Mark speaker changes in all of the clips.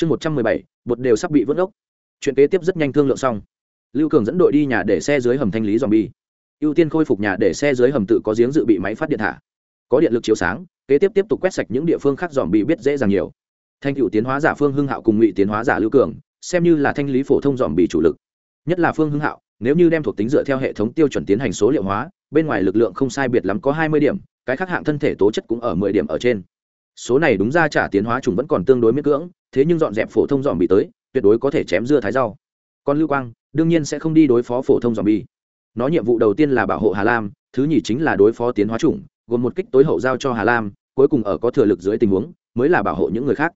Speaker 1: chương một trăm mười bảy, bột đều sắp bị vớt ốc. Chuyện kế tiếp rất nhanh thương lượng xong. Lưu cường dẫn đội đi nhà để xe dưới hầm thanh lý dòm bi ưu tiên khôi phục nhà để xe dưới hầm tự có giếng dự bị máy phát điện thả. Có điện lực chiếu sáng, kế tiếp tiếp tục quét sạch những địa phương khác dòm bi biết dễ dàng nhiều. Thanh cựu tiến hóa giả phương hưng hạo cùng ngụy tiến hóa giả lưu cường, xem như là thanh lý phổ thông dòm bi chủ lực. Nhất là phương hưng hạo, nếu như đem thuộc tính dựa theo hệ thống tiêu chuẩn tiến hành số liệu hóa, bên ngoài lực lượng không sai biệt lắm có hai mươi điểm, cái khác hạng thân thể tố chất cũng ở mười điểm ở trên số này đúng ra trả tiến hóa trùng vẫn còn tương đối miễn cưỡng, thế nhưng dọn dẹp phổ thông dòm bị tới, tuyệt đối có thể chém dưa thái rau. Còn lưu quang, đương nhiên sẽ không đi đối phó phổ thông dòm bi nó nhiệm vụ đầu tiên là bảo hộ hà lam, thứ nhì chính là đối phó tiến hóa chủng, gồm một kích tối hậu giao cho hà lam, cuối cùng ở có thừa lực dưới tình huống, mới là bảo hộ những người khác.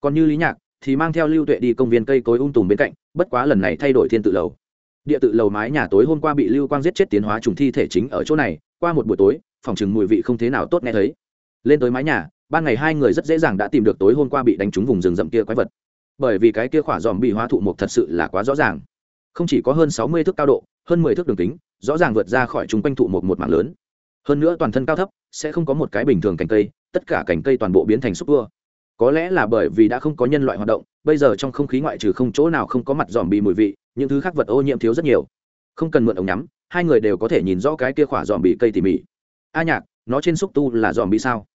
Speaker 1: Còn như lý nhạc, thì mang theo lưu tuệ đi công viên cây cối ung tùm bên cạnh, bất quá lần này thay đổi thiên tự lầu. Địa tự lầu mái nhà tối hôm qua bị lưu quang giết chết tiến hóa trùng thi thể chính ở chỗ này, qua một buổi tối, phòng chừng mùi vị không thế nào tốt nghe thấy. Lên tới mái nhà ban ngày hai người rất dễ dàng đã tìm được tối hôm qua bị đánh trúng vùng rừng rậm kia quái vật. Bởi vì cái kia khỏa dòm bị hóa thụ mục thật sự là quá rõ ràng. Không chỉ có hơn sáu mươi thước cao độ, hơn mười thước đường kính, rõ ràng vượt ra khỏi chúng quanh thụ một một mạng lớn. Hơn nữa toàn thân cao thấp, sẽ không có một cái bình thường cành cây, tất cả cành cây toàn bộ biến thành xúc tua có lẽ là bởi vì đã không có nhân loại hoạt động, bây giờ trong không khí ngoại trừ không chỗ nào không có mặt dòm bị mùi vị, những thứ khác vật ô nhiễm thiếu rất nhiều. Không cần mượn ống nhắm, hai người đều có thể nhìn rõ cái kia khỏa dòm bị cây tỉ mỉ. A nhạc, nó trên xúc tu là dòm bị sao?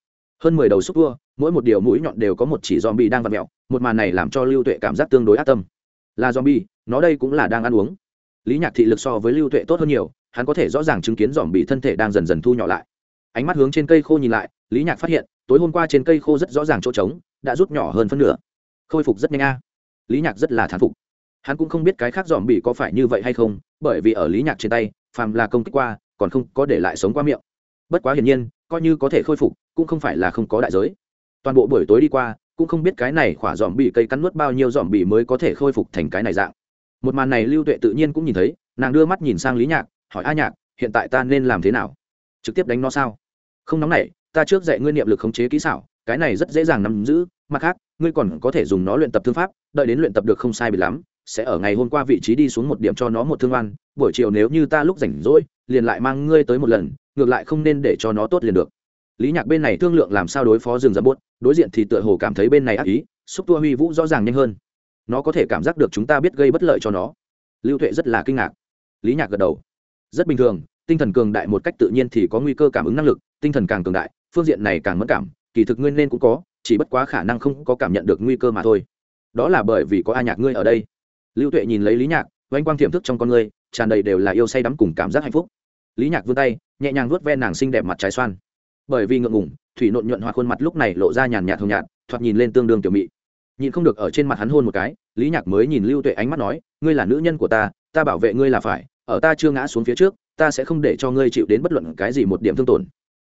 Speaker 1: Hơn mười đầu xúc tua mỗi một điều mũi nhọn đều có một chỉ dòm bị đang vặt mẹo một màn này làm cho lưu tuệ cảm giác tương đối ác tâm. Là dòm bi nó đây cũng là đang ăn uống. Lý nhạc thị lực so với lưu tuệ tốt hơn nhiều, hắn có thể rõ ràng chứng kiến dòm bị thân thể đang dần dần thu nhỏ lại. Ánh mắt hướng trên cây khô nhìn lại, lý nhạc phát hiện, tối hôm qua trên cây khô rất rõ ràng chỗ trống, đã rút nhỏ hơn phân nửa. Khôi phục rất nhanh a. Lý nhạc rất là thán phục. Hắn cũng không biết cái khác dòm bị có phải như vậy hay không, bởi vì ở lý nhạc trên tay, phàm là công kích qua, còn không có để lại sống qua miệng. Bất quá hiển nhiên, coi như có thể khôi phục cũng không phải là không có đại giới. Toàn bộ buổi tối đi qua, cũng không biết cái này khỏa dòm bị cây cắn nuốt bao nhiêu dòm bị mới có thể khôi phục thành cái này dạng. Một màn này lưu tuệ tự nhiên cũng nhìn thấy, nàng đưa mắt nhìn sang lý nhạc, hỏi a nhạc, hiện tại ta nên làm thế nào? Trực tiếp đánh nó sao? Không nóng này, ta trước dạy ngươi niệm lực khống chế kỹ xảo, cái này rất dễ dàng nắm giữ, mặt khác, ngươi còn có thể dùng nó luyện tập thương pháp, đợi đến luyện tập được không sai bị lắm, sẽ ở ngày hôm qua vị trí đi xuống một điểm cho nó một thương oan, buổi chiều nếu như ta lúc rảnh rỗi, liền lại mang ngươi tới một lần, ngược lại không nên để cho nó tốt liền được lý nhạc bên này thương lượng làm sao đối phó rừng rậm bốt đối diện thì tựa hồ cảm thấy bên này ác ý, xúc tua huy vũ rõ ràng nhanh hơn. Nó có thể cảm giác được chúng ta biết gây bất lợi cho nó. Lưu tuệ rất là kinh ngạc. Lý nhạc gật đầu. Rất bình thường, tinh thần cường đại một cách tự nhiên thì có nguy cơ cảm ứng năng lực, tinh thần càng cường đại, phương diện này càng mất cảm, kỳ thực nguyên nên cũng có, chỉ bất quá khả năng không có cảm nhận được nguy cơ mà thôi. Đó là bởi vì có a nhạc ngươi ở đây. Lưu tuệ nhìn lấy lý nhạc, oanh quang tiềm thức trong con ngươi, tràn đầy đều là yêu say đắm cùng cảm giác hạnh phúc. Lý nhạc vươn tay, nhẹ nhàng vuốt ve nàng xinh đẹp mặt trái xoan bởi vì ngượng ngùng, thủy nộn nhuận hoặc khuôn mặt lúc này lộ ra nhàn nhạt hồng nhạt thoạt nhìn lên tương đương tiểu mị. Nhìn không được ở trên mặt hắn hôn một cái lý nhạc mới nhìn lưu tuệ ánh mắt nói ngươi là nữ nhân của ta ta bảo vệ ngươi là phải ở ta chưa ngã xuống phía trước ta sẽ không để cho ngươi chịu đến bất luận cái gì một điểm thương tổn.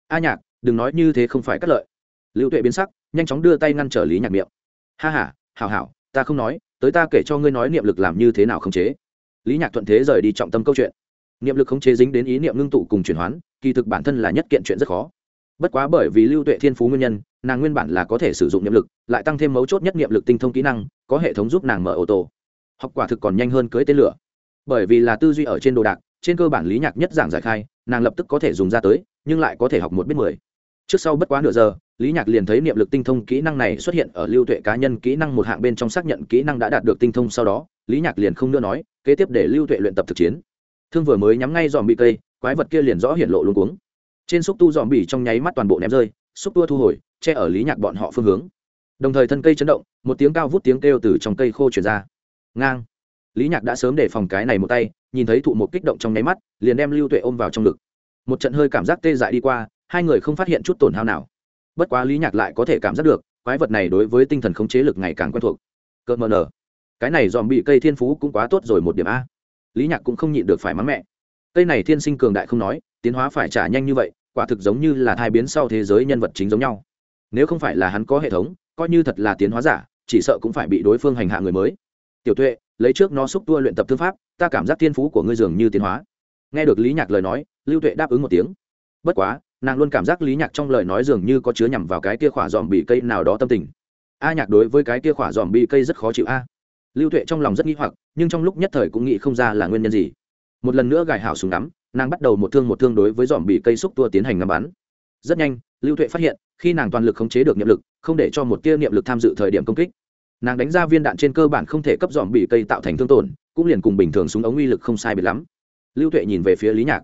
Speaker 1: A nhạc đừng nói như thế không phải cắt lợi. Lưu tuệ biến sắc nhanh chóng đưa tay ngăn trở lý nhạc miệng. Ha h a hảo hảo ta không nói tới ta kể cho ngươi nói niệm lực làm như thế nào khống chế. Lý nhạc thuận thế rời đi trọng tâm câu chuyện. Niệm lực khống chế dính đến ý niệm ngưng tụ cùng chuyển hoán kỳ thực bản thân là nhất kiện chuyện rất khó bất quá bởi vì lưu tuệ thiên phú nguyên nhân, nàng nguyên bản là có thể sử dụng niệm lực, lại tăng thêm mấu chốt nhất niệm lực tinh thông kỹ năng, có hệ thống giúp nàng mở ô tô. Học quả thực còn nhanh hơn cưới tên lửa. Bởi vì là tư duy ở trên đồ đạc, trên cơ bản lý nhạc nhất giảng giải khai, nàng lập tức có thể dùng ra tới, nhưng lại có thể học một biết mười. Trước sau bất quá nửa giờ, lý nhạc liền thấy niệm lực tinh thông kỹ năng này xuất hiện ở lưu tuệ cá nhân kỹ năng một hạng bên trong xác nhận kỹ năng đã đạt được tinh thông sau đó, lý nhạc liền không nữa nói, kế tiếp để lưu tuệ luyện tập thực chiến. Thương vừa mới nhắm ngay dòm bị cây, quái vật kia liền rõ hiện lộ luôn cuống trên xúc tu dòm bỉ trong nháy mắt toàn bộ ném rơi, xúc tua thu hồi, che ở lý nhạc bọn họ phương hướng. Đồng thời thân cây chấn động, một tiếng cao vút tiếng kêu từ trong cây khô chuyển ra. Ngang. Lý nhạc đã sớm để phòng cái này một tay, nhìn thấy thụ một kích động trong nháy mắt, liền đem lưu tuệ ôm vào trong ngực. Một trận hơi cảm giác tê dại đi qua, hai người không phát hiện chút tổn hao nào. Bất quá lý nhạc lại có thể cảm giác được, quái vật này đối với tinh thần khống chế lực ngày càng quen thuộc. Cợt mờ nở. Cái này dòm bị cây thiên phú cũng quá tốt rồi một điểm a. Lý nhạc cũng không nhịn được phải mắng mẹ. Cây này thiên sinh cường đại không nói, tiến hóa phải trả nhanh như vậy quả thực giống như là thai biến sau thế giới nhân vật chính giống nhau. Nếu không phải là hắn có hệ thống, coi như thật là tiến hóa giả, chỉ sợ cũng phải bị đối phương hành hạ người mới. Tiểu tuệ, lấy trước nó xúc tua luyện tập thương pháp, ta cảm giác thiên phú của ngươi dường như tiến hóa. Nghe được lý nhạc lời nói, lưu tuệ đáp ứng một tiếng. Bất quá, nàng luôn cảm giác lý nhạc trong lời nói dường như có chứa nhằm vào cái kia khỏa dòm bị cây nào đó tâm tình. A nhạc đối với cái kia khỏa dòm bị cây rất khó chịu a. Lưu tuệ trong lòng rất nghi hoặc, nhưng trong lúc nhất thời cũng nghĩ không ra là nguyên nhân gì. Một lần nữa gài hảo súng ngắm nàng bắt đầu một thương một thương đối với dòm bị cây xúc tua tiến hành ngắm bắn. Rất nhanh, lưu tuệ phát hiện, khi nàng toàn lực khống chế được niệm lực, không để cho một tia niệm lực tham dự thời điểm công kích. Nàng đánh ra viên đạn trên cơ bản không thể cấp dòm bị cây tạo thành thương tổn, cũng liền cùng bình thường súng ống uy lực không sai biệt lắm. Lưu tuệ nhìn về phía lý nhạc.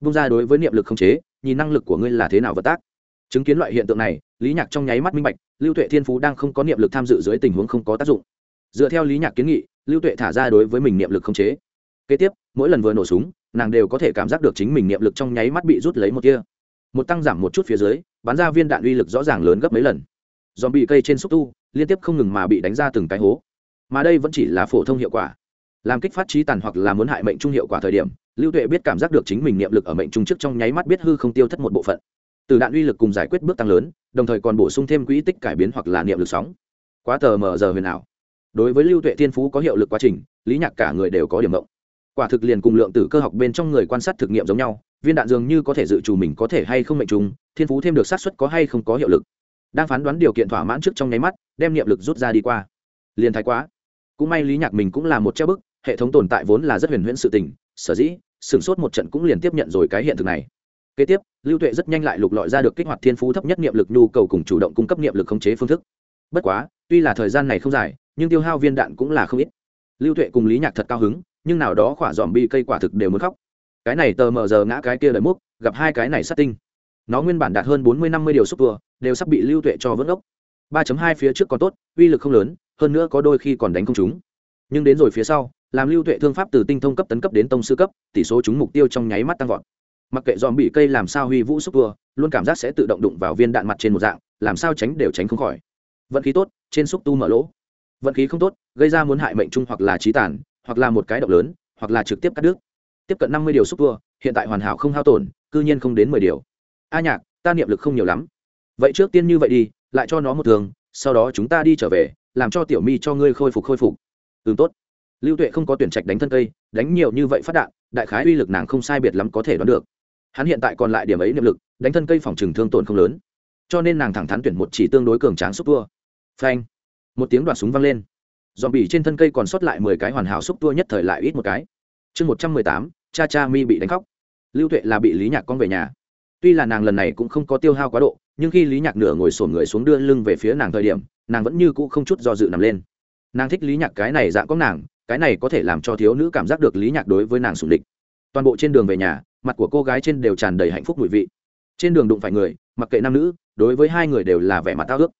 Speaker 1: Bung ra đối với niệm lực không chế, nhìn năng lực của ngươi là thế nào vật tác? Chứng kiến loại hiện tượng này, lý nhạc trong nháy mắt minh bạch, lưu tuệ thiên phú đang không có niệm lực tham dự dưới tình huống không có tác dụng. Dựa theo lý nhạc kiến nghị, lưu tuệ thả ra đối với mình niệm lực không chế. Kế tiếp, mỗi lần vừa nổ súng nàng đều có thể cảm giác được chính mình niệm lực trong nháy mắt bị rút lấy một kia. Một tăng giảm một chút phía dưới, bắn ra viên đạn uy lực rõ ràng lớn gấp mấy lần. Dòm bị cây trên xúc tu, liên tiếp không ngừng mà bị đánh ra từng cái hố. Mà đây vẫn chỉ là phổ thông hiệu quả. Làm kích phát trí tàn hoặc là muốn hại mệnh trung hiệu quả thời điểm, lưu tuệ biết cảm giác được chính mình niệm lực ở mệnh trung trước trong nháy mắt biết hư không tiêu thất một bộ phận. Từ đạn uy lực cùng giải quyết bước tăng lớn, đồng thời còn bổ sung thêm quỹ tích cải biến hoặc là niệm lực sóng. Quá tờ mờ giờ huyền ảo. Đối với lưu tuệ thiên phú có hiệu lực quá trình, lý nhạc cả người đều có điểm mộng quả thực liền cùng lượng tử cơ học bên trong người quan sát thực nghiệm giống nhau, viên đạn dường như có thể dự trù mình có thể hay không mệnh trùng, thiên phú thêm được sát xuất có hay không có hiệu lực. Đang phán đoán điều kiện thỏa mãn trước trong nháy mắt, đem niệm lực rút ra đi qua. Liền thái quá. Cũng may lý nhạc mình cũng là một treo bức, hệ thống tồn tại vốn là rất huyền huyễn sự tình, sở dĩ, sửng sốt một trận cũng liền tiếp nhận rồi cái hiện thực này. Kế tiếp, lưu tuệ rất nhanh lại lục lọi ra được kích hoạt thiên phú thấp nhất niệm lực nhu cầu cùng chủ động cung cấp niệm lực khống chế phương thức. Bất quá, tuy là thời gian này không dài, nhưng tiêu hao viên đạn cũng là không ít. Lưu tuệ cùng lý nhạc thật cao hứng nhưng nào đó khỏa dòm bi cây quả thực đều muốn khóc. Cái này tờ mờ giờ ngã cái kia đợi múc, gặp hai cái này sát tinh. Nó nguyên bản đạt hơn bốn mươi năm mươi điều xúc vừa, đều sắp bị lưu tuệ cho vỡ ốc. ba hai phía trước còn tốt, uy lực không lớn, hơn nữa có đôi khi còn đánh không chúng nhưng đến rồi phía sau, làm lưu tuệ thương pháp từ tinh thông cấp tấn cấp đến tông sư cấp, tỷ số chúng mục tiêu trong nháy mắt tăng vọt. Mặc kệ dòm bị cây làm sao huy vũ xúc vừa, luôn cảm giác sẽ tự động đụng vào viên đạn mặt trên một dạng, làm sao tránh đều tránh không khỏi. Vận khí tốt, trên xúc tu mở lỗ. Vận khí không tốt, gây ra muốn hại mệnh trung hoặc là trí tàn hoặc là một cái động lớn, hoặc là trực tiếp cắt đứt. Tiếp cận năm mươi điều xúc tua, hiện tại hoàn hảo không hao tổn, cư nhiên không đến mười điều. A nhạc, ta niệm lực không nhiều lắm. Vậy trước tiên như vậy đi, lại cho nó một thường, sau đó chúng ta đi trở về, làm cho tiểu mi cho ngươi khôi phục khôi phục. Ừ tốt. Lưu tuệ không có tuyển trạch đánh thân cây, đánh nhiều như vậy phát đạn, đại khái uy lực nàng không sai biệt lắm có thể đoán được. Hắn hiện tại còn lại điểm ấy niệm lực, đánh thân cây phòng trừng thương tổn không lớn. Cho nên nàng thẳng thắn tuyển một chỉ tương đối cường tráng xúc tua. Phanh. Một tiếng đoạt súng vang lên dòm bỉ trên thân cây còn sót lại mười cái hoàn hảo xúc tua nhất thời lại ít một cái. Chương một trăm mười tám, cha cha mi bị đánh khóc. Lưu tuệ là bị lý nhạc con về nhà. Tuy là nàng lần này cũng không có tiêu hao quá độ, nhưng khi lý nhạc nửa ngồi sổn người xuống đưa lưng về phía nàng thời điểm, nàng vẫn như cũ không chút do dự nằm lên. Nàng thích lý nhạc cái này dạng có nàng, cái này có thể làm cho thiếu nữ cảm giác được lý nhạc đối với nàng sủng địch. Toàn bộ trên đường về nhà, mặt của cô gái trên đều tràn đầy hạnh phúc mùi vị. Trên đường đụng phải người, mặc kệ nam nữ, đối với hai người đều là vẻ mặt tao ước.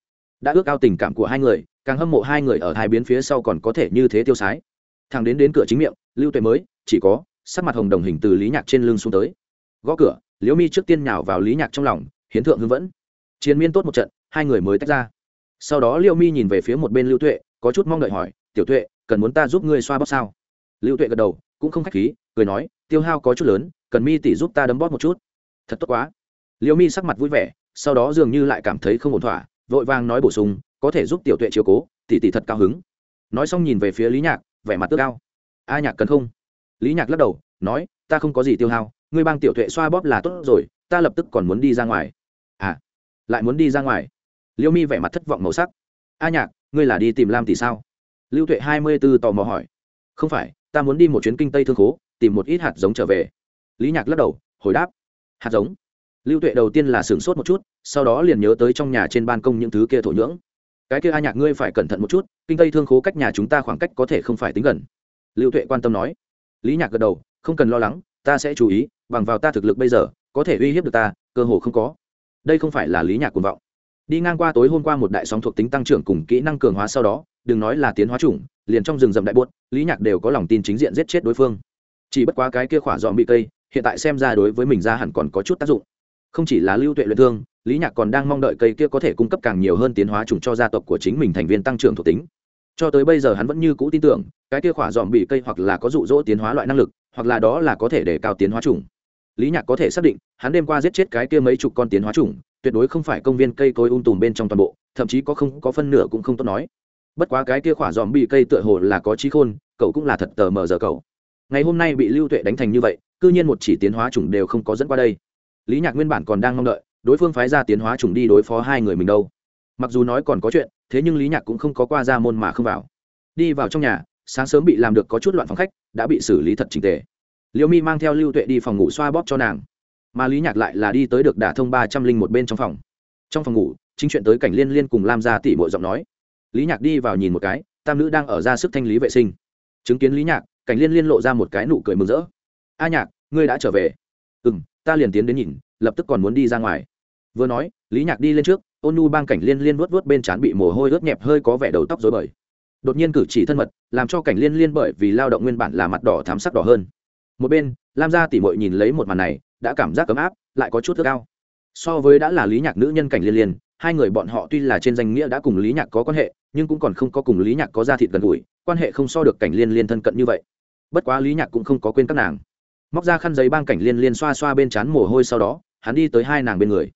Speaker 1: Đã ước ao tình cảm của hai người càng hâm mộ hai người ở hai biến phía sau còn có thể như thế tiêu sái. Thằng đến đến cửa chính miệng, lưu tuệ mới, chỉ có, sắc mặt hồng đồng hình từ lý nhạc trên lưng xuống tới. Gõ cửa, liễu mi trước tiên nhào vào lý nhạc trong lòng, hiến thượng hướng vẫn. Chiến miên tốt một trận, hai người mới tách ra. Sau đó liễu mi nhìn về phía một bên lưu tuệ, có chút mong đợi hỏi, tiểu tuệ, cần muốn ta giúp ngươi xoa bóp sao? Lưu tuệ gật đầu, cũng không khách khí, cười nói, tiêu hao có chút lớn, cần mi tỷ giúp ta đấm bóp một chút. Thật tốt quá. Liễu mi sắc mặt vui vẻ, sau đó dường như lại cảm thấy không ổn thỏa, vội vàng nói bổ sung có thể giúp tiểu tuệ chiều cố, tỷ tỷ thật cao hứng. Nói xong nhìn về phía lý nhạc, vẻ mặt tước cao a nhạc cần không? Lý nhạc lắc đầu, nói, ta không có gì tiêu hao, ngươi bang tiểu tuệ xoa bóp là tốt rồi, ta lập tức còn muốn đi ra ngoài. À lại muốn đi ra ngoài. Liêu mi vẻ mặt thất vọng màu sắc. A nhạc, ngươi là đi tìm lam tỷ sao? Lưu tuệ hai mươi b ố tò mò hỏi. Không phải, ta muốn đi một chuyến kinh tây thương khố, tìm một ít hạt giống trở về. Lý nhạc lắc đầu, hồi đáp. Hạt giống? Lưu tuệ đầu tiên là sửng sốt một chút, sau đó liền nhớ tới trong nhà trên ban công những thứ kia thổ nhưỡng cái kia a nhạc, ngươi phải cẩn thận một chút, kinh tây thương khố cách nhà chúng ta khoảng cách có thể không phải tính gần. Liệu tuệ quan tâm nói. Lý nhạc gật đầu, không cần lo lắng, ta sẽ chú ý, bằng vào ta thực lực bây giờ, có thể uy hiếp được ta, cơ hồ không có. Đây không phải là lý nhạc cuồng vọng. Đi ngang qua tối hôm qua một đại sóng thuộc tính tăng trưởng cùng kỹ năng cường hóa sau đó, đừng nói là tiến hóa chủng, liền trong rừng rậm đại buốt, lý nhạc đều có lòng tin chính diện giết chết đối phương. Chỉ bất quá cái kia khỏa dọn bị cây, hiện tại xem ra đối với mình ra hẳn còn có chút tác dụng. Không chỉ là lưu tuệ luyện thương lý nhạc còn đang mong đợi cây kia có thể cung cấp càng nhiều hơn tiến hóa chủng cho gia tộc của chính mình thành viên tăng trưởng thuộc tính. Cho tới bây giờ hắn vẫn như cũ tin tưởng, cái kia khỏa dòm bị cây hoặc là có rụ rỗ tiến hóa loại năng lực, hoặc là đó là có thể để cao tiến hóa chủng lý nhạc có thể xác định, hắn đêm qua giết chết cái kia mấy chục con tiến hóa chủng tuyệt đối không phải công viên cây cối ung tùm bên trong toàn bộ, thậm chí có không, có phân nửa cũng không tốt nói. Bất quá cái kia khỏa dòm bị cây tựa hồ là có trí khôn, cậu cũng là thật tờ mờ giờ cậu. Ngày hôm nay bị lưu tuệ đánh thành như vậy, cư nhiên một chỉ tiến hóa chủng đều không có dẫn qua đây. Lý nhạc nguyên bản còn đang mong đợi đối phương phái ra tiến hóa trùng đi đối phó hai người mình đâu. Mặc dù nói còn có chuyện, thế nhưng lý nhạc cũng không có qua ra môn mà không vào. Đi vào trong nhà, sáng sớm bị làm được có chút loạn phòng khách, đã bị xử lý thật trình tề. Liễu mi mang theo lưu tuệ đi phòng ngủ xoa bóp cho nàng. Mà lý nhạc lại là đi tới được đả thông ba trăm linh một bên trong phòng. Trong phòng ngủ, chính chuyện tới cảnh liên liên cùng lam gia tỷ bội giọng nói. Lý nhạc đi vào nhìn một cái, tam nữ đang ở ra sức thanh lý vệ sinh. Chứng kiến lý nhạc, cảnh liên liên lộ ra một cái nụ cười mừng rỡ. A nhạc, ngươi đã trở về. Ừ m ta liền tiến đến nhìn, lập tức còn muốn đi ra ngoài vừa nói, lý nhạc đi lên trước, ôn nu bang cảnh liên liên vuốt vuốt bên trán bị mồ hôi ướt nhẹp hơi có vẻ đầu tóc dối bời. Đột nhiên cử chỉ thân mật, làm cho cảnh liên liên bởi vì lao động nguyên bản là mặt đỏ thám sắc đỏ hơn. Một bên, lam gia tỉ mội nhìn lấy một màn này, đã cảm giác ấm áp, lại có chút ước ao. So với đã là lý nhạc nữ nhân cảnh liên liên, hai người bọn họ tuy là trên danh nghĩa đã cùng lý nhạc có quan hệ, nhưng cũng còn không có cùng lý nhạc có gia thịt gần gũi, quan hệ không so được cảnh liên liên thân cận như vậy. Bất quá lý nhạc cũng không có quên các nàng. Móc ra khăn giấy băng cảnh liên liên xoa xoa bên trán mồ hôi sau đó, hắn đi tới hai nàng bên người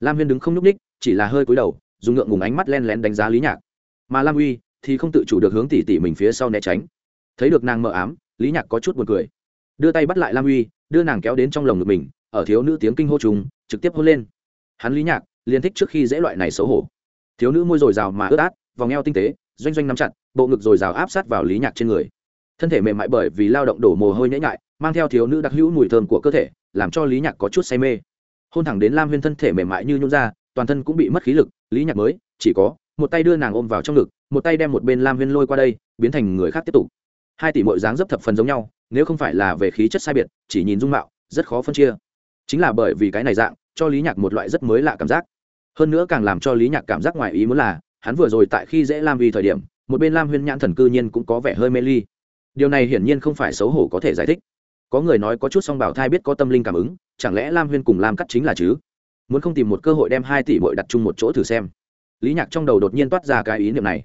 Speaker 1: lam huyên đứng không nhúc ních chỉ là hơi cúi đầu, dùng ngượng ngùng ánh mắt len lén đánh giá lý nhạc. Mà lam uy thì không tự chủ được hướng tỉ tỉ mình phía sau né tránh. Thấy được nàng mờ ám, lý nhạc có chút buồn cười. Đưa tay bắt lại lam uy, đưa nàng kéo đến trong lồng ngực mình, ở thiếu nữ tiếng kinh hô trùng, trực tiếp hôn lên. Hắn lý nhạc liền thích trước khi dễ loại này xấu hổ. Thiếu nữ môi r ồ i r à o mà ướt át, vòng eo tinh tế, doanh doanh nắm chặt, bộ ngực r ồ i r à o áp sát vào lý nhạc trên người. Thân thể mềm mại bởi vì lao động đổ mồ hôi nhễ ngại mang theo thiếu nữ đặc hữu mùi thơm của cơ thể, làm cho lý nhạc có chút say mê hôn thẳng đến lam huyên thân thể mềm mại như nhún ra, toàn thân cũng bị mất khí lực, lý nhạc mới, chỉ có một tay đưa nàng ôm vào trong ngực, một tay đem một bên lam huyên lôi qua đây, biến thành người khác tiếp tục. Hai tỷ mội dáng dấp thập phần giống nhau, nếu không phải là về khí chất sai biệt, chỉ nhìn dung mạo, rất khó phân chia. Chính là bởi vì cái này dạng, cho lý nhạc một loại rất mới lạ cảm giác. Hơn nữa càng làm cho lý nhạc cảm giác ngoài ý muốn là, hắn vừa rồi tại khi dễ lam vì thời điểm, một bên lam huyên nhãn thần cư nhiên cũng có vẻ hơi mê ly. Điều này hiển nhiên không phải xấu hổ có thể giải thích có người nói có chút song bảo thai biết có tâm linh cảm ứng, chẳng lẽ lam huyên cùng lam cắt chính là chứ? Muốn không tìm một cơ hội đem hai tỷ bội đặt chung một chỗ thử xem. Lý nhạc trong đầu đột nhiên toát ra cái ý niệm này.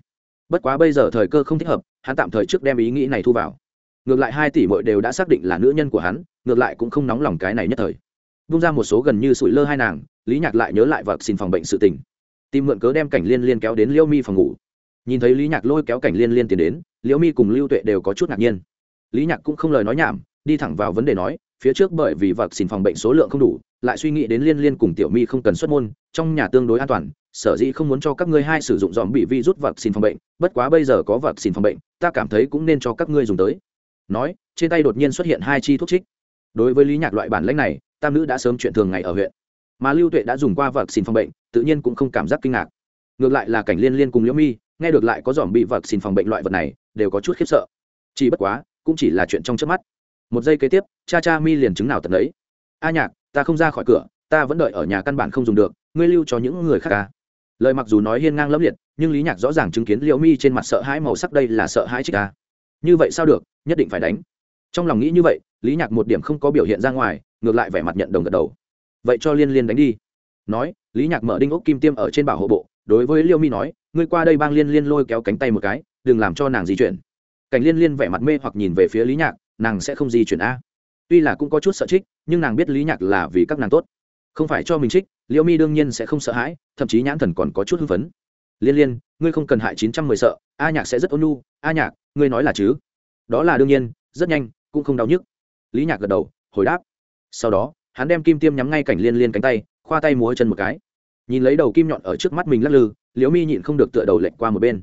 Speaker 1: Bất quá bây giờ thời cơ không thích hợp, hắn tạm thời trước đem ý nghĩ này thu vào. Ngược lại hai tỷ bội đều đã xác định là nữ nhân của hắn, ngược lại cũng không nóng lòng cái này nhất thời. Bung ra một số gần như sụi lơ hai nàng, lý nhạc lại nhớ lại vật xin phòng bệnh sự tình. Tìm mượn cớ đem cảnh liên liên kéo đến liêu mi phòng ngủ. Nhìn thấy lý nhạc lôi kéo cảnh liên liên tiến đến, liễu mi cùng lưu tuệ đều có chút ngạc nhiên. Lý nhạc cũng không lời nói nhảm đi thẳng vào vấn đề nói, phía trước bởi vì vật xin phòng bệnh số lượng không đủ, lại suy nghĩ đến liên liên cùng tiểu mi không cần xuất môn, trong nhà tương đối an toàn, sở dĩ không muốn cho các ngươi hai sử dụng dòm bị vi rút vật xin phòng bệnh, bất quá bây giờ có vật xin phòng bệnh, ta cảm thấy cũng nên cho các ngươi dùng tới. Nói, trên tay đột nhiên xuất hiện hai chi thuốc trích. Đối với lý nhạc loại bản lãnh này, tam nữ đã sớm chuyện thường ngày ở huyện. Mà lưu tuệ đã dùng qua vật xin phòng bệnh, tự nhiên cũng không cảm giác kinh ngạc. Ngược lại là cảnh liên liên cùng liễu mi, nghe được lại có dòm bị vật xin phòng bệnh loại vật này, đều có chút khiếp sợ. Chỉ bất quá, cũng chỉ là chuyện trong trước mắt một giây kế tiếp, cha cha mi liền chứng nào tận ấy a nhạc, ta không ra khỏi cửa, ta vẫn đợi ở nhà căn bản không dùng được, ngươi lưu cho những người khác ca lời mặc dù nói hiên ngang lẫm liệt, nhưng lý nhạc rõ ràng chứng kiến liệu mi trên mặt sợ hãi màu sắc đây là sợ hãi trích ca như vậy sao được, nhất định phải đánh. Trong lòng nghĩ như vậy, lý nhạc một điểm không có biểu hiện ra ngoài, ngược lại vẻ mặt nhận đồng gật đầu. Vậy cho liên liên đánh đi. Nói, lý nhạc mở đinh ốc kim tiêm ở trên bảo hộ bộ, đối với liêu mi nói, ngươi qua đây bang liên liên lôi kéo cánh tay một cái, đừng làm cho nàng di chuyển. Cảnh liên liên vẻ mặt mê hoặc nhìn về phía lý nhạc nàng sẽ không di chuyển a. Tuy là cũng có chút sợ trích, nhưng nàng biết lý nhạc là vì các nàng tốt. Không phải cho mình trích, liễu mi đương nhiên sẽ không sợ hãi, thậm chí nhãn thần còn có chút hưng phấn. Liên liên, ngươi không cần hại chín trăm mười sợ, a nhạc sẽ rất ôn nhu. A nhạc, ngươi nói là chứ? Đó là đương nhiên, rất nhanh, cũng không đau nhức. Lý nhạc gật đầu, hồi đáp. Sau đó, hắn đem kim tiêm nhắm ngay cảnh liên liên cánh tay, khoa tay múa chân một cái. Nhìn lấy đầu kim nhọn ở trước mắt mình lắc lư, liễu mi nhịn không được tựa đầu lệnh qua một bên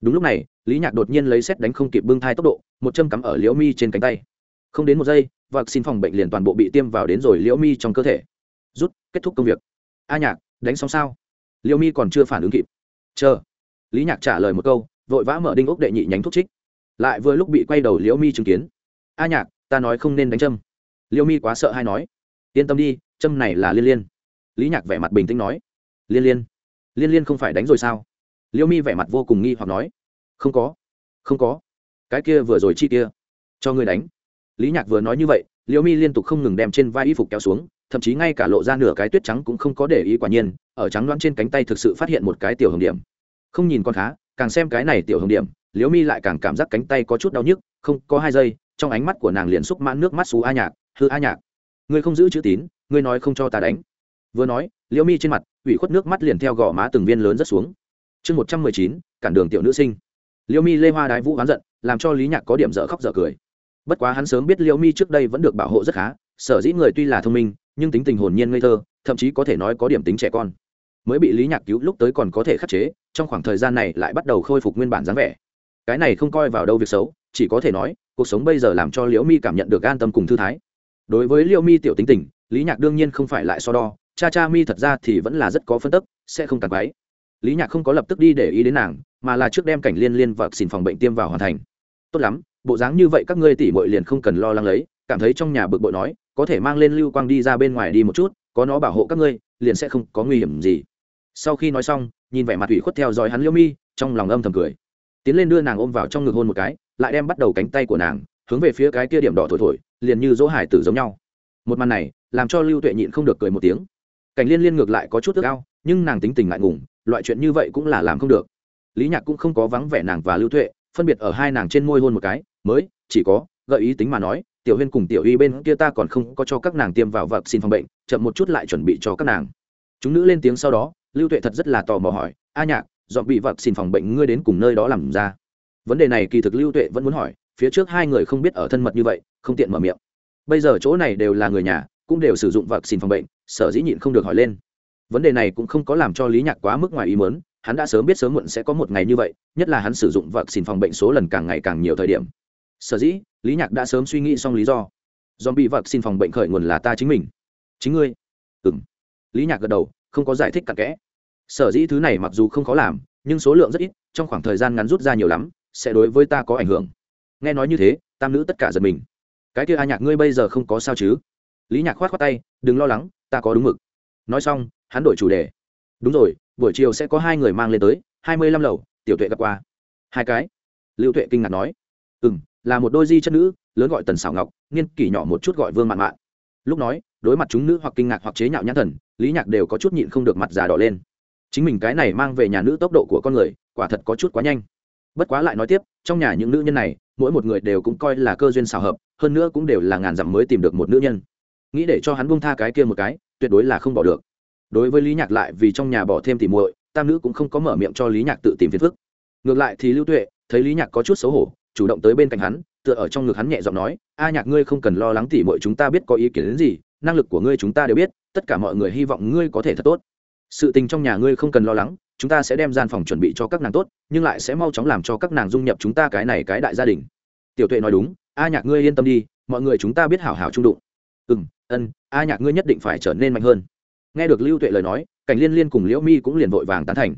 Speaker 1: đúng lúc này, lý nhạc đột nhiên lấy xét đánh không kịp bưng thai tốc độ, một châm cắm ở liễu mi trên cánh tay. Không đến một giây và xin phòng bệnh liền toàn bộ bị tiêm vào đến rồi liễu mi trong cơ thể. Rút, kết thúc công việc. A nhạc, đánh xong sao? Liễu mi còn chưa phản ứng kịp. Chờ. Lý nhạc trả lời một câu, vội vã mở đinh ốc đệ nhị nhánh thuốc trích. Lại vừa lúc bị quay đầu liễu mi chứng kiến. A nhạc, ta nói không nên đánh châm. Liễu mi quá sợ hay nói? Yên tâm đi, châm này là liên liên. Lý nhạc vẻ mặt bình tĩnh nói. Liên liên. Liên liên không phải đánh rồi sao? Liễu mi vẻ mặt vô cùng nghi hoặc nói, không có không có. Cái kia vừa rồi chi kia, cho ngươi đánh. Lý nhạc vừa nói như vậy liễu mi liên tục không ngừng đem trên vai y phục kéo xuống, thậm chí ngay cả lộ ra nửa cái tuyết trắng cũng không có để ý quả nhiên, ở trắng đoán trên cánh tay thực sự phát hiện một cái tiểu hồng điểm. Không nhìn con khá, càng xem cái này tiểu hồng điểm liễu mi lại càng cảm giác cánh tay có chút đau nhức, không, có hai giây, trong ánh mắt của nàng liền xúc mãn nước mắt xú a nhạc, hư a nhạc, ngươi không giữ chữ tín, ngươi nói không cho ta đánh. Vừa nói liễu mi trên mặt, ủy khuất nước mắt liền theo gò má từng viên lớn rất xuống chương một trăm mười chín, cản đường tiểu nữ sinh. Liễu mi lê hoa đái vũ oán giận, làm cho lý nhạc có điểm dở khóc dở cười. Bất quá hắn sớm biết liễu mi trước đây vẫn được bảo hộ rất khá, sở dĩ người tuy là thông minh, nhưng tính tình hồn nhiên ngây thơ, thậm chí có thể nói có điểm tính trẻ con. Mới bị lý nhạc cứu lúc tới còn có thể khắc chế, trong khoảng thời gian này lại bắt đầu khôi phục nguyên bản dáng vẻ. Cái này không coi vào đâu việc xấu, chỉ có thể nói, cuộc sống bây giờ làm cho liễu mi cảm nhận được an tâm cùng thư thái. Đối với liễu mi tiểu tính tình, lý nhạc đương nhiên không phải lại so đo, cha cha mi thật ra thì vẫn là rất có phân tức, sẽ không tàn quái lý nhạc không có lập tức đi để ý đến nàng, mà là trước đem cảnh liên liên và xin phòng bệnh tiêm vào hoàn thành. Tốt lắm, bộ dáng như vậy các ngươi tỉ mội liền không cần lo lắng lấy, cảm thấy trong nhà bực bội nói, có thể mang lên lưu quang đi ra bên ngoài đi một chút, có nó bảo hộ các ngươi, liền sẽ không có nguy hiểm gì. Sau khi nói xong, nhìn vẻ mặt ủy khuất theo dõi hắn liêu mi, trong lòng âm thầm cười. Tiến lên đưa nàng ôm vào trong ngực hôn một cái, lại đem bắt đầu cánh tay của nàng, hướng về phía cái kia điểm đỏ thổi thổi, liền như dỗ hải tử giống nhau. Một màn này, làm cho lưu tuệ nhịn không được cười một tiếng. Cảnh liên liên ngược lại có chút ước ao, nhưng nàng tính tình ngại ngùng loại chuyện như vậy cũng là làm không được. Lý nhạc cũng không có vắng vẻ nàng và lưu tuệ, phân biệt ở hai nàng trên môi hôn một cái, mới, chỉ có, gợi ý tính mà nói, tiểu huyên cùng tiểu y bên kia ta còn không có cho các nàng tiêm vào vật xin phòng bệnh, chậm một chút lại chuẩn bị cho các nàng. Chúng nữ lên tiếng sau đó, lưu tuệ thật rất là tò mò hỏi, a nhạc, dọn bị vật xin phòng bệnh ngươi đến cùng nơi đó làm ra? Vấn đề này kỳ thực lưu tuệ vẫn muốn hỏi, phía trước hai người không biết ở thân mật như vậy, không tiện mở miệng. Bây giờ chỗ này đều là người nhà, cũng đều sử dụng vật xin phòng bệnh, sở dĩ nhịn không được hỏi lên vấn đề này cũng không có làm cho lý nhạc quá mức ngoài ý mớn hắn đã sớm biết sớm muộn sẽ có một ngày như vậy, nhất là hắn sử dụng vật xin phòng bệnh số lần càng ngày càng nhiều thời điểm. Sở dĩ, lý nhạc đã sớm suy nghĩ xong lý do. Dòm bị vật xin phòng bệnh khởi nguồn là ta chính mình. Chính ngươi. Ừ m lý nhạc gật đầu, không có giải thích cặn kẽ. Sở dĩ thứ này mặc dù không khó làm, nhưng số lượng rất ít, trong khoảng thời gian ngắn rút ra nhiều lắm, sẽ đối với ta có ảnh hưởng. Nghe nói như thế, tam nữ tất cả giật mình. Cái kia a nhạc ngươi bây giờ không có sao chứ? Lý nhạc khoát khoát tay, đừng lo lắng, ta có đúng mực. Nói xong hắn đổi chủ đề. Đúng rồi, buổi chiều sẽ có hai người mang lên tới, hai mươi lăm lầu, tiểu tuệ gặp qua. Hai cái. Lưu tuệ kinh ngạc nói. Ừ m là một đôi di chất nữ, lớn gọi tần xảo ngọc, niên kỷ nhỏ một chút gọi vương mạn mạn. Lúc nói, đối mặt chúng nữ hoặc kinh ngạc hoặc chế nhạo nhãn thần, lý nhạc đều có chút nhịn không được mặt già đỏ lên. Chính mình cái này mang về nhà nữ tốc độ của con người, quả thật có chút quá nhanh. Bất quá lại nói tiếp, trong nhà những nữ nhân này, mỗi một người đều cũng coi là cơ duyên xào hợp, hơn nữa cũng đều là ngàn dặm mới tìm được một nữ nhân. Nghĩ để cho hắn buông tha cái kia một cái, tuyệt đối là không bỏ được đối với lý nhạc lại vì trong nhà bỏ thêm tỉ muội, tam nữ cũng không có mở miệng cho lý nhạc tự tìm phiền phức. Ngược lại thì lưu tuệ, thấy lý nhạc có chút xấu hổ, chủ động tới bên cạnh hắn, tựa ở trong ngực hắn nhẹ giọng nói, a nhạc ngươi không cần lo lắng tỉ muội chúng ta biết có ý kiến đến gì, năng lực của ngươi chúng ta đều biết, tất cả mọi người hy vọng ngươi có thể thật tốt. Sự tình trong nhà ngươi không cần lo lắng, chúng ta sẽ đem gian phòng chuẩn bị cho các nàng tốt, nhưng lại sẽ mau chóng làm cho các nàng dung nhập chúng ta cái này cái đại gia đình. Tiểu tuệ nói đúng, a nhạc ngươi yên tâm đi, mọi người chúng ta biết hảo hảo trung đụng. Ừ ân, a nhạc ngươi nhất định phải trở nên mạnh hơn nghe được lưu tuệ lời nói, cảnh liên liên cùng liễu mi cũng liền vội vàng tán thành.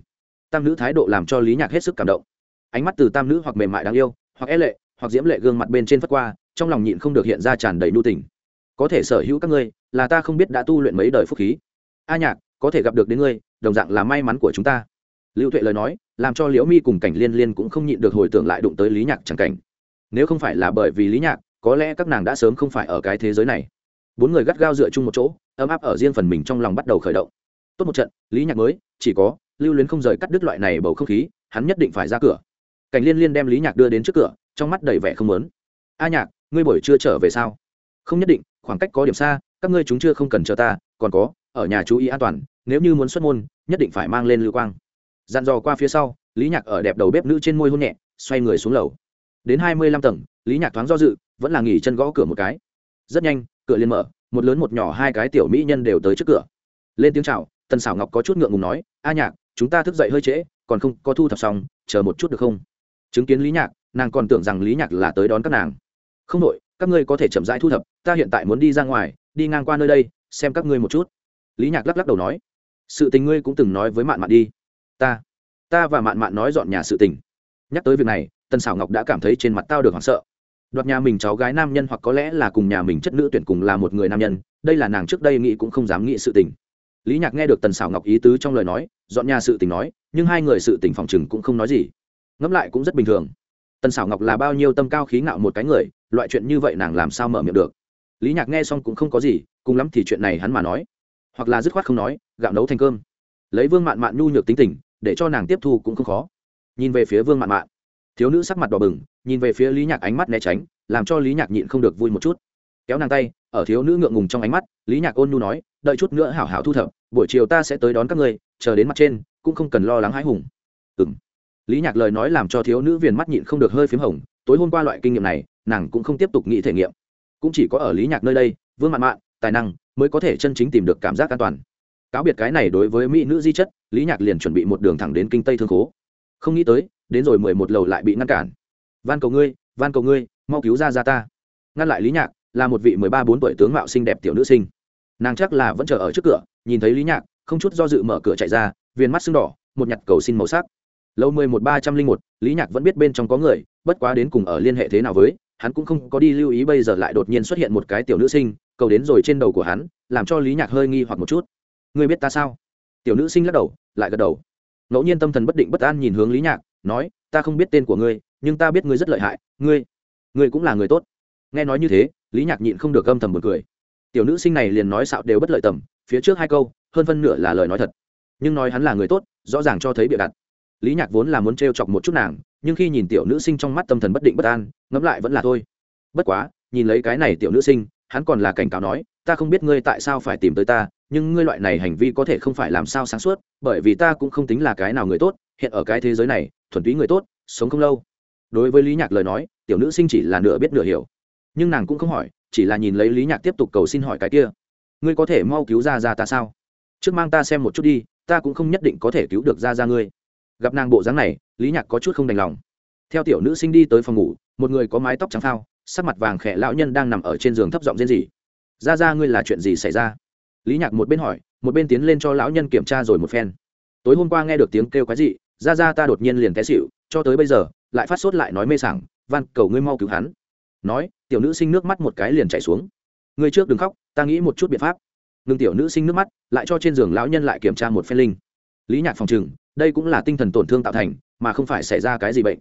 Speaker 1: Tam nữ thái độ làm cho lý nhạc hết sức cảm động. Ánh mắt từ tam nữ hoặc mềm mại đáng yêu, hoặc e lệ, hoặc diễm lệ gương mặt bên trên phất qua, trong lòng nhịn không được hiện ra tràn đầy nu tình. Có thể sở hữu các ngươi, là ta không biết đã tu luyện mấy đời phúc khí. A nhạc, có thể gặp được đến ngươi, đồng dạng là may mắn của chúng ta. Lưu tuệ lời nói, làm cho liễu mi cùng cảnh liên liên cũng không nhịn được hồi tưởng lại đụng tới lý nhạc chẳng cảnh. Nếu không phải là bởi vì lý nhạc, có lẽ các nàng đã sớm không phải ở cái thế giới này bốn người gắt gao dựa chung một chỗ, ấm áp ở riêng phần mình trong lòng bắt đầu khởi động. Tốt một trận, lý nhạc mới, chỉ có, lưu luyến không rời cắt đứt loại này bầu không khí, hắn nhất định phải ra cửa. Cảnh liên liên đem lý nhạc đưa đến trước cửa, trong mắt đầy vẻ không lớn a nhạc, ngươi buổi chưa trở về sao? Không nhất định, khoảng cách có điểm xa, các ngươi chúng chưa không cần chờ ta, còn có, ở nhà chú ý an toàn, nếu như muốn xuất môn, nhất định phải mang lên lưu quang. Dặn dò qua phía sau, lý nhạc ở đẹp đầu bếp nữ trên môi hôn nhẹ, xoay người xuống lầu. Đến hai mươi lăm tầng, lý nhạc thoáng do dự, vẫn là nghỉ chân gõ cửa một cái. Rất nhanh cửa liền mở, một lớn một nhỏ hai cái tiểu mỹ nhân đều tới trước cửa. Lên tiếng chào, tần xảo ngọc có chút ngượng ngùng nói, a nhạc, chúng ta thức dậy hơi trễ, còn không có thu thập xong, chờ một chút được không? Chứng kiến lý nhạc, nàng còn tưởng rằng lý nhạc là tới đón các nàng. Không đội, các ngươi có thể chậm rãi thu thập, ta hiện tại muốn đi ra ngoài, đi ngang qua nơi đây, xem các ngươi một chút. Lý nhạc lắc lắc đầu nói, sự tình ngươi cũng từng nói với mạn mạn đi. Ta ta và mạn mạn nói dọn nhà sự tình. Nhắc tới việc này, tần xảo ngọc đã cảm thấy trên mặt tao được hoảng sợ đoạt nhà mình cháu gái nam nhân hoặc có lẽ là cùng nhà mình chất nữ tuyển cùng là một người nam nhân, đây là nàng trước đây nghĩ cũng không dám nghĩ sự tình. Lý nhạc nghe được tần xảo ngọc ý tứ trong lời nói, dọn nhà sự tình nói, nhưng hai người sự tình phòng chừng cũng không nói gì. Ngẫm lại cũng rất bình thường. Tần xảo ngọc là bao nhiêu tâm cao khí ngạo một cái người, loại chuyện như vậy nàng làm sao mở miệng được? Lý nhạc nghe xong cũng không có gì, cùng lắm thì chuyện này hắn mà nói. Hoặc là dứt khoát không nói, gạo nấu thành cơm. Lấy vương mạn mạn nhu nhược tính tình, để cho nàng tiếp thu cũng không khó. Nhìn về phía vương mạn mạn, thiếu nữ sắc mặt đỏ bừng nhìn về phía lý nhạc ánh mắt né tránh, làm cho lý nhạc nhịn không được vui một chút. Kéo nàng tay, ở thiếu nữ ngượng ngùng trong ánh mắt, lý nhạc ôn nhu nói, đợi chút nữa hảo hảo thu thập, buổi chiều ta sẽ tới đón các ngươi, chờ đến mặt trên, cũng không cần lo lắng hãi hùng. Ừ m lý nhạc lời nói làm cho thiếu nữ viền mắt nhịn không được hơi p h í m hồng, tối hôm qua loại kinh nghiệm này, nàng cũng không tiếp tục nghĩ thể nghiệm. Cũng chỉ có ở lý nhạc nơi đây, vương mạn mạn, tài năng, mới có thể chân chính tìm được cảm giác an toàn. Cáo biệt cái này đối với mỹ nữ di chất, lý nhạc liền chuẩn bị một đường thẳng đến kinh tây thương khố. Không nghĩ tới, đến rồi mười một lầu lại bị ngăn cản van cầu ngươi, van cầu ngươi, mau cứu ra ra ta. Ngăn lại lý nhạc, là một vị mười ba bốn tuổi tướng mạo xinh đẹp tiểu nữ sinh. Nàng chắc là vẫn chờ ở trước cửa, nhìn thấy lý nhạc, không chút do dự mở cửa chạy ra viên mắt sưng đỏ, một nhặt cầu xin màu sắc. Lâu mười một ba trăm linh một, lý nhạc vẫn biết bên trong có người, bất quá đến cùng ở liên hệ thế nào với, hắn cũng không có đi lưu ý bây giờ lại đột nhiên xuất hiện một cái tiểu nữ sinh, cầu đến rồi trên đầu của hắn, làm cho lý nhạc hơi nghi hoặc một chút. Ngươi biết ta sao? Tiểu nữ sinh lắc đầu, lại gật đầu. Ngẫu nhiên tâm thần bất định bất an nhìn hướng lý nhạc, nói, ta không biết tên của ngươi nhưng ta biết ngươi rất lợi hại, ngươi ngươi cũng là người tốt. Nghe nói như thế, lý nhạc nhịn không được âm thầm một cười. Tiểu nữ sinh này liền nói xạo đều bất lợi tầm, phía trước hai câu, hơn phân nửa là lời nói thật. Nhưng nói hắn là người tốt, rõ ràng cho thấy bịa đặt. Lý nhạc vốn là muốn t chọc một chút nàng, nhưng khi nhìn tiểu nữ sinh trong mắt tâm thần bất định bất an, ngẫm lại vẫn là thôi. Bất quá, nhìn lấy cái này tiểu nữ sinh, hắn còn là cảnh cáo nói, ta không biết ngươi tại sao phải tìm tới ta, nhưng ngươi loại này hành vi có thể không phải làm sao sáng suốt, bởi vì ta cũng không tính là cái nào người tốt, hiện ở cái thế giới này, thuần túy người tốt, sống không lâu đối với lý nhạc lời nói, tiểu nữ sinh chỉ là nửa biết nửa hiểu. Nhưng nàng cũng không hỏi, chỉ là nhìn lấy lý nhạc tiếp tục cầu xin hỏi cái kia. Ngươi có thể mau cứu ra ra ta sao? Trước mang ta xem một chút đi, ta cũng không nhất định có thể cứu được ra ra ngươi. Gặp nàng bộ dáng này, lý nhạc có chút không đành lòng. Theo tiểu nữ sinh đi tới phòng ngủ, một người có mái tóc trắng phao, sắc mặt vàng khẽ lão nhân đang nằm ở trên giường thấp giọng rên rỉ. Ra ra, ngươi là chuyện gì xảy ra? Lý nhạc một bên hỏi, một bên tiến lên cho lão nhân kiểm tra rồi một phen. Tối hôm qua nghe được tiếng kêu quái dị, ra ra ta đột nhiên liền té xịu cho tới bây giờ lại phát sốt lại nói mê sảng, van, cầu ngươi mau cứu hắn. Nói, tiểu nữ sinh nước mắt một cái liền chảy xuống. Ngươi trước đừng khóc, ta nghĩ một chút biện pháp. Ngừng tiểu nữ sinh nước mắt, lại cho trên giường lão nhân lại kiểm tra một phen linh. Lý nhạc phòng trừng, đây cũng là tinh thần tổn thương tạo thành, mà không phải xảy ra cái gì bệnh.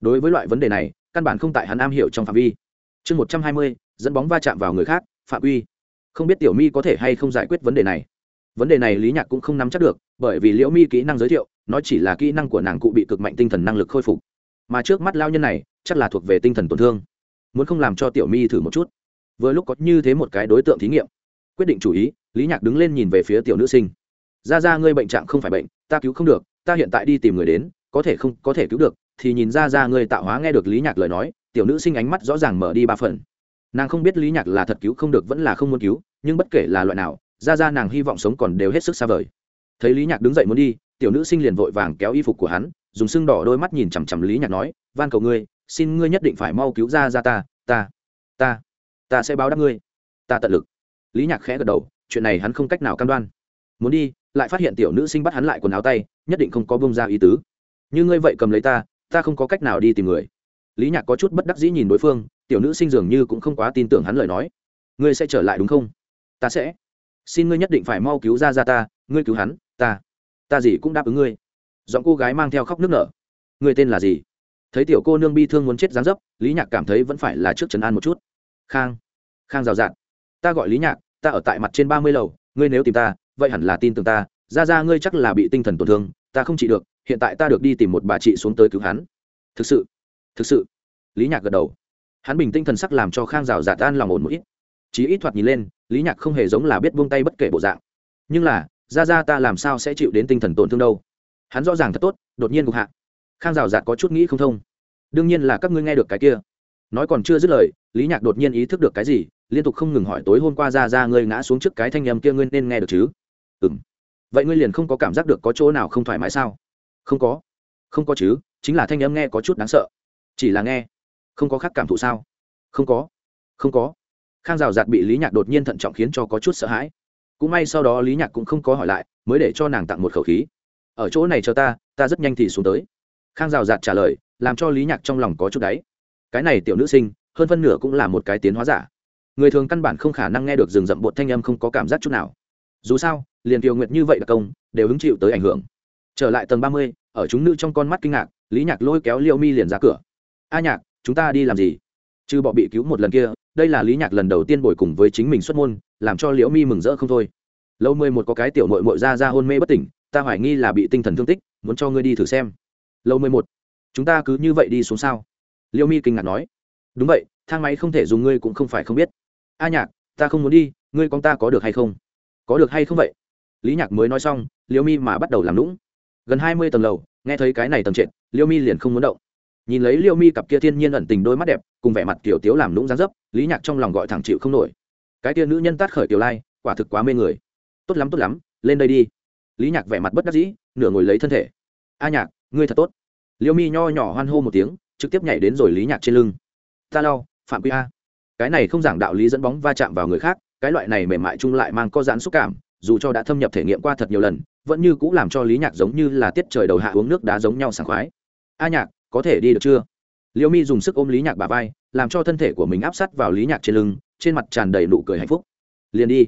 Speaker 1: Đối với loại vấn đề này, căn bản không tại hắn am hiểu trong phạm vi. Chương một trăm hai mươi, dẫn bóng va chạm vào người khác, phạm uy. Không biết tiểu mi có thể hay không giải quyết vấn đề này. Vấn đề này lý nhạc cũng không nắm chắc được, bởi vì liễu mi kỹ năng giới thiệu, nó chỉ là kỹ năng của nàng cụ bị cực mạnh tinh thần năng lực khôi phục mà trước mắt lao nhân này chắc là thuộc về tinh thần tổn thương, muốn không làm cho tiểu mi thử một chút. Vừa lúc có như thế một cái đối tượng thí nghiệm, quyết định chủ ý, lý nhạc đứng lên nhìn về phía tiểu nữ sinh. Ra ra, ngươi bệnh trạng không phải bệnh, ta cứu không được, ta hiện tại đi tìm người đến, có thể không, có thể cứu được. Thì nhìn ra ra, ngươi tạo hóa nghe được lý nhạc lời nói, tiểu nữ sinh ánh mắt rõ ràng mở đi ba phần. Nàng không biết lý nhạc là thật cứu không được vẫn là không muốn cứu, nhưng bất kể là loại nào, ra ra nàng hy vọng sống còn đều hết sức xa vời. Thấy lý nhạc đứng dậy muốn đi, tiểu nữ sinh liền vội vàng kéo y phục của hắn dùng sưng đỏ đôi mắt nhìn chằm chằm lý nhạc nói, van cầu ngươi, xin ngươi nhất định phải mau cứu ra ra ta ta ta ta sẽ báo đáp ngươi. Ta tận lực. Lý nhạc khẽ gật đầu, chuyện này hắn không cách nào cam đoan. Muốn đi, lại phát hiện tiểu nữ sinh bắt hắn lại quần áo tay, nhất định không có bông ra ý tứ. Như ngươi vậy cầm lấy ta ta không có cách nào đi tìm người. Lý nhạc có chút bất đắc dĩ nhìn đối phương, tiểu nữ sinh dường như cũng không quá tin tưởng hắn lời nói. Ngươi sẽ trở lại đúng không? Ta sẽ. Xin ngươi nhất định phải mau cứu ra ra ta, ngươi cứu hắn, ta ta gì cũng đáp ứng ngươi giọng cô gái mang theo khóc nước nở. Người tên là gì? Thấy tiểu cô nương bi thương muốn chết dáng dấp, lý nhạc cảm thấy vẫn phải là trước trấn an một chút. Khang khang rào rạt. Ta gọi lý nhạc, ta ở tại mặt trên ba mươi lầu, ngươi nếu tìm ta, vậy hẳn là tin tưởng ta. Ra ra, ngươi chắc là bị tinh thần tổn thương, ta không trị được, hiện tại ta được đi tìm một bà chị xuống tới cứu hắn. Thực sự thực sự. Lý nhạc gật đầu. Hắn bình tinh thần sắc làm cho khang rào rạt tan lòng ổn một ít. Chí ít thoạt nhìn lên, lý nhạc không hề giống là biết buông tay bất kể bộ dạng. Nhưng là, ra ra, ta làm sao sẽ chịu đến tinh thần tổn thương đâu? Hắn rõ ràng thật tốt, đột nhiên gục hạ. Khang rào rạt có chút nghĩ không thông. Đương nhiên là các ngươi nghe được cái kia. Nói còn chưa dứt lời, lý nhạc đột nhiên ý thức được cái gì, liên tục không ngừng hỏi tối hôm qua ra ra ngươi ngã xuống trước cái thanh âm kia ngươi nên nghe được chứ? Ừ m vậy ngươi liền không có cảm giác được có chỗ nào không thoải mái sao? Không có. Không có chứ, chính là thanh âm nghe có chút đáng sợ. Chỉ là nghe. Không có khác cảm thụ sao? Không có. Không có. Khang rào rạt bị lý nhạc đột nhiên thận trọng khiến cho có chút sợ hãi. Cũng may sau đó lý nhạc cũng không có hỏi lại, mới để cho nàng tặng một khẩu khí ở chỗ này cho ta ta rất nhanh thì xuống tới. Khang rào rạt trả lời, làm cho lý nhạc trong lòng có chút đáy. Cái này tiểu nữ sinh, hơn phân nửa cũng là một cái tiến hóa giả. Người thường căn bản không khả năng nghe được rừng rậm bột thanh âm không có cảm giác chút nào. Dù sao, liền kiều nguyệt như vậy là công, đều hứng chịu tới ảnh hưởng. Trở lại tầng ba mươi, ở chúng nữ trong con mắt kinh ngạc, lý nhạc lôi kéo liêu mi liền ra cửa. A nhạc, chúng ta đi làm gì? Chứ bọ bị cứu một lần kia, đây là lý nhạc lần đầu tiên bồi cùng với chính mình xuất môn, làm cho liễu mi mừng rỡ không thôi. Lâu mười một có cái tiểu mội mội ra ra hôn mê bất tỉnh ta hoài nghi là bị tinh thần thương tích, muốn cho ngươi đi thử xem. Lâu mười một, chúng ta cứ như vậy đi xuống sao? Liêu mi kinh ngạc nói. Đúng vậy, thang máy không thể dùng ngươi cũng không phải không biết. A nhạc, ta không muốn đi, ngươi con ta có được hay không? Có được hay không vậy? Lý nhạc mới nói xong, Liêu mi mà bắt đầu làm lũng gần hai mươi tầng lầu, nghe thấy cái này tầng trệt, Liêu mi liền không muốn động. Nhìn lấy Liêu mi cặp kia thiên nhiên ẩn tình đôi mắt đẹp, cùng vẻ mặt kiểu tiếu làm lũng dáng dấp, lý nhạc trong lòng gọi thẳng chịu không nổi. Cái kia nữ nhân tát khởi tiểu lai, quả thực quá mê người. Tốt lắm tốt lắm, lên đây đi lý nhạc vẻ mặt bất đắc dĩ, nửa ngồi lấy thân thể. A nhạc, ngươi thật tốt. Liêu mi nho nhỏ hoan hô một tiếng, trực tiếp nhảy đến rồi lý nhạc trên lưng. Ta lau, phạm quy a. Cái này không giảng đạo lý dẫn bóng va chạm vào người khác, cái loại này mềm mại chung lại mang có giãn xúc cảm, dù cho đã thâm nhập thể nghiệm qua thật nhiều lần, vẫn như cũng làm cho lý nhạc giống như là tiết trời đầu hạ uống nước đá giống nhau sảng khoái. A nhạc, có thể đi được chưa? Liêu mi dùng sức ôm lý nhạc bà vai, làm cho thân thể của mình áp sát vào lý nhạc trên lưng, trên mặt tràn đầy nụ cười hạnh phúc. Liền đi.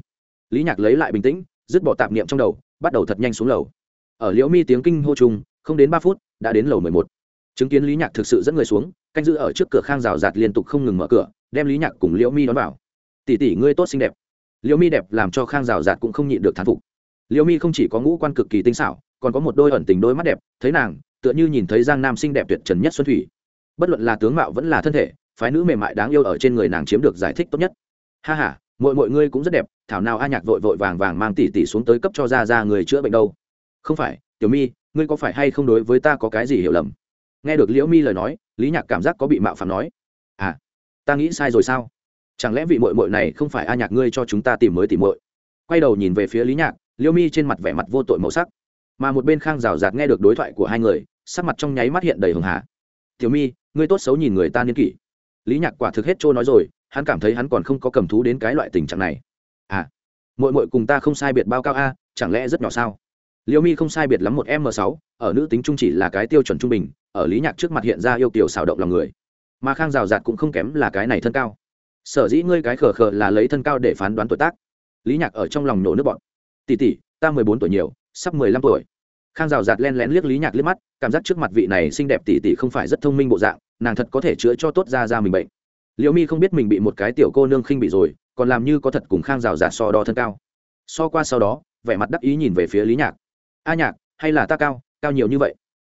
Speaker 1: Lý nhạc lấy lại bình tĩnh, dứt bỏ tạp niệm trong đầu bắt đầu thật nhanh xuống lầu. Ở liễu mi tiếng kinh hô chung, không đến ba phút, đã đến lầu mười một. Chứng kiến lý nhạc thực sự dẫn người xuống, canh giữ ở trước cửa khang rào rạt liên tục không ngừng mở cửa, đem lý nhạc cùng liễu mi đón vào. Tỷ tỷ, ngươi tốt xinh đẹp. Liễu mi đẹp làm cho khang rào rạt cũng không nhịn được thán phục. Liễu mi không chỉ có ngũ quan cực kỳ tinh xảo, còn có một đôi ẩn tình đôi mắt đẹp, thấy nàng, tựa như nhìn thấy giang nam xinh đẹp tuyệt trần nhất xuân thủy. Bất luận là tướng mạo vẫn là thân thể, phái nữ mềm mại đáng yêu ở trên người nàng chiếm được giải thích tốt nhất. Ha h a mọi mọi ngươi cũng rất đẹp, thảo nào a nhạc vội vội vàng vàng mang tỷ tỷ xuống tới cấp cho ra ra người chữa bệnh đâu. Không phải, tiểu mi, ngươi có phải hay không đối với ta có cái gì hiểu lầm? Nghe được liễu mi lời nói, lý nhạc cảm giác có bị mạo phạm nói. À ta nghĩ sai rồi sao? Chẳng lẽ vị mội mội này không phải a nhạc ngươi cho chúng ta tìm mới tìm mội quay đầu nhìn về phía lý nhạc, liễu mi trên mặt vẻ mặt vô tội màu sắc. Mà một bên khang rào rạt nghe được đối thoại của hai người, sắc mặt trong nháy mắt hiện đầy hường hà. Tiểu mi, ngươi tốt xấu nhìn người ta niên kỷ. Lý nhạc quả thực hết trôi nói rồi hắn cảm thấy hắn còn không có cầm thú đến cái loại tình trạng này. À mội mội cùng ta không sai biệt bao cao a, chẳng lẽ rất nhỏ sao? Liễu mi không sai biệt lắm một m sáu, ở nữ tính trung chỉ là cái tiêu chuẩn trung bình, ở lý nhạc trước mặt hiện ra yêu kiểu xào động lòng người. Mà khang rào rạt cũng không kém là cái này thân cao. Sở dĩ ngươi cái khờ khờ là lấy thân cao để phán đoán tuổi tác. Lý nhạc ở trong lòng nổ nước bọn tỷ tỷ, ta mười bốn tuổi nhiều, sắp mười lăm tuổi. Khang rào rạt len lén liếc lý nhạc liếc mắt, cảm giác trước mặt vị này xinh đẹp tỷ tỷ không phải rất thông minh bộ dạng, nàng thật có thể chữa cho tốt ra ra mình bệnh liễu mi không biết mình bị một cái tiểu cô nương khinh bị rồi, còn làm như có thật cùng khang rào giả so đo thân cao. So qua sau đó, vẻ mặt đắc ý nhìn về phía lý nhạc. A nhạc, hay là ta cao cao nhiều như vậy?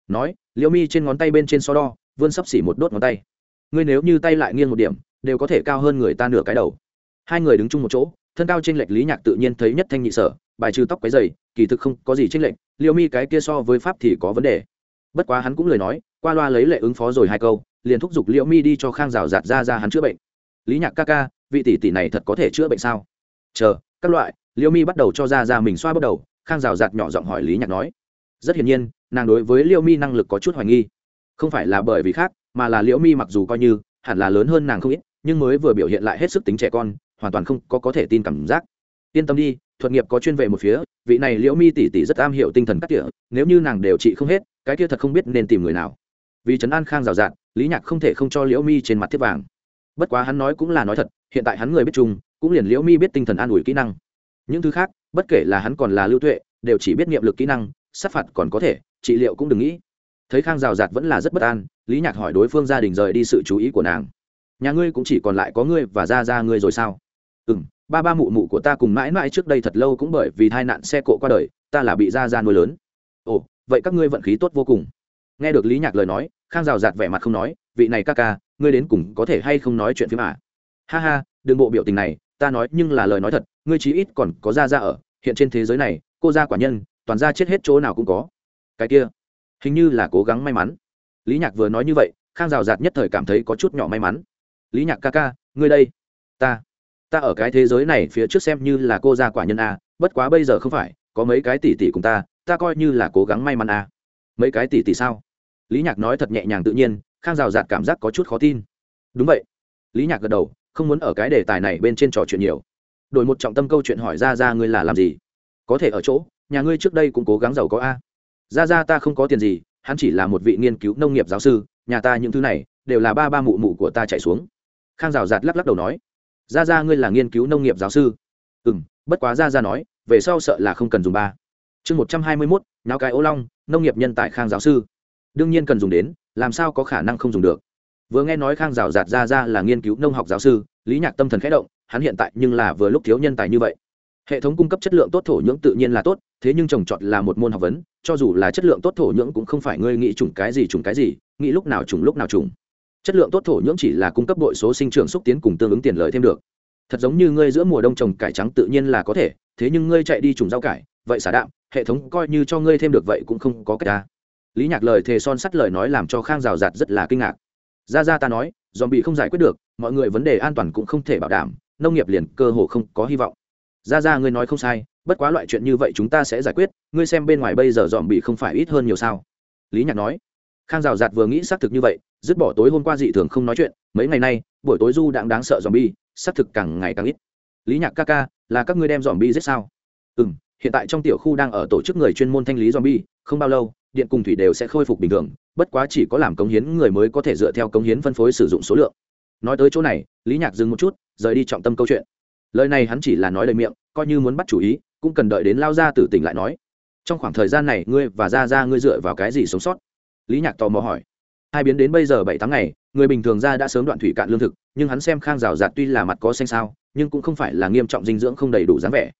Speaker 1: Nói, liễu mi trên ngón tay bên trên so đo, vươn sấp xỉ một đốt ngón tay. Ngươi nếu như tay lại nghiêng một điểm, đều có thể cao hơn người ta nửa cái đầu. Hai người đứng chung một chỗ, thân cao trên lệch lý nhạc tự nhiên thấy nhất thanh nhị sở, bài trừ tóc cái dày kỳ thực không có gì trên lệch, liễu mi cái kia so với pháp thì có vấn đề. Bất quá hắn cũng lời nói, qua loa lấy lệ ứng phó rồi hai câu liền thúc giục liễu mi đi cho khang rào giạt ra ra hắn chữa bệnh. Lý nhạc ca ca, vị tỷ tỷ này thật có thể chữa bệnh sao? Chờ, các loại, liễu mi bắt đầu cho ra ra mình xoa bắt đầu, khang rào giạt nhỏ giọng hỏi lý nhạc nói. Rất hiển nhiên, nàng đối với liễu mi năng lực có chút hoài nghi. Không phải là bởi vì khác, mà là liễu mi mặc dù coi như, hẳn là lớn hơn nàng không ít, nhưng mới vừa biểu hiện lại hết sức tính trẻ con, hoàn toàn không có có thể tin cảm giác. Yên tâm đi, thuật nghiệp có chuyên về một phía, vị này liễu mi tỷ tỷ rất am hiểu tinh thần cắt tỉa nếu như nàng đều trị không hết, cái kia thật không biết nên tìm người nào vì trấn an khang rào rạt, lý nhạc không thể không cho liễu mi trên mặt thiết vàng. Bất quá hắn nói cũng là nói thật, hiện tại hắn người biết chung, cũng liền liễu mi biết tinh thần an ủi kỹ năng. Những thứ khác, bất kể là hắn còn là lưu tuệ, đều chỉ biết nghiệm lực kỹ năng, sát phạt còn có thể, trị liệu cũng đừng nghĩ. Thấy khang rào rạt vẫn là rất bất an, lý nhạc hỏi đối phương gia đình rời đi sự chú ý của nàng. Nhà ngươi cũng chỉ còn lại có ngươi và ra ra ngươi rồi sao? Ừ m ba ba mụ mụ của ta cùng mãi mãi trước đây thật lâu cũng bởi vì tai nạn xe cộ qua đời, ta là bị ra ra nuôi lớn. Ồ, vậy các ngươi vận khí tốt vô cùng nghe được lý nhạc lời nói, khang rào rạt vẻ mặt không nói, vị này ca ca, ngươi đến cùng có thể hay không nói chuyện phim à? ha ha, đừng bộ biểu tình này, ta nói nhưng là lời nói thật, ngươi chí ít còn có ra ra ở, hiện trên thế giới này, cô gia quả nhân, toàn ra chết hết chỗ nào cũng có. Cái kia, hình như là cố gắng may mắn. Lý nhạc vừa nói như vậy, khang rào rạt nhất thời cảm thấy có chút nhỏ may mắn. Lý nhạc ca ca, ngươi đây, ta ta ở cái thế giới này phía trước xem như là cô gia quả nhân a bất quá bây giờ không phải, có mấy cái tỷ tỷ cùng ta ta coi như là cố gắng may mắn a mấy cái tỷ tỷ sao? Lý nhạc nói thật nhẹ nhàng tự nhiên, khang rào rạt cảm giác có chút khó tin. Đúng vậy. Lý nhạc gật đầu, không muốn ở cái đề tài này bên trên trò chuyện nhiều. Đổi một trọng tâm câu chuyện hỏi ra ra ngươi là làm gì? Có thể ở chỗ, nhà ngươi trước đây cũng cố gắng giàu có a. Ra ra ta không có tiền gì, hắn chỉ là một vị nghiên cứu nông nghiệp giáo sư, nhà ta những thứ này đều là ba ba mụ mụ của ta chạy xuống. Khang rào rạt lắc lắc đầu nói ra ra ngươi là nghiên cứu nông nghiệp giáo sư? Ừ m bất quá ra ra nói, về sau sợ là không cần dùng ba. Chương một trăm hai mươi mốt nháo cái ô long, nông nghiệp nhân tại khang giáo sư đương nhiên cần dùng đến, làm sao có khả năng không dùng được? Vừa nghe nói khang rào rạt ra ra là nghiên cứu nông học giáo sư, lý nhạc tâm thần khẽ động, hắn hiện tại nhưng là vừa lúc thiếu nhân tài như vậy. Hệ thống cung cấp chất lượng tốt thổ nhưỡng tự nhiên là tốt, thế nhưng trồng trọt là một môn học vấn, cho dù là chất lượng tốt thổ nhưỡng cũng không phải ngươi nghĩ trùng cái gì trùng cái gì, nghĩ lúc nào trùng lúc nào trùng. Chất lượng tốt thổ nhưỡng chỉ là cung cấp đội số sinh trưởng xúc tiến cùng tương ứng tiền lợi thêm được. Thật giống như ngươi giữa mùa đông trồng cải trắng tự nhiên là có thể, thế nhưng ngươi chạy đi trùng rau cải, vậy xả đạm, hệ thống coi như cho ngươi thêm được vậy cũng không có cách ta lý nhạc lời thề son sắt lời nói làm cho khang rào rạt rất là kinh ngạc. Ra ra ta nói dòm bị không giải quyết được, mọi người vấn đề an toàn cũng không thể bảo đảm, nông nghiệp liền cơ hồ không có hy vọng. Ra ra, ngươi nói không sai, bất quá loại chuyện như vậy chúng ta sẽ giải quyết, ngươi xem bên ngoài bây giờ dòm bị không phải ít hơn nhiều sao? Lý nhạc nói. Khang rào rạt vừa nghĩ xác thực như vậy, dứt bỏ tối hôm qua dị thường không nói chuyện, mấy ngày nay, buổi tối du đãng đáng sợ dòm bi xác thực càng ngày càng ít. Lý nhạc ca ca, là các ngươi đem dòm bi giết sao? Ừ m hiện tại trong tiểu khu đang ở tổ chức người chuyên môn thanh lý zombie, không bao lâu điện cùng thủy đều sẽ khôi phục bình thường, bất quá chỉ có làm cống hiến người mới có thể dựa theo cống hiến phân phối sử dụng số lượng. Nói tới chỗ này, lý nhạc dừng một chút, rời đi trọng tâm câu chuyện. Lời này hắn chỉ là nói lời miệng, coi như muốn bắt chủ ý, cũng cần đợi đến lao ra tử tỉnh lại nói. Trong khoảng thời gian này, ngươi và ra ra ngươi dựa vào cái gì sống sót? Lý nhạc tò mò hỏi. Hai biến đến bây giờ bảy tháng ngày, người bình thường ra đã sớm đoạn thủy cạn lương thực, nhưng hắn xem khang rào rạt tuy là mặt có xanh sao, nhưng cũng không phải là nghiêm trọng dinh dưỡng không đầy đủ dáng vẻ.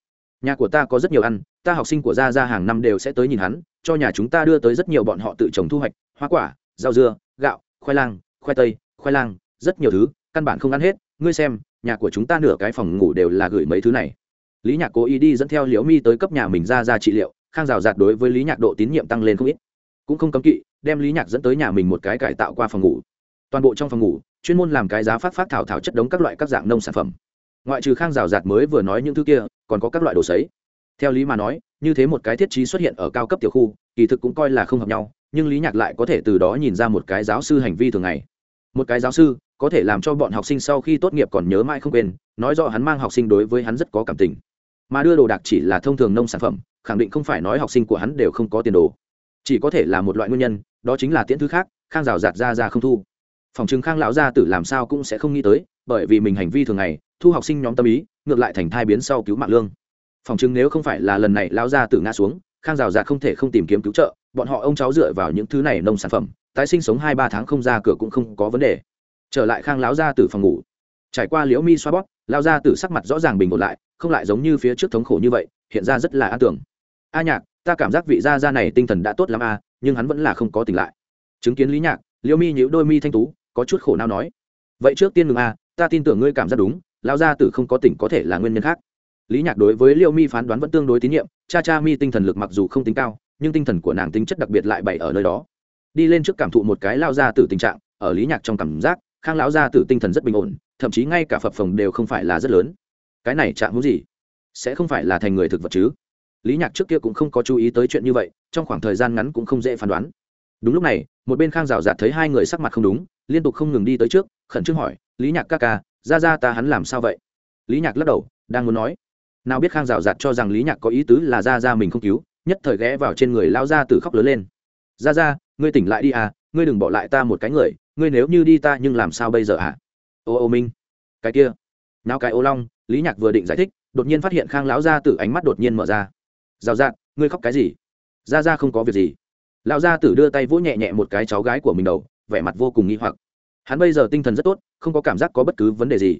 Speaker 1: Nhà của ta có rất nhiều ăn, ta học sinh của gia gia hàng năm đều sẽ tới nhìn hắn cho nhà chúng ta đưa tới rất nhiều bọn họ tự trồng thu hoạch, hoa quả, rau dưa, gạo, khoai lang, khoai tây, khoai lang, rất nhiều thứ, căn bản không ăn hết. Ngươi xem, nhà của chúng ta nửa cái phòng ngủ đều là gửi mấy thứ này. Lý nhạc cố ý đi dẫn theo liễu mi tới cấp nhà mình ra ra trị liệu, khang rào rạt đối với lý nhạc độ tín nhiệm tăng lên không ít. Cũng không cấm kỵ, đem lý nhạc dẫn tới nhà mình một cái cải tạo qua phòng ngủ. Toàn bộ trong phòng ngủ, chuyên môn làm cái giá phát phát thảo thảo chất đống các loại các dạng nông sản phẩm. Ngoại trừ khang rào rạt mới vừa nói những thứ kia, còn có các loại đồ sấy. Theo lý mà nói như thế một cái thiết trí xuất hiện ở cao cấp tiểu khu, kỳ thực cũng coi là không hợp nhau, nhưng lý nhạc lại có thể từ đó nhìn ra một cái giáo sư hành vi thường ngày. Một cái giáo sư, có thể làm cho bọn học sinh sau khi tốt nghiệp còn nhớ mãi không quên, nói rõ hắn mang học sinh đối với hắn rất có cảm tình. Mà đưa đồ đạc chỉ là thông thường nông sản phẩm, khẳng định không phải nói học sinh của hắn đều không có tiền đồ. Chỉ có thể là một loại nguyên nhân, đó chính là tiễn thứ khác, khang rào rạt ra ra không thu. Phòng chứng khang lão gia tử làm sao cũng sẽ không nghĩ tới, bởi vì mình hành vi thường ngày, thu học sinh nhóm tâm ý, ngược lại thành thai biến sau cứu mạng lương phòng chứng nếu không phải là lần này lão gia tử ngã xuống, khang rào rạt không thể không tìm kiếm cứu trợ, bọn họ ông cháu dựa vào những thứ này nông sản phẩm, tái sinh sống hai ba tháng không ra cửa cũng không có vấn đề. Trở lại khang lão gia tử phòng ngủ. Trải qua liễu mi xoa bóp lao gia tử sắc mặt rõ ràng bình ổn lại, không lại giống như phía trước thống khổ như vậy, hiện ra rất là an tưởng. A nhạc, ta cảm giác vị gia gia này tinh thần đã tốt lắm a, nhưng hắn vẫn là không có tỉnh lại. Chứng kiến lý nhạc, liễu mi nhíu đôi mi thanh tú, có chút khổ nào nói. Vậy trước tiên ngừng a, ta tin tưởng ngươi cảm giác đúng lao gia tử không có tỉnh có thể là nguyên nhân khác lý nhạc đối với Liêu mi phán đoán vẫn tương đối tín nhiệm, cha cha mi tinh thần lực mặc dù không tính cao, nhưng tinh thần của nàng tính chất đặc biệt lại bày ở nơi đó. Đi lên trước cảm thụ một cái lao gia tử tình trạng, ở lý nhạc trong cảm giác, khang lão gia tử tinh thần rất bình ổn, thậm chí ngay cả phập phồng đều không phải là rất lớn. Cái này chạm hữu gì? Sẽ không phải là thành người thực vật chứ? Lý nhạc trước kia cũng không có chú ý tới chuyện như vậy, trong khoảng thời gian ngắn cũng không dễ phán đoán. Đúng lúc này, một bên khang rào rạt thấy hai người sắc mặt không đúng, liên tục không ngừng đi tới trước, khẩn trương hỏi, lý nhạc ca ca, ra ra ta hắn làm sao vậy? Lý nhạc lắc đầu, đang muốn nói nào biết khang rào rạt cho rằng lý nhạc có ý tứ là ra ra mình không cứu, nhất thời ghé vào trên người lao ra từ khóc lớn lên. Ra ra ngươi tỉnh lại đi à ngươi đừng bỏ lại ta một cái người, ngươi nếu như đi ta nhưng làm sao bây giờ à? Ô ô minh. Cái kia. Nào cái ô long. Lý nhạc vừa định giải thích, đột nhiên phát hiện khang lão gia tử ánh mắt đột nhiên mở ra. Rào rạt ngươi khóc cái gì? Ra ra không có việc gì. Lão gia tử đưa tay vỗ nhẹ nhẹ một cái cháu gái của mình đầu, vẻ mặt vô cùng nghi hoặc. Hắn bây giờ tinh thần rất tốt, không có cảm giác có bất cứ vấn đề gì.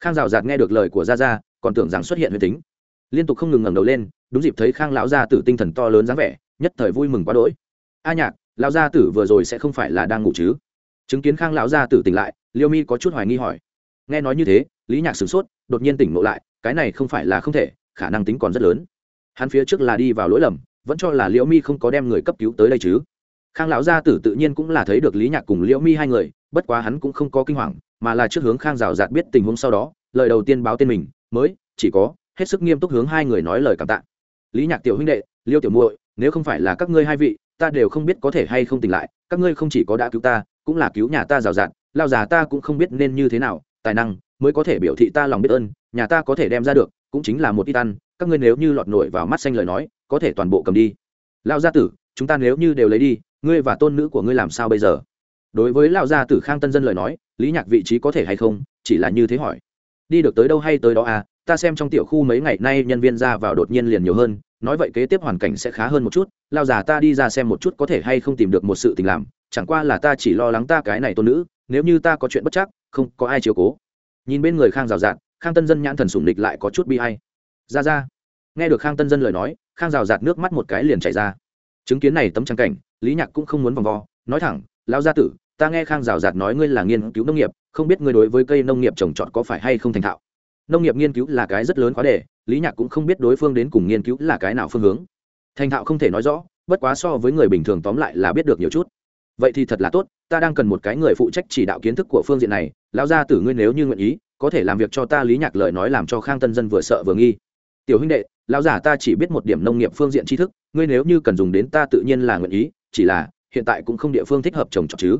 Speaker 1: Khang rào rạt nghe được lời của gia gia còn tưởng rằng xuất hiện huyết tính. Liên tục không ngừng ngẩng đầu lên, đúng dịp thấy khang lão gia tử tinh thần to lớn dáng vẻ, nhất thời vui mừng quá đỗi. A nhạc, lão gia tử vừa rồi sẽ không phải là đang ngủ chứ? Chứng kiến khang lão gia tử tỉnh lại, liêu mi có chút hoài nghi hỏi. Nghe nói như thế, lý nhạc sửng sốt, đột nhiên tỉnh ngộ lại, cái này không phải là không thể, khả năng tính còn rất lớn. Hắn phía trước là đi vào lỗi lầm, vẫn cho là liễu mi không có đem người cấp cứu tới đây chứ. Khang lão gia tử tự nhiên cũng là thấy được lý nhạc cùng liễu mi hai người, bất quá hắn cũng không có kinh hoàng, mà là trước hướng khang rào rạt biết tình huống sau đó, lời đầu tiên báo tên mình mới, chỉ có, hết sức nghiêm túc hướng hai người nói lời cảm tạ. Lý nhạc tiểu huynh đệ, liêu tiểu muội, nếu không phải là các ngươi hai vị, ta đều không biết có thể hay không tỉnh lại, các ngươi không chỉ có đã cứu ta, cũng là cứu nhà ta rào rạt, lao già ta cũng không biết nên như thế nào, tài năng mới có thể biểu thị ta lòng biết ơn, nhà ta có thể đem ra được, cũng chính là một ít ăn, các ngươi nếu như lọt nổi vào mắt xanh lời nói, có thể toàn bộ cầm đi. Lao gia tử, chúng ta nếu như đều lấy đi, ngươi và tôn nữ của ngươi làm sao bây giờ? Đối với lao gia tử khang tân dân lời nói, lý nhạc vị trí có thể hay không, chỉ là như thế hỏi đi được tới đâu hay tới đó à ta xem trong tiểu khu mấy ngày nay nhân viên ra vào đột nhiên liền nhiều hơn, nói vậy kế tiếp hoàn cảnh sẽ khá hơn một chút, lao già ta đi ra xem một chút có thể hay không tìm được một sự tình làm, chẳng qua là ta chỉ lo lắng ta cái này tôn nữ, nếu như ta có chuyện bất chắc, không có ai chiếu cố. Nhìn bên người khang rào rạt khang tân dân nhãn thần sủng địch lại có chút bi hay ra ra. Nghe được khang tân dân lời nói, khang rào rạt nước mắt một cái liền chảy ra. Chứng kiến này tấm trắng cảnh, lý nhạc cũng không muốn vòng vo, nói thẳng lao gia tử, ta nghe khang rào rạt nói ngươi là nghiên cứu nông nghiệp không biết ngươi đối với cây nông nghiệp trồng trọt có phải hay không thành thạo. Nông nghiệp nghiên cứu là cái rất lớn khóa đề, lý nhạc cũng không biết đối phương đến cùng nghiên cứu là cái nào phương hướng. Thành thạo không thể nói rõ, bất quá so với người bình thường tóm lại là biết được nhiều chút. Vậy thì thật là tốt, ta đang cần một cái người phụ trách chỉ đạo kiến thức của phương diện này, lão gia tử ngươi nếu như nguyện ý, có thể làm việc cho ta lý nhạc lời nói làm cho khang tân dân vừa sợ vừa nghi. Tiểu huynh đệ, lão giả ta chỉ biết một điểm nông nghiệp phương diện tri thức, ngươi nếu như cần dùng đến ta tự nhiên là nguyện ý, chỉ là hiện tại cũng không địa phương thích hợp trồng trọt chứ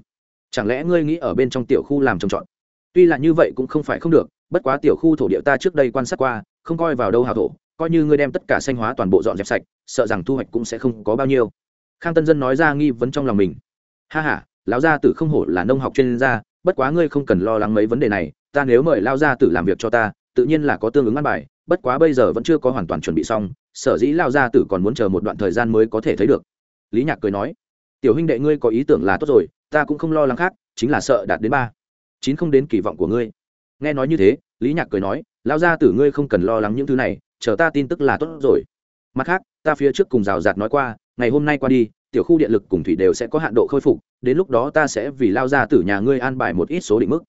Speaker 1: chẳng lẽ ngươi nghĩ ở bên trong tiểu khu làm trồng trọt? Tuy là như vậy cũng không phải không được, bất quá tiểu khu thổ địa ta trước đây quan sát qua, không coi vào đâu hào thổ, coi như ngươi đem tất cả xanh hóa toàn bộ dọn dẹp sạch, sợ rằng thu hoạch cũng sẽ không có bao nhiêu. Khang tân dân nói ra nghi vấn trong lòng mình. Ha h a lão gia tử không hổ là nông học chuyên gia, bất quá ngươi không cần lo lắng mấy vấn đề này, ta nếu mời lao gia tử làm việc cho ta, tự nhiên là có tương ứng ăn bài, bất quá bây giờ vẫn chưa có hoàn toàn chuẩn bị xong, sở dĩ lao gia tử còn muốn chờ một đoạn thời gian mới có thể thấy được. Lý nhạc cười nói, tiểu huynh đệ ngươi có ý tưởng là tốt rồi ta cũng không lo lắng khác, chính là sợ đạt đến ba. Chín không đến kỳ vọng của ngươi. Nghe nói như thế, lý nhạc cười nói lao gia tử ngươi không cần lo lắng những thứ này, chờ ta tin tức là tốt rồi. Mặt khác, ta phía trước cùng rào rạt nói qua, ngày hôm nay qua đi, tiểu khu điện lực cùng thủy đều sẽ có hạn độ khôi phục, đến lúc đó ta sẽ vì lao ra tử nhà ngươi an bài một ít số định mức.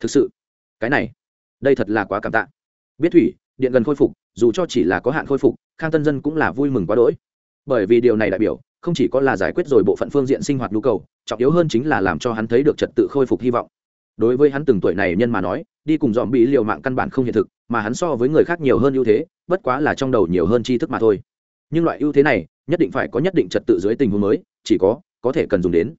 Speaker 1: Thực sự, cái này, đây thật là quá cảm tạ. Biết thủy, điện gần khôi phục, dù cho chỉ là có hạn khôi phục, khang tân dân cũng là vui mừng quá đỗi. Bởi vì điều này đại biểu không chỉ có là giải quyết rồi bộ phận phương diện sinh hoạt nhu cầu, trọng yếu hơn chính là làm cho hắn thấy được trật tự khôi phục hy vọng. Đối với hắn từng tuổi này nhân mà nói, đi cùng dòm bị liều mạng căn bản không hiện thực, mà hắn so với người khác nhiều hơn ưu thế, bất quá là trong đầu nhiều hơn tri thức mà thôi. Nhưng loại ưu thế này, nhất định phải có nhất định trật tự dưới tình huống mới, chỉ có có thể cần dùng đến.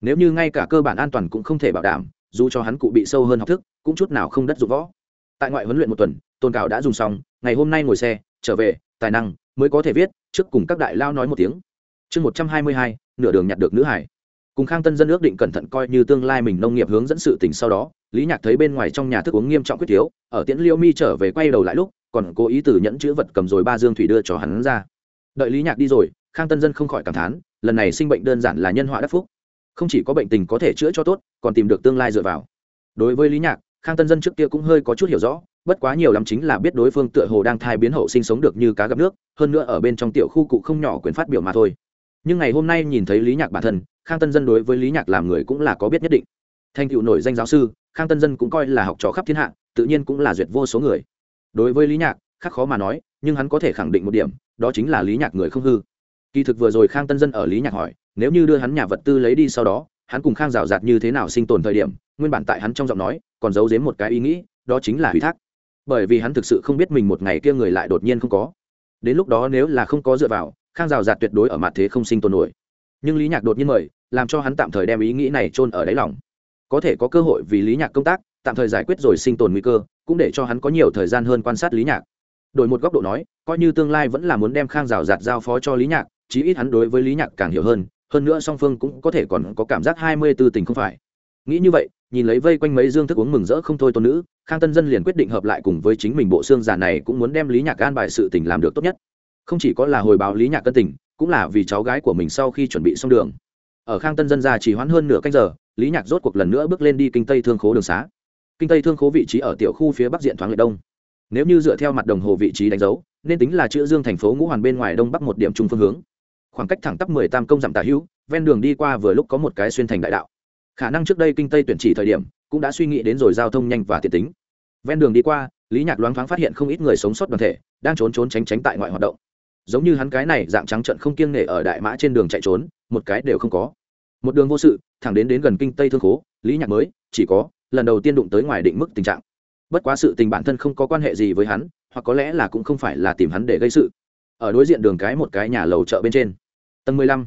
Speaker 1: Nếu như ngay cả cơ bản an toàn cũng không thể bảo đảm, dù cho hắn cụ bị sâu hơn học thức, cũng chút nào không đất dụng võ. Tại ngoại huấn luyện một tuần, tôn cào đã dùng xong, ngày hôm nay ngồi xe, trở về, tài năng, mới có thể viết, trước cùng các đại lao nói một tiếng chương một trăm hai mươi hai, nửa đường nhặt được nữ hải. Cùng khang tân dân ước định cẩn thận coi như tương lai mình nông nghiệp hướng dẫn sự tình sau đó, lý nhạc thấy bên ngoài trong nhà thức uống nghiêm trọng quyết thiếu, ở tiễn liêu mi trở về quay đầu lại lúc, còn cố ý từ nhẫn chữ vật cầm rồi ba dương thủy đưa cho hắn ra. Đợi lý nhạc đi rồi, khang tân dân không khỏi cảm thán, lần này sinh bệnh đơn giản là nhân họa đắc phúc. Không chỉ có bệnh tình có thể chữa cho tốt, còn tìm được tương lai dựa vào. Đối với lý nhạc, khang tân dân trước kia cũng hơi có chút hiểu rõ, bất quá nhiều lắm chính là biết đối phương tựa hồ đang thai biến hậu sinh sống được như cá gặp nước, hơn nữa ở bên trong tiểu khu cụ không nhỏ quyền phát biểu mà thôi nhưng ngày hôm nay nhìn thấy lý nhạc bản thân, khang tân dân đối với lý nhạc làm người cũng là có biết nhất định. Thành tựu nổi danh giáo sư, khang tân dân cũng coi là học trò khắp thiên hạ, tự nhiên cũng là duyệt vô số người. Đối với lý nhạc, khác khó mà nói, nhưng hắn có thể khẳng định một điểm, đó chính là lý nhạc người không hư. Kỳ thực vừa rồi khang tân dân ở lý nhạc hỏi, nếu như đưa hắn nhà vật tư lấy đi sau đó, hắn cùng khang rào rạt như thế nào sinh tồn thời điểm, nguyên bản tại hắn trong giọng nói, còn giấu giếm một cái ý nghĩ, đó chính là ủy thác. Bởi vì hắn thực sự không biết mình một ngày kia người lại đột nhiên không có. Đến lúc đó nếu là không có dựa vào khang rào rạt tuyệt đối ở mặt thế không sinh tồn nổi. Nhưng lý nhạc đột nhiên mời, làm cho hắn tạm thời đem ý nghĩ này chôn ở đáy lòng. Có thể có cơ hội vì lý nhạc công tác, tạm thời giải quyết rồi sinh tồn nguy cơ, cũng để cho hắn có nhiều thời gian hơn quan sát lý nhạc. Đổi một góc độ nói, coi như tương lai vẫn là muốn đem khang rào rạt giao phó cho lý nhạc, chí ít hắn đối với lý nhạc càng hiểu hơn hơn nữa song phương cũng có thể còn có cảm giác hai mươi tư tình không phải. Nghĩ như vậy, nhìn lấy vây quanh mấy dương thức uống mừng rỡ không thôi tôn nữ, khang tân dân liền quyết định hợp lại cùng với chính mình bộ xương già này cũng muốn đem lý nhạc an bài sự tình làm được tốt nhất không chỉ có là hồi báo lý nhạc cân tình, cũng là vì cháu gái của mình sau khi chuẩn bị xong đường. Ở khang tân dân ra chỉ hoãn hơn nửa canh giờ, lý nhạc rốt cuộc lần nữa bước lên đi kinh tây thương khố đường xá. Kinh tây thương khố vị trí ở tiểu khu phía bắc diện thoáng lệ đông. Nếu như dựa theo mặt đồng hồ vị trí đánh dấu, nên tính là chữ dương thành phố ngũ hoàn bên ngoài đông bắc một điểm chung phương hướng. Khoảng cách thẳng tắp mười tam công dặm tả hữu, ven đường đi qua vừa lúc có một cái xuyên thành đại đạo. Khả năng trước đây kinh tây tuyển chỉ thời điểm, cũng đã suy nghĩ đến rồi giao thông nhanh và tiện tính. Ven đường đi qua, lý nhạc loáng thoáng phát hiện không ít người sống sót đoàn thể, đang trốn trốn tránh tránh tại ngoại hoạt động giống như hắn cái này dạng trắng trận không kiêng nể ở đại mã trên đường chạy trốn, một cái đều không có. Một đường vô sự, thẳng đến đến gần kinh tây thương khố, lý nhạc mới, chỉ có, lần đầu tiên đụng tới ngoài định mức tình trạng. Bất quá sự tình bản thân không có quan hệ gì với hắn, hoặc có lẽ là cũng không phải là tìm hắn để gây sự. Ở đối diện đường cái một cái nhà lầu chợ bên trên. Tầng mười lăm,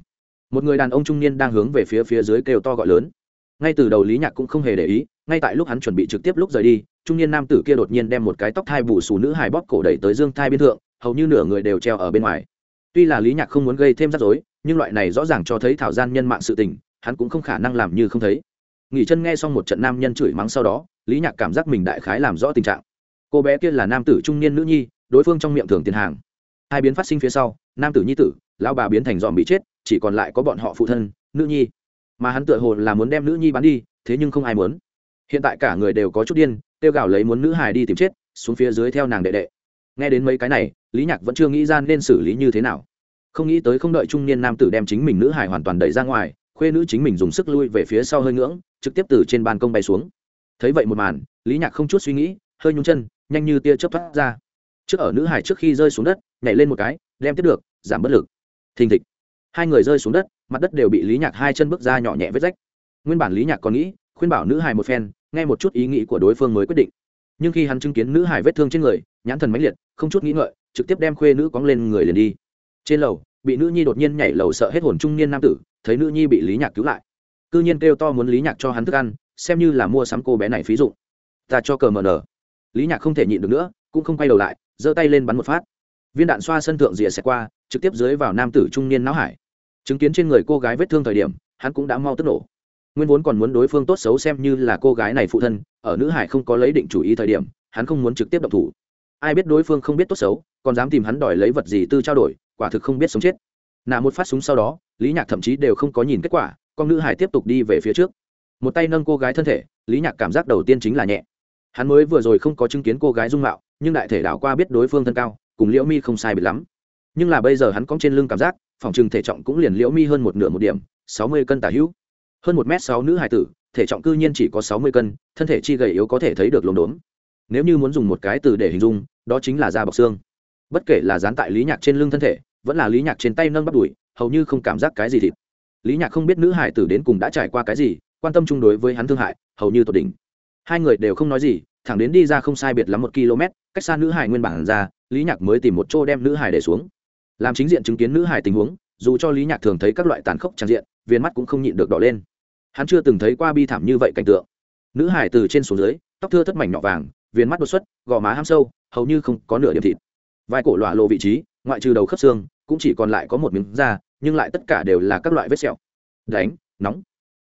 Speaker 1: một người đàn ông trung niên đang hướng về phía phía dưới kêu to gọi lớn. Ngay từ đầu lý nhạc cũng không hề để ý, ngay tại lúc hắn chuẩn bị trực tiếp lúc rời đi, trung niên nam tử kia đột nhiên đem một cái tóc thai bù xù nữ hài bóp cổ đẩy tới dương thai biên thượng hầu như nửa người đều treo ở bên ngoài. Tuy là lý nhạc không muốn gây thêm rắc rối, nhưng loại này rõ ràng cho thấy thảo gian nhân mạng sự tình, hắn cũng không khả năng làm như không thấy. Nghỉ chân nghe xong một trận nam nhân chửi mắng sau đó, lý nhạc cảm giác mình đại khái làm rõ tình trạng. Cô bé kia là nam tử trung niên nữ nhi, đối phương trong miệng thường tiền hàng. Hai biến phát sinh phía sau, nam tử nhi tử, lão bà biến thành dòm bị chết, chỉ còn lại có bọn họ phụ thân, nữ nhi. Mà hắn tựa hồ là muốn đem nữ nhi bán đi, thế nhưng không ai muốn. Hiện tại cả người đều có chút điên kêu gào lấy muốn nữ hài đi tìm chết, xuống phía dưới theo nàng đệ đệ nghe đến mấy cái này, lý nhạc vẫn chưa nghĩ ra nên xử lý như thế nào. Không nghĩ tới không đợi trung niên nam tử đem chính mình nữ Hải hoàn toàn đẩy ra ngoài, khuê nữ chính mình dùng sức lui về phía sau hơi ngưỡng, trực tiếp từ trên ban công bay xuống. Thấy vậy một màn, lý nhạc không chút suy nghĩ, hơi nhung chân, nhanh như tia chớp thoát ra. Trước ở nữ hải trước khi rơi xuống đất, nhảy lên một cái, đem tiếp được, giảm bất lực. Thình thịch. Hai người rơi xuống đất, mặt đất đều bị lý nhạc hai chân bước ra nhỏ nhẹ vết rách. Nguyên bản lý nhạc còn nghĩ, khuyên bảo nữ hải một phen, nghe một chút ý nghĩ của đối phương mới quyết định nhưng khi hắn chứng kiến nữ hải vết thương trên người, nhãn thần mãnh liệt, không chút nghĩ ngợi, trực tiếp đem khuê nữ cóng lên người liền đi. Trên lầu, bị nữ nhi đột nhiên nhảy lầu sợ hết hồn trung niên nam tử, thấy nữ nhi bị lý nhạc cứu lại. C ư nhiên kêu to muốn lý nhạc cho hắn thức ăn, xem như là mua sắm cô bé này phí dụ ta cho cờ mờ nở lý nhạc không thể nhịn được nữa, cũng không quay đầu lại, giơ tay lên bắn một phát. Viên đạn xoa sân thượng rìa xẹt qua, trực tiếp dưới vào nam tử trung niên não hải. Chứng kiến trên người cô gái vết thương thời điểm, hắn cũng đã mau tức nổ nguyên vốn còn muốn đối phương tốt xấu xem như là cô gái này phụ thân, ở nữ hải không có lấy định chủ ý thời điểm, hắn không muốn trực tiếp động thủ. Ai biết đối phương không biết tốt xấu, còn dám tìm hắn đòi lấy vật gì tư trao đổi, quả thực không biết sống chết. Nạ một phát súng sau đó, lý nhạc thậm chí đều không có nhìn kết quả, con nữ hải tiếp tục đi về phía trước. Một tay nâng cô gái thân thể, lý nhạc cảm giác đầu tiên chính là nhẹ. Hắn mới vừa rồi không có chứng kiến cô gái dung mạo, nhưng đại thể đảo qua biết đối phương thân cao, cùng liễu mi không sai biệt lắm. Nhưng là bây giờ hắn cóng trên lưng cảm giác, phòng trừng thể trọng cũng liền liễu mi hơn một nửa một điểm, sáu mươi cân tả hữu hơn một m sáu nữ hải tử, thể trọng cư nhiên chỉ có sáu mươi cân, thân thể chi gầy yếu có thể thấy được lồn đốn nếu như muốn dùng một cái từ để hình dung, đó chính là da bọc xương. Bất kể là dán tại lý nhạc trên lưng thân thể, vẫn là lý nhạc trên tay nâng bắt đùi, hầu như không cảm giác cái gì thịt. Lý nhạc không biết nữ hải tử đến cùng đã trải qua cái gì, quan tâm chung đối với hắn thương hại, hầu như tột đỉnh. Hai người đều không nói gì, thẳng đến đi ra không sai biệt lắm một km, cách xa nữ hải nguyên bản ra, lý nhạc mới tìm một chỗ đem nữ hải để xuống. Làm chính diện chứng kiến nữ hải tình huống, dù cho lý nhạc thường thấy các loại tàn khốc trang diện, viên mắt cũng không nhịn được đỏ lên hắn chưa từng thấy qua bi thảm như vậy cảnh tượng. Nữ hải từ trên xuống dưới, tóc thưa thất mảnh nhỏ vàng, viền mắt đột xuất, gò má ham sâu, hầu như không có nửa điểm thịt. Vai cổ lọa lộ vị trí, ngoại trừ đầu khớp xương, cũng chỉ còn lại có một miếng da, nhưng lại tất cả đều là các loại vết sẹo. Đánh, nóng.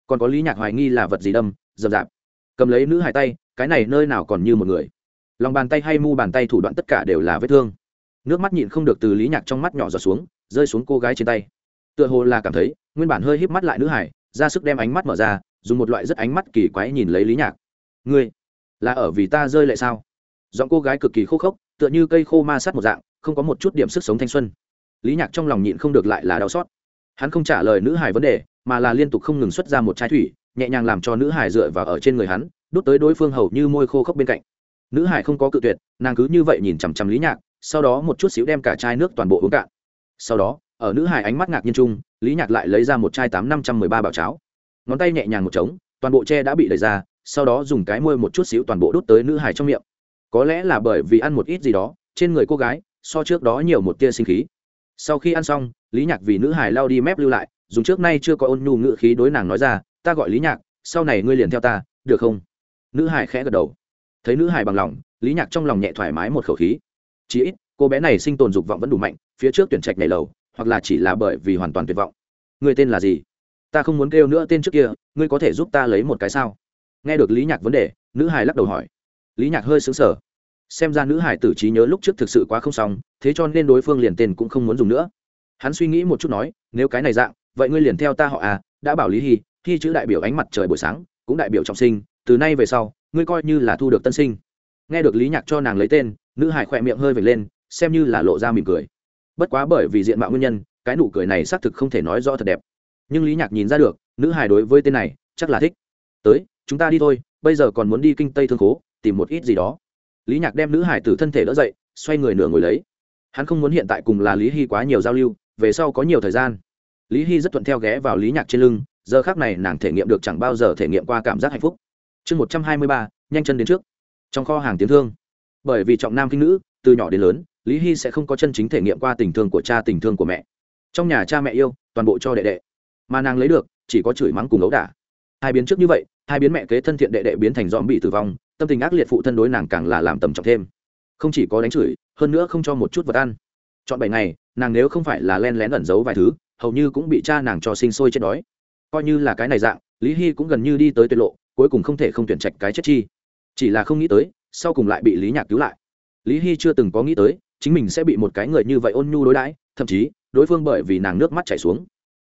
Speaker 1: Còn có lý nhạc hoài nghi là vật gì đâm dầm dạp. Cầm lấy nữ hải tay, cái này nơi nào còn như một người. Lòng bàn tay hay mu bàn tay thủ đoạn tất cả đều là vết thương. Nước mắt nhịn không được từ lý nhạc trong mắt nhỏ giọt xuống, rơi xuống cô gái trên tay. Tựa hồ là cảm thấy, nguyên bản hơi híp mắt lại nữ hải ra sức đem ánh mắt mở ra, dùng một loại rất ánh mắt kỳ quái nhìn lấy lý nhạc. Ngươi, là ở vì ta rơi lệ sao? Giọng cô gái cực kỳ khô khốc, tựa như cây khô ma sát một dạng, không có một chút điểm sức sống thanh xuân. Lý nhạc trong lòng nhịn không được lại là đau xót. Hắn không trả lời nữ hải vấn đề, mà là liên tục không ngừng xuất ra một chai thủy, nhẹ nhàng làm cho nữ hải dựa vào ở trên người hắn, đút tới đối phương hầu như môi khô khốc bên cạnh. Nữ hải không có cự tuyệt, nàng cứ như vậy nhìn chằm chằm lý nhạc, sau đó một chút xíu đem cả chai nước toàn bộ uống cạn. Sau đó ở nữ hải ánh mắt ngạc nhiên chung, lý nhạc lại lấy ra một chai tám năm trăm mười ba bảo cháo. Ngón tay nhẹ nhàng một trống, toàn bộ tre đã bị đẩy ra, sau đó dùng cái môi một chút xíu toàn bộ đốt tới nữ hải trong miệng. Có lẽ là bởi vì ăn một ít gì đó, trên người cô gái, so trước đó nhiều một tia sinh khí. Sau khi ăn xong, lý nhạc vì nữ hải lao đi mép lưu lại, dùng trước nay chưa có ôn nhu ngự khí đối nàng nói ra, ta gọi lý nhạc, sau này ngươi liền theo ta, được không? Nữ hải khẽ gật đầu. Thấy nữ hải bằng lòng, lý nhạc trong lòng nhẹ thoải mái một khẩu khí. Chí ít, cô bé này sinh tồn dục vọng vẫn đủ mạnh, phía trước tuyển trạch này lầu hoặc là chỉ là bởi vì hoàn toàn tuyệt vọng. Người tên là gì? Ta không muốn kêu nữa tên trước kia, ngươi có thể giúp ta lấy một cái sao? Nghe được lý nhạc vấn đề, nữ hải lắc đầu hỏi. Lý nhạc hơi xứng sở xem ra nữ hải tử trí nhớ lúc trước thực sự quá không xong, thế cho nên đối phương liền tên cũng không muốn dùng nữa. Hắn suy nghĩ một chút nói, nếu cái này dạng, vậy ngươi liền theo ta họ à đã bảo lý hy hy chữ đại biểu ánh mặt trời buổi sáng, cũng đại biểu trọng sinh, từ nay về sau, ngươi coi như là thu được tân sinh. Nghe được lý nhạc cho nàng lấy tên, nữ hải khỏe miệng hơi vệt lên, xem như là lộ ra mỉm cười bất quá bởi vì diện mạo nguyên nhân, cái nụ cười này xác thực không thể nói rõ thật đẹp. Nhưng lý nhạc nhìn ra được, nữ hài đối với tên này, chắc là thích. Tới, chúng ta đi thôi, bây giờ còn muốn đi kinh tây thương khố, tìm một ít gì đó. Lý nhạc đem nữ hải từ thân thể đỡ dậy, xoay người nửa ngồi lấy. Hắn không muốn hiện tại cùng là lý hy quá nhiều giao lưu, về sau có nhiều thời gian. Lý hy rất thuận theo ghé vào lý nhạc trên lưng, giờ khác này nàng thể nghiệm được chẳng bao giờ thể nghiệm qua cảm giác hạnh phúc. Chương một trăm hai mươi ba, nhanh chân đến trước. Trong kho hàng tiếng thương. Bởi vì trọng nam kinh nữ, từ nhỏ đến lớn lý hy sẽ không có chân chính thể nghiệm qua tình thương của cha, tình thương của mẹ. Trong nhà cha mẹ yêu, toàn bộ cho đệ đệ. Mà nàng lấy được, chỉ có chửi mắng cùng ấu đả. Hai biến trước như vậy, hai biến mẹ kế thân thiện đệ đệ biến thành dòm bị tử vong, tâm tình ác liệt phụ thân đối nàng càng là làm tầm trọng thêm. Không chỉ có đánh chửi, hơn nữa không cho một chút vật ăn. Chọn bảy ngày, nàng nếu không phải là len lén ẩn giấu vài thứ, hầu như cũng bị cha nàng cho sinh sôi chết đói. Coi như là cái này dạng, lý hy cũng gần như đi tới tuyệt lộ, cuối cùng không thể không tuyển trạch cái chết chi. Chỉ là không nghĩ tới, sau cùng lại bị lý nhạc cứu lại. Lý hy chưa từng có nghĩ tới chính mình sẽ bị một cái người như vậy ôn nhu đối đãi, thậm chí, đối phương bởi vì nàng nước mắt chảy xuống.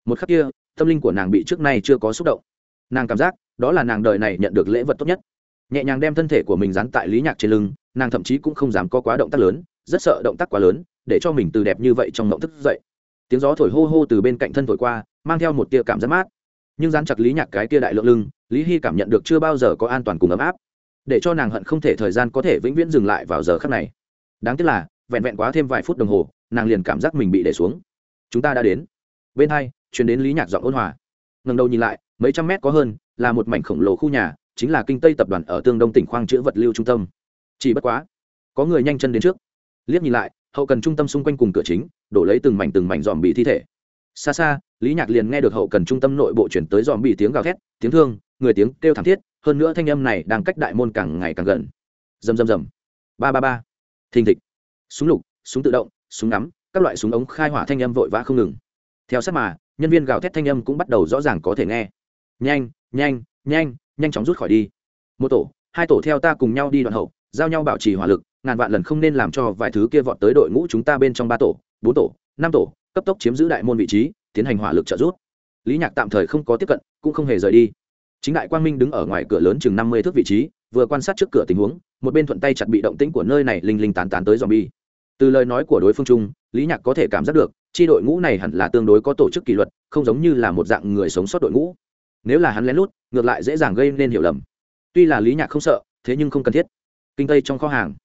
Speaker 1: Một khắc kia, tâm linh của nàng bị trước nay chưa có xúc động. Nàng cảm giác, đó là nàng đời này nhận được lễ vật tốt nhất. Nhẹ nhàng đem thân thể của mình dán tại lý nhạc trên lưng, nàng thậm chí cũng không dám có quá động tác lớn, rất sợ động tác quá lớn, để cho mình từ đẹp như vậy trong mộng thức dậy. Tiếng gió thổi hô hô từ bên cạnh thân thổi qua, mang theo một tia cảm giác mát. Nhưng dán chặt lý nhạc cái tia đại lượng lưng, lý hy cảm nhận được chưa bao giờ có an toàn cùng ấm áp. Để cho nàng hận không thể thời gian có thể vĩnh viễn dừng lại vào giờ khắc này. Đáng tiếc là vẹn vẹn quá thêm vài phút đồng hồ, nàng liền cảm giác mình bị để xuống. Chúng ta đã đến. Bên hai chuyển đến lý nhạc giọng ôn hòa. Ngần đầu nhìn lại, mấy trăm mét có hơn, là một mảnh khổng lồ khu nhà, chính là kinh tây tập đoàn ở tương đông tỉnh khoang chữa vật lưu trung tâm. Chỉ bất quá, có người nhanh chân đến trước. Liếc nhìn lại, hậu cần trung tâm xung quanh cùng cửa chính, đổ lấy từng mảnh từng mảnh dòm bị thi thể. Xa xa, lý nhạc liền nghe được hậu cần trung tâm nội bộ chuyển tới dòm bị tiếng gào thét, tiếng thương, người tiếng kêu thảm thiết, hơn nữa thanh âm này đang cách đại môn càng ngày càng gần. Rầm rầm rầm. Ba ba ba. Thình thịch súng lục, súng tự động, súng ngắm, các loại súng ống khai hỏa thanh âm vội vã không ngừng. Theo sát mà, nhân viên gào thét thanh âm cũng bắt đầu rõ ràng có thể nghe. Nhanh nhanh nhanh nhanh chóng rút khỏi đi. Một tổ, hai tổ theo ta cùng nhau đi đoạn hậu, giao nhau bảo trì hỏa lực, ngàn vạn lần không nên làm cho vài thứ kia vọt tới đội ngũ chúng ta bên trong ba tổ, bốn tổ, năm tổ, cấp tốc chiếm giữ đại môn vị trí, tiến hành hỏa lực trợ rút. lý nhạc tạm thời không có tiếp cận, cũng không hề rời đi. Chính đại quang minh đứng ở ngoài cửa lớn chừng năm mươi thước vị trí, vừa quan sát trước cửa tình huống, một bên thuận tay chặt bị động tĩnh của nơi này linh linh tán tán tới dòm bi từ lời nói của đối phương trung lý nhạc có thể cảm giác được, chi đội ngũ này hẳn là tương đối có tổ chức kỷ luật, không giống như là một dạng người sống sót đội ngũ. Nếu là hắn lén lút, ngược lại dễ dàng gây nên hiểu lầm. Tuy là lý nhạc không sợ, thế nhưng không cần thiết. Kinh tây trong kho hàng.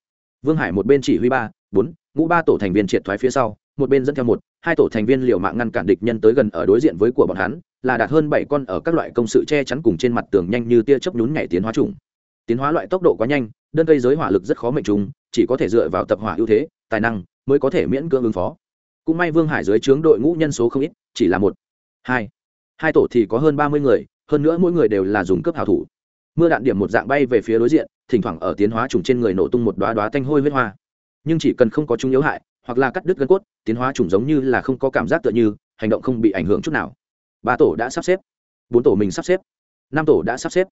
Speaker 1: Vương hải một bên chỉ huy ba, bốn, ngũ ba tổ thành viên triệt thoái phía sau, một bên dẫn theo một, hai tổ thành viên liều mạng ngăn cản địch nhân tới gần ở đối diện với của bọn hắn, là đạt hơn bảy con ở các loại công sự che chắn cùng trên mặt tường nhanh như tia chớp nhún nhảy tiến hóa trùng tiến hóa loại tốc độ quá nhanh đơn cây giới hỏa lực rất khó mệnh trùng chỉ có thể dựa vào tập hỏa ưu thế, tài năng mới có thể miễn cưỡng ứng phó. Cũng may vương hải dưới trướng đội ngũ nhân số không ít, chỉ là một, hai. Hai tổ thì có hơn ba mươi người, hơn nữa mỗi người đều là dùng cấp hào thủ. Mưa đạn điểm một dạng bay về phía đối diện, thỉnh thoảng ở tiến hóa trùng trên người nổ tung một đoá đoá tanh hôi huyết hoa. Nhưng chỉ cần không có chúng yếu hại, hoặc là cắt đứt gân cốt, tiến hóa trùng giống như là không có cảm giác tựa như, hành động không bị ảnh hưởng chút nào. Ba tổ đã sắp xếp. Bốn tổ mình sắp xếp. Năm tổ đã sắp xếp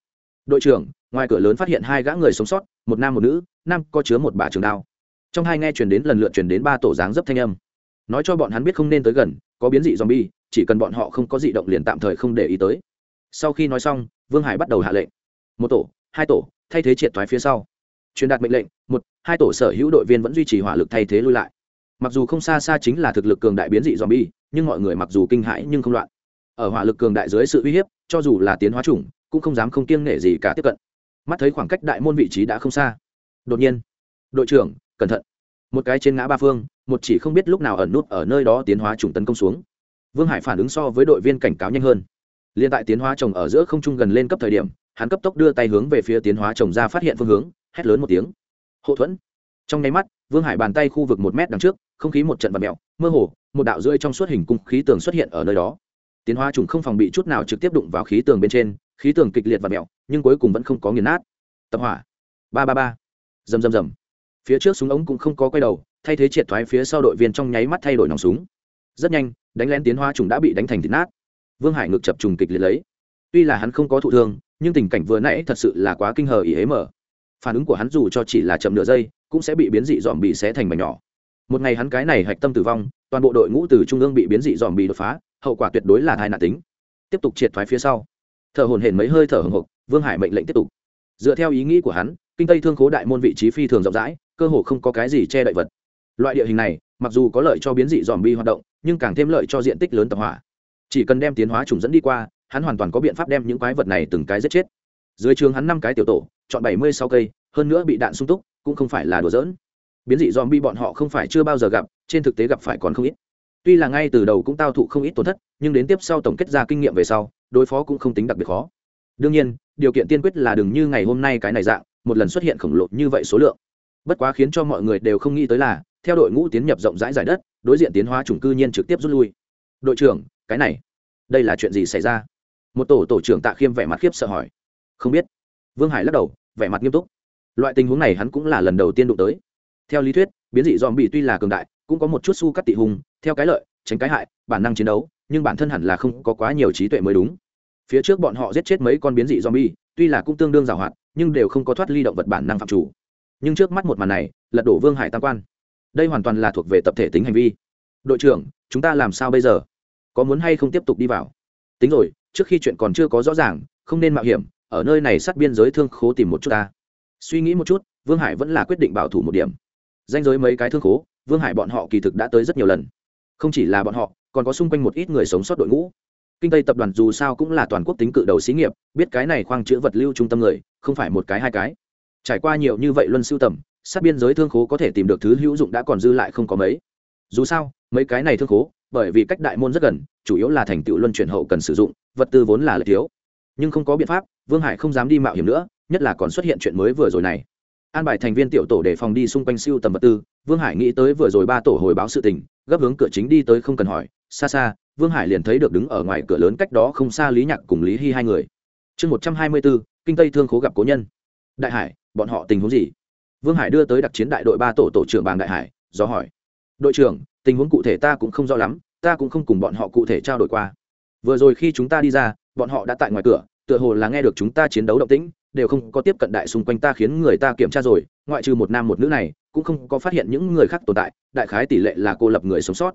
Speaker 1: đội trưởng, ngoài cửa lớn phát hiện hai gã người sống sót, một nam một nữ, nam có chứa một bả trường đao. Trong hai nghe chuyển đến lần lượt chuyển đến ba tổ dáng dấp thanh âm. Nói cho bọn hắn biết không nên tới gần, có biến dị zombie, chỉ cần bọn họ không có dị động liền tạm thời không để ý tới. Sau khi nói xong, vương hải bắt đầu hạ lệnh. Một tổ, hai tổ, thay thế triệt thoái phía sau. Truyền đạt mệnh lệnh, một, hai tổ sở hữu đội viên vẫn duy trì hỏa lực thay thế lui lại. Mặc dù không xa xa chính là thực lực cường đại biến dị zombie, nhưng mọi người mặc dù kinh hãi nhưng không loạn. Ở hỏa lực cường đại dưới sự uy hiếp, cho dù là tiến hóa chủng cũng không dám không kiêng nể gì cả tiếp cận. Mắt thấy khoảng cách đại môn vị trí đã không xa. Đột nhiên, đội trưởng, cẩn thận. Một cái trên ngã ba phương, một chỉ không biết lúc nào ẩn nút ở nơi đó tiến hóa trùng tấn công xuống. Vương hải phản ứng so với đội viên cảnh cáo nhanh hơn. Liên tại tiến hóa chồng ở giữa không trung gần lên cấp thời điểm, hắn cấp tốc đưa tay hướng về phía tiến hóa chồng ra phát hiện phương hướng, hét lớn một tiếng. Hậu thuẫn. Trong nháy mắt, vương hải bàn tay khu vực một mét đằng trước, không khí một trận vật mẹo mơ hồ, một đạo rơi trong suốt hình cung khí tường xuất hiện ở nơi đó. Tiến hóa trùng không phòng bị chút nào trực tiếp đụng vào khí tường bên trên khí tường kịch liệt và mẹo, nhưng cuối cùng vẫn không có nghiền nát. Tập hỏa. Ba ba ba. Rầm rầm rầm. Phía trước súng ống cũng không có quay đầu, thay thế triệt thoái phía sau đội viên trong nháy mắt thay đổi nòng súng. Rất nhanh, đánh lén tiến hóa trùng đã bị đánh thành thịt nát. Vương hải ngực chập trùng kịch liệt lấy. Tuy là hắn không có thụ thương, nhưng tình cảnh vừa nãy thật sự là quá kinh hờ ý hế mở. Phản ứng của hắn dù cho chỉ là chậm nửa giây, cũng sẽ bị biến dị dòm bị xé thành mảnh nhỏ. Một ngày hắn cái này hạch tâm tử vong, toàn bộ đội ngũ từ trung ương bị biến dị dòm bị đột phá, hậu quả tuyệt đối là tai nạn tính. Tiếp tục triệt thoái phía sau thở hồn hển mấy hơi thở hồng hộc, vương hải mệnh lệnh tiếp tục. Dựa theo ý nghĩ của hắn, kinh tây thương khố đại môn vị trí phi thường rộng rãi, cơ hồ không có cái gì che đậy vật. Loại địa hình này, mặc dù có lợi cho biến dị dòm bi hoạt động, nhưng càng thêm lợi cho diện tích lớn tập hỏa. Chỉ cần đem tiến hóa trùng dẫn đi qua, hắn hoàn toàn có biện pháp đem những quái vật này từng cái giết chết. Dưới trường hắn năm cái tiểu tổ, chọn bảy mươi sáu cây, hơn nữa bị đạn sung túc, cũng không phải là đùa giỡn. Biến dị dòm bi bọn họ không phải chưa bao giờ gặp, trên thực tế gặp phải còn không ít. Tuy là ngay từ đầu cũng tao thụ không ít tổn thất, nhưng đến tiếp sau tổng kết ra kinh nghiệm về sau đối phó cũng không tính đặc biệt khó. Đương nhiên, điều kiện tiên quyết là đừng như ngày hôm nay cái này dạng, một lần xuất hiện khổng lồ như vậy số lượng. Bất quá khiến cho mọi người đều không nghĩ tới là, theo đội ngũ tiến nhập rộng rãi giải đất, đối diện tiến hóa chủng cư nhiên trực tiếp rút lui. Đội trưởng, cái này, đây là chuyện gì xảy ra? Một tổ tổ trưởng tạ khiêm vẻ mặt khiếp sợ hỏi. Không biết. Vương hải lắc đầu, vẻ mặt nghiêm túc. Loại tình huống này hắn cũng là lần đầu tiên đụng tới. Theo lý thuyết, biến dị dòm bị tuy là cường đại, cũng có một chút su cắt tị hùng, theo cái lợi, tránh cái hại, bản năng chiến đấu nhưng bản thân hẳn là không có quá nhiều trí tuệ mới đúng. Phía trước bọn họ giết chết mấy con biến dị zombie, tuy là cũng tương đương giàu hoạt nhưng đều không có thoát ly động vật bản năng phạm chủ. Nhưng trước mắt một màn này, lật đổ vương hải tam quan. Đây hoàn toàn là thuộc về tập thể tính hành vi. Đội trưởng, chúng ta làm sao bây giờ? Có muốn hay không tiếp tục đi vào? Tính rồi, trước khi chuyện còn chưa có rõ ràng, không nên mạo hiểm, ở nơi này sát biên giới thương khố tìm một chút ta. Suy nghĩ một chút, vương hải vẫn là quyết định bảo thủ một điểm. Danh giới mấy cái thương khố, vương hải bọn họ kỳ thực đã tới rất nhiều lần. Không chỉ là bọn họ còn có xung quanh một ít người sống sót đội ngũ. Kinh tây tập đoàn dù sao cũng là toàn quốc tính cự đầu xí nghiệp, biết cái này khoang chữ vật lưu trung tâm người, không phải một cái hai cái. Trải qua nhiều như vậy luân sưu tầm, sát biên giới thương khố có thể tìm được thứ hữu dụng đã còn dư lại không có mấy. Dù sao, mấy cái này thương khố, bởi vì cách đại môn rất gần, chủ yếu là thành tựu luân chuyển hậu cần sử dụng, vật tư vốn là lợi thiếu. Nhưng không có biện pháp, vương hải không dám đi mạo hiểm nữa, nhất là còn xuất hiện chuyện mới vừa rồi này. An bài thành viên tiểu tổ để phòng đi xung quanh siêu tầm vật tư, vương hải nghĩ tới vừa rồi ba tổ hồi báo sự tình gấp hướng cửa chính đi tới không cần hỏi, xa xa, vương hải liền thấy được đứng ở ngoài cửa lớn cách đó không xa lý nhạc cùng lý hy hai người. Chương một trăm hai mươi bốn, kinh tây thương khố gặp cố nhân. Đại hải, bọn họ tình huống gì? Vương hải đưa tới đặc chiến đại đội ba tổ tổ trưởng bàng đại hải, do hỏi. Đội trưởng, tình huống cụ thể ta cũng không rõ lắm, ta cũng không cùng bọn họ cụ thể trao đổi qua. Vừa rồi khi chúng ta đi ra, bọn họ đã tại ngoài cửa, tựa hồ là nghe được chúng ta chiến đấu động tĩnh, đều không có tiếp cận đại xung quanh ta khiến người ta kiểm tra rồi, ngoại trừ một nam một nữ này cũng không có phát hiện những người khác tồn tại, đại khái tỷ lệ là cô lập người sống sót.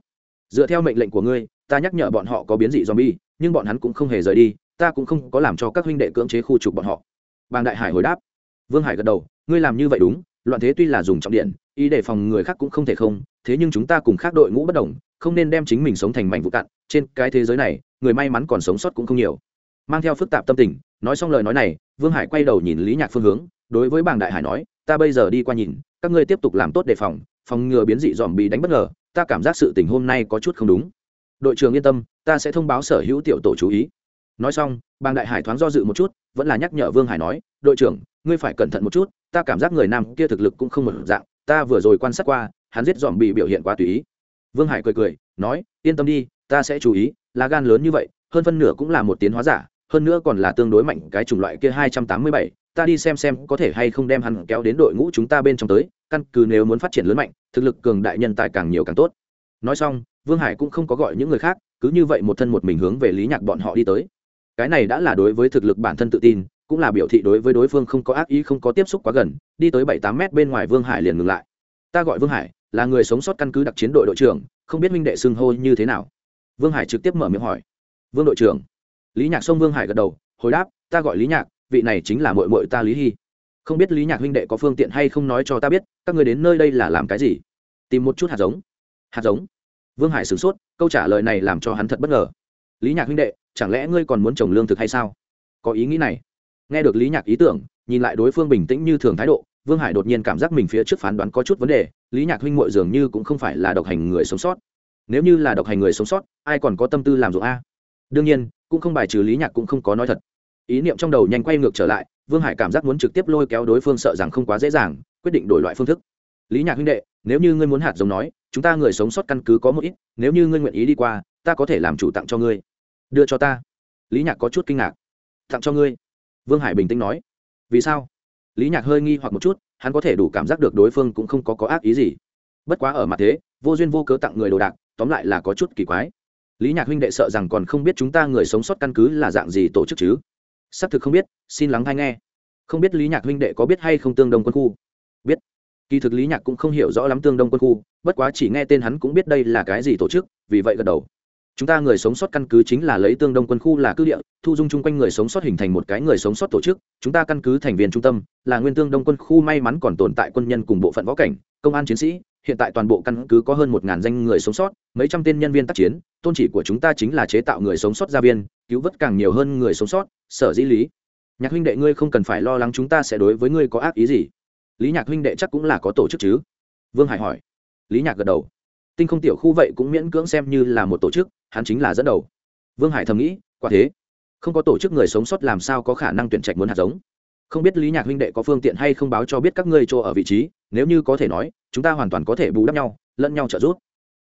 Speaker 1: Dựa theo mệnh lệnh của ngươi, ta nhắc nhở bọn họ có biến dị zombie, nhưng bọn hắn cũng không hề rời đi, ta cũng không có làm cho các huynh đệ cưỡng chế khu trục bọn họ. Bàng đại hải hồi đáp. Vương hải gật đầu, ngươi làm như vậy đúng, loạn thế tuy là dùng trọng điện, ý để phòng người khác cũng không thể không, thế nhưng chúng ta cùng khác đội ngũ bất đồng, không nên đem chính mình sống thành mảnh vụ cạn, trên cái thế giới này, người may mắn còn sống sót cũng không nhiều. Mang theo phức tạp tâm tình, nói xong lời nói này, vương hải quay đầu nhìn lý nhạc phương hướng đối với bàng đại hải nói, ta bây giờ đi qua nhìn, các ngươi tiếp tục làm tốt đề phòng phòng ngừa biến dị dòm bị đánh bất ngờ, ta cảm giác sự tình hôm nay có chút không đúng. Đội trưởng yên tâm, ta sẽ thông báo sở hữu tiểu tổ chú ý. Nói xong bàng đại hải thoáng do dự một chút, vẫn là nhắc nhở vương hải nói, đội trưởng, ngươi phải cẩn thận một chút, ta cảm giác người nam kia thực lực cũng không một dạng, ta vừa rồi quan sát qua, hắn giết dòm bị biểu hiện quá tùy ý. Vương hải cười cười, nói, yên tâm đi, ta sẽ chú ý, lá gan lớn như vậy, hơn phân nửa cũng là một tiến hóa giả, hơn nữa còn là tương đối mạnh cái chủng loại kia hai trăm tám mươi bảy ta đi xem xem có thể hay không đem hắn kéo đến đội ngũ chúng ta bên trong tới, căn cứ nếu muốn phát triển lớn mạnh, thực lực cường đại nhân tài càng nhiều càng tốt. Nói xong, vương hải cũng không có gọi những người khác, cứ như vậy một thân một mình hướng về lý nhạc bọn họ đi tới. Cái này đã là đối với thực lực bản thân tự tin, cũng là biểu thị đối với đối phương không có ác ý, không có tiếp xúc quá gần, đi tới bảy tám mét bên ngoài vương hải liền ngừng lại. Ta gọi vương hải, là người sống sót căn cứ đặc chiến đội đội trưởng, không biết minh đệ xưng hô như thế nào. Vương hải trực tiếp mở miệng hỏi. Vương đội trưởng. Lý nhạc xông vương hải gật đầu, hồi đáp, ta gọi lý nhạc vị này chính là mội mội ta lý hy. Không biết lý nhạc huynh đệ có phương tiện hay không nói cho ta biết, các người đến nơi đây là làm cái gì? Tìm một chút hạt giống. Hạt giống? Vương hải sửng sốt, câu trả lời này làm cho hắn thật bất ngờ. Lý nhạc huynh đệ, chẳng lẽ ngươi còn muốn trồng lương thực hay sao? Có ý nghĩ này. Nghe được lý nhạc ý tưởng, nhìn lại đối phương bình tĩnh như thường thái độ, vương hải đột nhiên cảm giác mình phía trước phán đoán có chút vấn đề, lý nhạc huynh mội dường như cũng không phải là độc hành người sống sót. Nếu như là độc hành người sống sót, ai còn có tâm tư làm ruộng a? Đương nhiên, cũng không bài trừ lý nhạc cũng không có nói thật ý niệm trong đầu nhanh quay ngược trở lại, vương hải cảm giác muốn trực tiếp lôi kéo đối phương sợ rằng không quá dễ dàng, quyết định đổi loại phương thức. Lý nhạc huynh đệ, nếu như ngươi muốn hạt giống nói, chúng ta người sống sót căn cứ có một ít, nếu như ngươi nguyện ý đi qua, ta có thể làm chủ tặng cho ngươi. Đưa cho ta. Lý nhạc có chút kinh ngạc. Tặng cho ngươi? Vương hải bình tĩnh nói. Vì sao? Lý nhạc hơi nghi hoặc một chút, hắn có thể đủ cảm giác được đối phương cũng không có có ác ý gì. Bất quá ở mặt thế, vô duyên vô cớ tặng người đồ đạc, tóm lại là có chút kỳ quái. Lý nhạc huynh đệ sợ rằng còn không biết chúng ta người sống sót căn cứ là dạng gì tổ chức chứ? Xác thực không biết, xin lắng hay nghe. Không biết lý nhạc huynh đệ có biết hay không tương đông quân khu? Biết. Kỳ thực lý nhạc cũng không hiểu rõ lắm tương đông quân khu, bất quá chỉ nghe tên hắn cũng biết đây là cái gì tổ chức, vì vậy gật đầu. Chúng ta người sống sót căn cứ chính là lấy tương đông quân khu là cư địa, thu dung chung quanh người sống sót hình thành một cái người sống sót tổ chức, chúng ta căn cứ thành viên trung tâm, là nguyên tương đông quân khu may mắn còn tồn tại quân nhân cùng bộ phận võ cảnh, công an chiến sĩ hiện tại toàn bộ căn cứ có hơn một ngàn danh người sống sót, mấy trăm tên nhân viên tác chiến, tôn chỉ của chúng ta chính là chế tạo người sống sót gia viên, cứu vớt càng nhiều hơn người sống sót, sở dĩ lý nhạc huynh đệ ngươi không cần phải lo lắng chúng ta sẽ đối với ngươi có ác ý gì. Lý nhạc huynh đệ chắc cũng là có tổ chức chứ? Vương hải hỏi. Lý nhạc gật đầu. Tinh không tiểu khu vậy cũng miễn cưỡng xem như là một tổ chức, hắn chính là dẫn đầu. Vương hải thầm nghĩ, quả thế, không có tổ chức người sống sót làm sao có khả năng tuyển trạch muốn hạt giống? Không biết lý nhạc huynh đệ có phương tiện hay không báo cho biết các ngươi chỗ ở vị trí, nếu như có thể nói, chúng ta hoàn toàn có thể bù đắp nhau, lẫn nhau trợ giúp.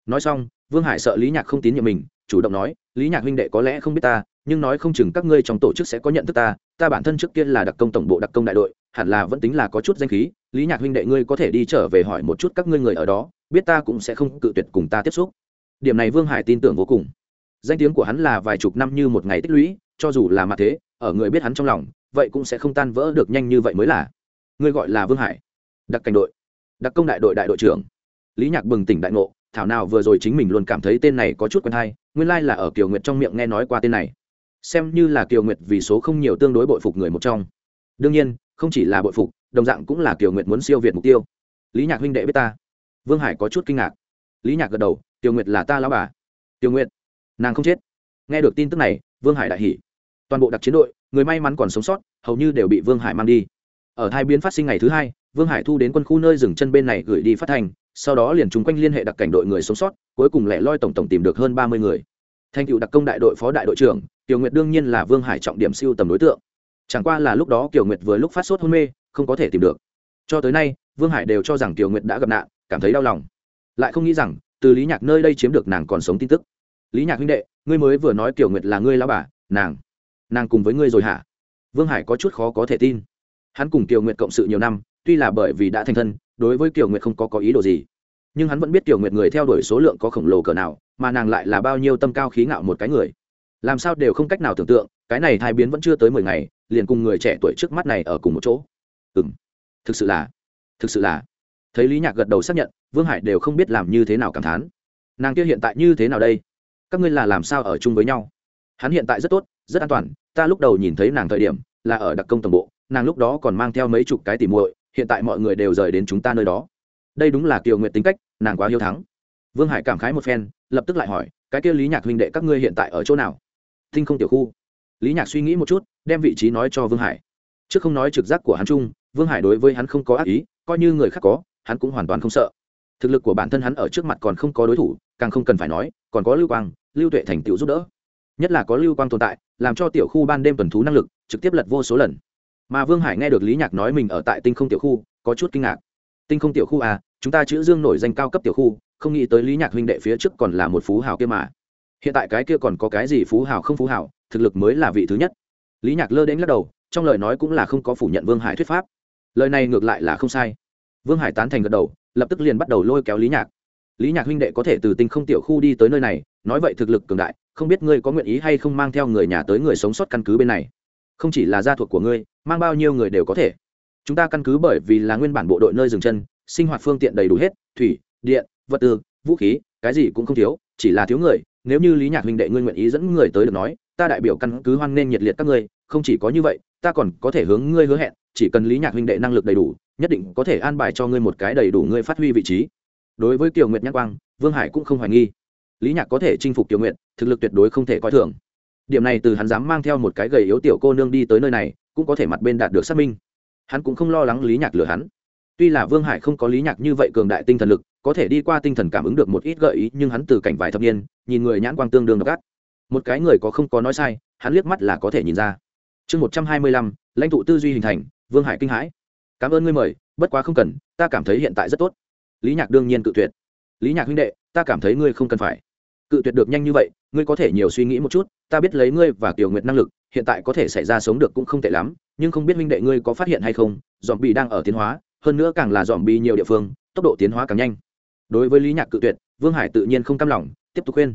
Speaker 1: Nói xong, vương hải sợ lý nhạc không tín nhiệm mình, chủ động nói, lý nhạc huynh đệ có lẽ không biết ta, nhưng nói không chừng các ngươi trong tổ chức sẽ có nhận thức ta ta bản thân trước kia là đặc công tổng bộ đặc công đại đội, hẳn là vẫn tính là có chút danh khí, lý nhạc huynh đệ ngươi có thể đi trở về hỏi một chút các ngươi người ở đó, biết ta cũng sẽ không cự tuyệt cùng ta tiếp xúc. Điểm này vương hải tin tưởng vô cùng. Danh tiếng của hắn là vài chục năm như một ngày tích lũy, cho dù là mặt thế, ở người biết hắn trong lòng vậy cũng sẽ không tan vỡ được nhanh như vậy mới là. Ngươi gọi là vương hải. Đặc cảnh đội. Đặc công đại đội đại đội trưởng. Lý nhạc bừng tỉnh đại ngộ, thảo nào vừa rồi chính mình luôn cảm thấy tên này có chút quen hay, nguyên lai là ở kiều nguyệt trong miệng nghe nói qua tên này. Xem như là kiều nguyệt vì số không nhiều tương đối bội phục người một trong. Đương nhiên, không chỉ là bội phục, đồng dạng cũng là kiều nguyệt muốn siêu việt mục tiêu. Lý nhạc huynh đệ biết ta. Vương hải có chút kinh ngạc. Lý nhạc gật đầu, kiều nguyệt là ta lão bà. Kiều nguyệt, nàng không chết. Nghe được tin tức này, vương hải đại hỉ. Toàn bộ đặc chiến đội người may mắn còn sống sót, hầu như đều bị vương hải mang đi. Ở hai biến phát sinh ngày thứ hai, vương hải thu đến quân khu nơi dừng chân bên này gửi đi phát thành, sau đó liền chung quanh liên hệ đặc cảnh đội người sống sót, cuối cùng lẻ loi tổng tổng tìm được hơn ba mươi người. Thành cựu đặc công đại đội phó đại đội trưởng, kiều nguyệt đương nhiên là vương hải trọng điểm siêu tầm đối tượng. Chẳng qua là lúc đó kiều nguyệt vừa lúc phát sốt hôn mê, không có thể tìm được. Cho tới nay, vương hải đều cho rằng kiều nguyệt đã gặp nạn, cảm thấy đau lòng. Lại không nghĩ rằng, từ lý nhạc nơi đây chiếm được nàng còn sống tin tức. Lý nhạc huynh đệ, ngươi mới vừa nói kiều nguyệt là ngươi lao bà, nàng nàng cùng với ngươi rồi hả? Vương hải có chút khó có thể tin. Hắn cùng kiều nguyệt cộng sự nhiều năm, tuy là bởi vì đã thành thân, đối với kiều nguyệt không có có ý đồ gì. Nhưng hắn vẫn biết tiểu nguyệt người theo đuổi số lượng có khổng lồ cỡ nào, mà nàng lại là bao nhiêu tâm cao khí ngạo một cái người. Làm sao đều không cách nào tưởng tượng, cái này thai biến vẫn chưa tới mười ngày, liền cùng người trẻ tuổi trước mắt này ở cùng một chỗ. Ừ m thực sự là, thực sự là. Thấy lý nhạc gật đầu xác nhận, vương hải đều không biết làm như thế nào cảm thán. Nàng kia hiện tại như thế nào đây? Các ngươi là làm sao ở chung với nhau? Hắn hiện tại rất tốt, rất an toàn ta lúc đầu nhìn thấy nàng thời điểm là ở đặc công tổng bộ, nàng lúc đó còn mang theo mấy chục cái tỉ muội, hiện tại mọi người đều rời đến chúng ta nơi đó. Đây đúng là kiều nguyện tính cách, nàng quá hiếu thắng. Vương hải cảm khái một phen, lập tức lại hỏi, cái kia lý nhạc huynh đệ các ngươi hiện tại ở chỗ nào? Tinh không tiểu khu. Lý nhạc suy nghĩ một chút, đem vị trí nói cho vương hải. Trước không nói trực giác của hắn chung, vương hải đối với hắn không có ác ý, coi như người khác có, hắn cũng hoàn toàn không sợ. Thực lực của bản thân hắn ở trước mặt còn không có đối thủ, càng không cần phải nói, còn có lưu quang, lưu tuệ thành tựu giúp đỡ nhất là có lưu quang tồn tại, làm cho tiểu khu ban đêm tuần thú năng lực trực tiếp lật vô số lần. Mà vương hải nghe được lý nhạc nói mình ở tại tinh không tiểu khu, có chút kinh ngạc. Tinh không tiểu khu à chúng ta chữ dương nổi danh cao cấp tiểu khu, không nghĩ tới lý nhạc huynh đệ phía trước còn là một phú hào kia mà. Hiện tại cái kia còn có cái gì phú hào không phú hào, thực lực mới là vị thứ nhất. Lý nhạc lơ đến lắc đầu, trong lời nói cũng là không có phủ nhận vương hải thuyết pháp. Lời này ngược lại là không sai. Vương hải tán thành gật đầu, lập tức liền bắt đầu lôi kéo lý nhạc lý nhạc huynh đệ có thể từ tinh không tiểu khu đi tới nơi này, nói vậy thực lực cường đại, không biết ngươi có nguyện ý hay không mang theo người nhà tới người sống sót căn cứ bên này. Không chỉ là gia thuộc của ngươi, mang bao nhiêu người đều có thể. Chúng ta căn cứ bởi vì là nguyên bản bộ đội nơi dừng chân, sinh hoạt phương tiện đầy đủ hết, thủy, điện, vật tư, vũ khí, cái gì cũng không thiếu, chỉ là thiếu người. Nếu như lý nhạc huynh đệ ngươi nguyện ý dẫn người tới được nói, ta đại biểu căn cứ hoan nghênh nhiệt liệt các ngươi, không chỉ có như vậy, ta còn có thể hướng ngươi hứa hẹn, chỉ cần lý nhạc huynh đệ năng lực đầy đủ, nhất định có thể an bài cho ngươi một cái đầy đủ ngươi phát huy vị trí đối với kiều nguyệt nhắc quang, vương hải cũng không hoài nghi. Lý nhạc có thể chinh phục kiều nguyệt, thực lực tuyệt đối không thể coi thường. Điểm này từ hắn dám mang theo một cái gầy yếu tiểu cô nương đi tới nơi này, cũng có thể mặt bên đạt được xác minh. Hắn cũng không lo lắng lý nhạc lừa hắn. Tuy là vương hải không có lý nhạc như vậy cường đại tinh thần lực, có thể đi qua tinh thần cảm ứng được một ít gợi ý, nhưng hắn từ cảnh vài thập niên, nhìn người nhãn quang tương đương độc ác. Một cái người có không có nói sai, hắn liếc mắt là có thể nhìn ra. Chương một trăm hai mươi lăm, lãnh tụ tư duy hình thành, vương hải kinh hãi. Cảm ơn ngươi mời, bất quá không cần, ta cảm thấy hiện tại rất tốt lý nhạc đương nhiên cự tuyệt. Lý nhạc huynh đệ, ta cảm thấy ngươi không cần phải. Cự tuyệt được nhanh như vậy, ngươi có thể nhiều suy nghĩ một chút, ta biết lấy ngươi và tiểu nguyệt năng lực, hiện tại có thể xảy ra sống được cũng không tệ lắm, nhưng không biết huynh đệ ngươi có phát hiện hay không dòm bị đang ở tiến hóa, hơn nữa càng là dòm bị nhiều địa phương, tốc độ tiến hóa càng nhanh. Đối với lý nhạc cự tuyệt, vương hải tự nhiên không cam lòng, tiếp tục khuyên.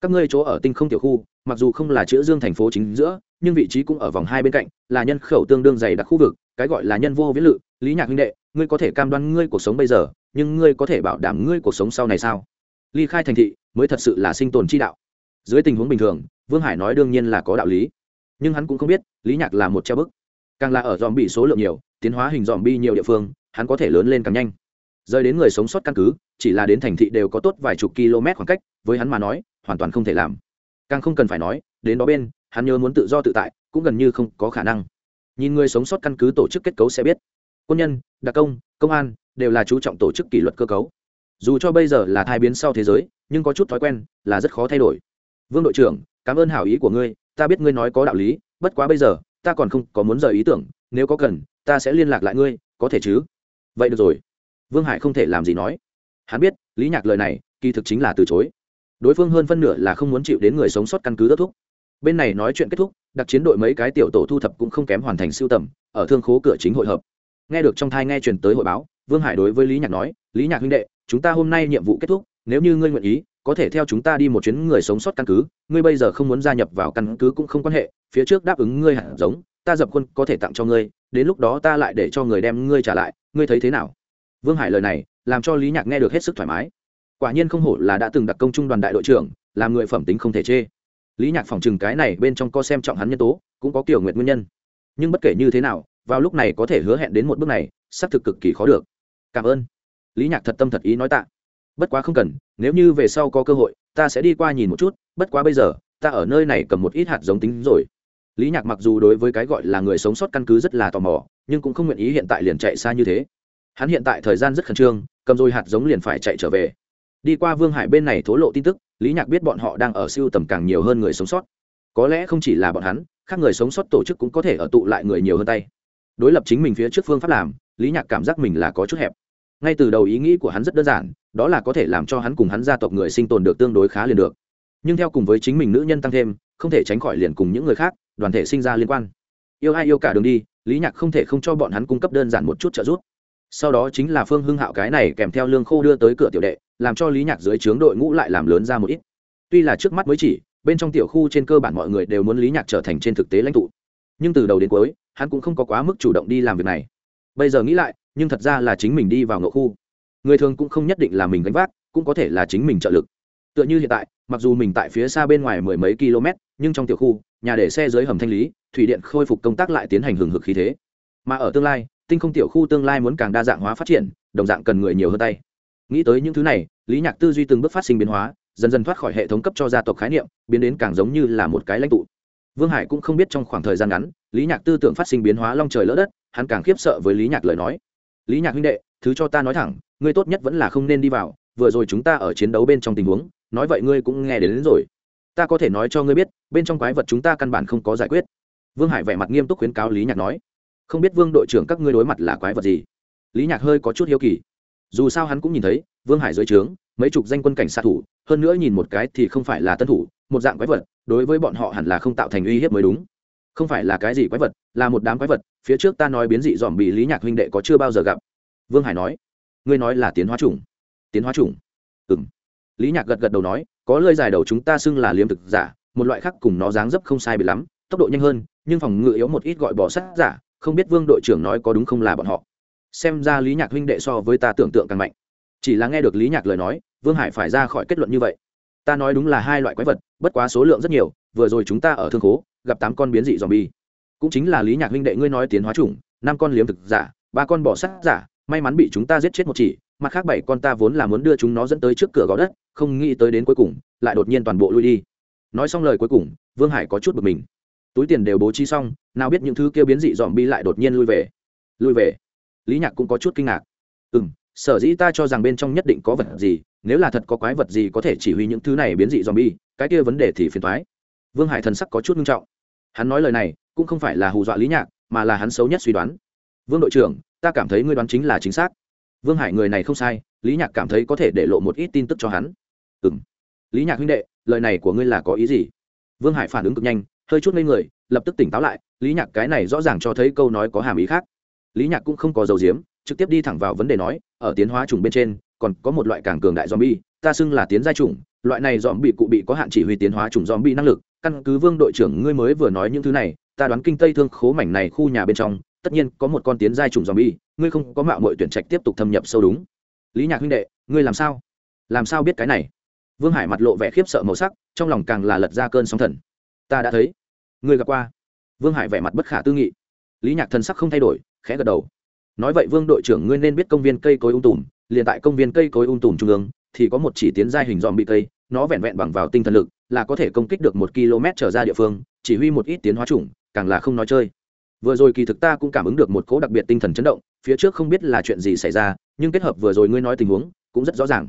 Speaker 1: Các ngươi chỗ ở tinh không tiểu khu, mặc dù không là chữ dương thành phố chính giữa nhưng vị trí cũng ở vòng hai bên cạnh, là nhân khẩu tương đương dày đặc khu vực, cái gọi là nhân vô viễn lự. Lý nhạc huynh đệ, ngươi có thể cam đoan ngươi cuộc sống bây giờ, nhưng ngươi có thể bảo đảm ngươi cuộc sống sau này sao? Ly khai thành thị mới thật sự là sinh tồn chi đạo. Dưới tình huống bình thường, vương hải nói đương nhiên là có đạo lý. Nhưng hắn cũng không biết, lý nhạc là một treo bức. Càng là ở dòm bị số lượng nhiều, tiến hóa hình dòm bi nhiều địa phương, hắn có thể lớn lên càng nhanh. Rời đến người sống sót căn cứ, chỉ là đến thành thị đều có tốt vài chục km khoảng cách, với hắn mà nói, hoàn toàn không thể làm. Càng không cần phải nói, đến đó bên hắn nhớ muốn tự do tự tại, cũng gần như không có khả năng. Nhìn người sống sót căn cứ tổ chức kết cấu sẽ biết. Quân nhân, đặc công công an đều là chú trọng tổ chức kỷ luật cơ cấu. Dù cho bây giờ là thai biến sau thế giới, nhưng có chút thói quen là rất khó thay đổi. Vương đội trưởng, cảm ơn hảo ý của ngươi, ta biết ngươi nói có đạo lý, bất quá bây giờ, ta còn không có muốn rời ý tưởng, nếu có cần, ta sẽ liên lạc lại ngươi, có thể chứ? Vậy được rồi. Vương hải không thể làm gì nói. Hắn biết, lý nhạc lời này, kỳ thực chính là từ chối. Đối phương hơn phân nửa là không muốn chịu đến người sống sót căn cứ ước thúc bên này nói chuyện kết thúc, đặc chiến đội mấy cái tiểu tổ thu thập cũng không kém hoàn thành siêu tầm, ở thương khố cửa chính hội hợp. Nghe được trong thai nghe truyền tới hội báo, vương hải đối với lý nhạc nói, lý nhạc huynh đệ, chúng ta hôm nay nhiệm vụ kết thúc, nếu như ngươi nguyện ý, có thể theo chúng ta đi một chuyến người sống sót căn cứ. Ngươi bây giờ không muốn gia nhập vào căn cứ cũng không quan hệ, phía trước đáp ứng ngươi hạt giống, ta dập quân có thể tặng cho ngươi, đến lúc đó ta lại để cho người đem ngươi trả lại, ngươi thấy thế nào? Vương hải lời này, làm cho lý nhạc nghe được hết sức thoải mái. Quả nhiên không hổ là đã từng đặc công trung đoàn đại đội trưởng làm người phẩm tính không thể chê lý nhạc phòng chừng cái này bên trong co xem trọng hắn nhân tố, cũng có kiểu nguyện nguyên nhân. Nhưng bất kể như thế nào, vào lúc này có thể hứa hẹn đến một bước này, xác thực cực kỳ khó được. Cảm ơn. Lý nhạc thật tâm thật ý nói tạ. Bất quá không cần, nếu như về sau có cơ hội, ta sẽ đi qua nhìn một chút, bất quá bây giờ, ta ở nơi này cầm một ít hạt giống tính rồi. Lý nhạc mặc dù đối với cái gọi là người sống sót căn cứ rất là tò mò, nhưng cũng không nguyện ý hiện tại liền chạy xa như thế. Hắn hiện tại thời gian rất khẩn trương, cầm rồi hạt giống liền phải chạy trở về. Đi qua vương hải bên này thố lộ tin tức lý nhạc biết bọn họ đang ở siêu tầm càng nhiều hơn người sống sót. Có lẽ không chỉ là bọn hắn, khác người sống sót tổ chức cũng có thể ở tụ lại người nhiều hơn tay. Đối lập chính mình phía trước phương pháp làm, lý nhạc cảm giác mình là có chút hẹp. Ngay từ đầu ý nghĩ của hắn rất đơn giản, đó là có thể làm cho hắn cùng hắn gia tộc người sinh tồn được tương đối khá liền được. Nhưng theo cùng với chính mình nữ nhân tăng thêm, không thể tránh khỏi liền cùng những người khác, đoàn thể sinh ra liên quan. Yêu ai yêu cả đường đi, lý nhạc không thể không cho bọn hắn cung cấp đơn giản một chút trợ giúp. Sau đó chính là phương hưng hạo cái này kèm theo lương khô đưa tới cửa tiểu đệ làm cho lý nhạc dưới trướng đội ngũ lại làm lớn ra một ít. Tuy là trước mắt mới chỉ, bên trong tiểu khu trên cơ bản mọi người đều muốn lý nhạc trở thành trên thực tế lãnh tụ. Nhưng từ đầu đến cuối, hắn cũng không có quá mức chủ động đi làm việc này. Bây giờ nghĩ lại, nhưng thật ra là chính mình đi vào ngộ khu. Người thường cũng không nhất định là mình gánh vác, cũng có thể là chính mình trợ lực. Tựa như hiện tại, mặc dù mình tại phía xa bên ngoài mười mấy km, nhưng trong tiểu khu, nhà để xe dưới hầm thanh lý, thủy điện khôi phục công tác lại tiến hành hừng hực khí thế. Mà ở tương lai, tinh không tiểu khu tương lai muốn càng đa dạng hóa phát triển, đồng dạng cần người nhiều hơn tay nghĩ tới những thứ này lý nhạc tư duy từng bước phát sinh biến hóa dần dần thoát khỏi hệ thống cấp cho gia tộc khái niệm biến đến càng giống như là một cái lãnh tụ. Vương hải cũng không biết trong khoảng thời gian ngắn lý nhạc tư tưởng phát sinh biến hóa long trời lỡ đất hắn càng khiếp sợ với lý nhạc lời nói. Lý nhạc huynh đệ thứ cho ta nói thẳng ngươi tốt nhất vẫn là không nên đi vào vừa rồi chúng ta ở chiến đấu bên trong tình huống nói vậy ngươi cũng nghe đến, đến rồi. Ta có thể nói cho ngươi biết bên trong quái vật chúng ta căn bản không có giải quyết. Vương hải vẻ mặt nghiêm túc khuyến cáo lý nhạc nói. Không biết vương đội trưởng các ngươi đối mặt là quái vật gì? Lý nhạc hơi có chút hiếu kỳ dù sao hắn cũng nhìn thấy, vương hải dưới trướng, mấy chục danh quân cảnh sát thủ, hơn nữa nhìn một cái thì không phải là tân thủ, một dạng quái vật, đối với bọn họ hẳn là không tạo thành uy hiếp mới đúng. Không phải là cái gì quái vật, là một đám quái vật, phía trước ta nói biến dị dòm bị lý nhạc huynh đệ có chưa bao giờ gặp. Vương hải nói, ngươi nói là tiến hóa chủng. Tiến hóa chủng? Ừ m lý nhạc gật gật đầu nói, có lơi dài đầu chúng ta xưng là liếm thực giả, một loại khác cùng nó dáng dấp không sai bị lắm, tốc độ nhanh hơn, nhưng phòng ngự yếu một ít gọi bỏ sắt giả, không biết vương đội trưởng nói có đúng không là bọn họ xem ra lý nhạc huynh đệ so với ta tưởng tượng càng mạnh. Chỉ là nghe được lý nhạc lời nói, vương hải phải ra khỏi kết luận như vậy. Ta nói đúng là hai loại quái vật, bất quá số lượng rất nhiều, vừa rồi chúng ta ở thương khố, gặp tám con biến dị dòm bi cũng chính là lý nhạc huynh đệ ngươi nói tiến hóa chủng, năm con liếm thực giả, ba con bỏ sắt giả, may mắn bị chúng ta giết chết một chỉ, mặt khác bảy con ta vốn là muốn đưa chúng nó dẫn tới trước cửa gò đất, không nghĩ tới đến cuối cùng, lại đột nhiên toàn bộ lui đi. Nói xong lời cuối cùng, vương hải có chút bực mình. Túi tiền đều bố trí xong, nào biết những thứ kia biến dị dòm bi lại đột nhiên lui về. Lui về lý nhạc cũng có chút kinh ngạc. Ừ m sở dĩ ta cho rằng bên trong nhất định có vật gì, nếu là thật có quái vật gì có thể chỉ huy những thứ này biến dị dòm bi cái kia vấn đề thì phiền thoái vương hải thần sắc có chút nghiêm trọng. Hắn nói lời này, cũng không phải là hù dọa lý nhạc, mà là hắn xấu nhất suy đoán. Vương đội trưởng, ta cảm thấy ngươi đoán chính là chính xác. Vương hải người này không sai, lý nhạc cảm thấy có thể để lộ một ít tin tức cho hắn. Ừ m lý nhạc huynh đệ, lời này của ngươi là có ý gì? Vương hải phản ứng cực nhanh, hơi chút lên người, lập tức tỉnh táo lại, lý nhạc cái này rõ ràng cho thấy câu nói có hàm ý khác lý nhạc cũng không có dầu diếm trực tiếp đi thẳng vào vấn đề nói, ở tiến hóa trùng bên trên, còn có một loại càng cường đại zombie, ta xưng là tiến giai trùng, loại này zombie cụ bị có hạn chỉ huy tiến hóa trùng zombie năng lực, căn cứ vương đội trưởng ngươi mới vừa nói những thứ này, ta đoán kinh tây thương khố mảnh này khu nhà bên trong, tất nhiên có một con tiến giai trùng zombie. ngươi không có mạo muội tuyển trạch tiếp tục thâm nhập sâu đúng. Lý nhạc huynh đệ, ngươi làm sao? Làm sao biết cái này? Vương hải mặt lộ vẻ khiếp sợ màu sắc, trong lòng càng là lật ra cơn sóng thần. Ta đã thấy. Ngươi gặp qua. Vương hải vẻ mặt bất khả tư nghị. Lý nhạc thần sắc không thay đổi khẽ gật đầu. Nói vậy vương đội trưởng ngươi nên biết công viên cây cối ung tùm, liền tại công viên cây cối ung tùm trung ương, thì có một chỉ tiến giai hình dòm bị cây, nó vẹn vẹn bằng vào tinh thần lực, là có thể công kích được một km trở ra địa phương, chỉ huy một ít tiến hóa chủng, càng là không nói chơi. Vừa rồi kỳ thực ta cũng cảm ứng được một cố đặc biệt tinh thần chấn động, phía trước không biết là chuyện gì xảy ra, nhưng kết hợp vừa rồi ngươi nói tình huống, cũng rất rõ ràng.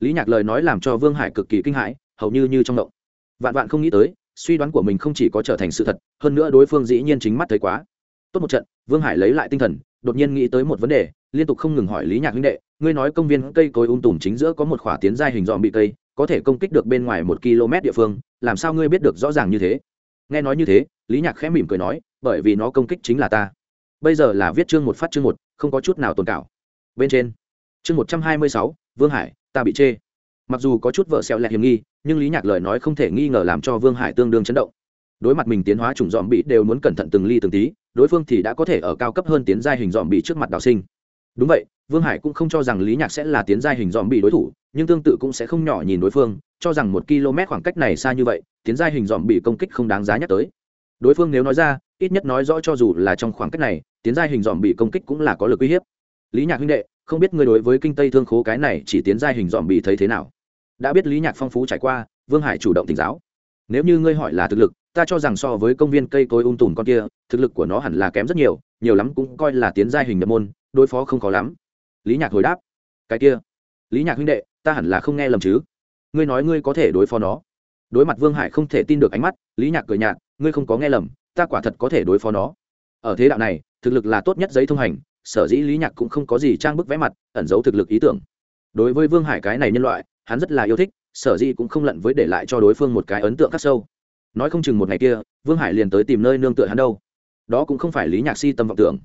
Speaker 1: Lý nhạc lời nói làm cho vương hải cực kỳ kinh hãi, hầu như như trong động. Vạn vạn không nghĩ tới, suy đoán của mình không chỉ có trở thành sự thật, hơn nữa đối phương dĩ nhiên chính mắt thấy quá tốt một trận, vương hải lấy lại tinh thần, đột nhiên nghĩ tới một vấn đề, liên tục không ngừng hỏi lý nhạc huynh đệ, ngươi nói công viên cây cối ung tùm chính giữa có một khỏa tiến giai hình dòm bị cây, có thể công kích được bên ngoài một km địa phương, làm sao ngươi biết được rõ ràng như thế? Nghe nói như thế, lý nhạc khẽ mỉm cười nói, bởi vì nó công kích chính là ta. Bây giờ là viết chương một phát chương một, không có chút nào tồn cảo. Bên trên, chương một trăm hai mươi sáu, vương hải, ta bị chê. Mặc dù có chút vợ xẹo lẹt hiểm nghi, nhưng lý nhạc lời nói không thể nghi ngờ làm cho vương hải tương đương chấn động. Đối mặt mình tiến hóa chủng dòm bị đều muốn cẩn thận từng ly từng tí đối phương thì đã có thể ở cao cấp hơn tiến giai hình dòm bị trước mặt đào sinh. Đúng vậy, vương hải cũng không cho rằng lý nhạc sẽ là tiến giai hình dòm bị đối thủ, nhưng tương tự cũng sẽ không nhỏ nhìn đối phương, cho rằng một km khoảng cách này xa như vậy, tiến giai hình dòm bị công kích không đáng giá nhắc tới. Đối phương nếu nói ra, ít nhất nói rõ cho dù là trong khoảng cách này, tiến giai hình dòm bị công kích cũng là có lực uy hiếp. Lý nhạc huynh đệ, không biết ngươi đối với kinh tây thương khố cái này chỉ tiến giai hình dòm bị thấy thế nào? Đã biết lý nhạc phong phú trải qua, vương hải chủ động tỉnh giáo. Nếu như ngươi hỏi là thực lực ta cho rằng so với công viên cây cối ung tùm con kia, thực lực của nó hẳn là kém rất nhiều nhiều lắm cũng coi là tiến giai hình nhập môn, đối phó không khó lắm. Lý nhạc hồi đáp. Cái kia, lý nhạc huynh đệ, ta hẳn là không nghe lầm chứ. Ngươi nói ngươi có thể đối phó nó. Đối mặt vương hải không thể tin được ánh mắt, lý nhạc cười nhạt, ngươi không có nghe lầm, ta quả thật có thể đối phó nó. Ở thế đạo này, thực lực là tốt nhất giấy thông hành, sở dĩ lý nhạc cũng không có gì trang bức vẽ mặt, ẩn giấu thực lực ý tưởng. Đối với vương hải cái này nhân loại, hắn rất là yêu thích, sở dĩ cũng không lận với để lại cho đối phương một cái ấn tượng khắc sâu nói không chừng một ngày kia, vương hải liền tới tìm nơi nương tựa hắn đâu. Đó cũng không phải lý nhạc si tâm vọng tưởng.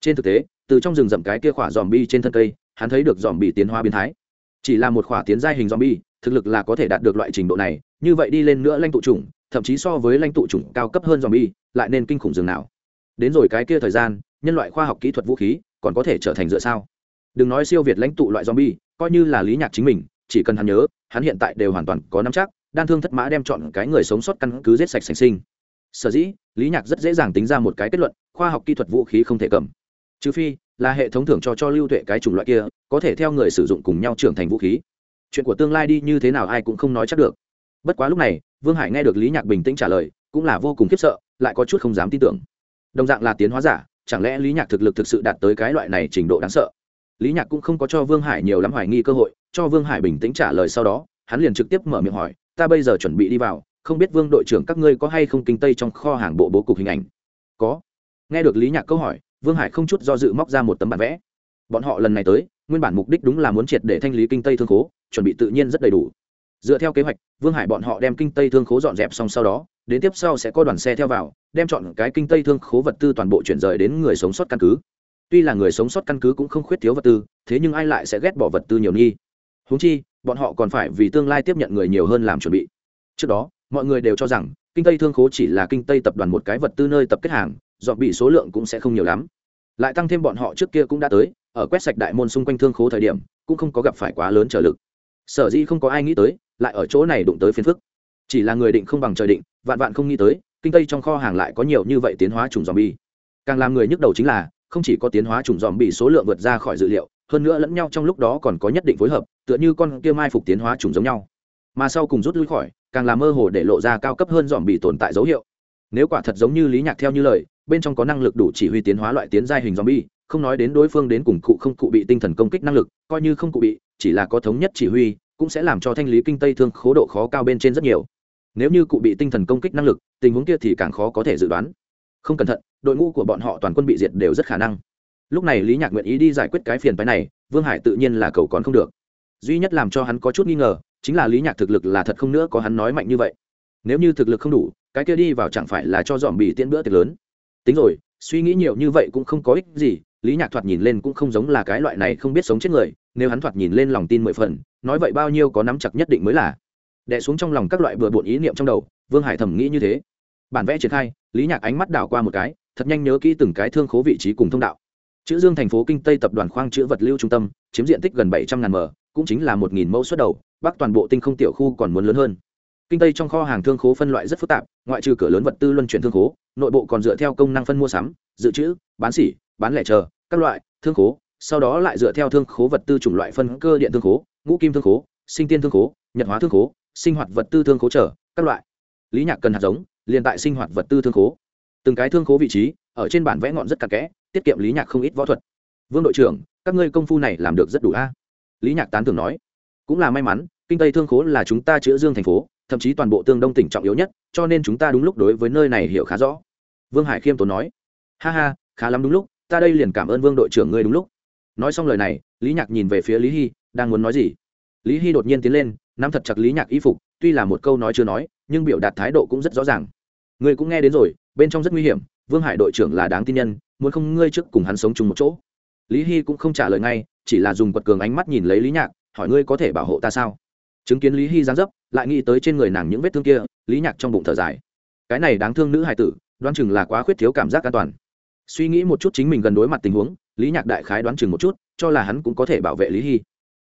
Speaker 1: Trên thực tế, từ trong rừng rậm cái kia khỏa dòm bi trên thân cây, hắn thấy được dòm bi tiến hóa biến thái. Chỉ là một khỏa tiến giai hình dòm bi thực lực là có thể đạt được loại trình độ này, như vậy đi lên nữa lãnh tụ chủng, thậm chí so với lãnh tụ chủng cao cấp hơn dòm bi lại nên kinh khủng rừng nào. Đến rồi cái kia thời gian, nhân loại khoa học kỹ thuật vũ khí còn có thể trở thành dựa sao? Đừng nói siêu việt lãnh tụ loại zombie, coi như là lý nhạc chính mình, chỉ cần hắn nhớ, hắn hiện tại đều hoàn toàn có nắm chắc đan thương thất mã đem chọn cái người sống sót căn cứ giết sạch sành sinh. Sở dĩ, lý nhạc rất dễ dàng tính ra một cái kết luận, khoa học kỹ thuật vũ khí không thể cầm. Trừ phi, là hệ thống thưởng cho cho lưu tuệ cái chủng loại kia, có thể theo người sử dụng cùng nhau trưởng thành vũ khí. Chuyện của tương lai đi như thế nào ai cũng không nói chắc được. Bất quá lúc này, vương hải nghe được lý nhạc bình tĩnh trả lời, cũng là vô cùng khiếp sợ, lại có chút không dám tin tưởng. Đồng dạng là tiến hóa giả, chẳng lẽ lý nhạc thực lực thực sự đạt tới cái loại này trình độ đáng sợ? Lý nhạc cũng không có cho vương hải nhiều lắm hoài nghi cơ hội, cho vương hải bình tĩnh trả lời sau đó, hắn liền trực tiếp mở miệng hỏi ta bây giờ chuẩn bị đi vào, không biết vương đội trưởng các ngươi có hay không kinh tây trong kho hàng bộ bố cục hình ảnh. Có. Nghe được lý nhạc câu hỏi, vương hải không chút do dự móc ra một tấm bản vẽ. Bọn họ lần này tới, nguyên bản mục đích đúng là muốn triệt để thanh lý kinh tây thương khố, chuẩn bị tự nhiên rất đầy đủ. Dựa theo kế hoạch, vương hải bọn họ đem kinh tây thương khố dọn dẹp xong sau đó, đến tiếp sau sẽ có đoàn xe theo vào, đem chọn cái kinh tây thương khố vật tư toàn bộ chuyển rời đến người sống sót căn cứ. Tuy là người sống sót căn cứ cũng không khuyết thiếu vật tư, thế nhưng ai lại sẽ ghét bỏ vật tư nhiều nghi? Húng chi, bọn họ còn phải vì tương lai tiếp nhận người nhiều hơn làm chuẩn bị. Trước đó, mọi người đều cho rằng, kinh tây thương khố chỉ là kinh tây tập đoàn một cái vật tư nơi tập kết hàng, dọn bị số lượng cũng sẽ không nhiều lắm. Lại tăng thêm bọn họ trước kia cũng đã tới, ở quét sạch đại môn xung quanh thương khố thời điểm, cũng không có gặp phải quá lớn trở lực. Sở dĩ không có ai nghĩ tới, lại ở chỗ này đụng tới phiền phức. Chỉ là người định không bằng trời định, vạn vạn không nghĩ tới, kinh tây trong kho hàng lại có nhiều như vậy tiến hóa trùng dòm bi càng làm người nhức đầu chính là, không chỉ có tiến hóa trùng dòm bị số lượng vượt ra khỏi dự liệu hơn nữa lẫn nhau trong lúc đó còn có nhất định phối hợp tựa như con kia mai phục tiến hóa trùng giống nhau mà sau cùng rút lui khỏi càng làm mơ hồ để lộ ra cao cấp hơn dòm bị tồn tại dấu hiệu nếu quả thật giống như lý nhạc theo như lời bên trong có năng lực đủ chỉ huy tiến hóa loại tiến giai hình zombie, không nói đến đối phương đến cùng cụ không cụ bị tinh thần công kích năng lực, coi như không cụ bị, chỉ là có thống nhất chỉ huy, cũng sẽ làm cho thanh lý kinh tây thương khố độ khó cao bên trên rất nhiều. Nếu như cụ bị tinh thần công kích năng lực, tình huống kia thì càng khó có thể dự đoán. Không cẩn thận, đội ngũ của bọn họ toàn quân bị diệt đều rất khả năng. Lúc này Lý Nhạc nguyện ý đi giải quyết cái phiền phái này, Vương Hải tự nhiên là cầu còn không được. Duy nhất làm cho hắn có chút nghi ngờ, chính là Lý Nhạc thực lực là thật không nữa có hắn nói mạnh như vậy. Nếu như thực lực không đủ, cái kia đi vào chẳng phải là cho dòm bị tiễn bữa tiệc lớn tính rồi suy nghĩ nhiều như vậy cũng không có ích gì lý nhạc thoạt nhìn lên cũng không giống là cái loại này không biết sống chết người nếu hắn thoạt nhìn lên lòng tin mười phần nói vậy bao nhiêu có nắm chặt nhất định mới là đẻ xuống trong lòng các loại bừa bộn ý niệm trong đầu vương hải thầm nghĩ như thế bản vẽ triển khai lý nhạc ánh mắt đảo qua một cái thật nhanh nhớ kỹ từng cái thương khố vị trí cùng thông đạo chữ dương thành phố kinh tây tập đoàn khoang chữ vật lưu trung tâm, chiếm diện tích gần bảy trăm ngàn m, cũng chính là một nghìn mẫu xuất đầu, bắc toàn bộ tinh không tiểu khu còn muốn lớn hơn. Kinh tây trong kho hàng thương khố phân loại rất phức tạp, ngoại trừ cửa lớn vật tư luân chuyển thương khố, nội bộ còn dựa theo công năng phân mua sắm, dự trữ, bán xỉ bán lẻ chờ, các loại, thương khố, sau đó lại dựa theo thương khố vật tư chủng loại phân cơ điện thương khố, ngũ kim thương khố, sinh tiên thương khố, nhật hóa thương khố, sinh hoạt vật tư thương khố chờ, các loại. Lý nhạc cần hạt giống, liền tại sinh hoạt vật tư thương khố. Từng cái thương khố vị trí, ở trên bản vẽ ngọn rất cặn kẽ tiết kiệm lý nhạc không ít võ thuật. Vương đội trưởng, các ngươi công phu này làm được rất đủ a. Lý nhạc tán thường nói. Cũng là may mắn, kinh tây thương khố là chúng ta chữa dương thành phố, thậm chí toàn bộ tương đông tỉnh trọng yếu nhất, cho nên chúng ta đúng lúc đối với nơi này hiểu khá rõ. Vương hải khiêm tốn nói. Ha ha, khá lắm đúng lúc, ta đây liền cảm ơn vương đội trưởng ngươi đúng lúc. Nói xong lời này, lý nhạc nhìn về phía lý hy, đang muốn nói gì? Lý hy đột nhiên tiến lên, nắm thật chặt lý nhạc y phục, tuy là một câu nói chưa nói, nhưng biểu đạt thái độ cũng rất rõ ràng. Ngươi cũng nghe đến rồi, bên trong rất nguy hiểm, vương hải đội trưởng là đáng tin nhân muốn không ngươi trước cùng hắn sống chung một chỗ. Lý hy cũng không trả lời ngay, chỉ là dùng quật cường ánh mắt nhìn lấy lý nhạc, hỏi ngươi có thể bảo hộ ta sao? Chứng kiến lý hy giáng dấp, lại nghĩ tới trên người nàng những vết thương kia, lý nhạc trong bụng thở dài. Cái này đáng thương nữ hài tử, đoán chừng là quá khuyết thiếu cảm giác an toàn. Suy nghĩ một chút chính mình gần đối mặt tình huống, lý nhạc đại khái đoán chừng một chút, cho là hắn cũng có thể bảo vệ lý hy.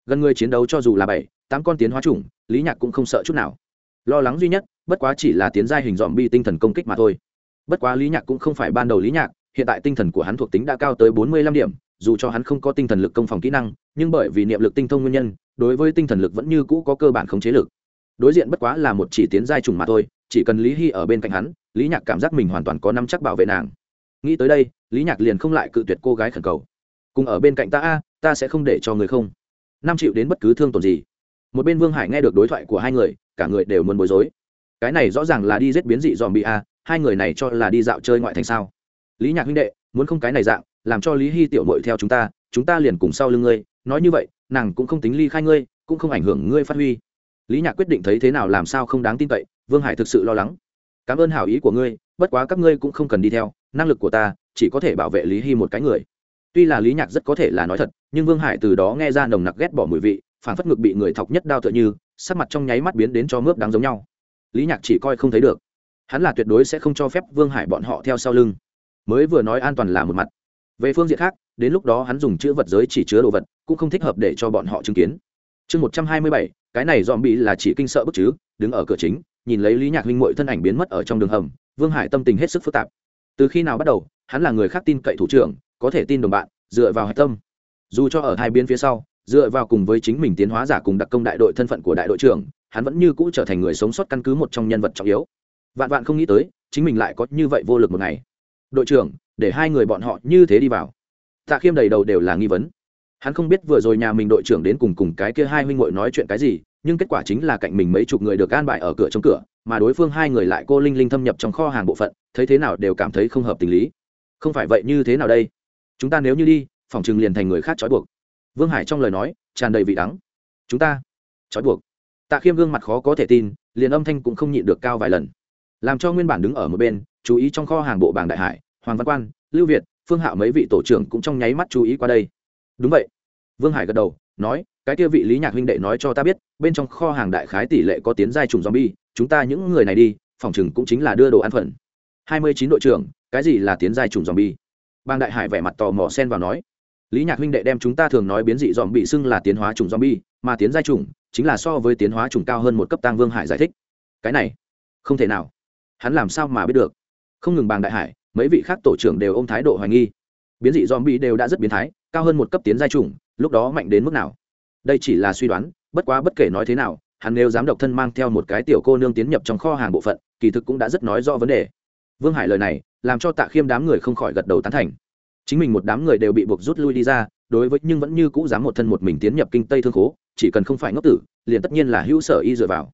Speaker 1: Gần người chiến đấu cho dù là bảy, tám con tiến hóa chủng, lý nhạc cũng không sợ chút nào. Lo lắng duy nhất, bất quá chỉ là tiến giai hình dòm bi tinh thần công kích mà thôi. Bất quá lý nhạc cũng không phải ban đầu lý nhạc hiện tại tinh thần của hắn thuộc tính đã cao tới bốn mươi lăm điểm, dù cho hắn không có tinh thần lực công phòng kỹ năng, nhưng bởi vì niệm lực tinh thông nguyên nhân, đối với tinh thần lực vẫn như cũ có cơ bản khống chế lực. Đối diện bất quá là một chỉ tiến giai trùng mà thôi, chỉ cần lý hy ở bên cạnh hắn, lý nhạc cảm giác mình hoàn toàn có năm chắc bảo vệ nàng. Nghĩ tới đây, lý nhạc liền không lại cự tuyệt cô gái khẩn cầu. Cùng ở bên cạnh ta a, ta sẽ không để cho người không. Năm triệu đến bất cứ thương tổn gì. Một bên vương hải nghe được đối thoại của hai người, cả người đều muốn bối rối. Cái này rõ ràng là đi giết biến dị dòm bị a, hai người này cho là đi dạo chơi ngoại thành sao? Lý nhạc huynh đệ, muốn không cái này dạng, làm cho lý hy tiểu mội theo chúng ta chúng ta liền cùng sau lưng ngươi. Nói như vậy, nàng cũng không tính ly khai ngươi, cũng không ảnh hưởng ngươi phát huy. Lý nhạc quyết định thấy thế nào làm sao không đáng tin cậy, vương hải thực sự lo lắng. Cảm ơn hảo ý của ngươi, bất quá các ngươi cũng không cần đi theo, năng lực của ta, chỉ có thể bảo vệ lý hy một cái người. Tuy là lý nhạc rất có thể là nói thật, nhưng vương hải từ đó nghe ra nồng nặc ghét bỏ mùi vị phản phất ngực bị người thọc nhất đao tựa như, sắc mặt trong nháy mắt biến đến cho mướp đáng giống nhau. Lý nhạc chỉ coi không thấy được. Hắn là tuyệt đối sẽ không cho phép vương hải bọn họ theo sau lưng mới vừa nói an toàn là một mặt. Về phương diện khác, đến lúc đó hắn dùng chữ vật giới chỉ chứa đồ vật, cũng không thích hợp để cho bọn họ chứng kiến. Chương một trăm hai mươi bảy, cái này dòm bị là chỉ kinh sợ bức chứ, đứng ở cửa chính, nhìn lấy lý nhạc huynh mội thân ảnh biến mất ở trong đường hầm, vương hải tâm tình hết sức phức tạp. Từ khi nào bắt đầu, hắn là người khác tin cậy thủ trưởng, có thể tin đồng bạn, dựa vào hạch tâm. Dù cho ở hai biên phía sau, dựa vào cùng với chính mình tiến hóa giả cùng đặc công đại đội thân phận của đại đội trưởng, hắn vẫn như cũ trở thành người sống sót căn cứ một trong nhân vật trọng yếu. Vạn vạn không nghĩ tới, chính mình lại có như vậy vô lực một ngày đội trưởng, để hai người bọn họ như thế đi vào. Tạ khiêm đầy đầu đều là nghi vấn. Hắn không biết vừa rồi nhà mình đội trưởng đến cùng cùng cái kia hai huynh ngội nói chuyện cái gì, nhưng kết quả chính là cạnh mình mấy chục người được an bài ở cửa trong cửa, mà đối phương hai người lại cô linh linh thâm nhập trong kho hàng bộ phận, thấy thế nào đều cảm thấy không hợp tình lý. Không phải vậy như thế nào đây? Chúng ta nếu như đi, phòng chừng liền thành người khác trói buộc. Vương hải trong lời nói, tràn đầy vị đắng. Chúng ta? Trói buộc. Tạ khiêm gương mặt khó có thể tin, liền âm thanh cũng không nhịn được cao vài lần. Làm cho nguyên bản đứng ở một bên chú ý trong kho hàng bộ bảng đại hải, hoàng văn quan, lưu việt, phương hạo mấy vị tổ trưởng cũng trong nháy mắt chú ý qua đây. Đúng vậy. Vương hải gật đầu, nói, cái kia vị lý nhạc huynh đệ nói cho ta biết, bên trong kho hàng đại khái tỷ lệ có tiến giai trùng zombie, chúng ta những người này đi, phòng chừng cũng chính là đưa đồ ăn phần. Hai mươi chín đội trưởng, cái gì là tiến giai trùng zombie? Bang đại hải vẻ mặt tò mò xen vào nói, lý nhạc huynh đệ đem chúng ta thường nói biến dị dòm bị xưng là tiến hóa trùng zombie, mà tiến giai trùng chính là so với tiến hóa trùng cao hơn một cấp tăng vương hải giải thích. Cái này, không thể nào. Hắn làm sao mà biết được? Không ngừng bàng đại hải, mấy vị khác tổ trưởng đều ôm thái độ hoài nghi. Biến dị dòm bi đều đã rất biến thái, cao hơn một cấp tiến giai trùng lúc đó mạnh đến mức nào? Đây chỉ là suy đoán, bất quá bất kể nói thế nào, hắn nếu dám độc thân mang theo một cái tiểu cô nương tiến nhập trong kho hàng bộ phận, kỳ thực cũng đã rất nói rõ vấn đề. Vương hải lời này, làm cho tạ khiêm đám người không khỏi gật đầu tán thành. Chính mình một đám người đều bị buộc rút lui đi ra, đối với nhưng vẫn như cũ dám một thân một mình tiến nhập kinh tây thương khố, chỉ cần không phải ngốc tử, liền tất nhiên là hữu sở y dựa vào.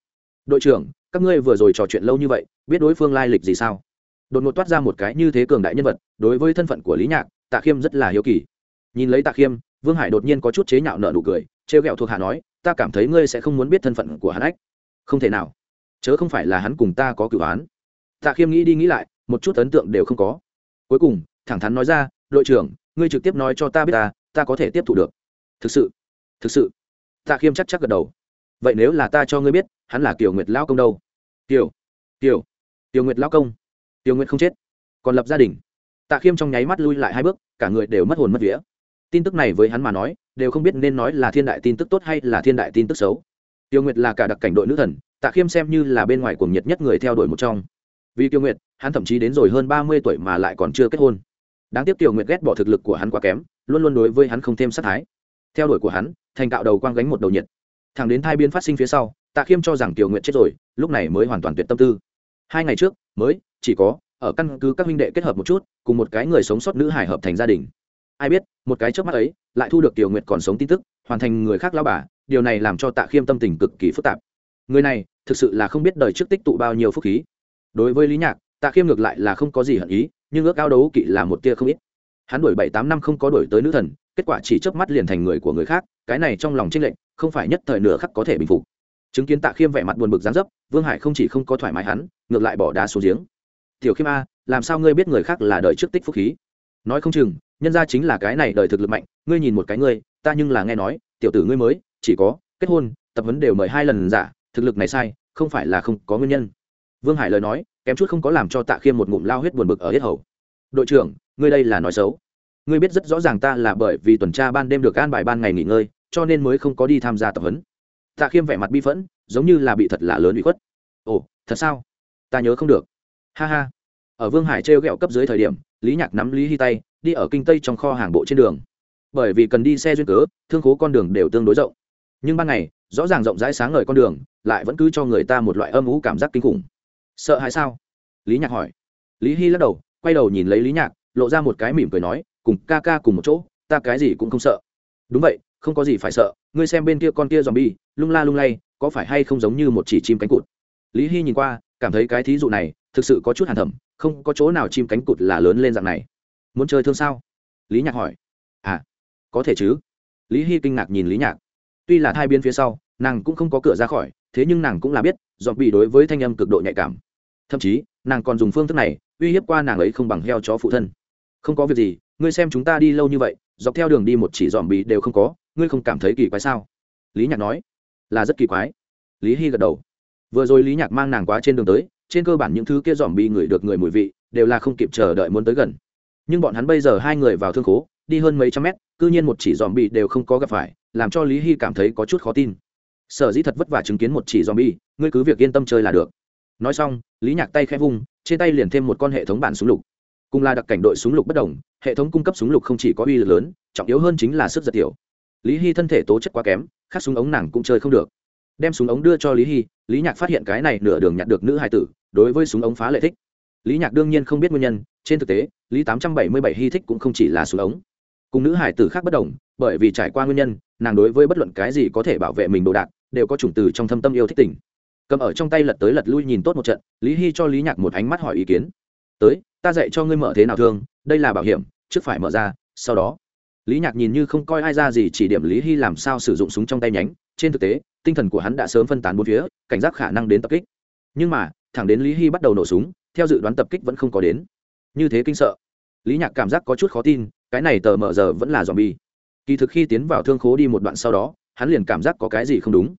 Speaker 1: Đội trưởng, các ngươi vừa rồi trò chuyện lâu như vậy, biết đối phương lai lịch gì sao? Đột ngột toát ra một cái như thế cường đại nhân vật, đối với thân phận của lý nhạc, tạ khiêm rất là hiếu kỳ. Nhìn lấy tạ khiêm, vương hải đột nhiên có chút chế nhạo nợ nụ cười, trêu ghẹo thuộc hạ nói, ta cảm thấy ngươi sẽ không muốn biết thân phận của hắn ách. Không thể nào. Chớ không phải là hắn cùng ta có cửu án tạ khiêm nghĩ đi nghĩ lại, một chút ấn tượng đều không có. Cuối cùng, thẳng thắn nói ra, đội trưởng, ngươi trực tiếp nói cho ta biết ta ta có thể tiếp thu được. Thực sự? Thực sự? Tạ khiêm chắc chắc gật đầu. Vậy nếu là ta cho ngươi biết, hắn là kiều nguyệt lao công đâu? Kiều kiều kiều nguyệt lao công. Tiêu nguyệt không chết, còn lập gia đình. Tạ khiêm trong nháy mắt lui lại hai bước, cả người đều mất hồn mất vía. Tin tức này với hắn mà nói, đều không biết nên nói là thiên đại tin tức tốt hay là thiên đại tin tức xấu. Tiêu nguyệt là cả đặc cảnh đội nữ thần, tạ khiêm xem như là bên ngoài cuồng nhiệt nhất người theo đuổi một trong. Vì tiêu nguyệt, hắn thậm chí đến rồi hơn ba mươi tuổi mà lại còn chưa kết hôn. Đáng tiếc tiêu nguyệt ghét bỏ thực lực của hắn quá kém, luôn luôn đối với hắn không thêm sát thái. Theo đuổi của hắn, thành cạo đầu quang gánh một đầu nhiệt. Thẳng đến thai biến phát sinh phía sau, tạ khiêm cho rằng tiêu nguyệt chết rồi, lúc này mới hoàn toàn tuyệt tâm tư. Hai ngày trước mới, chỉ có, ở căn cứ các minh đệ kết hợp một chút, cùng một cái người sống sót nữ hải hợp thành gia đình. Ai biết, một cái trước mắt ấy, lại thu được tiểu nguyệt còn sống tin tức, hoàn thành người khác lao bà, điều này làm cho tạ khiêm tâm tình cực kỳ phức tạp. Người này, thực sự là không biết đời trước tích tụ bao nhiêu phúc khí. Đối với lý nhạc, tạ khiêm ngược lại là không có gì hận ý, nhưng ước ao đấu kỵ là một tia không ít. Hắn đuổi bảy tám năm không có đuổi tới nữ thần, kết quả chỉ chớp mắt liền thành người của người khác, cái này trong lòng tranh lệnh không phải nhất thời nửa khắc có thể bình phục chứng kiến tạ khiêm vẻ mặt buồn bực gián dấp, vương hải không chỉ không có thoải mái hắn, ngược lại bỏ đá xuống giếng. Tiểu khiêm a, làm sao ngươi biết người khác là đợi trước tích phúc khí? Nói không chừng, nhân ra chính là cái này đời thực lực mạnh, ngươi nhìn một cái ngươi, ta nhưng là nghe nói, tiểu tử ngươi mới, chỉ có kết hôn, tập huấn đều mời hai lần giả, thực lực này sai, không phải là không có nguyên nhân. Vương hải lời nói, kém chút không có làm cho tạ khiêm một ngụm lao huyết buồn bực ở hết hầu. Đội trưởng, ngươi đây là nói xấu. Ngươi biết rất rõ ràng ta là bởi vì tuần tra ban đêm được an bài ban ngày nghỉ ngơi, cho nên mới không có đi tham gia tập huấn tạ khiêm vẻ mặt bi phẫn, giống như là bị thật là lớn bị khuất. Ồ, thật sao? Ta nhớ không được. Ha ha. Ở vương hải trêu ghẹo cấp dưới thời điểm, lý nhạc nắm lý hy tay, đi ở kinh tây trong kho hàng bộ trên đường. Bởi vì cần đi xe duyên cớ, thương khố con đường đều tương đối rộng. Nhưng ban ngày, rõ ràng rộng rãi sáng ngời con đường, lại vẫn cứ cho người ta một loại âm ủ cảm giác kinh khủng. Sợ hãi sao? Lý nhạc hỏi. Lý hy lắc đầu, quay đầu nhìn lấy lý nhạc, lộ ra một cái mỉm cười nói, cùng ca ca cùng một chỗ, ta cái gì cũng không sợ. Đúng vậy không có gì phải sợ, ngươi xem bên kia con kia dòm bi lung la lung lay, có phải hay không giống như một chỉ chim cánh cụt? Lý hy nhìn qua, cảm thấy cái thí dụ này, thực sự có chút hàn thẩm không có chỗ nào chim cánh cụt là lớn lên dạng này. Muốn chơi thương sao? Lý nhạc hỏi. À có thể chứ. Lý hy kinh ngạc nhìn lý nhạc. Tuy là thai biến phía sau, nàng cũng không có cửa ra khỏi, thế nhưng nàng cũng là biết dọn bị đối với thanh âm cực độ nhạy cảm. Thậm chí, nàng còn dùng phương thức này, uy hiếp qua nàng ấy không bằng heo chó phụ thân. Không có việc gì, ngươi xem chúng ta đi lâu như vậy dọc theo đường đi một chỉ dòm bị đều không có, ngươi không cảm thấy kỳ quái sao? Lý nhạc nói. Là rất kỳ quái. Lý hy gật đầu. Vừa rồi lý nhạc mang nàng quá trên đường tới, trên cơ bản những thứ kia dòm bị ngửi được người mùi vị, đều là không kịp chờ đợi muốn tới gần. Nhưng bọn hắn bây giờ hai người vào thương khố, đi hơn mấy trăm mét, cư nhiên một chỉ dòm bị đều không có gặp phải, làm cho lý hy cảm thấy có chút khó tin. Sở dĩ thật vất vả chứng kiến một chỉ dòm bi ngươi cứ việc yên tâm chơi là được. Nói xong, lý nhạc tay khẽ vung, trên tay liền thêm một con hệ thống bản súng lục cùng là đặc cảnh đội súng lục bất đồng, hệ thống cung cấp súng lục không chỉ có uy lực lớn, trọng yếu hơn chính là sức giật tiểu. Lý hy thân thể tố chất quá kém khác súng ống nàng cũng chơi không được. Đem súng ống đưa cho lý hy, lý nhạc phát hiện cái này nửa đường nhặt được nữ hai tử, đối với súng ống phá lệ thích. Lý nhạc đương nhiên không biết nguyên nhân, trên thực tế, lý tám trăm bảy mươi bảy hy thích cũng không chỉ là súng ống. Cùng nữ hải tử khác bất đồng, bởi vì trải qua nguyên nhân, nàng đối với bất luận cái gì có thể bảo vệ mình đồ đạc, đều có chủng từ trong thâm tâm yêu thích tình. Cầm ở trong tay lật tới lật lui nhìn tốt một trận, lý hy cho lý nhạc một ánh mắt hỏi ý kiến tới, ta dạy cho ngươi mở thế nào thương, đây là bảo hiểm, trước phải mở ra, sau đó. Lý nhạc nhìn như không coi ai ra gì, chỉ điểm lý hy làm sao sử dụng súng trong tay nhánh. Trên thực tế, tinh thần của hắn đã sớm phân tán bốn phía, cảnh giác khả năng đến tập kích. Nhưng mà, thẳng đến lý hy bắt đầu nổ súng, theo dự đoán tập kích vẫn không có đến. Như thế kinh sợ. Lý nhạc cảm giác có chút khó tin, cái này tờ mở giờ vẫn là dòm bi kỳ thực khi tiến vào thương khố đi một đoạn sau đó, hắn liền cảm giác có cái gì không đúng.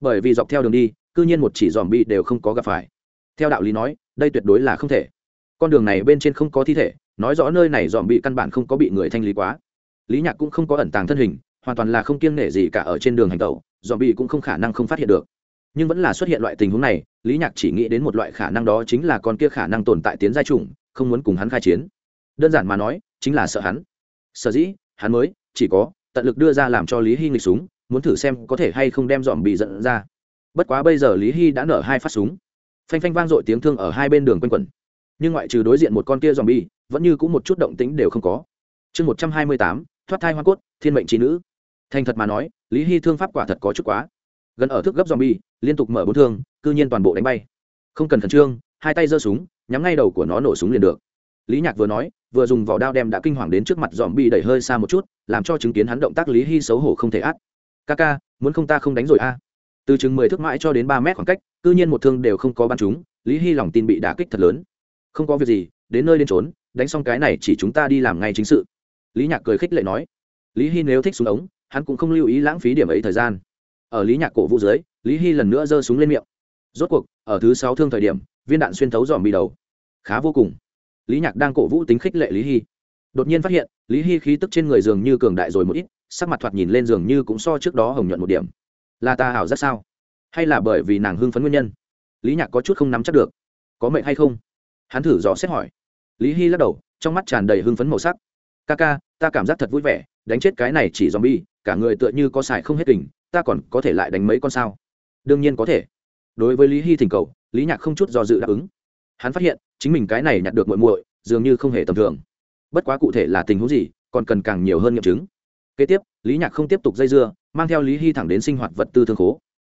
Speaker 1: Bởi vì dọc theo đường đi, cư nhiên một chỉ dòm bi đều không có gặp phải. Theo đạo lý nói, đây tuyệt đối là không thể con đường này bên trên không có thi thể, nói rõ nơi này dòm bị căn bản không có bị người thanh lý quá. Lý nhạc cũng không có ẩn tàng thân hình, hoàn toàn là không kiêng nể gì cả ở trên đường hành tẩu, dòm bị cũng không khả năng không phát hiện được. Nhưng vẫn là xuất hiện loại tình huống này, lý nhạc chỉ nghĩ đến một loại khả năng đó chính là con kia khả năng tồn tại tiến giai chủng không muốn cùng hắn khai chiến. Đơn giản mà nói, chính là sợ hắn. Sở dĩ, hắn mới, chỉ có, tận lực đưa ra làm cho lý hy nghịch súng, muốn thử xem có thể hay không đem dòm bị dẫn ra. Bất quá bây giờ lý hy đã nở hai phát súng. Phanh phanh vang dội tiếng thương ở hai bên đường quanh quẩn nhưng ngoại trừ đối diện một con kia dòm bi vẫn như cũng một chút động tĩnh đều không có. Chương một trăm hai mươi tám, thoát thai hoa cốt, thiên mệnh trí nữ. Thành thật mà nói, lý hy thương pháp quả thật có chút quá. Gần ở thức gấp dòm bi liên tục mở bốn thương, cư nhiên toàn bộ đánh bay. Không cần khẩn trương, hai tay giơ súng, nhắm ngay đầu của nó nổ súng liền được. Lý nhạc vừa nói, vừa dùng vỏ đao đem đã kinh hoàng đến trước mặt dòm bi đẩy hơi xa một chút, làm cho chứng kiến hắn động tác lý hy xấu hổ không thể át. Ca ca, muốn không ta không đánh rồi a từ chừng mười thước mãi cho đến ba mét khoảng cách, cư nhiên một thương đều không có bắn chúng lý hy lòng tin bị đả kích thật lớn không có việc gì, đến nơi đến trốn đánh xong cái này chỉ chúng ta đi làm ngay chính sự. Lý nhạc cười khích lệ nói. Lý hy nếu thích súng ống, hắn cũng không lưu ý lãng phí điểm ấy thời gian. Ở lý nhạc cổ vũ dưới, lý hy lần nữa giơ súng lên miệng. Rốt cuộc, ở thứ sáu thương thời điểm, viên đạn xuyên thấu dòm bị đầu. Khá vô cùng. Lý nhạc đang cổ vũ tính khích lệ lý hy đột nhiên phát hiện, lý hy khí tức trên người dường như cường đại rồi một ít, sắc mặt thoạt nhìn lên dường như cũng so trước đó hồng nhuận một điểm. Là ta hảo rất sao? Hay là bởi vì nàng hưng phấn nguyên nhân? Lý nhạc có chút không nắm chắc được. Có mệnh hay không? Hắn thử dò xét hỏi. Lý hy lắc đầu, trong mắt tràn đầy hưng phấn màu sắc. Ca ca, ta cảm giác thật vui vẻ, đánh chết cái này chỉ z o m bi e cả người tựa như có xài không hết tình ta còn có thể lại đánh mấy con sao? Đương nhiên có thể. Đối với lý hy thỉnh cầu, lý nhạc không chút do dự đáp ứng. Hắn phát hiện, chính mình cái này nhặt được muội muội, dường như không hề tầm thường. Bất quá cụ thể là tình huống gì, còn cần càng nhiều hơn nghiệm chứng. Kế tiếp, lý nhạc không tiếp tục dây dưa, mang theo lý hy thẳng đến sinh hoạt vật tư thương khố.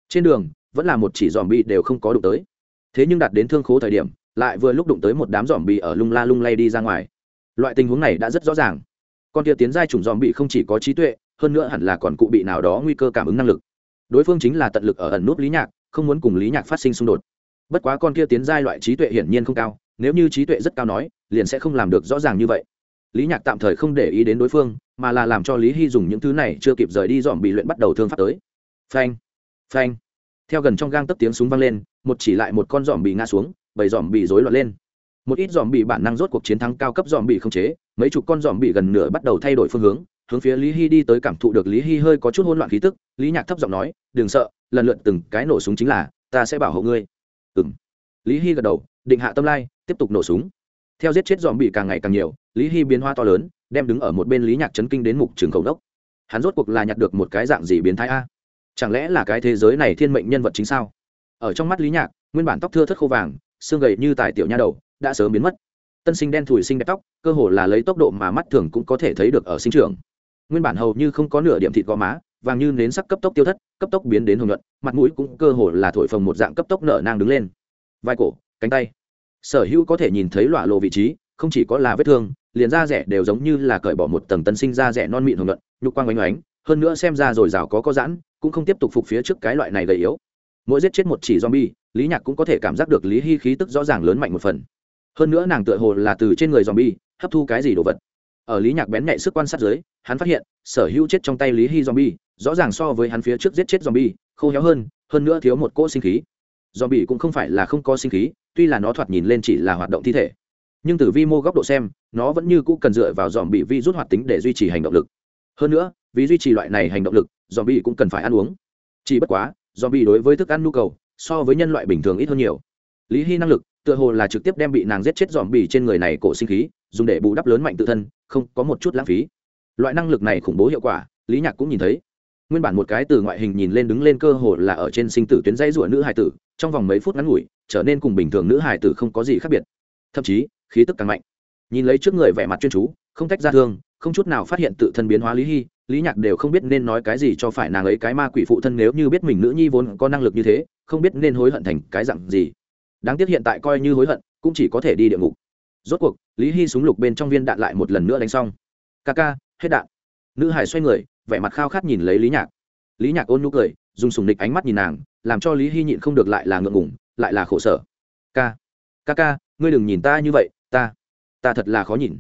Speaker 1: Trên đường, vẫn là một chỉ dòm bi đều không có đụng tới. Thế nhưng đạt đến thương khố thời điểm lại vừa lúc đụng tới một đám dòm bị ở lung la lung lay đi ra ngoài. Loại tình huống này đã rất rõ ràng. Con kia tiến giai chủng dòm bị không chỉ có trí tuệ, hơn nữa hẳn là còn cụ bị nào đó nguy cơ cảm ứng năng lực. Đối phương chính là tận lực ở ẩn nút lý nhạc, không muốn cùng lý nhạc phát sinh xung đột. Bất quá con kia tiến giai loại trí tuệ hiển nhiên không cao, nếu như trí tuệ rất cao nói, liền sẽ không làm được rõ ràng như vậy. Lý nhạc tạm thời không để ý đến đối phương, mà là làm cho lý hy dùng những thứ này chưa kịp rời đi dòm bị luyện bắt đầu thương phát tới. Phanh phanh. Theo gần trong gang tấp tiếng súng vang lên, một chỉ lại một con dòm bị ngã xuống bầy dòm bị rối loạn lên. Một ít dòm bị bản năng rốt cuộc chiến thắng cao cấp dòm bị không chế, mấy chục con dòm bị gần nửa bắt đầu thay đổi phương hướng hướng phía lý hy đi tới cảm thụ được lý hy hơi có chút hỗn loạn khí tức, lý nhạc thấp giọng nói, đừng sợ, lần lượt từng cái nổ súng chính là, ta sẽ bảo hộ ngươi. Ừ m lý hy gật đầu, định hạ tâm lai, tiếp tục nổ súng. Theo giết chết dòm bị càng ngày càng nhiều, lý hy biến hoa to lớn, đem đứng ở một bên lý nhạc chấn kinh đến mục trường cầu đốc. Hắn rốt cuộc là nhặt được một cái dạng gì biến thái a? Chẳng lẽ là cái thế giới này thiên mệnh nhân vật chính sao? Ở trong mắt lý nhạc, nguyên bản tóc thưa thất khô vàng xương gầy như tài tiểu nha đầu, đã sớm biến mất. Tân sinh đen thùi sinh đẹp tóc, cơ hồ là lấy tốc độ mà mắt thường cũng có thể thấy được ở sinh trường. Nguyên bản hầu như không có nửa điểm thịt gò má, vàng như nến sắc cấp tốc tiêu thất, cấp tốc biến đến hồng nhuận, mặt mũi cũng cơ hồ là thổi phồng một dạng cấp tốc nở nang đứng lên. Vai cổ, cánh tay. Sở hữu có thể nhìn thấy lọa lộ vị trí, không chỉ có là vết thương, liền da rẻ đều giống như là cởi bỏ một tầng tân sinh da rẻ non mịn hồng nhuận, nhục quang oanh oánh, hơn nữa xem ra rồi rào có có giãn, cũng không tiếp tục phục phía trước cái loại này gầy yếu. Mỗi giết chết một chỉ zombie lý nhạc cũng có thể cảm giác được lý hy khí tức rõ ràng lớn mạnh một phần. Hơn nữa nàng tựa hồ là từ trên người zombie, hấp thu cái gì đồ vật. Ở lý nhạc bén nhạy sức quan sát dưới, hắn phát hiện, sở hữu chết trong tay lý hy Bi rõ ràng so với hắn phía trước giết chết zombie, khô héo hơn hơn nữa thiếu một cỗ sinh khí. Zombie cũng không phải là không có sinh khí, tuy là nó thoạt nhìn lên chỉ là hoạt động thi thể. Nhưng từ vi mô góc độ xem, nó vẫn như cũ cần dựa vào dòm bị vi rút hoạt tính để duy trì hành động lực. Hơn nữa, vì duy trì loại này hành động lực dòm bị cũng cần phải ăn uống. Chỉ bất quá dòm bị đối với thức ăn nhu cầu so với nhân loại bình thường ít hơn nhiều. Lý hy năng lực, tựa hồ là trực tiếp đem bị nàng giết chết dòm bì trên người này cổ sinh khí, dùng để bù đắp lớn mạnh tự thân, không có một chút lãng phí. Loại năng lực này khủng bố hiệu quả, lý nhạc cũng nhìn thấy. Nguyên bản một cái từ ngoại hình nhìn lên đứng lên cơ hồ là ở trên sinh tử tuyến dãy rủa nữ hải tử, trong vòng mấy phút ngắn ngủi, trở nên cùng bình thường nữ hải tử không có gì khác biệt. Thậm chí, khí tức càng mạnh. Nhìn lấy trước người vẻ mặt chuyên chú, không tách ra thương không chút nào phát hiện tự thân biến hóa lý hy, lý nhạc đều không biết nên nói cái gì cho phải nàng ấy cái ma quỷ phụ thân nếu như biết mình nữ nhi vốn có năng lực như thế, không biết nên hối hận thành cái dặn gì. Đáng tiếc hiện tại coi như hối hận, cũng chỉ có thể đi địa ngục. Rốt cuộc, lý hy súng lục bên trong viên đạn lại một lần nữa đánh xong. Ca ca, hết đạn. Nữ hải xoay người, vẻ mặt khao khát nhìn lấy lý nhạc. Lý nhạc ôn nhu cười, dùng sùng địch ánh mắt nhìn nàng, làm cho lý hy nhịn không được lại là ngượng ngủng lại là khổ sở. Ca ca ca, ngươi đừng nhìn ta như vậy, ta ta thật là khó nhìn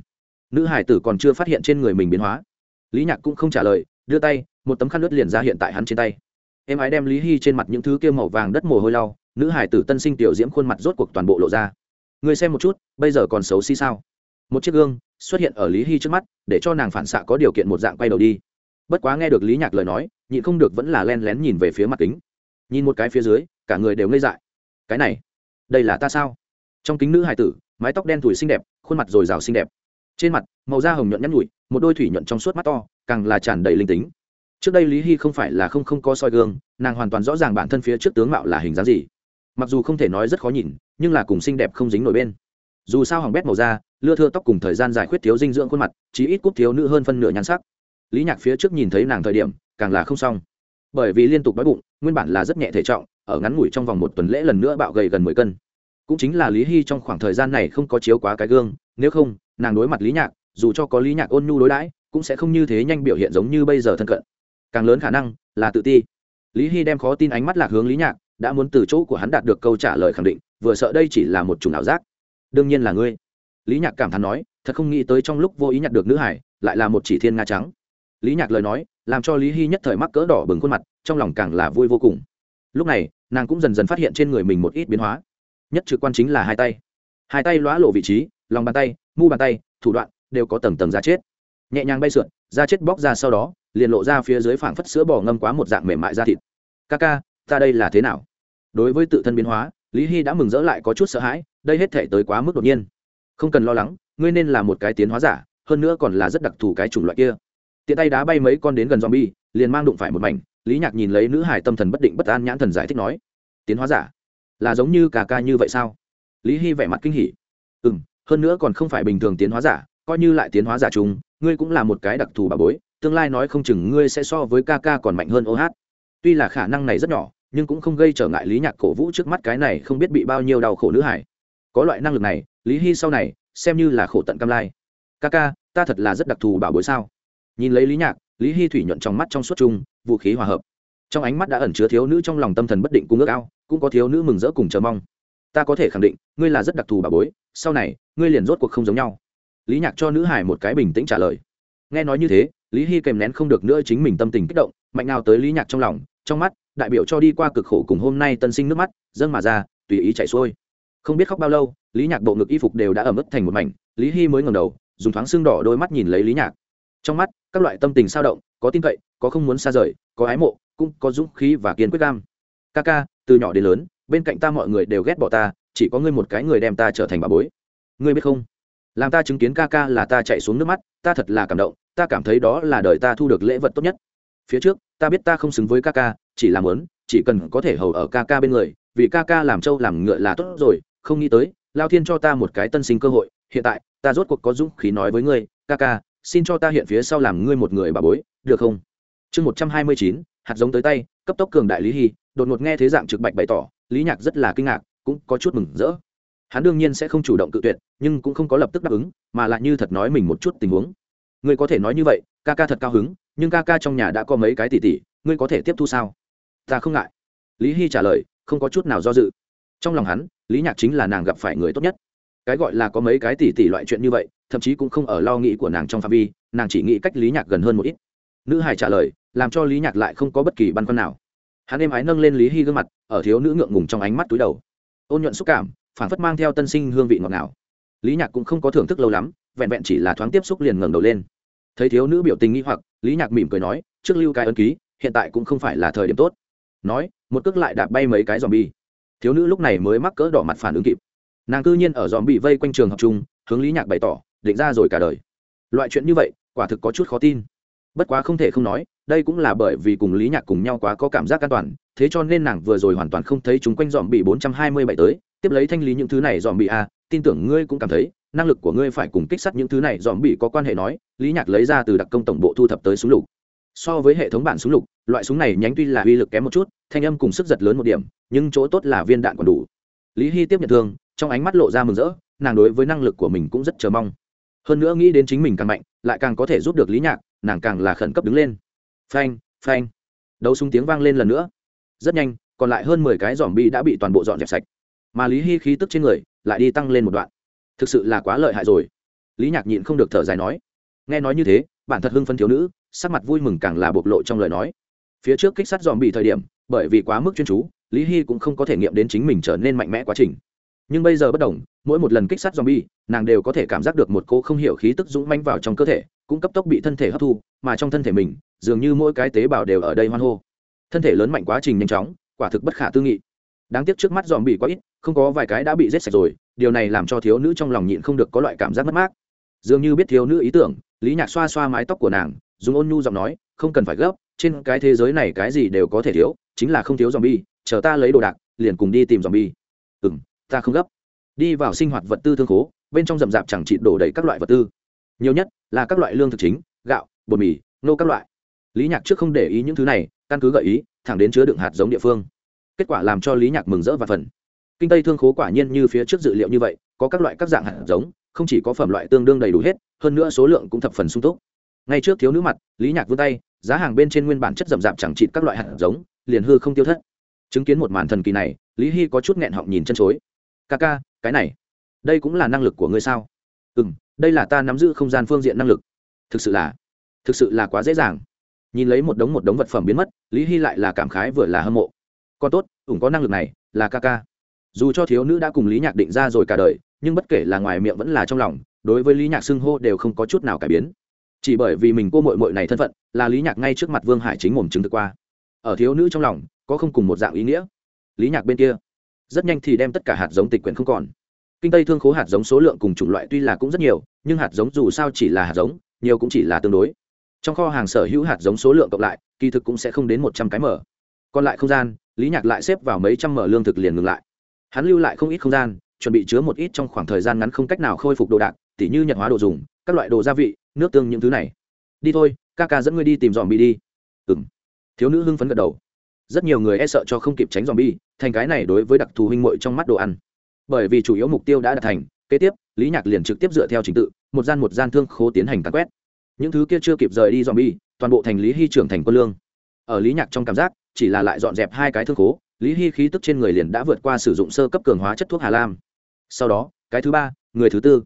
Speaker 1: nữ hải tử còn chưa phát hiện trên người mình biến hóa. Lý nhạc cũng không trả lời, đưa tay, một tấm khăn lướt liền ra hiện tại hắn trên tay. Em ái đem lý hy trên mặt những thứ kia màu vàng đất mồ hôi lau, nữ hải tử tân sinh tiểu diễm khuôn mặt rốt cuộc toàn bộ lộ ra. Người xem một chút, bây giờ còn xấu xí sao? Một chiếc gương xuất hiện ở lý hy trước mắt, để cho nàng phản xạ có điều kiện một dạng quay đầu đi. Bất quá nghe được lý nhạc lời nói, nhị không được vẫn là len lén nhìn về phía mặt kính. Nhìn một cái phía dưới, cả người đều ngây dại. Cái này, đây là ta sao? Trong kính nữ hải tử, mái tóc đen thùi xinh đẹp, khuôn mặt dồi dào xinh đẹp trên mặt, màu da hồng nhuận nhăn nhụi một đôi thủy nhuận trong suốt mắt to, càng là tràn đầy linh tính. Trước đây lý hy không phải là không không có soi gương, nàng hoàn toàn rõ ràng bản thân phía trước tướng mạo là hình dáng gì. Mặc dù không thể nói rất khó nhìn, nhưng là cùng xinh đẹp không dính nổi bên. Dù sao hỏng bét màu da, lưa thưa tóc cùng thời gian giải quyết thiếu dinh dưỡng khuôn mặt, chí ít cúp thiếu nữ hơn phân nửa nhan sắc. Lý nhạc phía trước nhìn thấy nàng thời điểm, càng là không xong. Bởi vì liên tục đói bụng, nguyên bản là rất nhẹ thể trọng, ở ngắn ngủi trong vòng một tuần lễ lần nữa bạo gầy gần mười cân. Cũng chính là lý hy trong khoảng thời gian này không có chiếu quá cái gương, nếu không nàng đối mặt lý nhạc, dù cho có lý nhạc ôn nhu đối đãi, cũng sẽ không như thế nhanh biểu hiện giống như bây giờ thân cận. Càng lớn khả năng là tự ti. Lý hy đem khó tin ánh mắt lạc hướng lý nhạc, đã muốn từ chỗ của hắn đạt được câu trả lời khẳng định, vừa sợ đây chỉ là một chủng ảo giác. Đương nhiên là ngươi. Lý nhạc cảm thán nói, thật không nghĩ tới trong lúc vô ý nhặt được nữ hải, lại là một chỉ thiên nga trắng. Lý nhạc lời nói, làm cho lý hy nhất thời mắc cỡ đỏ bừng khuôn mặt, trong lòng càng là vui vô cùng. Lúc này, nàng cũng dần dần phát hiện trên người mình một ít biến hóa. Nhất trực quan chính là hai tay. Hai tay lóa lộ vị trí lòng bàn tay, mu bàn tay, thủ đoạn đều có tầng tầng da chết. Nhẹ nhàng bay sượn, da chết bóc ra sau đó, liền lộ ra phía dưới phảng phất sữa bò ngâm quá một dạng mềm mại da thịt. Ca ca, ta đây là thế nào? Đối với tự thân biến hóa, lý hy đã mừng rỡ lại có chút sợ hãi, đây hết thể tới quá mức đột nhiên. Không cần lo lắng, ngươi nên là một cái tiến hóa giả, hơn nữa còn là rất đặc thù cái chủng loại kia. Tiện tay đá bay mấy con đến gần zombie, liền mang đụng phải một mảnh, lý nhạc nhìn lấy nữ hải tâm thần bất định bất an nhãn thần giải thích nói, tiến hóa giả, là giống như cà ca như vậy sao? Lý hy vẻ mặt kinh hỉ. Ừ m hơn nữa còn không phải bình thường tiến hóa giả, coi như lại tiến hóa giả chúng, ngươi cũng là một cái đặc thù bà bối, tương lai nói không chừng ngươi sẽ so với ca ca còn mạnh hơn ô hát. Tuy là khả năng này rất nhỏ, nhưng cũng không gây trở ngại lý nhạc cổ vũ trước mắt cái này không biết bị bao nhiêu đau khổ nữ hải có loại năng lực này, lý hy sau này, xem như là khổ tận cam lai. Ca ca, ta thật là rất đặc thù bảo bối sao? Nhìn lấy lý nhạc, lý hy thủy nhuận trong mắt trong suốt chung, vũ khí hòa hợp. Trong ánh mắt đã ẩn chứa thiếu nữ trong lòng tâm thần bất định cung ước ao, cũng có thiếu nữ mừng rỡ cùng chờ mong. Ta có thể khẳng định, ngươi là rất đặc thù bà bối sau này, ngươi liền rốt cuộc không giống nhau. Lý nhạc cho nữ hải một cái bình tĩnh trả lời. Nghe nói như thế, lý hy kèm nén không được nữa chính mình tâm tình kích động, mạnh nào tới lý nhạc trong lòng, trong mắt, đại biểu cho đi qua cực khổ cùng hôm nay tân sinh nước mắt, dâng mà ra, tùy ý chạy xuôi. Không biết khóc bao lâu, lý nhạc bộ ngực y phục đều đã ẩm ướt thành một mảnh, lý hy mới ngầm đầu, dùng thoáng xương đỏ đôi mắt nhìn lấy lý nhạc. Trong mắt, các loại tâm tình sao động, có tin cậy, có không muốn xa rời, có ái mộ, cũng có dũng khí và kiên quyết cam. Ca ca, từ nhỏ đến lớn, bên cạnh ta mọi người đều ghét bỏ ta chỉ có ngươi một cái người đem ta trở thành bà bối. Ngươi biết không? Làm ta chứng kiến ca ca là ta chạy xuống nước mắt, ta thật là cảm động, ta cảm thấy đó là đời ta thu được lễ vật tốt nhất. Phía trước, ta biết ta không xứng với ca ca, chỉ làm lớn chỉ cần có thể hầu ở ca ca bên người, vì ca ca làm trâu làm ngựa là tốt rồi, không nghĩ tới, lao thiên cho ta một cái tân sinh cơ hội, hiện tại, ta rốt cuộc có dũng khí nói với ngươi, ca ca, xin cho ta hiện phía sau làm ngươi một người bà bối, được không? Chương một trăm hai mươi chín, hạt giống tới tay, cấp tốc cường đại lý hy, đột ngột nghe thế dạng trực bạch bày tỏ, lý nhạc rất là kinh ngạc cũng có chút mừng rỡ. Hắn đương nhiên sẽ không chủ động tự tuyệt, nhưng cũng không có lập tức đáp ứng, mà lại như thật nói mình một chút tình huống. Ngươi có thể nói như vậy, ca ca thật cao hứng, nhưng ca ca trong nhà đã có mấy cái tỷ tỷ, ngươi có thể tiếp thu sao? Ta không ngại. Lý hy trả lời, không có chút nào do dự. Trong lòng hắn, lý nhạc chính là nàng gặp phải người tốt nhất. Cái gọi là có mấy cái tỷ tỷ loại chuyện như vậy, thậm chí cũng không ở lo nghĩ của nàng trong phạm vi, nàng chỉ nghĩ cách lý nhạc gần hơn một ít. Nữ hải trả lời, làm cho lý nhạc lại không có bất kỳ băn khoăn nào. Hắn êm ái nâng lên lý hy gương mặt, ở thiếu nữ ngượng ngùng trong ánh mắt túi đầu ôn nhuận xúc cảm phản phất mang theo tân sinh hương vị ngọt ngào. Lý nhạc cũng không có thưởng thức lâu lắm, vẹn vẹn chỉ là thoáng tiếp xúc liền ngẩng đầu lên. Thấy thiếu nữ biểu tình nghĩ hoặc, lý nhạc mỉm cười nói, trước lưu cái ân ký, hiện tại cũng không phải là thời điểm tốt. Nói, một cước lại đạp bay mấy cái dòm bi thiếu nữ lúc này mới mắc cỡ đỏ mặt phản ứng kịp. Nàng cư nhiên ở dòm bị vây quanh trường học chung, hướng lý nhạc bày tỏ, định ra rồi cả đời. Loại chuyện như vậy, quả thực có chút khó tin bất quá không thể không nói, đây cũng là bởi vì cùng lý nhạc cùng nhau quá có cảm giác an toàn, thế cho nên nàng vừa rồi hoàn toàn không thấy chúng quanh dòm bị bốn trăm hai mươi bảy tới. Tiếp lấy thanh lý những thứ này dòm bị a tin tưởng ngươi cũng cảm thấy, năng lực của ngươi phải cùng kích sát những thứ này dòm bị có quan hệ nói, lý nhạc lấy ra từ đặc công tổng bộ thu thập tới súng lục. So với hệ thống bản súng lục, loại súng này nhánh tuy là uy lực kém một chút, thanh âm cùng sức giật lớn một điểm, nhưng chỗ tốt là viên đạn còn đủ. Lý hy tiếp nhận thương, trong ánh mắt lộ ra mừng rỡ, nàng đối với năng lực của mình cũng rất chờ mong. Hơn nữa nghĩ đến chính mình càng mạnh, lại càng có thể giúp được lý nhạc nàng càng là khẩn cấp đứng lên. Phanh phanh. Đấu súng tiếng vang lên lần nữa. Rất nhanh, còn lại hơn mười cái dòm bi đã bị toàn bộ dọn dẹp sạch. Mà lý hy khí tức trên người lại đi tăng lên một đoạn. Thực sự là quá lợi hại rồi. Lý nhạc nhịn không được thở dài nói. Nghe nói như thế, bản thật hưng phân thiếu nữ, sắc mặt vui mừng càng là bộc lộ trong lời nói. Phía trước kích sát dòm bị thời điểm, bởi vì quá mức chuyên chú, lý hy cũng không có thể nghiệm đến chính mình trở nên mạnh mẽ quá trình. Nhưng bây giờ bất đồng, mỗi một lần kích sát dòm bi nàng đều có thể cảm giác được một cô không hiểu khí tức dũng manh vào trong cơ thể cũng cấp tốc bị thân thể hấp thu, mà trong thân thể mình, dường như mỗi cái tế bào đều ở đây hoan hô. Thân thể lớn mạnh quá trình nhanh chóng, quả thực bất khả tư nghị. Đáng tiếc trước mắt dòm bị quá ít, không có vài cái đã bị giết sạch rồi, điều này làm cho thiếu nữ trong lòng nhịn không được có loại cảm giác mất mát. Dường như biết thiếu nữ ý tưởng, lý nhạc xoa xoa mái tóc của nàng, dùng ôn nhu giọng nói, không cần phải gấp, trên cái thế giới này cái gì đều có thể thiếu, chính là không thiếu dòm bi chờ ta lấy đồ đạc, liền cùng đi tìm dòm bi ừ m ta không gấp. Đi vào sinh hoạt vật tư thương khố, bên trong rậm rạp chẳng chị đổ đầy các loại vật tư nhiều nhất là các loại lương thực chính, gạo, bột mì, nô các loại. Lý nhạc trước không để ý những thứ này, căn cứ gợi ý, thẳng đến chứa đựng hạt giống địa phương. Kết quả làm cho lý nhạc mừng rỡ và phần kinh tây thương khố quả nhiên như phía trước dự liệu như vậy, có các loại các dạng hạt giống, không chỉ có phẩm loại tương đương đầy đủ hết, hơn nữa số lượng cũng thập phần sung túc. Ngay trước thiếu nữ mặt, lý nhạc vươn tay, giá hàng bên trên nguyên bản chất rậm rạp chẳng chịt các loại hạt giống, liền hư không tiêu thất. Chứng kiến một màn thần kỳ này, lý hy có chút nghẹn họng nhìn chân chối. Ca ca, cái này, đây cũng là năng lực của ngươi sao? Ừ m đây là ta nắm giữ không gian phương diện năng lực. Thực sự là, thực sự là quá dễ dàng. Nhìn lấy một đống một đống vật phẩm biến mất, lý hy lại là cảm khái vừa là hâm mộ. Còn tốt, ủng có năng lực này, là ca ca. Dù cho thiếu nữ đã cùng lý nhạc định ra rồi cả đời, nhưng bất kể là ngoài miệng vẫn là trong lòng, đối với lý nhạc xưng hô đều không có chút nào cải biến. Chỉ bởi vì mình cô mội mội này thân phận, là lý nhạc ngay trước mặt vương hải chính mồm chứng thực qua. Ở thiếu nữ trong lòng, có không cùng một dạng ý nghĩa. Lý nhạc bên kia, rất nhanh thì đem tất cả hạt giống tịch quyển không còn kinh tây thương khố hạt giống số lượng cùng chủng loại tuy là cũng rất nhiều, nhưng hạt giống dù sao chỉ là hạt giống, nhiều cũng chỉ là tương đối. Trong kho hàng sở hữu hạt giống số lượng cộng lại, kỳ thực cũng sẽ không đến một trăm cái mở. Còn lại không gian, lý nhạc lại xếp vào mấy trăm mở lương thực liền ngừng lại. Hắn lưu lại không ít không gian, chuẩn bị chứa một ít trong khoảng thời gian ngắn không cách nào khôi phục đồ đạc, tỉ như nhật hóa đồ dùng, các loại đồ gia vị, nước tương những thứ này. Đi thôi, ca ca dẫn ngươi đi tìm dòm bi đi. Ừ m thiếu nữ hưng phấn gật đầu. Rất nhiều người e sợ cho không kịp tránh dòm bi thành cái này đối với đặc thù huynh mội trong mắt đồ ăn bởi vì chủ yếu mục tiêu đã đạt thành, kế tiếp, lý nhạc liền trực tiếp dựa theo trình tự, một gian một gian thương khố tiến hành cắn quét. Những thứ kia chưa kịp rời đi dòm bi toàn bộ thành lý hy trưởng thành quân lương. Ở lý nhạc trong cảm giác, chỉ là lại dọn dẹp hai cái thương khố, lý hy khí tức trên người liền đã vượt qua sử dụng sơ cấp cường hóa chất thuốc hà lam. Sau đó, cái thứ ba, người thứ tư.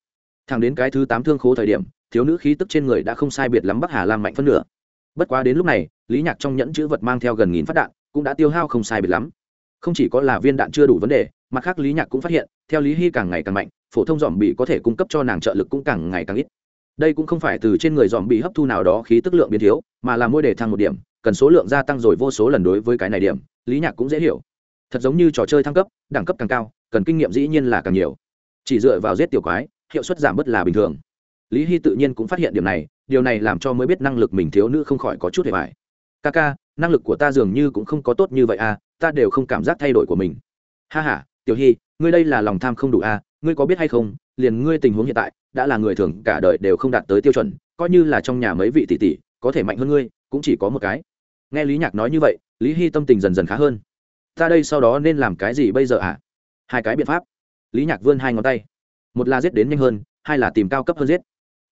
Speaker 1: Thẳng đến cái thứ tám thương khố thời điểm, thiếu nữ khí tức trên người đã không sai biệt lắm bắc hà lam mạnh phân nửa. Bất quá đến lúc này, lý nhạc trong nhẫn chữ vật mang theo gần nghìn phát đạn, cũng đã tiêu hao không sai biệt lắm. Không chỉ có là viên đạn chưa đủ vấn đề mặt khác lý nhạc cũng phát hiện, theo lý hy càng ngày càng mạnh, phổ thông dòm bị có thể cung cấp cho nàng trợ lực cũng càng ngày càng ít. Đây cũng không phải từ trên người dòm bị hấp thu nào đó khí tức lượng biến thiếu, mà là mỗi đề thăng một điểm, cần số lượng gia tăng rồi vô số lần đối với cái này điểm, lý nhạc cũng dễ hiểu. Thật giống như trò chơi thăng cấp, đẳng cấp càng cao, cần kinh nghiệm dĩ nhiên là càng nhiều. Chỉ dựa vào giết tiểu quái, hiệu suất giảm bớt là bình thường. Lý hy tự nhiên cũng phát hiện điểm này, điều này làm cho mới biết năng lực mình thiếu nữ không khỏi có chút hề vải ca ca, năng lực của ta dường như cũng không có tốt như vậy à ta đều không cảm giác thay đổi của mình. Ha h a tiểu hy, ngươi đây là lòng tham không đủ à ngươi có biết hay không, liền ngươi tình huống hiện tại, đã là người thường cả đời đều không đạt tới tiêu chuẩn, coi như là trong nhà mấy vị tỷ tỷ, có thể mạnh hơn ngươi, cũng chỉ có một cái. Nghe lý nhạc nói như vậy, lý hy tâm tình dần dần khá hơn. Ta đây sau đó nên làm cái gì bây giờ ạ à? hai cái biện pháp. Lý nhạc vươn hai ngón tay. Một là giết đến nhanh hơn, hai là tìm cao cấp hơn giết.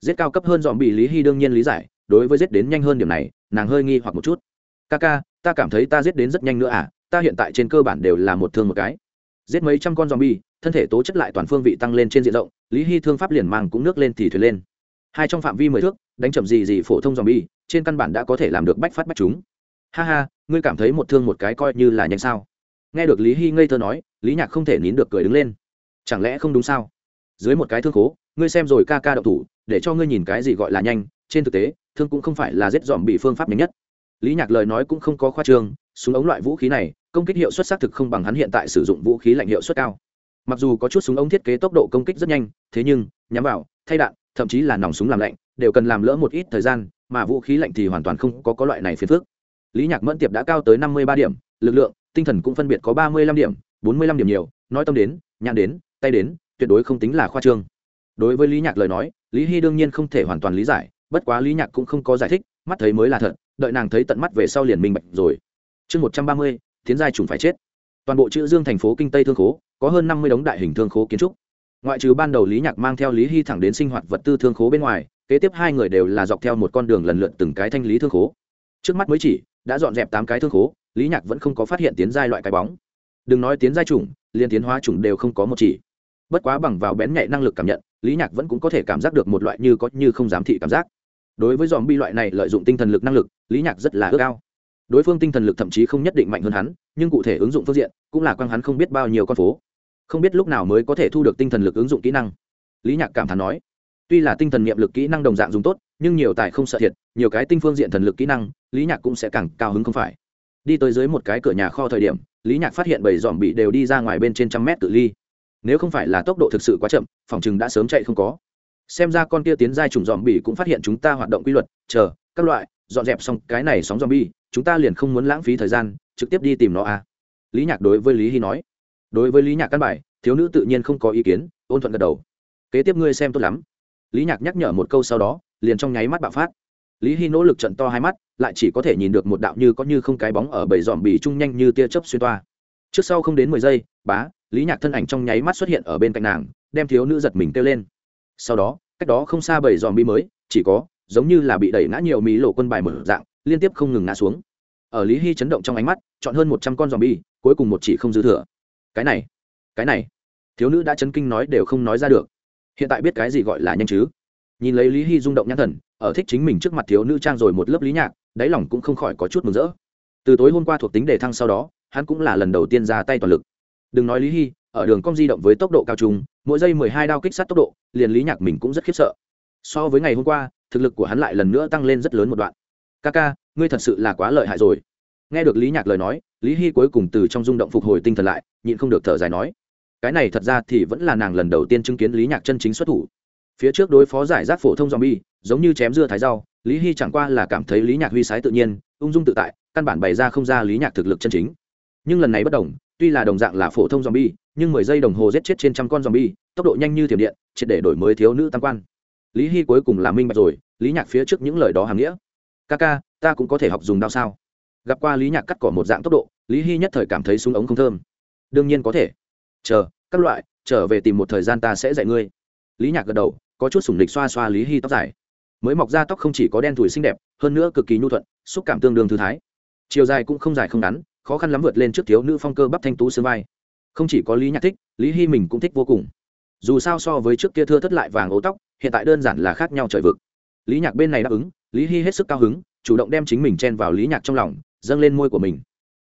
Speaker 1: Giết cao cấp hơn dòm bị lý hy đương nhiên lý giải, đối với giết đến nhanh hơn điểm này, nàng hơi nghi hoặc một chút. Ca ca ta cảm thấy ta giết đến rất nhanh nữa à ta hiện tại trên cơ bản đều là một thương một cái giết mấy trăm con zombie, thân thể tố chất lại toàn phương vị tăng lên trên diện rộng, lý hy thương pháp liền mang cũng nước lên thì thuyền lên. Hai trong phạm vi mười thước, đánh chậm gì gì phổ thông zombie, trên căn bản đã có thể làm được bách phát bách chúng. Ha ha, ngươi cảm thấy một thương một cái coi như là nhanh sao? Nghe được lý hy ngây thơ nói, lý nhạc không thể nín được cười đứng lên. Chẳng lẽ không đúng sao? Dưới một cái thương khố, ngươi xem rồi ca ca động thủ, để cho ngươi nhìn cái gì gọi là nhanh, trên thực tế, thương cũng không phải là giết zombie phương pháp nhanh nhất. Lý nhạc lời nói cũng không có khoa trương, súng ống loại vũ khí này công kích hiệu suất xác thực không bằng hắn hiện tại sử dụng vũ khí lạnh hiệu suất cao. Mặc dù có chút súng ống thiết kế tốc độ công kích rất nhanh, thế nhưng, nhắm vào, thay đạn, thậm chí là nòng súng làm lạnh, đều cần làm lỡ một ít thời gian, mà vũ khí lạnh thì hoàn toàn không có có loại này phiền phức. Lý nhạc mẫn tiệp đã cao tới năm mươi ba điểm, lực lượng, tinh thần cũng phân biệt có ba mươi lăm điểm, bốn mươi lăm điểm nhiều, nói tâm đến, nhãn đến, tay đến, tuyệt đối không tính là khoa trương. Đối với lý nhạc lời nói, lý hy đương nhiên không thể hoàn toàn lý giải, bất quá lý nhạc cũng không có giải thích, mắt thấy mới là thật, đợi nàng thấy tận mắt về sau liền minh bạch rồi. Chương một trăm ba mươi tiến giai trùng phải chết. Toàn bộ chữ dương thành phố kinh tây thương khố, có hơn năm mươi đống đại hình thương khố kiến trúc. Ngoại trừ ban đầu lý nhạc mang theo lý hy thẳng đến sinh hoạt vật tư thương khố bên ngoài, kế tiếp hai người đều là dọc theo một con đường lần lượt từng cái thanh lý thương khố. Trước mắt mới chỉ, đã dọn dẹp tám cái thương khố, lý nhạc vẫn không có phát hiện tiến giai loại cái bóng. Đừng nói tiến giai chủng liền tiến hóa chủng đều không có một chỉ. Bất quá bằng vào bén nhạy năng lực cảm nhận, lý nhạc vẫn cũng có thể cảm giác được một loại như có như không dám thị cảm giác. Đối với dòm bi loại này lợi dụng tinh thần lực năng lực, lý nhạc rất là ước ao đối phương tinh thần lực thậm chí không nhất định mạnh hơn hắn, nhưng cụ thể ứng dụng phương diện cũng là quang hắn không biết bao nhiêu con phố. Không biết lúc nào mới có thể thu được tinh thần lực ứng dụng kỹ năng. Lý nhạc cảm thán nói, tuy là tinh thần niệm lực kỹ năng đồng dạng dùng tốt, nhưng nhiều tài không sợ thiệt, nhiều cái tinh phương diện thần lực kỹ năng, lý nhạc cũng sẽ càng cao hứng không phải. Đi tới dưới một cái cửa nhà kho thời điểm, lý nhạc phát hiện bảy dòm bị đều đi ra ngoài bên trên trăm mét cự ly. Nếu không phải là tốc độ thực sự quá chậm, phòng chừng đã sớm chạy không có. Xem ra con kia tiến giai trùng dòm bị cũng phát hiện chúng ta hoạt động quy luật, chờ, các loại, dọn dẹp xong cái này sóng dòm bi chúng ta liền không muốn lãng phí thời gian, trực tiếp đi tìm nó à? Lý nhạc đối với lý hy nói. Đối với lý nhạc căn bài, thiếu nữ tự nhiên không có ý kiến, ôn thuận gật đầu. Kế tiếp ngươi xem tốt lắm. Lý nhạc nhắc nhở một câu sau đó, liền trong nháy mắt bạo phát. Lý hy nỗ lực trận to hai mắt, lại chỉ có thể nhìn được một đạo như có như không cái bóng ở bầy dòm bì chung nhanh như tia chớp xuyên toa. Trước sau không đến mười giây, bá, lý nhạc thân ảnh trong nháy mắt xuất hiện ở bên cạnh nàng, đem thiếu nữ giật mình kêu lên. Sau đó, cách đó không xa bầy dòm bì mới, chỉ có, giống như là bị đẩy ngã nhiều mí lộ quân bài mở dạng liên tiếp không ngừng ngã xuống. Ở lý hy chấn động trong ánh mắt, chọn hơn một trăm con dòm bi cuối cùng một chỉ không dư thừa. Cái này cái này. Thiếu nữ đã chấn kinh nói đều không nói ra được. Hiện tại biết cái gì gọi là nhanh chứ? Nhìn lấy lý hy rung động nhãn thần, ở thích chính mình trước mặt thiếu nữ trang rồi một lớp lý nhạc, đáy lòng cũng không khỏi có chút mừng rỡ. Từ tối hôm qua thuộc tính đề thăng sau đó, hắn cũng là lần đầu tiên ra tay toàn lực. Đừng nói lý hy, ở đường cong di động với tốc độ cao trung mỗi giây mười hai đao kích sát tốc độ, liền lý nhạc mình cũng rất khiếp sợ. So với ngày hôm qua, thực lực của hắn lại lần nữa tăng lên rất lớn một đoạn ca ca, ngươi thật sự là quá lợi hại rồi. Nghe được lý nhạc lời nói, lý hy cuối cùng từ trong rung động phục hồi tinh thần lại, nhịn không được thở dài nói, cái này thật ra thì vẫn là nàng lần đầu tiên chứng kiến lý nhạc chân chính xuất thủ. Phía trước đối phó giải rác phổ thông zombie, giống như chém dưa thái rau, lý hy chẳng qua là cảm thấy lý nhạc huy sái tự nhiên, ung dung tự tại, căn bản bày ra không ra lý nhạc thực lực chân chính. Nhưng lần này bất đồng, tuy là đồng dạng là phổ thông zombie, nhưng mười giây đồng hồ giết chết trên trăm con zombie, tốc độ nhanh như thiểm điện, triệt để đổi mới thiếu nữ tam quan. Lý hy cuối cùng là minh bạch rồi, lý nhạc phía trước những lời đó hàm nghĩa ca ca, ta cũng có thể học dùng đao sao? Gặp qua lý nhạc cắt cỏ một dạng tốc độ, lý hy nhất thời cảm thấy súng ống không thơm. Đương nhiên có thể. Chờ, các loại, trở về tìm một thời gian ta sẽ dạy ngươi. Lý nhạc gật đầu, có chút sủng lịch xoa xoa lý hy tóc dài. Mới mọc ra tóc không chỉ có đen thùi xinh đẹp, hơn nữa cực kỳ nhu thuận, xúc cảm tương đương thư thái. Chiều dài cũng không dài không ngắn, khó khăn lắm vượt lên trước thiếu nữ phong cơ bắp thanh tú sương vai. Không chỉ có lý nhạc thích, lý hy mình cũng thích vô cùng. Dù sao so với trước kia thưa thất lại vàng ố tóc, hiện tại đơn giản là khác nhau trời vực lý nhạc bên này đáp ứng, lý hy hết sức cao hứng, chủ động đem chính mình chen vào lý nhạc trong lòng, dâng lên môi của mình.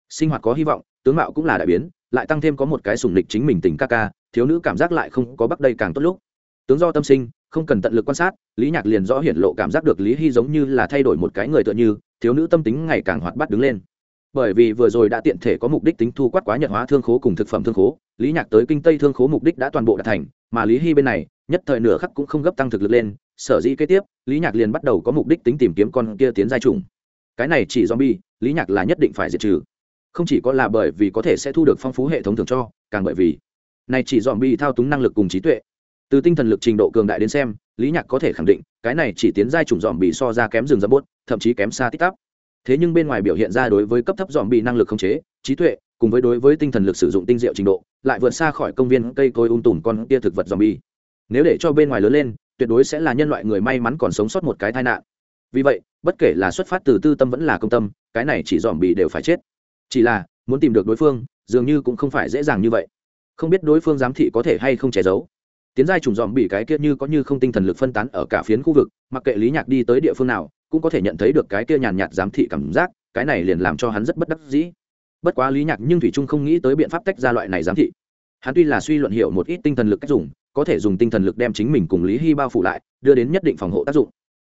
Speaker 1: Sinh hoạt có hy vọng, tướng mạo cũng là đại biến, lại tăng thêm có một cái sùng lịch chính mình tình ca ca, thiếu nữ cảm giác lại không có bắc đây càng tốt lúc. Tướng do tâm sinh, không cần tận lực quan sát, lý nhạc liền rõ hiển lộ cảm giác được lý hy giống như là thay đổi một cái người tựa như, thiếu nữ tâm tính ngày càng hoạt bát đứng lên. Bởi vì vừa rồi đã tiện thể có mục đích tính thu quát quá nhận hóa thương khố cùng thực phẩm thương khố, lý nhạc tới kinh tây thương khố mục đích đã toàn bộ đạt thành, mà lý hy bên này, nhất thời nửa khắc cũng không gấp tăng thực lực lên sở dĩ kế tiếp, lý nhạc liền bắt đầu có mục đích tính tìm kiếm con kia tiến giai trùng. Cái này chỉ zombie, lý nhạc là nhất định phải diệt trừ. Không chỉ có là bởi vì có thể sẽ thu được phong phú hệ thống thường cho, càng bởi vì này chỉ zombie thao túng năng lực cùng trí tuệ. Từ tinh thần lực trình độ cường đại đến xem, lý nhạc có thể khẳng định, cái này chỉ tiến giai chủng dòm bị so ra kém rừng dâm bốt thậm chí kém xa tích tắp. Thế nhưng bên ngoài biểu hiện ra đối với cấp thấp dòm bị năng lực khống chế, trí tuệ, cùng với đối với tinh thần lực sử dụng tinh diệu trình độ, lại vượt xa khỏi công viên cây cối ung tùm con kia thực vật dòm bi nếu để cho bên ngoài lớn lên tuyệt đối sẽ là nhân loại người may mắn còn sống sót một cái tai nạn. Vì vậy, bất kể là xuất phát từ tư tâm vẫn là công tâm, cái này chỉ dòm bị đều phải chết. Chỉ là, muốn tìm được đối phương, dường như cũng không phải dễ dàng như vậy. Không biết đối phương giám thị có thể hay không che giấu. Tiến giai trùng dòm bị cái kia như có như không tinh thần lực phân tán ở cả phiến khu vực, mặc kệ lý nhạc đi tới địa phương nào, cũng có thể nhận thấy được cái kia nhàn nhạt giám thị cảm giác, cái này liền làm cho hắn rất bất đắc dĩ. Bất quá lý nhạc nhưng thủy trung không nghĩ tới biện pháp tách ra loại này giám thị hắn tuy là suy luận hiểu một ít tinh thần lực cách dùng, có thể dùng tinh thần lực đem chính mình cùng lý hy bao phủ lại, đưa đến nhất định phòng hộ tác dụng.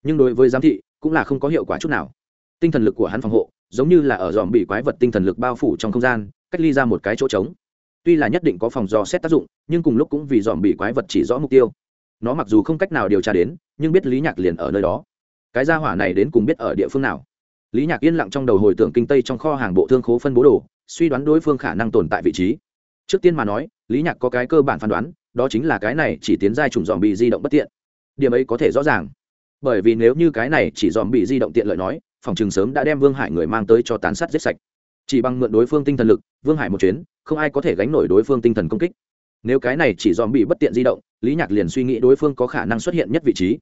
Speaker 1: Nhưng đối với giám thị, cũng là không có hiệu quả chút nào. Tinh thần lực của hắn phòng hộ, giống như là ở dòm bị quái vật tinh thần lực bao phủ trong không gian, cách ly ra một cái chỗ trống. Tuy là nhất định có phòng dò xét tác dụng, nhưng cùng lúc cũng vì dòm bị quái vật chỉ rõ mục tiêu. Nó mặc dù không cách nào điều tra đến, nhưng biết lý nhạc liền ở nơi đó. Cái gia hỏa này đến cùng biết ở địa phương nào? Lý nhạc yên lặng trong đầu hồi tưởng kinh tây trong kho hàng bộ thương khố phân bố đồ, suy đoán đối phương khả năng tồn tại vị trí trước tiên mà nói, lý nhạc có cái cơ bản phán đoán, đó chính là cái này chỉ tiến giai chủng dòm bị di động bất tiện. Điểm ấy có thể rõ ràng. Bởi vì nếu như cái này chỉ dòm bị di động tiện lợi nói, phòng trường sớm đã đem vương hải người mang tới cho tán sát giết sạch. Chỉ bằng mượn đối phương tinh thần lực, vương hải một chuyến, không ai có thể gánh nổi đối phương tinh thần công kích. Nếu cái này chỉ dòm bị bất tiện di động, lý nhạc liền suy nghĩ đối phương có khả năng xuất hiện nhất vị trí.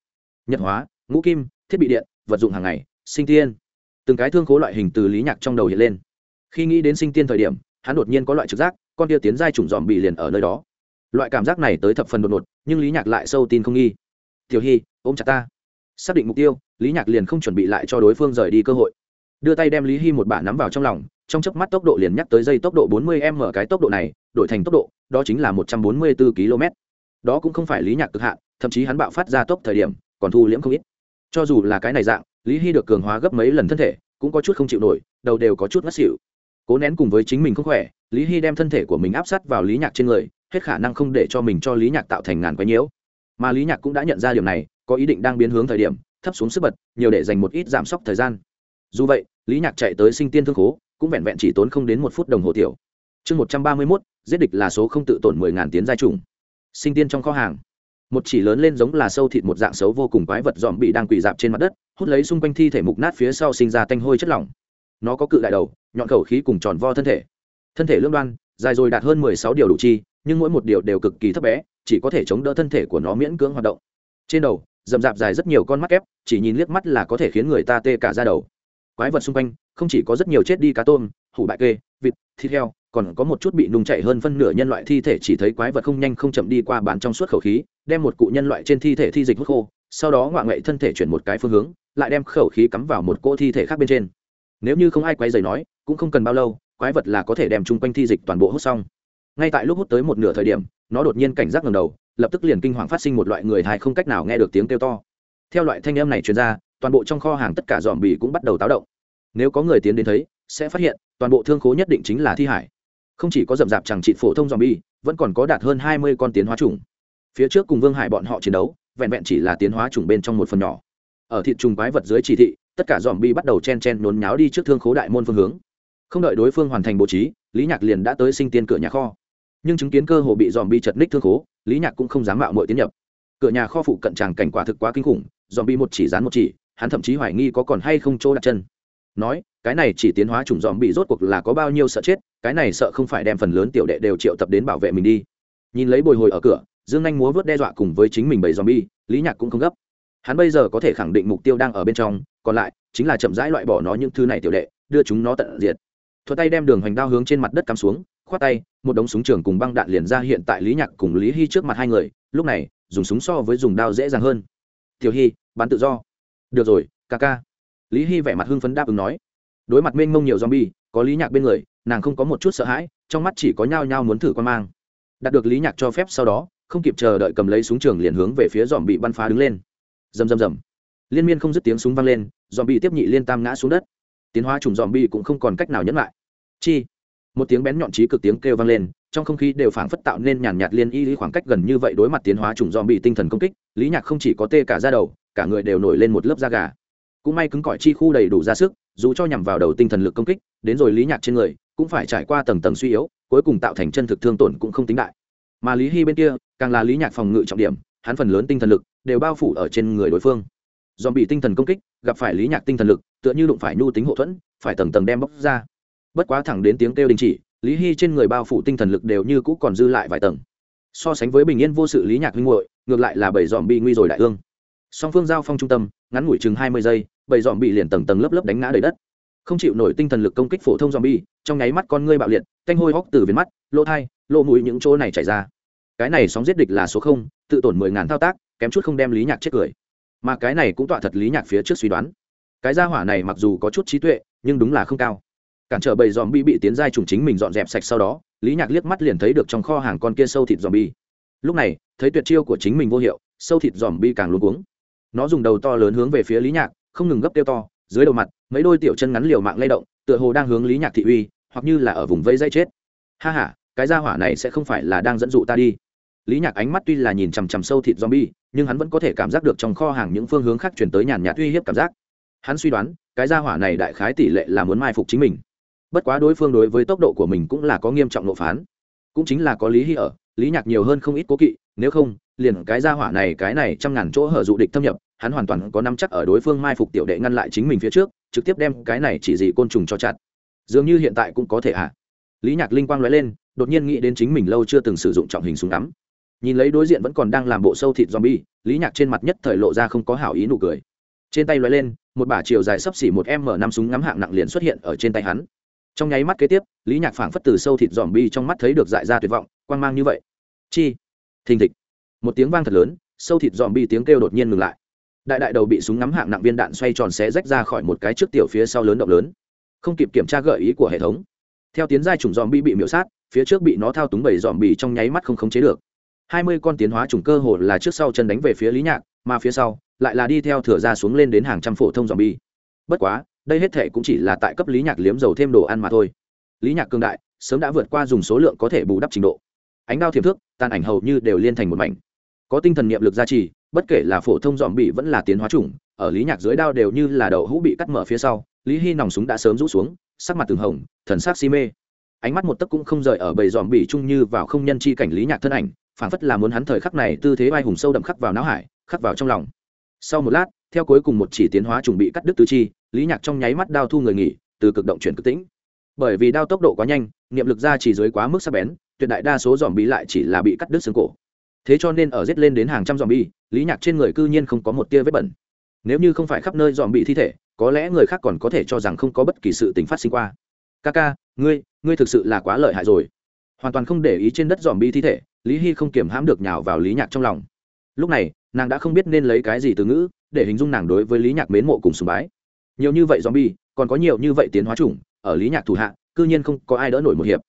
Speaker 1: Nhật hóa, ngũ kim, thiết bị điện, vật dụng hàng ngày, sinh tiên. Từng cái thương khố loại hình từ lý nhạc trong đầu hiện lên. Khi nghĩ đến sinh tiên thời điểm, hắn đột nhiên có loại trực giác con tia tiến giai chủng dòm bị liền ở nơi đó. Loại cảm giác này tới thập phần đột ngột, nhưng lý nhạc lại sâu tin không nghi. Tiểu hy, ôm chặt ta. Xác định mục tiêu, lý nhạc liền không chuẩn bị lại cho đối phương rời đi cơ hội. Đưa tay đem lý hy một bả nắm vào trong lòng, trong chớp mắt tốc độ liền nhắc tới dây tốc độ 40 m cái tốc độ này, đổi thành tốc độ, đó chính là 144 km đó cũng không phải lý nhạc cực hạn, thậm chí hắn bạo phát ra tốc thời điểm, còn thu liễm không ít. Cho dù là cái này dạng, lý hy được cường hóa gấp mấy lần thân thể, cũng có chút không chịu nổi, đầu đều có chút ngất xỉu. Cố nén cùng với chính mình không khỏe lý hy đem thân thể của mình áp sát vào lý nhạc trên người, hết khả năng không để cho mình cho lý nhạc tạo thành ngàn quái nhiễu. Mà lý nhạc cũng đã nhận ra điều này, có ý định đang biến hướng thời điểm, thấp xuống sức bật, nhiều để dành một ít giảm sốc thời gian. Dù vậy, lý nhạc chạy tới sinh tiên thương khố, cũng vẹn vẹn chỉ tốn không đến một phút đồng hồ tiểu. Chương một trăm ba mươi mốt, giết địch là số không tự tổn mười ngàn tiến giai trùng. Sinh tiên trong kho hàng. Một chỉ lớn lên giống là sâu thịt một dạng xấu vô cùng quái vật dòm bị đang quỳ dạp trên mặt đất, hút lấy xung quanh thi thể mục nát phía sau sinh ra tanh hôi chất lỏng. Nó có cự đại đầu, nhọn khẩu khí cùng tròn vo thân thể thân thể lương đoan, dài rồi đạt hơn mười sáu điều đủ chi, nhưng mỗi một điều đều cực kỳ thấp bé, chỉ có thể chống đỡ thân thể của nó miễn cưỡng hoạt động. Trên đầu, rậm rạp dài rất nhiều con mắt ép chỉ nhìn liếc mắt là có thể khiến người ta tê cả ra đầu. Quái vật xung quanh, không chỉ có rất nhiều chết đi cá tôm, hủ bại kê, vịt, thịt heo, còn có một chút bị nung chảy hơn phân nửa nhân loại thi thể chỉ thấy quái vật không nhanh không chậm đi qua bán trong suốt khẩu khí, đem một cụ nhân loại trên thi thể thi dịch hút khô, sau đó ngoạ ngậy thân thể chuyển một cái phương hướng, lại đem khẩu khí cắm vào một cỗ thi thể khác bên trên. Nếu như không ai quay dày nói, cũng không cần bao lâu quái vật là có thể đem chung quanh thi dịch toàn bộ hút xong. Ngay tại lúc hút tới một nửa thời điểm nó đột nhiên cảnh giác ngầm đầu lập tức liền kinh hoàng phát sinh một loại người hài không cách nào nghe được tiếng kêu to. Theo loại thanh âm này truyền ra toàn bộ trong kho hàng tất cả dòm bì cũng bắt đầu táo động. Nếu có người tiến đến thấy sẽ phát hiện toàn bộ thương khố nhất định chính là thi hải. Không chỉ có rậm rạp chẳng trị phổ thông dòm bì, vẫn còn có đạt hơn hai mươi con tiến hóa trùng. Phía trước cùng vương hải bọn họ chiến đấu vẹn vẹn chỉ là tiến hóa trùng bên trong một phần nhỏ. Ở thịt trùng quái vật dưới chỉ thị tất cả dòm bi bắt đầu chen chen nôn nháo đi trước thương khố đại môn phương hướng không đợi đối phương hoàn thành bố trí, lý nhạc liền đã tới sinh tiên cửa nhà kho. Nhưng chứng kiến cơ hồ bị dòm bi chật ních thương khố, lý nhạc cũng không dám mạo mọi tiến nhập. Cửa nhà kho phụ cận tràng cảnh quả thực quá kinh khủng dòm bi một chỉ dán một chỉ, hắn thậm chí hoài nghi có còn hay không chỗ đặt chân. Nói, cái này chỉ tiến hóa chủng dòm bị rốt cuộc là có bao nhiêu sợ chết, cái này sợ không phải đem phần lớn tiểu đệ đều triệu tập đến bảo vệ mình đi. Nhìn lấy bồi hồi ở cửa, dương anh múa vớt đe dọa cùng với chính mình bảy dòm bi lý nhạc cũng không gấp. Hắn bây giờ có thể khẳng định mục tiêu đang ở bên trong, còn lại chính là chậm rãi loại bỏ nó những thứ này tiểu đệ, đưa chúng nó tận diệt thuật tay đem đường hoành đao hướng trên mặt đất cắm xuống, khoát tay, một đống súng trường cùng băng đạn liền ra hiện tại lý nhạc cùng lý hy trước mặt hai người, lúc này, dùng súng so với dùng đao dễ dàng hơn. Tiểu hy, bán tự do. Được rồi, ca ca. Lý hy vẻ mặt hưng phấn đáp ứng nói. Đối mặt mênh mông nhiều zombie, có lý nhạc bên người, nàng không có một chút sợ hãi, trong mắt chỉ có nhao nhao muốn thử quan mang. Đạt được lý nhạc cho phép sau đó, không kịp chờ đợi cầm lấy súng trường liền hướng về phía dòm bị bắn phá đứng lên. Rầm rầm rầm. Liên miên không dứt tiếng súng vang lên dòm bị tiếp nhị liên tam ngã xuống đất tiến hóa trùng dòm bị cũng không còn cách nào nhẫn lại. Chi? Một tiếng bén nhọn trí cực tiếng kêu vang lên, trong không khí đều phảng phất tạo nên nhàn nhạt liên y lý khoảng cách gần như vậy đối mặt tiến hóa trùng dòm bị tinh thần công kích, lý nhạc không chỉ có tê cả da đầu, cả người đều nổi lên một lớp da gà. Cũng may cứng cỏi chi khu đầy đủ ra sức, dù cho nhằm vào đầu tinh thần lực công kích, đến rồi lý nhạc trên người, cũng phải trải qua tầng tầng suy yếu, cuối cùng tạo thành chân thực thương tổn cũng không tính đại. Mà lý hy bên kia, càng là lý nhạc phòng ngự trọng điểm, hắn phần lớn tinh thần lực đều bao phủ ở trên người đối phương. Dòm bị tinh thần công kích, gặp phải lý nhạc tinh thần lực, tựa như đụng phải nhu tính hậu thuẫn, phải tầng tầng đem bóc ra. Bất quá thẳng đến tiếng kêu đình chỉ, lý hy trên người bao phủ tinh thần lực đều như cũ còn dư lại vài tầng. So sánh với bình yên vô sự lý nhạc huynh hội ngược lại là bảy dòm bị nguy rồi đại ương. Song phương giao phong trung tâm, ngắn ngủi chừng hai mươi giây, bảy dòm bị liền tầng tầng lớp lớp đánh ngã đầy đất. Không chịu nổi tinh thần lực công kích phổ thông dòm bi trong nháy mắt con ngươi bạo liệt canh hôi hóc từ viền mắt, lỗ thai, lỗ mũi những chỗ này chảy ra. Cái này sóng giết địch là số không, tự tổn mười ngàn thao tác, kém chút không đem lý nhạc chết cười mà cái này cũng tọa thật lý nhạc phía trước suy đoán. Cái gia hỏa này mặc dù có chút trí tuệ, nhưng đúng là không cao. Cản trở bầy dòm bi bị tiến giai trùng chính mình dọn dẹp sạch sau đó, lý nhạc liếc mắt liền thấy được trong kho hàng con kia sâu thịt dòm bi lúc này, thấy tuyệt chiêu của chính mình vô hiệu, sâu thịt dòm bi càng luôn cuống. Nó dùng đầu to lớn hướng về phía lý nhạc, không ngừng gấp tiêu to, dưới đầu mặt, mấy đôi tiểu chân ngắn liều mạng lay động, tựa hồ đang hướng lý nhạc thị uy, hoặc như là ở vùng vây dây chết. Ha h a cái gia hỏa này sẽ không phải là đang dẫn dụ ta đi lý nhạc ánh mắt tuy là nhìn chằm chằm sâu thịt zombie, nhưng hắn vẫn có thể cảm giác được trong kho hàng những phương hướng khác chuyển tới nhàn nhạt uy hiếp cảm giác. Hắn suy đoán, cái gia hỏa này đại khái tỷ lệ là muốn mai phục chính mình. Bất quá đối phương đối với tốc độ của mình cũng là có nghiêm trọng nộp phán. Cũng chính là có lý hy ở, lý nhạc nhiều hơn không ít cố kỵ, nếu không, liền cái gia hỏa này, cái này trăm ngàn chỗ hở dụ địch thâm nhập, hắn hoàn toàn có nắm chắc ở đối phương mai phục tiểu đệ ngăn lại chính mình phía trước, trực tiếp đem cái này chỉ dị côn trùng cho chặt. Dường như hiện tại cũng có thể ạ à. lý nhạc linh quang nói lên, đột nhiên nghĩ đến chính mình lâu chưa từng sử dụng trọng hình súng ngắm nhìn lấy đối diện vẫn còn đang làm bộ sâu thịt zombie, lý nhạc trên mặt nhất thời lộ ra không có hảo ý nụ cười. Trên tay loay lên, một bả chiều dài sấp xỉ một m năm súng ngắm hạng nặng liền xuất hiện ở trên tay hắn. Trong nháy mắt kế tiếp, lý nhạc phảng phất từ sâu thịt dòm bi trong mắt thấy được dại ra tuyệt vọng quan mang như vậy. Chi? Thình thịch. Một tiếng vang thật lớn, sâu thịt dòm bi tiếng kêu đột nhiên ngừng lại. Đại đại đầu bị súng ngắm hạng nặng viên đạn xoay tròn xé rách ra khỏi một cái trước tiểu phía sau lớn động lớn. Không kịp kiểm tra gợi ý của hệ thống. Theo tiến giai chủng dòm bi bị miễu sát, phía trước bị nó thao túng bảy dòm trong nháy mắt không khống chế được hai mươi con tiến hóa chủng cơ hồ là trước sau chân đánh về phía lý nhạc, mà phía sau lại là đi theo thừa ra xuống lên đến hàng trăm phổ thông dòm bi bất quá, đây hết thể cũng chỉ là tại cấp lý nhạc liếm dầu thêm đồ ăn mà thôi. Lý nhạc cương đại, sớm đã vượt qua dùng số lượng có thể bù đắp trình độ. Ánh đao thiềm thước, tàn ảnh hầu như đều liên thành một mảnh. Có tinh thần niệm lực gia trì, bất kể là phổ thông dòm bị vẫn là tiến hóa chủng ở lý nhạc dưới đao đều như là đậu hũ bị cắt mở phía sau, lý hy nòng súng đã sớm rũ xuống, sắc mặt từng hồng, thần sắc si mê. Ánh mắt một tấc cũng không rời ở bầy dòm bị chung như vào không nhân chi cảnh lý nhạc thân ảnh phản phất là muốn hắn thời khắc này tư thế vai hùng sâu đậm khắc vào não hải, khắc vào trong lòng. Sau một lát, theo cuối cùng một chỉ tiến hóa chuẩn bị cắt đứt tứ chi, lý nhạc trong nháy mắt đao thu người nghỉ, từ cực động chuyển cực tĩnh. Bởi vì đao tốc độ quá nhanh, niệm lực ra chỉ dưới quá mức sắc bén, tuyệt đại đa số dòm bi lại chỉ là bị cắt đứt xương cổ. Thế cho nên ở rết lên đến hàng trăm dòm bi lý nhạc trên người cư nhiên không có một tia vết bẩn. Nếu như không phải khắp nơi dòm bị thi thể, có lẽ người khác còn có thể cho rằng không có bất kỳ sự tình phát sinh qua. Ca ca, ngươi ngươi thực sự là quá lợi hại rồi. Hoàn toàn không để ý trên đất dòm bi thi thể lý hy không kiềm hãm được nhào vào lý nhạc trong lòng. Lúc này, nàng đã không biết nên lấy cái gì từ ngữ để hình dung nàng đối với lý nhạc mến mộ cùng sùng bái. Nhiều như vậy zombie, còn có nhiều như vậy tiến hóa chủng, ở lý nhạc thủ hạ, cư nhiên không có ai đỡ nổi một hiệp.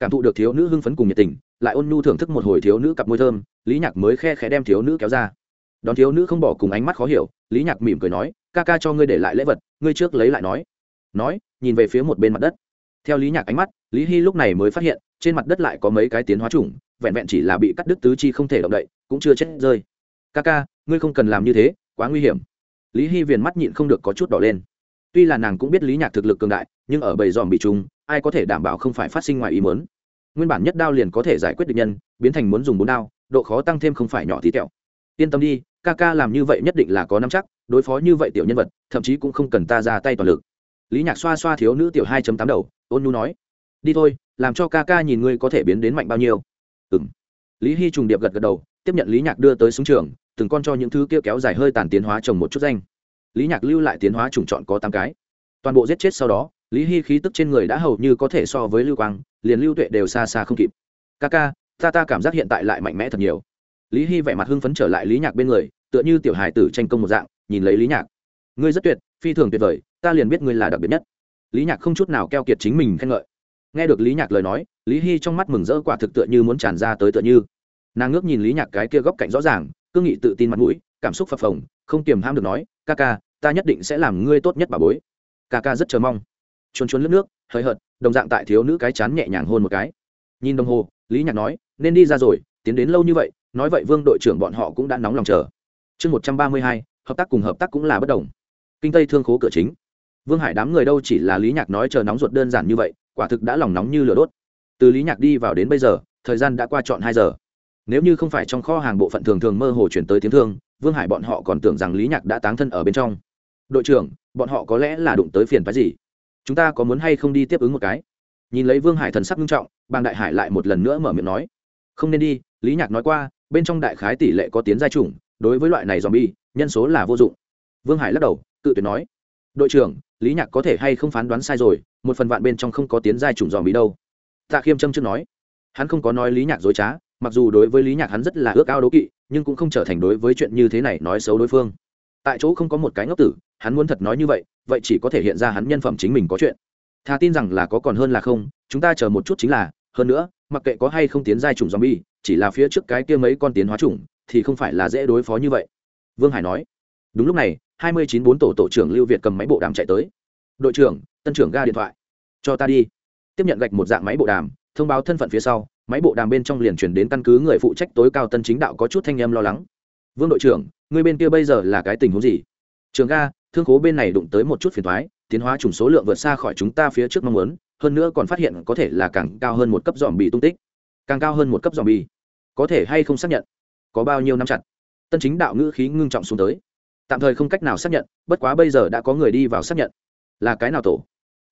Speaker 1: Cảm thụ được thiếu nữ hưng phấn cùng nhiệt tình, lại ôn nhu thưởng thức một hồi thiếu nữ cặp môi thơm, lý nhạc mới khe khẽ đem thiếu nữ kéo ra. Đón thiếu nữ không bỏ cùng ánh mắt khó hiểu, lý nhạc mỉm cười nói, ca ca cho ngươi để lại lễ vật, ngươi trước lấy lại nói. Nói, nhìn về phía một bên mặt đất. Theo lý nhạc ánh mắt, lý hy lúc này mới phát hiện, trên mặt đất lại có mấy cái tiến hóa chủng vẹn vẹn chỉ là bị cắt đứt tứ chi không thể động đậy, cũng chưa chết rơi. Ca ca, ngươi không cần làm như thế, quá nguy hiểm. Lý hy viền mắt nhịn không được có chút đỏ lên. Tuy là nàng cũng biết lý nhạc thực lực cường đại, nhưng ở bầy dòm bị trùng ai có thể đảm bảo không phải phát sinh ngoài ý muốn? Nguyên bản nhất đao liền có thể giải quyết được nhân, biến thành muốn dùng bốn đao, độ khó tăng thêm không phải nhỏ tí tẹo. Yên tâm đi, ca ca làm như vậy nhất định là có năm chắc, đối phó như vậy tiểu nhân vật, thậm chí cũng không cần ta ra tay toàn lực. Lý nhạc xoa xoa thiếu nữ tiểu hai tám đầu, ôn nhu nói, đi thôi, làm cho ca ca nhìn ngươi có thể biến đến mạnh bao nhiêu ừ lý hy trùng điệp gật gật đầu, tiếp nhận lý nhạc đưa tới súng trường, từng con cho những thứ kia kéo dài hơi tàn tiến hóa trồng một chút danh. Lý nhạc lưu lại tiến hóa trùng chọn có tám cái. Toàn bộ giết chết sau đó, lý hy khí tức trên người đã hầu như có thể so với lưu quang, liền lưu tuệ đều xa xa không kịp. Ca ca, ta ta cảm giác hiện tại lại mạnh mẽ thật nhiều. Lý hy vẻ mặt hưng phấn trở lại lý nhạc bên người, tựa như tiểu hài tử tranh công một dạng, nhìn lấy lý nhạc. Ngươi rất tuyệt, phi thường tuyệt vời, ta liền biết ngươi là đặc biệt nhất. Lý nhạc không chút nào keo kiệt chính mình khen ngợi nghe được lý nhạc lời nói, lý hy trong mắt mừng rỡ quả thực tựa như muốn tràn ra tới tựa như. Nàng ngước nhìn lý nhạc cái kia góc cạnh rõ ràng cương nghị tự tin mặt mũi, cảm xúc phập phồng, không kiềm ham được nói, ca ca, ta nhất định sẽ làm ngươi tốt nhất bà bối. Ca ca rất chờ mong. Chuồn chuồn lướt nước hơi hợt, đồng dạng tại thiếu nữ cái chán nhẹ nhàng hôn một cái. Nhìn đồng hồ, lý nhạc nói, nên đi ra rồi, tiến đến lâu như vậy, nói vậy vương đội trưởng bọn họ cũng đã nóng lòng chờ. Chương một trăm ba mươi hai, hợp tác cùng hợp tác cũng là bất đồng. Kinh tây thương khố cửa chính. Vương hải đám người đâu chỉ là lý nhạc nói chờ nóng ruột đơn giản như vậy quả thực đã lòng nóng như lửa đốt. Từ lý nhạc đi vào đến bây giờ, thời gian đã qua trọn hai giờ. Nếu như không phải trong kho hàng bộ phận thường thường mơ hồ chuyển tới tiếng thương, vương hải bọn họ còn tưởng rằng lý nhạc đã táng thân ở bên trong. Đội trưởng, bọn họ có lẽ là đụng tới phiền phái gì? Chúng ta có muốn hay không đi tiếp ứng một cái? Nhìn lấy vương hải thần sắc nghiêm trọng, bàng đại hải lại một lần nữa mở miệng nói. Không nên đi, lý nhạc nói qua, bên trong đại khái tỷ lệ có tiến giai chủng, đối với loại này dòm bi nhân số là vô dụng. Vương hải lắc đầu, tự tuyệt nói. Đội trưởng, lý nhạc có thể hay không phán đoán sai rồi một phần vạn bên trong không có tiến giai chủng dòm bị đâu. Tạ khiêm trâm chưa nói. Hắn không có nói lý nhạc dối trá, mặc dù đối với lý nhạc hắn rất là ước ao đố kỵ, nhưng cũng không trở thành đối với chuyện như thế này nói xấu đối phương. Tại chỗ không có một cái ngốc tử, hắn muốn thật nói như vậy vậy chỉ có thể hiện ra hắn nhân phẩm chính mình có chuyện. Thà tin rằng là có còn hơn là không, chúng ta chờ một chút chính là, hơn nữa, mặc kệ có hay không tiến giai chủng zombie, chỉ là phía trước cái kia mấy con tiến hóa chủng, thì không phải là dễ đối phó như vậy. Vương hải nói. Đúng lúc này, hai mươi chín bốn tổ tổ trưởng lưu việt cầm máy bộ đàm chạy tới. Đội trưởng tân trưởng ga điện thoại. Cho ta đi. Tiếp nhận gạch một dạng máy bộ đàm, thông báo thân phận phía sau, máy bộ đàm bên trong liền chuyển đến căn cứ người phụ trách tối cao tân chính đạo có chút thanh em lo lắng. Vương đội trưởng, người bên kia bây giờ là cái tình huống gì? Trường ga, thương khố bên này đụng tới một chút phiền thoái tiến hóa chủng số lượng vượt xa khỏi chúng ta phía trước mong muốn, hơn nữa còn phát hiện có thể là càng cao hơn một cấp dòm bị tung tích. Càng cao hơn một cấp dòm bị có thể hay không xác nhận? Có bao nhiêu năm chặt? Tân chính đạo ngữ khí ngưng trọng xuống tới. Tạm thời không cách nào xác nhận, bất quá bây giờ đã có người đi vào xác nhận là cái nào tổ?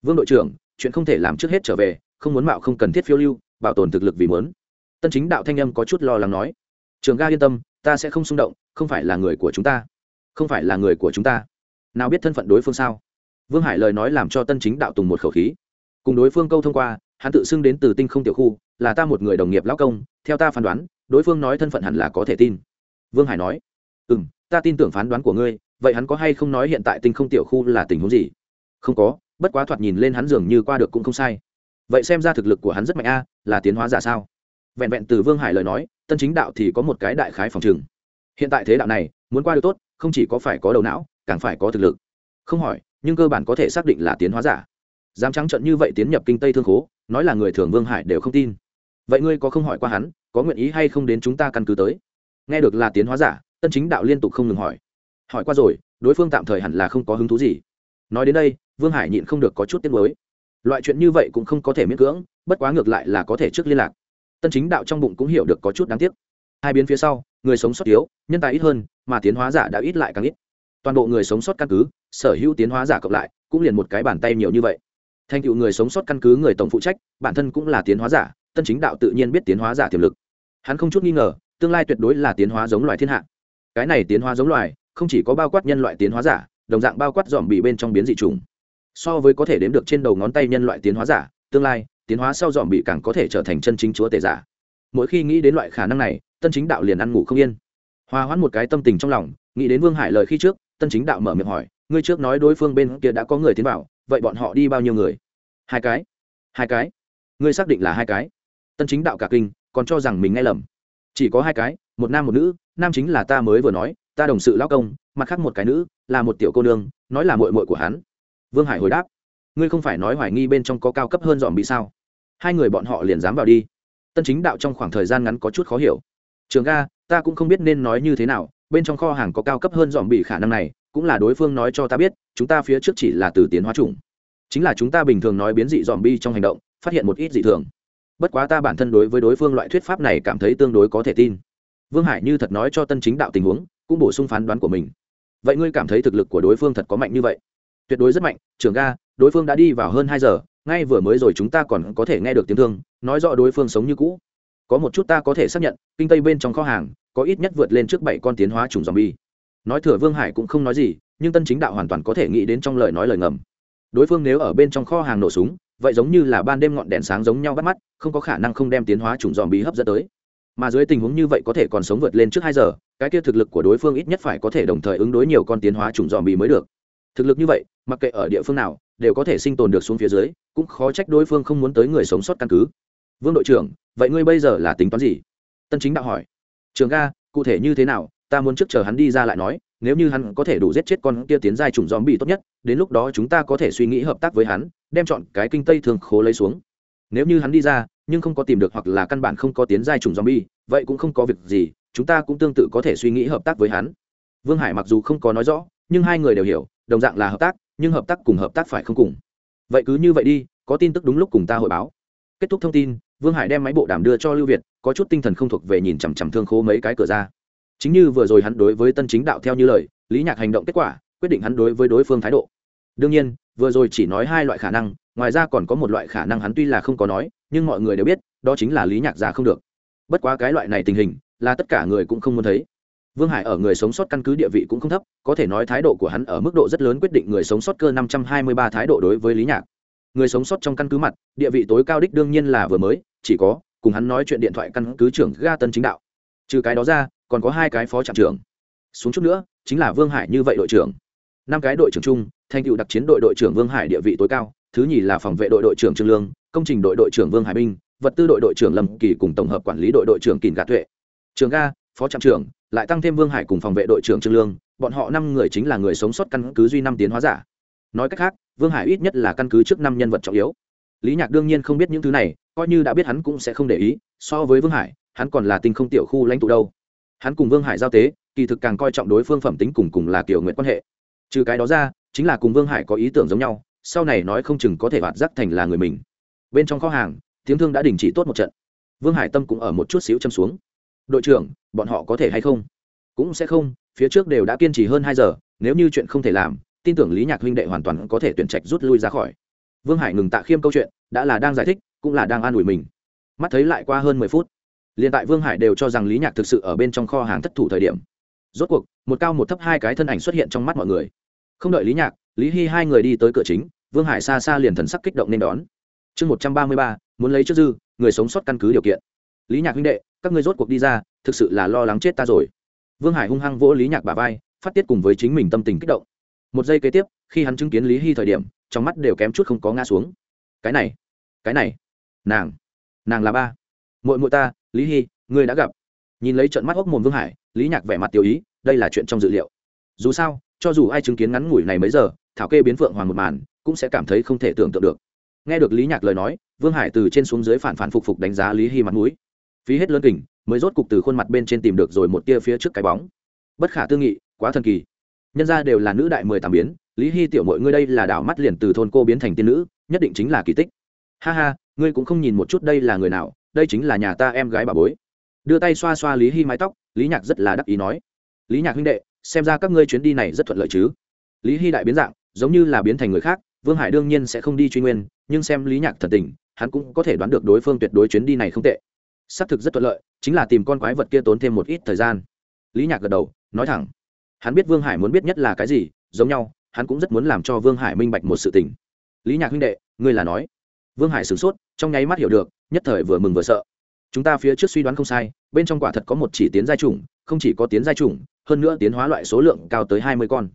Speaker 1: Vương đội trưởng, chuyện không thể làm trước hết trở về, không muốn mạo không cần thiết phiêu lưu, bảo tồn thực lực vì muốn. Tân chính đạo thanh âm có chút lo lắng nói. Trường ga yên tâm, ta sẽ không xung động, không phải là người của chúng ta. Không phải là người của chúng ta. Nào biết thân phận đối phương sao? Vương hải lời nói làm cho tân chính đạo tùng một khẩu khí. Cùng đối phương câu thông qua, hắn tự xưng đến từ tinh không tiểu khu, là ta một người đồng nghiệp lão công, theo ta phán đoán, đối phương nói thân phận hẳn là có thể tin. Vương hải nói. Ừ m ta tin tưởng phán đoán của ngươi, vậy hắn có hay không nói hiện tại tinh không tiểu khu là tình huống gì? Không có, bất quá thoạt nhìn lên hắn dường như qua được cũng không sai. Vậy xem ra thực lực của hắn rất mạnh a, là tiến hóa giả sao? Vẹn vẹn từ vương hải lời nói, tân chính đạo thì có một cái đại khái phòng trừng. Hiện tại thế đạo này, muốn qua được tốt, không chỉ có phải có đầu não, càng phải có thực lực. Không hỏi, nhưng cơ bản có thể xác định là tiến hóa giả. Dám trắng trận như vậy tiến nhập kinh tây thương khố, nói là người thường vương hải đều không tin. Vậy ngươi có không hỏi qua hắn, có nguyện ý hay không đến chúng ta căn cứ tới? Nghe được là tiến hóa giả, tân chính đạo liên tục không ngừng hỏi. Hỏi qua rồi, đối phương tạm thời hẳn là không có hứng thú gì nói đến đây, vương hải nhịn không được có chút tiếc mới loại chuyện như vậy cũng không có thể miễn cưỡng, bất quá ngược lại là có thể trước liên lạc. Tân chính đạo trong bụng cũng hiểu được có chút đáng tiếc. Hai biến phía sau, người sống sót yếu, nhân tài ít hơn, mà tiến hóa giả đã ít lại càng ít. Toàn bộ người sống sót căn cứ, sở hữu tiến hóa giả cộng lại, cũng liền một cái bàn tay nhiều như vậy. Thành tựu người sống sót căn cứ người tổng phụ trách, bản thân cũng là tiến hóa giả, tân chính đạo tự nhiên biết tiến hóa giả tiềm lực. Hắn không chút nghi ngờ, tương lai tuyệt đối là tiến hóa giống loài thiên hạ. Cái này tiến hóa giống loài, không chỉ có bao quát nhân loại tiến hóa giả đồng dạng bao quát dòm bị bên trong biến dị trùng so với có thể đếm được trên đầu ngón tay nhân loại tiến hóa giả, tương lai, tiến hóa sau dòm bị càng có thể trở thành chân chính chúa tể giả. Mỗi khi nghĩ đến loại khả năng này, tân chính đạo liền ăn ngủ không yên. Hòa hoãn một cái tâm tình trong lòng, nghĩ đến vương hải lời khi trước, tân chính đạo mở miệng hỏi, ngươi trước nói đối phương bên kia đã có người tiến vào, vậy bọn họ đi bao nhiêu người? Hai cái. Hai cái? Ngươi xác định là hai cái? Tân chính đạo cả kinh, còn cho rằng mình nghe lầm. Chỉ có hai cái, một nam một nữ, nam chính là ta mới vừa nói ta đồng sự lão công, mặt khác một cái nữ, là một tiểu cô nương, nói là mội mội của hắn. Vương hải hồi đáp, ngươi không phải nói hoài nghi bên trong có cao cấp hơn dòm bị sao? Hai người bọn họ liền dám vào đi. Tân chính đạo trong khoảng thời gian ngắn có chút khó hiểu. Trường ga, ta cũng không biết nên nói như thế nào, bên trong kho hàng có cao cấp hơn dòm bị khả năng này, cũng là đối phương nói cho ta biết, chúng ta phía trước chỉ là từ tiến hóa chủng. Chính là chúng ta bình thường nói biến dị dòm bi trong hành động, phát hiện một ít dị thường. Bất quá ta bản thân đối với đối phương loại thuyết pháp này cảm thấy tương đối có thể tin. Vương hải như thật nói cho tân chính đạo tình huống cũng bổ sung phán đoán của mình. Vậy ngươi cảm thấy thực lực của đối phương thật có mạnh như vậy? Tuyệt đối rất mạnh trường ga, đối phương đã đi vào hơn hai giờ, ngay vừa mới rồi chúng ta còn có thể nghe được tiếng thương, nói rõ đối phương sống như cũ. Có một chút ta có thể xác nhận, kinh tây bên trong kho hàng, có ít nhất vượt lên trước bảy con tiến hóa chủng dòm bi nói thừa vương hải cũng không nói gì, nhưng tân chính đạo hoàn toàn có thể nghĩ đến trong lời nói lời ngầm. Đối phương nếu ở bên trong kho hàng nổ súng, vậy giống như là ban đêm ngọn đèn sáng giống nhau bắt mắt, không có khả năng không đem tiến hóa chủng dòm bí hấp dẫn tới. Mà dưới tình huống như vậy có thể còn sống vượt lên trước hai giờ cái kia thực lực của đối phương ít nhất phải có thể đồng thời ứng đối nhiều con tiến hóa chủng dòm bị mới được. Thực lực như vậy mặc kệ ở địa phương nào đều có thể sinh tồn được xuống phía dưới cũng khó trách đối phương không muốn tới người sống sót căn cứ. Vương đội trưởng vậy ngươi bây giờ là tính toán gì? Tân chính đạo hỏi. Trường ga cụ thể như thế nào ta muốn trước chờ hắn đi ra lại nói nếu như hắn có thể đủ giết chết con kia tiến giai trùng dòm bị tốt nhất đến lúc đó chúng ta có thể suy nghĩ hợp tác với hắn đem chọn cái kinh tây thường khố lấy xuống. Nếu như hắn đi ra nhưng không có tìm được hoặc là căn bản không có tiến giai trùng bi vậy cũng không có việc gì, chúng ta cũng tương tự có thể suy nghĩ hợp tác với hắn. Vương Hải mặc dù không có nói rõ, nhưng hai người đều hiểu, đồng dạng là hợp tác, nhưng hợp tác cùng hợp tác phải không cùng. Vậy cứ như vậy đi, có tin tức đúng lúc cùng ta hội báo. Kết thúc thông tin, Vương Hải đem máy bộ đàm đưa cho Lưu Việt, có chút tinh thần không thuộc về nhìn chằm chằm thương khố mấy cái cửa ra. Chính như vừa rồi hắn đối với Tân Chính Đạo theo như lời, Lý Nhạc hành động kết quả, quyết định hắn đối với đối phương thái độ. Đương nhiên, vừa rồi chỉ nói hai loại khả năng, ngoài ra còn có một loại khả năng hắn tuy là không có nói, nhưng mọi người đều biết đó chính là lý nhạc già không được bất quá cái loại này tình hình là tất cả người cũng không muốn thấy. Vương hải ở người sống sót căn cứ địa vị cũng không thấp, có thể nói thái độ của hắn ở mức độ rất lớn quyết định người sống sót cơ năm trăm hai mươi ba thái độ đối với lý nhạc. Người sống sót trong căn cứ mặt, địa vị tối cao đích đương nhiên là vừa mới, chỉ có, cùng hắn nói chuyện điện thoại căn cứ trưởng ga tân chính đạo. Trừ cái đó ra, còn có hai cái phó trạm trưởng. Xuống chút nữa, chính là vương hải như vậy đội trưởng. Năm cái đội trưởng chung, thành tựu đặc chiến đội đội trưởng vương hải địa vị tối cao, thứ nhì là phòng vệ đội đội trưởng trương lương, công trình đội đội trưởng vương hải minh vật tư đội đội trưởng lâm kỳ cùng tổng hợp quản lý đội đội trưởng Kình gạt tuệ trường ga, phó trạm trưởng, lại tăng thêm vương hải cùng phòng vệ đội trưởng trương lương, bọn họ năm người chính là người sống sót căn cứ duy năm tiến hóa giả. Nói cách khác, vương hải ít nhất là căn cứ trước năm nhân vật trọng yếu. Lý nhạc đương nhiên không biết những thứ này, coi như đã biết hắn cũng sẽ không để ý, so với vương hải, hắn còn là tinh không tiểu khu lãnh tụ đâu. Hắn cùng vương hải giao tế, kỳ thực càng coi trọng đối phương phẩm tính cùng cùng là kiểu nguyện quan hệ. Trừ cái đó ra, chính là cùng vương hải có ý tưởng giống nhau, sau này nói không chừng có thể vạt giác thành là người mình. Bên trong kho hàng, tiếng thương đã đình chỉ tốt một trận. Vương hải tâm cũng ở một chút xíu châm xuống đội trưởng, bọn họ có thể hay không? Cũng sẽ không, phía trước đều đã kiên trì hơn hai giờ, nếu như chuyện không thể làm, tin tưởng lý nhạc huynh đệ hoàn toàn có thể tuyển trạch rút lui ra khỏi. Vương hải ngừng tạ khiêm câu chuyện, đã là đang giải thích, cũng là đang an ủi mình. Mắt thấy lại qua hơn mười phút, liền tại vương hải đều cho rằng lý nhạc thực sự ở bên trong kho hàng thất thủ thời điểm. Rốt cuộc, một cao một thấp hai cái thân ảnh xuất hiện trong mắt mọi người. Không đợi lý nhạc, lý hy hai người đi tới cửa chính, vương hải xa xa liền thần sắc kích động nên đón. Chương một trăm ba mươi ba, muốn lấy trước dư, người sống sót căn cứ điều kiện. Lý nhạc huynh đệ các ngươi rốt cuộc đi ra, thực sự là lo lắng chết ta rồi. Vương hải hung hăng vỗ lý nhạc bà vai, phát tiết cùng với chính mình tâm tình kích động. Một giây kế tiếp, khi hắn chứng kiến lý hy thời điểm, trong mắt đều kém chút không có ngã xuống. Cái này cái này, nàng nàng là ba. Mội mội ta, lý hy, ngươi đã gặp. Nhìn lấy trận mắt hốc mồm vương hải, lý nhạc vẻ mặt tiêu ý, đây là chuyện trong dự liệu. Dù sao, cho dù ai chứng kiến ngắn ngủi này mấy giờ, thảo kê biến phượng hoàng một màn, cũng sẽ cảm thấy không thể tưởng tượng được. Nghe được lý nhạc lời nói, vương hải từ trên xuống dưới phản phản phục phục đánh giá lý hy mặt mũi phí hết lớn kình, mới rốt cục từ khuôn mặt bên trên tìm được rồi một tia phía trước cái bóng. Bất khả tư nghị, quá thần kỳ. Nhân ra đều là nữ đại mười tám biến, lý hy tiểu mọi ngươi đây là đảo mắt liền từ thôn cô biến thành tiên nữ, nhất định chính là kỳ tích. Ha ha, ngươi cũng không nhìn một chút đây là người nào, đây chính là nhà ta em gái bà bối. Đưa tay xoa xoa lý hy mái tóc, lý nhạc rất là đắc ý nói. Lý nhạc huynh đệ, xem ra các ngươi chuyến đi này rất thuận lợi chứ. Lý hy đại biến dạng, giống như là biến thành người khác, vương hải đương nhiên sẽ không đi truy nguyên, nhưng xem lý nhạc thật tình, hắn cũng có thể đoán được đối phương tuyệt đối chuyến đi này không tệ xác thực rất thuận lợi, chính là tìm con quái vật kia tốn thêm một ít thời gian. Lý nhạc gật đầu, nói thẳng. Hắn biết vương hải muốn biết nhất là cái gì, giống nhau, hắn cũng rất muốn làm cho vương hải minh bạch một sự tình. Lý nhạc huynh đệ, ngươi là nói. Vương hải sửng sốt, trong nháy mắt hiểu được, nhất thời vừa mừng vừa sợ. Chúng ta phía trước suy đoán không sai, bên trong quả thật có một chỉ tiến giai trùng không chỉ có tiến giai trùng hơn nữa tiến hóa loại số lượng cao tới hai mươi con.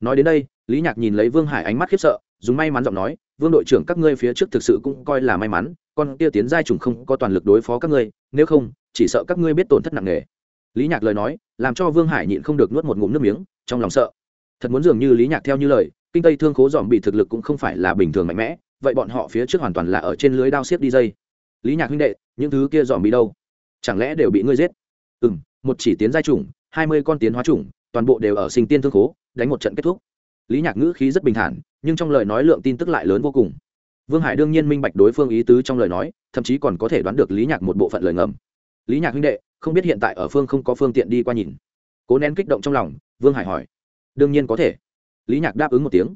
Speaker 1: Nói đến đây, lý nhạc nhìn lấy vương hải ánh mắt khiếp sợ, dùng may mắn giọng nói, vương đội trưởng, các ngươi phía trước thực sự cũng coi là may mắn con kia tiến giai trùng không có toàn lực đối phó các ngươi, nếu không, chỉ sợ các ngươi biết tổn thất nặng nề. Lý nhạc lời nói, làm cho vương hải nhịn không được nuốt một ngụm nước miếng, trong lòng sợ. Thật muốn dường như lý nhạc theo như lời, kinh tây thương khố dòm bị thực lực cũng không phải là bình thường mạnh mẽ, vậy bọn họ phía trước hoàn toàn là ở trên lưới đao xiết đi dây. Lý nhạc huynh đệ, những thứ kia dòm bị đâu? Chẳng lẽ đều bị ngươi giết? Ừ m một chỉ tiến giai trùng hai mươi con tiến hóa trùng toàn bộ đều ở sinh tiên thương khố, đánh một trận kết thúc. Lý nhạc ngữ khí rất bình thản, nhưng trong lời nói lượng tin tức lại lớn vô cùng vương hải đương nhiên minh bạch đối phương ý tứ trong lời nói, thậm chí còn có thể đoán được lý nhạc một bộ phận lời ngầm. Lý nhạc huynh đệ, không biết hiện tại ở phương không có phương tiện đi qua nhìn. Cố nén kích động trong lòng, vương hải hỏi. Đương nhiên có thể. Lý nhạc đáp ứng một tiếng.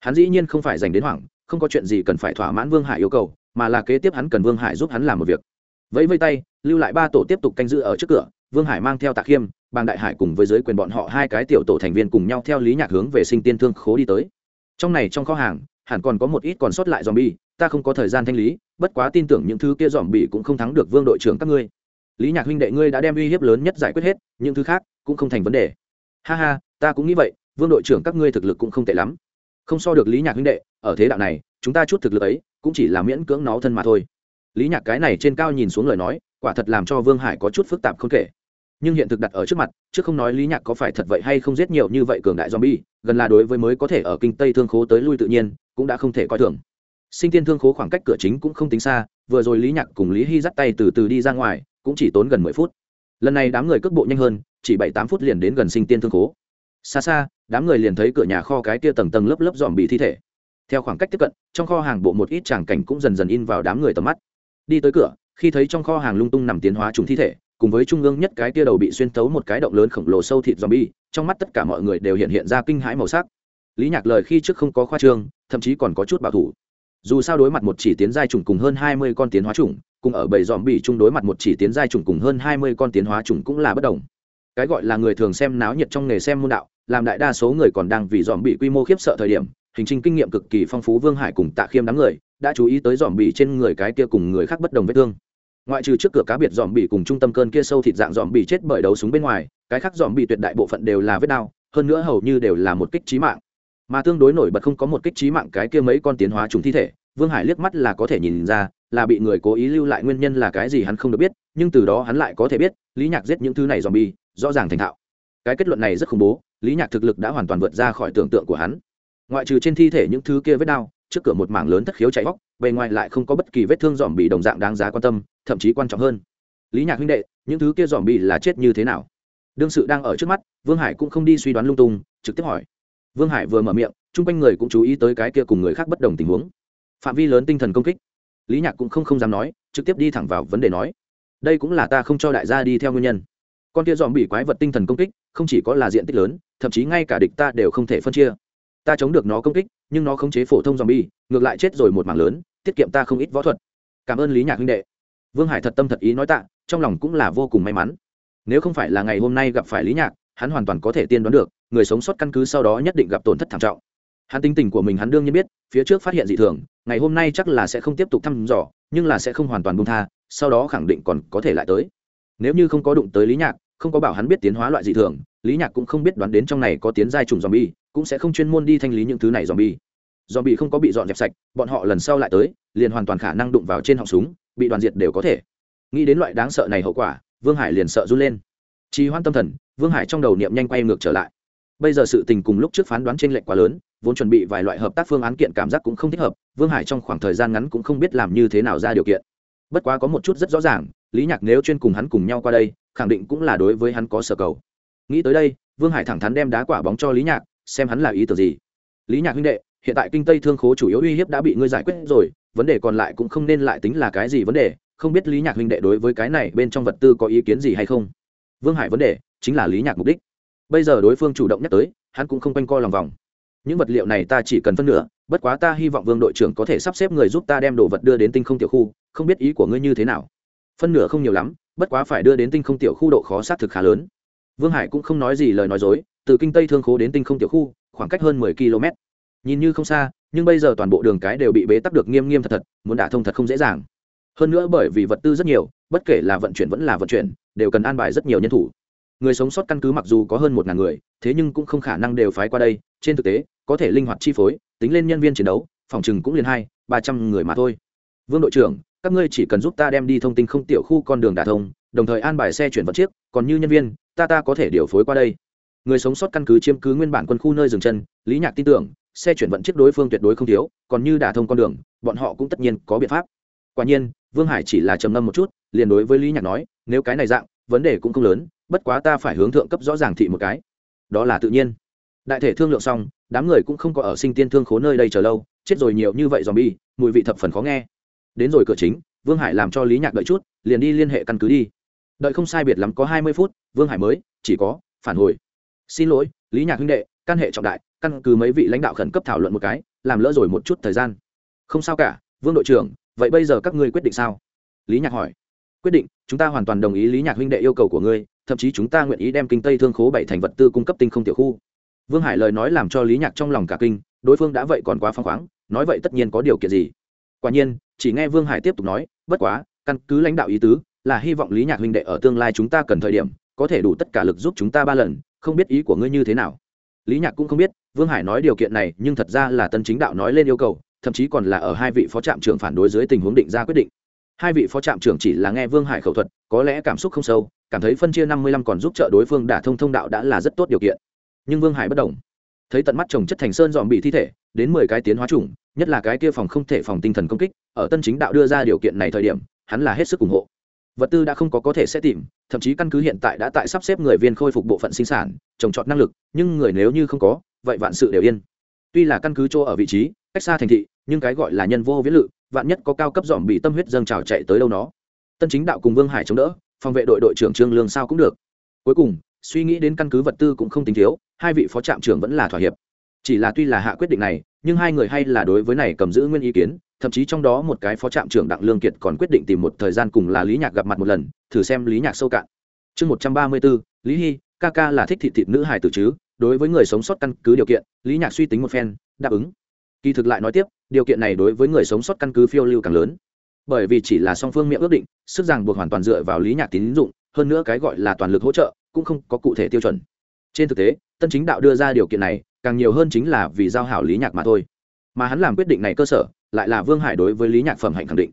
Speaker 1: Hắn dĩ nhiên không phải dành đến hoảng, không có chuyện gì cần phải thỏa mãn vương hải yêu cầu, mà là kế tiếp hắn cần vương hải giúp hắn làm một việc. Vẫy vây tay, lưu lại ba tổ tiếp tục canh giữ ở trước cửa, vương hải mang theo tạ khiêm, bàng đại hải cùng với giới quyền bọn họ hai cái tiểu tổ thành viên cùng nhau theo lý nhạc hướng về sinh tiên thương khố đi tới. Trong này trong kho hàng hẳn còn có một ít còn sót lại dòm bi ta không có thời gian thanh lý, bất quá tin tưởng những thứ kia dòm bi cũng không thắng được vương đội trưởng các ngươi. Lý nhạc huynh đệ ngươi đã đem uy hiếp lớn nhất giải quyết hết, những thứ khác cũng không thành vấn đề. Ha ha, ta cũng nghĩ vậy, vương đội trưởng các ngươi thực lực cũng không tệ lắm. Không so được lý nhạc huynh đệ, ở thế đạo này, chúng ta chút thực lực ấy cũng chỉ là miễn cưỡng nó thân mà thôi. Lý nhạc cái này trên cao nhìn xuống lời nói, quả thật làm cho vương hải có chút phức tạp không kể nhưng hiện thực đặt ở trước mặt, chứ không nói lý nhạc có phải thật vậy hay không giết nhiều như vậy cường đại zombie, gần là đối với mới có thể ở kinh tây thương khố tới lui tự nhiên, cũng đã không thể coi thường. Sinh tiên thương khố khoảng cách cửa chính cũng không tính xa, vừa rồi lý nhạc cùng lý hy dắt tay từ từ đi ra ngoài, cũng chỉ tốn gần mười phút. Lần này đám người cước bộ nhanh hơn, chỉ bảy tám phút liền đến gần sinh tiên thương khố. Xa xa, đám người liền thấy cửa nhà kho cái kia tầng tầng lớp lớp dòm bị thi thể. Theo khoảng cách tiếp cận, trong kho hàng bộ một ít tràng cảnh cũng dần dần in vào đám người tầm mắt. Đi tới cửa, khi thấy trong kho hàng lung tung nằm tiến hóa trùng thi thể cùng với trung ương nhất cái tia đầu bị xuyên tấu một cái động lớn khổng lồ sâu thịt zombie, trong mắt tất cả mọi người đều hiện hiện ra kinh hãi màu sắc. Lý Nhạc lời khi trước không có khoa trương, thậm chí còn có chút bảo thủ. Dù sao đối mặt một chỉ tiến giai trùng cùng hơn hai mươi con tiến hóa trùng, cùng ở bầy zombie chung đối mặt một chỉ tiến giai trùng cùng hơn hai mươi con tiến hóa trùng cũng là bất đồng. Cái gọi là người thường xem náo nhiệt trong nghề xem môn đạo, làm đại đa số người còn đang vì zombie quy mô khiếp sợ thời điểm, hình trình kinh nghiệm cực kỳ phong phú Vương Hải cùng Tạ Khiêm đám người, đã chú ý tới zombie trên người cái kia cùng người khác bất đồng vết thương ngoại trừ trước cửa cá biệt dòm bị cùng trung tâm cơn kia sâu thịt dạng dòm bị chết bởi đấu súng bên ngoài, cái khác dòm bị tuyệt đại bộ phận đều là vết đau, hơn nữa hầu như đều là một kích trí mạng. Mà tương đối nổi bật không có một kích trí mạng cái kia mấy con tiến hóa trùng thi thể, vương hải liếc mắt là có thể nhìn ra, là bị người cố ý lưu lại nguyên nhân là cái gì hắn không được biết, nhưng từ đó hắn lại có thể biết, lý nhạc giết những thứ này dòm bi rõ ràng thành thạo. Cái kết luận này rất khủng bố, lý nhạc thực lực đã hoàn toàn vượt ra khỏi tưởng tượng của hắn. Ngoại trừ trên thi thể những thứ kia vết đau, trước cửa một mảng lớn thất khiếu chạy bóc bề ngoài lại không có bất kỳ vết thương dòm bị đồng dạng đáng giá quan tâm, thậm chí quan trọng hơn. Lý nhạc huynh đệ, những thứ kia dòm bị là chết như thế nào? Đương sự đang ở trước mắt, vương hải cũng không đi suy đoán lung tung, trực tiếp hỏi. Vương hải vừa mở miệng, chung quanh người cũng chú ý tới cái kia cùng người khác bất đồng tình huống. Phạm vi lớn tinh thần công kích. Lý nhạc cũng không không dám nói, trực tiếp đi thẳng vào vấn đề nói. Đây cũng là ta không cho đại gia đi theo nguyên nhân. Con kia dòm bị quái vật tinh thần công kích, không chỉ có là diện tích lớn, thậm chí ngay cả địch ta đều không thể phân chia. Ta chống được nó công kích, nhưng nó khống chế phổ thông dòm bi ngược lại chết rồi một mảng lớn tiết kiệm ta không ít võ thuật. Cảm ơn lý nhạc huynh đệ. Vương hải thật tâm thật ý nói tạ, trong lòng cũng là vô cùng may mắn. Nếu không phải là ngày hôm nay gặp phải lý nhạc, hắn hoàn toàn có thể tiên đoán được, người sống sót căn cứ sau đó nhất định gặp tổn thất thảm trọng. Hắn tính tình của mình hắn đương nhiên biết, phía trước phát hiện dị thường, ngày hôm nay chắc là sẽ không tiếp tục thăm dò, nhưng là sẽ không hoàn toàn buông tha, sau đó khẳng định còn có thể lại tới. Nếu như không có đụng tới lý nhạc, không có bảo hắn biết tiến hóa loại dị thường, lý nhạc cũng không biết đoán đến trong này có tiến giai trùng dòm bi cũng sẽ không chuyên môn đi thanh lý những thứ này dòm bi dòm bị không có bị dọn dẹp sạch, bọn họ lần sau lại tới, liền hoàn toàn khả năng đụng vào trên họng súng, bị đoàn diệt đều có thể. Nghĩ đến loại đáng sợ này hậu quả, vương hải liền sợ run lên. Trì hoan tâm thần, vương hải trong đầu niệm nhanh quay ngược trở lại. Bây giờ sự tình cùng lúc trước phán đoán trên lệnh quá lớn, vốn chuẩn bị vài loại hợp tác phương án kiện cảm giác cũng không thích hợp, vương hải trong khoảng thời gian ngắn cũng không biết làm như thế nào ra điều kiện. Bất quá có một chút rất rõ ràng, lý nhạc nếu chuyên cùng hắn cùng nhau qua đây, khẳng định cũng là đối với hắn có sở cầu. Nghĩ tới đây, vương hải thẳng thắn đem đá quả bóng cho lý nhạc, xem hắn là ý tưởng gì. Lý nhạc huynh đệ hiện tại kinh tây thương khố chủ yếu uy hiếp đã bị ngươi giải quyết rồi, vấn đề còn lại cũng không nên lại tính là cái gì vấn đề, không biết lý nhạc huynh đệ đối với cái này bên trong vật tư có ý kiến gì hay không? Vương hải vấn đề chính là lý nhạc mục đích. Bây giờ đối phương chủ động nhắc tới, hắn cũng không quanh co lòng vòng. Những vật liệu này ta chỉ cần phân nửa, bất quá ta hy vọng vương đội trưởng có thể sắp xếp người giúp ta đem đồ vật đưa đến tinh không tiểu khu, không biết ý của ngươi như thế nào. Phân nửa không nhiều lắm, bất quá phải đưa đến tinh không tiểu khu độ khó xác thực khá lớn. Vương hải cũng không nói gì lời nói dối, từ kinh tây thương khố đến tinh không tiểu khu, khoảng cách hơn mười km nhìn như không xa, nhưng bây giờ toàn bộ đường cái đều bị bế tắc được nghiêm nghiêm thật thật, muốn đả thông thật không dễ dàng. Hơn nữa bởi vì vật tư rất nhiều, bất kể là vận chuyển vẫn là vận chuyển, đều cần an bài rất nhiều nhân thủ. Người sống sót căn cứ mặc dù có hơn một ngàn người, thế nhưng cũng không khả năng đều phái qua đây, trên thực tế, có thể linh hoạt chi phối, tính lên nhân viên chiến đấu, phòng chừng cũng liền hai, ba trăm người mà thôi. Vương đội trưởng, các ngươi chỉ cần giúp ta đem đi thông tin không tiểu khu con đường đà thông, đồng thời an bài xe chuyển vận chiếc, còn như nhân viên, ta ta có thể điều phối qua đây. Người sống sót căn cứ chiếm cứ nguyên bản quân khu nơi dừng chân, lý nhạc tin tưởng xe chuyển vận chiếc đối phương tuyệt đối không thiếu, còn như đả thông con đường, bọn họ cũng tất nhiên có biện pháp. Quả nhiên, vương hải chỉ là trầm ngâm một chút, liền đối với lý nhạc nói, nếu cái này dạng, vấn đề cũng không lớn, bất quá ta phải hướng thượng cấp rõ ràng thị một cái. Đó là tự nhiên. Đại thể thương lượng xong, đám người cũng không có ở sinh tiên thương khố nơi đây chờ lâu, chết rồi nhiều như vậy dòm bi mùi vị thập phần khó nghe. Đến rồi cửa chính, vương hải làm cho lý nhạc đợi chút, liền đi liên hệ căn cứ đi. Đợi không sai biệt lắm có hai mươi phút, vương hải mới, chỉ có, phản hồi. Xin lỗi, lý nhạc huynh đệ, căn hệ trọng đại căn cứ mấy vị lãnh đạo khẩn cấp thảo luận một cái, làm lỡ rồi một chút thời gian. Không sao cả, vương đội trưởng, vậy bây giờ các ngươi quyết định sao? Lý nhạc hỏi. Quyết định, chúng ta hoàn toàn đồng ý lý nhạc huynh đệ yêu cầu của ngươi, thậm chí chúng ta nguyện ý đem kinh tây thương khố bảy thành vật tư cung cấp tinh không tiểu khu. Vương hải lời nói làm cho lý nhạc trong lòng cả kinh, đối phương đã vậy còn quá phăng khoáng, nói vậy tất nhiên có điều kiện gì. Quả nhiên, chỉ nghe vương hải tiếp tục nói, bất quá, căn cứ lãnh đạo ý tứ, là hy vọng lý nhạc huynh đệ ở tương lai chúng ta cần thời điểm, có thể đủ tất cả lực giúp chúng ta ba lần, không biết ý của ngươi như thế nào lý nhạc cũng không biết, vương hải nói điều kiện này, nhưng thật ra là tân chính đạo nói lên yêu cầu, thậm chí còn là ở hai vị phó trạm trưởng phản đối dưới tình huống định ra quyết định. Hai vị phó trạm trưởng chỉ là nghe vương hải khẩu thuật, có lẽ cảm xúc không sâu, cảm thấy phân chia năm mươi lăm còn giúp trợ đối phương đả thông thông đạo đã là rất tốt điều kiện. Nhưng vương hải bất đồng thấy tận mắt chồng chất thành sơn dòm bị thi thể, đến mười cái tiến hóa chủng, nhất là cái kia phòng không thể phòng tinh thần công kích, ở tân chính đạo đưa ra điều kiện này thời điểm, hắn là hết sức ủng hộ vật tư đã không có có thể sẽ tìm, thậm chí căn cứ hiện tại đã tại sắp xếp người viên khôi phục bộ phận sinh sản, trồng trọt năng lực, nhưng người nếu như không có, vậy vạn sự đều yên. Tuy là căn cứ chỗ ở vị trí, cách xa thành thị, nhưng cái gọi là nhân vô viễn lự, vạn nhất có cao cấp dòm bị tâm huyết dâng trào chạy tới đâu nó. Tân chính đạo cùng vương hải chống đỡ, phòng vệ đội đội trưởng trương lương sao cũng được. Cuối cùng, suy nghĩ đến căn cứ vật tư cũng không tính thiếu, hai vị phó trạm trưởng vẫn là thỏa hiệp chỉ là tuy là hạ quyết định này, nhưng hai người hay là đối với này cầm giữ nguyên ý kiến, thậm chí trong đó một cái phó trạm trưởng đặng lương kiệt còn quyết định tìm một thời gian cùng là lý nhạc gặp mặt một lần, thử xem lý nhạc sâu cạn. Chương một trăm ba mươi bốn, lý hy, ca ca là thích thịt thịt nữ hài tử chứ, đối với người sống sót căn cứ điều kiện, lý nhạc suy tính một phen, đáp ứng. Kỳ thực lại nói tiếp, điều kiện này đối với người sống sót căn cứ phiêu lưu càng lớn. Bởi vì chỉ là song phương miệng ước định, sức ràng buộc hoàn toàn dựa vào lý nhạc tín dụng, hơn nữa cái gọi là toàn lực hỗ trợ cũng không có cụ thể tiêu chuẩn trên thực tế, tân chính đạo đưa ra điều kiện này, càng nhiều hơn chính là vì giao hảo lý nhạc mà thôi. Mà hắn làm quyết định này cơ sở, lại là vương hải đối với lý nhạc phẩm hạnh khẳng định.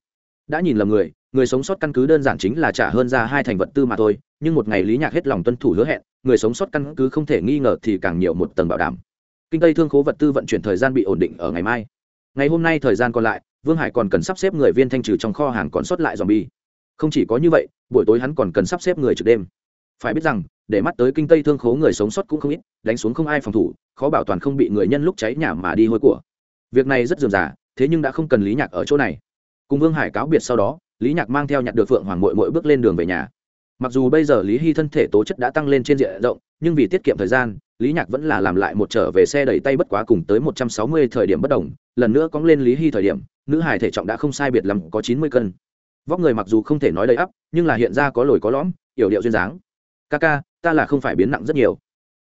Speaker 1: Đã nhìn lầm người người sống sót căn cứ đơn giản chính là trả hơn ra hai thành vật tư mà thôi, nhưng một ngày lý nhạc hết lòng tuân thủ hứa hẹn, người sống sót căn cứ không thể nghi ngờ thì càng nhiều một tầng bảo đảm. Kinh tây thương khố vật tư vận chuyển thời gian bị ổn định ở ngày mai. Ngày hôm nay thời gian còn lại, vương hải còn cần sắp xếp người viên thanh trừ trong kho hàng còn sót lại dòm bi không chỉ có như vậy, buổi tối hắn còn cần sắp xếp người trực đêm. Phải biết rằng để mắt tới kinh tây thương khố người sống sót cũng không ít, đánh xuống không ai phòng thủ, khó bảo toàn không bị người nhân lúc cháy nhà mà đi hôi của. Việc này rất dườm dà thế nhưng đã không cần lý nhạc ở chỗ này. Cùng vương hải cáo biệt sau đó, lý nhạc mang theo nhặt được phượng hoàng mội mội bước lên đường về nhà. Mặc dù bây giờ lý hy thân thể tố chất đã tăng lên trên diện rộng, nhưng vì tiết kiệm thời gian, lý nhạc vẫn là làm lại một trở về xe đẩy tay bất quá cùng tới một trăm sáu mươi thời điểm bất đồng, lần nữa cóng lên lý hy thời điểm, nữ hải thể trọng đã không sai biệt lắm, có chín mươi cân. Vóc người mặc dù không thể nói đầy ắp, nhưng là hiện ra có lồi có lõm, yểu điệu duyên dáng ca ca, ta là không phải biến nặng rất nhiều.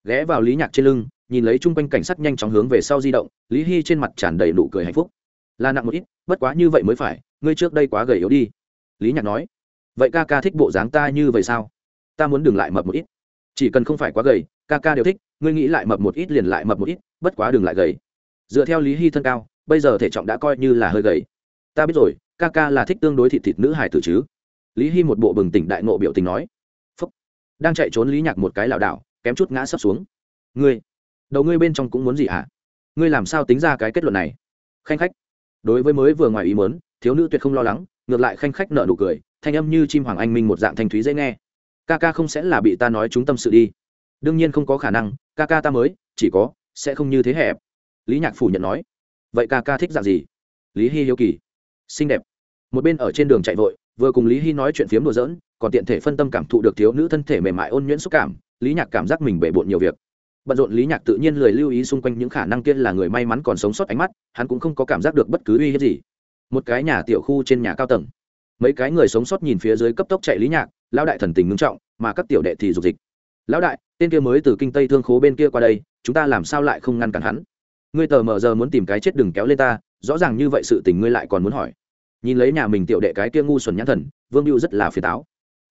Speaker 1: Ghé vào lý nhạc trên lưng, nhìn lấy chung quanh cảnh sát nhanh chóng hướng về sau di động, lý hy trên mặt tràn đầy nụ cười hạnh phúc. Là nặng một ít, bất quá như vậy mới phải, ngươi trước đây quá gầy yếu đi. Lý nhạc nói, vậy ca ca thích bộ dáng ta như vậy sao? Ta muốn đừng lại mập một ít. Chỉ cần không phải quá gầy, ca ca đều thích, ngươi nghĩ lại mập một ít liền lại mập một ít, bất quá đừng lại gầy. Dựa theo lý hy thân cao, bây giờ thể trọng đã coi như là hơi gầy. Ta biết rồi, ca ca là thích tương đối thịt thịt nữ hải tử chứ. Lý hy một bộ bừng tỉnh đại nộ biểu tình nói đang chạy trốn lý nhạc một cái lảo đảo, kém chút ngã sấp xuống. Ngươi, đầu ngươi bên trong cũng muốn gì hả? Ngươi làm sao tính ra cái kết luận này? Khanh khách, đối với mới vừa ngoài ý mớn thiếu nữ tuyệt không lo lắng, ngược lại khanh khách nợ nụ cười, thanh âm như chim hoàng anh minh một dạng thanh thúy dễ nghe. Ca ca không sẽ là bị ta nói chúng tâm sự đi. Đương nhiên không có khả năng, ca ca ta mới, chỉ có, sẽ không như thế hẹp. Lý nhạc phủ nhận nói. Vậy ca ca thích dạng gì? Lý hy hiếu kỳ. Xinh đẹp. Một bên ở trên đường chạy vội, vừa cùng lý hy nói chuyện phiếm đùa giỡn còn tiện thể phân tâm cảm thụ được thiếu nữ thân thể mềm mại ôn nhuyễn xúc cảm, lý nhạc cảm giác mình bể bộn nhiều việc. Bận rộn lý nhạc tự nhiên lười lưu ý xung quanh những khả năng kia là người may mắn còn sống sót ánh mắt, hắn cũng không có cảm giác được bất cứ uy hiếp gì. Một cái nhà tiểu khu trên nhà cao tầng. Mấy cái người sống sót nhìn phía dưới cấp tốc chạy lý nhạc, lão đại thần tình ngưng trọng, mà các tiểu đệ thì dục dịch. Lão đại, tên kia mới từ kinh tây thương khố bên kia qua đây, chúng ta làm sao lại không ngăn cản hắn? Ngươi tờ mờ giờ muốn tìm cái chết đừng kéo lên ta, rõ ràng như vậy sự tình ngươi lại còn muốn hỏi. Nhìn lấy nhà mình tiểu đệ cái kia ngu xuẩn nhãn thần, vương mưu rất là phiền táo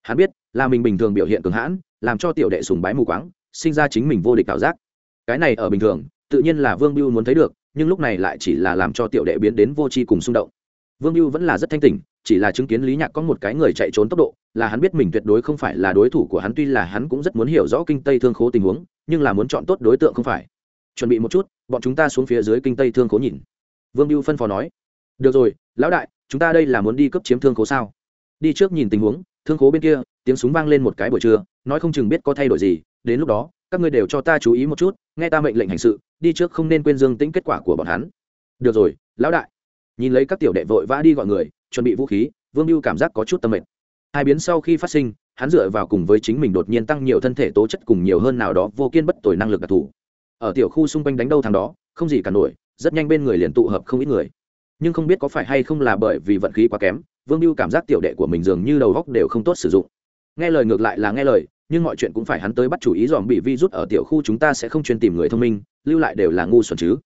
Speaker 1: hắn biết, là mình bình thường biểu hiện cường hãn, làm cho tiểu đệ sùng bái mù quáng, sinh ra chính mình vô địch ảo giác. Cái này ở bình thường, tự nhiên là vương biêu muốn thấy được, nhưng lúc này lại chỉ là làm cho tiểu đệ biến đến vô tri cùng xung động. Vương biêu vẫn là rất thanh tỉnh, chỉ là chứng kiến lý nhạc có một cái người chạy trốn tốc độ, là hắn biết mình tuyệt đối không phải là đối thủ của hắn, tuy là hắn cũng rất muốn hiểu rõ kinh tây thương khố tình huống, nhưng là muốn chọn tốt đối tượng không phải. Chuẩn bị một chút, bọn chúng ta xuống phía dưới kinh tây thương khố nhìn. Vương biêu phân phó nói. Được rồi, lão đại, chúng ta đây là muốn đi cấp chiếm thương khố sao? Đi trước nhìn tình huống thương khố bên kia, tiếng súng vang lên một cái buổi trưa, nói không chừng biết có thay đổi gì, đến lúc đó, các ngươi đều cho ta chú ý một chút, nghe ta mệnh lệnh hành sự, đi trước không nên quên dương tĩnh kết quả của bọn hắn. Được rồi, lão đại. Nhìn lấy các tiểu đệ vội vã đi gọi người, chuẩn bị vũ khí, vương mưu cảm giác có chút tâm mệnh hai biến sau khi phát sinh, hắn dựa vào cùng với chính mình đột nhiên tăng nhiều thân thể tố chất cùng nhiều hơn nào đó vô kiên bất tồi năng lực đặc thù. Ở tiểu khu xung quanh đánh đâu thằng đó, không gì cả nổi, rất nhanh bên người liền tụ hợp không ít người. Nhưng không biết có phải hay không là bởi vì vận khí quá kém vương mưu cảm giác tiểu đệ của mình dường như đầu góc đều không tốt sử dụng. Nghe lời ngược lại là nghe lời, nhưng mọi chuyện cũng phải hắn tới bắt chủ ý dòm bị vi rút ở tiểu khu chúng ta sẽ không chuyên tìm người thông minh, lưu lại đều là ngu xuẩn chứ.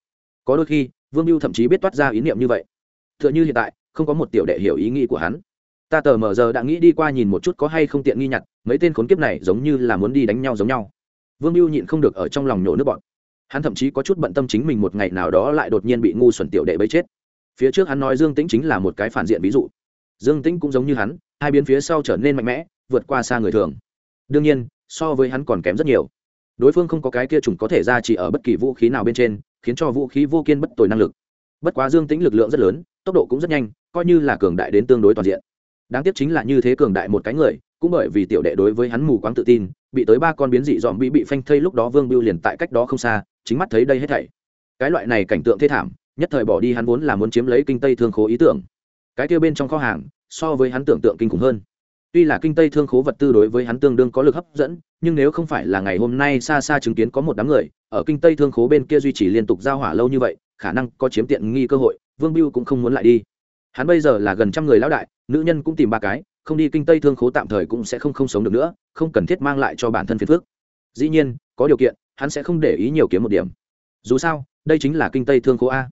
Speaker 1: Có đôi khi, vương mưu thậm chí biết toát ra ý niệm như vậy. T h ư ợ n h ư hiện tại, không có một tiểu đệ hiểu ý nghĩ của hắn. Ta tờ mờ giờ đã nghĩ đi qua nhìn một chút có hay không tiện nghi nhặt, mấy tên khốn kiếp này giống như là muốn đi đánh nhau giống nhau. Vương mưu nhịn không được ở trong lòng nhổ nước bọn hắn thậm chí có chút bận tâm chính mình một ngày nào đó lại đột nhiên bị ngu xuẩn tiểu đệ bấy chết. Phía trước hắn nói dương tĩnh chính là một cái phản diện ví dụ dương tĩnh cũng giống như hắn, hai biến phía sau trở nên mạnh mẽ, vượt qua xa người thường. Đương nhiên, so với hắn còn kém rất nhiều. Đối phương không có cái kia trùng có thể ra chỉ ở bất kỳ vũ khí nào bên trên, khiến cho vũ khí vô kiên bất tồi năng lực. Bất quá dương tĩnh lực lượng rất lớn, tốc độ cũng rất nhanh, coi như là cường đại đến tương đối toàn diện. Đáng tiếc chính là như thế cường đại một cái người, cũng bởi vì tiểu đệ đối với hắn mù quáng tự tin, bị tới ba con biến dị dòm bị bị phanh thây lúc đó vương Bưu liền tại cách đó không xa, chính mắt thấy đây hết thảy. Cái loại này cảnh tượng thê thảm, nhất thời bỏ đi hắn vốn là muốn chiếm lấy kinh tây thương khố ý tưởng cái kia bên trong kho hàng, so với hắn tưởng tượng kinh khủng hơn. Tuy là kinh tây thương khố vật tư đối với hắn tương đương có lực hấp dẫn, nhưng nếu không phải là ngày hôm nay xa xa chứng kiến có một đám người, ở kinh tây thương khố bên kia duy trì liên tục giao hỏa lâu như vậy, khả năng có chiếm tiện nghi cơ hội, vương biêu cũng không muốn lại đi. Hắn bây giờ là gần trăm người lão đại, nữ nhân cũng tìm ba cái, không đi kinh tây thương khố tạm thời cũng sẽ không không sống được nữa, không cần thiết mang lại cho bản thân phiền phước dĩ nhiên, có điều kiện, hắn sẽ không để ý nhiều kiếm một điểm. Dù sao, đây chính là kinh tây thương khố a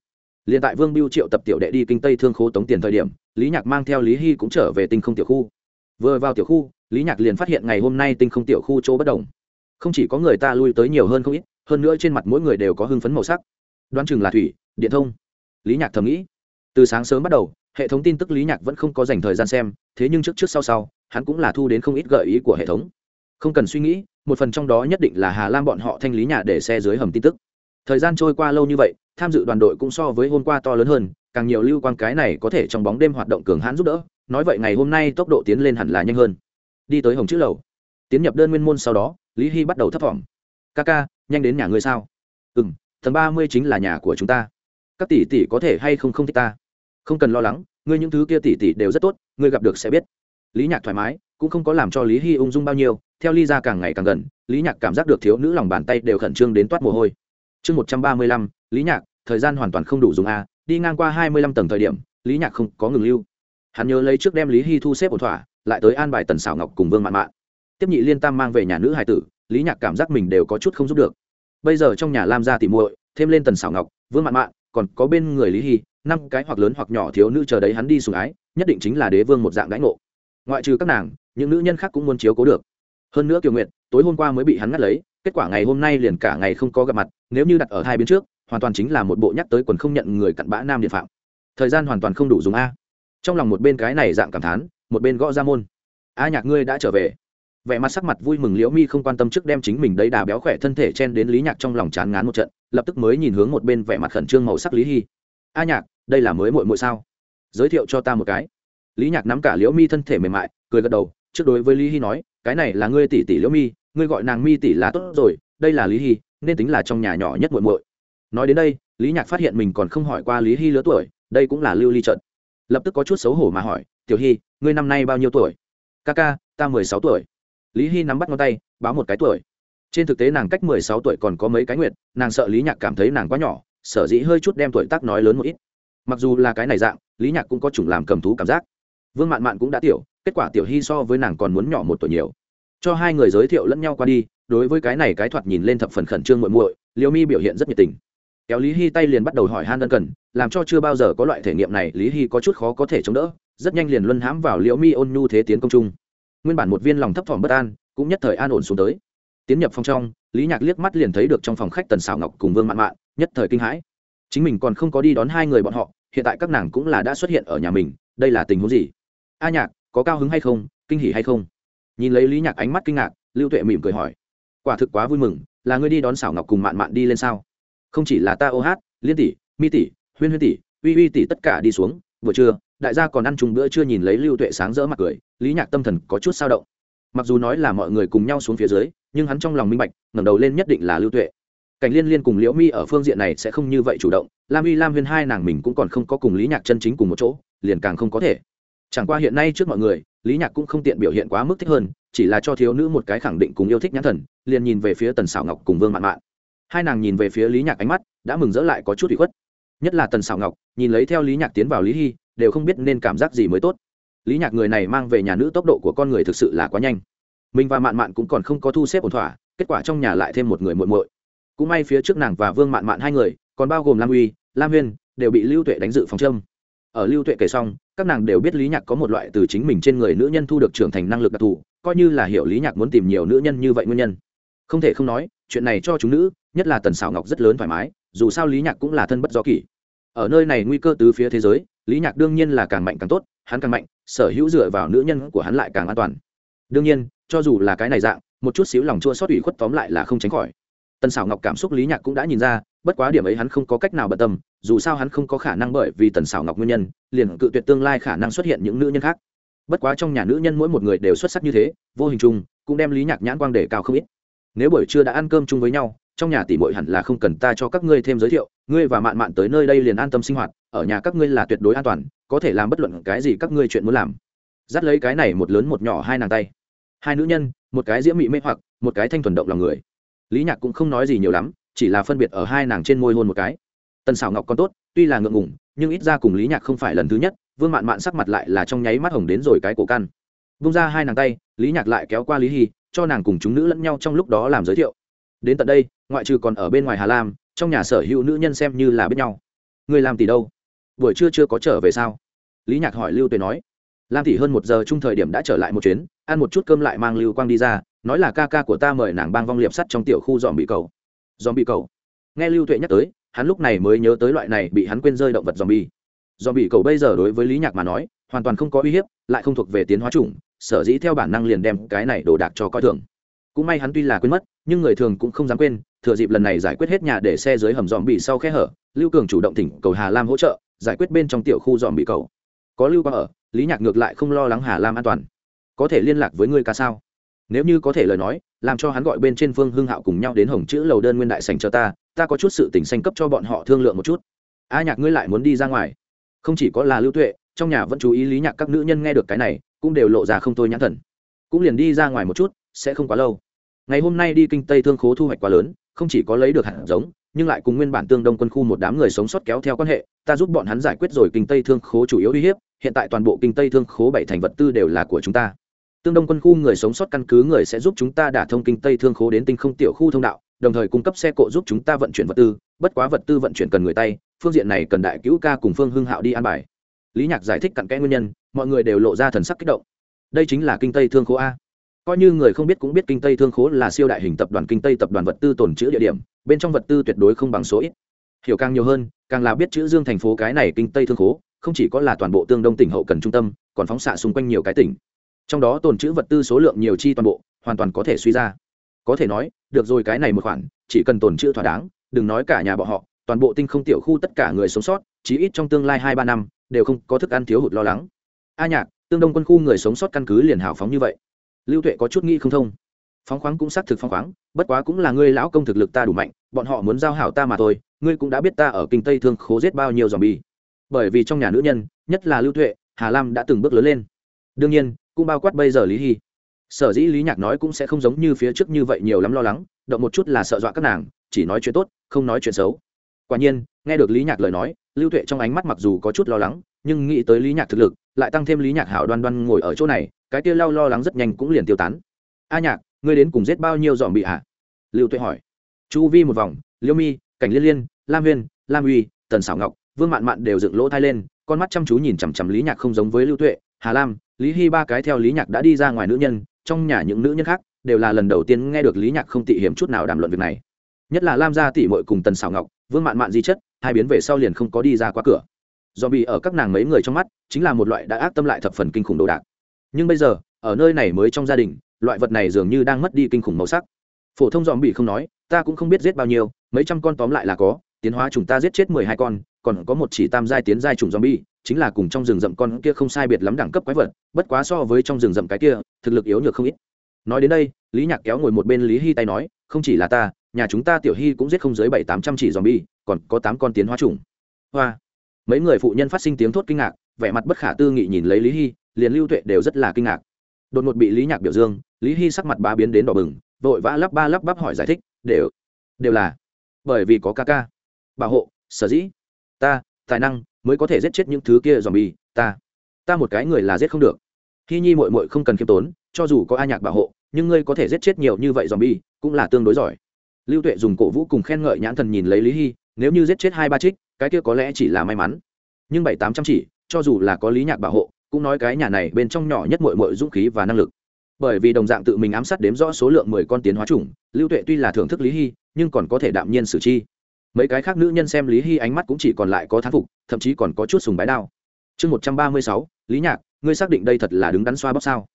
Speaker 1: liền tại vương biêu triệu tập tiểu đệ đi kinh tây thương khố tống tiền thời điểm, lý nhạc mang theo lý hy cũng trở về tinh không tiểu khu. Vừa vào tiểu khu, lý nhạc liền phát hiện ngày hôm nay tinh không tiểu khu chỗ bất đồng. Không chỉ có người ta lui tới nhiều hơn không ít, hơn nữa trên mặt mỗi người đều có hưng phấn màu sắc. Đoán chừng là thủy, điện thông. Lý nhạc thầm nghĩ. Từ sáng sớm bắt đầu, hệ thống tin tức lý nhạc vẫn không có dành thời gian xem, thế nhưng trước trước sau sau, hắn cũng là thu đến không ít gợi ý của hệ thống. Không cần suy nghĩ, một phần trong đó nhất định là hà lam bọn họ thanh lý nhà để xe dưới hầm tin tức. Thời gian trôi qua lâu như vậy tham dự đoàn đội cũng so với hôm qua to lớn hơn, càng nhiều lưu quan cái này có thể trong bóng đêm hoạt động cường hãn giúp đỡ, nói vậy ngày hôm nay tốc độ tiến lên hẳn là nhanh hơn. Đi tới hồng chữ lầu. Tiến nhập đơn nguyên môn sau đó, lý hy bắt đầu thấp t ca ca, nhanh đến nhà ngươi sao? Ừ m tầng ba mươi chính là nhà của chúng ta. Các tỷ tỷ có thể hay không không thích ta? Không cần lo lắng, ngươi những thứ kia tỷ tỷ đều rất tốt, ngươi gặp được sẽ biết. Lý nhạc thoải mái, cũng không có làm cho lý hy ung dung bao nhiêu, theo ly ra càng ngày càng gần, lý nhạc cảm giác được thiếu nữ lòng bàn tay đều khẩn trương đến toát mồ hôi. Chương một trăm ba mươi lăm, lý nhạc thời gian hoàn toàn không đủ dùng a, đi ngang qua hai mươi lăm tầng thời điểm, lý nhạc không có ngừng lưu. Hắn nhớ lấy trước đem lý hy thu xếp ổn thỏa, lại tới an bài tần xảo ngọc cùng vương mạn mạn. Tiếp nhị liên tam mang về nhà nữ hải tử, lý nhạc cảm giác mình đều có chút không giúp được. Bây giờ trong nhà lam gia tìm muội, thêm lên tần xảo ngọc, vương mạn mạn, còn có bên người lý hy năm cái hoặc lớn hoặc nhỏ thiếu nữ chờ đấy hắn đi sùng ái, nhất định chính là đế vương một dạng đãi ngộ. Ngoại trừ các nàng, những nữ nhân khác cũng muốn chiếu cố được. Hơn nữa kiều nguyện tối hôm qua mới bị hắn ngắt lấy, kết quả ngày hôm nay liền cả ngày không có gặp mặt, nếu như đặt ở hai bên trước hoàn toàn chính là một bộ nhắc tới quần không nhận người cặn bã nam điện phạm. Thời gian hoàn toàn không đủ dùng a. Trong lòng một bên cái này dạng cảm thán, một bên gõ ra môn. A nhạc ngươi đã trở về. Vẻ mặt sắc mặt vui mừng liễu mi không quan tâm trước đem chính mình đấy đà béo khỏe thân thể chen đến lý nhạc trong lòng chán ngán một trận, lập tức mới nhìn hướng một bên vẻ mặt khẩn trương màu sắc lý hy. A nhạc, đây là mới mội mội sao? Giới thiệu cho ta một cái. Lý nhạc nắm cả liễu mi thân thể mềm mại, cười gật đầu, trước đối với lý hy nói, cái này là ngươi tỷ tỷ liễu mi, ngươi gọi nàng mi tỷ là tốt rồi, đây là lý hy, nên tính là trong nhà nhỏ nhất muội muội nói đến đây, lý nhạc phát hiện mình còn không hỏi qua lý hy lứa tuổi, đây cũng là lưu ly trận. Lập tức có chút xấu hổ mà hỏi, tiểu hy, ngươi năm nay bao nhiêu tuổi? Ca ca, ta mười sáu tuổi. Lý hy nắm bắt ngón tay, báo một cái tuổi. Trên thực tế nàng cách mười sáu tuổi còn có mấy cái nguyện nàng sợ lý nhạc cảm thấy nàng quá nhỏ, sở dĩ hơi chút đem tuổi tác nói lớn một ít. Mặc dù là cái này dạng, lý nhạc cũng có chủng làm cầm thú cảm giác. Vương mạn mạn cũng đã tiểu, kết quả tiểu hy so với nàng còn muốn nhỏ một tuổi nhiều. Cho hai người giới thiệu lẫn nhau qua đi, đối với cái này cái thoạt nhìn lên thập phần khẩn trương muội muội, liêu mi biểu hiện rất nhiệt tình kéo lý hy tay liền bắt đầu hỏi han ân cần, làm cho chưa bao giờ có loại thể nghiệm này, lý hy có chút khó có thể chống đỡ, rất nhanh liền luân hãm vào liễu mi ôn nhu thế tiến công trung. Nguyên bản một viên lòng thấp thỏm bất an, cũng nhất thời an ổn xuống tới. Tiến nhập phòng trong, lý nhạc liếc mắt liền thấy được trong phòng khách tần xảo ngọc cùng vương mạn mạn, nhất thời kinh hãi. Chính mình còn không có đi đón hai người bọn họ, hiện tại các nàng cũng là đã xuất hiện ở nhà mình, đây là tình huống gì? A nhạc, có cao hứng hay không, kinh hỉ hay không? Nhìn lấy lý nhạc ánh mắt kinh ngạc, lưu tuệ mỉm cười hỏi. Quả thực quá vui mừng, là ngươi đi đón xảo ngọc cùng mạn mạn đi lên sao? Không chỉ là ta ô hát, liên tỷ, mi tỷ, huyên huyên tỷ, uy uy tỷ tất cả đi xuống vừa trưa, đại gia còn ăn chung bữa chưa nhìn lấy lưu tuệ sáng rỡ mặt cười, lý nhạc tâm thần có chút sao động. Mặc dù nói là mọi người cùng nhau xuống phía dưới, nhưng hắn trong lòng minh bạch, ngẩng đầu lên nhất định là lưu tuệ. Cảnh liên liên cùng liễu mi ở phương diện này sẽ không như vậy chủ động, lam y lam huyên hai nàng mình cũng còn không có cùng lý nhạc chân chính cùng một chỗ, liền càng không có thể. Chẳng qua hiện nay trước mọi người, lý nhạc cũng không tiện biểu hiện quá mức thích hơn, chỉ là cho thiếu nữ một cái khẳng định cùng yêu thích nhãn thần, liền nhìn về phía tần xảo ngọc cùng vương mạn mạn hai nàng nhìn về phía lý nhạc ánh mắt, đã mừng rỡ lại có chút bị khuất. Nhất là tần xảo ngọc, nhìn lấy theo lý nhạc tiến vào lý hy, đều không biết nên cảm giác gì mới tốt. Lý nhạc người này mang về nhà nữ tốc độ của con người thực sự là quá nhanh. Mình và mạn mạn cũng còn không có thu xếp ổn thỏa, kết quả trong nhà lại thêm một người muội muội. Cũng may phía trước nàng và vương mạn mạn hai người, còn bao gồm lam uy, lam huyên, đều bị lưu tuệ đánh dự phòng châm. Ở lưu tuệ kể xong, các nàng đều biết lý nhạc có một loại từ chính mình trên người nữ nhân thu được trưởng thành năng lực đặc thù, coi như là hiểu lý nhạc muốn tìm nhiều nữ nhân như vậy nguyên nhân. Không thể không nói chuyện này cho chúng nữ, nhất là tần xảo ngọc rất lớn thoải mái, dù sao lý nhạc cũng là thân bất do kỷ. Ở nơi này nguy cơ từ phía thế giới, lý nhạc đương nhiên là càng mạnh càng tốt, hắn càng mạnh, sở hữu dựa vào nữ nhân của hắn lại càng an toàn. Đương nhiên, cho dù là cái này dạng, một chút xíu lòng chua xót ủy khuất tóm lại là không tránh khỏi. Tần xảo ngọc cảm xúc lý nhạc cũng đã nhìn ra, bất quá điểm ấy hắn không có cách nào bận tâm, dù sao hắn không có khả năng bởi vì tần xảo ngọc nguyên nhân, liền cự tuyệt tương lai khả năng xuất hiện những nữ nhân khác. Bất quá trong nhà nữ nhân mỗi một người đều xuất sắc như thế, vô hình chung, cũng đem lý nhạc nhãn quang để cao không ít nếu buổi trưa đã ăn cơm chung với nhau, trong nhà tỷ muội hẳn là không cần ta cho các ngươi thêm giới thiệu, ngươi và mạn mạn tới nơi đây liền an tâm sinh hoạt, ở nhà các ngươi là tuyệt đối an toàn, có thể làm bất luận cái gì các ngươi chuyện muốn làm. Dắt lấy cái này một lớn một nhỏ hai nàng tay. Hai nữ nhân, một cái diễm mị mê hoặc, một cái thanh thuần động lòng người. Lý nhạc cũng không nói gì nhiều lắm, chỉ là phân biệt ở hai nàng trên môi hôn một cái. Tần xảo ngọc còn tốt, tuy là ngượng ngùng, nhưng ít ra cùng lý nhạc không phải lần thứ nhất, vương mạn mạn sắc mặt lại là trong nháy mắt hồng đến rồi cái cổ căn. Vung ra hai nàng tay, lý nhạc lại kéo qua lý hy cho nàng cùng chúng nữ lẫn nhau trong lúc đó làm giới thiệu. Đến tận đây, ngoại trừ còn ở bên ngoài hà lam, trong nhà sở hữu nữ nhân xem như là biết nhau. Người làm tỷ đâu? Buổi trưa chưa có trở về sao? Lý nhạc hỏi lưu Tuyền nói. Lam tỷ hơn một giờ chung thời điểm đã trở lại một chuyến, ăn một chút cơm lại mang lưu quang đi ra, nói là ca ca của ta mời nàng bang vong liệp sắt trong tiểu khu dòm bị cầu. Dòm bị cầu? Nghe lưu tuệ nhắc tới, hắn lúc này mới nhớ tới loại này bị hắn quên rơi động vật dòm bi. Dòm bị cầu bây giờ đối với lý nhạc mà nói, hoàn toàn không có uy hiếp, lại không thuộc về tiến hóa chủng sở dĩ theo bản năng liền đem cái này đồ đạc cho coi thường. Cũng may hắn tuy là quên mất, nhưng người thường cũng không dám quên, thừa dịp lần này giải quyết hết nhà để xe dưới hầm dòm bị sau khe hở, lưu cường chủ động thỉnh cầu hà lam hỗ trợ, giải quyết bên trong tiểu khu dòm bị cầu. Có lưu quang ở, lý nhạc ngược lại không lo lắng hà lam an toàn. Có thể liên lạc với ngươi ca sao? Nếu như có thể lời nói, làm cho hắn gọi bên trên phương hưng hạo cùng nhau đến hồng chữ lầu đơn nguyên đại sành cho ta ta có chút sự tình xanh cấp cho bọn họ thương lượng một chút. A nhạc, ngươi lại muốn đi ra ngoài? Không chỉ có là lưu tuệ trong nhà vẫn chú ý lý nhạc các nữ nhân nghe được cái này, cũng đều lộ ra không thôi nhãn thần. Cũng liền đi ra ngoài một chút, sẽ không quá lâu. Ngày hôm nay đi kinh tây thương khố thu hoạch quá lớn, không chỉ có lấy được hạt giống, nhưng lại cùng nguyên bản tương đông quân khu một đám người sống sót kéo theo quan hệ, ta giúp bọn hắn giải quyết rồi kinh tây thương khố chủ yếu uy hiếp, hiện tại toàn bộ kinh tây thương khố bảy thành vật tư đều là của chúng ta. Tương đông quân khu người sống sót căn cứ người sẽ giúp chúng ta đả thông kinh tây thương khố đến tinh không tiểu khu thông đạo, đồng thời cung cấp xe cộ giúp chúng ta vận chuyển vật tư, bất quá vật tư vận chuyển cần người tay, phương diện này cần đại cứu ca cùng phương hưng hạo đi an bài lý nhạc giải thích cặn kẽ nguyên nhân, mọi người đều lộ ra thần sắc kích động. Đây chính là kinh tây thương khố a. Coi như người không biết cũng biết kinh tây thương khố là siêu đại hình tập đoàn kinh tây tập đoàn vật tư tồn chữ địa điểm, bên trong vật tư tuyệt đối không bằng số ít. Hiểu càng nhiều hơn, càng là biết chữ dương thành phố cái này kinh tây thương khố, không chỉ có là toàn bộ tương đông tỉnh hậu cần trung tâm, còn phóng xạ xung quanh nhiều cái tỉnh. Trong đó tồn chữ vật tư số lượng nhiều chi toàn bộ, hoàn toàn có thể suy ra. Có thể nói, được rồi cái này một khoản, chỉ cần tồn chữ thỏa đáng, đừng nói cả nhà bọn họ, toàn bộ tinh không tiểu khu tất cả người sống sót, chí ít trong tương lai hai ba năm đều không có thức ăn thiếu hụt lo lắng. A nhạc, tương đông quân khu người sống sót căn cứ liền hào phóng như vậy. Lưu tuệ có chút nghĩ không thông. Phóng khoáng cũng xác thực phóng khoáng, bất quá cũng là ngươi lão công thực lực ta đủ mạnh, bọn họ muốn giao hảo ta mà thôi, ngươi cũng đã biết ta ở kinh tây thương khố giết bao nhiêu dòm bi bởi vì trong nhà nữ nhân, nhất là lưu tuệ, hà lam đã từng bước lớn lên. Đương nhiên, cũng bao quát bây giờ lý hy. Sở dĩ lý nhạc nói cũng sẽ không giống như phía trước như vậy nhiều lắm lo lắng, động một chút là sợ dọa các nàng, chỉ nói chuyện tốt, không nói chuyện xấu. Quả nhiên, nghe được lý nhạc lời nói lưu tuệ trong ánh mắt mặc dù có chút lo lắng, nhưng nghĩ tới lý nhạc thực lực, lại tăng thêm lý nhạc hảo đoan đoan ngồi ở chỗ này, cái kia lao lo lắng rất nhanh cũng liền tiêu tán. A nhạc, ngươi đến cùng giết bao nhiêu dòm bị hạ lưu tuệ hỏi. Chu vi một vòng, liêu mi, cảnh liên liên, lam huyên, lam uy, tần xảo ngọc, vương mạn mạn đều dựng lỗ thai lên, con mắt chăm chú nhìn chằm chằm lý nhạc không giống với lưu tuệ, hà lam, lý hy ba cái theo lý nhạc đã đi ra ngoài nữ nhân, trong nhà những nữ nhân khác đều là lần đầu tiên nghe được lý nhạc không tị hiểm chút nào đàm luận việc này. Nhất là lam gia tỷ mội cùng tần xảo ngọc vương mạn mạn di chất hai biến về sau liền không có đi ra qua cửa. Do bị ở các nàng mấy người trong mắt chính là một loại đã ác tâm lại thập phần kinh khủng đồ đạc. Nhưng bây giờ ở nơi này mới trong gia đình loại vật này dường như đang mất đi kinh khủng màu sắc. Phổ thông dòm bị không nói ta cũng không biết giết bao nhiêu mấy trăm con tóm lại là có tiến hóa chúng ta giết chết mười hai con còn có một chỉ tam giai tiến giai trùng zombie, chính là cùng trong rừng rậm con kia không sai biệt lắm đẳng cấp quái vật, bất quá so với trong rừng rậm cái kia, thực lực yếu nhược không ít. Nói đến đây, Lý Nhạc kéo ngồi một bên Lý Hy tay nói, không chỉ là ta, nhà chúng ta tiểu Hy cũng giết không dưới bảy tám trăm chỉ zombie, còn có tám con tiến hóa trùng. Hoa. Mấy người phụ nhân phát sinh tiếng thốt kinh ngạc, vẻ mặt bất khả tư nghị nhìn lấy Lý Hy, liền Lưu Tuệ đều rất là kinh ngạc. Đột ngột bị Lý Nhạc biểu dương, Lý Hy sắc mặt bá biến đến đỏ bừng, vội vã lắp ba lắp bắp hỏi giải thích, đều đều là bởi vì có ca ca bảo hộ sở dĩ ta tài năng mới có thể giết chết những thứ kia dòm bi ta ta một cái người là giết không được hy nhi mội mội không cần khiêm tốn cho dù có a nhạc bảo hộ nhưng ngươi có thể giết chết nhiều như vậy dòm bi cũng là tương đối giỏi lưu tuệ dùng cổ vũ cùng khen ngợi nhãn thần nhìn lấy lý hy, nếu như giết chết hai ba trích, cái kia có lẽ chỉ là may mắn. Nhưng bảy tám trăm chỉ, cho dù là có lý nhạc bảo hộ, cũng nói cái nhà này bên trong nhỏ nhất mội mội dũng khí và năng lực. Bởi vì đồng dạng tự mình ám sát đếm rõ số lượng mười con tiến hóa chủng, lưu tuệ tuy là thưởng thức lý hy, nhưng còn có thể đạm nhiên xử chi. Mấy cái khác nữ nhân xem lý hy ánh mắt cũng chỉ còn lại có thán phục, thậm chí còn có chút sùng bái đao chương một trăm ba mươi sáu, lý nhạc, ngươi xác định đây thật là đứng đắn xoa bóp sao?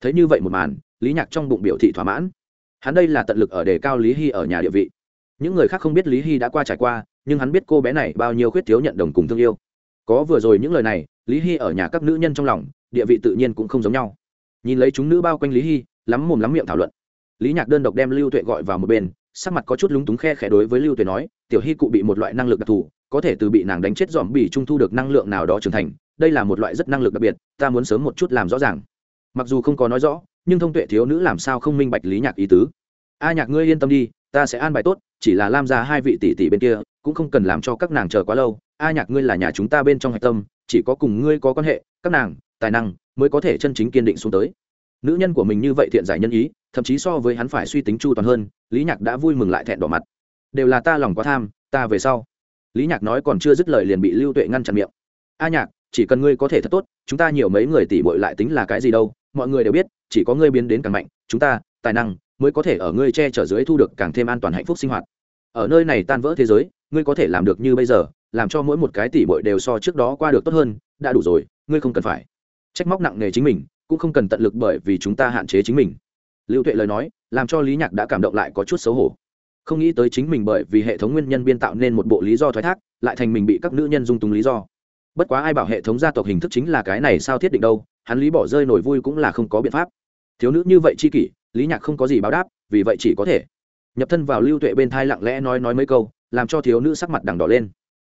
Speaker 1: Thấy như vậy một màn, lý nhạc trong bụng biểu thị thỏa mãn hắn đây là tận lực ở đề cao lý hy ở nhà địa vị. Những người khác không biết lý hy đã qua trải qua, nhưng hắn biết cô bé này bao nhiêu khuyết thiếu nhận đồng cùng thương yêu. Có vừa rồi những lời này, lý hy ở nhà các nữ nhân trong lòng, địa vị tự nhiên cũng không giống nhau. Nhìn lấy chúng nữ bao quanh lý hy, lắm mồm lắm miệng thảo luận. Lý nhạc đơn độc đem lưu tuệ gọi vào một bên, sắc mặt có chút lúng túng khe khẽ đối với lưu tuệ nói, tiểu hy cụ bị một loại năng lực đặc thù, có thể từ bị nàng đánh chết dòm bỉ trung thu được năng lượng nào đó trưởng thành, đây là một loại rất năng lực đặc biệt, ta muốn sớm một chút làm rõ ràng. Mặc dù không có nói rõ nhưng thông tuệ thiếu nữ làm sao không minh bạch lý nhạc ý tứ? A nhạc ngươi yên tâm đi, ta sẽ an bài tốt, chỉ là lam ra hai vị tỷ tỷ bên kia, cũng không cần làm cho các nàng chờ quá lâu. A nhạc ngươi là nhà chúng ta bên trong hạch tâm, chỉ có cùng ngươi có quan hệ, các nàng, tài năng mới có thể chân chính kiên định xuống tới. Nữ nhân của mình như vậy thiện giải nhân ý, thậm chí so với hắn phải suy tính chu toàn hơn, lý nhạc đã vui mừng lại thẹn đỏ mặt. Đều là ta lòng quá tham, ta về sau. Lý nhạc nói còn chưa dứt lời liền bị lưu tuệ ngăn chặn miệng. A nhạc chỉ cần ngươi có thể thật tốt, chúng ta nhiều mấy người tỷ bội lại tính là cái gì đâu, mọi người đều biết, chỉ có ngươi biến đến càng mạnh, chúng ta, tài năng, mới có thể ở ngươi che chở dưới thu được càng thêm an toàn hạnh phúc sinh hoạt. Ở nơi này tan vỡ thế giới, ngươi có thể làm được như bây giờ, làm cho mỗi một cái tỷ bội đều so trước đó qua được tốt hơn, đã đủ rồi, ngươi không cần phải trách móc nặng nề chính mình, cũng không cần tận lực bởi vì chúng ta hạn chế chính mình. Lưu tuệ lời nói, làm cho lý nhạc đã cảm động lại có chút xấu hổ. Không nghĩ tới chính mình bởi vì hệ thống nguyên nhân biên tạo nên một bộ lý do thoái thác, lại thành mình bị các nữ nhân dung túng lý do bất quá ai bảo hệ thống gia tộc hình thức chính là cái này sao thiết định đâu, hắn lý bỏ rơi nổi vui cũng là không có biện pháp. Thiếu nữ như vậy chi kỷ, lý nhạc không có gì báo đáp, vì vậy chỉ có thể nhập thân vào lưu tuệ bên thai lặng lẽ nói nói mấy câu, làm cho thiếu nữ sắc mặt đằng đỏ lên.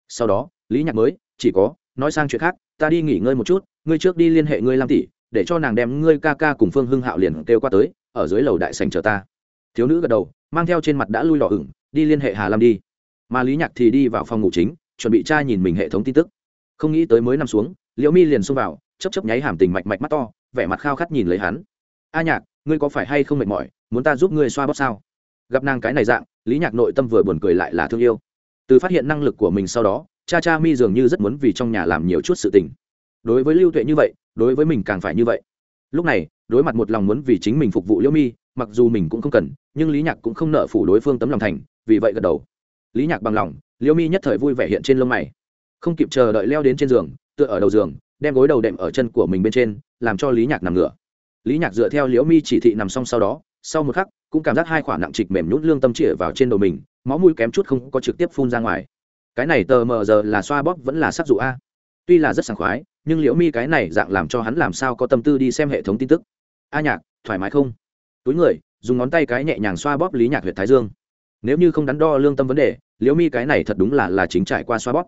Speaker 1: Sau đó, lý nhạc mới, chỉ có, nói sang chuyện khác, ta đi nghỉ ngơi một chút, ngươi trước đi liên hệ ngươi làm tỷ, để cho nàng đem ngươi ca ca cùng phương hưng hạo liền kêu qua tới, ở dưới lầu đại sành chờ ta. Thiếu nữ gật đầu, mang theo trên mặt đã lui đỏ ửng, đi liên hệ hà lam đi. Mà lý nhạc thì đi vào phòng ngủ chính, chuẩn bị tra nhìn mình hệ thống tin tức không nghĩ tới mới nằm xuống, liễu mi liền xông vào chấp chấp nháy hàm tình mạch mạch mắt to, vẻ mặt khao khát nhìn lấy hắn. A nhạc, ngươi có phải hay không mệt mỏi, muốn ta giúp ngươi xoa bóp sao? Gặp nàng cái này dạng, lý nhạc nội tâm vừa buồn cười lại là thương yêu. Từ phát hiện năng lực của mình sau đó, cha cha mi dường như rất muốn vì trong nhà làm nhiều chút sự tình. Đối với lưu tuệ như vậy, đối với mình càng phải như vậy. Lúc này, đối mặt một lòng muốn vì chính mình phục vụ liễu mi, mặc dù mình cũng không cần, nhưng lý nhạc cũng không nợ phủ đối phương tấm lòng thành, vì vậy gật đầu. Lý nhạc bằng lòng, liễu mi nhất thời vui vẻ hiện trên lông mày không kịp chờ đợi leo đến trên giường, tựa ở đầu giường, đem gối đầu đệm ở chân của mình bên trên, làm cho lý nhạc nằm ngửa. Lý nhạc dựa theo liễu mi chỉ thị nằm xong sau đó, sau một khắc, cũng cảm giác hai khoản nặng trịch mềm nhút lương tâm chĩa vào trên đầu mình, máu mũi kém chút không có trực tiếp phun ra ngoài. Cái này tờ mờ giờ là xoa bóp vẫn là sắc dụ a. Tuy là rất sảng khoái, nhưng liễu mi cái này dạng làm cho hắn làm sao có tâm tư đi xem hệ thống tin tức. A nhạc, thoải mái không? Túi người, dùng ngón tay cái nhẹ nhàng xoa bóp lý nhạc huyện thái dương. Nếu như không đắn đo lương tâm vấn đề, liễu mi cái này thật đúng là là chính trải qua xoa bóp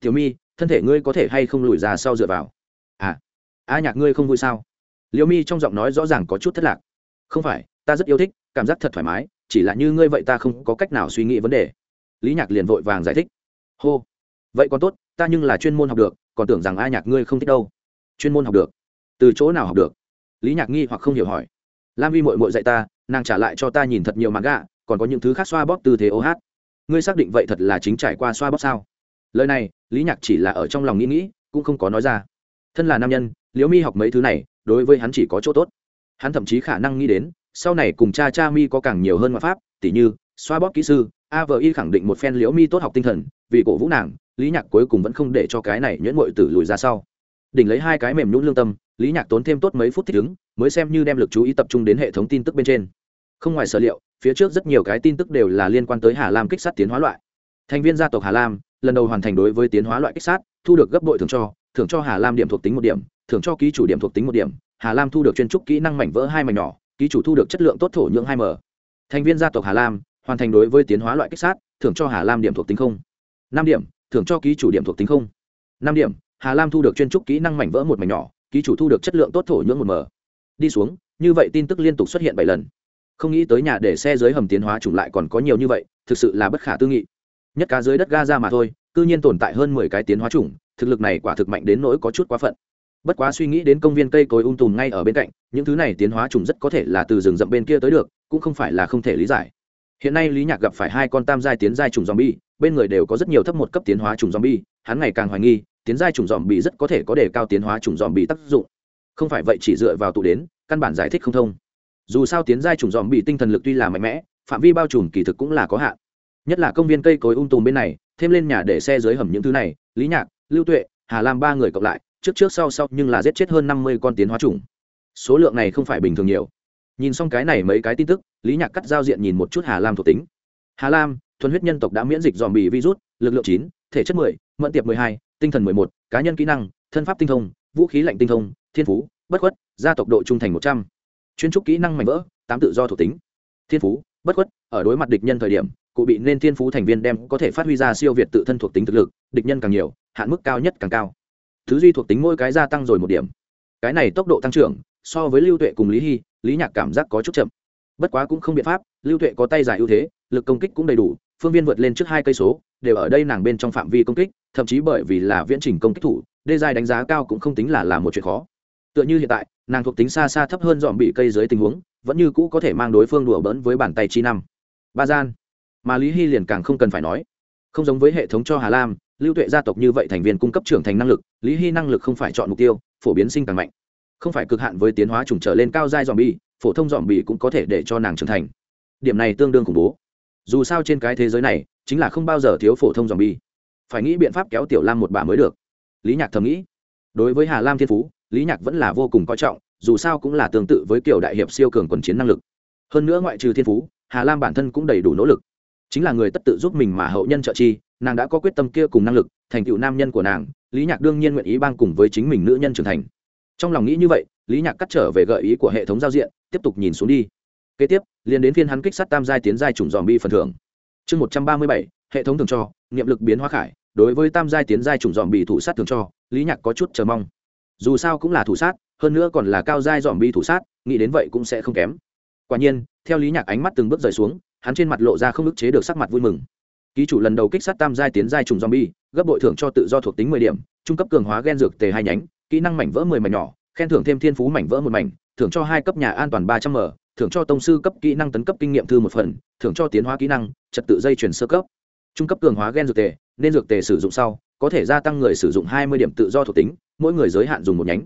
Speaker 1: tiểu mi, thân thể ngươi có thể hay không lùi ra sau dựa vào? À a nhạc ngươi không vui sao? Liễu mi trong giọng nói rõ ràng có chút thất lạc. Không phải, ta rất yêu thích, cảm giác thật thoải mái, chỉ là như ngươi vậy ta không có cách nào suy nghĩ vấn đề. Lý nhạc liền vội vàng giải thích. Hô, vậy còn tốt, ta nhưng là chuyên môn học được, còn tưởng rằng a nhạc ngươi không thích đâu. Chuyên môn học được? Từ chỗ nào học được? Lý nhạc nghi hoặc không hiểu hỏi. Lam vi mội mội dạy ta, nàng trả lại cho ta nhìn thật nhiều mặt gạ còn có những thứ khác xoa bóp tư thế ô hát. Ngươi xác định vậy thật là chính trải qua xoa bóp sao? Lời này, lý nhạc chỉ là ở trong lòng nghĩ nghĩ, cũng không có nói ra. Thân là nam nhân, liễu mi học mấy thứ này, đối với hắn chỉ có chỗ tốt. Hắn thậm chí khả năng nghĩ đến, sau này cùng cha cha mi có càng nhiều hơn ngoại pháp, tỉ như, xoa bóp kỹ sư, a vợ y khẳng định một phen liễu mi tốt học tinh thần, vì cổ vũ nàng, lý nhạc cuối cùng vẫn không để cho cái này nhuyễn mội tử lùi ra sau. Đỉnh lấy hai cái mềm nhũng lương tâm, lý nhạc tốn thêm tốt mấy phút thích ứng, mới xem như đem lực chú ý tập trung đến hệ thống tin tức bên trên. Không ngoài sở liệu, phía trước rất nhiều cái tin tức đều là liên quan tới hà lam kích sát tiến hóa loại. Thành viên gia tộc hà lam lần đầu hoàn thành đối với tiến hóa loại kích sát, thu được gấp bội thưởng cho thưởng cho hà lam điểm thuộc tính một điểm, thưởng cho ký chủ điểm thuộc tính một điểm. Hà lam thu được chuyên trúc kỹ năng mảnh vỡ hai mảnh nhỏ, ký chủ thu được chất lượng tốt thổ nhưỡng hai m. Thành viên gia tộc hà lam, hoàn thành đối với tiến hóa loại kích sát, thưởng cho hà lam điểm thuộc tính không. Năm điểm, thưởng cho ký chủ điểm thuộc tính không. Năm điểm, hà lam thu được chuyên trúc kỹ năng mảnh vỡ một mảnh nhỏ, ký chủ thu được chất lượng tốt thổ nhưỡng một m. Đi xuống, như vậy tin tức liên tục xuất hiện bảy lần. Không nghĩ tới nhà để xe dưới hầm tiến hóa chủng lại còn có nhiều như vậy, thực sự là bất khả tư nghị nhất cá dưới đất ga ra mà thôi, cư nhiên tồn tại hơn mười cái tiến hóa chủng, thực lực này quả thực mạnh đến nỗi có chút quá phận. Bất quá suy nghĩ đến công viên cây cối ung tùm ngay ở bên cạnh, những thứ này tiến hóa trùng rất có thể là từ rừng rậm bên kia tới được, cũng không phải là không thể lý giải. Hiện nay lý nhạc gặp phải hai con tam giai tiến giai trùng e bên người đều có rất nhiều thấp một cấp tiến hóa trùng e hắn ngày càng hoài nghi, tiến giai trùng e rất có thể có đề cao tiến hóa trùng e tác dụng. Không phải vậy chỉ dựa vào tụ đến, căn bản giải thích không thông. Dù sao tiến giai trùng e tinh thần lực tuy là mạnh mẽ, phạm vi bao trùm kỳ thực cũng là có hạn nhất là công viên cây cối ung tùm bên này, thêm lên nhà để xe dưới hầm những thứ này, lý nhạc, lưu tuệ, hà lam ba người cộng lại, trước trước sau sau nhưng là giết chết hơn năm mươi con tiến hóa trùng số lượng này không phải bình thường nhiều. Nhìn xong cái này mấy cái tin tức, lý nhạc cắt giao diện nhìn một chút hà lam thuộc tính. Hà lam, thuần huyết nhân tộc đã miễn dịch dòm bị virus, lực lượng chín, thể chất mười, mẫn tiệp mười hai, tinh thần mười một, cá nhân kỹ năng, thân pháp tinh thông, vũ khí lạnh tinh thông, thiên phú, bất khuất, gia tộc độ trung thành một trăm. Chuyên trúc kỹ năng mạnh vỡ, tám tự do thuộc tính. Thiên phú, bất khuất, ở đối mặt địch nhân thời điểm cụ bị nên thiên phú thành viên đem có thể phát huy ra siêu việt tự thân thuộc tính thực lực, địch nhân càng nhiều, hạn mức cao nhất càng cao. Thứ duy thuộc tính mỗi cái gia tăng rồi một điểm. Cái này tốc độ tăng trưởng, so với lưu tuệ cùng lý hy, lý nhạc cảm giác có chút chậm. Bất quá cũng không biện pháp, lưu tuệ có tay dài ưu thế, lực công kích cũng đầy đủ, phương viên vượt lên trước hai cây số, đều ở đây nàng bên trong phạm vi công kích, thậm chí bởi vì là viễn trình công kích thủ, đê dài đánh giá cao cũng không tính là là một chuyện khó. Tựa như hiện tại, nàng thuộc tính xa xa thấp hơn dòm bị cây dưới tình huống, vẫn như cũ có thể mang đối phương đùa bỡn với bàn tay chi năm. Ba gian mà lý hy liền càng không cần phải nói không giống với hệ thống cho hà lam lưu tuệ gia tộc như vậy thành viên cung cấp trưởng thành năng lực lý hy năng lực không phải chọn mục tiêu phổ biến sinh càng mạnh không phải cực hạn với tiến hóa trùng trở lên cao giai dòm bi phổ thông dòm bi cũng có thể để cho nàng trưởng thành. Điểm này tương đương khủng bố. Dù sao trên cái thế giới này, chính là không bao giờ thiếu phổ thông dòm bi phải nghĩ biện pháp kéo tiểu lam một bà mới được. Lý nhạc thầm nghĩ. Đối với hà lam thiên phú, lý nhạc vẫn là vô cùng coi trọng, dù sao cũng là tương tự với kiểu đại hiệp siêu cường quần chiến năng lực. Hơn nữa ngoại trừ thiên phú, hà lam bản thân cũng đầy đủ nỗ lực chính là người tất tự giúp mình mà hậu nhân trợ chi, nàng đã có quyết tâm kia cùng năng lực, thành tựu nam nhân của nàng, lý nhạc đương nhiên nguyện ý bang cùng với chính mình nữ nhân trưởng thành. Trong lòng nghĩ như vậy, lý nhạc cắt trở về gợi ý của hệ thống giao diện, tiếp tục nhìn xuống đi. Kế tiếp, liền đến phiên hắn kích sát tam giai tiến giai chủng dòm bi phần thưởng. Chương một trăm ba mươi bảy, hệ thống thường cho, niệm lực biến hóa khải, đối với tam giai tiến giai chủng dòm bị thủ sát thường cho, lý nhạc có chút chờ mong. Dù sao cũng là thủ sát, hơn nữa còn là cao giai dòm bi thủ sát, nghĩ đến vậy cũng sẽ không kém. Quả nhiên, theo lý nhạc ánh mắt từng bước rời xuống hắn trên mặt lộ ra không ức chế được sắc mặt vui mừng. Ký chủ lần đầu kích sát tam giai tiến giai trùng zombie, gấp bội thưởng cho tự do thuộc tính mười điểm, trung cấp cường hóa gen dược tề hai nhánh, kỹ năng mảnh vỡ mười mảnh nhỏ, khen thưởng thêm thiên phú mảnh vỡ một mảnh, thưởng cho hai cấp nhà an toàn ba trăm m, thưởng cho tông sư cấp kỹ năng tấn cấp kinh nghiệm thư một phần, thưởng cho tiến hóa kỹ năng, trật tự dây chuyển sơ cấp. Trung cấp cường hóa gen dược tề, nên dược tề sử dụng sau, có thể gia tăng người sử dụng hai mươi điểm tự do thuộc tính, mỗi người giới hạn dùng một nhánh.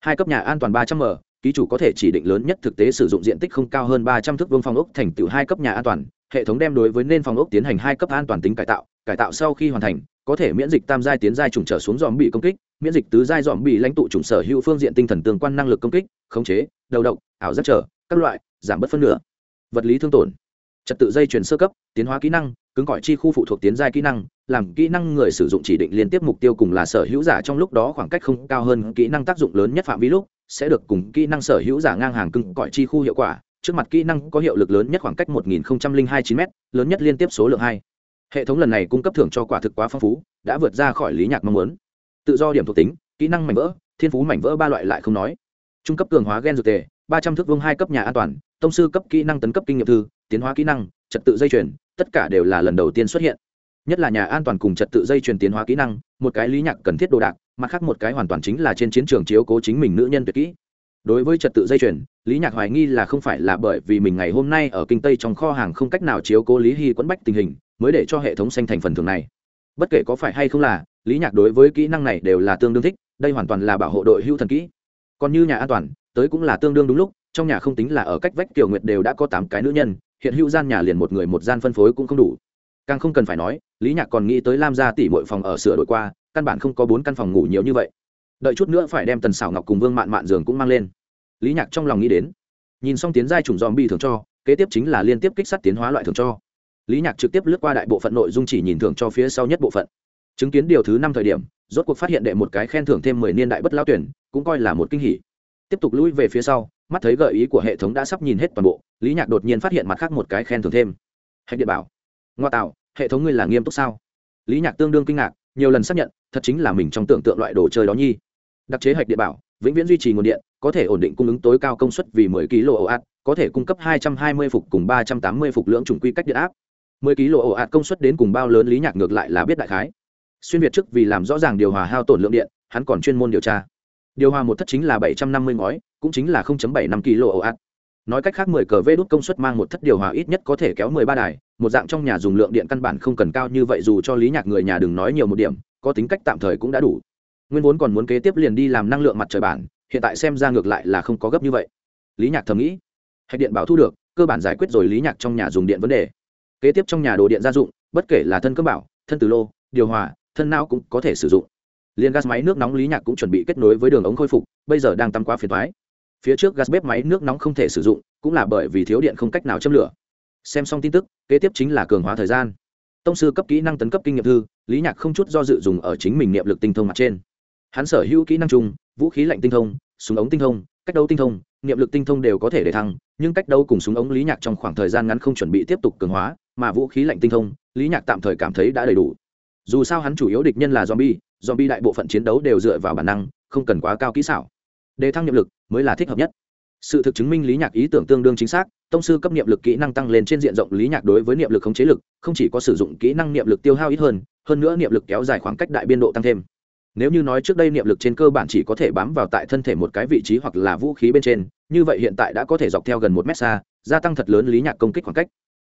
Speaker 1: Hai cấp nhà an toàn ba trăm m ký chủ có thể chỉ định lớn nhất thực tế sử dụng diện tích không cao hơn ba trăm thước vương phòng ốc thành tựu hai cấp nhà an toàn, hệ thống đem đối với nên phòng ốc tiến hành hai cấp an toàn tính cải tạo cải tạo sau khi hoàn thành, có thể miễn dịch tam giai tiến giai trùng trở xuống dòm bị công kích, miễn dịch tứ giai dòm bị lãnh tụ trùng sở hữu phương diện tinh thần tương quan năng lực công kích, khống chế, đầu độc, ảo giác trở, các loại, giảm bớt phân nửa. Vật lý thương tổn, trật tự dây chuyển sơ cấp, tiến hóa kỹ năng cứng cỏi chi khu phụ thuộc tiến giai kỹ năng, làm kỹ năng người sử dụng chỉ định liên tiếp mục tiêu cùng là sở hữu giả trong lúc đó khoảng cách không cao hơn kỹ năng tác dụng lớn nhất phạm vi lúc, sẽ được cùng kỹ năng sở hữu giả ngang hàng cứng cỏi chi khu hiệu quả. Trước mặt kỹ năng có hiệu lực lớn nhất khoảng cách 1029 m lớn nhất liên tiếp số lượng hai. Hệ thống lần này cung cấp thưởng cho quả thực quá phong phú, đã vượt ra khỏi lý nhạc mong muốn. Tự do điểm thuộc tính, kỹ năng mảnh vỡ, thiên phú mảnh vỡ ba loại lại không nói. Trung cấp cường hóa gen dược tề, ba trăm thước vương hai cấp nhà an toàn, tông sư cấp kỹ năng tấn cấp kinh nghiệm thư, tiến hóa kỹ năng, trật tự dây chuyển tất cả đều là lần đầu tiên xuất hiện. Nhất là nhà an toàn cùng trật tự dây truyền tiến hóa kỹ năng, một cái lý nhạc cần thiết đồ đạc, mặt khác một cái hoàn toàn chính là trên chiến trường chiếu cố chính mình nữ nhân tuyệt kỹ. Đối với trật tự dây chuyển lý nhạc hoài nghi là không phải là bởi vì mình ngày hôm nay ở kinh tây trong kho hàng không cách nào chiếu cố lý hy quẫn bách tình hình, mới để cho hệ thống xanh thành phần thường này. Bất kể có phải hay không là, lý nhạc đối với kỹ năng này đều là tương đương thích, đây hoàn toàn là bảo hộ đội hưu thần kỹ. Còn như nhà an toàn, tới cũng là tương đương đúng lúc, trong nhà không tính là ở cách vách tiểu nguyệt đều đã có tám cái nữ nhân hiện hữu gian nhà liền một người một gian phân phối cũng không đủ. Càng không cần phải nói, lý nhạc còn nghĩ tới lam gia tỷ mọi phòng ở sửa đổi qua, căn bản không có bốn căn phòng ngủ nhiều như vậy. Đợi chút nữa phải đem tần xảo ngọc cùng vương mạn mạn giường cũng mang lên. Lý nhạc trong lòng nghĩ đến, nhìn xong tiến giai chủng dòm bi thường cho, kế tiếp chính là liên tiếp kích sát tiến hóa loại thường cho. Lý nhạc trực tiếp lướt qua đại bộ phận nội dung chỉ nhìn thưởng cho phía sau nhất bộ phận. Chứng kiến điều thứ năm thời điểm, rốt cuộc phát hiện đệ một cái khen thưởng thêm mười niên đại bất lao tuyển, cũng coi là một kinh hỉ. Tiếp tục lũi về phía sau mắt thấy gợi ý của hệ thống đã sắp nhìn hết toàn bộ, lý nhạc đột nhiên phát hiện mặt khác một cái khen thưởng thêm. Hạch điện bảo. Ngoa tạo, hệ thống ngươi là nghiêm túc sao? Lý nhạc tương đương kinh ngạc, nhiều lần xác nhận, thật chính là mình trong tưởng tượng loại đồ chơi đó nhi. Đặc chế hạch điện bảo, vĩnh viễn duy trì nguồn điện, có thể ổn định cung ứng tối cao công suất vì 10 kg ổ ạt, có thể cung cấp 220 phục cùng 380 phục lượng chủng quy cách điện áp. 10 kg ổ ạt công suất đến cùng bao lớn lý nhạc ngược lại là biết đại khái. Xuyên việt trước vì làm rõ ràng điều hòa hao tổn lượng điện, hắn còn chuyên môn điều tra điều hòa một thất chính là 750 ngói, cũng chính là 0.75 kg ổ ạt. Nói cách khác 10 cờ vê đốt công suất mang một thất điều hòa ít nhất có thể kéo 13 đài, một dạng trong nhà dùng lượng điện căn bản không cần cao như vậy dù cho lý nhạc người nhà đừng nói nhiều một điểm, có tính cách tạm thời cũng đã đủ. Nguyên vốn còn muốn kế tiếp liền đi làm năng lượng mặt trời bản, hiện tại xem ra ngược lại là không có gấp như vậy. Lý nhạc thầm nghĩ. Hạch điện bảo thu được, cơ bản giải quyết rồi lý nhạc trong nhà dùng điện vấn đề. Kế tiếp trong nhà đồ điện gia dụng, bất kể là thân cơ bảo, thân từ lô, điều hòa, thân não cũng có thể sử dụng liên gas máy nước nóng lý nhạc cũng chuẩn bị kết nối với đường ống khôi phục, bây giờ đang tăng quá phiền thoái phía trước gas bếp máy nước nóng không thể sử dụng, cũng là bởi vì thiếu điện không cách nào châm lửa. Xem xong tin tức, kế tiếp chính là cường hóa thời gian. Tông sư cấp kỹ năng tấn cấp kinh nghiệm thư, lý nhạc không chút do dự dùng ở chính mình niệm lực tinh thông mặt trên. Hắn sở hữu kỹ năng chung, vũ khí lạnh tinh thông, súng ống tinh thông, cách đấu tinh thông, niệm lực tinh thông đều có thể để thăng, nhưng cách đấu cùng súng ống lý nhạc trong khoảng thời gian ngắn không chuẩn bị tiếp tục cường hóa, mà vũ khí lạnh tinh thông, lý nhạc tạm thời cảm thấy đã đầy đủ. Dù sao hắn chủ yếu địch nhân là zombie zombie đại bộ phận chiến đấu đều dựa vào bản năng, không cần quá cao kỹ xảo. Đề thăng niệm lực mới là thích hợp nhất. Sự thực chứng minh lý nhạc ý tưởng tương đương chính xác, tông sư cấp niệm lực kỹ năng tăng lên trên diện rộng lý nhạc đối với niệm lực khống chế lực, không chỉ có sử dụng kỹ năng niệm lực tiêu hao ít hơn hơn nữa niệm lực kéo dài khoảng cách đại biên độ tăng thêm. Nếu như nói trước đây niệm lực trên cơ bản chỉ có thể bám vào tại thân thể một cái vị trí hoặc là vũ khí bên trên, như vậy hiện tại đã có thể dọc theo gần một mét xa, gia tăng thật lớn lý nhạc công kích khoảng cách.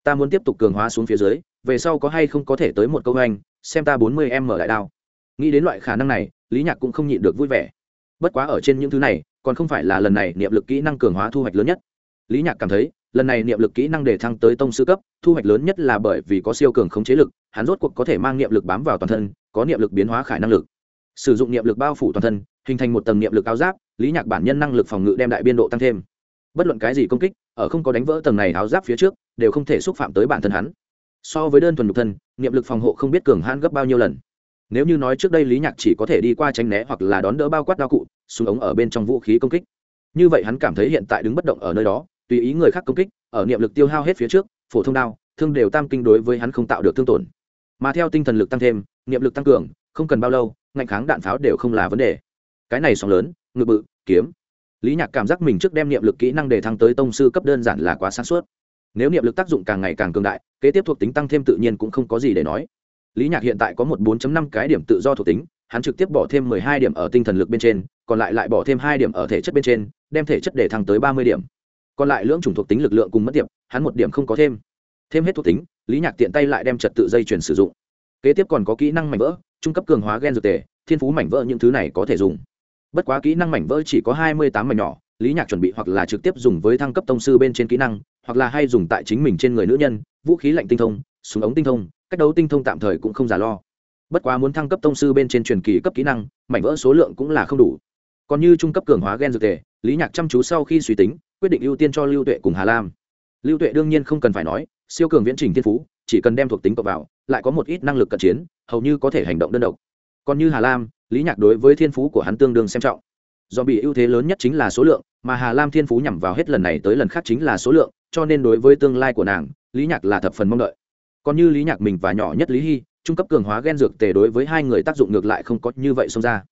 Speaker 1: Ta muốn tiếp tục cường hóa xuống phía dưới, về sau có hay không có thể tới một câu anh, xem ta bốn mươi em mở đại đao nghĩ đến loại khả năng này, lý nhạc cũng không nhịn được vui vẻ. Bất quá ở trên những thứ này, còn không phải là lần này niệm lực kỹ năng cường hóa thu hoạch lớn nhất. Lý nhạc cảm thấy, lần này niệm lực kỹ năng để thăng tới tông sư cấp, thu hoạch lớn nhất là bởi vì có siêu cường khống chế lực, hắn rốt cuộc có thể mang niệm lực bám vào toàn thân, có niệm lực biến hóa khải năng lực. Sử dụng niệm lực bao phủ toàn thân, hình thành một tầng niệm lực áo giáp, lý nhạc bản nhân năng lực phòng ngự đem đại biên độ tăng thêm. Bất luận cái gì công kích, ở không có đánh vỡ tầng này áo giáp phía trước, đều không thể xúc phạm tới bản thân hắn. So với đơn thuần nhục thân, niệm lực phòng hộ không biết cường hãn gấp bao nhiêu lần nếu như nói trước đây lý nhạc chỉ có thể đi qua tránh né hoặc là đón đỡ bao quát đao cụ, súng ống ở bên trong vũ khí công kích. Như vậy hắn cảm thấy hiện tại đứng bất động ở nơi đó, tùy ý người khác công kích, ở niệm lực tiêu hao hết phía trước, phổ thông đao, thương đều tam kinh đối với hắn không tạo được thương tổn. Mà theo tinh thần lực tăng thêm, niệm lực tăng cường, không cần bao lâu, ngạnh kháng đạn pháo đều không là vấn đề. Cái này sóng lớn, ngự bự, kiếm. Lý nhạc cảm giác mình trước đem niệm lực kỹ năng để thăng tới tông sư cấp đơn giản là quá sáng suốt. Nếu niệm lực tác dụng càng ngày càng cường đại, kế tiếp thuộc tính tăng thêm tự nhiên cũng không có gì để nói lý nhạc hiện tại có một 4 năm cái điểm tự do thuộc tính, hắn trực tiếp bỏ thêm 12 điểm ở tinh thần lực bên trên, còn lại lại bỏ thêm hai điểm ở thể chất bên trên, đem thể chất để thăng tới 30 điểm. Còn lại lưỡng chủng thuộc tính lực lượng cùng mất điểm hắn một điểm không có thêm. Thêm hết thuộc tính, lý nhạc tiện tay lại đem trật tự dây chuyển sử dụng. Kế tiếp còn có kỹ năng mảnh vỡ, trung cấp cường hóa gen dược tề, thiên phú mảnh vỡ những thứ này có thể dùng. Bất quá kỹ năng mảnh vỡ chỉ có hai mươi tám mảnh nhỏ, lý nhạc chuẩn bị hoặc là trực tiếp dùng với thăng cấp tông sư bên trên kỹ năng, hoặc là hay dùng tại chính mình trên người nữ nhân, vũ khí lạnh tinh thông, súng ống tinh thông cách đấu tinh thông tạm thời cũng không giả lo. Bất quá muốn thăng cấp tông sư bên trên truyền kỳ cấp kỹ năng, mảnh vỡ số lượng cũng là không đủ. Còn như trung cấp cường hóa gen dược thể, lý nhạc chăm chú sau khi suy tính, quyết định ưu tiên cho lưu tuệ cùng hà lam. Lưu tuệ đương nhiên không cần phải nói, siêu cường viễn trình thiên phú, chỉ cần đem thuộc tính cộng vào, lại có một ít năng lực cận chiến, hầu như có thể hành động đơn độc. Còn như hà lam, lý nhạc đối với thiên phú của hắn tương đương xem trọng. Do bị ưu thế lớn nhất chính là số lượng, mà hà lam thiên phú nhằm vào hết lần này tới lần khác chính là số lượng, cho nên đối với tương lai của nàng, lý nhạc là thập phần mong đợi còn như lý nhạc mình và nhỏ nhất lý hy, trung cấp cường hóa g e n dược tề đối với hai người tác dụng ngược lại không có như vậy xông ra.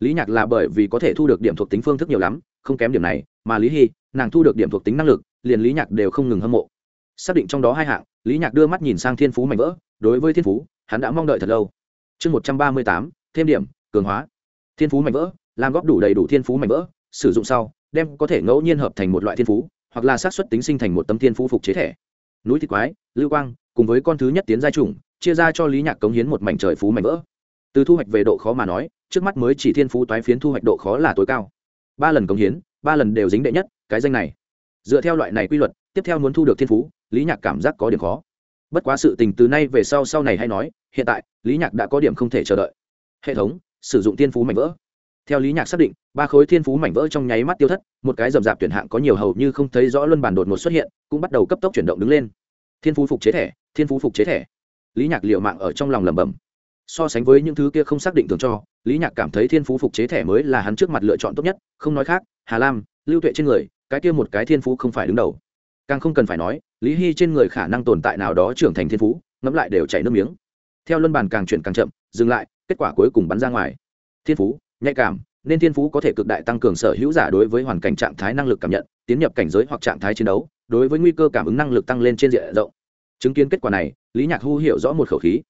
Speaker 1: Lý nhạc là bởi vì có thể thu được điểm thuộc tính phương thức nhiều lắm, không kém điểm này, mà lý hy, nàng thu được điểm thuộc tính năng lực, liền lý nhạc đều không ngừng hâm mộ. Xác định trong đó hai hạng, lý nhạc đưa mắt nhìn sang thiên phú mạnh vỡ, đối với thiên phú, hắn đã mong đợi thật lâu. Chương một trăm ba mươi tám, thêm điểm, cường hóa. Thiên phú mạnh vỡ, làm góp đủ đầy đủ thiên phú mạnh vỡ, sử dụng sau, đem có thể ngẫu nhiên hợp thành một loại thiên phú, hoặc là xác suất tính sinh thành một tấm thiên phú phục chế thẻ núi thịt quái, lưu quang cùng với con thứ nhất tiến giai trùng chia ra cho lý nhạc cống hiến một mảnh trời phú mảnh vỡ. Từ thu hoạch về độ khó mà nói, trước mắt mới chỉ thiên phú toái phiến thu hoạch độ khó là tối cao. Ba lần cống hiến, ba lần đều dính đệ nhất, cái danh này. Dựa theo loại này quy luật, tiếp theo muốn thu được thiên phú, lý nhạc cảm giác có điểm khó. Bất quá sự tình từ nay về sau sau này hay nói, hiện tại, lý nhạc đã có điểm không thể chờ đợi. Hệ thống, sử dụng thiên phú mảnh vỡ. Theo lý nhạc xác định, ba khối thiên phú mảnh vỡ trong nháy mắt tiêu thất, một cái rầm rạp tuyển hạng có nhiều hầu như không thấy rõ luân bản đột ngột xuất hiện, cũng bắt đầu cấp tốc chuyển động đứng lên. Thiên phú phục chế thẻ thiên phú phục chế thẻ. Lý nhạc liệu mạng ở trong lòng lẩm bẩm. So sánh với những thứ kia không xác định thường cho, lý nhạc cảm thấy thiên phú phục chế thẻ mới là hắn trước mặt lựa chọn tốt nhất, không nói khác, hà lam, lưu tuệ trên người, cái kia một cái thiên phú không phải đứng đầu. Càng không cần phải nói, lý hy trên người khả năng tồn tại nào đó trưởng thành thiên phú, ngẫm lại đều chảy nước miếng. Theo luân bàn càng chuyển càng chậm, dừng lại, kết quả cuối cùng bắn ra ngoài. Thiên phú, nhạy cảm, nên thiên phú có thể cực đại tăng cường sở hữu giả đối với hoàn cảnh trạng thái năng lực cảm nhận, tiến nhập cảnh giới hoặc trạng thái chiến đấu, đối với nguy cơ cảm ứng năng lực tăng lên trên diện rộng chứng kiến kết quả này lý nhạc hu hiểu rõ một khẩu khí.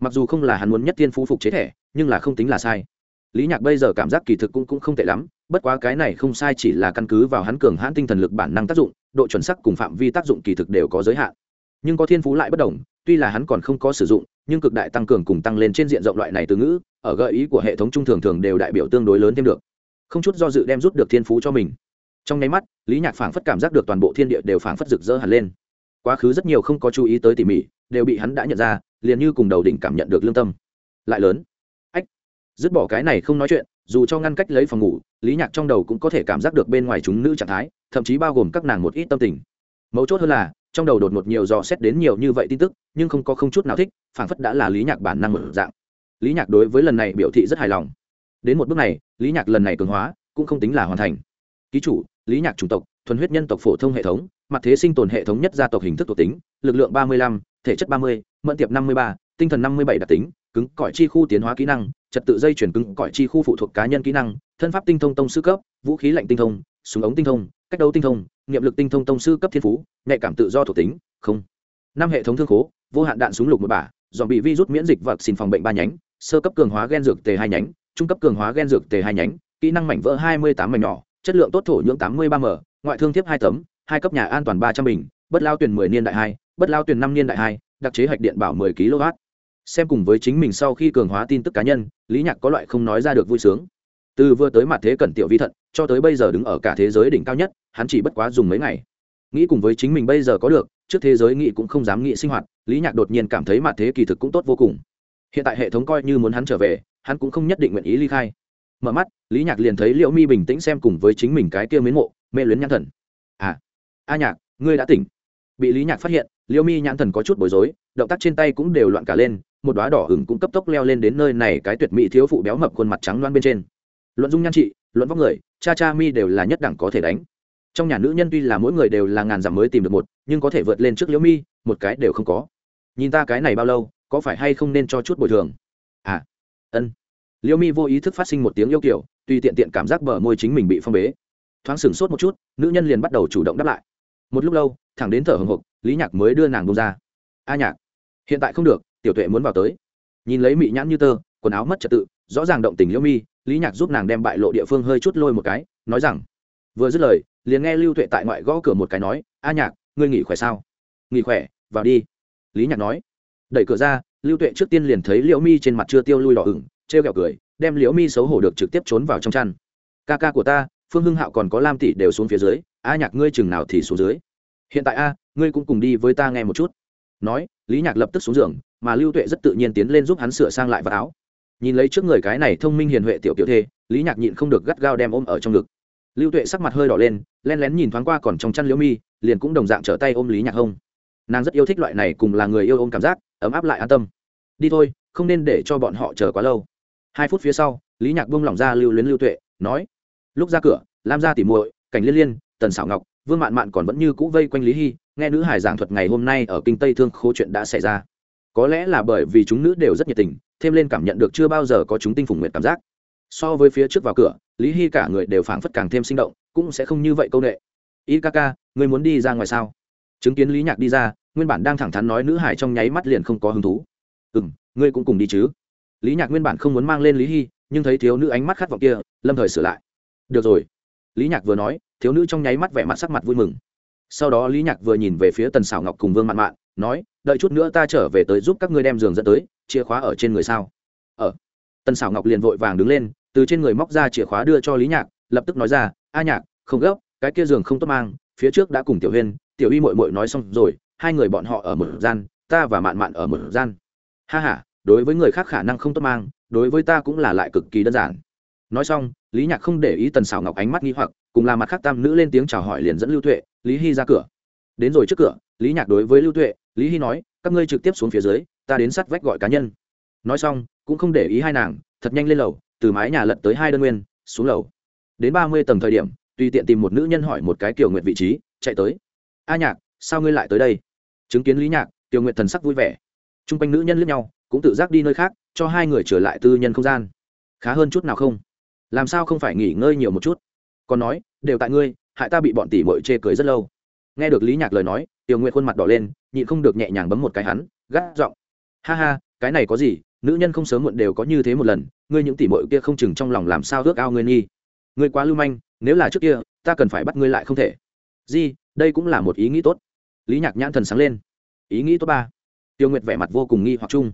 Speaker 1: Mặc dù không là hắn muốn nhất thiên phú phục chế thẻ nhưng là không tính là sai. Lý nhạc bây giờ cảm giác kỳ thực cũng, cũng không tệ lắm bất quá cái này không sai chỉ là căn cứ vào hắn cường hãn tinh thần lực bản năng tác dụng độ chuẩn sắc cùng phạm vi tác dụng kỳ thực đều có giới hạn. Nhưng có thiên phú lại bất đồng tuy là hắn còn không có sử dụng nhưng cực đại tăng cường cùng tăng lên trên diện rộng loại này từ ngữ ở gợi ý của hệ thống trung thường thường đều đại biểu tương đối lớn thêm được. Không chút do dự đem rút được thiên phú cho mình. Trong nháy mắt lý nhạc phảng phất cảm giác được toàn bộ thiên địa đều phảng phất rực rỡ hẳn lên quá khứ rất nhiều không có chú ý tới tỉ mỉ, đều bị hắn đã nhận ra, liền như cùng đầu đỉnh cảm nhận được lương tâm. Lại lớn. Ách. Dứt bỏ cái này không nói chuyện, dù cho ngăn cách lấy phòng ngủ, lý nhạc trong đầu cũng có thể cảm giác được bên ngoài chúng nữ trạng thái, thậm chí bao gồm các nàng một ít tâm tình. Mấu chốt hơn là, trong đầu đột ngột nhiều dò xét đến nhiều như vậy tin tức, nhưng không có không chút nào thích, phảng phất đã là lý nhạc bản năng mở dạng. Lý nhạc đối với lần này biểu thị rất hài lòng. Đến một bước này, lý nhạc lần này cường hóa, cũng không tính là hoàn thành. Ký chủ lý nhạc chủng tộc, thuần huyết nhân tộc phổ thông hệ thống, mặt thế sinh tồn hệ thống nhất gia tộc hình thức thuộc tính, lực lượng ba mươi lăm, thể chất ba mươi, mẫn tiệp năm mươi ba, tinh thần năm mươi bảy đặc tính, cứng cỏi chi khu tiến hóa kỹ năng, trật tự dây chuyển cứng cỏi chi khu phụ thuộc cá nhân kỹ năng, thân pháp tinh thông tông sư cấp, vũ khí lạnh tinh thông, súng ống tinh thông, cách đấu tinh thông, niệm lực tinh thông tông sư cấp thiên phú, nhạy cảm tự do thuộc tính, không. Năm hệ thống thương khố, vô hạn đạn súng lục một bả, dọn bị virus miễn dịch vật xin phòng bệnh ba nhánh, sơ cấp cường hóa gen dược tề hai nhánh, trung cấp cường hóa gen dược tề hai nhánh, kỹ năng mảnh vỡ hai mươi tám mảnh nhỏ chất lượng tốt thổ nhưỡng tám mươi ba m, ngoại thương thiếp hai tấm, hai cấp nhà an toàn ba trăm bình, bất lao tuyển mười niên đại hai, bất lao tuyển năm niên đại hai, đặc chế hạch điện bảo 10 kW. Xem cùng với chính mình sau khi cường hóa tin tức cá nhân, lý nhạc có loại không nói ra được vui sướng. Từ vừa tới mặt thế cẩn tiểu vi thận, cho tới bây giờ đứng ở cả thế giới đỉnh cao nhất, hắn chỉ bất quá dùng mấy ngày. Nghĩ cùng với chính mình bây giờ có được, trước thế giới nghĩ cũng không dám nghĩ sinh hoạt, lý nhạc đột nhiên cảm thấy mặt thế kỳ thực cũng tốt vô cùng. Hiện tại hệ thống coi như muốn hắn trở về, hắn cũng không nhất định nguyện ý ly khai mở mắt, lý nhạc liền thấy liễu mi bình tĩnh xem cùng với chính mình cái kia mến mộ, mê luyến nhãn thần. À a nhạc, ngươi đã tỉnh. Bị lý nhạc phát hiện, liễu mi nhãn thần có chút bối rối, động tác trên tay cũng đều loạn cả lên, một đoá đỏ hừng cũng cấp tốc leo lên đến nơi này cái tuyệt mỹ thiếu phụ béo mập khuôn mặt trắng loan bên trên. Luận dung nhan trị, luận vóc người, cha cha mi đều là nhất đẳng có thể đánh. Trong nhà nữ nhân tuy là mỗi người đều là ngàn dặm mới tìm được một, nhưng có thể vượt lên trước liễu mi, một cái đều không có. Nhìn ta cái này bao lâu, có phải hay không nên cho chút bồi thường? À ân liễu mi vô ý thức phát sinh một tiếng yêu kiểu tuy tiện tiện cảm giác bờ môi chính mình bị phong bế. Thoáng sửng sốt một chút, nữ nhân liền bắt đầu chủ động đáp lại. Một lúc lâu, thẳng đến thở hồng hộc, lý nhạc mới đưa nàng bông ra. A nhạc, hiện tại không được, tiểu tuệ muốn vào tới. Nhìn lấy mị nhãn như tơ, quần áo mất trật tự, rõ ràng động tình liễu mi, lý nhạc giúp nàng đem bại lộ địa phương hơi chút lôi một cái, nói rằng, vừa dứt lời, liền nghe lưu tuệ tại ngoại gõ cửa một cái nói, a nhạc, ngươi nghỉ khỏe sao? Nghỉ khỏe, vào đi. Lý nhạc nói. Đẩy cửa ra, lưu tuệ trước tiên liền thấy liễu mi trên mặt chưa tiêu lui đỏ ửng trêu ghẹo cười, đem liễu mi xấu hổ được trực tiếp trốn vào trong chăn. Ca ca của ta, phương hưng hạo còn có lam tỷ đều xuống phía dưới, a nhạc ngươi chừng nào thì xuống dưới. Hiện tại a, ngươi cũng cùng đi với ta nghe một chút. Nói, lý nhạc lập tức xuống giường, mà lưu tuệ rất tự nhiên tiến lên giúp hắn sửa sang lại vạt áo. Nhìn lấy trước người cái này thông minh hiền huệ tiểu kiểu thê, lý nhạc nhịn không được gắt gao đem ôm ở trong ngực. Lưu tuệ sắc mặt hơi đỏ lên, len lén nhìn thoáng qua còn trong chăn liễu mi, liền cũng đồng dạng trở tay ôm lý nhạc hông. Nàng rất yêu thích loại này cùng là người yêu ôm cảm giác, ấm áp lại an tâm. Đi thôi, không nên để cho bọn họ chờ quá lâu hai phút phía sau, lý nhạc buông lỏng ra lưu luyến lưu tuệ, nói, lúc ra cửa, lam ra tỉ muội, cảnh liên liên, tần xảo ngọc, vương mạn mạn còn vẫn như cũ vây quanh lý hy, nghe nữ hải giảng thuật ngày hôm nay ở kinh tây thương khố chuyện đã xảy ra. Có lẽ là bởi vì chúng nữ đều rất nhiệt tình, thêm lên cảm nhận được chưa bao giờ có chúng tinh phùng nguyện cảm giác. So với phía trước vào cửa, lý hy cả người đều phảng phất càng thêm sinh động, cũng sẽ không như vậy câu nệ. Y ca ca người muốn đi ra ngoài sao? Chứng kiến lý nhạc đi ra, nguyên bản đang thẳng thắn nói nữ hải trong nháy mắt liền không có hứng thú. Ừ m ngươi cũng cùng đi chứ lý nhạc nguyên bản không muốn mang lên lý hy, nhưng thấy thiếu nữ ánh mắt khát vọng kia, lâm thời sửa lại. Được rồi. Lý nhạc vừa nói, thiếu nữ trong nháy mắt vẻ mặt sắc mặt vui mừng. Sau đó lý nhạc vừa nhìn về phía tần xảo ngọc cùng vương mạn mạn, nói, đợi chút nữa ta trở về tới giúp các ngươi đem giường dẫn tới, chìa khóa ở trên người sao? Ở. Tần xảo ngọc liền vội vàng đứng lên, từ trên người móc ra chìa khóa đưa cho lý nhạc, lập tức nói ra, a nhạc, không gấp, cái kia giường không tốt mang, phía trước đã cùng tiểu huyên, tiểu y mội mội nói xong rồi, hai người bọn họ ở một gian, ta và mạn mạn ở một gian. Ha h a đối với người khác khả năng không tốt mang, đối với ta cũng là lại cực kỳ đơn giản. Nói xong, lý nhạc không để ý tần xảo ngọc ánh mắt nghi hoặc, cùng là mặt khác tam nữ lên tiếng chào hỏi liền dẫn lưu tuệ, lý hy ra cửa. Đến rồi trước cửa, lý nhạc đối với lưu tuệ, lý hy nói, các ngươi trực tiếp xuống phía dưới, ta đến sắt vách gọi cá nhân. Nói xong, cũng không để ý hai nàng, thật nhanh lên lầu, từ mái nhà lật tới hai đơn nguyên, xuống lầu. Đến ba mươi tầng thời điểm, tùy tiện tìm một nữ nhân hỏi một cái kiểu nguyện vị trí, chạy tới. A nhạc, sao ngươi lại tới đây? Chứng kiến lý nhạc tiểu nguyện thần sắc vui vẻ. T r u n g quanh nữ nhân lướt nhau cũng tự giác đi nơi khác, cho hai người trở lại tư nhân không gian. Khá hơn chút nào không? Làm sao không phải nghỉ ngơi nhiều một chút? Còn nói, đều tại ngươi, hại ta bị bọn tỉ mội chê cười rất lâu. Nghe được lý nhạc lời nói, tiểu nguyện khuôn mặt đỏ lên, nhịn không được nhẹ nhàng bấm một cái hắn, gắt giọng. Ha ha, cái này có gì, nữ nhân không sớm muộn đều có như thế một lần, ngươi những tỉ mội kia không chừng trong lòng làm sao ước ao ngươi nghi. Ngươi quá lưu manh, nếu là trước kia, ta cần phải bắt ngươi lại không thể. Di, đây cũng là một ý nghĩ tốt. Lý nhạc nhãn thần sáng lên. Ý nghĩ tốt ba. Tiêu nguyệt vẻ mặt vô cùng nghi hoặc chung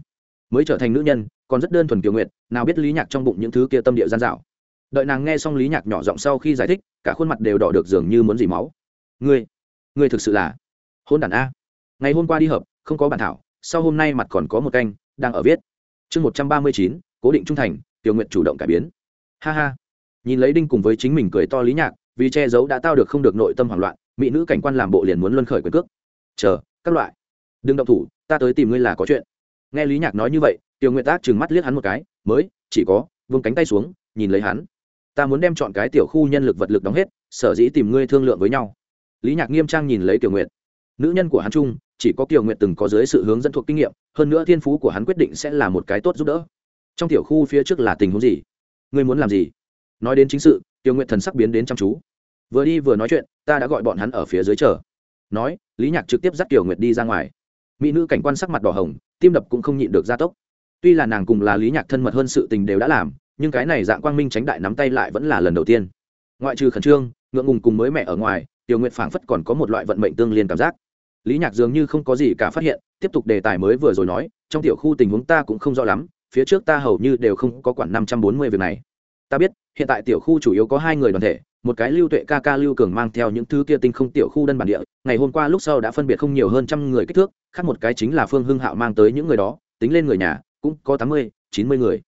Speaker 1: mới trở thành nữ nhân, còn rất đơn thuần kiều nguyệt, nào biết lý nhạc trong bụng những thứ kia tâm địa gian dạo. Đợi nàng nghe xong lý nhạc nhỏ giọng sau khi giải thích, cả khuôn mặt đều đỏ được dường như muốn dỉ máu. Ngươi ngươi thực sự là hôn đản a. Ngày hôm qua đi hợp, không có bản thảo, sau hôm nay mặt còn có một canh, đang ở viết. Chương một trăm ba mươi chín, cố định trung thành tiểu nguyện chủ động cải biến. Ha ha. Nhìn lấy đinh cùng với chính mình cười to lý nhạc, vì che giấu đã tao được không được nội tâm hoảng loạn, mỹ nữ cảnh quan làm bộ liền muốn luân khởi quyền cước. Chờ, các loại. Đừng động thủ, ta tới tìm ngươi là có chuyện nghe lý nhạc nói như vậy tiểu Nguyệt tác trừng mắt liếc hắn một cái mới chỉ có vương cánh tay xuống nhìn lấy hắn. Ta muốn đem chọn cái tiểu khu nhân lực vật lực đóng hết sở dĩ tìm ngươi thương lượng với nhau. Lý nhạc nghiêm trang nhìn lấy tiểu Nguyệt, nữ nhân của hắn trung chỉ có tiểu nguyệt từng có dưới sự hướng dẫn thuộc kinh nghiệm hơn nữa thiên phú của hắn quyết định sẽ là một cái tốt giúp đỡ. Trong tiểu khu phía trước là tình huống gì? Ngươi muốn làm gì? Nói đến chính sự tiểu nguyệt thần sắc biến đến chăm chú. Vừa đi vừa nói chuyện ta đã gọi bọn hắn ở phía dưới chờ. Nói lý nhạc trực tiếp dắt tiểu nguyệt đi ra ngoài mỹ nữ cảnh quan sắc mặt đỏ hồng, tim đập cũng không nhịn được gia tốc. Tuy là nàng cùng là lý nhạc thân mật hơn sự tình đều đã làm, nhưng cái này dạng quang minh tránh đại nắm tay lại vẫn là lần đầu tiên. Ngoại trừ khẩn trương, ngượng ngùng cùng mới mẹ ở ngoài, tiểu nguyện phảng phất còn có một loại vận mệnh tương liên cảm giác. Lý nhạc dường như không có gì cả phát hiện, tiếp tục đề tài mới vừa rồi nói, trong tiểu khu tình huống ta cũng không rõ lắm, phía trước ta hầu như đều không có quản năm trăm bốn mươi việc này. Ta biết, hiện tại tiểu khu chủ yếu có hai người đoàn thể một cái lưu tuệ ca ca lưu cường mang theo những thứ kia tinh không tiểu khu đơn bản địa, ngày hôm qua lúc sau đã phân biệt không nhiều hơn trăm người kích thước, khác một cái chính là phương hưng hạo mang tới những người đó, tính lên người nhà, cũng có tám mươi, chín mươi người.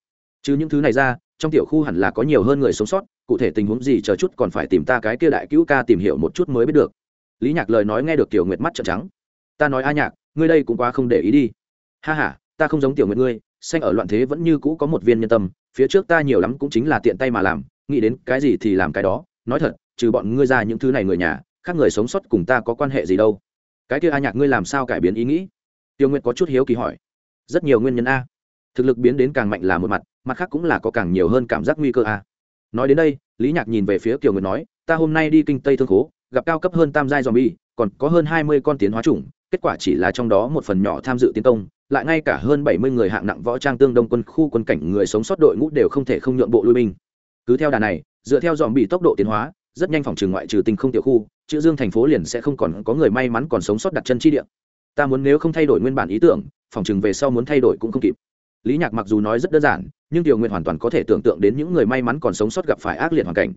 Speaker 1: Chứ những thứ này ra, trong tiểu khu hẳn là có nhiều hơn người sống sót, cụ thể tình huống gì chờ chút còn phải tìm ta cái kia đại cứu ca tìm hiểu một chút mới biết được. Lý nhạc lời nói nghe được tiểu nguyệt mắt trợn trắng. Ta nói a nhạc, ngươi đây cũng quá không để ý đi. Ha h a ta không giống tiểu nguyệt ngươi, xanh ở loạn thế vẫn như cũ có một viên nhân tâm, phía trước ta nhiều lắm cũng chính là tiện tay mà làm, nghĩ đến cái gì thì làm cái đó nói thật, trừ bọn ngươi ra những thứ này người nhà, khác người sống sót cùng ta có quan hệ gì đâu. Cái kia a nhạc ngươi làm sao cải biến ý nghĩ? Tiêu nguyệt có chút hiếu kỳ hỏi. Rất nhiều nguyên nhân a. Thực lực biến đến càng mạnh là một mặt mặt khác cũng là có càng nhiều hơn cảm giác nguy cơ a. Nói đến đây, lý nhạc nhìn về phía kiều nguyệt nói, ta hôm nay đi kinh tây thương khố, gặp cao cấp hơn tam giai zombie, còn có hơn hai mươi con tiến hóa chủng, kết quả chỉ là trong đó một phần nhỏ tham dự tiến công, lại ngay cả hơn bảy mươi người hạng nặng võ trang tương đông quân khu quân cảnh người sống sót đội ngũ đều không thể không nhượng bộ lui binh. Cứ theo đà này dựa theo dòm bị tốc độ tiến hóa, rất nhanh phòng trừ ngoại trừ tinh không tiểu khu, chữ dương thành phố liền sẽ không còn có người may mắn còn sống sót đặt chân chi địa. Ta muốn nếu không thay đổi nguyên bản ý tưởng, phòng trừng về sau muốn thay đổi cũng không kịp. Lý nhạc mặc dù nói rất đơn giản, nhưng tiểu nguyện hoàn toàn có thể tưởng tượng đến những người may mắn còn sống sót gặp phải ác liệt hoàn cảnh.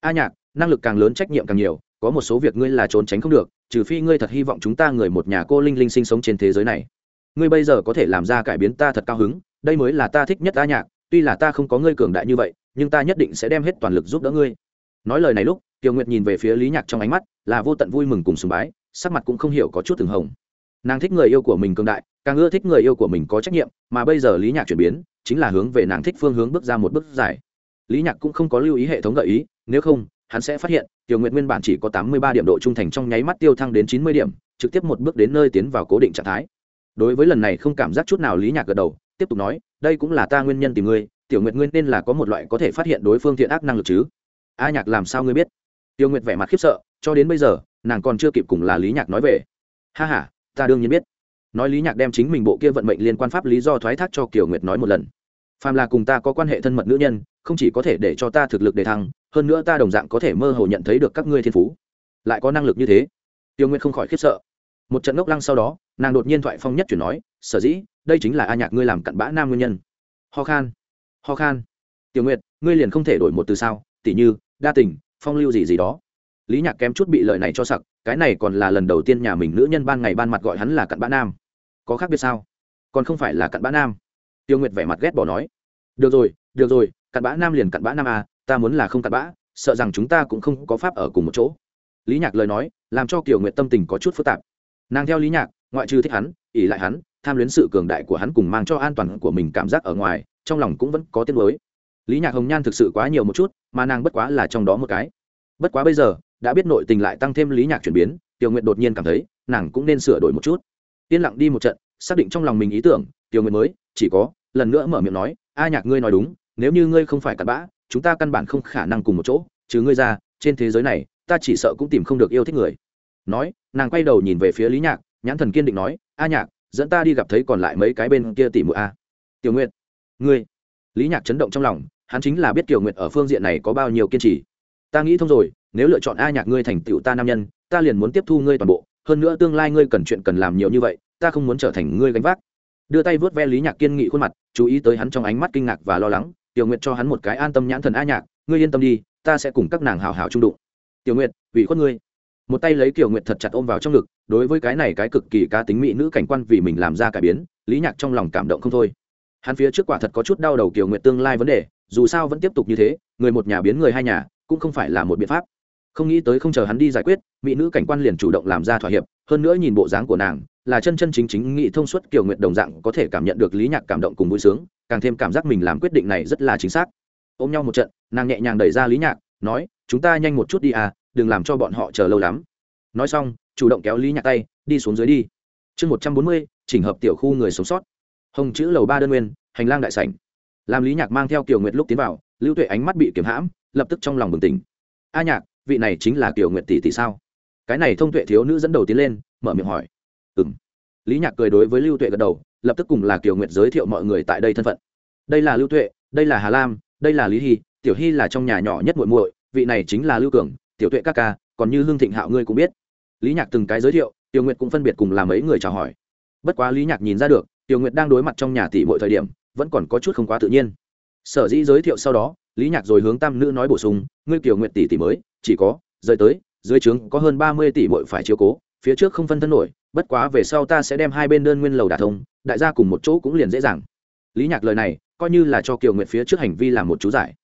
Speaker 1: A nhạc, năng lực càng lớn trách nhiệm càng nhiều, có một số việc ngươi là trốn tránh không được, trừ phi ngươi thật hy vọng chúng ta người một nhà cô linh linh sinh sống trên thế giới này. Ngươi bây giờ có thể làm ra cải biến ta thật cao hứng, đây mới là ta thích nhất a nhạc, tuy là ta không có ngươi cường đại như vậy nhưng ta nhất định sẽ đem hết toàn lực giúp đỡ ngươi. Nói lời này lúc tiểu nguyệt nhìn về phía lý nhạc trong ánh mắt, là vô tận vui mừng cùng sùng bái, sắc mặt cũng không hiểu có chút từng hồng. Nàng thích người yêu của mình cường đại, càng ưa thích người yêu của mình có trách nhiệm, mà bây giờ lý nhạc chuyển biến, chính là hướng về nàng thích phương hướng bước ra một bước dài. Lý nhạc cũng không có lưu ý hệ thống gợi ý, nếu không, hắn sẽ phát hiện tiểu nguyệt nguyên bản chỉ có tám mươi ba điểm độ trung thành trong nháy mắt tiêu thăng đến chín mươi điểm, trực tiếp một bước đến nơi tiến vào cố định trạng thái. Đối với lần này không cảm giác chút nào lý nhạc gật đầu, tiếp tục nói, đây cũng là ta nguyên nhân tìm ngươi tiểu nguyệt nguyên nên là có một loại có thể phát hiện đối phương thiện ác năng lực chứ? A nhạc làm sao ngươi biết? Tiểu nguyệt vẻ mặt khiếp sợ, cho đến bây giờ, nàng còn chưa kịp cùng là lý nhạc nói về. Ha h a ta đương nhiên biết. Nói lý nhạc đem chính mình bộ kia vận mệnh liên quan pháp lý do thoái thác cho kiều nguyệt nói một lần. Phàm là cùng ta có quan hệ thân mật nữ nhân, không chỉ có thể để cho ta thực lực đề thăng, hơn nữa ta đồng dạng có thể mơ hồ nhận thấy được các ngươi thiên phú. Lại có năng lực như thế. Tiêu nguyệt không khỏi khiếp sợ. Một trận ngốc lăng sau đó, nàng đột nhiên thoại phong nhất chuyển nói, sở dĩ, đây chính là a nhạc ngươi làm cặn bã nam nguyên nhân. Ho khan ho khan. Tiểu nguyệt, ngươi liền không thể đổi một từ sao? Tỉ như, đa tình, phong lưu gì gì đó. Lý nhạc kém chút bị lời này cho sặc, cái này còn là lần đầu tiên nhà mình nữ nhân ban ngày ban mặt gọi hắn là cặn bã nam. Có khác biệt sao? Còn không phải là cặn bã nam. Tiêu nguyệt vẻ mặt ghét bỏ nói. Được rồi được rồi, cặn bã nam liền cặn bã nam à ta muốn là không cặn bã, sợ rằng chúng ta cũng không có pháp ở cùng một chỗ. Lý nhạc lời nói, làm cho kiều nguyệt tâm tình có chút phức tạp. Nàng theo lý nhạc, ngoại trừ thích hắn ỉ lại hắn, tham luyến sự cường đại của hắn cùng mang cho an toàn của mình cảm giác ở ngoài trong lòng cũng vẫn có tiếng mới lý nhạc hồng nhan thực sự quá nhiều một chút, mà nàng bất quá là trong đó một cái. Bất quá bây giờ, đã biết nội tình lại tăng thêm lý nhạc chuyển biến, tiểu nguyện đột nhiên cảm thấy, nàng cũng nên sửa đổi một chút. Yên lặng đi một trận, xác định trong lòng mình ý tưởng, tiểu nguyện mới, chỉ có, lần nữa mở miệng nói, a nhạc ngươi nói đúng, nếu như ngươi không phải cặn bã, chúng ta căn bản không khả năng cùng một chỗ chứ ngươi ra, trên thế giới này, ta chỉ sợ cũng tìm không được yêu thích người. Nói, nàng quay đầu nhìn về phía lý nhạc, nhãn thần kiên định nói, a nhạc, dẫn ta đi gặp thấy còn lại mấy cái bên kia tỉ mụi a. Tiểu nguyện ngươi. Lý nhạc chấn động trong lòng, hắn chính là biết kiều nguyệt ở phương diện này có bao nhiêu kiên trì. Ta nghĩ thông rồi, nếu lựa chọn a nhạc ngươi thành tựu ta nam nhân, ta liền muốn tiếp thu ngươi toàn bộ, hơn nữa tương lai ngươi cần chuyện cần làm nhiều như vậy, ta không muốn trở thành ngươi gánh vác. Đưa tay vớt ve lý nhạc kiên nghị khuôn mặt, chú ý tới hắn trong ánh mắt kinh ngạc và lo lắng. Tiểu nguyệt cho hắn một cái an tâm nhãn thần a nhạc, ngươi yên tâm đi, ta sẽ cùng các nàng hào hào trung đụng. Tiểu nguyệt, ủy khuất ngươi. Một tay lấy tiểu nguyệt thật chặt ôm vào trong ngực, đối với cái này cái cực kỳ cá tính mỹ nữ cảnh quan vì mình làm ra cải biến, lý nhạc trong lòng cảm động không thôi hắn phía trước quả thật có chút đau đầu kiều nguyệt tương lai vấn đề, dù sao vẫn tiếp tục như thế, người một nhà biến người hai nhà, cũng không phải là một biện pháp. Không nghĩ tới không chờ hắn đi giải quyết, mỹ nữ cảnh quan liền chủ động làm ra thỏa hiệp, hơn nữa nhìn bộ dáng của nàng, là chân chân chính chính nghị thông suốt kiều nguyện đồng dạng có thể cảm nhận được lý nhạc cảm động cùng vui sướng, càng thêm cảm giác mình làm quyết định này rất là chính xác. Ôm nhau một trận, nàng nhẹ nhàng đẩy ra lý nhạc, nói, chúng ta nhanh một chút đi à đừng làm cho bọn họ chờ lâu lắm. Nói xong, chủ động kéo lý nhạc tay, đi xuống dưới đi. Chương một trăm bốn mươi, chỉnh hợp tiểu khu người sống sót hồng chữ lầu ba đơn nguyên, hành lang đại sảnh. Làm lý nhạc mang theo kiều nguyệt lúc tiến vào, lưu tuệ ánh mắt bị kiểm hãm, lập tức trong lòng bừng tỉnh. A nhạc, vị này chính là kiều nguyệt tỷ tỷ sao? Cái này thông tuệ thiếu nữ dẫn đầu tiến lên, mở miệng hỏi. Ừ m lý nhạc cười đối với lưu tuệ gật đầu, lập tức cùng là kiều nguyệt giới thiệu mọi người tại đây thân phận. Đây là lưu tuệ, đây là hà lam, đây là lý hy, tiểu hy là trong nhà nhỏ nhất muội muội, vị này chính là lưu cường, tiểu tuệ các ca, còn như hương thịnh hạo ngươi cũng biết. Lý nhạc từng cái giới thiệu tiểu nguyệt cũng phân biệt cùng làm mấy người chào hỏi. Bất quá lý nhạc nhìn ra được tiểu nguyệt đang đối mặt trong nhà tỷ mọi thời điểm, vẫn còn có chút không quá tự nhiên. Sở dĩ giới thiệu sau đó, lý nhạc rồi hướng tam nữ nói bổ sung, ngươi tiểu nguyệt tỷ tỷ mới, chỉ có, rời tới, dưới trướng có hơn ba mươi tỷ bội phải chiếu cố, phía trước không phân thân nổi, bất quá về sau ta sẽ đem hai bên đơn nguyên lầu đả thông, đại gia cùng một chỗ cũng liền dễ dàng. Lý nhạc lời này, coi như là cho kiều nguyệt phía trước hành vi làm một chú giải.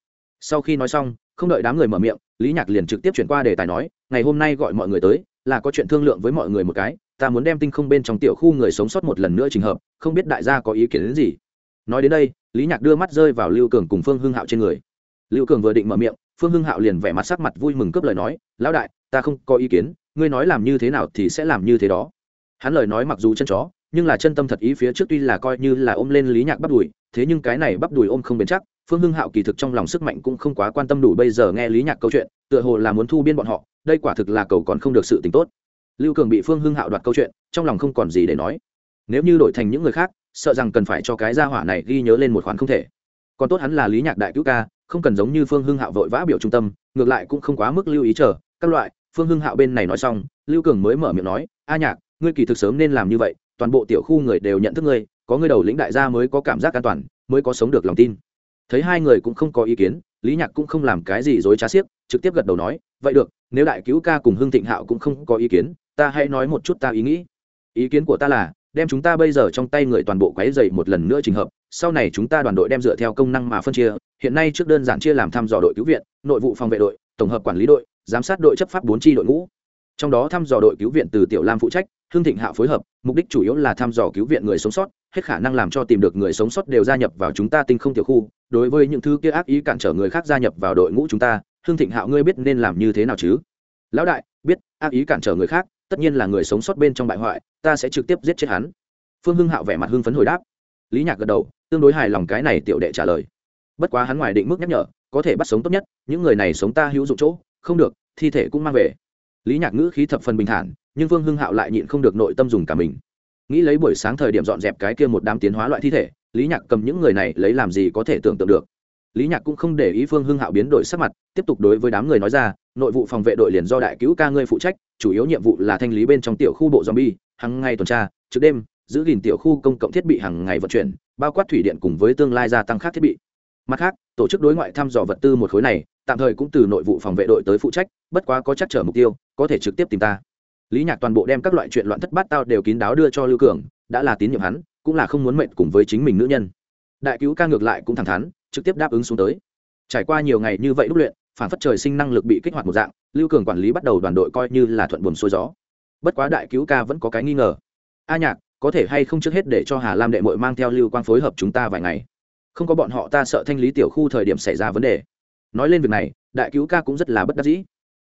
Speaker 1: Sau khi nói xong, không đợi đám người mở miệng, lý nhạc liền trực tiếp chuyển qua đề tài nói, ngày hôm nay gọi mọi người tới, là có chuyện thương lượng với mọi người một cái ta muốn đem tinh không bên trong tiểu khu người sống sót một lần nữa trình hợp, không biết đại gia có ý kiến đến gì. Nói đến đây, lý nhạc đưa mắt rơi vào lưu cường cùng phương hưng hạo trên người. Lưu cường vừa định mở miệng, phương hưng hạo liền vẻ mặt sắc mặt vui mừng cướp lời nói, lão đại, ta không có ý kiến, ngươi nói làm như thế nào thì sẽ làm như thế đó. Hắn lời nói mặc dù chân chó, nhưng là chân tâm thật ý phía trước tuy là coi như là ôm lên lý nhạc bắp đùi, thế nhưng cái này bắp đùi ôm không bền chắc, phương hưng hạo kỳ thực trong lòng sức mạnh cũng không quá quan tâm đủ bây giờ nghe lý nhạc câu chuyện, tựa hồ là muốn thu biên bọn họ, đây quả thực là cầu còn không được sự tính tốt lưu cường bị phương hưng hạo đoạt câu chuyện, trong lòng không còn gì để nói. Nếu như đổi thành những người khác, sợ rằng cần phải cho cái gia hỏa này ghi nhớ lên một khoản không thể. Còn tốt hắn là lý nhạc đại cứu ca, không cần giống như phương hưng hạo vội vã biểu trung tâm, ngược lại cũng không quá mức lưu ý chờ. Các loại, phương hưng hạo bên này nói xong, lưu cường mới mở miệng nói, a nhạc, ngươi kỳ thực sớm nên làm như vậy, toàn bộ tiểu khu người đều nhận thức ngươi, có ngươi đầu lĩnh đại gia mới có cảm giác an toàn, mới có sống được lòng tin. Thấy hai người cũng không có ý kiến, lý nhạc cũng không làm cái gì dối trá xiếc, trực tiếp gật đầu nói, vậy được, nếu đại cứu ca cùng hưng thịnh hạo cũng không có ý kiến ta hãy nói một chút ta ý nghĩ. Ý kiến của ta là, đem chúng ta bây giờ trong tay người toàn bộ quái dày một lần nữa trình hợp, sau này chúng ta đoàn đội đem dựa theo công năng mà phân chia, hiện nay trước đơn giản chia làm thăm dò đội cứu viện, nội vụ phòng vệ đội, tổng hợp quản lý đội, giám sát đội chấp pháp bốn tri đội ngũ. Trong đó thăm dò đội cứu viện từ tiểu lam phụ trách hương thịnh hạ phối hợp, mục đích chủ yếu là thăm dò cứu viện người sống sót, hết khả năng làm cho tìm được người sống sót đều gia nhập vào chúng ta tinh không tiểu khu, đối với những thứ kia ác ý cản trở người khác gia nhập vào đội ngũ chúng ta hương thịnh hạo ngươi biết nên làm như thế nào chứ? Lão đại, biết, ác ý cản trở người khác tất nhiên là người sống sót bên trong bại hoại, ta sẽ trực tiếp giết chết hắn. Phương hưng hạo vẻ mặt hưng phấn hồi đáp. Lý nhạc gật đầu, tương đối hài lòng cái này tiểu đệ trả lời. Bất quá hắn ngoài định mức nhắc nhở, có thể bắt sống tốt nhất, những người này sống ta hữu dụng chỗ, không được, thi thể cũng mang về. Lý nhạc ngữ khí thập phần bình thản, nhưng phương hưng hạo lại nhịn không được nội tâm dùng cả mình. Nghĩ lấy buổi sáng thời điểm dọn dẹp cái kia một đám tiến hóa loại thi thể, lý nhạc cầm những người này lấy làm gì có thể tưởng tượng được. Lý nhạc cũng không để ý phương hưng hạo biến đổi sắc mặt, tiếp tục đối với đám người nói ra, nội vụ phòng vệ đội liền do đại cứu ca ngươi phụ trách chủ yếu nhiệm vụ là thanh lý bên trong tiểu khu bộ zombie hàng ngày tuần tra trước đêm, giữ gìn tiểu khu công cộng thiết bị hàng ngày vận chuyển, bao quát thủy điện cùng với tương lai gia tăng khác thiết bị. Mặt khác, tổ chức đối ngoại thăm dò vật tư một khối này, tạm thời cũng từ nội vụ phòng vệ đội tới phụ trách, bất quá có chắc trở mục tiêu, có thể trực tiếp tìm ta. Lý nhạc toàn bộ đem các loại chuyện loạn thất bát tao đều kín đáo đưa cho lưu cường, đã là tín nhiệm hắn, cũng là không muốn mệnh cùng với chính mình nữ nhân. Đại cứu ca ngược lại cũng thẳng thắn, trực tiếp đáp ứng xuống tới. Trải qua nhiều ngày như vậy đúc luyện phản phất trời sinh năng lực bị kích hoạt một dạng, lưu cường quản lý bắt đầu đoàn đội coi như là thuận buồm xuôi gió. Bất quá đại cứu ca vẫn có cái nghi ngờ. A nhạc, có thể hay không trước hết để cho hà lam đệ mội mang theo lưu quang phối hợp chúng ta vài ngày? Không có bọn họ ta sợ thanh lý tiểu khu thời điểm xảy ra vấn đề. Nói lên việc này, đại cứu ca cũng rất là bất đắc dĩ.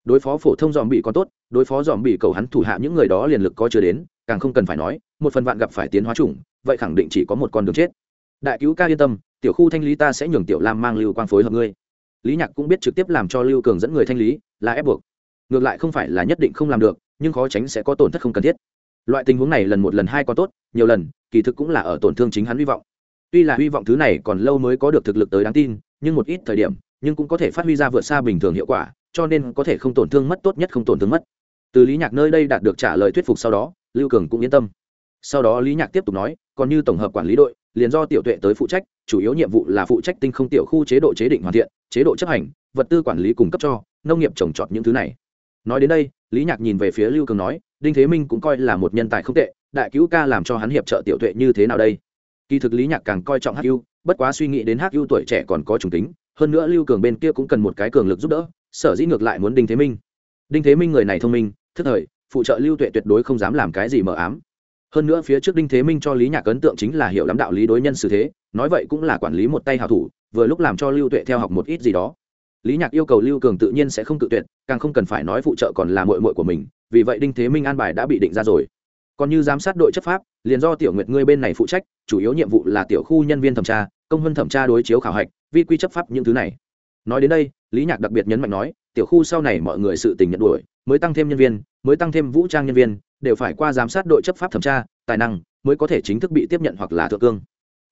Speaker 1: Đối phó phổ thông dòm bị có tốt, đối phó dòm bị cầu hắn thủ hạ những người đó liền lực có chưa đến, càng không cần phải nói, một phần vạn gặp phải tiến hóa chủng, vậy khẳng định chỉ có một con đường chết. Đại cứu ca yên tâm, tiểu khu thanh lý ta sẽ nhường tiểu lam mang lưu quang phối hợp ngươi lý nhạc cũng biết trực tiếp làm cho lưu cường dẫn người thanh lý, là ép buộc. Ngược lại không phải là nhất định không làm được, nhưng khó tránh sẽ có tổn thất không cần thiết. Loại tình huống này lần một lần hai có tốt, nhiều lần, kỳ thực cũng là ở tổn thương chính hắn hy vọng. Tuy là hy vọng thứ này còn lâu mới có được thực lực tới đáng tin, nhưng một ít thời điểm, nhưng cũng có thể phát huy ra vượt xa bình thường hiệu quả, cho nên có thể không tổn thương mất tốt nhất không tổn thương mất. Từ lý nhạc nơi đây đạt được trả lời thuyết phục sau đó, lưu cường cũng yên tâm. Sau đó lý nhạc tiếp tục nói, còn như tổng hợp quản lý đội, liền do tiểu tuệ tới phụ trách chủ yếu nhiệm vụ là phụ trách tinh không tiểu khu chế độ chế định hoàn thiện, chế độ chấp hành, vật tư quản lý cung cấp cho, nông nghiệp trồng trọt những thứ này. Nói đến đây, lý nhạc nhìn về phía lưu cường nói, đinh thế minh cũng coi là một nhân tài không tệ, đại cứu ca làm cho hắn hiệp trợ tiểu tuệ như thế nào đây? Kỳ thực lý nhạc càng coi trọng hưu bất quá suy nghĩ đến hưu tuổi trẻ còn có trùng tính, hơn nữa lưu cường bên kia cũng cần một cái cường lực giúp đỡ, sở dĩ ngược lại muốn đinh thế minh. Đinh thế minh người này thông minh, thức thời, phụ trợ lưu tuệ tuyệt đối không dám làm cái gì mờ ám hơn nữa phía trước đinh thế minh cho lý nhạc ấn tượng chính là hiểu lắm đạo lý đối nhân xử thế, nói vậy cũng là quản lý một tay hảo thủ, vừa lúc làm cho lưu tuệ theo học một ít gì đó. Lý nhạc yêu cầu lưu cường tự nhiên sẽ không tự tuyệt, càng không cần phải nói phụ trợ còn là mội mội của mình, vì vậy đinh thế minh an bài đã bị định ra rồi. Còn như giám sát đội chấp pháp, liền do tiểu nguyệt ngươi bên này phụ trách, chủ yếu nhiệm vụ là tiểu khu nhân viên thẩm tra, công hơn thẩm tra đối chiếu khảo hạch, vi quy chấp pháp những thứ này. Nói đến đây, lý nhạc đặc biệt nhấn mạnh nói, tiểu khu sau này mọi người sự tình nhận đuổi mới tăng thêm nhân viên, mới tăng thêm vũ trang nhân viên, đều phải qua giám sát đội chấp pháp thẩm tra, tài năng, mới có thể chính thức bị tiếp nhận hoặc là thượng cương.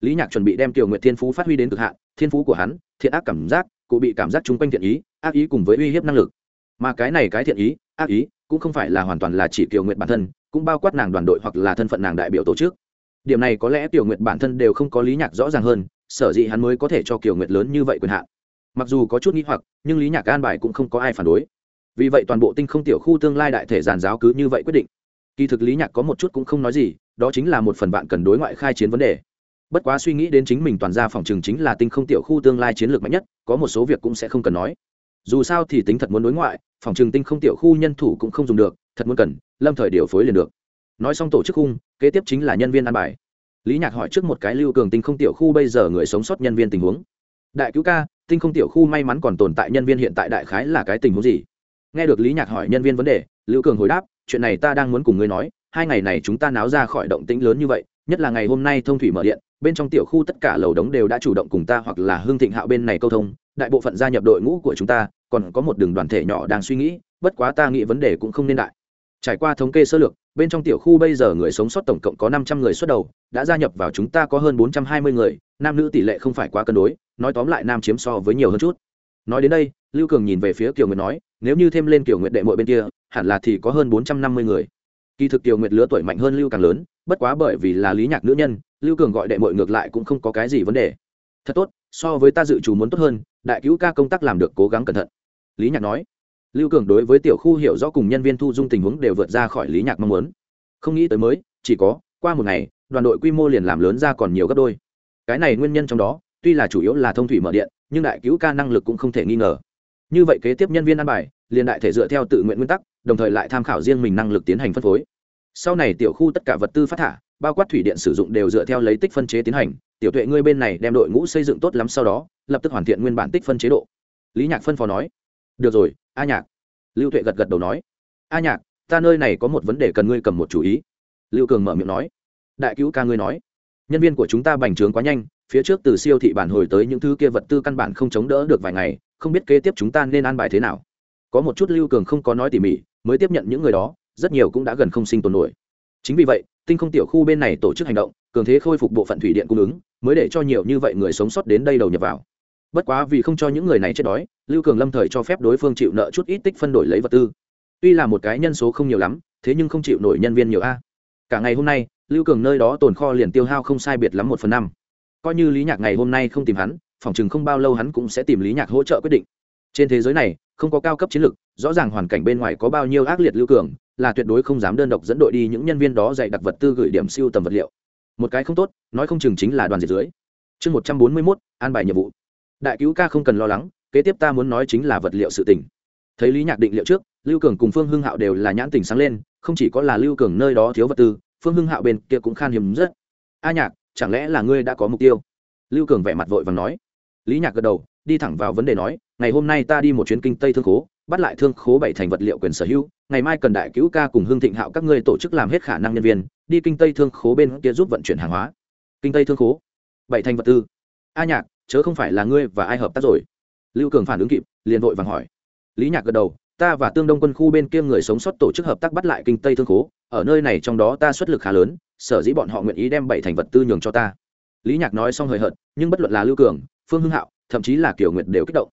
Speaker 1: Lý nhạc chuẩn bị đem tiểu nguyệt thiên phú phát huy đến cực hạn, thiên phú của hắn, thiện ác cảm giác, cụ bị cảm giác chung quanh thiện ý, ác ý cùng với uy hiếp năng lực. Mà cái này cái thiện ý, ác ý, cũng không phải là hoàn toàn là chỉ tiểu nguyện bản thân, cũng bao quát nàng đoàn đội hoặc là thân phận nàng đại biểu tổ chức. Điểm này có lẽ tiểu nguyệt bản thân đều không có lý nhạc rõ ràng hơn, sở dĩ hắn mới có thể cho kiều nguyệt lớn như vậy quyền hạn. Mặc dù có chút nghĩ hoặc, nhưng lý nhạc an bài cũng không có ai phản đối vì vậy toàn bộ tinh không tiểu khu tương lai đại thể giàn giáo cứ như vậy quyết định. Kỳ thực lý nhạc có một chút cũng không nói gì, đó chính là một phần bạn cần đối ngoại khai chiến vấn đề. Bất quá suy nghĩ đến chính mình toàn ra phòng trường chính là tinh không tiểu khu tương lai chiến lược mạnh nhất, có một số việc cũng sẽ không cần nói. Dù sao thì tính thật muốn đối ngoại, phòng trường tinh không tiểu khu nhân thủ cũng không dùng được, thật muốn cần, lâm thời điều phối liền được. Nói xong tổ chức khung, kế tiếp chính là nhân viên an bài. Lý nhạc hỏi trước một cái lưu cường tinh không tiểu khu bây giờ người sống sót nhân viên tình huống. Đại cứu ca, tinh không tiểu khu may mắn còn tồn tại nhân viên hiện tại đại khái là cái tình huống gì? Nghe được lý nhạc hỏi nhân viên vấn đề, lưu cường hồi đáp, chuyện này ta đang muốn cùng ngươi nói, hai ngày này chúng ta náo ra khỏi động tĩnh lớn như vậy, nhất là ngày hôm nay thông thủy mở điện, bên trong tiểu khu tất cả lầu đống đều đã chủ động cùng ta hoặc là hương thịnh hạo bên này câu thông, đại bộ phận gia nhập đội ngũ của chúng ta, còn có một đường đoàn thể nhỏ đang suy nghĩ, bất quá ta nghĩ vấn đề cũng không nên đại. Trải qua thống kê sơ lược, bên trong tiểu khu bây giờ người sống sót tổng cộng có năm trăm người xuất đầu, đã gia nhập vào chúng ta có hơn bốn trăm hai mươi người, nam nữ tỷ lệ không phải quá cân đối, nói tóm lại nam chiếm so với nhiều hơn chút. Nói đến đây, lưu cường nhìn về phía kiều nguyệt nói nếu như thêm lên kiểu nguyện đệ mội bên kia, hẳn là thì có hơn bốn trăm năm mươi người. Kỳ thực tiểu nguyệt lứa tuổi mạnh hơn lưu càng lớn, bất quá bởi vì là lý nhạc nữ nhân, lưu cường gọi đệ mội ngược lại cũng không có cái gì vấn đề. Thật tốt, so với ta dự trù muốn tốt hơn, đại cứu ca công tác làm được cố gắng cẩn thận. Lý nhạc nói. Lưu cường đối với tiểu khu hiểu rõ cùng nhân viên thu dung tình huống đều vượt ra khỏi lý nhạc mong muốn. Không nghĩ tới mới, chỉ có, qua một ngày, đoàn đội quy mô liền làm lớn ra còn nhiều gấp đôi. Cái này nguyên nhân trong đó, tuy là chủ yếu là thông thủy mở điện, nhưng đại cứu ca năng lực cũng không thể nghi ngờ như vậy kế tiếp nhân viên ăn bài, liền đại thể dựa theo tự nguyện nguyên tắc, đồng thời lại tham khảo riêng mình năng lực tiến hành phân phối. Sau này tiểu khu tất cả vật tư phát thả, bao quát thủy điện sử dụng đều dựa theo lấy tích phân chế tiến hành, tiểu tuệ ngươi bên này đem đội ngũ xây dựng tốt lắm sau đó, lập tức hoàn thiện nguyên bản tích phân chế độ. Lý nhạc phân phó nói. Được rồi, a nhạc. Lưu tuệ gật gật đầu nói. A nhạc, ta nơi này có một vấn đề cần ngươi cầm một chú ý. Lưu cường mở miệng nói. Đại cứu ca ngươi nói. Nhân viên của chúng ta bành trướng quá nhanh, phía trước từ siêu thị bản hồi tới những thứ kia vật tư căn bản không chống đỡ được vài ngày không biết kế tiếp chúng ta nên an bài thế nào. Có một chút lưu cường không có nói tỉ mỉ, mới tiếp nhận những người đó, rất nhiều cũng đã gần không sinh tồn nổi. Chính vì vậy, tinh không tiểu khu bên này tổ chức hành động, cường thế khôi phục bộ phận thủy điện cung ứng, mới để cho nhiều như vậy người sống sót đến đây đầu nhập vào. Bất quá vì không cho những người này chết đói, lưu cường lâm thời cho phép đối phương chịu nợ chút ít tích phân đổi lấy vật tư. Tuy là một cái nhân số không nhiều lắm, thế nhưng không chịu nổi nhân viên nhiều a. Cả ngày hôm nay, lưu cường nơi đó tồn kho liền tiêu hao không sai biệt lắm một phần năm. Coi như lý nhạc ngày hôm nay không tìm hắn phòng chừng không bao lâu hắn cũng sẽ tìm lý nhạc hỗ trợ quyết định. Trên thế giới này, không có cao cấp chiến lược, rõ ràng hoàn cảnh bên ngoài có bao nhiêu ác liệt lưu cường, là tuyệt đối không dám đơn độc dẫn đội đi những nhân viên đó dạy đặc vật tư gửi điểm siêu tầm vật liệu. Một cái không tốt, nói không chừng chính là đoàn diệt dưới. Chương một trăm bốn mươi mốt, an bài nhiệm vụ. Đại cứu ca không cần lo lắng, kế tiếp ta muốn nói chính là vật liệu sự tỉnh. thấy lý nhạc định liệu trước, lưu cường cùng phương hưng hạo đều là nhãn tình sáng lên, không chỉ có là lưu cường nơi đó thiếu vật tư, phương hưng hạo bên kia cũng khan hiếm rất. A nhạc, chẳng lẽ là ngươi đã có mục tiêu? Lưu cường vẻ mặt vội và nói lý nhạc gật đầu, đi thẳng vào vấn đề nói, ngày hôm nay ta đi một chuyến kinh tây thương khố, bắt lại thương khố bảy thành vật liệu quyền sở hữu, ngày mai cần đại cứu ca cùng hương thịnh hạo các ngươi tổ chức làm hết khả năng nhân viên, đi kinh tây thương khố bên kia giúp vận chuyển hàng hóa. Kinh tây thương khố? Bảy thành vật tư? A nhạc, chớ không phải là ngươi và ai hợp tác rồi. Lưu cường phản ứng kịp, liền vội vàng hỏi. Lý nhạc gật đầu, ta và tương đông quân khu bên kia người sống sót tổ chức hợp tác bắt lại kinh tây thương khố, ở nơi này trong đó ta xuất lực khá lớn, sở dĩ bọn họ nguyện ý đem bảy thành vật tư nhường cho ta. Lý nhạc nói xong hời hợt, nhưng bất luận là lưu cường phương hưng hạo, thậm chí là kiểu nguyệt đều kích động.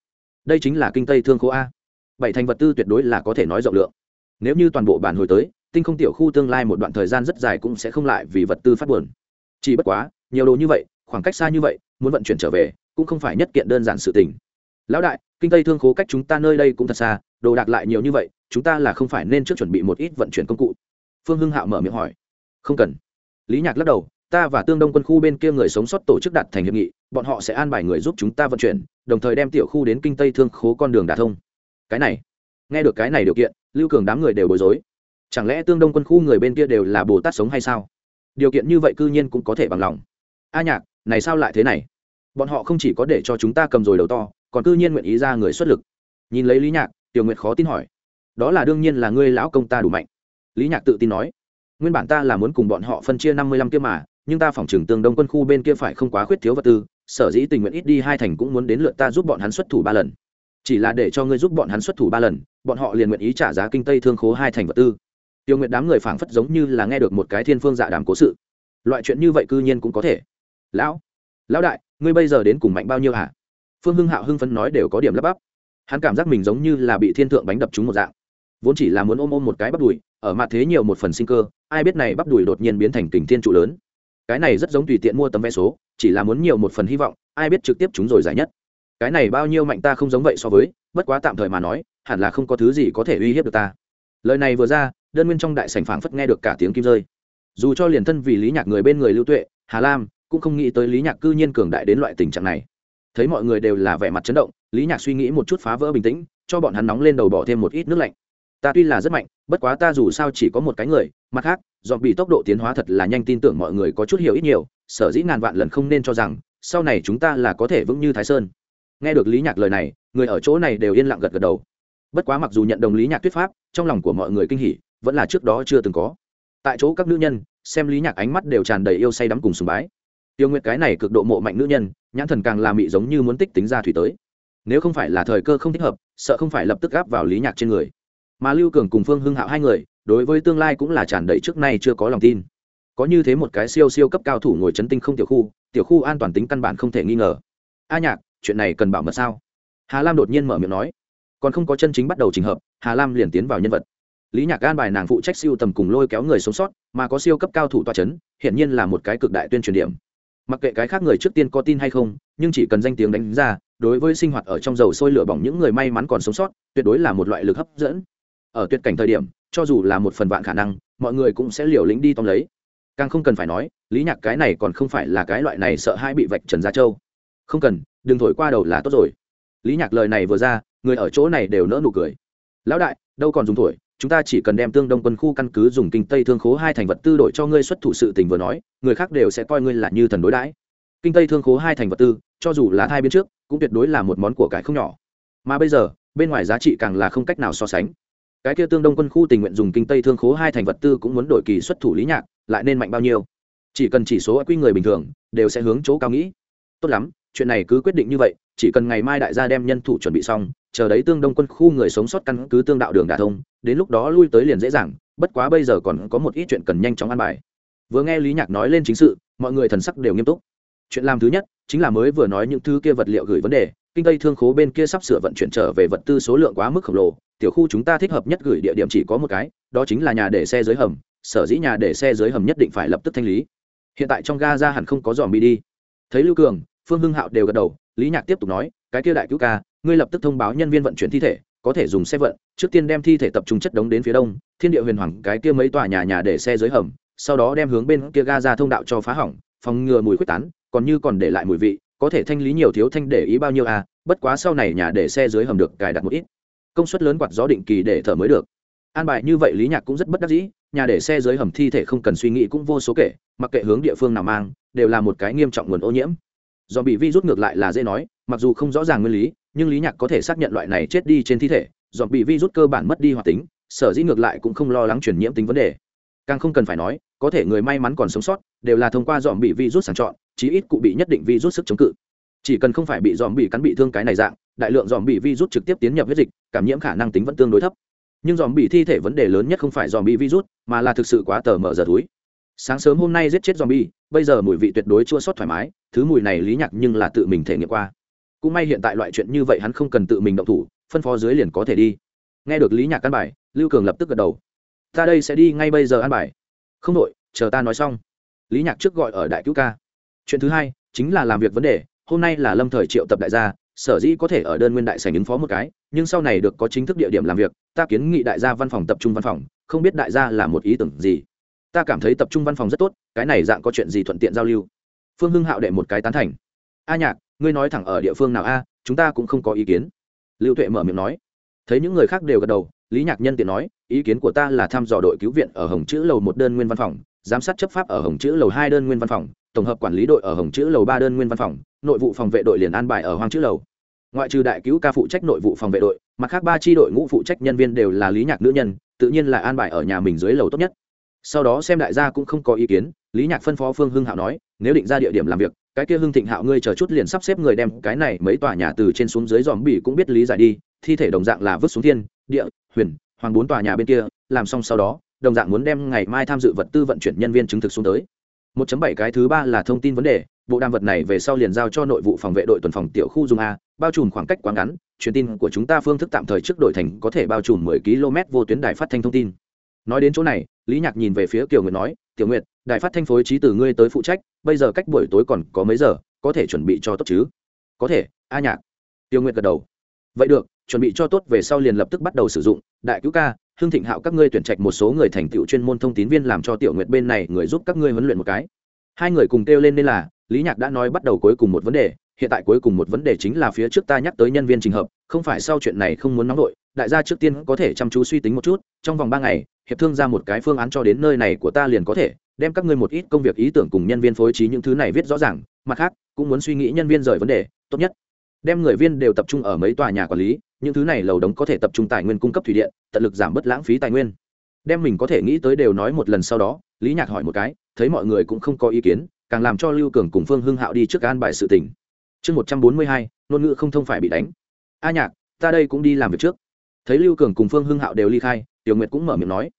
Speaker 1: Đây chính là kinh tây thương khố a. Bảy thành vật tư tuyệt đối là có thể nói rộng lượng. Nếu như toàn bộ bản hồi tới, tinh không tiểu khu tương lai một đoạn thời gian rất dài cũng sẽ không lại vì vật tư phát buồn. Chỉ bất quá, nhiều đồ như vậy, khoảng cách xa như vậy, muốn vận chuyển trở về, cũng không phải nhất kiện đơn giản sự tình. Lão đại, kinh tây thương khố cách chúng ta nơi đây cũng thật xa, đồ đạc lại nhiều như vậy, chúng ta là không phải nên trước chuẩn bị một ít vận chuyển công cụ. Phương hưng hạo mở miệng hỏi. Không cần. Lý nhạc lắc đầu, ta và tương đông quân khu bên kia người sống sót tổ chức đạt thành hiệp nghị bọn họ sẽ an bài người giúp chúng ta vận chuyển, đồng thời đem tiểu khu đến kinh tây thương khố con đường đà thông. Cái này, nghe được cái này điều kiện, lưu cường đám người đều bối rối. Chẳng lẽ tương đông quân khu người bên kia đều là bồ tát sống hay sao? Điều kiện như vậy cư nhiên cũng có thể bằng lòng. A nhạc, này sao lại thế này? Bọn họ không chỉ có để cho chúng ta cầm rồi đầu to, còn cư nhiên nguyện ý ra người xuất lực. Nhìn lấy lý nhạc, tiểu nguyệt khó tin hỏi. Đó là đương nhiên là ngươi lão công ta đủ mạnh. Lý nhạc tự tin nói. Nguyên bản ta là muốn cùng bọn họ phân chia năm mươi lăm kia mà, nhưng ta phỏng chừng tương đông quân khu bên kia phải không quá khuyết thiếu vật tư sở dĩ tình nguyện ít đi hai thành cũng muốn đến lượt ta giúp bọn hắn xuất thủ ba lần. Chỉ là để cho ngươi giúp bọn hắn xuất thủ ba lần, bọn họ liền nguyện ý trả giá kinh tây thương khố hai thành vật tư. Tiêu nguyện đám người phảng phất giống như là nghe được một cái thiên phương dạ đàm cố sự. Loại chuyện như vậy cư nhiên cũng có thể. Lão lão đại, ngươi bây giờ đến cùng mạnh bao nhiêu hả? Phương hưng hạo hưng phấn nói đều có điểm lắp bắp. Hắn cảm giác mình giống như là bị thiên thượng bánh đập trúng một dạng. Vốn chỉ là muốn ôm ôm một cái bắp đùi, ở mặt thế nhiều một phần sinh cơ, ai biết này bắp đùi đột nhiên biến thành tình thiên trụ lớn cái này rất giống tùy tiện mua tấm vé số, chỉ là muốn nhiều một phần hy vọng, ai biết trực tiếp chúng rồi giải nhất. Cái này bao nhiêu mạnh ta không giống vậy so với, bất quá tạm thời mà nói, hẳn là không có thứ gì có thể uy hiếp được ta. Lời này vừa ra, đơn nguyên trong đại sảnh phảng phất nghe được cả tiếng kim rơi. Dù cho liền thân vì lý nhạc người bên người lưu tuệ, hà lam, cũng không nghĩ tới lý nhạc cư nhiên cường đại đến loại tình trạng này. Thấy mọi người đều là vẻ mặt chấn động, lý nhạc suy nghĩ một chút phá vỡ bình tĩnh, cho bọn hắn nóng lên đầu bỏ thêm một ít nước lạnh. Ta tuy là rất mạnh, bất quá ta dù sao chỉ có một cái người, mặt khác dòm bị tốc độ tiến hóa thật là nhanh, tin tưởng mọi người có chút hiểu ít nhiều, sở dĩ ngàn vạn lần không nên cho rằng, sau này chúng ta là có thể vững như thái sơn. Nghe được lý nhạc lời này, người ở chỗ này đều yên lặng gật gật đầu. Bất quá mặc dù nhận đồng lý nhạc thuyết pháp, trong lòng của mọi người kinh hỉ, vẫn là trước đó chưa từng có. Tại chỗ các nữ nhân, xem lý nhạc ánh mắt đều tràn đầy yêu say đắm cùng sùng bái. Tiêu nguyệt cái này cực độ mộ mạnh nữ nhân, nhãn thần càng làm mị giống như muốn tích tính ra thủy tới. Nếu không phải là thời cơ không thích hợp, sợ không phải lập tức gáp vào lý nhạc trên người. Mà lưu cường cùng phương hưng hạo hai người đối với tương lai cũng là tràn đầy trước nay chưa có lòng tin. Có như thế một cái siêu siêu cấp cao thủ ngồi chấn tinh không tiểu khu tiểu khu an toàn tính căn bản không thể nghi ngờ. A nhạc, chuyện này cần bảo mật sao? Hà lam đột nhiên mở miệng nói. Còn không có chân chính bắt đầu trình hợp, hà lam liền tiến vào nhân vật. Lý nhạc an bài nàng phụ trách siêu tầm cùng lôi kéo người sống sót, mà có siêu cấp cao thủ toa c h ấ n hiển nhiên là một cái cực đại tuyên truyền điểm. Mặc kệ cái khác người trước tiên có tin hay không, nhưng chỉ cần danh tiếng đánh ra, đối với sinh hoạt ở trong dầu sôi lửa bỏng những người may mắn còn sống sót, tuyệt đối là một loại lực hấp dẫn. Ở tuyệt cảnh thời điểm cho dù là một phần vạn khả năng, mọi người cũng sẽ liều lĩnh đi tóm lấy. Càng không cần phải nói, lý nhạc cái này còn không phải là cái loại này sợ hai bị vạch trần gia châu. Không cần, đừng thổi qua đầu là tốt rồi. Lý nhạc lời này vừa ra, người ở chỗ này đều nỡ nụ cười. Lão đại, đâu còn dùng thổi, chúng ta chỉ cần đem tương đông quân khu căn cứ dùng kinh tây thương khố hai thành vật tư đổi cho ngươi xuất thủ sự tình vừa nói, người khác đều sẽ coi ngươi là như thần đối đãi. Kinh tây thương khố hai thành vật tư, cho dù là hai bên trước, cũng tuyệt đối là một món của cải không nhỏ. Mà bây giờ, bên ngoài giá trị càng là không cách nào so sánh cái kia tương đông quân khu tình nguyện dùng kinh tây thương khố hai thành vật tư cũng muốn đổi kỳ xuất thủ lý nhạc, lại nên mạnh bao nhiêu? Chỉ cần chỉ số quy người bình thường, đều sẽ hướng chỗ cao nghĩ. Tốt lắm, chuyện này cứ quyết định như vậy, chỉ cần ngày mai đại gia đem nhân thủ chuẩn bị xong, chờ đấy tương đông quân khu người sống sót căn cứ tương đạo đường đà thông, đến lúc đó lui tới liền dễ dàng, bất quá bây giờ còn có một ít chuyện cần nhanh chóng ăn bài. Vừa nghe lý nhạc nói lên chính sự, mọi người thần sắc đều nghiêm túc. Chuyện làm thứ nhất, chính là mới vừa nói những thứ kia vật liệu gửi vấn đề, kinh tây thương khố bên kia sắp sửa vận chuyển trở về vật tư số lượng quá mức khổng lồ tiểu khu chúng ta thích hợp nhất gửi địa điểm chỉ có một cái, đó chính là nhà để xe dưới hầm, sở dĩ nhà để xe dưới hầm nhất định phải lập tức thanh lý. Hiện tại trong ga ra hẳn không có dòm bi đi. Thấy lưu cường, phương hưng hạo đều gật đầu, lý nhạc tiếp tục nói, cái kia đại cứu ca, ngươi lập tức thông báo nhân viên vận chuyển thi thể, có thể dùng xe vận, trước tiên đem thi thể tập trung chất đống đến phía đông, thiên địa huyền hoàng, cái kia mấy tòa nhà nhà để xe dưới hầm, sau đó đem hướng bên kia ga ra thông đạo cho phá hỏng, phòng ngừa mùi khuếch tán, còn như còn để lại mùi vị, có thể thanh lý nhiều thiếu thanh để ý bao nhiêu à bất quá sau này nhà để xe dưới hầm được cài đặt một ít công suất lớn quạt gió định kỳ để thở mới được. An bài như vậy lý nhạc cũng rất bất đắc dĩ, nhà để xe dưới hầm thi thể không cần suy nghĩ cũng vô số kể, mặc kệ hướng địa phương nào mang, đều là một cái nghiêm trọng nguồn ô nhiễm. Do bị vi rút ngược lại là dễ nói, mặc dù không rõ ràng nguyên lý, nhưng lý nhạc có thể xác nhận loại này chết đi trên thi thể do bị vi rút cơ bản mất đi hoạt tính, sở dĩ ngược lại cũng không lo lắng chuyển nhiễm tính vấn đề. Càng không cần phải nói, có thể người may mắn còn sống sót, đều là thông qua dòm bị vi rút sàng chọn, chí ít cụ bị nhất định vi rút sức chống cự chỉ cần không phải bị dòm bị cắn bị thương cái này dạng, đại lượng dòm bị virus trực tiếp tiến nhập huyết dịch, cảm nhiễm khả năng tính vẫn tương đối thấp. Nhưng dòm bị thi thể vấn đề lớn nhất không phải dòm bị virus, mà là thực sự quá tờ mở giờ túi sáng sớm hôm nay giết chết zombie bây giờ mùi vị tuyệt đối chua sót thoải mái, thứ mùi này lý nhạc nhưng là tự mình thể nghiệm qua. Cũng may hiện tại loại chuyện như vậy hắn không cần tự mình động thủ, phân phó dưới liền có thể đi. Nghe được lý nhạc căn bài, lưu cường lập tức gật đầu. Ta đây sẽ đi ngay bây giờ ăn bài. Không đội chờ ta nói xong. Lý nhạc trước gọi ở đại cứu ca. Chuyện thứ hai chính là làm việc vấn đề hôm nay là lâm thời triệu tập đại gia, sở dĩ có thể ở đơn nguyên đại sành ứng phó một cái, nhưng sau này được có chính thức địa điểm làm việc, ta kiến nghị đại gia văn phòng tập trung văn phòng, không biết đại gia là một ý tưởng gì. Ta cảm thấy tập trung văn phòng rất tốt, cái này dạng có chuyện gì thuận tiện giao lưu. Phương hưng hạo đệ một cái tán thành. A nhạc, ngươi nói thẳng ở địa phương nào a, chúng ta cũng không có ý kiến. Lưu tuệ mở miệng nói. Thấy những người khác đều gật đầu, lý nhạc nhân tiện nói, ý kiến của ta là thăm dò đội cứu viện ở hồng chữ lầu một đơn nguyên văn phòng, giám sát chấp pháp ở hồng chữ lầu hai đơn nguyên văn phòng tổng hợp quản lý đội ở hồng chữ lầu ba đơn nguyên văn phòng, nội vụ phòng vệ đội liền an bài ở hoàng chữ lầu. Ngoại trừ đại cứu ca phụ trách nội vụ phòng vệ đội, mặt khác ba tri đội ngũ phụ trách nhân viên đều là lý nhạc nữ nhân, tự nhiên là an bài ở nhà mình dưới lầu tốt nhất. Sau đó xem đại gia cũng không có ý kiến, lý nhạc phân phó phương hưng hạo nói, nếu định ra địa điểm làm việc, cái kia hưng thịnh hạo ngươi chờ chút liền sắp xếp người đem cái này mấy tòa nhà từ trên xuống dưới dòm bỉ cũng biết lý giải đi, thi thể đồng dạng là vứt xuống thiên, địa, huyền, hoàng bốn tòa nhà bên kia, làm xong sau đó, đồng dạng muốn đem ngày mai tham dự vật tư vận chuyển nhân viên chứng thực xuống tới. 1.7 cái thứ ba là thông tin vấn đề, bộ đàm vật này về sau liền giao cho nội vụ phòng vệ đội tuần phòng tiểu khu dùng a, bao trùm khoảng cách quá ngắn, truyền tin của chúng ta phương thức tạm thời trước đổi thành có thể bao trùm 10 km vô tuyến đài phát thanh thông tin. Nói đến chỗ này, lý nhạc nhìn về phía kiều nguyệt nói, tiểu nguyệt, đài phát thanh phối trí từ ngươi tới phụ trách, bây giờ cách buổi tối còn có mấy giờ, có thể chuẩn bị cho tốt chứ? Có thể, a nhạc. Tiểu nguyệt gật đầu. Vậy được, chuẩn bị cho tốt về sau liền lập tức bắt đầu sử dụng, đại cứu ca hưng thịnh hạo các ngươi tuyển trạch một số người thành tựu chuyên môn thông tín viên làm cho tiểu nguyệt bên này người giúp các ngươi huấn luyện một cái. Hai người cùng kêu lên nên là, lý nhạc đã nói bắt đầu cuối cùng một vấn đề, hiện tại cuối cùng một vấn đề chính là phía trước ta nhắc tới nhân viên trình hợp, không phải sau chuyện này không muốn nóng vội đại gia trước tiên có thể chăm chú suy tính một chút, trong vòng ba ngày, hiệp thương ra một cái phương án cho đến nơi này của ta liền có thể, đem các ngươi một ít công việc ý tưởng cùng nhân viên phối trí những thứ này viết rõ ràng, mặt khác, cũng muốn suy nghĩ nhân viên rời vấn đề, tốt nhất đem người viên đều tập trung ở mấy tòa nhà quản lý, những thứ này lầu đống có thể tập trung tài nguyên cung cấp thủy điện, tận lực giảm bớt lãng phí tài nguyên. Đem mình có thể nghĩ tới đều nói một lần sau đó, lý nhạc hỏi một cái, thấy mọi người cũng không có ý kiến, càng làm cho lưu cường cùng phương hưng hạo đi trước an bài sự tỉnh chương một trăm bốn mươi hai, ngôn ngữ không thông phải bị đánh. A nhạc, ta đây cũng đi làm việc trước. Thấy lưu cường cùng phương hưng hạo đều ly khai, tiểu nguyệt cũng mở miệng nói,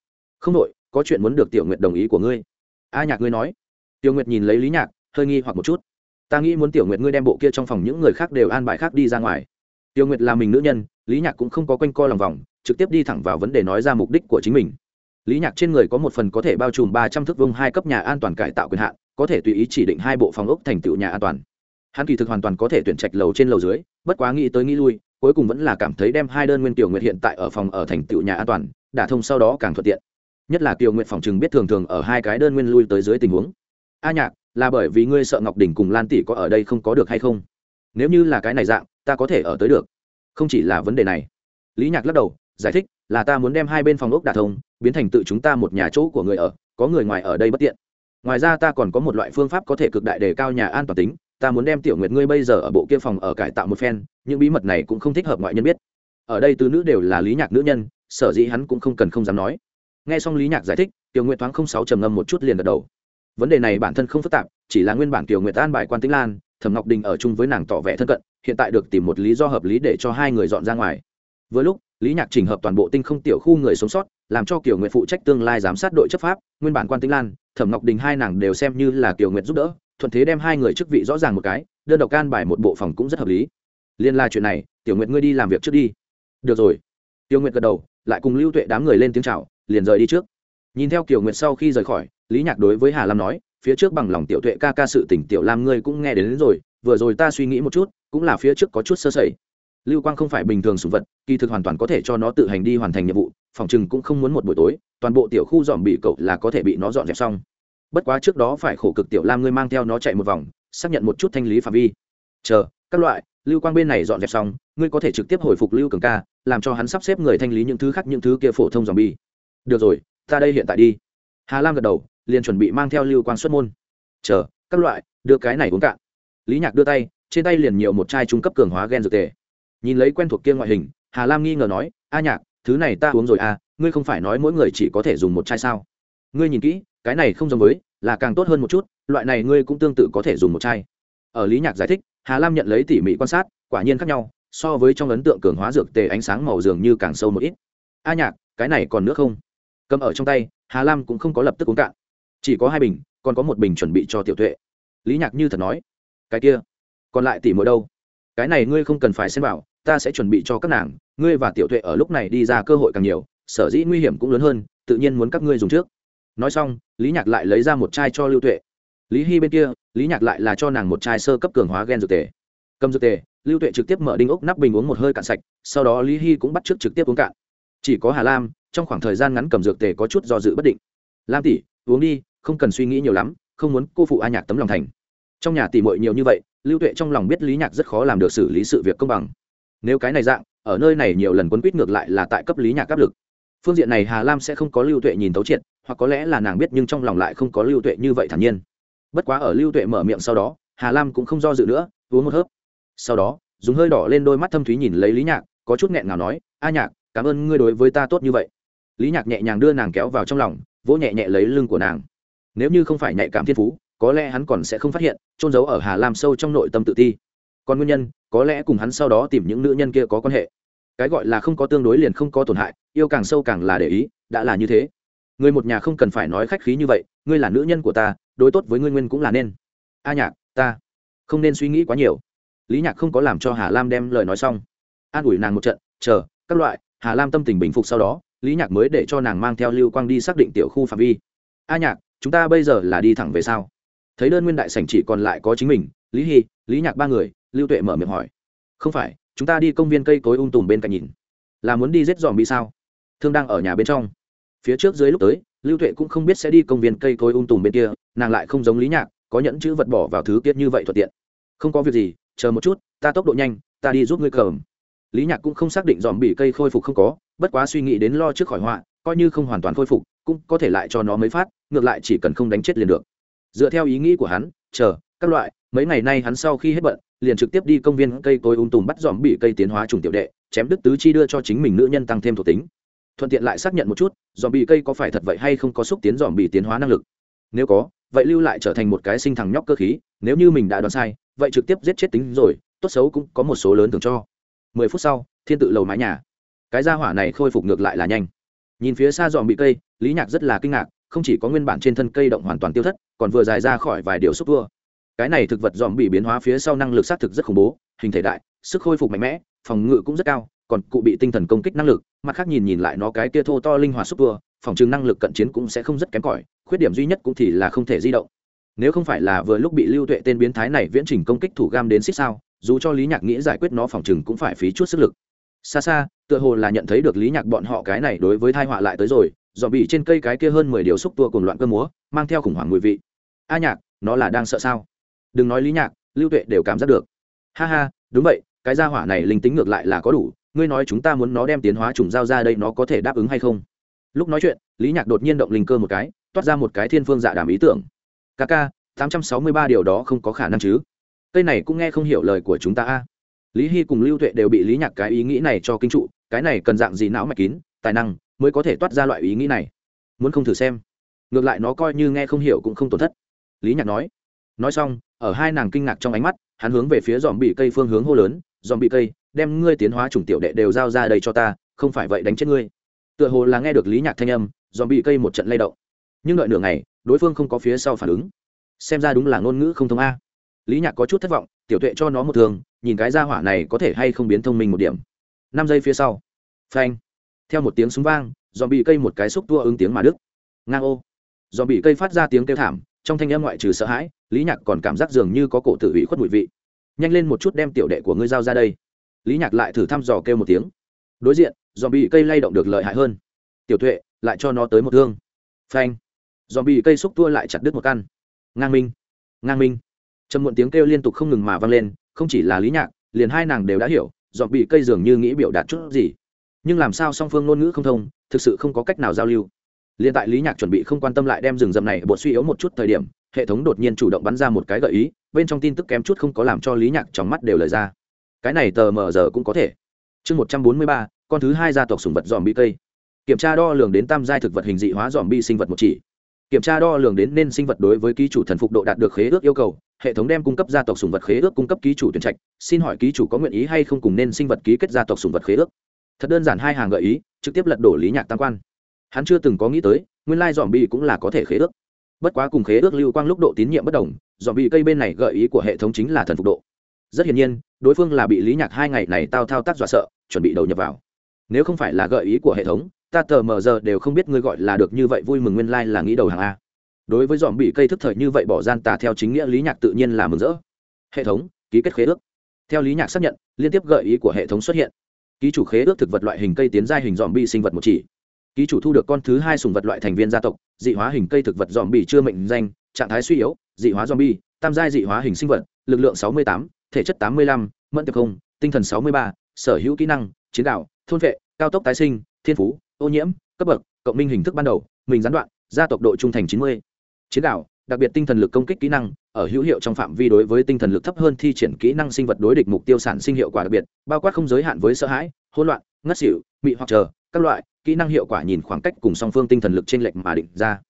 Speaker 1: không đội có chuyện muốn được tiểu nguyệt đồng ý của ngươi. A nhạc ngươi nói. Tiểu nguyệt nhìn lấy lý nhạc, hơi nghi hoặc một chút ta nghĩ muốn tiểu nguyệt ngươi đem bộ kia trong phòng những người khác đều an bài khác đi ra ngoài. Tiểu nguyệt là mình nữ nhân, lý nhạc cũng không có quanh co lòng vòng, trực tiếp đi thẳng vào vấn đề nói ra mục đích của chính mình. Lý nhạc trên người có một phần có thể bao trùm ba trăm thước vông hai cấp nhà an toàn cải tạo quyền hạn, có thể tùy ý chỉ định hai bộ phòng ốc thành tựu nhà an toàn. Hắn kỳ thực hoàn toàn có thể tuyển trạch lầu trên lầu dưới, bất quá nghĩ tới nghĩ lui, cuối cùng vẫn là cảm thấy đem hai đơn nguyên tiểu nguyệt hiện tại ở phòng ở thành tựu nhà an toàn, đả thông sau đó càng thuận tiện. Nhất là kiều nguyện phòng chừng biết thường thường ở hai cái đơn nguyên lui tới dưới tình huống. A nhạc là bởi vì ngươi sợ ngọc đình cùng lan tỷ có ở đây không có được hay không? Nếu như là cái này dạng, ta có thể ở tới được. Không chỉ là vấn đề này. Lý nhạc lắc đầu, giải thích, là ta muốn đem hai bên phòng ốc đà thông, biến thành tự chúng ta một nhà chỗ của người ở, có người ngoài ở đây bất tiện. Ngoài ra ta còn có một loại phương pháp có thể cực đại đề cao nhà an toàn tính, ta muốn đem tiểu nguyệt ngươi bây giờ ở bộ kia phòng ở cải tạo một phen, những bí mật này cũng không thích hợp ngoại nhân biết. Ở đây tứ nữ đều là lý nhạc nữ nhân, sở dĩ hắn cũng không cần không dám nói. Nghe xong lý nhạc giải thích, tiểu nguyệt thoáng không sáu trầm ngâm một chút liền gật đầu vấn đề này bản thân không phức tạp, chỉ là nguyên bản tiểu nguyệt an bài quan tĩnh lan, thẩm ngọc đình ở chung với nàng tỏ vẻ thân cận, hiện tại được tìm một lý do hợp lý để cho hai người dọn ra ngoài. Với lúc, lý nhạc trình hợp toàn bộ tinh không tiểu khu người sống sót, làm cho kiều nguyệt phụ trách tương lai giám sát đội chấp pháp, nguyên bản quan tĩnh lan, thẩm ngọc đình hai nàng đều xem như là kiều nguyệt giúp đỡ, thuận thế đem hai người chức vị rõ ràng một cái, đơn độc can bài một bộ phòng cũng rất hợp lý. Liên la chuyện này, tiểu nguyệt ngươi đi làm việc trước đi. Được rồi. Tiểu nguyệt gật đầu, lại cùng lưu tuệ đám người lên tiếng chào, liền rời đi trước. Nhìn theo kiều nguyệt sau khi rời khỏi lý nhạc đối với hà lam nói phía trước bằng lòng tiểu tuệ ca ca sự tỉnh tiểu lam ngươi cũng nghe đến, đến rồi vừa rồi ta suy nghĩ một chút cũng là phía trước có chút sơ sẩy. Lưu quang không phải bình thường sùng vật kỳ thực hoàn toàn có thể cho nó tự hành đi hoàn thành nhiệm vụ phòng chừng cũng không muốn một buổi tối toàn bộ tiểu khu dòm bị cậu là có thể bị nó dọn dẹp xong. Bất quá trước đó phải khổ cực tiểu lam ngươi mang theo nó chạy một vòng xác nhận một chút thanh lý phạm vi. Chờ các loại lưu quang bên này dọn dẹp xong ngươi có thể trực tiếp hồi phục lưu cường ca làm cho hắn sắp xếp người thanh lý những thứ khác những thứ kia phổ thông dòm bi được rồi ta đây hiện tại đi hà lam gật đầu, liền chuẩn bị mang theo lưu quang xuất môn. Chờ, các loại, đưa cái này uống cạn. Lý nhạc đưa tay, trên tay liền nhiều một chai trung cấp cường hóa gen dược tề. Nhìn lấy quen thuộc kia ngoại hình, hà lam nghi ngờ nói, a nhạc, thứ này ta uống rồi à ngươi không phải nói mỗi người chỉ có thể dùng một chai sao? Ngươi nhìn kỹ, cái này không giống với, là càng tốt hơn một chút, loại này ngươi cũng tương tự có thể dùng một chai. Ở lý nhạc giải thích, hà lam nhận lấy tỉ mỉ quan sát, quả nhiên khác nhau, so với trong ấn tượng cường hóa dược tề ánh sáng màu dường như càng sâu một ít. A nhạc, cái này còn nước không? Cầm ở trong tay hà lam cũng không có lập tức uống cạn. Chỉ có hai bình, còn có một bình chuẩn bị cho tiểu tuệ. Lý nhạc như thật nói, cái kia, còn lại tỉ mỗi đâu? Cái này ngươi không cần phải xem vào, ta sẽ chuẩn bị cho các nàng. Ngươi và tiểu tuệ ở lúc này đi ra cơ hội càng nhiều, sở dĩ nguy hiểm cũng lớn hơn, tự nhiên muốn các ngươi dùng trước. Nói xong, lý nhạc lại lấy ra một chai cho lưu tuệ. Lý hy bên kia, lý nhạc lại là cho nàng một chai sơ cấp cường hóa gen dược tề. Cầm dược tề, lưu tuệ trực tiếp mở đinh ốc nắp bình uống một hơi cạn sạch, sau đó lý hy cũng bắt t r ư ớ c trực tiếp uống cạn. Chỉ có hà lam trong khoảng thời gian ngắn cầm dược tề có chút do dự bất định. Lam tỷ, uống đi, không cần suy nghĩ nhiều lắm, không muốn cô phụ a nhạc tấm lòng thành. Trong nhà tỷ mội nhiều như vậy, lưu tuệ trong lòng biết lý nhạc rất khó làm được xử lý sự việc công bằng. Nếu cái này dạng, ở nơi này nhiều lần quấn quýt ngược lại là tại cấp lý nhạc áp lực. Phương diện này hà lam sẽ không có lưu tuệ nhìn thấu triệt, hoặc có lẽ là nàng biết nhưng trong lòng lại không có lưu tuệ như vậy thản nhiên. Bất quá ở lưu tuệ mở miệng sau đó, hà lam cũng không do dự nữa, uống một hớp. Sau đó, dùng hơi đỏ lên đôi mắt thâm thúy nhìn lấy lý nhạc, có chút nghẹn ngào nói, a nhạc, cảm ơn ngươi đối với ta tốt như vậy lý nhạc nhẹ nhàng đưa nàng kéo vào trong lòng, vỗ nhẹ nhẹ lấy lưng của nàng. Nếu như không phải nhạy cảm thiên phú, có lẽ hắn còn sẽ không phát hiện trôn giấu ở hà lam sâu trong nội tâm tự ti. Còn nguyên nhân, có lẽ cùng hắn sau đó tìm những nữ nhân kia có quan hệ. Cái gọi là không có tương đối liền không có tổn hại, yêu càng sâu càng là để ý, đã là như thế. Người một nhà không cần phải nói khách khí như vậy, ngươi là nữ nhân của ta, đối tốt với ngươi nguyên cũng là nên. A nhạc, ta không nên suy nghĩ quá nhiều. Lý nhạc không có làm cho hà lam đem lời nói xong. An ủi nàng một trận, chờ, các loại, hà lam tâm tình bình phục sau đó lý nhạc mới để cho nàng mang theo lưu quang đi xác định tiểu khu phạm vi. A nhạc, chúng ta bây giờ là đi thẳng về sao? Thấy đơn nguyên đại sảnh chỉ còn lại có chính mình, lý hy lý nhạc ba người, lưu tuệ mở miệng hỏi. Không phải, chúng ta đi công viên cây cối ung tùm bên cạnh nhìn. Là muốn đi giết dòm bị sao? Thương đang ở nhà bên trong. Phía trước dưới lúc tới, lưu tuệ cũng không biết sẽ đi công viên cây cối ung tùm bên kia, nàng lại không giống lý nhạc, có nhẫn chữ vật bỏ vào thứ kiết như vậy thuận tiện. Không có việc gì, chờ một chút, ta tốc độ nhanh, ta đi giúp ngươi cầm lý nhạc cũng không xác định dòm bị cây khôi phục không có, bất quá suy nghĩ đến lo trước khỏi họa, coi như không hoàn toàn khôi phục, cũng có thể lại cho nó mới phát, ngược lại chỉ cần không đánh chết liền được. Dựa theo ý nghĩ của hắn, chờ, các loại, mấy ngày nay hắn sau khi hết bận, liền trực tiếp đi công viên cây cối ung tùm bắt dòm bị cây tiến hóa trùng tiểu đệ, chém đức tứ chi đưa cho chính mình nữ nhân tăng thêm thuộc tính. Thuận tiện lại xác nhận một chút, dòm bị cây có phải thật vậy hay không có xúc tiến dòm bị tiến hóa năng lực. Nếu có, vậy lưu lại trở thành một cái sinh thằng nhóc cơ khí, nếu như mình đã đoán sai, vậy trực tiếp giết chết tính rồi, tốt xấu cũng có một số lớn thường cho mười phút sau thiên tự lầu mái nhà. Cái gia hỏa này khôi phục ngược lại là nhanh. Nhìn phía xa dọn bị cây lý nhạc rất là kinh ngạc không chỉ có nguyên bản trên thân cây động hoàn toàn tiêu thất còn vừa dài ra khỏi vài điều xúc vua. cái này thực vật dòm bị biến hóa phía sau năng lực xác thực rất khủng bố hình thể đại sức khôi phục mạnh mẽ phòng ngự cũng rất cao còn cụ bị tinh thần công kích năng lực mặt khác nhìn nhìn lại nó cái kia thô to linh hoạt xúc vua, phòng trừng năng lực cận chiến cũng sẽ không rất kém cỏi khuyết điểm duy nhất cũng thì là không thể di động. Nếu không phải là vừa lúc bị lưu tuệ tên biến thái này viễn trình công kích thủ gam đến xích sao dù cho lý nhạc nghĩ giải quyết nó phòng chừng cũng phải phí chút sức lực. Xa xa, tựa hồ là nhận thấy được lý nhạc bọn họ cái này đối với thai họa lại tới rồi dò bị trên cây cái kia hơn mười điều xúc tua cùng loạn cơ múa, mang theo khủng hoảng mùi vị. A nhạc, nó là đang sợ sao? Đừng nói lý nhạc, lưu tuệ đều cảm giác được. Ha ha, đúng vậy, cái gia hỏa này linh tính ngược lại là có đủ, ngươi nói chúng ta muốn nó đem tiến hóa trùng giao ra đây nó có thể đáp ứng hay không? Lúc nói chuyện, lý nhạc đột nhiên động linh cơ một cái, toát ra một cái thiên phương dạ đàm ý tưởng. Ca ca, tám trăm sáu mươi ba điều đó không có khả năng chứ cây này cũng nghe không hiểu lời của chúng ta a. Lý hy cùng lưu tuệ đều bị lý nhạc cái ý nghĩ này cho kinh trụ, cái này cần dạng gì não mạch kín, tài năng mới có thể toát ra loại ý nghĩ này. Muốn không thử xem. Ngược lại nó coi như nghe không hiểu cũng không tổn thất. Lý nhạc nói. Nói xong, ở hai nàng kinh ngạc trong ánh mắt, hắn hướng về phía dòm bị cây phương hướng hô lớn dòm bị cây, đem ngươi tiến hóa chủng tiểu đệ đều giao ra đây cho ta, không phải vậy đánh chết ngươi. Tựa hồ là nghe được lý nhạc thanh âm dòm bị cây một trận lay động. Nhưng đợi nửa ngày, đối phương không có phía sau phản ứng. Xem ra đúng là ngôn ngữ không thông a lý nhạc có chút thất vọng, tiểu tuệ cho nó một thường, nhìn cái ra hỏa này có thể hay không biến thông minh một điểm. Năm giây phía sau. Phanh. Theo một tiếng súng vang dòm bị cây một cái xúc tua ứng tiếng mà đức ngang ô. Dòm bị cây phát ra tiếng kêu thảm, trong thanh em ngoại trừ sợ hãi, lý nhạc còn cảm giác dường như có cổ tự ủy khuất mùi vị. Nhanh lên một chút đem tiểu đệ của ngươi giao ra đây. Lý nhạc lại thử thăm dò kêu một tiếng. Đối diện dòm bị cây lay động được lợi hại hơn. Tiểu tuệ, lại cho nó tới một thương. Phanh. Dòm bị cây xúc tua lại chặt đứt một căn. Ngang minh. Ngang minh trầm muộn tiếng kêu liên tục không ngừng mà vang lên, không chỉ là lý nhạc, liền hai nàng đều đã hiểu, dọn bị cây dường như nghĩ biểu đạt chút gì. Nhưng làm sao song phương ngôn ngữ không thông, thực sự không có cách nào giao lưu. Liền tại lý nhạc chuẩn bị không quan tâm lại đem rừng rậm này bột suy yếu một chút thời điểm, hệ thống đột nhiên chủ động bắn ra một cái gợi ý, bên trong tin tức kém chút không có làm cho lý nhạc trong mắt đều lời ra. Cái này tờ mờ giờ cũng có thể. Chương một trăm bốn mươi ba, con thứ hai gia tộc sùng vật dòm bi cây. Kiểm tra đo lường đến tam giai thực vật hình dị hóa dòm bi sinh vật một chỉ kiểm tra đo lường đến nên sinh vật đối với ký chủ thần phục độ đạt được khế ước yêu cầu, hệ thống đem cung cấp gia tộc sùng vật khế ước cung cấp ký chủ tuyển trạch, xin hỏi ký chủ có nguyện ý hay không cùng nên sinh vật ký kết gia tộc sùng vật khế ước? Thật đơn giản hai hàng gợi ý, trực tiếp lật đổ lý nhạc tam quan. Hắn chưa từng có nghĩ tới, nguyên lai dòm bi cũng là có thể khế ước. Bất quá cùng khế ước lưu quang lúc độ tín nhiệm bất đồng dòm bi cây bên này gợi ý của hệ thống chính là thần phục độ. Rất hiển nhiên, đối phương là bị lý nhạc hai ngày này tao thao tác dọa sợ, chuẩn bị đầu nhập vào. Nếu không phải là gợi ý của hệ thống ta tờ mờ giờ đều không biết ngươi gọi là được như vậy vui mừng nguyên lai、like、là nghĩ đầu hàng a. Đối với dòm bị cây thức thời như vậy bỏ gian tà theo chính nghĩa lý nhạc tự nhiên là mừng rỡ. Hệ thống, ký kết khế ước. Theo lý nhạc xác nhận, liên tiếp gợi ý của hệ thống xuất hiện. Ký chủ khế ước thực vật loại hình cây tiến giai hình dòm bị sinh vật một chỉ. Ký chủ thu được con thứ hai sùng vật loại thành viên gia tộc, dị hóa hình cây thực vật dòm bị chưa mệnh danh, trạng thái suy yếu, dị hóa dòm bi tam giai dị hóa hình sinh vật, lực lượng sáu mươi tám, thể chất tám mươi lăm, mẫn tiệp không, tinh thần sáu mươi ba, sở hữu kỹ năng, chiến đạo, thôn vệ, cao tốc tái sinh, thiên phú ô nhiễm, cấp bậc, cộng minh hình thức ban đầu, mình gián đoạn, gia tộc độ trung thành chín mươi. Chiến đạo đặc biệt tinh thần lực công kích kỹ năng, ở hữu hiệu trong phạm vi đối với tinh thần lực thấp hơn thi triển kỹ năng sinh vật đối địch mục tiêu sản sinh hiệu quả đặc biệt, bao quát không giới hạn với sợ hãi, hỗn loạn, ngất xỉu, mị hoặc chờ, các loại, kỹ năng hiệu quả nhìn khoảng cách cùng song phương tinh thần lực trên lệnh mà định ra.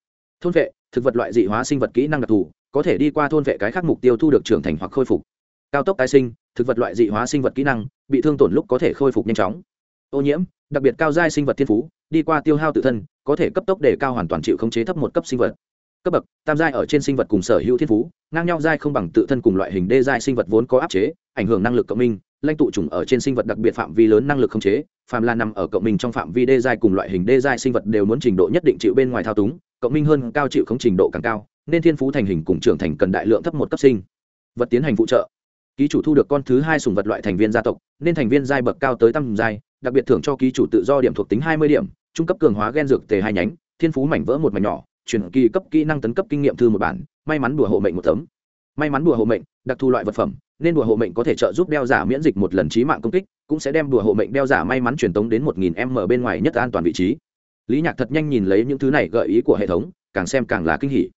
Speaker 1: Thôn vệ, thực vật loại dị hóa sinh vật kỹ năng đặc thù, có thể đi qua thôn vệ cái khác mục tiêu thu được trưởng thành hoặc khôi phục. Cao tốc tái sinh, thực vật loại dị hóa sinh vật kỹ năng, bị thương tổn lúc có thể khôi phục nhanh chóng. Ô nhiễm đặc biệt cao giai sinh vật thiên phú, đi qua tiêu hao tự thân, có thể cấp tốc để cao hoàn toàn chịu khống chế thấp một cấp sinh vật. Cấp bậc, tam giai ở trên sinh vật cùng sở hữu thiên phú, ngang nhau giai không bằng tự thân cùng loại hình đê giai sinh vật vốn có áp chế, ảnh hưởng năng lực cộng minh, lãnh tụ trùng ở trên sinh vật đặc biệt phạm vi lớn năng lực khống chế, phàm là nằm ở cộng minh trong phạm vi đê giai cùng loại hình đê giai sinh vật đều muốn trình độ nhất định chịu bên ngoài thao túng, cộng minh hơn cao chịu khống trình độ càng cao, nên thiên phú thành hình cùng trưởng thành cần đại lượng thấp một cấp sinh. Vật tiến hành phụ trợ. Ký chủ thu được con thứ hai sùng vật loại thành viên gia tộc, nên thành viên giai bậc cao tới tăm giai đặc biệt thưởng cho ký chủ tự do điểm thuộc tính hai mươi điểm, trung cấp cường hóa gen dược tề hai nhánh, thiên phú mảnh vỡ một mảnh nhỏ, chuyển kỳ cấp kỹ năng tấn cấp kinh nghiệm thư một bản, may mắn đùa hộ mệnh một tấm. May mắn đùa hộ mệnh, đặc thù loại vật phẩm, nên đùa hộ mệnh có thể trợ giúp đeo giả miễn dịch một lần trí mạng công kích, cũng sẽ đem đùa hộ mệnh đeo giả may mắn truyền tống đến một nghìn m bên ngoài nhất an toàn vị trí. Lý nhạc thật nhanh nhìn lấy những thứ này gợi ý của hệ thống, càng xem càng là kinh hỉ.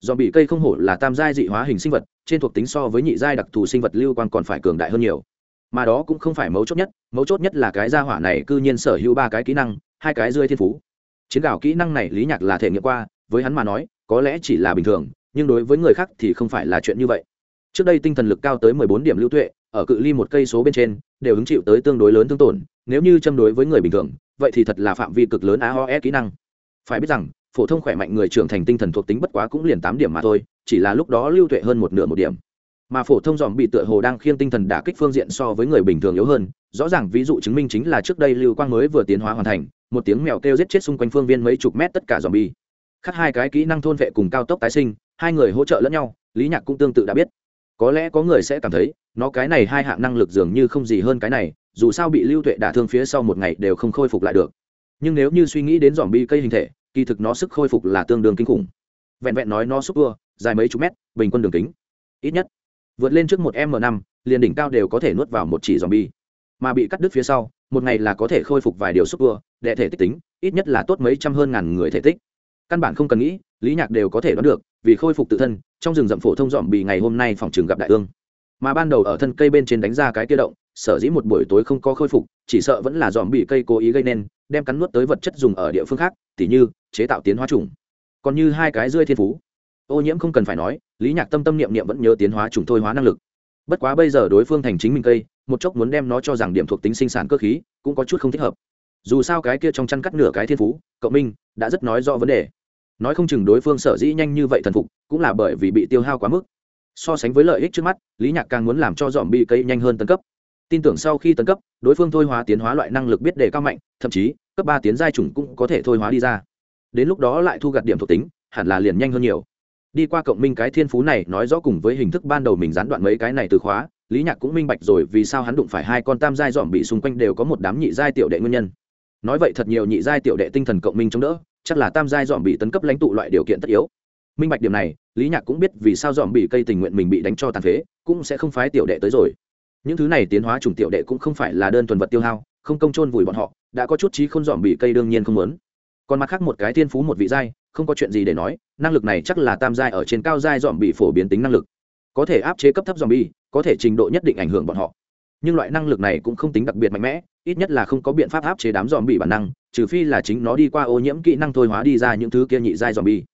Speaker 1: Do bị cây không hổ là tam giai dị hóa hình sinh vật, trên thuộc tính so với nhị giai đặc thù sinh vật lưu quan còn phải cường đại hơn nhiều mà đó cũng không phải mấu chốt nhất, mấu chốt nhất là cái gia hỏa này cư nhiên sở hữu ba cái kỹ năng, hai cái rơi thiên phú. Chiến đảo kỹ năng này lý nhạc là thể nghiệm qua, với hắn mà nói, có lẽ chỉ là bình thường, nhưng đối với người khác thì không phải là chuyện như vậy. Trước đây tinh thần lực cao tới mười bốn điểm lưu tuệ, ở cự ly một cây số bên trên, đều hứng chịu tới tương đối lớn thương tổn, nếu như châm đối với người bình thường, vậy thì thật là phạm vi cực lớn aoe kỹ năng. Phải biết rằng, phổ thông khỏe mạnh người trưởng thành tinh thần thuộc tính bất quá cũng liền tám điểm mà thôi, chỉ là lúc đó lưu tuệ hơn một nửa một điểm mà phổ thông dòm bị tựa hồ đang khiêng tinh thần đả kích phương diện so với người bình thường yếu hơn, rõ ràng ví dụ chứng minh chính là trước đây lưu quang mới vừa tiến hóa hoàn thành, một tiếng mèo kêu giết chết xung quanh phương viên mấy chục mét tất cả dòm bi khắc hai cái kỹ năng thôn vệ cùng cao tốc tái sinh, hai người hỗ trợ lẫn nhau, lý nhạc cũng tương tự đã biết. Có lẽ có người sẽ cảm thấy, nó cái này hai hạng năng lực dường như không gì hơn cái này, dù sao bị lưu tuệ đả thương phía sau một ngày đều không khôi phục lại được. Nhưng nếu như suy nghĩ đến dòm bi cây hình thể, kỳ thực nó sức khôi phục là tương đương kinh khủng. Vẹn vẹn nói nó xúc tua, dài mấy chục mét, bình quân đường kính. Ít nhất vượt lên trước một m năm, liền đỉnh cao đều có thể nuốt vào một chỉ dòm bi mà bị cắt đứt phía sau, một ngày là có thể khôi phục vài điều xúc vừa đệ thể tích tính, ít nhất là tốt mấy trăm hơn ngàn người thể tích. Căn bản không cần nghĩ, lý nhạc đều có thể đoán được, vì khôi phục tự thân, trong rừng rậm phổ thông dòm bì ngày hôm nay phòng trường gặp đại ương. Mà ban đầu ở thân cây bên trên đánh ra cái kia động, sở dĩ một buổi tối không có khôi phục, chỉ sợ vẫn là dòm bì cây cố ý gây nên, đem cắn nuốt tới vật chất dùng ở địa phương khác, tỉ như, chế tạo tiến hóa trùng còn như hai cái rươi thiên phú ô nhiễm không cần phải nói, lý nhạc tâm tâm niệm niệm vẫn nhớ tiến hóa trùng thôi hóa năng lực. Bất quá bây giờ đối phương thành chính mình cây, một chốc muốn đem nó cho rằng điểm thuộc tính sinh sản cơ khí, cũng có chút không thích hợp. Dù sao cái kia trong chăn cắt nửa cái thiên phú, cậu minh đã rất nói rõ vấn đề. Nói không chừng đối phương sở dĩ nhanh như vậy thần phục, cũng là bởi vì bị tiêu hao quá mức. So sánh với lợi ích trước mắt, lý nhạc càng muốn làm cho dòm bị cây nhanh hơn tấn cấp. Tin tưởng sau khi tấn cấp, đối phương thôi hóa tiến hóa loại năng lực biết đề cao mạnh, thậm chí, cấp ba tiến giai chủng cũng có thể thôi hóa đi ra. Đến lúc đó lại thu gặt điểm thuộc tính, hẳn là liền nhanh hơn nhiều đi qua cộng minh cái thiên phú này nói rõ cùng với hình thức ban đầu mình gián đoạn mấy cái này từ khóa, lý nhạc cũng minh bạch rồi vì sao hắn đụng phải hai con tam giai dòm bị xung quanh đều có một đám nhị giai tiểu đệ nguyên nhân. Nói vậy thật nhiều nhị giai tiểu đệ tinh thần cộng minh chống đỡ, chắc là tam giai dòm bị tấn cấp lãnh tụ loại điều kiện tất yếu. Minh bạch điểm này, lý nhạc cũng biết vì sao dòm bị cây tình nguyện mình bị đánh cho tàn phế, cũng sẽ không phái tiểu đệ tới rồi. Những thứ này tiến hóa chủng tiểu đệ cũng không phải là đơn thuần vật tiêu hao, không công chôn vùi bọn họ, đã có chút trí không dòm bị cây đương nhiên không muốn. Còn mặt khác một cái thiên phú một vị giai không có chuyện gì để nói, năng lực này chắc là tam giai ở trên cao giai dòm bị phổ biến tính năng lực. Có thể áp chế cấp thấp dòm bi có thể trình độ nhất định ảnh hưởng bọn họ. Nhưng loại năng lực này cũng không tính đặc biệt mạnh mẽ, ít nhất là không có biện pháp áp chế đám dòm bị bản năng, trừ phi là chính nó đi qua ô nhiễm kỹ năng thôi hóa đi ra những thứ kia nhị giai dòm bi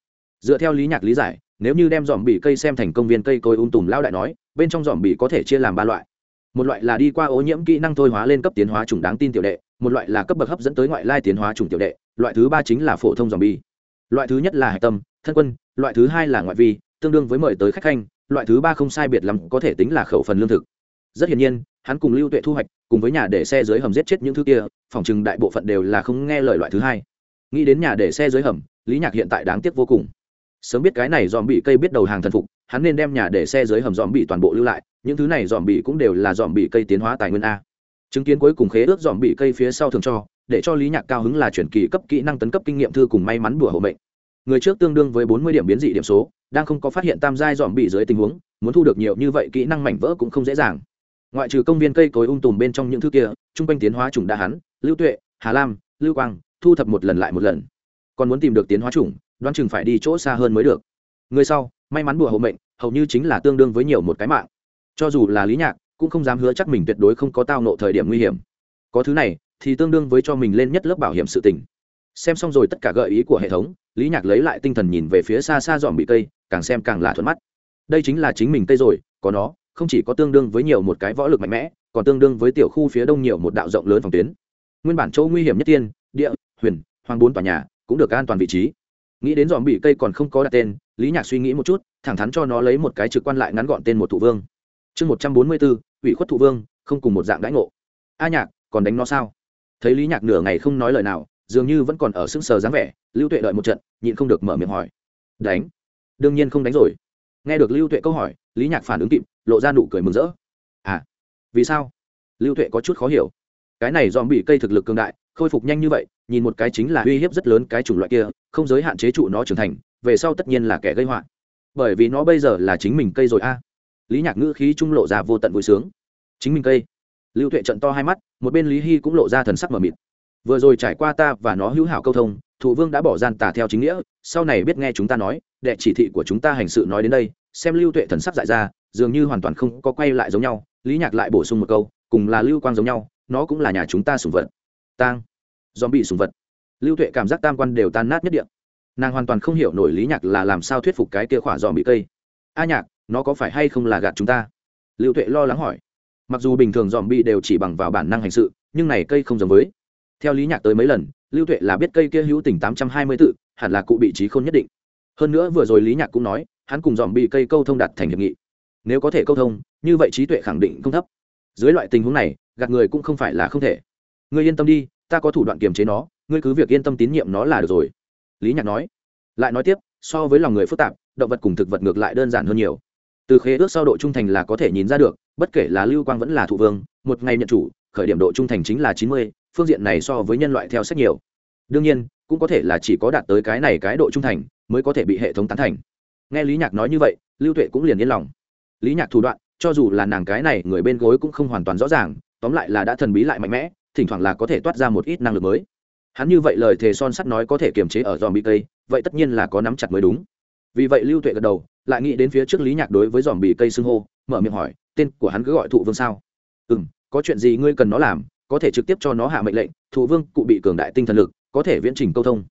Speaker 1: dựa theo lý nhạc lý giải, nếu như đem dòm bị cây xem thành công viên cây cối ung tùm lao đại nói, bên trong dòm bị có thể chia làm ba loại. Một loại là đi qua ô nhiễm kỹ năng thôi hóa lên cấp tiến hóa chủng đáng tin tiểu đệ, một loại là cấp bậc hấp dẫn tới ngoại lai tiến hóa chủng tiểu đệ, loại thứ ba chính là phổ thông dòm bi loại thứ nhất là hạch tâm, thân quân, loại thứ hai là ngoại vi, tương đương với mời tới khách khanh, loại thứ ba không sai biệt lắm có thể tính là khẩu phần lương thực. Rất hiển nhiên, hắn cùng lưu tuệ thu hoạch, cùng với nhà để xe dưới hầm giết chết những thứ kia, phòng chừng đại bộ phận đều là không nghe lời loại thứ hai. Nghĩ đến nhà để xe dưới hầm, lý nhạc hiện tại đáng tiếc vô cùng. Sớm biết cái này dòm bị cây biết đầu hàng thần phục, hắn nên đem nhà để xe dưới hầm dòm bị toàn bộ lưu lại, những thứ này dòm bị cũng đều là dòm bị cây tiến hóa tài nguyên a. Chứng kiến cuối cùng khế ước dòm bị cây phía sau thường cho, để cho lý nhạc cao hứng là chuyển kỳ cấp kỹ năng tấn cấp kinh nghiệm thư cùng may mắn đùa hộ mệnh người trước tương đương với bốn mươi điểm biến dị điểm số, đang không có phát hiện tam giai dòm bị dưới tình huống, muốn thu được nhiều như vậy kỹ năng mảnh vỡ cũng không dễ dàng. Ngoại trừ công viên cây cối ung tùm bên trong những thứ kia, chung quanh tiến hóa chủng đa hắn, lưu tuệ, hà lam, lưu quang, thu thập một lần lại một lần. Còn muốn tìm được tiến hóa chủng, đoán chừng phải đi chỗ xa hơn mới được. Người sau, may mắn bùa hộ mệnh, hầu như chính là tương đương với nhiều một cái mạng. Cho dù là lý nhạc, cũng không dám hứa chắc mình tuyệt đối không có tao nộ thời điểm nguy hiểm. Có thứ này, thì tương đương với cho mình lên nhất lớp bảo hiểm sự tình. Xem xong rồi tất cả gợi ý của hệ thống lý nhạc lấy lại tinh thần nhìn về phía xa xa dòm bị cây, càng xem càng là thuận mắt. Đây chính là chính mình cây rồi, có nó, không chỉ có tương đương với nhiều một cái võ lực mạnh mẽ, còn tương đương với tiểu khu phía đông nhiều một đạo rộng lớn phòng tuyến. Nguyên bản chỗ nguy hiểm nhất tiên, địa, huyền hoàng bốn tòa nhà, cũng được an toàn vị trí. Nghĩ đến dòm bị cây còn không có đặt tên, lý nhạc suy nghĩ một chút, thẳng thắn cho nó lấy một cái trực quan lại ngắn gọn tên một thủ vương. Chương một trăm bốn mươi bốn, ủy khuất thủ vương, không cùng một dạng đãi ngộ. A nhạc, còn đánh nó sao? Thấy lý nhạc nửa ngày không nói lời nào dường như vẫn còn ở sững sờ dáng vẻ, lưu tuệ đợi một trận, nhịn không được mở miệng hỏi. Đánh. Đương nhiên không đánh rồi. Nghe được lưu tuệ câu hỏi, lý nhạc phản ứng kịp, lộ ra nụ cười mừng rỡ. À vì sao? Lưu tuệ có chút khó hiểu. Cái này dòm bị cây thực lực cường đại, khôi phục nhanh như vậy, nhìn một cái chính là uy hiếp rất lớn cái chủng loại kia, không giới hạn chế trụ nó trưởng thành, về sau tất nhiên là kẻ gây họa. Bởi vì nó bây giờ là chính mình cây rồi a. Lý nhạc ngữ khí trung lộ ra vô tận vui sướng. Chính mình cây. Lưu tuệ trận to hai mắt, một bên lý hy cũng lộ ra thần sắc mờ mịt vừa rồi trải qua ta và nó hữu hảo câu thông thủ vương đã bỏ gian tà theo chính nghĩa, sau này biết nghe chúng ta nói, đệ chỉ thị của chúng ta hành sự nói đến đây, xem lưu tuệ thần sắc dại ra, dường như hoàn toàn không có quay lại giống nhau, lý nhạc lại bổ sung một câu, cùng là lưu quang giống nhau, nó cũng là nhà chúng ta sùng vật. Tang. Dòm bị sùng vật. Lưu tuệ cảm giác tam quan đều tan nát nhất điện nàng hoàn toàn không hiểu nổi lý nhạc là làm sao thuyết phục cái kia khỏa dòm bị cây. A nhạc, nó có phải hay không là gạt chúng ta? Lưu tuệ lo lắng hỏi. Mặc dù bình thường dòm bị đều chỉ bằng vào bản năng hành sự, nhưng này cây không giống với theo lý nhạc tới mấy lần, lưu tuệ là biết cây kia hữu tình tám trăm hai mươi tự, hẳn là cụ bị trí khôn nhất định. Hơn nữa vừa rồi lý nhạc cũng nói, hắn cùng dòm bị cây câu thông đặt thành hiệp nghị. Nếu có thể câu thông, như vậy trí tuệ khẳng định không thấp. Dưới loại tình huống này, gạt người cũng không phải là không thể. Ngươi yên tâm đi, ta có thủ đoạn kiềm chế nó, ngươi cứ việc yên tâm tín nhiệm nó là được rồi. Lý nhạc nói. Lại nói tiếp, so với lòng người phức tạp, động vật cùng thực vật ngược lại đơn giản hơn nhiều. Từ khế ước sau độ trung thành là có thể nhìn ra được, bất kể là lưu quang vẫn là thụ vương, một ngày nhận chủ, khởi điểm độ trung thành chính là chín mươi phương diện này so với nhân loại theo sách nhiều. Đương nhiên, cũng có thể là chỉ có đạt tới cái này cái độ trung thành mới có thể bị hệ thống tán thành. Nghe lý nhạc nói như vậy, lưu tuệ cũng liền yên lòng. Lý nhạc thủ đoạn, cho dù là nàng cái này người bên gối cũng không hoàn toàn rõ ràng, tóm lại là đã thần bí lại mạnh mẽ, thỉnh thoảng là có thể toát ra một ít năng lực mới. Hắn như vậy lời thề son sắt nói có thể kiềm chế ở dòm bị cây, vậy tất nhiên là có nắm chặt mới đúng. Vì vậy lưu tuệ gật đầu, lại nghĩ đến phía trước lý nhạc đối với dòm bị cây xưng hô, mở miệng hỏi, tên của hắn cứ gọi thụ vương sao? Ừ m có chuyện gì ngươi cần nó làm? Có thể trực tiếp cho nó hạ mệnh lệnh, thụ vương cụ bị cường đại tinh thần lực, có thể viễn trình câu thông.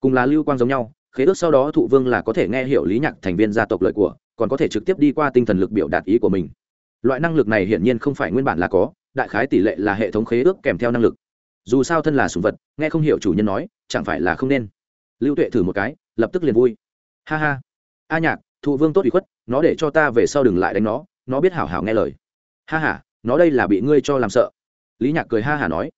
Speaker 1: Cùng là lưu quang giống nhau, khế ước sau đó thụ vương là có thể nghe hiểu lý nhạc thành viên gia tộc lợi của, còn có thể trực tiếp đi qua tinh thần lực biểu đạt ý của mình. Loại năng lực này hiển nhiên không phải nguyên bản là có, đại khái tỷ lệ là hệ thống khế ước kèm theo năng lực. Dù sao thân là sùng vật, nghe không hiểu chủ nhân nói, chẳng phải là không nên. Lưu tuệ thử một cái, lập tức liền vui. Ha ha. A nhạc, thụ vương tốt bị khuất, nó để cho ta về sau đừng lại đánh nó nó biết hảo hảo nghe lời. Ha h a nó đây là bị ngươi cho làm sợ lý nhạc cười ha hả nói,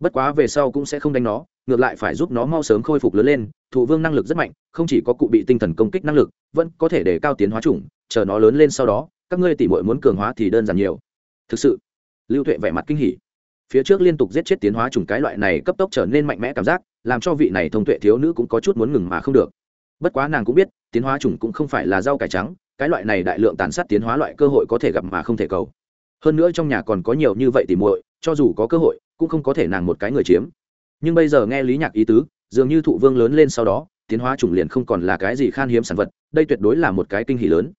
Speaker 1: bất quá về sau cũng sẽ không đánh nó, ngược lại phải giúp nó mau sớm khôi phục lớn lên, thụ vương năng lực rất mạnh, không chỉ có cụ bị tinh thần công kích năng lực, vẫn có thể để cao tiến hóa chủng, chờ nó lớn lên sau đó, các ngươi tỉ mội muốn cường hóa thì đơn giản nhiều. Thực sự, lưu tuệ vẻ mặt kinh hỉ. Phía trước liên tục giết chết tiến hóa chủng cái loại này cấp tốc trở nên mạnh mẽ cảm giác, làm cho vị này thông tuệ thiếu nữ cũng có chút muốn ngừng mà không được. Bất quá nàng cũng biết, tiến hóa chủng cũng không phải là rau cải trắng, cái loại này đại lượng tàn sát tiến hóa loại cơ hội có thể gặp mà không thể cầu. Hơn nữa trong nhà còn có nhiều như vậy tỉ muội cho dù có cơ hội, cũng không có thể nàng một cái người chiếm. Nhưng bây giờ nghe lý nhạc ý tứ, dường như thụ vương lớn lên sau đó, tiến hóa chủng liền không còn là cái gì khan hiếm sản vật, đây tuyệt đối là một cái kinh hỷ lớn.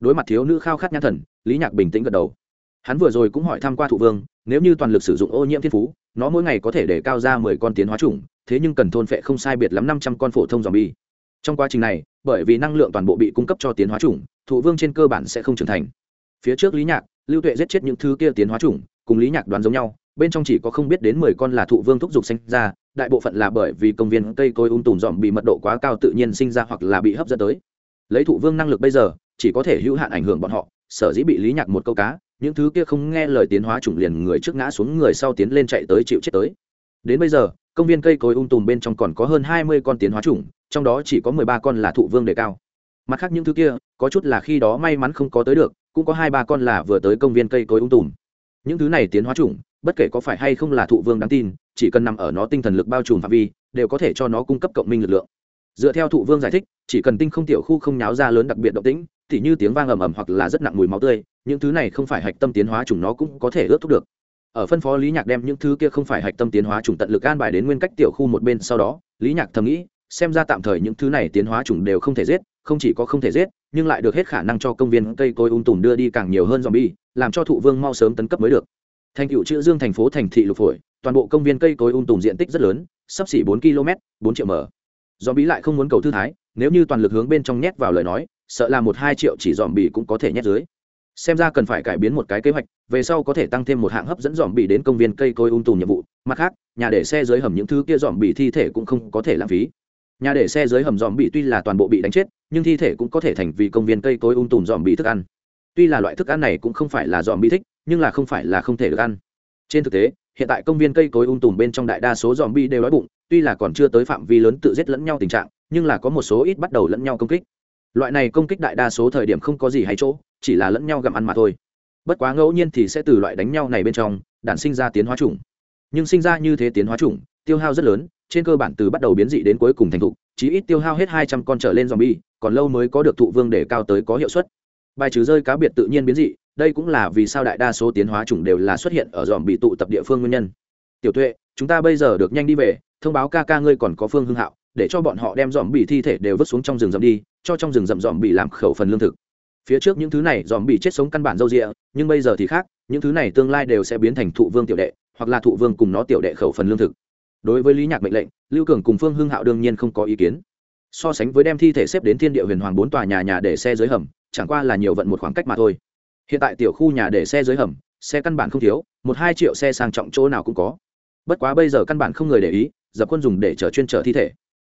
Speaker 1: Đối mặt thiếu nữ khao khát nhãn thần, lý nhạc bình tĩnh gật đầu. Hắn vừa rồi cũng hỏi thăm qua thụ vương, nếu như toàn lực sử dụng ô nhiễm thiên phú, nó mỗi ngày có thể để cao ra mười con tiến hóa chủng, thế nhưng cần thôn phệ không sai biệt lắm năm trăm con phổ thông dòm bi trong quá trình này, bởi vì năng lượng toàn bộ bị cung cấp cho tiến hóa chủng, thụ vương trên cơ bản sẽ không trưởng thành. Phía trước lý nhạc, lưu tuệ giết chết những thứ kia tiến hóa chủng cùng lý nhạc đoán giống nhau, bên trong chỉ có không biết đến mười con là thụ vương thúc giục sinh ra, đại bộ phận là bởi vì công viên cây cối ung tùm dòm bị mật độ quá cao tự nhiên sinh ra hoặc là bị hấp dẫn tới. Lấy thụ vương năng lực bây giờ, chỉ có thể hữu hạn ảnh hưởng bọn họ, sở dĩ bị lý nhạc một câu cá, những thứ kia không nghe lời tiến hóa chủng liền người trước ngã xuống người sau tiến lên chạy tới chịu chết tới. Đến bây giờ, công viên cây cối ung tùm bên trong còn có hơn hai mươi con tiến hóa chủng, trong đó chỉ có mười ba con là thụ vương đề cao. Mặt khác những thứ kia, có chút là khi đó may mắn không có tới được, cũng có hai ba con là vừa tới công viên cây cối ung tùm những thứ này tiến hóa chủng, bất kể có phải hay không là thụ vương đáng tin, chỉ cần nằm ở nó tinh thần lực bao trùm phạm vi, đều có thể cho nó cung cấp cộng minh lực lượng. Dựa theo thụ vương giải thích, chỉ cần tinh không tiểu khu không nháo ra lớn đặc biệt động tĩnh, thì như tiếng vang ầm ầm hoặc là rất nặng mùi máu tươi, những thứ này không phải hạch tâm tiến hóa chủng nó cũng có thể ướt thúc được. Ở phân phó lý nhạc đem những thứ kia không phải hạch tâm tiến hóa chủng tận lực an bài đến nguyên cách tiểu khu một bên, sau đó, lý nhạc thầm nghĩ, xem ra tạm thời những thứ này tiến hóa chủng đều không thể giết không chỉ có không thể giết, nhưng lại được hết khả năng cho công viên cây cối ung tùm đưa đi càng nhiều hơn z bi làm cho thụ vương mau sớm tấn cấp mới được. Thành cựu chữ dương thành phố thành thị lục phổi, toàn bộ công viên cây cối ung tùm diện tích rất lớn, sắp xỉ bốn km, bốn triệu mở dòm bí lại không muốn cầu thư thái, nếu như toàn lực hướng bên trong nhét vào lời nói, sợ là một hai triệu chỉ dòm bì cũng có thể nhét dưới. Xem ra cần phải cải biến một cái kế hoạch, về sau có thể tăng thêm một hạng hấp dẫn dòm bì đến công viên cây cối ung tùm nhiệm vụ, mặt khác, nhà để xe dưới hầm những thứ kia dòm bì thi thể cũng không có thể lãng phí nhà để xe dưới hầm dòm bị tuy là toàn bộ bị đánh chết, nhưng thi thể cũng có thể thành vì công viên cây cối ung tùm dòm bị thức ăn. Tuy là loại thức ăn này cũng không phải là dòm bi thích, nhưng là không phải là không thể được ăn. Trên thực tế, hiện tại công viên cây cối ung tùm bên trong đại đa số dòm bi đều đói bụng, tuy là còn chưa tới phạm vi lớn tự giết lẫn nhau tình trạng, nhưng là có một số ít bắt đầu lẫn nhau công kích. Loại này công kích đại đa số thời điểm không có gì hay chỗ, chỉ là lẫn nhau gặm ăn mà thôi. Bất quá ngẫu nhiên thì sẽ từ loại đánh nhau này bên trong, đản sinh ra tiến hóa chủng. Nhưng sinh ra như thế tiến hóa chủng, tiêu hao rất lớn trên cơ bản từ bắt đầu biến dị đến cuối cùng thành thục chí ít tiêu hao hết hai trăm con trở lên zombie, còn lâu mới có được thụ vương để cao tới có hiệu suất. Bài trừ rơi cá biệt tự nhiên biến dị đây cũng là vì sao đại đa số tiến hóa chủng đều là xuất hiện ở dòm bị tụ tập địa phương nguyên nhân. Tiểu tuệ chúng ta bây giờ được nhanh đi về thông báo ca ca ngươi còn có phương hưng hạo để cho bọn họ đem dòm bị thi thể đều vứt xuống trong rừng rậm đi cho trong rừng rậm dòm bị làm khẩu phần lương thực. Phía trước những thứ này dòm bị chết sống căn bản dâu rịa nhưng bây giờ thì khác những thứ này tương lai đều sẽ biến thành thụ vương tiểu đệ hoặc là thụ vương cùng nó tiểu đệ khẩu phần lương thực đối với lý nhạc mệnh lệnh, lưu cường cùng phương hưng hạo đương nhiên không có ý kiến. So sánh với đem thi thể xếp đến thiên địa huyền hoàng bốn tòa nhà nhà để xe dưới hầm, chẳng qua là nhiều vận một khoảng cách mà thôi. Hiện tại tiểu khu nhà để xe dưới hầm, xe căn bản không thiếu, một hai triệu xe sang trọng chỗ nào cũng có. Bất quá bây giờ căn bản không người để ý, dập quân dùng để chở chuyên chở thi thể.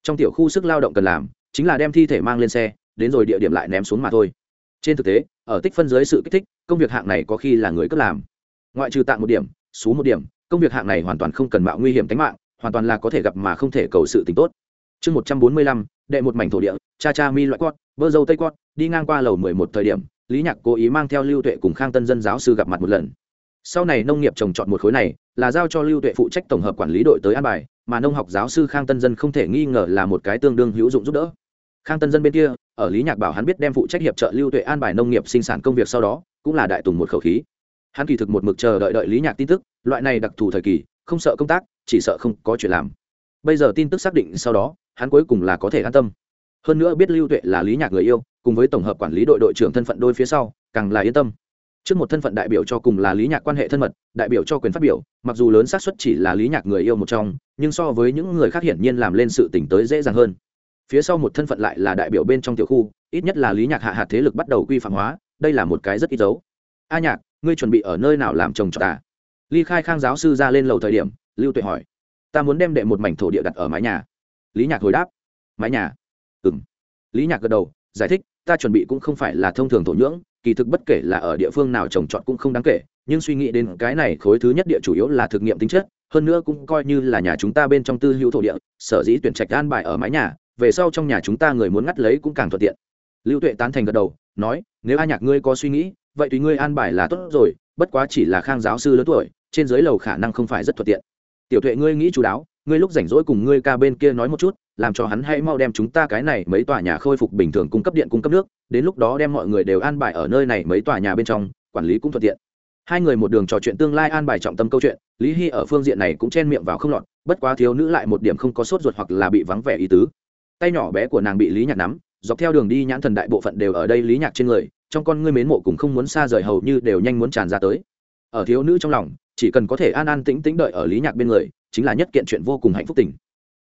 Speaker 1: Trong tiểu khu sức lao động cần làm, chính là đem thi thể mang lên xe, đến rồi địa điểm lại ném xuống mà thôi. Trên thực tế, ở tích phân dưới sự kích thích, công việc hạng này có khi là người cất làm. Ngoại trừ tạng một điểm xuống một điểm, công việc hạng này hoàn toàn không cần mạo nguy hiểm tính mạng hoàn toàn là có thể gặp mà không thể cầu sự tình tốt. Chương một trăm bốn mươi lăm, đệ một mảnh thổ địa, cha cha mi loại quát, bơ dâu tây quát, đi ngang qua lầu mười một thời điểm, lý nhạc cố ý mang theo lưu tuệ cùng khang tân dân giáo sư gặp mặt một lần. Sau này nông nghiệp trồng trọt một khối này, là giao cho lưu tuệ phụ trách tổng hợp quản lý đội tới an bài, mà nông học giáo sư khang tân dân không thể nghi ngờ là một cái tương đương hữu dụng giúp đỡ. Khang tân dân bên kia, ở lý nhạc bảo hắn biết đem phụ trách hiệp trợ lưu tuệ an bài nông nghiệp sinh sản công việc sau đó, cũng là đại tùng một khẩu khí. Hắn kỳ thực một mực chờ đợi đợi lý nhạc tin tức, loại này đặc thù thời kỳ không sợ công tác, chỉ sợ không có chuyện làm. Bây giờ tin tức xác định sau đó, hắn cuối cùng là có thể an tâm. Hơn nữa biết lưu tuệ là lý nhạc người yêu, cùng với tổng hợp quản lý đội đội trưởng thân phận đôi phía sau, càng là yên tâm. Trước một thân phận đại biểu cho cùng là lý nhạc quan hệ thân mật, đại biểu cho quyền phát biểu, mặc dù lớn xác suất chỉ là lý nhạc người yêu một trong, nhưng so với những người khác hiển nhiên làm lên sự tỉnh tới dễ dàng hơn. Phía sau một thân phận lại là đại biểu bên trong tiểu khu, ít nhất là lý nhạc hạ hạt thế lực bắt đầu quy phạm hóa, đây là một cái rất ít dấu. A nhạc, ngươi chuẩn bị ở nơi nào làm chồng cho ta? Ly khai khang giáo sư ra lên lầu thời điểm, lưu tuệ hỏi, ta muốn đem đệ một mảnh thổ địa đặt ở mái nhà. Lý nhạc hồi đáp, mái nhà? Ừ m lý nhạc gật đầu, giải thích, ta chuẩn bị cũng không phải là thông thường thổ nhưỡng, kỳ thực bất kể là ở địa phương nào trồng trọt cũng không đáng kể, nhưng suy nghĩ đến cái này khối thứ nhất địa chủ yếu là thực nghiệm tính chất, hơn nữa cũng coi như là nhà chúng ta bên trong tư hữu thổ địa, sở dĩ tuyển trạch an bài ở mái nhà, về sau trong nhà chúng ta người muốn ngắt lấy cũng càng thuận tiện. Lưu tuệ tán thành gật đầu, nói, nếu a nhạc ngươi có suy nghĩ, vậy tùy ngươi an bài là tốt rồi, bất quá chỉ là khang giáo sư lớn tuổi trên dưới lầu khả năng không phải rất thuận tiện. Tiểu tuệ, ngươi nghĩ chú đáo, ngươi lúc rảnh rỗi cùng ngươi ca bên kia nói một chút, làm cho hắn hãy mau đem chúng ta cái này mấy tòa nhà khôi phục bình thường cung cấp điện cung cấp nước, đến lúc đó đem mọi người đều an bài ở nơi này mấy tòa nhà bên trong, quản lý cũng thuận tiện. Hai người một đường trò chuyện tương lai an bài trọng tâm câu chuyện, lý hy ở phương diện này cũng chen miệng vào không lọt, bất quá thiếu nữ lại một điểm không có sốt ruột hoặc là bị vắng vẻ ý tứ. Tay nhỏ bé của nàng bị lý nhạc nắm, dọc theo đường đi nhãn thần đại bộ phận đều ở đây lý nhạc trên người, trong con ngươi mến mộ cũng không muốn xa rời hầu như đều nhanh muốn tràn ra tới. Ở thiếu nữ trong lòng chỉ cần có thể an an tĩnh tĩnh đợi ở lý nhạc bên người, chính là nhất kiện chuyện vô cùng hạnh phúc tình.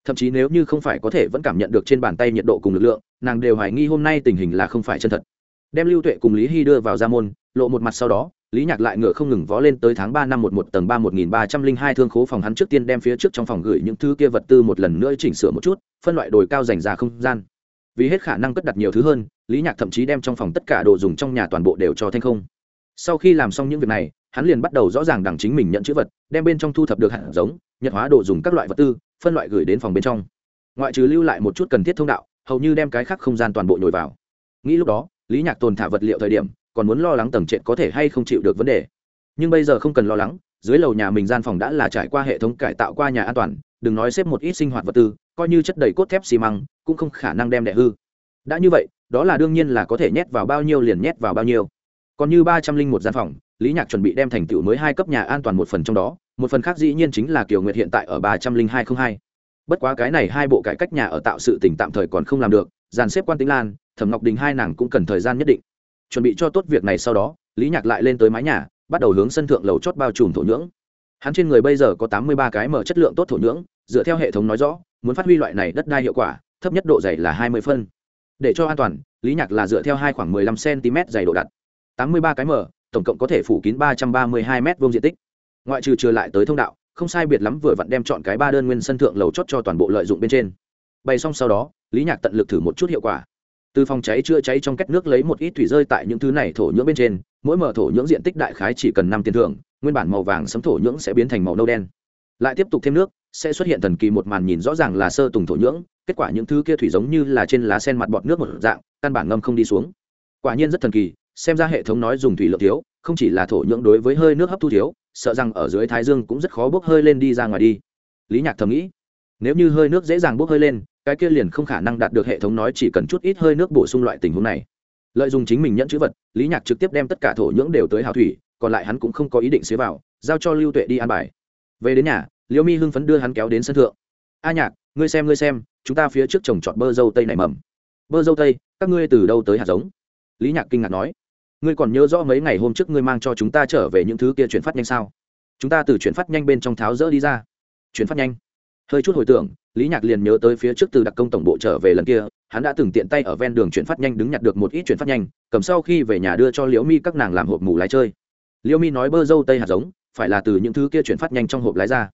Speaker 1: Thậm chí nếu như không phải có thể vẫn cảm nhận được trên bàn tay nhiệt độ cùng lực lượng, nàng đều hoài nghi hôm nay tình hình là không phải chân thật. Đem lưu tuệ cùng lý hy đưa vào ra môn, lộ một mặt sau đó, lý nhạc lại ngựa không ngừng vó lên tới tháng ba năm một một tầng ba một nghìn ba trăm linh hai thương khố phòng hắn trước tiên đem phía trước trong phòng gửi những thứ kia vật tư một lần nữa chỉnh sửa một chút, phân loại đồi cao dành ra không gian. Vì hết khả năng cất đặt nhiều thứ hơn, lý nhạc thậm chí đem trong phòng tất cả đồ dùng trong nhà toàn bộ đều cho thanh không. Sau khi làm xong những việc này hắn liền bắt đầu rõ ràng đằng chính mình nhận chữ vật, đem bên trong thu thập được hạt giống, nhật hóa đồ dùng các loại vật tư, phân loại gửi đến phòng bên trong. Ngoại trừ lưu lại một chút cần thiết thông đạo, hầu như đem cái khác không gian toàn bộ nhồi vào. Nghĩ lúc đó, lý nhạc tồn thả vật liệu thời điểm, còn muốn lo lắng tầng trệt có thể hay không chịu được vấn đề. Nhưng bây giờ không cần lo lắng, dưới lầu nhà mình gian phòng đã là trải qua hệ thống cải tạo qua nhà an toàn, đừng nói xếp một ít sinh hoạt vật tư, coi như chất đầy cốt thép xi măng, cũng không khả năng đem đẻ hư. Đã như vậy, đó là đương nhiên là có thể nhét vào bao nhiêu liền nhét vào bao nhiêu còn như ba trăm linh một gian phòng, lý nhạc chuẩn bị đem thành tựu mới hai cấp nhà an toàn một phần trong đó, một phần khác dĩ nhiên chính là kiều nguyệt hiện tại ở ba trăm linh hai không hai. Bất quá cái này hai bộ cải cách nhà ở tạo sự tỉnh tạm thời còn không làm được, dàn xếp quan tính lan, thẩm ngọc đình hai nàng cũng cần thời gian nhất định. Chuẩn bị cho tốt việc này sau đó, lý nhạc lại lên tới mái nhà, bắt đầu hướng sân thượng lầu chót bao trùm thổ nhưỡng. Hắn trên người bây giờ có tám mươi ba cái mở chất lượng tốt thổ nhưỡng, dựa theo hệ thống nói rõ, muốn phát huy loại này đất đai hiệu quả, thấp nhất độ dày là hai mươi phân. Để cho an toàn, lý nhạc là dựa theo hai khoảng mười lăm cm dày độ đặt tám mươi ba cái mở, tổng cộng có thể phủ kín ba trăm ba mươi hai m vuông diện tích. Ngoại trừ trừ lại tới thông đạo, không sai biệt lắm vừa vặn đem chọn cái ba đơn nguyên sân thượng lầu chót cho toàn bộ lợi dụng bên trên. Bày xong sau đó, lý nhạc tận lực thử một chút hiệu quả. Từ phòng cháy chữa cháy trong cách nước lấy một ít thủy rơi tại những thứ này thổ nhưỡng bên trên, mỗi mở thổ nhưỡng diện tích đại khái chỉ cần năm tiền thưởng, nguyên bản màu vàng sấm thổ nhưỡng sẽ biến thành màu nâu đen. Lại tiếp tục thêm nước, sẽ xuất hiện thần kỳ một màn nhìn rõ ràng là sơ tùng thổ nhưỡng, kết quả những thứ kia thủy giống như là trên lá sen mặt bọt nước một dạng, căn bản ngâm không đi xuống. Quả nhiên rất thần kỳ xem ra hệ thống nói dùng thủy lượng thiếu, không chỉ là thổ nhưỡng đối với hơi nước hấp thu thiếu, sợ rằng ở dưới thái dương cũng rất khó bốc hơi lên đi ra ngoài đi. Lý nhạc thầm nghĩ, nếu như hơi nước dễ dàng bốc hơi lên, cái kia liền không khả năng đạt được hệ thống nói chỉ cần chút ít hơi nước bổ sung loại tình huống này. Lợi dụng chính mình nhận chữ vật, lý nhạc trực tiếp đem tất cả thổ nhưỡng đều tới hào thủy, còn lại hắn cũng không có ý định xế vào, giao cho lưu tuệ đi an bài. Về đến nhà, liễu mi hưng phấn đưa hắn kéo đến sân thượng. A nhạc, ngươi xem ngươi xem, chúng ta phía trước trồng trọt bơ dâu tây này mầm. Bơ dâu tây, các ngươi từ đâu tới hạt giống? Lý nhạc kinh ngạc nói ngươi còn nhớ rõ mấy ngày hôm trước ngươi mang cho chúng ta trở về những thứ kia chuyển phát nhanh sao? Chúng ta từ chuyển phát nhanh bên trong tháo rỡ đi ra. Chuyển phát nhanh. Hơi chút hồi tưởng, lý nhạc liền nhớ tới phía trước từ đặc công tổng bộ trở về lần kia, hắn đã từng tiện tay ở ven đường chuyển phát nhanh đứng nhặt được một ít chuyển phát nhanh, cầm sau khi về nhà đưa cho liễu mi các nàng làm hộp mù lái chơi. Liễu mi nói bơ dâu tây hạt giống, phải là từ những thứ kia chuyển phát nhanh trong hộp lái ra.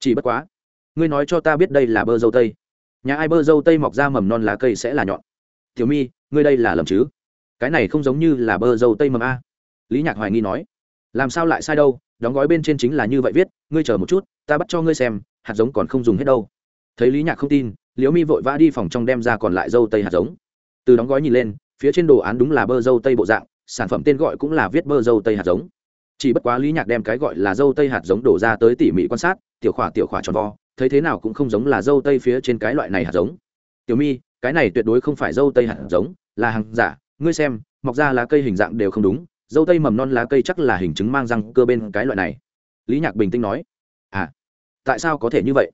Speaker 1: Chỉ bất quá, ngươi nói cho ta biết đây là bơ dâu tây. Nhà ai bơ dâu tây mọc ra mầm non lá cây sẽ là nhọn? Tiểu mi, ngươi đây là lầm chứ? Cái này không giống như là bơ dâu tây mầm a. Lý nhạc hoài nghi nói, làm sao lại sai đâu? Đóng gói bên trên chính là như vậy viết, ngươi chờ một chút, ta bắt cho ngươi xem, hạt giống còn không dùng hết đâu. Thấy lý nhạc không tin, liễu mi vội vã đi phòng trong đem ra còn lại dâu tây hạt giống. Từ đóng gói nhìn lên, phía trên đồ án đúng là bơ dâu tây bộ dạng, sản phẩm tên gọi cũng là viết bơ dâu tây hạt giống. Chỉ bất quá lý nhạc đem cái gọi là dâu tây hạt giống đổ ra tới tỉ mỉ quan sát, tiểu khỏa tiểu khỏa tròn vo, thấy thế nào cũng không giống là dâu tây phía trên cái loại này hạt giống. Tiểu mi, cái này tuyệt đối không phải dâu tây hạt giống, là hàng giả ngươi xem, mọc ra lá cây hình dạng đều không đúng, dâu tây mầm non lá cây chắc là hình chứng mang răng cơ bên cái loại này. Lý nhạc bình tĩnh nói à tại sao có thể như vậy?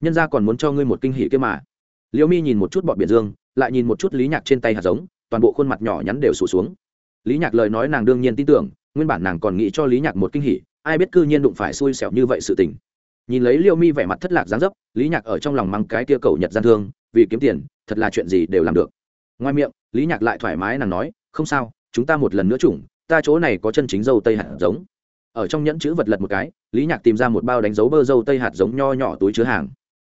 Speaker 1: Nhân gia còn muốn cho ngươi một kinh hỉ kia mà. Liễu mi nhìn một chút bọn biển dương, lại nhìn một chút lý nhạc trên tay hạt giống, toàn bộ khuôn mặt nhỏ nhắn đều sụt xuống. Lý nhạc lời nói nàng đương nhiên tin tưởng, nguyên bản nàng còn nghĩ cho lý nhạc một kinh hỉ, ai biết cư nhiên đụng phải xui xẻo như vậy sự tình. Nhìn lấy liễu mi vẻ mặt thất lạc dáng dấp, lý nhạc ở trong lòng mang cái kia cầu nhật gian thương, vì kiếm tiền, thật là chuyện gì đều làm được ngoài miệng, lý nhạc lại thoải mái nàng nói, không sao, chúng ta một lần nữa chủng, ta chỗ này có chân chính dâu tây hạt giống. Ở trong nhẫn chữ vật lật một cái, lý nhạc tìm ra một bao đánh dấu bơ dâu tây hạt giống nho nhỏ túi chứa hàng.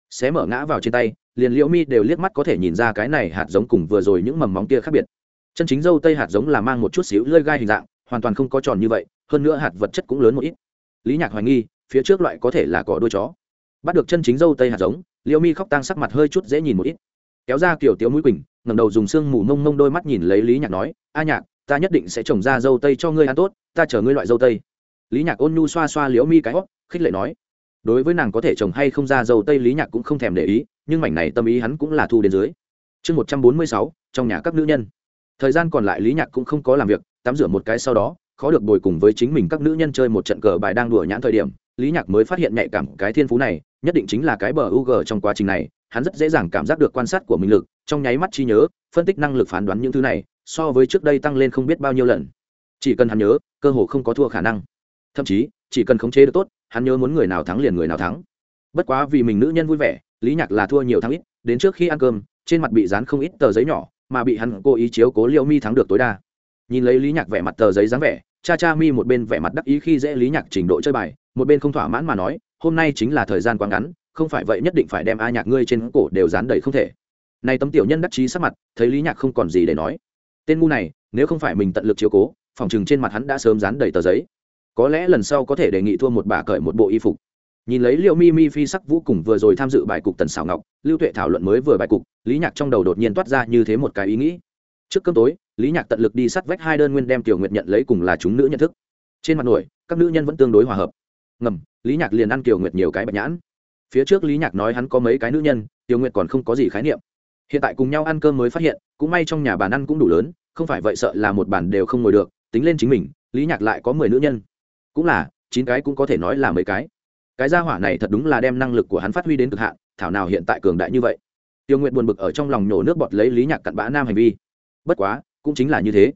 Speaker 1: Xé mở ngã vào trên tay, liền liễu mi đều liếc mắt có thể nhìn ra cái này hạt giống cùng vừa rồi những mầm móng kia khác biệt. Chân chính dâu tây hạt giống là mang một chút xíu lơi gai hình dạng, hoàn toàn không có tròn như vậy, hơn nữa hạt vật chất cũng lớn một ít. Lý nhạc hoài nghi, phía trước loại có thể là cỏ đuôi chó. Bắt được chân chính dâu tây hạt giống, liễu mi khóc tang sắc mặt hơi chút dễ nhìn một ít. Kéo ra kiểu tiếu mũi quỳnh ngẩng đầu dùng xương mù mông mông đôi mắt nhìn lấy lý nhạc nói, a nhạc, ta nhất định sẽ trồng ra dâu tây cho ngươi ăn tốt, ta chờ ngươi loại dâu tây. Lý nhạc ôn nhu xoa xoa liễu mi cái hót, khích lệ nói, đối với nàng có thể trồng hay không ra dâu tây lý nhạc cũng không thèm để ý, nhưng mảnh này tâm ý hắn cũng là thu đến dưới. Chương một trăm bốn mươi sáu, trong nhà các nữ nhân. Thời gian còn lại lý nhạc cũng không có làm việc, tắm rửa một cái sau đó, khó được bồi cùng với chính mình các nữ nhân chơi một trận cờ bài đang đùa nhãn thời điểm, lý nhạc mới phát hiện nhạy cảm cái thiên phú này, nhất định chính là cái bờ u g trong quá trình này hắn rất dễ dàng cảm giác được quan sát của mình lực, trong nháy mắt trí nhớ, phân tích năng lực phán đoán những thứ này, so với trước đây tăng lên không biết bao nhiêu lần. Chỉ cần hắn nhớ, cơ hồ không có thua khả năng. Thậm chí, chỉ cần khống chế được tốt, hắn nhớ muốn người nào thắng liền người nào thắng. Bất quá vì mình nữ nhân vui vẻ, lý nhạc là thua nhiều thắng ít, đến trước khi ăn cơm, trên mặt bị dán không ít tờ giấy nhỏ, mà bị hắn cố ý chiếu cố liệu mi thắng được tối đa. Nhìn lấy lý nhạc vẻ mặt tờ giấy dáng vẻ, cha cha mi một bên vẻ mặt đắc ý khi dễ lý nhạc trình độ chơi bài, một bên không thỏa mãn mà nói, hôm nay chính là thời gian quá ngắn không phải vậy nhất định phải đem a nhạc ngươi trên cổ đều dán đầy không thể. Này tấm tiểu nhân đắc chí sắc mặt, thấy lý nhạc không còn gì để nói. Tên ngu này, nếu không phải mình tận lực chiếu cố, phòng chừng trên mặt hắn đã sớm dán đầy tờ giấy. Có lẽ lần sau có thể đề nghị thua một bà cởi một bộ y phục. Nhìn lấy liệu mi mi phi sắc vũ cùng vừa rồi tham dự bài cục tần xảo ngọc, lưu tuệ thảo luận mới vừa bài cục, lý nhạc trong đầu đột nhiên toát ra như thế một cái ý nghĩ. Trước cơm tối, lý nhạc tận lực đi sắt vách hai đơn nguyên đem tiểu nguyệt nhận lấy cùng là chúng nữ nhận thức. Trên mặt nổi, các nữ nhân vẫn tương đối hòa hợp. Ngầm, lý nhạc liền ăn kiều nguyệt nhiều cái bạch nhãn phía trước lý nhạc nói hắn có mấy cái nữ nhân tiểu nguyệt còn không có gì khái niệm. Hiện tại cùng nhau ăn cơm mới phát hiện, cũng may trong nhà bàn ăn cũng đủ lớn, không phải vậy sợ là một bàn đều không ngồi được, tính lên chính mình, lý nhạc lại có mười nữ nhân. Cũng là, chín cái cũng có thể nói là mấy cái. Cái gia hỏa này thật đúng là đem năng lực của hắn phát huy đến cực hạn, thảo nào hiện tại cường đại như vậy. Tiêu nguyện buồn bực ở trong lòng nhổ nước bọt lấy lý nhạc cặn bã nam hành vi. Bất quá, cũng chính là như thế.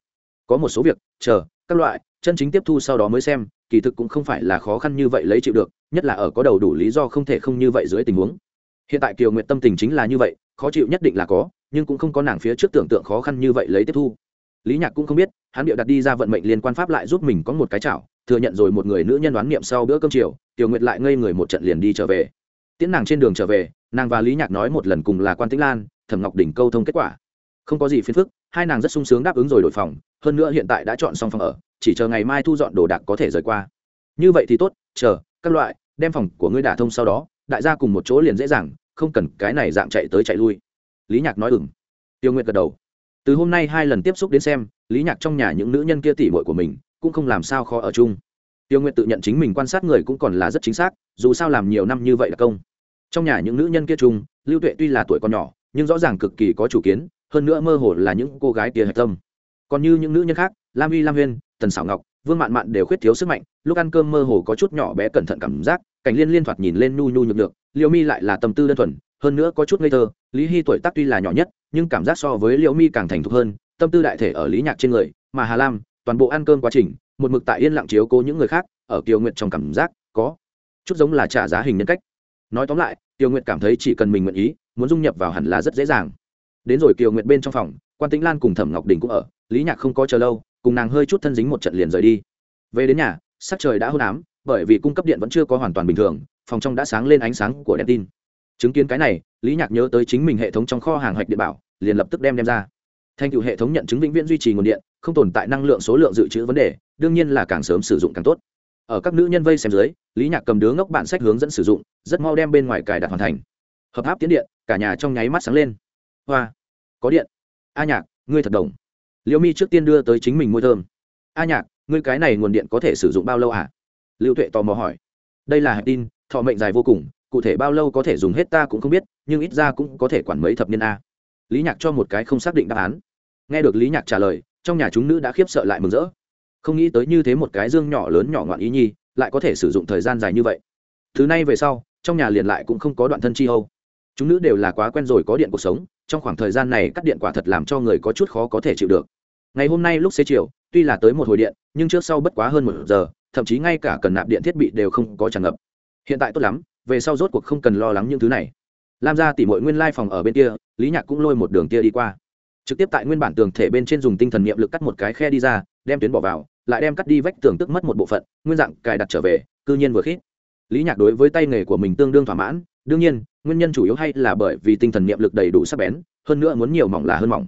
Speaker 1: Có một số việc, chờ, các loại chân chính tiếp thu sau đó mới xem, kỳ thực cũng không phải là khó khăn như vậy lấy chịu được, nhất là ở có đầu đủ lý do không thể không như vậy dưới tình huống. Hiện tại kiều nguyện tâm tình chính là như vậy, khó chịu nhất định là có, nhưng cũng không có nàng phía trước tưởng tượng khó khăn như vậy lấy tiếp thu. Lý nhạc cũng không biết, hắn điệu đặt đi ra vận mệnh liên quan pháp lại giúp mình có một cái chảo, thừa nhận rồi một người nữ nhân đoán niệm sau bữa cơm chiều tiểu nguyệt lại ngây người một trận liền đi trở về. Tiễn nàng trên đường trở về, nàng và lý nhạc nói một lần cùng là quan tĩnh lan, thẩm ngọc đỉnh câu thông kết quả. Không có gì phiền phức, hai nàng rất sung sướng đáp ứng rồi đổi phòng, hơn nữa hiện tại đã chọn xong phòng ở chỉ chờ ngày mai thu dọn đồ đạc có thể rời qua. Như vậy thì tốt, chờ, các loại, đem phòng của ngươi đả thông sau đó, đại gia cùng một chỗ liền dễ dàng, không cần cái này dạng chạy tới chạy lui. Lý nhạc nói ừng tiêu nguyệt gật đầu. Từ hôm nay hai lần tiếp xúc đến xem, lý nhạc trong nhà những nữ nhân kia tỉ mội của mình, cũng không làm sao khó ở chung. Tiêu nguyệt tự nhận chính mình quan sát người cũng còn là rất chính xác, dù sao làm nhiều năm như vậy là công. Trong nhà những nữ nhân kia chung, lưu tuệ tuy là tuổi còn nhỏ, nhưng rõ ràng cực kỳ có chủ kiến, hơn nữa mơ hồ là những cô gái tia hạch tâm. Còn như những nữ nhân khác, lam vi lam huyên tần xảo ngọc, vương mạn mạn đều khuyết thiếu sức mạnh, lúc ăn cơm mơ hồ có chút nhỏ bé cẩn thận cảm giác, cảnh liên liên thoạt nhìn lên nhu nhu nhược được liễu mi lại là tâm tư đơn thuần, hơn nữa có chút ngây thơ, lý hy tuổi tác tuy là nhỏ nhất, nhưng cảm giác so với liễu mi càng thành thục hơn, tâm tư đại thể ở lý nhạc trên người, mà hà lam, toàn bộ ăn cơm quá trình, một mực tại yên lặng chiếu cố những người khác, ở kiều nguyện trong cảm giác, có chút giống là trả giá hình nhân cách. Nói tóm lại, kiều nguyện cảm thấy chỉ cần mình nguyện ý, muốn dung nhập vào hẳn là rất dễ dàng. Đến rồi kiều nguyện bên trong phòng, quan tĩnh lan cùng thẩm ngọc đình cũng ở, lý nhạc không có chờ lâu cùng nàng hơi chút thân dính một trận liền rời đi. Về đến nhà, sắc trời đã hôn ám, bởi vì cung cấp điện vẫn chưa có hoàn toàn bình thường, phòng trong đã sáng lên ánh sáng của đèn tin. Chứng kiến cái này, lý nhạc nhớ tới chính mình hệ thống trong kho hàng hoạch điện bảo, liền lập tức đem đem ra. Thành tựu hệ thống nhận chứng vĩnh viễn duy trì nguồn điện, không tồn tại năng lượng số lượng dự trữ vấn đề, đương nhiên là càng sớm sử dụng càng tốt. Ở các nữ nhân vây xem dưới, lý nhạc cầm đứa ngốc bản sách hướng dẫn sử dụng, rất mau đem bên ngoài cài đặt hoàn thành. Hợp áp tiến điện, cả nhà trong nháy mắt sáng lên. Hoa, có điện. A nhạc, ngươi thật đồng liễu mi trước tiên đưa tới chính mình môi thơm. A nhạc, ngươi cái này nguồn điện có thể sử dụng bao lâu à lưu tuệ tò mò hỏi. Đây là hạch tin, thọ mệnh dài vô cùng, cụ thể bao lâu có thể dùng hết ta cũng không biết, nhưng ít ra cũng có thể quản mấy thập niên a. Lý nhạc cho một cái không xác định đáp án. Nghe được lý nhạc trả lời, trong nhà chúng nữ đã khiếp sợ lại mừng rỡ. Không nghĩ tới như thế một cái dương nhỏ lớn nhỏ ngoạn ý nhi, lại có thể sử dụng thời gian dài như vậy. Thứ này về sau, trong nhà liền lại cũng không có đoạn thân chi âu chúng nữ đều là quá quen rồi có điện cuộc sống trong khoảng thời gian này cắt điện quả thật làm cho người có chút khó có thể chịu được. Ngày hôm nay lúc xế chiều, tuy là tới một hồi điện, nhưng trước sau bất quá hơn một giờ, thậm chí ngay cả cần nạp điện thiết bị đều không có tràn ngập. Hiện tại tốt lắm, về sau rốt cuộc không cần lo lắng những thứ này. Lam ra tỉ mọi nguyên lai phòng ở bên kia, lý nhạc cũng lôi một đường kia đi qua. Trực tiếp tại nguyên bản tường thể bên trên dùng tinh thần niệm lực cắt một cái khe đi ra, đem tuyến bỏ vào, lại đem cắt đi vách tường tức mất một bộ phận, nguyên dạng cài đặt trở về, cư nhiên vừa khít. Lý nhạc đối với tay nghề của mình tương đương thỏa mãn, đương nhiên nguyên nhân chủ yếu hay là bởi vì tinh thần niệm lực đầy đủ sắc bén, hơn nữa muốn nhiều mỏng là hơn mỏng.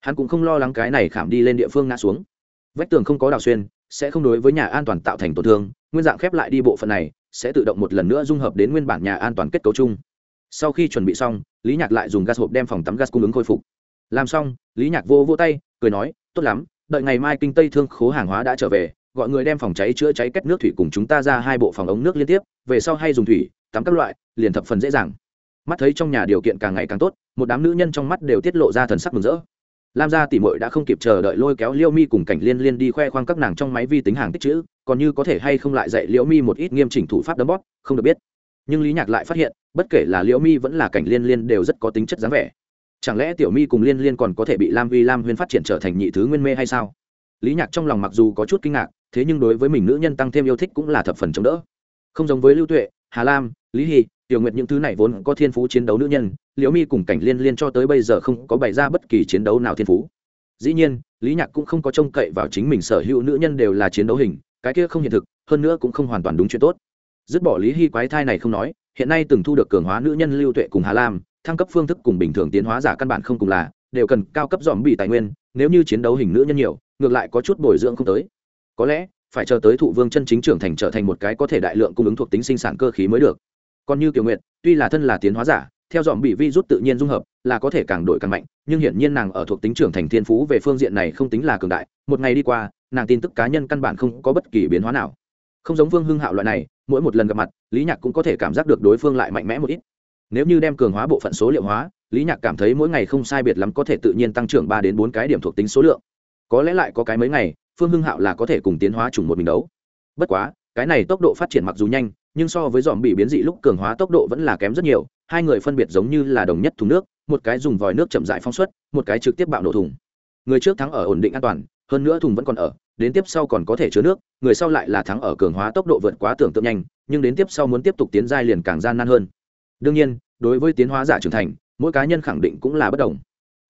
Speaker 1: Hắn cũng không lo lắng cái này khảm đi lên địa phương ngã xuống. Vách tường không có đào xuyên, sẽ không đối với nhà an toàn tạo thành tổn thương, nguyên dạng khép lại đi bộ phận này, sẽ tự động một lần nữa dung hợp đến nguyên bản nhà an toàn kết cấu chung. Sau khi chuẩn bị xong, lý nhạc lại dùng gas hộp đem phòng tắm gas cung ứng khôi phục. Làm xong, lý nhạc vô vô tay, cười nói, tốt lắm, đợi ngày mai kinh tây thương khố hàng hóa đã trở về, gọi người đem phòng cháy chữa cháy kết nước thủy cùng chúng ta ra hai bộ phòng ống nước liên tiếp, về sau hay dùng thủy, tắm các loại, liền thập phần dễ dàng mắt thấy trong nhà điều kiện càng ngày càng tốt, một đám nữ nhân trong mắt đều tiết lộ ra thần sắc mừng rỡ. Lam gia tỷ muội đã không kịp chờ đợi lôi kéo liêu mi cùng cảnh liên liên đi khoe khoang các nàng trong máy vi tính hàng tích chữ, còn như có thể hay không lại dạy liễu mi một ít nghiêm chỉnh thủ pháp đấm bóp, không được biết. Nhưng lý nhạc lại phát hiện, bất kể là liễu mi vẫn là cảnh liên liên đều rất có tính chất dáng vẻ. Chẳng lẽ tiểu mi cùng liên liên còn có thể bị lam vi lam huyên phát triển trở thành nhị thứ nguyên mê hay sao? Lý nhạc trong lòng mặc dù có chút kinh ngạc, thế nhưng đối với mình nữ nhân tăng thêm yêu thích cũng là thập phần chống đỡ. Không giống với lưu tuệ, hà lam, lý hy tiểu nguyệt những thứ này vốn có thiên phú chiến đấu nữ nhân, liễu mi cùng cảnh liên liên cho tới bây giờ không có bày ra bất kỳ chiến đấu nào thiên phú. Dĩ nhiên, lý nhạc cũng không có trông cậy vào chính mình sở hữu nữ nhân đều là chiến đấu hình, cái kia không hiện thực, hơn nữa cũng không hoàn toàn đúng chuyện tốt. Dứt bỏ lý hy quái thai này không nói, hiện nay từng thu được cường hóa nữ nhân lưu tuệ cùng hà lam, thăng cấp phương thức cùng bình thường tiến hóa giả căn bản không cùng là, đều cần cao cấp dòm bị tài nguyên, nếu như chiến đấu hình nữ nhân nhiều, ngược lại có chút bồi dưỡng không tới. Có lẽ, phải chờ tới thụ vương chân chính trưởng thành trở thành một cái có thể đại lượng cung ứng thuộc tính sinh sản cơ khí mới được còn như kiều nguyện tuy là thân là tiến hóa giả, theo dòm bị vi rút tự nhiên dung hợp, là có thể càng đổi càng mạnh, nhưng hiển nhiên nàng ở thuộc tính trưởng thành thiên phú về phương diện này không tính là cường đại. Một ngày đi qua, nàng tin tức cá nhân căn bản không có bất kỳ biến hóa nào. Không giống vương hưng hạo loại này, mỗi một lần gặp mặt, lý nhạc cũng có thể cảm giác được đối phương lại mạnh mẽ một ít. Nếu như đem cường hóa bộ phận số liệu hóa, lý nhạc cảm thấy mỗi ngày không sai biệt lắm có thể tự nhiên tăng trưởng ba đến bốn cái điểm thuộc tính số lượng. Có lẽ lại có cái mấy ngày, phương hưng hạo là có thể cùng tiến hóa chủng một mình đấu. Bất quá, cái này tốc độ phát triển mặc dù nhanh nhưng so với dòm bị biến dị lúc cường hóa tốc độ vẫn là kém rất nhiều, hai người phân biệt giống như là đồng nhất thùng nước, một cái dùng vòi nước chậm dại phong suất một cái trực tiếp bạo nổ thùng. Người trước thắng ở ổn định an toàn, hơn nữa thùng vẫn còn ở, đến tiếp sau còn có thể chứa nước, người sau lại là thắng ở cường hóa tốc độ vượt quá tưởng tượng nhanh, nhưng đến tiếp sau muốn tiếp tục tiến giai liền càng gian nan hơn. Đương nhiên, đối với tiến hóa giả trưởng thành, mỗi cá nhân khẳng định cũng là bất đồng.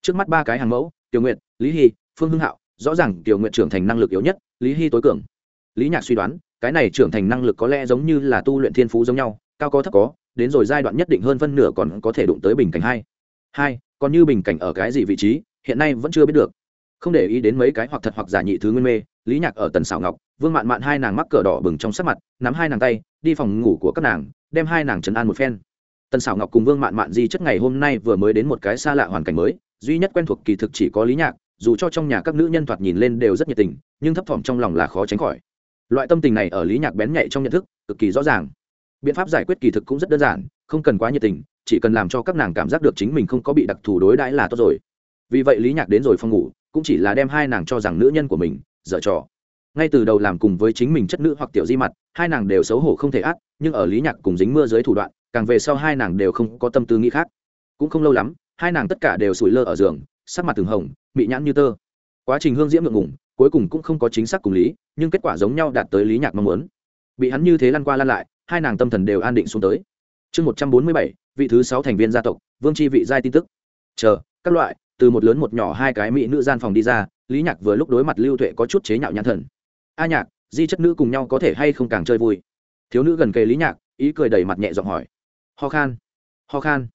Speaker 1: Trước mắt ba cái hàng mẫu tiểu nguyện lý hy, phương hưng hạo, rõ ràng tiểu nguyện trưởng thành năng lực yếu nhất, lý hy tối cường. Lý nhạc suy đoán cái này trưởng thành năng lực có lẽ giống như là tu luyện thiên phú giống nhau, cao có thấp có, đến rồi giai đoạn nhất định hơn phân nửa còn có thể đụng tới bình cảnh hai. Hai, còn như bình cảnh ở cái gì vị trí, hiện nay vẫn chưa biết được. Không để ý đến mấy cái hoặc thật hoặc giả nhị thứ nguyên mê, lý nhạc ở tần xảo ngọc, vương mạn mạn hai nàng mắc cờ đỏ bừng trong sắc mặt, nắm hai nàng tay, đi phòng ngủ của các nàng, đem hai nàng trấn an một phen. Tần xảo ngọc cùng vương mạn mạn di chất ngày hôm nay vừa mới đến một cái xa lạ hoàn cảnh mới, duy nhất quen thuộc kỳ thực chỉ có lý nhạc, dù cho trong nhà các nữ nhân thoạt nhìn lên đều rất nhiệt tình, nhưng thấp thỏm trong lòng là khó tránh khỏi loại tâm tình này ở lý nhạc bén nhạy trong nhận thức, cực kỳ rõ ràng. Biện pháp giải quyết kỳ thực cũng rất đơn giản, không cần quá nhiệt tình, chỉ cần làm cho các nàng cảm giác được chính mình không có bị đặc thù đối đãi là tốt rồi. Vì vậy lý nhạc đến rồi phòng ngủ, cũng chỉ là đem hai nàng cho rằng nữ nhân của mình, dở trò. Ngay từ đầu làm cùng với chính mình chất nữ hoặc tiểu di mặt, hai nàng đều xấu hổ không thể át nhưng ở lý nhạc cùng dính mưa dưới thủ đoạn, càng về sau hai nàng đều không có tâm tư nghĩ khác. Cũng không lâu lắm, hai nàng tất cả đều sủi lơ ở giường, sắc mặt từng hồng bị nhãn như tơ. Quá trình hương diễm ngượng ngủng cuối cùng cũng không có chính xác cùng lý, nhưng kết quả giống nhau đạt tới lý nhạc mong muốn. Bị hắn như thế lăn qua lăn lại, hai nàng tâm thần đều an định xuống tới. Chương một trăm bốn mươi bảy, vị thứ sáu thành viên gia tộc, vương tri vị giai tin tức. Chờ, các loại, từ một lớn một nhỏ hai cái mỹ nữ gian phòng đi ra, lý nhạc vừa lúc đối mặt lưu tuệ có chút chế nhạo nhãn thần. A nhạc, di chất nữ cùng nhau có thể hay không càng chơi vui? Thiếu nữ gần kề lý nhạc, ý cười đầy mặt nhẹ giọng hỏi. Ho khan ho khan.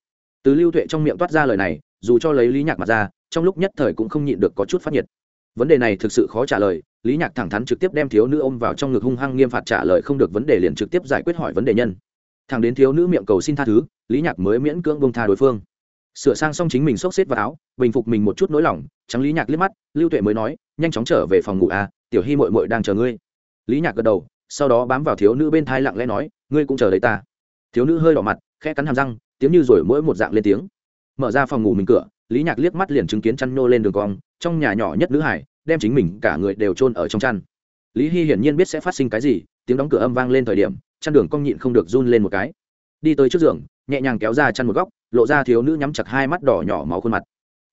Speaker 1: Từ lưu tuệ trong miệng toát ra lời này, dù cho lấy lý nhạc mặt ra, trong lúc nhất thời cũng không nhịn được có chút phát nhiệt vấn đề này thực sự khó trả lời, lý nhạc thẳng thắn trực tiếp đem thiếu nữ ôm vào trong ngực hung hăng nghiêm phạt trả lời không được vấn đề liền trực tiếp giải quyết hỏi vấn đề nhân. Thằng đến thiếu nữ miệng cầu xin tha thứ, lý nhạc mới miễn cưỡng bông tha đối phương. Sửa sang xong chính mình xốc xếp vào áo, bình phục mình một chút nỗi lòng, trắng lý nhạc liếc mắt, lưu tuệ mới nói, nhanh chóng trở về phòng ngủ à tiểu hy mội mội đang chờ ngươi. Lý nhạc gật đầu, sau đó bám vào thiếu nữ bên thai lặng lẽ nói, ngươi cũng chờ đấy ta. Thiếu nữ hơi đỏ mặt, khẽ cắn hàm răng, tiếng như rồi mỗi một dạng lên tiếng. Mở ra phòng ngủ mình cửa lý nhạc liếc mắt liền chứng kiến chăn nhô lên đường cong, trong nhà nhỏ nhất nữ hải, đem chính mình cả người đều chôn ở trong chăn. Lý hy hiển nhiên biết sẽ phát sinh cái gì, tiếng đóng cửa âm vang lên thời điểm, chăn đường cong nhịn không được run lên một cái. Đi tới trước giường, nhẹ nhàng kéo ra chăn một góc, lộ ra thiếu nữ nhắm chặt hai mắt đỏ nhỏ máu khuôn mặt.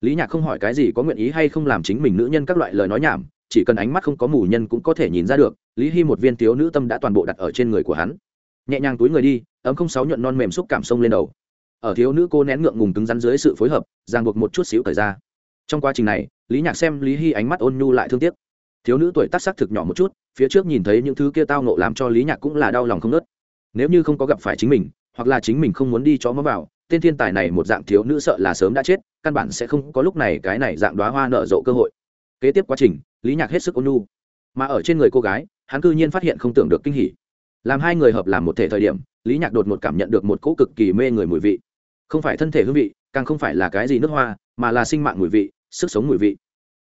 Speaker 1: Lý nhạc không hỏi cái gì có nguyện ý hay không làm chính mình nữ nhân các loại lời nói nhảm, chỉ cần ánh mắt không có mù nhân cũng có thể nhìn ra được, lý hy một viên thiếu nữ tâm đã toàn bộ đặt ở trên người của hắn. Nhẹ nhàng túi người đi, ấm không sáu nhuận non mềm xúc cảm sông lên đầu ở thiếu nữ cô nén ngượng ngùng cứng rắn dưới sự phối hợp, ràng buộc một chút xíu thời ra. Trong quá trình này, lý nhạc xem lý hy ánh mắt ôn nhu lại thương tiếc. Thiếu nữ tuổi tác sắc thực nhỏ một chút, phía trước nhìn thấy những thứ kia tao nộ làm cho lý nhạc cũng là đau lòng không nớt nếu như không có gặp phải chính mình, hoặc là chính mình không muốn đi cho mó vào, tên thiên tài này một dạng thiếu nữ sợ là sớm đã chết, căn bản sẽ không có lúc này cái này dạng đoá hoa nở rộ cơ hội. Kế tiếp quá trình, lý nhạc hết sức ôn nhu. Mà ở trên người cô gái, hắn cư nhiên phát hiện không tưởng được kinh hỉ. Làm hai người hợp làm một thể thời điểm, lý nhạc đột một cảm nhận được một cỗ cực kỳ mê người mùi vị không phải thân thể hương vị, càng không phải là cái gì nước hoa, mà là sinh mạng mùi vị, sức sống mùi vị.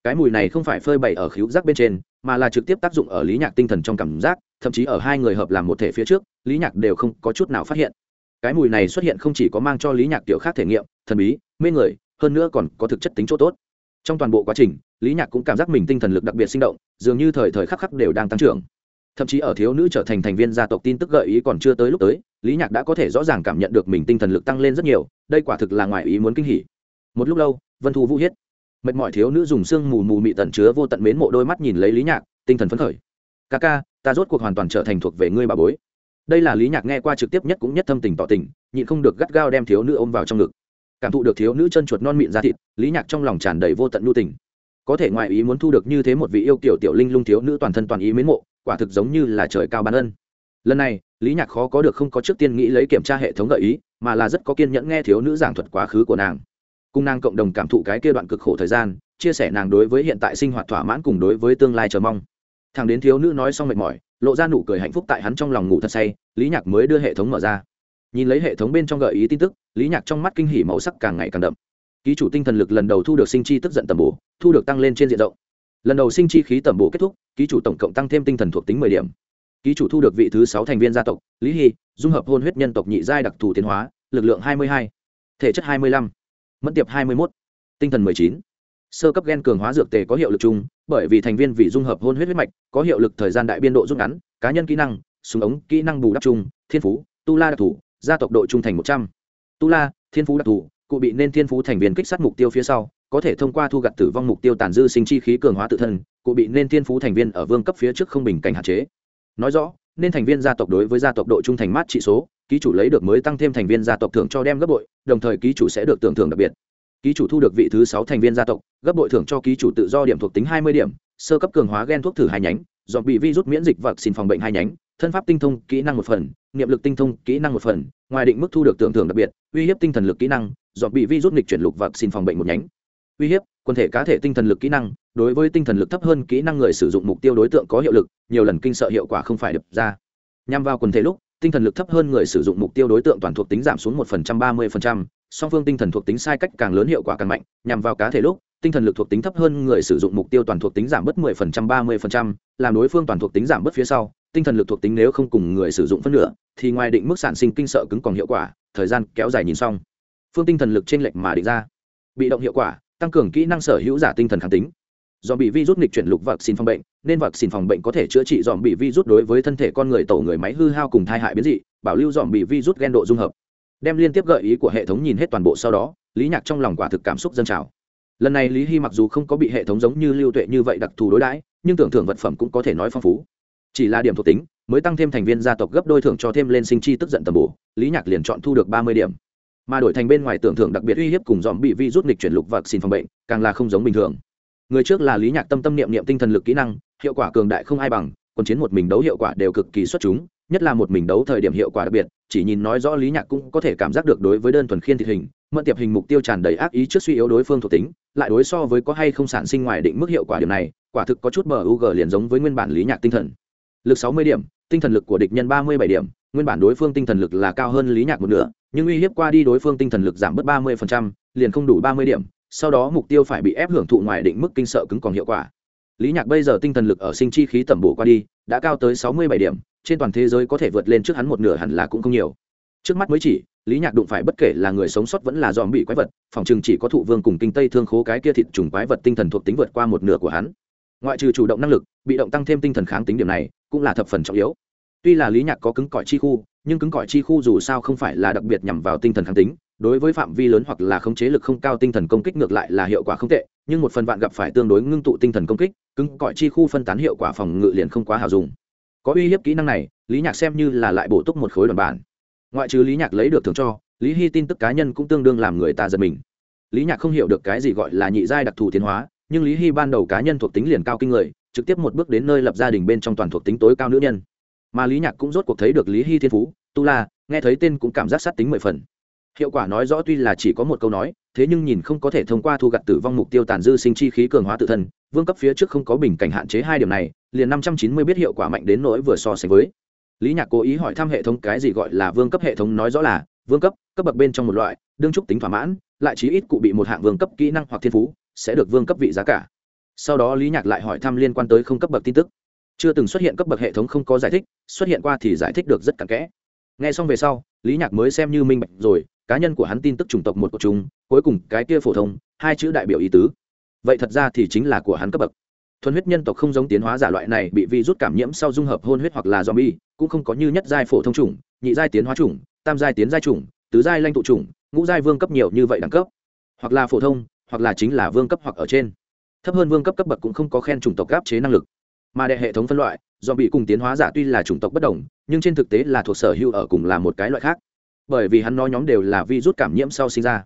Speaker 1: Cái mùi này không phải phơi bày ở khíu giác bên trên, mà là trực tiếp tác dụng ở lý nhạc tinh thần trong cảm giác, thậm chí ở hai người hợp làm một thể phía trước, lý nhạc đều không có chút nào phát hiện. Cái mùi này xuất hiện không chỉ có mang cho lý nhạc tiểu khác thể nghiệm, thần bí, mê người, hơn nữa còn có thực chất tính chỗ tốt. Trong toàn bộ quá trình, lý nhạc cũng cảm giác mình tinh thần lực đặc biệt sinh động, dường như thời thời khắc khắc đều đang tăng trưởng. Thậm chí ở thiếu nữ trở thành thành viên gia tộc tin tức gợi ý còn chưa tới lúc tới lý nhạc đã có thể rõ ràng cảm nhận được mình tinh thần lực tăng lên rất nhiều, đây quả thực là ngoài ý muốn kinh hỉ. Một lúc lâu, vân thu vũ hiết mệt mỏi thiếu nữ dùng sương mù mù mị tận chứa vô tận mến mộ đôi mắt nhìn lấy lý nhạc, tinh thần phấn khởi. Ca ca, ta rốt cuộc hoàn toàn trở thành thuộc về ngươi bà bối. Đây là lý nhạc nghe qua trực tiếp nhất cũng nhất thâm tình tỏ tình, nhịn không được gắt gao đem thiếu nữ ôm vào trong ngực. Cảm thụ được thiếu nữ chân chuột non mịn ra thịt, lý nhạc trong lòng tràn đầy vô tận nhu tình. Có thể ngoại ý muốn thu được như thế một vị yêu kiểu tiểu linh lung thiếu nữ toàn thân toàn ý mến mộ, quả thực giống như là trời cao ban ân lần này, lý nhạc khó có được không có trước tiên nghĩ lấy kiểm tra hệ thống gợi ý, mà là rất có kiên nhẫn nghe thiếu nữ giảng thuật quá khứ của nàng. Cung nàng cộng đồng cảm thụ cái kia đoạn cực khổ thời gian, chia sẻ nàng đối với hiện tại sinh hoạt thỏa mãn cùng đối với tương lai chờ mong. Thằng đến thiếu nữ nói xong mệt mỏi, lộ ra nụ cười hạnh phúc tại hắn trong lòng ngủ thật say, lý nhạc mới đưa hệ thống mở ra. Nhìn lấy hệ thống bên trong gợi ý tin tức, lý nhạc trong mắt kinh hỉ màu sắc càng ngày càng đậm. Ký chủ tinh thần lực lần đầu thu được sinh chi tức giận tầm bổ, thu được tăng lên trên diện rộng. Lần đầu sinh chi khí tầm bổ kết thúc, ký chủ tổng cộng tăng thêm tinh thần thuộc tính mười điểm ký chủ thu được vị thứ sáu thành viên gia tộc, lý hy, dung hợp hôn huyết nhân tộc nhị giai đặc thù tiến hóa, lực lượng hai mươi hai, thể chất hai mươi lăm, mẫn tiệp hai mươi một tinh thần mười chín. Sơ cấp gen cường hóa dược tề có hiệu lực chung, bởi vì thành viên vì dung hợp hôn huyết huyết mạch, có hiệu lực thời gian đại biên độ rút ngắn, cá nhân kỹ năng, súng ống kỹ năng bù đắp chung, thiên phú, tu la đặc thù, gia tộc đội trung thành một trăm. Tu la, thiên phú đặc thù, cụ bị nên thiên phú thành viên kích sát mục tiêu phía sau, có thể thông qua thu gặt tử vong mục tiêu tàn dư sinh chi khí cường hóa tự thân, cụ bị nên thiên phú thành viên ở vương cấp phía trước không bình cảnh hạn chế nói rõ, nên thành viên gia tộc đối với gia tộc độ trung thành mát trị số, ký chủ lấy được mới tăng thêm thành viên gia tộc thưởng cho đem gấp bội, đồng thời ký chủ sẽ được tưởng thưởng đặc biệt. Ký chủ thu được vị thứ sáu thành viên gia tộc, gấp bội thưởng cho ký chủ tự do điểm thuộc tính hai mươi điểm, sơ cấp cường hóa gen thuốc thử hai nhánh, dọn bị vi rút miễn dịch vật xin phòng bệnh hai nhánh, thân pháp tinh thông kỹ năng một phần, niệm lực tinh thông kỹ năng một phần, ngoài định mức thu được tưởng thưởng đặc biệt, uy hiếp tinh thần lực kỹ năng, dọn bị vi rút nghịch chuyển lục vật xin phòng bệnh một nhánh. Uy hiếp quân thể cá thể tinh thần lực kỹ năng, đối với tinh thần lực thấp hơn kỹ năng người sử dụng mục tiêu đối tượng có hiệu lực, nhiều lần kinh sợ hiệu quả không phải đập ra. Nhằm vào quần thể lúc, tinh thần lực thấp hơn người sử dụng mục tiêu đối tượng toàn thuộc tính giảm xuống một phần trăm, ba mươi phần trăm, song phương tinh thần thuộc tính sai cách càng lớn hiệu quả càng mạnh. Nhằm vào cá thể lúc, tinh thần lực thuộc tính thấp hơn người sử dụng mục tiêu toàn thuộc tính giảm bớt mười phần trăm, ba mươi phần trăm, làm đối phương toàn thuộc tính giảm bớt phía sau, tinh thần lực thuộc tính nếu không cùng người sử dụng phân nửa, thì ngoài định mức sản sinh kinh sợ cứng còn hiệu quả, thời gian kéo dài nhìn xong. Phương tinh thần lực trên lệch mà định ra. Bị động hiệu quả tăng cường kỹ năng sở hữu giả tinh thần kháng tính. Do bị virus nghịch chuyển lục vật xin phòng bệnh, nên vật xin phòng bệnh có thể chữa trị dòm bị virus đối với thân thể con người, tổ người máy hư hao cùng thai hại biến dị, bảo lưu dòm bị virus gen độ dung hợp. Đem liên tiếp gợi ý của hệ thống nhìn hết toàn bộ sau đó, lý nhạc trong lòng quả thực cảm xúc dân trào. Lần này lý hy mặc dù không có bị hệ thống giống như lưu tuệ như vậy đặc thù đối đãi, nhưng tưởng thưởng vật phẩm cũng có thể nói phong phú. Chỉ là điểm thuộc tính, mới tăng thêm thành viên gia tộc gấp đôi thưởng cho thêm lên sinh chi tức giận tầm bổ, lý nhạc liền chọn thu được ba mươi điểm mà đổi thành bên ngoài tưởng thưởng đặc biệt uy hiếp cùng dòm bị vi rút nghịch chuyển lục vật xin phòng bệnh, càng là không giống bình thường. Người trước là lý nhạc tâm tâm niệm niệm tinh thần lực kỹ năng, hiệu quả cường đại không ai bằng còn chiến một mình đấu hiệu quả đều cực kỳ xuất chúng, nhất là một mình đấu thời điểm hiệu quả đặc biệt, chỉ nhìn nói rõ lý nhạc cũng có thể cảm giác được đối với đơn thuần khiên thịt hình mượn tiệp hình mục tiêu tràn đầy ác ý trước suy yếu đối phương thuộc tính, lại đối so với có hay không sản sinh ngoài định mức hiệu quả điểm này, quả thực có chút bờ u g liền giống với nguyên bản lý nhạc tinh thần. Lực sáu mươi điểm, tinh thần lực của địch nhân ba mươi bảy điểm, nguyên bản đối phương tinh thần lực là cao hơn lý nhạc một nửa nhưng uy hiếp qua đi đối phương tinh thần lực giảm bớt ba mươi liền không đủ ba mươi điểm, sau đó mục tiêu phải bị ép hưởng thụ ngoài định mức kinh sợ cứng còn hiệu quả. Lý nhạc bây giờ tinh thần lực ở sinh chi khí tẩm bổ qua đi, đã cao tới sáu mươi bảy điểm, trên toàn thế giới có thể vượt lên trước hắn một nửa hẳn là cũng không nhiều. Trước mắt mới chỉ, lý nhạc đụng phải bất kể là người sống sót vẫn là dòm bị quái vật, phòng chừng chỉ có thụ vương cùng kinh tây thương khố cái kia thịt trùng quái vật tinh thần thuộc tính vượt qua một nửa của hắn. Ngoại trừ chủ động năng lực, bị động tăng thêm tinh thần kháng tính điểm này, cũng là thập phần trọng yếu. Tuy là lý nhạc có cứng cỏi chi khu nhưng cứng cỏi chi khu dù sao không phải là đặc biệt nhằm vào tinh thần kháng tính, đối với phạm vi lớn hoặc là khống chế lực không cao tinh thần công kích ngược lại là hiệu quả không tệ, nhưng một phần vạn gặp phải tương đối ngưng tụ tinh thần công kích, cứng cỏi chi khu phân tán hiệu quả phòng ngự liền không quá hào dùng. Có uy hiếp kỹ năng này, lý nhạc xem như là lại bổ túc một khối đoàn bản. Ngoại trừ lý nhạc lấy được thưởng cho, lý hy tin tức cá nhân cũng tương đương làm người ta giật mình. Lý nhạc không hiểu được cái gì gọi là nhị giai đặc thù tiến hóa, nhưng lý hy ban đầu cá nhân thuộc tính liền cao kinh người, trực tiếp một bước đến nơi lập gia đình bên trong toàn thuộc tính tối cao nữ nhân mà lý nhạc cũng rốt cuộc thấy được lý hy thiên phú, tu la, nghe thấy tên cũng cảm giác sát tính mười phần. Hiệu quả nói rõ tuy là chỉ có một câu nói, thế nhưng nhìn không có thể thông qua thu gặt tử vong mục tiêu tàn dư sinh chi khí cường hóa tự thân, vương cấp phía trước không có bình cảnh hạn chế hai điểm này, liền năm trăm chín mươi biết hiệu quả mạnh đến nỗi vừa so sánh với. Lý nhạc cố ý hỏi thăm hệ thống cái gì gọi là vương cấp hệ thống nói rõ là, vương cấp cấp bậc bên trong một loại, đương trúc tính thỏa mãn, lại chí ít cụ bị một hạng vương cấp kỹ năng hoặc thiên phú, sẽ được vương cấp vị giá cả. Sau đó lý nhạc lại hỏi thăm liên quan tới không cấp bậc tin tức chưa từng xuất hiện cấp bậc hệ thống không có giải thích, xuất hiện qua thì giải thích được rất cặn kẽ. Nghe xong về sau, lý nhạc mới xem như minh bạch rồi, cá nhân của hắn tin tức chủng tộc một của chúng, cuối cùng cái kia phổ thông, hai chữ đại biểu ý tứ. Vậy thật ra thì chính là của hắn cấp bậc. Thuần huyết nhân tộc không giống tiến hóa giả loại này bị vi rút cảm nhiễm sau dung hợp hôn huyết hoặc là zombie, cũng không có như nhất giai phổ thông chủng, nhị giai tiến hóa chủng, tam giai tiến giai chủng, tứ giai lanh tụ chủng, ngũ giai vương cấp nhiều như vậy đẳng cấp. Hoặc là phổ thông, hoặc là chính là vương cấp hoặc ở trên. Thấp hơn vương cấp cấp bậc cũng không có khen chủng tộc gáp chế năng lực mà đệ hệ thống phân loại, do bị cùng tiến hóa giả tuy là chủng tộc bất đồng, nhưng trên thực tế là thuộc sở hữu ở cùng là một cái loại khác. Bởi vì hắn nói nhóm đều là vi rút cảm nhiễm sau sinh ra.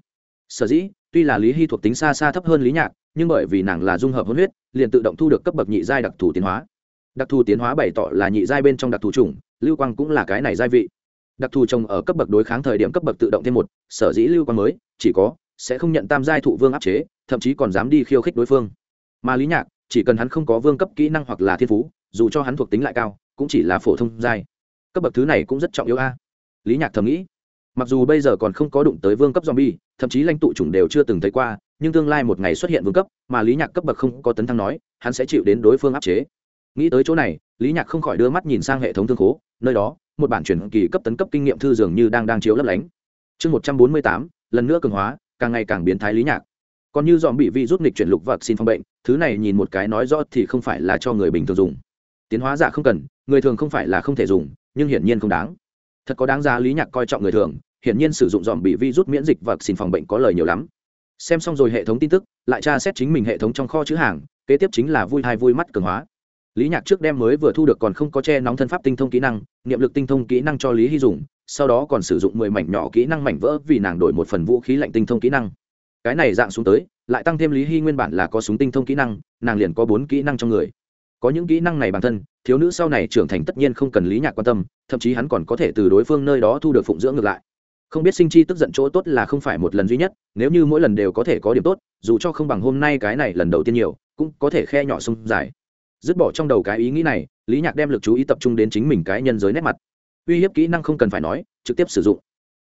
Speaker 1: Sở dĩ, tuy là lý hy thuộc tính xa xa thấp hơn lý nhạc, nhưng bởi vì nàng là dung hợp hôn huyết, liền tự động thu được cấp bậc nhị giai đặc thù tiến hóa. Đặc thù tiến hóa bày tỏ là nhị giai bên trong đặc thù chủng, lưu quang cũng là cái này giai vị. Đặc thù trồng ở cấp bậc đối kháng thời điểm cấp bậc tự động thêm một, sở dĩ lưu quang mới, chỉ có, sẽ không nhận tam giai thụ vương áp chế, thậm chí còn dám đi khiêu khích đối phương. Mà lý nhạc chỉ cần hắn không có vương cấp kỹ năng hoặc là thiên phú, dù cho hắn thuộc tính lại cao, cũng chỉ là phổ thông giai. Cấp bậc thứ này cũng rất trọng yếu a. Lý nhạc thầm nghĩ, mặc dù bây giờ còn không có đụng tới vương cấp zombie, thậm chí lãnh tụ chủng đều chưa từng thấy qua, nhưng tương lai một ngày xuất hiện vương cấp, mà lý nhạc cấp bậc không có tấn thăng nói, hắn sẽ chịu đến đối phương áp chế. Nghĩ tới chỗ này, lý nhạc không khỏi đưa mắt nhìn sang hệ thống thương khố, nơi đó, một bản chuyển kỳ cấp tấn cấp kinh nghiệm thư dường như đang đang chiếu lấp lánh. Chương một trăm bốn mươi tám, lần nữa cường hóa, càng ngày càng biến thái lý nhạc. Còn như dòm bị vi rút nghịch chuyển lục vật xin phòng bệnh thứ này nhìn một cái nói rõ thì không phải là cho người bình thường dùng. Tiến hóa giả không cần, người thường không phải là không thể dùng, nhưng hiển nhiên không đáng. Thật có đáng giá lý nhạc coi trọng người thường, hiển nhiên sử dụng dòm bị vi rút miễn dịch và xin phòng bệnh có lời nhiều lắm. Xem xong rồi hệ thống tin tức, lại tra xét chính mình hệ thống trong kho chữ hàng, kế tiếp chính là vui hai vui mắt cường hóa. Lý nhạc trước đem mới vừa thu được còn không có che nóng thân pháp tinh thông kỹ năng, niệm lực tinh thông kỹ năng cho lý hy dùng, sau đó còn sử dụng mười mảnh nhỏ kỹ năng mảnh vỡ vì nàng đổi một phần vũ khí lạnh tinh thông kỹ năng. Cái này dạng xuống tới lại tăng thêm lý hy nguyên bản là có súng tinh thông kỹ năng, nàng liền có bốn kỹ năng trong người. Có những kỹ năng này bản thân, thiếu nữ sau này trưởng thành tất nhiên không cần lý nhạc quan tâm, thậm chí hắn còn có thể từ đối phương nơi đó thu được phụng dưỡng ngược lại. Không biết sinh chi tức giận chỗ tốt là không phải một lần duy nhất, nếu như mỗi lần đều có thể có điểm tốt, dù cho không bằng hôm nay cái này lần đầu tiên nhiều, cũng có thể khe nhỏ sông dài. Dứt bỏ trong đầu cái ý nghĩ này, lý nhạc đem l ự c chú ý tập trung đến chính mình cái nhân giới nét mặt. Uy hiếp kỹ năng không cần phải nói, trực tiếp sử dụng.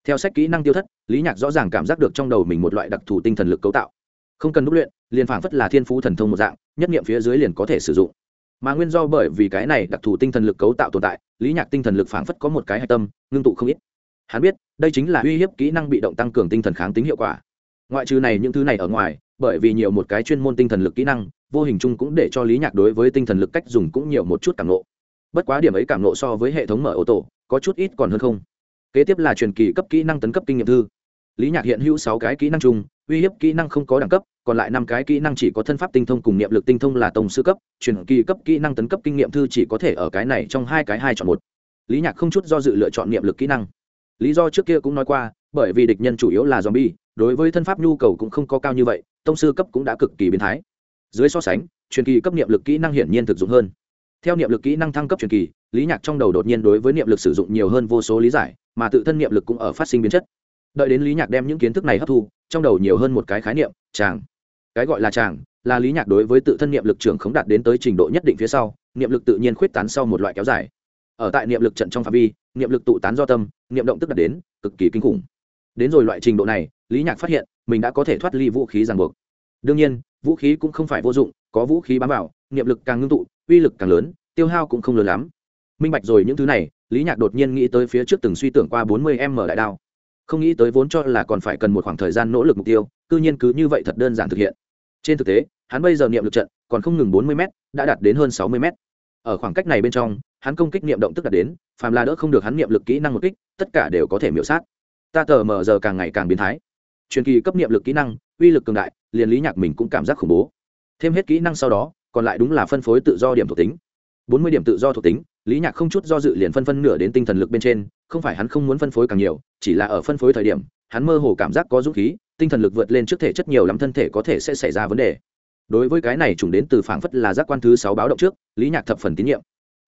Speaker 1: Theo sách kỹ năng tiêu thất, lý nhạc rõ ràng cảm giác được trong đầu mình một loại đặc thù tinh thần lực cấu tạo không cần đúc luyện, liền phảng phất là thiên phú thần thông một dạng, nhất nghiệm phía dưới liền có thể sử dụng. Mà nguyên do bởi vì cái này đặc thù tinh thần lực cấu tạo tồn tại, lý nhạc tinh thần lực phảng phất có một cái hạch tâm, ngưng tụ không ít. Hắn biết, đây chính là uy hiếp kỹ năng bị động tăng cường tinh thần kháng tính hiệu quả. Ngoại trừ này những thứ này ở ngoài, bởi vì nhiều một cái chuyên môn tinh thần lực kỹ năng, vô hình chung cũng để cho lý nhạc đối với tinh thần lực cách dùng cũng nhiều một chút cảm nộ bất quá điểm ấy cảm nộ so với hệ thống mở ô tô, có chút ít còn hơn không. Kế tiếp là truyền kỳ cấp kỹ năng tấn cấp kinh nghiệm thư. Lý nhạc hiện hữu sáu cái kỹ năng chung uy hiếp kỹ năng không có đẳng cấp, còn lại năm cái kỹ năng chỉ có thân pháp tinh thông cùng niệm lực tinh thông là tổng sư cấp, truyền kỳ cấp kỹ năng tấn cấp kinh nghiệm thư chỉ có thể ở cái này trong hai cái hai chọn một. Lý nhạc không chút do dự lựa chọn niệm lực kỹ năng. Lý do trước kia cũng nói qua, bởi vì địch nhân chủ yếu là zombie, đối với thân pháp nhu cầu cũng không có cao như vậy, tông sư cấp cũng đã cực kỳ biến thái. Dưới so sánh, truyền kỳ cấp niệm lực kỹ năng hiển nhiên thực dụng hơn. Theo niệm lực kỹ năng thăng cấp truyền kỳ, lý nhạc trong đầu đột nhiên đối với niệm lực sử dụng nhiều hơn vô số lý giải, mà tự thân niệm lực cũng ở phát sinh biến chất đợi đến lý nhạc đem những kiến thức này hấp thu, trong đầu nhiều hơn một cái khái niệm, chàng. Cái gọi là chàng, là lý nhạc đối với tự thân niệm lực trưởng khống đạt đến tới trình độ nhất định phía sau, niệm lực tự nhiên khuyết tán sau một loại kéo dài. Ở tại niệm lực trận trong phạm vi, niệm lực tụ tán do tâm, niệm động tức đạt đến cực kỳ kinh khủng. Đến rồi loại trình độ này, lý nhạc phát hiện, mình đã có thể thoát ly vũ khí ràng buộc. Đương nhiên, vũ khí cũng không phải vô dụng, có vũ khí bám vào, niệm lực càng ngưng tụ, uy lực càng lớn, tiêu hao cũng không lớn lắm. Minh bạch rồi những thứ này, lý nhạc đột nhiên nghĩ tới phía trước từng suy tưởng qua bốn mươi m đại đao không nghĩ tới vốn cho là còn phải cần một khoảng thời gian nỗ lực mục tiêu, cư nhiên cứ như vậy thật đơn giản thực hiện. Trên thực tế, hắn bây giờ niệm lực trận còn không ngừng bốn mươi m đã đạt đến hơn sáu mươi m ở khoảng cách này bên trong, hắn công kích niệm động tức đạt đến, phàm là đỡ không được hắn niệm lực kỹ năng một kích, tất cả đều có thể miễu sát. Ta tờ mờ giờ càng ngày càng biến thái. Truyền kỳ cấp niệm lực kỹ năng, uy lực cường đại, liền lý nhạc mình cũng cảm giác khủng bố. Thêm hết kỹ năng sau đó, còn lại đúng là phân phối tự do điểm thuộc tính. Bốn mươi điểm tự do thuộc tính, lý nhạc không chút do dự liền phân phân nửa đến tinh thần lực bên trên không phải hắn không muốn phân phối càng nhiều, chỉ là ở phân phối thời điểm, hắn mơ hồ cảm giác có dũng khí, tinh thần lực vượt lên trước thể chất nhiều lắm thân thể có thể sẽ xảy ra vấn đề. Đối với cái này chủng đến từ phảng phất là giác quan thứ sáu báo động trước, lý nhạc thập phần tín nhiệm.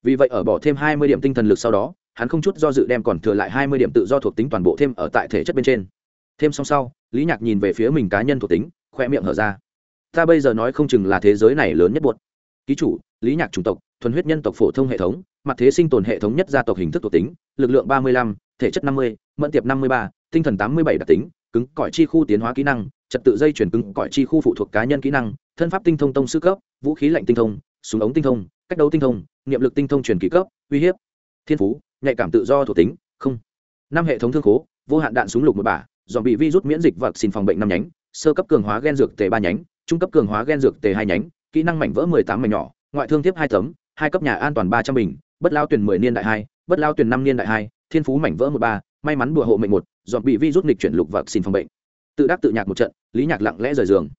Speaker 1: Vì vậy ở bỏ thêm hai mươi điểm tinh thần lực sau đó, hắn không chút do dự đem còn thừa lại hai mươi điểm tự do thuộc tính toàn bộ thêm ở tại thể chất bên trên. Thêm xong sau, lý nhạc nhìn về phía mình cá nhân thuộc tính, khoe miệng hở ra. Ta bây giờ nói không chừng là thế giới này lớn nhất buột ký chủ lý nhạc chủng tộc, thuần huyết nhân tộc phổ thông hệ thống, mặt thế sinh tồn hệ thống nhất gia tộc hình thức thuộc tính, lực lượng ba mươi lăm, thể chất năm mươi, mẫn tiệp năm mươi ba, tinh thần tám mươi bảy đặc tính, cứng cỏi chi khu tiến hóa kỹ năng, trật tự dây chuyển cứng cỏi chi khu phụ thuộc cá nhân kỹ năng, thân pháp tinh thông tông sư cấp, vũ khí lạnh tinh thông, súng ống tinh thông, cách đấu tinh thông, niệm lực tinh thông truyền kỳ cấp, uy hiếp, thiên phú, nhạy cảm tự do thuộc tính, không. Năm hệ thống thương khố, vô hạn đạn súng lục một bả dọn bị virus miễn dịch vật xin phòng bệnh năm nhánh, sơ cấp cường hóa gen dược tề ba nhánh, trung cấp cường hóa gen dược tề hai nhánh, kỹ năng mảnh vỡ mười tám mảnh nhỏ ngoại thương tiếp hai tấm, hai cấp nhà an toàn ba trăm bình, bất lao tuyển mười niên đại hai, bất lao tuyển năm niên đại hai, thiên phú mảnh vỡ một ba, may mắn bùa hộ mệnh một, dọn bị vi rút nghịch chuyển lục vật xin phòng bệnh. Tự đắc tự nhạc một trận, lý nhạc lặng lẽ rời giường.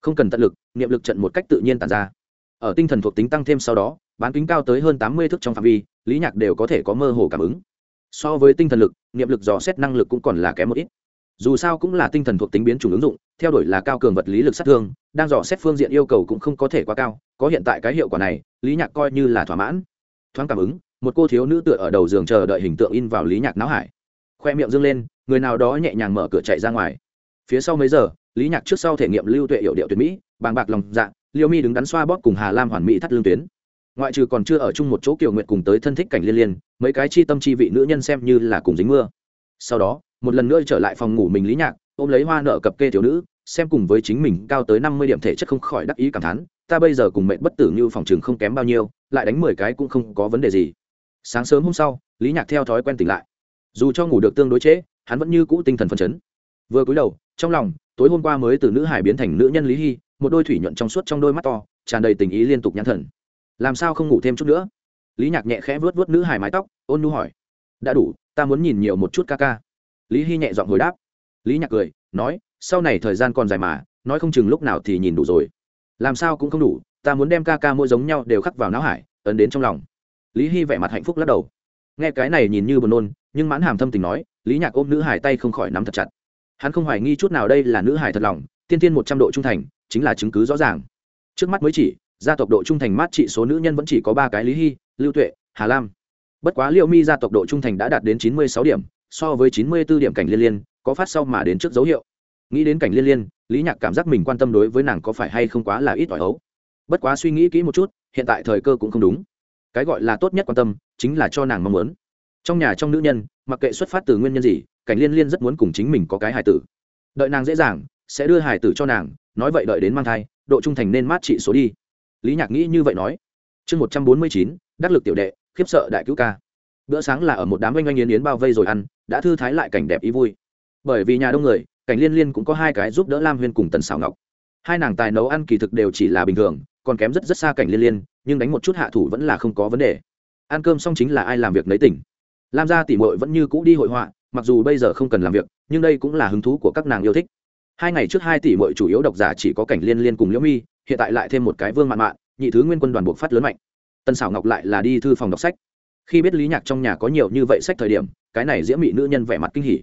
Speaker 1: Không cần tận lực, niệm lực trận một cách tự nhiên tàn ra. Ở tinh thần thuộc tính tăng thêm sau đó, bán kính cao tới hơn tám mươi thước trong phạm vi, lý nhạc đều có thể có mơ hồ cảm ứng. So với tinh thần lực, niệm lực dò xét năng lực cũng còn là kém một ít. Dù sao cũng là tinh thần thuộc tính biến chủng ứng dụng, theo đuổi là cao cường vật lý lực sát thương, đang dò xét phương diện yêu cầu cũng không có thể quá cao có hiện tại cái hiệu quả này, lý nhạc coi như là thỏa mãn. Thoáng cảm ứng, một cô thiếu nữ tựa ở đầu giường chờ đợi hình tượng in vào lý nhạc não hải. Khoe miệng dâng lên, người nào đó nhẹ nhàng mở cửa chạy ra ngoài. Phía sau mấy giờ, lý nhạc trước sau thể nghiệm lưu tuệ hiệu điệu tuyệt mỹ, bàng bạc lòng dạ liêu mi đứng đắn xoa bóp cùng hà lam hoàn mỹ thắt lương tuyến. Ngoại trừ còn chưa ở chung một chỗ kiều nguyện cùng tới thân thích cảnh liên liên, mấy cái chi tâm chi vị nữ nhân xem như là cùng dính mưa. Sau đó, một lần nữa trở lại phòng ngủ mình lý nhạc, ôm lấy hoa nợ cập kê thiếu nữ xem cùng với chính mình cao tới năm mươi điểm thể chất không khỏi đắc ý cảm thán, ta bây giờ cùng mệnh bất tử như phòng trường không kém bao nhiêu, lại đánh mười cái cũng không có vấn đề gì. Sáng sớm hôm sau, lý nhạc theo thói quen tỉnh lại. Dù cho ngủ được tương đối trễ, hắn vẫn như cũ tinh thần phấn chấn. Vừa cúi đầu, trong lòng, tối hôm qua mới từ nữ hải biến thành nữ nhân lý hy, một đôi thủy nhuận trong suốt trong đôi mắt to, tràn đầy tình ý liên tục nhãn thần. Làm sao không ngủ thêm chút nữa? Lý nhạc nhẹ khẽ vuốt vuốt nữ hải mái tóc, ôn nu hỏi. Đã đủ, ta muốn nhìn nhiều một chút ca ca. Lý hy nhẹ giọng hồi đáp. Lý nhạc cười, nói sau này thời gian còn dài mà, nói không chừng lúc nào thì nhìn đủ rồi. Làm sao cũng không đủ, ta muốn đem ca ca mỗi giống nhau đều khắc vào não hải, ấn đến trong lòng. Lý hy vẻ mặt hạnh phúc lắc đầu. Nghe cái này nhìn như buồn nôn, nhưng mãn hàm thâm tình nói, lý nhạc ôm nữ hải tay không khỏi nắm thật chặt. Hắn không hoài nghi chút nào đây là nữ hải thật lòng, tiên tiên một trăm độ trung thành, chính là chứng cứ rõ ràng. Trước mắt mới chỉ, gia tộc độ trung thành mát trị số nữ nhân vẫn chỉ có ba cái lý hy, lưu tuệ, hà lam. Bất quá liệu mi gia tộc độ trung thành đã đạt đến chín mươi sáu điểm, so với chín mươi b ố điểm cảnh liên liên, có phát sau mà đến trước dấu hiệu nghĩ đến cảnh liên liên, lý nhạc cảm giác mình quan tâm đối với nàng có phải hay không quá là ít ỏi ấu bất quá suy nghĩ kỹ một chút, hiện tại thời cơ cũng không đúng. Cái gọi là tốt nhất quan tâm, chính là cho nàng mong muốn. Trong nhà trong nữ nhân, mặc kệ xuất phát từ nguyên nhân gì, cảnh liên liên rất muốn cùng chính mình có cái hài tử. Đợi nàng dễ dàng, sẽ đưa hài tử cho nàng, nói vậy đợi đến mang thai, độ trung thành nên mát trị số đi. Lý nhạc nghĩ như vậy nói. Chương một trăm bốn mươi chín, đắc lực tiểu đệ, khiếp sợ đại cứu ca. Bữa sáng là ở một đám oanh oanh yến yến bao vây rồi ăn, đã thư thái lại cảnh đẹp ý vui. Bởi vì nhà đông người cảnh liên liên cũng có hai cái giúp đỡ lam huyên cùng tần xảo ngọc. Hai nàng tài nấu ăn kỳ thực đều chỉ là bình thường, còn kém rất rất xa cảnh liên liên, nhưng đánh một chút hạ thủ vẫn là không có vấn đề. Ăn cơm xong chính là ai làm việc nấy tỉnh. Lam gia tỉ mội vẫn như cũ đi hội họa, mặc dù bây giờ không cần làm việc, nhưng đây cũng là hứng thú của các nàng yêu thích. Hai ngày trước hai tỷ mội chủ yếu độc giả chỉ có cảnh liên liên cùng liễu mi, hiện tại lại thêm một cái vương mạn mạn, nhị thứ nguyên quân đoàn buộc phát lớn mạnh. Tân xảo ngọc lại là đi thư phòng đọc sách. Khi biết lý nhạc trong nhà có nhiều như vậy sách thời điểm, cái này diễm mị nữ nhân vẻ mặt kinh hỉ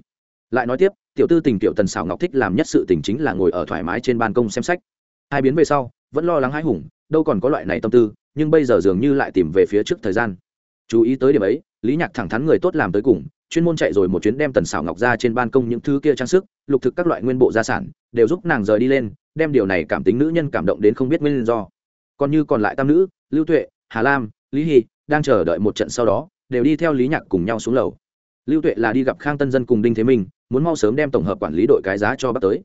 Speaker 1: lại nói tiếp, tiểu tư tình tiểu tần xảo ngọc thích làm nhất sự tình chính là ngồi ở thoải mái trên ban công xem sách. Hai biến về sau, vẫn lo lắng hãi hùng, đâu còn có loại này tâm tư, nhưng bây giờ dường như lại tìm về phía trước thời gian. Chú ý tới điểm ấy, lý nhạc thẳng thắn người tốt làm tới cùng, chuyên môn chạy rồi một chuyến đem tần xảo ngọc ra trên ban công những thứ kia trang sức, lục thực các loại nguyên bộ gia sản, đều giúp nàng rời đi lên, đem điều này cảm tính nữ nhân cảm động đến không biết nguyên do. Còn như còn lại tam nữ, lưu tuệ, hà lam, lý hy đang chờ đợi một trận sau đó, đều đi theo lý nhạc cùng nhau xuống lầu. Lưu tuệ là đi gặp khang tân dân cùng đinh thế minh muốn mau sớm đem tổng hợp quản lý đội cái giá cho bắt tới.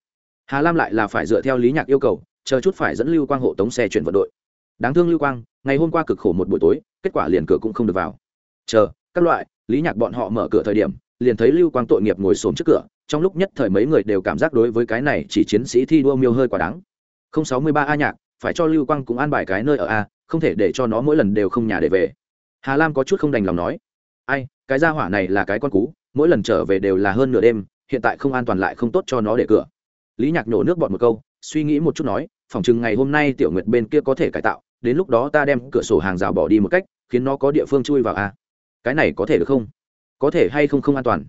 Speaker 1: Hà lam lại là phải dựa theo lý nhạc yêu cầu, chờ chút phải dẫn lưu quang hộ tống xe chuyển vận đội. Đáng thương lưu quang, ngày hôm qua cực khổ một buổi tối, kết quả liền cửa cũng không được vào. Chờ, các loại, lý nhạc bọn họ mở cửa thời điểm, liền thấy lưu quang tội nghiệp ngồi xổm trước cửa, trong lúc nhất thời mấy người đều cảm giác đối với cái này chỉ chiến sĩ thi đua miêu hơi quá đáng. Không sáu mươi ba a nhạc, phải cho lưu quang cũng an bài cái nơi ở a, không thể để cho nó mỗi lần đều không nhà để về. Hà lam có chút không đành lòng nói, ai, cái gia hỏa này là cái con cú mỗi lần trở về đều là hơn nửa đêm, hiện tại không an toàn lại không tốt cho nó để cửa. Lý nhạc nhổ nước bọt một câu, suy nghĩ một chút nói phòng chừng ngày hôm nay tiểu nguyệt bên kia có thể cải tạo, đến lúc đó ta đem cửa sổ hàng rào bỏ đi một cách, khiến nó có địa phương chui vào a cái này có thể được không? Có thể hay không không an toàn?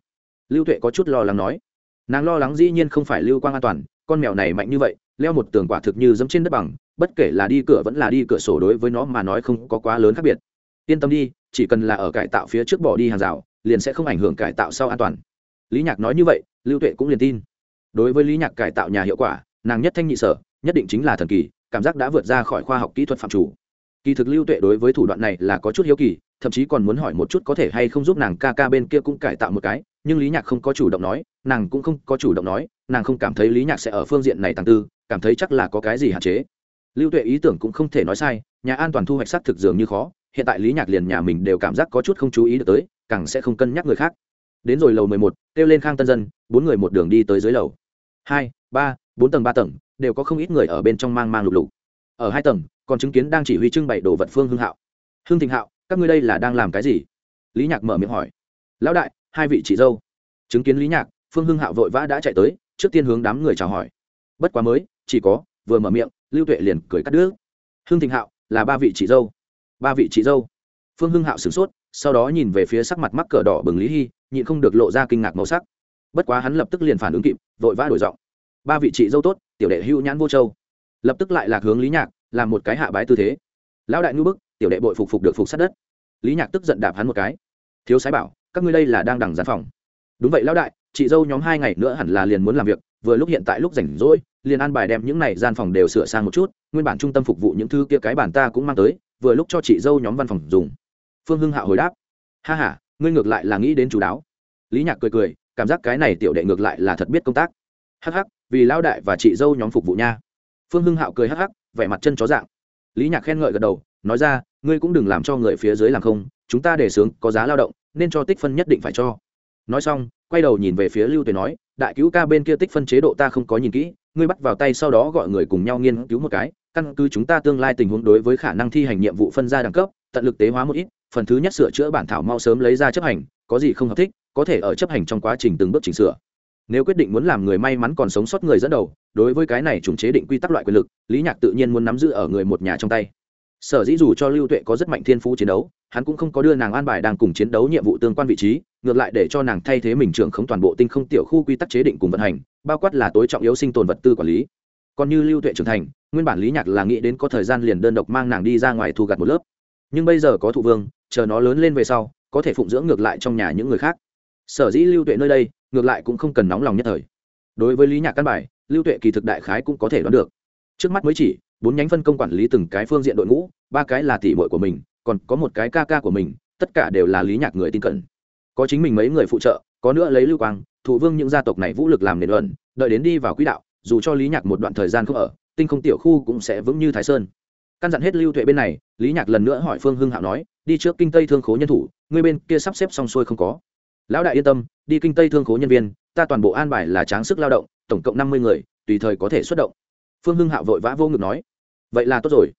Speaker 1: Lưu tuệ có chút lo lắng nói. Nàng lo lắng dĩ nhiên không phải lưu quang an toàn, con mèo này mạnh như vậy, leo một tường quả thực như dẫm trên đất bằng, bất kể là đi cửa vẫn là đi cửa sổ đối với nó mà nói không có quá lớn khác biệt. Yên tâm đi, chỉ cần là ở cải tạo phía trước bỏ đi hàng rào liền sẽ không ảnh hưởng cải tạo sau an toàn. Lý nhạc nói như vậy, lưu tuệ cũng liền tin. Đối với lý nhạc cải tạo nhà hiệu quả, nàng nhất thanh nhị sở, nhất định chính là thần kỳ, cảm giác đã vượt ra khỏi khoa học kỹ thuật phạm chủ. Kỳ thực lưu tuệ đối với thủ đoạn này là có chút hiếu kỳ, thậm chí còn muốn hỏi một chút có thể hay không giúp nàng ca ca bên kia cũng cải tạo một cái, nhưng lý nhạc không có chủ động nói, nàng cũng không có chủ động nói, nàng không cảm thấy lý nhạc sẽ ở phương diện này tàng tư, cảm thấy chắc là có cái gì hạn chế. Lưu tuệ ý tưởng cũng không thể nói sai, nhà an toàn thu hoạch xác thực dường như khó, hiện tại lý nhạc liền nhà mình đều cảm giác có chút không chú ý được tới càng sẽ không cân nhắc người khác. Đến rồi lầu mười một, kêu lên khang tân dân, bốn người một đường đi tới dưới lầu. Hai, ba, bốn tầng ba tầng, đều có không ít người ở bên trong mang mang lục lục. Ở hai tầng, còn chứng kiến đang chỉ huy trưng bày đồ vật phương hưng hạo. Hương thịnh hạo, các ngươi đây là đang làm cái gì? Lý nhạc mở miệng hỏi. Lão đại, hai vị chị dâu. Chứng kiến lý nhạc, phương hưng hạo vội vã đã chạy tới, trước tiên hướng đám người chào hỏi. Bất quá mới, chỉ có, vừa mở miệng, lưu tuệ liền cười cắt đứt. Hương thịnh hạo, là ba vị chị dâu. Ba vị chị dâu. Phương hưng hạo sửng sốt sau đó nhìn về phía sắc mặt mắc cờ đỏ bừng lý hy, nhịn không được lộ ra kinh ngạc màu sắc. Bất quá hắn lập tức liền phản ứng kịp, vội vã đổi giọng. Ba vị chị dâu tốt, tiểu đệ hữu nhãn vô châu. Lập tức lại lạc hướng lý nhạc, làm một cái hạ bái tư thế. Lão đại ngư bức, tiểu đệ bội phục phục được phục sát đất. Lý nhạc tức giận đạp hắn một cái. Thiếu sái bảo, các ngươi đây là đang đằng gián phòng. Đúng vậy lão đại, chị dâu nhóm hai ngày nữa hẳn là liền muốn làm việc, vừa lúc hiện tại lúc rảnh rỗi, liền an bài đem những này gian phòng đều sửa sang một chút, nguyên bản trung tâm phục vụ những thứ kia cái bản ta cũng mang tới, vừa lúc cho chị dâu nhóm văn phòng dùng phương hưng hạ hồi đáp. Ha h a ngươi ngược lại là nghĩ đến chú đáo. Lý nhạc cười cười cảm giác cái này tiểu đệ ngược lại là thật biết công tác. Hắc hắc, vì lao đại và chị dâu nhóm phục vụ nha. Phương hưng hạo cười hắc hắc, vẻ mặt chân chó dạng. Lý nhạc khen ngợi gật đầu nói ra ngươi cũng đừng làm cho người phía dưới làm không chúng ta để sướng có giá lao động nên cho tích phân nhất định phải cho. Nói xong quay đầu nhìn về phía lưu Tuyền nói đại cứu ca bên kia tích phân chế độ ta không có nhìn kỹ ngươi bắt vào tay sau đó gọi người cùng nhau nghiên cứu một cái căn cứ chúng ta tương lai tình huống đối với khả năng thi hành nhiệm vụ phân ra đẳng cấp tận lực tế hóa một ít phần thứ nhất sửa chữa bản thảo mau sớm lấy ra chấp hành, có gì không hợp thích, có thể ở chấp hành trong quá trình từng bước chỉnh sửa. Nếu quyết định muốn làm người may mắn còn sống sót người dẫn đầu, đối với cái này trùng chế định quy tắc loại quyền lực, lý nhạc tự nhiên muốn nắm giữ ở người một nhà trong tay. Sở dĩ dù cho lưu tuệ có rất mạnh thiên phú chiến đấu, hắn cũng không có đưa nàng an bài đang cùng chiến đấu nhiệm vụ tương quan vị trí, ngược lại để cho nàng thay thế mình trưởng không toàn bộ tinh không tiểu khu quy tắc chế định cùng vận hành, bao quát là tối trọng yếu sinh tồn vật tư quản lý. Còn như lưu tuệ trưởng thành, nguyên bản lý nhạc là nghĩ đến có thời gian liền đơn độc mang nàng đi ra ngoài thu gặt một lớp nhưng bây giờ có thụ vương, chờ nó lớn lên về sau, có thể phụng dưỡng ngược lại trong nhà những người khác. Sở dĩ lưu tuệ nơi đây, ngược lại cũng không cần nóng lòng nhất thời. Đối với lý nhạc căn bài, lưu tuệ kỳ thực đại khái cũng có thể đoán được. Trước mắt mới chỉ, bốn nhánh phân công quản lý từng cái phương diện đội ngũ, ba cái là tỷ bội của mình, còn có một cái ca ca của mình, tất cả đều là lý nhạc người tin cẩn. Có chính mình mấy người phụ trợ, có nữa lấy lưu quang, thụ vương những gia tộc này vũ lực làm nền luận, đợi đến đi vào quỹ đạo, dù cho lý nhạc một đoạn thời gian không ở, tinh không tiểu khu cũng sẽ vững như thái sơn căn dặn hết lưu tuệ bên này, lý nhạc lần nữa hỏi phương hưng hạo nói, đi trước kinh tây thương khố nhân thủ người bên kia sắp xếp xong xuôi không có? Lão đại yên tâm, đi kinh tây thương khố nhân viên, ta toàn bộ an bài là tráng sức lao động, tổng cộng năm mươi người, tùy thời có thể xuất động. Phương hưng hạo vội vã vô ngực nói, vậy là tốt rồi.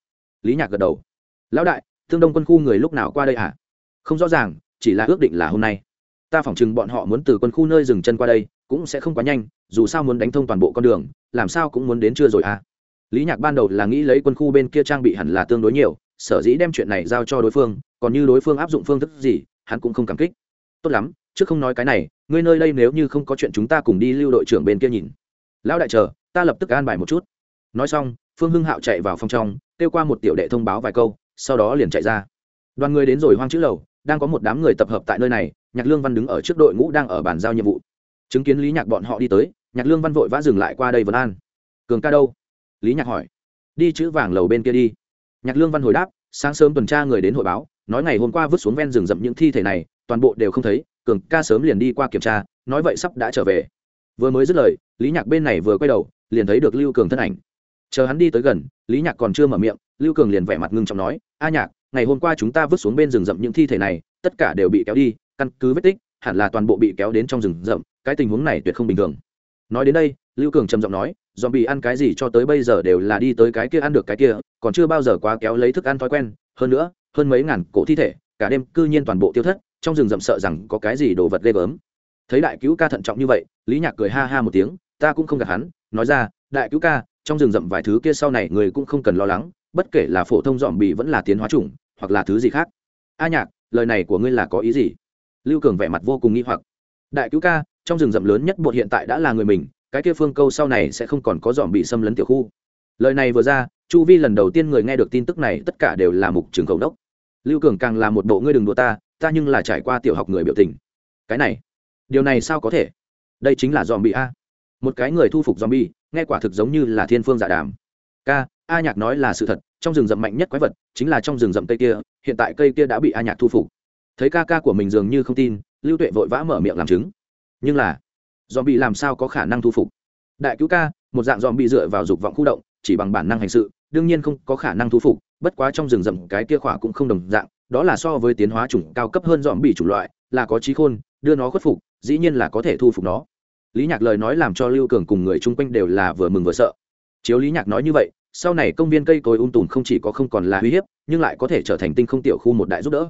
Speaker 1: Lý nhạc gật đầu, lão đại, thương đông quân khu người lúc nào qua đây à không rõ ràng, chỉ là ước định là hôm nay. Ta phỏng chừng bọn họ muốn từ quân khu nơi dừng chân qua đây, cũng sẽ không quá nhanh, dù sao muốn đánh thông toàn bộ con đường, làm sao cũng muốn đến trưa rồi à? Lý nhạc ban đầu là nghĩ lấy quân khu bên kia trang bị hẳn là tương đối nhiều, sở dĩ đem chuyện này giao cho đối phương, còn như đối phương áp dụng phương thức gì, hắn cũng không cảm kích. Tốt lắm, trước không nói cái này, ngươi nơi đây nếu như không có chuyện chúng ta cùng đi lưu đội trưởng bên kia nhìn. Lão đại chờ, ta lập tức an bài một chút. Nói xong, phương hưng hạo chạy vào phòng trong, kêu qua một tiểu đệ thông báo vài câu, sau đó liền chạy ra. Đoàn người đến rồi hoang chữ lầu, đang có một đám người tập hợp tại nơi này, nhạc lương văn đứng ở trước đội ngũ đang ở bàn giao nhiệm vụ. Chứng kiến lý nhạc bọn họ đi tới, nhạc lương văn vội vã dừng lại qua đây vấn an. Cường ca đâu? Lý nhạc hỏi, đi chữ vàng lầu bên kia đi. Nhạc lương văn hồi đáp, sáng sớm tuần tra người đến hội báo, nói ngày hôm qua vứt xuống ven rừng rậm những thi thể này, toàn bộ đều không thấy, cường ca sớm liền đi qua kiểm tra, nói vậy sắp đã trở về. Vừa mới dứt lời, lý nhạc bên này vừa quay đầu, liền thấy được lưu cường thân ảnh. Chờ hắn đi tới gần, lý nhạc còn chưa mở miệng, lưu cường liền vẻ mặt ngưng trọng nói, a nhạc, ngày hôm qua chúng ta vứt xuống bên rừng rậm những thi thể này, tất cả đều bị kéo đi, căn cứ vết tích, hẳn là toàn bộ bị kéo đến trong rừng rậm, cái tình huống này tuyệt không bình thường. Nói đến đây, lưu cường trầm giọng nói dòm bị ăn cái gì cho tới bây giờ đều là đi tới cái kia ăn được cái kia, còn chưa bao giờ quá kéo lấy thức ăn thói quen. Hơn nữa, hơn mấy ngàn cổ thi thể, cả đêm cư nhiên toàn bộ tiêu thất, trong rừng rậm sợ rằng có cái gì đồ vật ghê gớm. Thấy đại cứu ca thận trọng như vậy, lý nhạc cười ha ha một tiếng, ta cũng không gạt hắn, nói ra, đại cứu ca, trong rừng rậm vài thứ kia sau này người cũng không cần lo lắng, bất kể là phổ thông dòm bị vẫn là tiến hóa chủng, hoặc là thứ gì khác. A nhạc, lời này của ngươi là có ý gì? Lưu cường vẻ mặt vô cùng nghi hoặc. Đại cứu ca, trong rừng rậm lớn nhất bột hiện tại đã là người mình cái kia phương câu sau này sẽ không còn có dòm bị xâm lấn tiểu khu. Lời này vừa ra chu vi lần đầu tiên người nghe được tin tức này tất cả đều là mục trường cầu đốc. Lưu cường càng là một bộ ngươi đừng đùa ta ta nhưng là trải qua tiểu học người biểu tình. Cái này điều này sao có thể? Đây chính là dòm bị a. Một cái người thu phục dòm bị, nghe quả thực giống như là thiên phương giả đàm. Ca a nhạc nói là sự thật trong rừng rậm mạnh nhất quái vật chính là trong rừng rậm cây kia hiện tại cây kia đã bị a nhạc thu phục. Thấy ca ca của mình dường như không tin lưu tuệ vội vã mở miệng làm chứng. Nhưng là dòm bị làm sao có khả năng thu phục. Đại cứu ca, một dạng dòm bị dựa vào dục vọng khu động, chỉ bằng bản năng hành sự, đương nhiên không có khả năng thu phục, bất quá trong rừng rậm cái kia khỏa cũng không đồng dạng, đó là so với tiến hóa chủng cao cấp hơn dòm bị chủng loại, là có trí khôn, đưa nó khuất phục, dĩ nhiên là có thể thu phục nó. Lý nhạc lời nói làm cho lưu cường cùng người chung quanh đều là vừa mừng vừa sợ. Chiếu lý nhạc nói như vậy, sau này công viên cây cối ung tùm không chỉ có không còn là uy hiếp, nhưng lại có thể trở thành tinh không tiểu khu một đại giúp đỡ.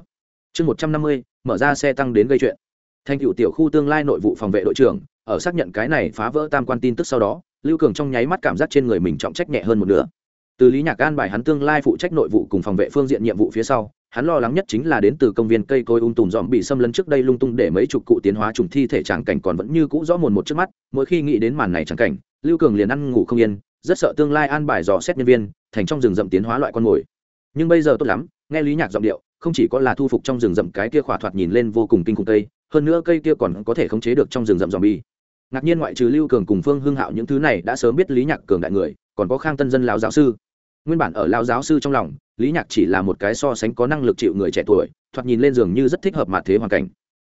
Speaker 1: Chương một trăm năm mươi, mở ra xe tăng đến gây chuyện. Thành cựu tiểu khu tương lai nội vụ phòng vệ đội trưởng ở xác nhận cái này phá vỡ tam quan tin tức sau đó, lưu cường trong nháy mắt cảm giác trên người mình trọng trách nhẹ hơn một nửa. Từ lý nhạc an bài hắn tương lai phụ trách nội vụ cùng phòng vệ phương diện nhiệm vụ phía sau, hắn lo lắng nhất chính là đến từ công viên cây cối ung tùm dòm bị xâm lấn trước đây lung tung để mấy chục cụ tiến hóa trùng thi thể tràng cảnh còn vẫn như cũ rõ mồn một trước mắt, mỗi khi nghĩ đến màn này tràng cảnh, lưu cường liền ăn ngủ không yên, rất sợ tương lai an bài dò xét nhân viên, thành trong rừng rậm tiến hóa loại con mồi. Nhưng bây giờ tốt lắm, nghe lý nhạc giọng điệu, không chỉ có là thu phục trong rừng rậm cái kia khỏa thoạt nhìn lên vô cùng kinh khủng cây, hơn nữa cây kia còn có thể khống chế được trong rừng rậm dòm bi ngạc nhiên ngoại trừ lưu cường cùng phương hưng hạo những thứ này đã sớm biết lý nhạc cường đại người, còn có khang tân dân lão giáo sư. Nguyên bản ở lão giáo sư trong lòng, lý nhạc chỉ là một cái so sánh có năng lực chịu người trẻ tuổi, thoạt nhìn lên giường như rất thích hợp mặt thế hoàn cảnh.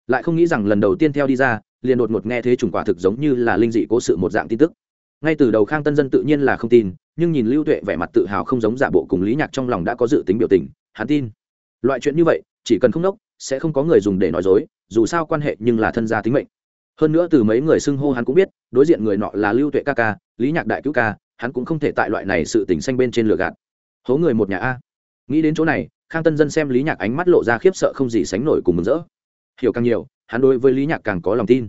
Speaker 1: Lại không nghĩ rằng lần đầu tiên theo đi ra, liền đột ngột nghe thế trùng quả thực giống như là linh dị cố sự một dạng tin tức. Ngay từ đầu khang tân dân tự nhiên là không tin, nhưng nhìn lưu tuệ vẻ mặt tự hào không giống giả bộ cùng lý nhạc trong lòng đã có dự tính biểu tình, hắn tin. Loại chuyện như vậy, chỉ cần không đốc sẽ không có người dùng để nói dối, dù sao quan hệ nhưng là thân gia tính mệnh hơn nữa từ mấy người xưng hô hắn cũng biết, đối diện người nọ là lưu tuệ ca ca, lý nhạc đại cứu ca, hắn cũng không thể tại loại này sự tình xanh bên trên lửa gạt. Hố người một nhà a. Nghĩ đến chỗ này, khang tân dân xem lý nhạc ánh mắt lộ ra khiếp sợ không gì sánh nổi cùng mừng rỡ. Hiểu càng nhiều, hắn đối với lý nhạc càng có lòng tin.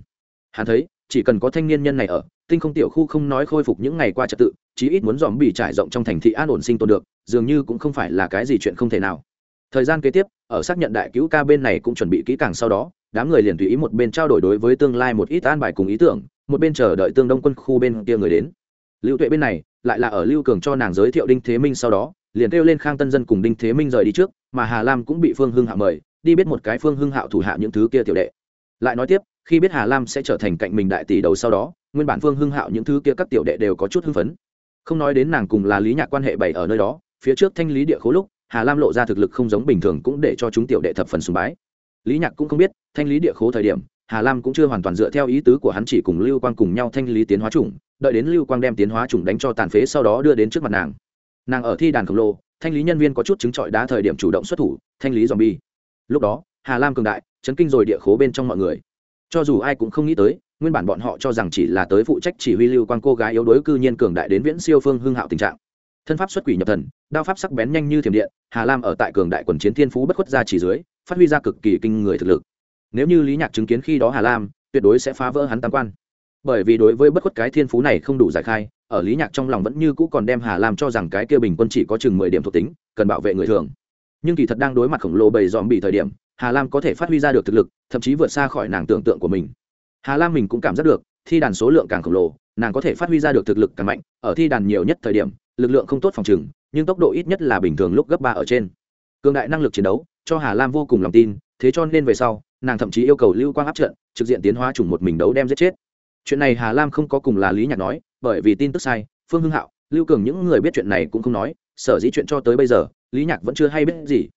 Speaker 1: Hắn thấy, chỉ cần có thanh niên nhân này ở, tinh không tiểu khu không nói khôi phục những ngày qua trật tự, chí ít muốn dòm bị trải rộng trong thành thị an ổn sinh tồn được, dường như cũng không phải là cái gì chuyện không thể nào. Thời gian kế tiếp, ở xác nhận đại cứu ca bên này cũng chuẩn bị kỹ càng sau đó đám người liền tùy ý một bên trao đổi đối với tương lai một ít an bài cùng ý tưởng, một bên chờ đợi tương đông quân khu bên kia người đến. Lưu tuệ bên này, lại là ở lưu cường cho nàng giới thiệu đinh thế minh sau đó, liền kêu lên khang tân dân cùng đinh thế minh rời đi trước, mà hà lam cũng bị phương hưng hạ mời, đi biết một cái phương hưng hạo thủ hạ những thứ kia tiểu đệ. Lại nói tiếp, khi biết hà lam sẽ trở thành cạnh mình đại tỷ đầu sau đó, nguyên bản phương hưng hạo những thứ kia các tiểu đệ đều có chút hưng phấn. Không nói đến nàng cùng là lý nhạc quan hệ bảy ở nơi đó, phía trước thanh lý địa khố lúc, hà lam lộ ra thực lực không giống bình thường cũng để cho chúng tiểu đệ thập phần sùng bái lý nhạc cũng không biết, thanh lý địa khố thời điểm, hà lam cũng chưa hoàn toàn dựa theo ý tứ của hắn chỉ cùng lưu quang cùng nhau thanh lý tiến hóa chủng, đợi đến lưu quang đem tiến hóa chủng đánh cho tàn phế sau đó đưa đến trước mặt nàng. Nàng ở thi đàn khổng lồ, thanh lý nhân viên có chút chứng trọi đá thời điểm chủ động xuất thủ, thanh lý dòm bi lúc đó, hà lam cường đại, chấn kinh rồi địa khố bên trong mọi người. Cho dù ai cũng không nghĩ tới, nguyên bản bọn họ cho rằng chỉ là tới phụ trách chỉ huy lưu Quang cô gái yếu đuối cư nhiên cường đại đến viễn siêu phương hưng hạo tình trạng. Thân pháp xuất quỷ nhập thần, đao pháp sắc bén nhanh như thiểm điện, hà lam ở tại cường đại quần chiến thiên phú bất khuất ra chỉ dưới phát huy ra cực kỳ kinh người thực lực. Nếu như lý nhạc chứng kiến khi đó hà lam, tuyệt đối sẽ phá vỡ hắn tam quan. Bởi vì đối với bất khuất cái thiên phú này không đủ giải khai, ở lý nhạc trong lòng vẫn như cũ còn đem hà lam cho rằng cái kia bình quân chỉ có chừng mười điểm thuộc tính, cần bảo vệ người thường. Nhưng kỳ thật đang đối mặt khổng lồ bầy dòm bị thời điểm, hà lam có thể phát huy ra được thực lực, thậm chí vượt xa khỏi nàng tưởng tượng của mình. Hà lam mình cũng cảm giác được, thi đàn số lượng càng khổng lồ, nàng có thể phát huy ra được thực lực càng mạnh, ở thi đàn nhiều nhất thời điểm, lực lượng không tốt phòng chừng nhưng tốc độ ít nhất là bình thường lúc gấp ba ở trên. Cường đại năng lực chiến đấu cho hà lam vô cùng lòng tin, thế cho nên về sau, nàng thậm chí yêu cầu lưu quang áp trận, trực diện tiến hóa chủng một mình đấu đem giết chết. Chuyện này hà lam không có cùng là lý nhạc nói, bởi vì tin tức sai, phương hưng hạo, lưu cường những người biết chuyện này cũng không nói, sở dĩ chuyện cho tới bây giờ, lý nhạc vẫn chưa hay biết gì.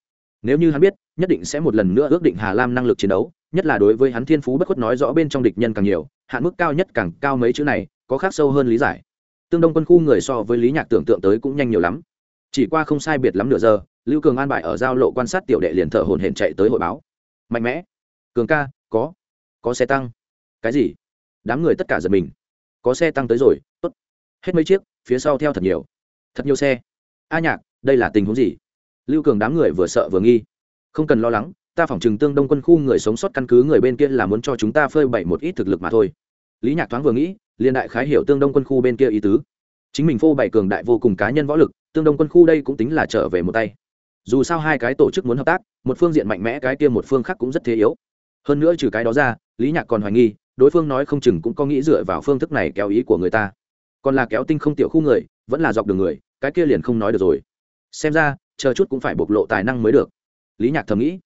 Speaker 1: Nếu như hắn biết, nhất định sẽ một lần nữa ước định hà lam năng lực chiến đấu, nhất là đối với hắn thiên phú bất khuất nói rõ bên trong địch nhân càng nhiều, hạn mức cao nhất càng cao mấy chữ này, có khác sâu hơn lý giải. Tương đông quân khu người so với lý nhạc tưởng tượng tới cũng nhanh nhiều lắm. Chỉ qua không sai biệt lắm nửa giờ lưu cường an bài ở giao lộ quan sát tiểu đệ liền thở hồn hển chạy tới hội báo. Mạnh mẽ. Cường ca, có. Có xe tăng. Cái gì? Đám người tất cả giật mình. Có xe tăng tới rồi, tốt. Hết mấy chiếc, phía sau theo thật nhiều. Thật nhiều xe. A nhạc, đây là tình huống gì? Lưu cường đám người vừa sợ vừa nghi. Không cần lo lắng, ta phỏng chừng tương đông quân khu người sống sót căn cứ người bên kia là muốn cho chúng ta phơi bày một ít thực lực mà thôi. Lý nhạc thoáng vừa nghĩ liên đại khái hiểu tương đông quân khu bên kia ý tứ. Chính mình phô bày cường đại vô cùng cá nhân võ lực, tương đông quân khu đây cũng tính là trở về một tay dù sao hai cái tổ chức muốn hợp tác, một phương diện mạnh mẽ cái kia một phương khác cũng rất thế yếu. Hơn nữa trừ cái đó ra, lý nhạc còn hoài nghi, đối phương nói không chừng cũng có nghĩ dựa vào phương thức này kéo ý của người ta. Còn là kéo tinh không tiểu khu người, vẫn là dọc đường người, cái kia liền không nói được rồi. Xem ra, chờ chút cũng phải bộc lộ tài năng mới được. Lý nhạc thầm nghĩ.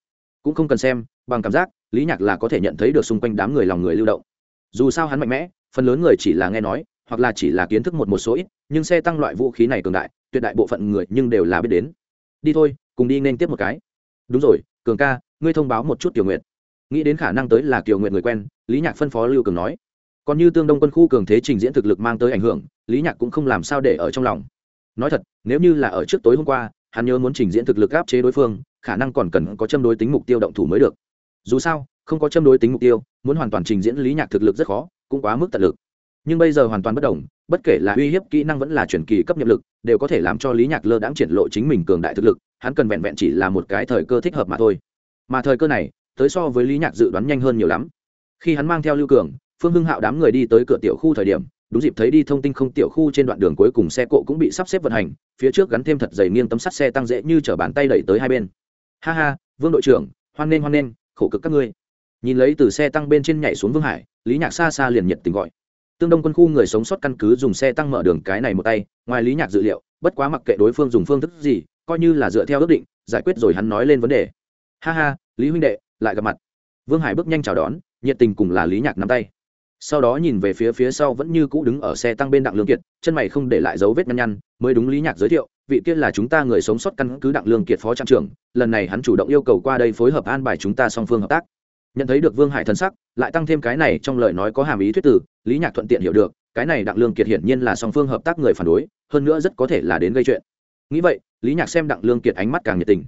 Speaker 1: Cũng không cần xem, bằng cảm giác, lý nhạc là có thể nhận thấy được xung quanh đám người lòng người lưu động. Dù sao hắn mạnh mẽ, phần lớn người chỉ là nghe nói, hoặc là chỉ là kiến thức một một số ít, nhưng xe tăng loại vũ khí này cường đại, tuyệt đại bộ phận người nhưng đều là biết đến. Đi thôi cùng đi nên tiếp một cái. Đúng rồi, cường ca, ngươi thông báo một chút tiểu nguyện nghĩ đến khả năng tới là tiểu nguyện người quen, lý nhạc phân phó lưu cường nói. Còn như tương đông quân khu cường thế trình diễn thực lực mang tới ảnh hưởng, lý nhạc cũng không làm sao để ở trong lòng. Nói thật, nếu như là ở trước tối hôm qua, hắn nhớ muốn trình diễn thực lực áp chế đối phương, khả năng còn cần có châm đối tính mục tiêu động thủ mới được. Dù sao, không có châm đối tính mục tiêu, muốn hoàn toàn trình diễn lý nhạc thực lực rất khó, cũng quá mức tận lực. Nhưng bây giờ hoàn toàn bất đồng, bất kể là uy hiếp kỹ năng vẫn là chuyển kỳ cấp nhiệm lực, đều có thể làm cho lý nhạc lơ đãng triển lộ chính mình cường đại thực lực hắn cần vẹn vẹn chỉ là một cái thời cơ thích hợp mà thôi. Mà thời cơ này, tới so với lý nhạc dự đoán nhanh hơn nhiều lắm. Khi hắn mang theo lưu cường, phương hưng hạo đám người đi tới cửa tiểu khu thời điểm, đúng dịp thấy đi thông tin không tiểu khu trên đoạn đường cuối cùng xe cộ cũng bị sắp xếp vận hành, phía trước gắn thêm thật dày nghiêng tấm sắt xe tăng dễ như chở bàn tay đẩy tới hai bên. Ha ha, vương đội trưởng, hoan nghênh hoan nghênh, khổ cực các ngươi. Nhìn lấy từ xe tăng bên trên nhảy xuống vương hải, lý nhạc xa xa liền nhiệt tình gọi. Tương đông quân khu người sống sót căn cứ dùng xe tăng mở đường cái này một tay, ngoài lý nhạc dự liệu, bất quá mặc kệ đối phương dùng phương thức gì coi như là dựa theo ước định, giải quyết rồi hắn nói lên vấn đề. Ha ha, lý huynh đệ, lại gặp mặt. Vương hải bước nhanh chào đón, nhiệt tình cùng là lý nhạc nắm tay. Sau đó nhìn về phía phía sau vẫn như cũ đứng ở xe tăng bên đặng lương kiệt, chân mày không để lại dấu vết nhăn nhăn, mới đúng lý nhạc giới thiệu, vị kia là chúng ta người sống sót căn cứ đặng lương kiệt phó trạm trưởng, lần này hắn chủ động yêu cầu qua đây phối hợp an bài chúng ta song phương hợp tác. Nhận thấy được vương hải thân sắc, lại tăng thêm cái này trong lời nói có hàm ý thuyết tử lý nhạc thuận tiện hiểu được, cái này đặng lương kiệt hiển nhiên là song phương hợp tác người phản đối, hơn nữa rất có thể là đến gây chuyện nghĩ vậy, lý nhạc xem đặng lương kiệt ánh mắt càng nhiệt tình.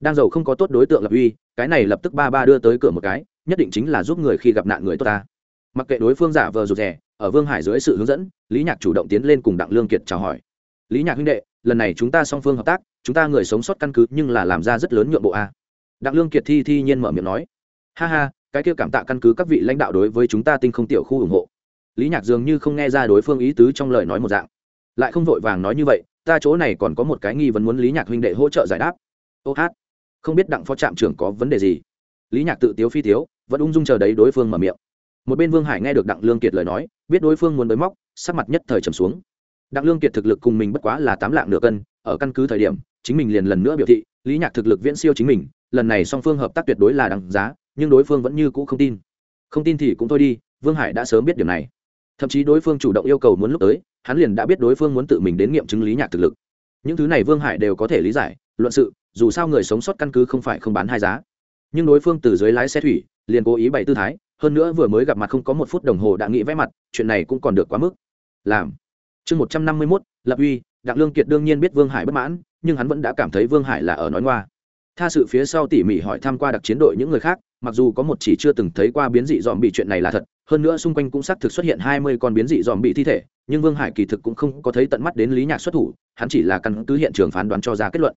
Speaker 1: Đang giàu không có tốt đối tượng lập uy, cái này lập tức ba ba đưa tới cửa một cái, nhất định chính là giúp người khi gặp nạn người tốt ta. Mặc kệ đối phương giả vờ rụt rè, ở vương hải dưới sự hướng dẫn, lý nhạc chủ động tiến lên cùng đặng lương kiệt chào hỏi. Lý nhạc huynh đệ, lần này chúng ta song phương hợp tác, chúng ta người sống sót căn cứ nhưng là làm ra rất lớn nhượng bộ a. Đặng lương kiệt thi thi nhiên mở miệng nói. Ha ha, cái kia cảm tạ căn cứ các vị lãnh đạo đối với chúng ta tinh không tiểu khu ủng hộ. Lý nhạc dường như không nghe ra đối phương ý tứ trong lời nói một dạng. Lại không vội vàng nói như vậy ta chỗ này còn có một cái nghi vấn muốn lý nhạc huynh đệ hỗ trợ giải đáp. Ô hát, không biết đặng phó trạm trưởng có vấn đề gì? Lý nhạc tự tiếu phi tiếu, vẫn ung dung chờ đấy đối phương mở miệng. Một bên vương hải nghe được đặng lương kiệt lời nói, biết đối phương muốn bới móc, sắc mặt nhất thời trầm xuống. Đặng lương kiệt thực lực cùng mình bất quá là tám lạng nửa cân, ở căn cứ thời điểm, chính mình liền lần nữa biểu thị, lý nhạc thực lực viễn siêu chính mình, lần này song phương hợp tác tuyệt đối là đằng giá, nhưng đối phương vẫn như cũ không tin. Không tin thì cũng thôi đi, vương hải đã sớm biết điều này. Thậm chí đối phương chủ động yêu cầu muốn lúc tới hắn liền đã biết đối phương muốn tự mình đến nghiệm chứng lý nhạc thực lực. Những thứ này vương hải đều có thể lý giải, luận sự, dù sao người sống sót căn cứ không phải không bán hai giá. Nhưng đối phương từ dưới lái xe thủy, liền cố ý bày tư thái, hơn nữa vừa mới gặp mặt không có một phút đồng hồ đã nghĩ vẽ mặt, chuyện này cũng còn được quá mức. Làm. Chương một trăm năm mươi mốt, lập uy, đặng lương kiệt đương nhiên biết vương hải bất mãn, nhưng hắn vẫn đã cảm thấy vương hải là ở nói ngoa tha sự phía sau tỉ mỉ hỏi tham q u a đặc chiến đội những người khác, mặc dù có một chỉ chưa từng thấy qua biến dị dòm bị chuyện này là thật, hơn nữa xung quanh cũng xác thực xuất hiện hai mươi con biến dị dòm bị thi thể, nhưng vương hải kỳ thực cũng không có thấy tận mắt đến lý nhạc xuất thủ, hắn chỉ là căn cứ hiện trường phán đoán cho ra kết luận.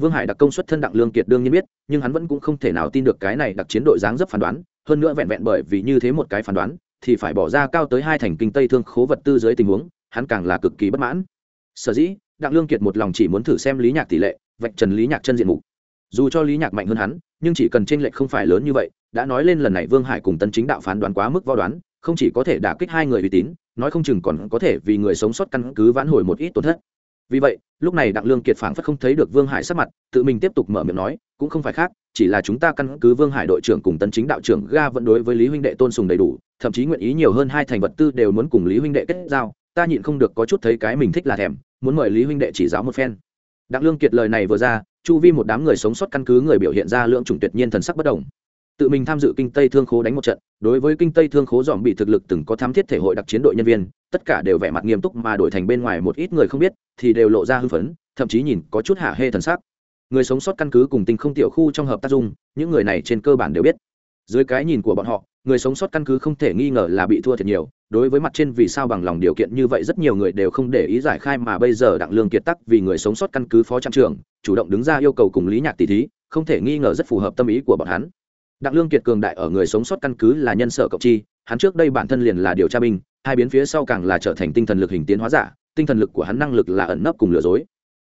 Speaker 1: Vương hải đặc công suất thân đặng lương kiệt đương nhiên biết, nhưng hắn vẫn cũng không thể nào tin được cái này đặc chiến đội dáng dấp phán đoán, hơn nữa vẹn vẹn bởi vì như thế một cái phán đoán, thì phải bỏ ra cao tới hai thành kinh tây thương khố vật tư dưới tình huống, hắn càng là cực kỳ bất mãn. Sở dĩ, đặng lương kiệt một lòng chỉ muốn thử xem lý nhạc tỷ lệ, vạch trần lý nhạc chân diện mục dù cho lý nhạc mạnh hơn hắn, nhưng chỉ cần tranh lệch không phải lớn như vậy, đã nói lên lần này vương hải cùng tân chính đạo phán đoán quá mức vo đoán, không chỉ có thể đả kích hai người uy tín, nói không chừng còn có thể vì người sống sót căn cứ vãn hồi một ít tổn thất. Vì vậy, lúc này đặng lương kiệt phảng phất không thấy được vương hải sắc mặt, tự mình tiếp tục mở miệng nói, cũng không phải khác, chỉ là chúng ta căn cứ vương hải đội trưởng cùng tân chính đạo trưởng ga vẫn đối với lý huynh đệ tôn sùng đầy đủ, thậm chí nguyện ý nhiều hơn hai thành vật tư đều muốn cùng lý huynh đệ kết giao, ta nhịn không được có chút thấy cái mình thích là thèm, muốn mời lý huynh đệ chỉ giáo một phen. Đặng lương kiệt lời này vừa ra chu vi một đám người sống sót căn cứ người biểu hiện ra lượng chủng tuyệt nhiên thần sắc bất đồng. Tự mình tham dự kinh tây thương khố đánh một trận, đối với kinh tây thương khố dòm bị thực lực từng có thám thiết thể hội đặc chiến đội nhân viên, tất cả đều vẻ mặt nghiêm túc mà đổi thành bên ngoài một ít người không biết, thì đều lộ ra hưng phấn, thậm chí nhìn có chút hạ hê thần sắc. Người sống sót căn cứ cùng tình không tiểu khu trong hợp tác dung, những người này trên cơ bản đều biết. Dưới cái nhìn của bọn họ, người sống sót căn cứ không thể nghi ngờ là bị thua thiệt nhiều đối với mặt trên vì sao bằng lòng điều kiện như vậy, rất nhiều người đều không để ý giải khai mà bây giờ đặng lương kiệt tắc vì người sống sót căn cứ phó trạm trưởng, chủ động đứng ra yêu cầu cùng lý nhạc tỷ thí, không thể nghi ngờ rất phù hợp tâm ý của bọn hắn. Đặng lương kiệt cường đại ở người sống sót căn cứ là nhân sở cộng chi, hắn trước đây bản thân liền là điều tra binh, hai biến phía sau càng là trở thành tinh thần lực hình tiến hóa giả, tinh thần lực của hắn năng lực là ẩn nấp cùng lừa dối.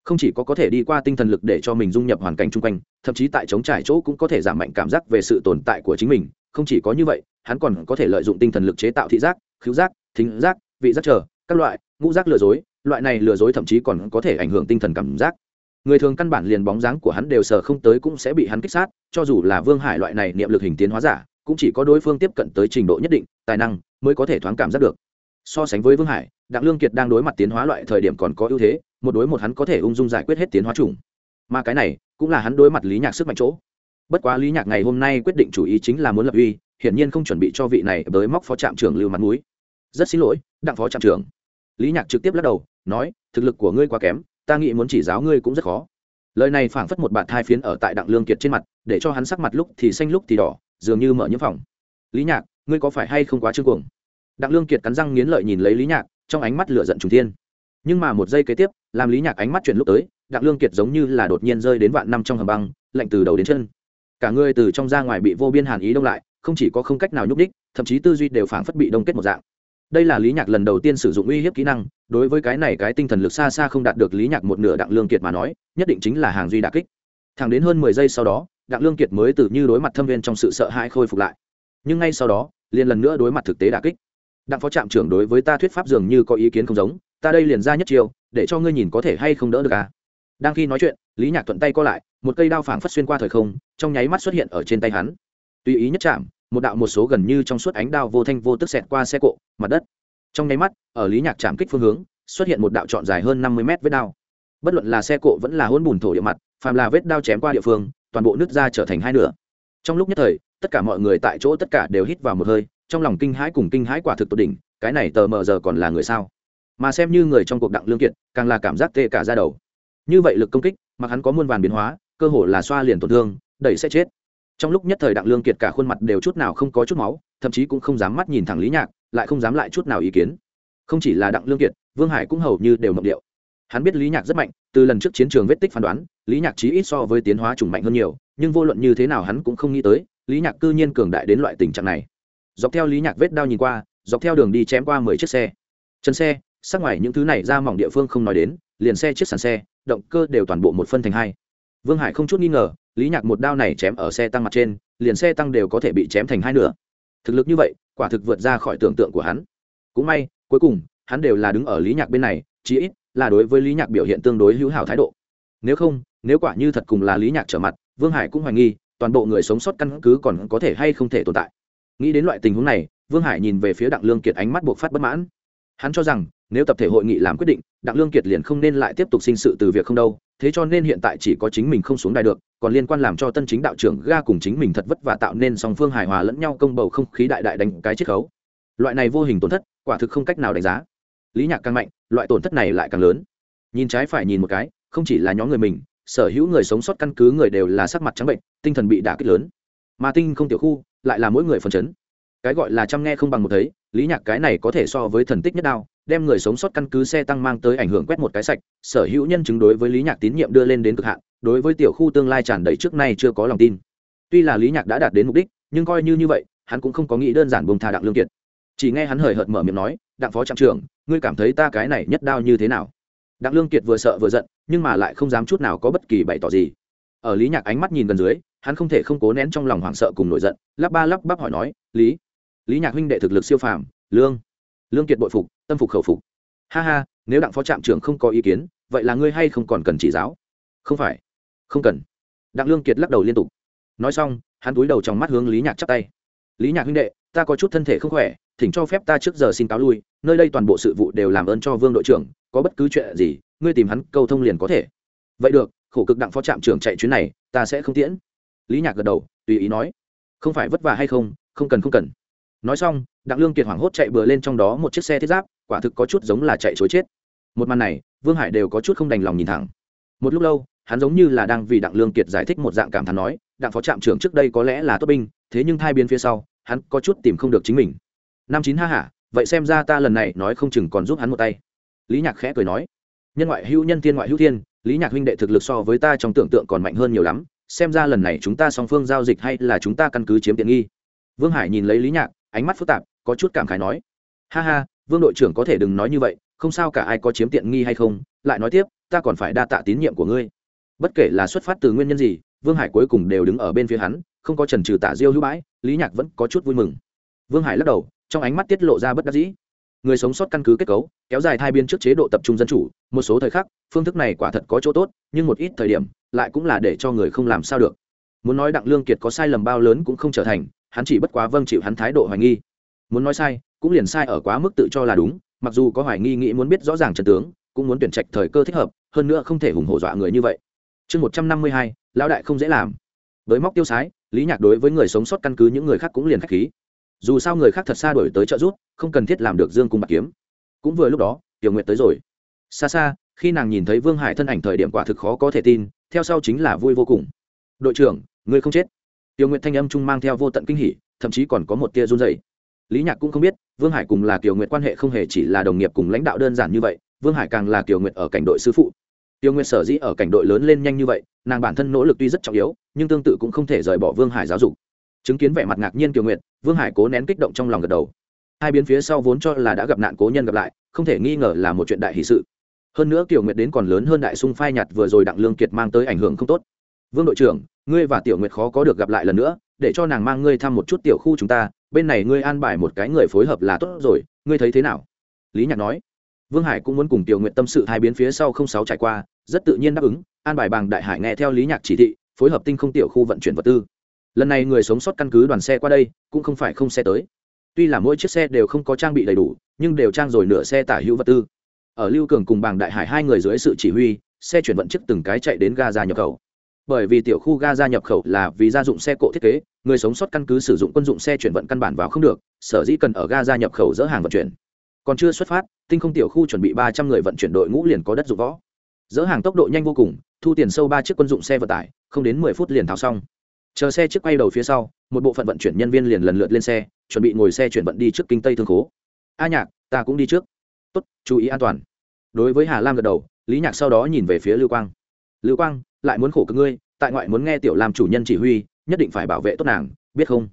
Speaker 1: Không chỉ có có thể đi qua tinh thần lực để cho mình dung nhập hoàn cảnh chung quanh, thậm chí tại chống trải chỗ cũng có thể giảm mạnh cảm giác về sự tồn tại của chính mình, không chỉ có như vậy, hắn còn có thể lợi dụng tinh thần lực chế tạo thị giác khứu giác, thính giác, vị giác chờ các loại, ngũ giác lừa dối, loại này lừa dối thậm chí còn có thể ảnh hưởng tinh thần cảm giác. Người thường căn bản liền bóng dáng của hắn đều sờ không tới cũng sẽ bị hắn kích sát, cho dù là vương hải loại này niệm lực hình tiến hóa giả, cũng chỉ có đối phương tiếp cận tới trình độ nhất định, tài năng mới có thể thoáng cảm giác được. So sánh với vương hải, đặng lương kiệt đang đối mặt tiến hóa loại thời điểm còn có ưu thế, một đối một hắn có thể ung dung giải quyết hết tiến hóa chủng. Mà cái này cũng là hắn đối mặt lý nhạc sức mạnh chỗ. Bất quá lý nhạc ngày hôm nay quyết định chủ ý chính là muốn lập uy, hiển nhiên không chuẩn bị cho vị này tới móc phó trạm trưởng lưu mặt mũi rất xin lỗi, đặng phó trạm trưởng. Lý nhạc trực tiếp lắc đầu, nói, thực lực của ngươi quá kém, ta nghĩ muốn chỉ giáo ngươi cũng rất khó. Lời này phảng phất một bạn thai phiến ở tại đặng lương kiệt trên mặt, để cho hắn sắc mặt lúc thì xanh lúc thì đỏ, dường như mở nhiễm phòng. Lý nhạc, ngươi có phải hay không quá trương cuồng? Đặng lương kiệt cắn răng nghiến lợi nhìn lấy lý nhạc, trong ánh mắt lửa giận trùng thiên. Nhưng mà một giây kế tiếp, làm lý nhạc ánh mắt chuyển lúc tới, đặng lương kiệt giống như là đột nhiên rơi đến vạn năm trong hầm băng, lạnh từ đầu đến chân. Cả người từ trong ra ngoài bị vô biên hàn ý đông lại, không chỉ có không cách nào nhúc đích thậm chí tư duy đều phảng phất bị đông kết một dạng đây là lý nhạc lần đầu tiên sử dụng uy hiếp kỹ năng, đối với cái này cái tinh thần lực xa xa không đạt được lý nhạc một nửa đặng lương kiệt mà nói, nhất định chính là hàng duy đà kích. Thẳng đến hơn mười giây sau đó, đặng lương kiệt mới từ như đối mặt thâm viên trong sự sợ hãi khôi phục lại. Nhưng ngay sau đó, liền lần nữa đối mặt thực tế đà kích. Đặng phó trạm trưởng đối với ta thuyết pháp dường như có ý kiến không giống, ta đây liền ra nhất chiêu, để cho ngươi nhìn có thể hay không đỡ được à. Đang khi nói chuyện, lý nhạc thuận tay co lại, một cây đao phảng phất xuyên qua thời không, trong nháy mắt xuất hiện ở trên tay hắn. Tùy ý nhất chạm một đạo một số gần như trong suốt ánh đao vô thanh vô tức xẹt qua xe cộ, mặt đất. Trong nháy mắt, ở lý nhạc chạm kích phương hướng, xuất hiện một đạo trọn dài hơn năm mươi mét vết đao. Bất luận là xe cộ vẫn là hôn bùn thổ địa mặt, phàm là vết đao chém qua địa phương, toàn bộ nước ra trở thành hai nửa. Trong lúc nhất thời, tất cả mọi người tại chỗ tất cả đều hít vào một hơi, trong lòng kinh hãi cùng kinh hãi quả thực tột đỉnh, cái này tờ mờ giờ còn là người sao? Mà xem như người trong cuộc đặng lương kiệt, càng là cảm giác tê cả ra đầu. Như vậy lực công kích mà hắn có muôn vàn biến hóa, cơ hồ là xoa liền tổn thương, đẩy sẽ chết trong lúc nhất thời đặng lương kiệt cả khuôn mặt đều chút nào không có chút máu, thậm chí cũng không dám mắt nhìn thẳng lý nhạc, lại không dám lại chút nào ý kiến. Không chỉ là đặng lương kiệt, vương hải cũng hầu như đều mộng điệu. Hắn biết lý nhạc rất mạnh, từ lần trước chiến trường vết tích phán đoán, lý nhạc chí ít so với tiến hóa chủng mạnh hơn nhiều, nhưng vô luận như thế nào hắn cũng không nghĩ tới, lý nhạc cư nhiên cường đại đến loại tình trạng này. Dọc theo lý nhạc vết đao nhìn qua, dọc theo đường đi chém qua mười chiếc xe. Chân xe, sắc ngoài những thứ này ra mỏng địa phương không nói đến, liền xe chiếc sàn xe, động cơ đều toàn bộ một phân thành hai. Vương hải không chút nghi ngờ lý nhạc một đao này chém ở xe tăng mặt trên, liền xe tăng đều có thể bị chém thành hai nửa. Thực lực như vậy, quả thực vượt ra khỏi tưởng tượng của hắn. Cũng may, cuối cùng, hắn đều là đứng ở lý nhạc bên này, chí ít là đối với lý nhạc biểu hiện tương đối hữu hảo thái độ. Nếu không, nếu quả như thật cùng là lý nhạc trở mặt, vương hải cũng hoài nghi, toàn bộ người sống sót căn cứ còn có thể hay không thể tồn tại. Nghĩ đến loại tình huống này, vương hải nhìn về phía đặng lương kiệt ánh mắt buộc phát bất mãn. Hắn cho rằng, nếu tập thể hội nghị làm quyết định, đặng lương kiệt liền không nên lại tiếp tục sinh sự từ việc không đâu thế cho nên hiện tại chỉ có chính mình không xuống đài được, còn liên quan làm cho tân chính đạo trưởng ga cùng chính mình thật vất và tạo nên song phương hài hòa lẫn nhau công bầu không khí đại đại đánh cái chiết khấu. Loại này vô hình tổn thất, quả thực không cách nào đánh giá. Lý nhạc càng mạnh, loại tổn thất này lại càng lớn. Nhìn trái phải nhìn một cái, không chỉ là nhóm người mình, sở hữu người sống sót căn cứ người đều là sắc mặt trắng bệnh, tinh thần bị đả kích lớn. Mà tinh không tiểu khu, lại là mỗi người phần chấn. Cái gọi là chăm nghe không bằng một thấy lý nhạc cái này có thể so với thần tích nhất đao, đem người sống sót căn cứ xe tăng mang tới ảnh hưởng quét một cái sạch, sở hữu nhân chứng đối với lý nhạc tín nhiệm đưa lên đến cực hạn, đối với tiểu khu tương lai tràn đầy trước nay chưa có lòng tin. Tuy là lý nhạc đã đạt đến mục đích, nhưng coi như như vậy, hắn cũng không có nghĩ đơn giản buông thà đặng lương kiệt. Chỉ nghe hắn hời hợt mở miệng nói, đặng phó trạm trưởng, ngươi cảm thấy ta cái này nhất đao như thế nào? Đặng lương kiệt vừa sợ vừa giận, nhưng mà lại không dám chút nào có bất kỳ bày tỏ gì. Ở lý nhạc ánh mắt nhìn gần dưới, hắn không thể không cố nén trong lòng hoảng sợ cùng nổi giận, lắp ba lắp bắp hỏi nói, lý lý nhạc huynh đệ thực lực siêu phàm, lương. Lương kiệt bội phục, tâm phục khẩu phục. Ha ha, nếu đặng phó trạm trưởng không có ý kiến, vậy là ngươi hay không còn cần chỉ giáo? Không phải. Không cần. Đặng lương kiệt lắc đầu liên tục. Nói xong, hắn túi đầu trong mắt hướng lý nhạc chắp tay. Lý nhạc huynh đệ, ta có chút thân thể không khỏe, thỉnh cho phép ta trước giờ xin cáo lui, nơi đây toàn bộ sự vụ đều làm ơn cho vương đội trưởng, có bất cứ chuyện gì, ngươi tìm hắn câu thông liền có thể. Vậy được, khổ cực đặng phó trạm trưởng chạy chuyến này, ta sẽ không tiễn. Lý nhạc gật đầu, tùy ý nói. Không phải vất vả hay không không cần không cần nói xong, đặng lương kiệt hoảng hốt chạy bừa lên trong đó một chiếc xe thiết giáp, quả thực có chút giống là chạy chối chết. Một màn này, vương hải đều có chút không đành lòng nhìn thẳng. Một lúc lâu, hắn giống như là đang vì đặng lương kiệt giải thích một dạng cảm thán nói, đặng phó trạm trưởng trước đây có lẽ là tốt binh, thế nhưng thai biến phía sau, hắn có chút tìm không được chính mình. Năm chín ha hả, vậy xem ra ta lần này nói không chừng còn giúp hắn một tay. Lý nhạc khẽ cười nói, nhân ngoại hữu nhân thiên ngoại hữu thiên, lý nhạc huynh đệ thực lực so với ta trong tưởng tượng còn mạnh hơn nhiều lắm, xem ra lần này chúng ta song phương giao dịch hay là chúng ta căn cứ chiếm tiện nghi. Vương hải nhìn lấy lý nhạc ánh mắt phức tạp, có chút cảm khái nói, ha ha, vương đội trưởng có thể đừng nói như vậy, không sao cả ai có chiếm tiện nghi hay không, lại nói tiếp, ta còn phải đa tạ tín nhiệm của ngươi. Bất kể là xuất phát từ nguyên nhân gì, vương hải cuối cùng đều đứng ở bên phía hắn, không có trần trừ tạ diêu hữu bãi, lý nhạc vẫn có chút vui mừng. Vương hải lắc đầu, trong ánh mắt tiết lộ ra bất đắc dĩ. Người sống sót căn cứ kết cấu, kéo dài thai biên trước chế độ tập trung dân chủ, một số thời khắc, phương thức này quả thật có chỗ tốt, nhưng một ít thời điểm, lại cũng là để cho người không làm sao được. Muốn nói đặng lương kiệt có sai lầm bao lớn cũng không trở thành hắn chỉ bất quá vâng chịu hắn thái độ hoài nghi. Muốn nói sai, cũng liền sai ở quá mức tự cho là đúng, mặc dù có hoài nghi nghĩ muốn biết rõ ràng trận tướng, cũng muốn tuyển trạch thời cơ thích hợp, hơn nữa không thể hùng hổ dọa người như vậy. Chương một trăm năm mươi hai, lão đại không dễ làm. Với móc tiêu sái, lý nhạc đối với người sống sót căn cứ những người khác cũng liền k h á c h khí. Dù sao người khác thật xa đổi tới trợ giúp, không cần thiết làm được dương cung bạc kiếm. Cũng vừa lúc đó, tiểu nguyện tới rồi. Xa xa, khi nàng nhìn thấy vương hải thân ảnh thời điểm quả thực khó có thể tin, theo sau chính là vui vô cùng. Đội trưởng, ngươi không chết. Tiêu Nguyệt thanh âm trung mang theo vô tận kinh hỉ thậm chí còn có một tia run dày lý nhạc cũng không biết vương hải cùng là Tiêu Nguyệt quan hệ không hề chỉ là đồng nghiệp cùng lãnh đạo đơn giản như vậy vương hải càng là Tiêu Nguyệt ở cảnh đội sư phụ. Tiêu Nguyệt sở dĩ ở cảnh đội lớn lên nhanh như vậy nàng bản thân nỗ lực tuy rất trọng yếu nhưng tương tự cũng không thể rời bỏ vương hải giáo dục. Chứng kiến vẻ mặt ngạc nhiên kiều Nguyệt, vương hải cố nén kích động trong lòng gật đầu. Hai biến phía sau vốn cho là đã gặp nạn cố nhân gặp lại không thể nghi ngờ là một chuyện đại hỷ sự. Hơn nữa kiều nguyệt đến còn lớn hơn đại sung phai nhặt vừa rồi đặng lương kiệt mang tới ảnh hưởng không tốt. Vương đội trưởng ngươi và tiểu nguyệt khó có được gặp lại lần nữa, để cho nàng mang ngươi thăm một chút tiểu khu chúng ta, bên này ngươi an bài một cái người phối hợp là tốt rồi, ngươi thấy thế nào? Lý nhạc nói. Vương hải cũng muốn cùng tiểu nguyệt tâm sự hai biến phía sau không sáu trải qua, rất tự nhiên đáp ứng, an bài bằng đại hải nghe theo lý nhạc chỉ thị, phối hợp tinh không tiểu khu vận chuyển vật tư. Lần này người sống sót căn cứ đoàn xe qua đây, cũng không phải không xe tới. Tuy là mỗi chiếc xe đều không có trang bị đầy đủ, nhưng đều trang rồi nửa xe tả hữu vật tư. Ở lưu cường cùng bằng đại hải hai người dưới sự chỉ huy, xe chuyển vận chiếc từng cái chạy đến ga ra nhập khẩu bởi vì tiểu khu ga ra nhập khẩu là vì gia dụng xe cộ thiết kế, người sống sót căn cứ sử dụng quân dụng xe chuyển vận căn bản vào không được, sở dĩ cần ở ga ra nhập khẩu dỡ hàng vận chuyển. Còn chưa xuất phát, tinh không tiểu khu chuẩn bị ba trăm người vận chuyển đội ngũ liền có đất dụng võ. Dỡ hàng tốc độ nhanh vô cùng, thu tiền sâu ba chiếc quân dụng xe vận tải, không đến mười phút liền tháo xong. Chờ xe chiếc quay đầu phía sau, một bộ phận vận chuyển nhân viên liền lần lượt lên xe, chuẩn bị ngồi xe chuyển vận đi trước kinh tây thương khố. A nhạc, ta cũng đi trước. Tốt, chú ý an toàn. Đối với hà lam gật đầu, lý nhạc sau đó nhìn về phía lưu quang. Lưu quang lại muốn khổ cực ngươi, tại ngoại muốn nghe tiểu làm chủ nhân chỉ huy, nhất định phải bảo vệ tốt nàng, biết không?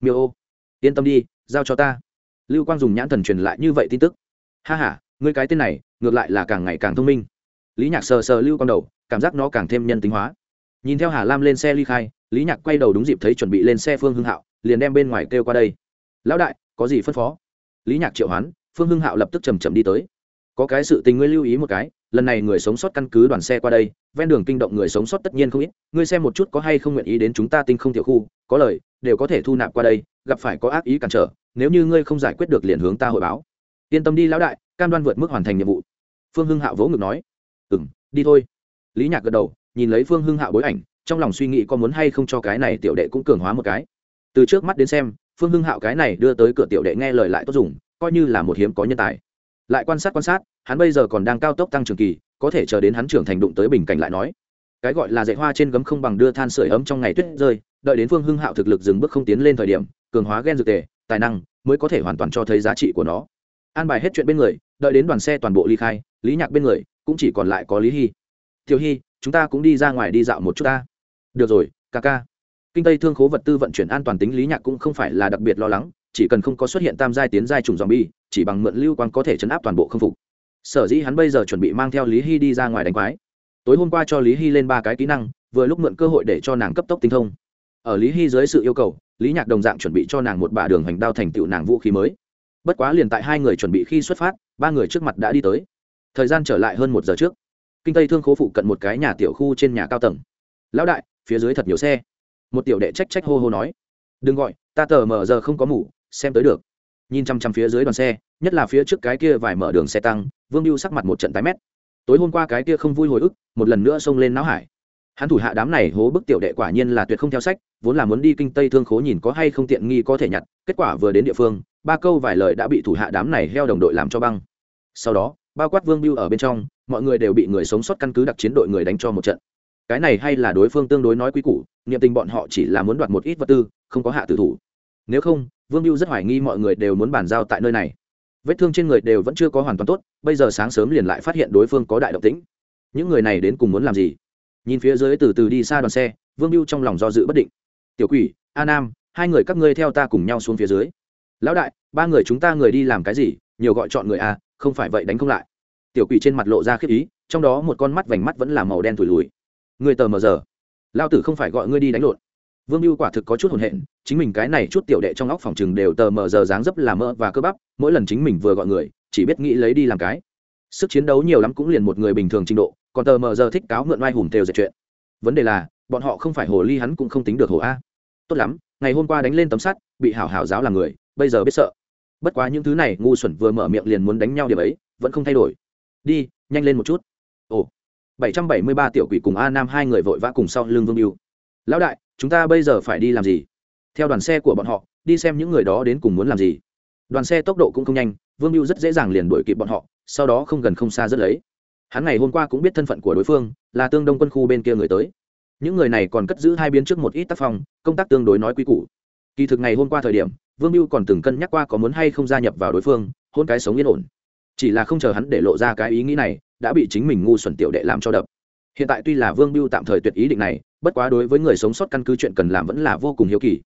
Speaker 1: Miêu ô, yên tâm đi, giao cho ta. Lưu quang dùng nhãn thần truyền lại như vậy tin tức. Ha h a ngươi cái tên này, ngược lại là càng ngày càng thông minh. Lý nhạc sờ sờ lưu quang đầu, cảm giác nó càng thêm nhân tính hóa. Nhìn theo hà lam lên xe ly khai, lý nhạc quay đầu đúng dịp thấy chuẩn bị lên xe phương hưng hạo, liền đem bên ngoài kêu qua đây. Lão đại, có gì phân phó? Lý nhạc triệu hoán, phương hưng hạo lập tức chầm chầm đi tới. Có cái sự tình ngươi lưu ý một cái lần này người sống sót căn cứ đoàn xe qua đây, ven đường kinh động người sống sót tất nhiên không ít, ngươi xem một chút có hay không nguyện ý đến chúng ta tinh không tiểu khu, có lời, đều có thể thu nạp qua đây, gặp phải có ác ý cản trở, nếu như ngươi không giải quyết được liền hướng ta hội báo. Yên tâm đi lão đại, cam đoan vượt mức hoàn thành nhiệm vụ. Phương hưng hạo vỗ ngực nói. Ừ m đi thôi. Lý nhạc gật đầu, nhìn lấy phương hưng hạo bối ảnh, trong lòng suy nghĩ có muốn hay không cho cái này tiểu đệ cũng cường hóa một cái. Từ trước mắt đến xem, phương hưng hạo cái này đưa tới cửa tiểu đệ nghe lời lại tốt dùng, coi như là một hiếm có nhân tài lại quan sát quan sát, hắn bây giờ còn đang cao tốc tăng trưởng kỳ, có thể chờ đến hắn trưởng thành đụng tới bình cảnh lại nói. Cái gọi là dạy hoa trên gấm không bằng đưa than sửa ấm trong ngày tuyết rơi, đợi đến phương hưng hạo thực lực dừng bước không tiến lên thời điểm, cường hóa ghen dược tề, tài năng, mới có thể hoàn toàn cho thấy giá trị của nó. An bài hết chuyện bên người, đợi đến đoàn xe toàn bộ ly khai, lý nhạc bên người, cũng chỉ còn lại có lý hy. Tiểu hy, chúng ta cũng đi ra ngoài đi dạo một chút ta. Được rồi, ca ca. Kinh tây thương khố vật tư vận chuyển an toàn tính lý nhạc cũng không phải là đặc biệt lo lắng chỉ cần không có xuất hiện tam giai tiến giai trùng zombie, bi chỉ bằng mượn lưu quang có thể chấn áp toàn bộ không phục. Sở dĩ hắn bây giờ chuẩn bị mang theo lý hy đi ra ngoài đánh quái. Tối hôm qua cho lý hy lên ba cái kỹ năng vừa lúc mượn cơ hội để cho nàng cấp tốc tinh thông. Ở lý hy dưới sự yêu cầu lý nhạc đồng dạng chuẩn bị cho nàng một bả đường hành đao thành tựu nàng vũ khí mới. Bất quá liền tại hai người chuẩn bị khi xuất phát ba người trước mặt đã đi tới. Thời gian trở lại hơn một giờ trước. Kinh tây thương khố phụ cận một cái nhà tiểu khu trên nhà cao tầng. Lão đại phía dưới thật nhiều xe. Một tiểu đệ trách trách hô hô nói. Đừng gọi ta tờ mở giờ không có mủ xem tới được. Nhìn chăm chăm phía dưới đoàn xe, nhất là phía trước cái kia vài mở đường xe tăng, vương mưu sắc mặt một trận tái mét. Tối hôm qua cái kia không vui hồi ức, một lần nữa xông lên não hải. Hắn thủ hạ đám này hố bức tiểu đệ quả nhiên là tuyệt không theo sách, vốn là muốn đi kinh tây thương khố nhìn có hay không tiện nghi có thể nhặt, kết quả vừa đến địa phương, ba câu vài lời đã bị thủ hạ đám này heo đồng đội làm cho băng. Sau đó, bao quát vương biêu ở bên trong, mọi người đều bị người sống sót căn cứ đặc chiến đội người đánh cho một trận. Cái này hay là đối phương tương đối nói quý củ, niệm tình bọn họ chỉ là muốn đoạt một ít vật tư, không có hạ tử thủ nếu không, vương biêu rất hoài nghi mọi người đều muốn bàn giao tại nơi này. Vết thương trên người đều vẫn chưa có hoàn toàn tốt, bây giờ sáng sớm liền lại phát hiện đối phương có đại động tĩnh. Những người này đến cùng muốn làm gì? Nhìn phía dưới từ từ đi xa đoàn xe, vương biêu trong lòng do dự bất định. Tiểu quỷ, a nam, hai người các ngươi theo ta cùng nhau xuống phía dưới. Lão đại, ba người chúng ta người đi làm cái gì? Nhiều gọi chọn người a, không phải vậy đánh không lại. Tiểu quỷ trên mặt lộ ra khiếp ý, trong đó một con mắt vành mắt vẫn là màu đen thủi lùi. Người tờ mờ giờ. Lao tử không phải gọi ngươi đi đánh lộn vương mưu quả thực có chút hồn hện, chính mình cái này chút tiểu đệ trong óc phòng chừng đều tờ mờ giờ dáng dấp làm mỡ và cơ bắp, mỗi lần chính mình vừa gọi người, chỉ biết nghĩ lấy đi làm cái. Sức chiến đấu nhiều lắm cũng liền một người bình thường trình độ, còn tờ mờ giờ thích cáo mượn oai hùng tều dệt chuyện. Vấn đề là, bọn họ không phải hồ ly hắn cũng không tính được hồ a. Tốt lắm, ngày hôm qua đánh lên tấm sắt, bị hảo hảo giáo làm người, bây giờ biết sợ. Bất quá những thứ này, ngu xuẩn vừa mở miệng liền muốn đánh nhau điểm ấy, vẫn không thay đổi. Đi, nhanh lên một chút. Ồ, bảy trăm bảy mươi ba tiểu quỷ cùng a nam hai người vội vã cùng sau lưng vương mưu lão đại chúng ta bây giờ phải đi làm gì? Theo đoàn xe của bọn họ, đi xem những người đó đến cùng muốn làm gì. Đoàn xe tốc độ cũng không nhanh, vương mưu rất dễ dàng liền đuổi kịp bọn họ, sau đó không gần không xa rất lấy. Hắn ngày hôm qua cũng biết thân phận của đối phương, là tương đông quân khu bên kia người tới. Những người này còn cất giữ hai biến trước một ít tác phong, công tác tương đối nói quy củ. Kỳ thực ngày hôm qua thời điểm, vương mưu còn từng cân nhắc qua có muốn hay không gia nhập vào đối phương, hôn cái sống yên ổn. Chỉ là không chờ hắn để lộ ra cái ý nghĩ này, đã bị chính mình ngu xuẩn tiểu đệ làm cho đập. Hiện tại tuy là vương mưu tạm thời tuyệt ý định này bất quá đối với người sống sót căn cứ chuyện cần làm vẫn là vô cùng hiếu kỳ.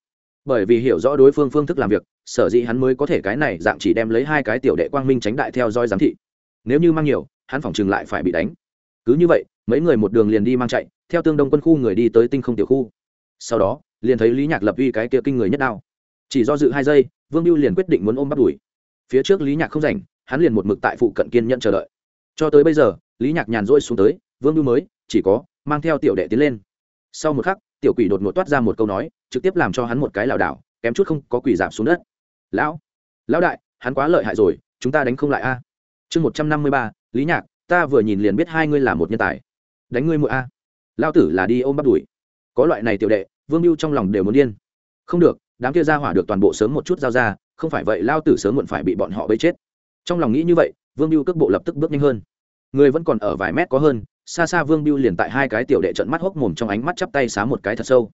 Speaker 1: Bởi vì hiểu rõ đối phương phương thức làm việc, sở dĩ hắn mới có thể cái này dạng chỉ đem lấy hai cái tiểu đệ quang minh tránh đại theo dõi giám thị. Nếu như mang nhiều, hắn phỏng chừng lại phải bị đánh. Cứ như vậy, mấy người một đường liền đi mang chạy, theo tương đông quân khu người đi tới tinh không tiểu khu. Sau đó, liền thấy lý nhạc lập uy cái kia kinh người nhất đao. Chỉ do dự hai giây, vương mưu liền quyết định muốn ôm bắt đuổi. Phía trước lý nhạc không rảnh, hắn liền một mực tại phụ cận kiên nhận chờ đợi. Cho tới bây giờ, lý nhạc nhàn rỗi xuống tới, vương mưu mới, chỉ có, mang theo tiểu đệ tiến lên sau một khắc, tiểu quỷ đột ngột toát ra một câu nói, trực tiếp làm cho hắn một cái lảo đảo, kém chút không có quỷ giảm xuống đất. Lão lão đại, hắn quá lợi hại rồi, chúng ta đánh không lại a. Chương một trăm năm mươi ba, lý nhạc, ta vừa nhìn liền biết hai ngươi là một nhân tài. Đánh ngươi mụi a. Lao tử là đi ôm bắt đuổi. Có loại này tiểu đệ, vương mưu trong lòng đều muốn điên. Không được, đám kia ra hỏa được toàn bộ sớm một chút giao ra, không phải vậy lao tử sớm muộn phải bị bọn họ bấy chết. Trong lòng nghĩ như vậy, vương mưu cước bộ lập tức bước nhanh hơn. Người vẫn còn ở vài mét có hơn xa xa vương biêu liền tại hai cái tiểu đệ trận mắt hốc mồm trong ánh mắt chắp tay xá một cái thật sâu.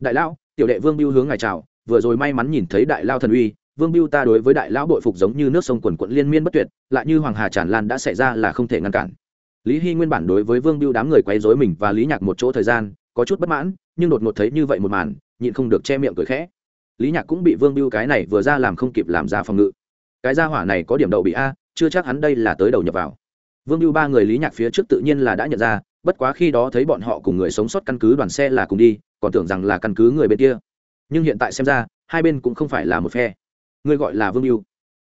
Speaker 1: Đại lão, tiểu đệ vương biêu hướng ngài chào, vừa rồi may mắn nhìn thấy đại lao thần uy, vương biêu ta đối với đại lão bội phục giống như nước sông quần quận liên miên bất tuyệt, lại như hoàng hà tràn lan đã xảy ra là không thể ngăn cản. Lý hy nguyên bản đối với vương biêu đám người quấy dối mình và lý nhạc một chỗ thời gian, có chút bất mãn, nhưng đột ngột thấy như vậy một màn, nhịn không được che miệng cười khẽ. Lý nhạc cũng bị vương biêu cái này vừa ra làm không kịp làm ra phòng ngự. Cái gia hỏa này có điểm đậu bị a, chưa chắc hắn đây là tới đầu nhập vào vương lưu ba người lý nhạc phía trước tự nhiên là đã nhận ra, bất quá khi đó thấy bọn họ cùng người sống sót căn cứ đoàn xe là cùng đi, còn tưởng rằng là căn cứ người bên kia. Nhưng hiện tại xem ra, hai bên cũng không phải là một phe. Ngươi gọi là vương lưu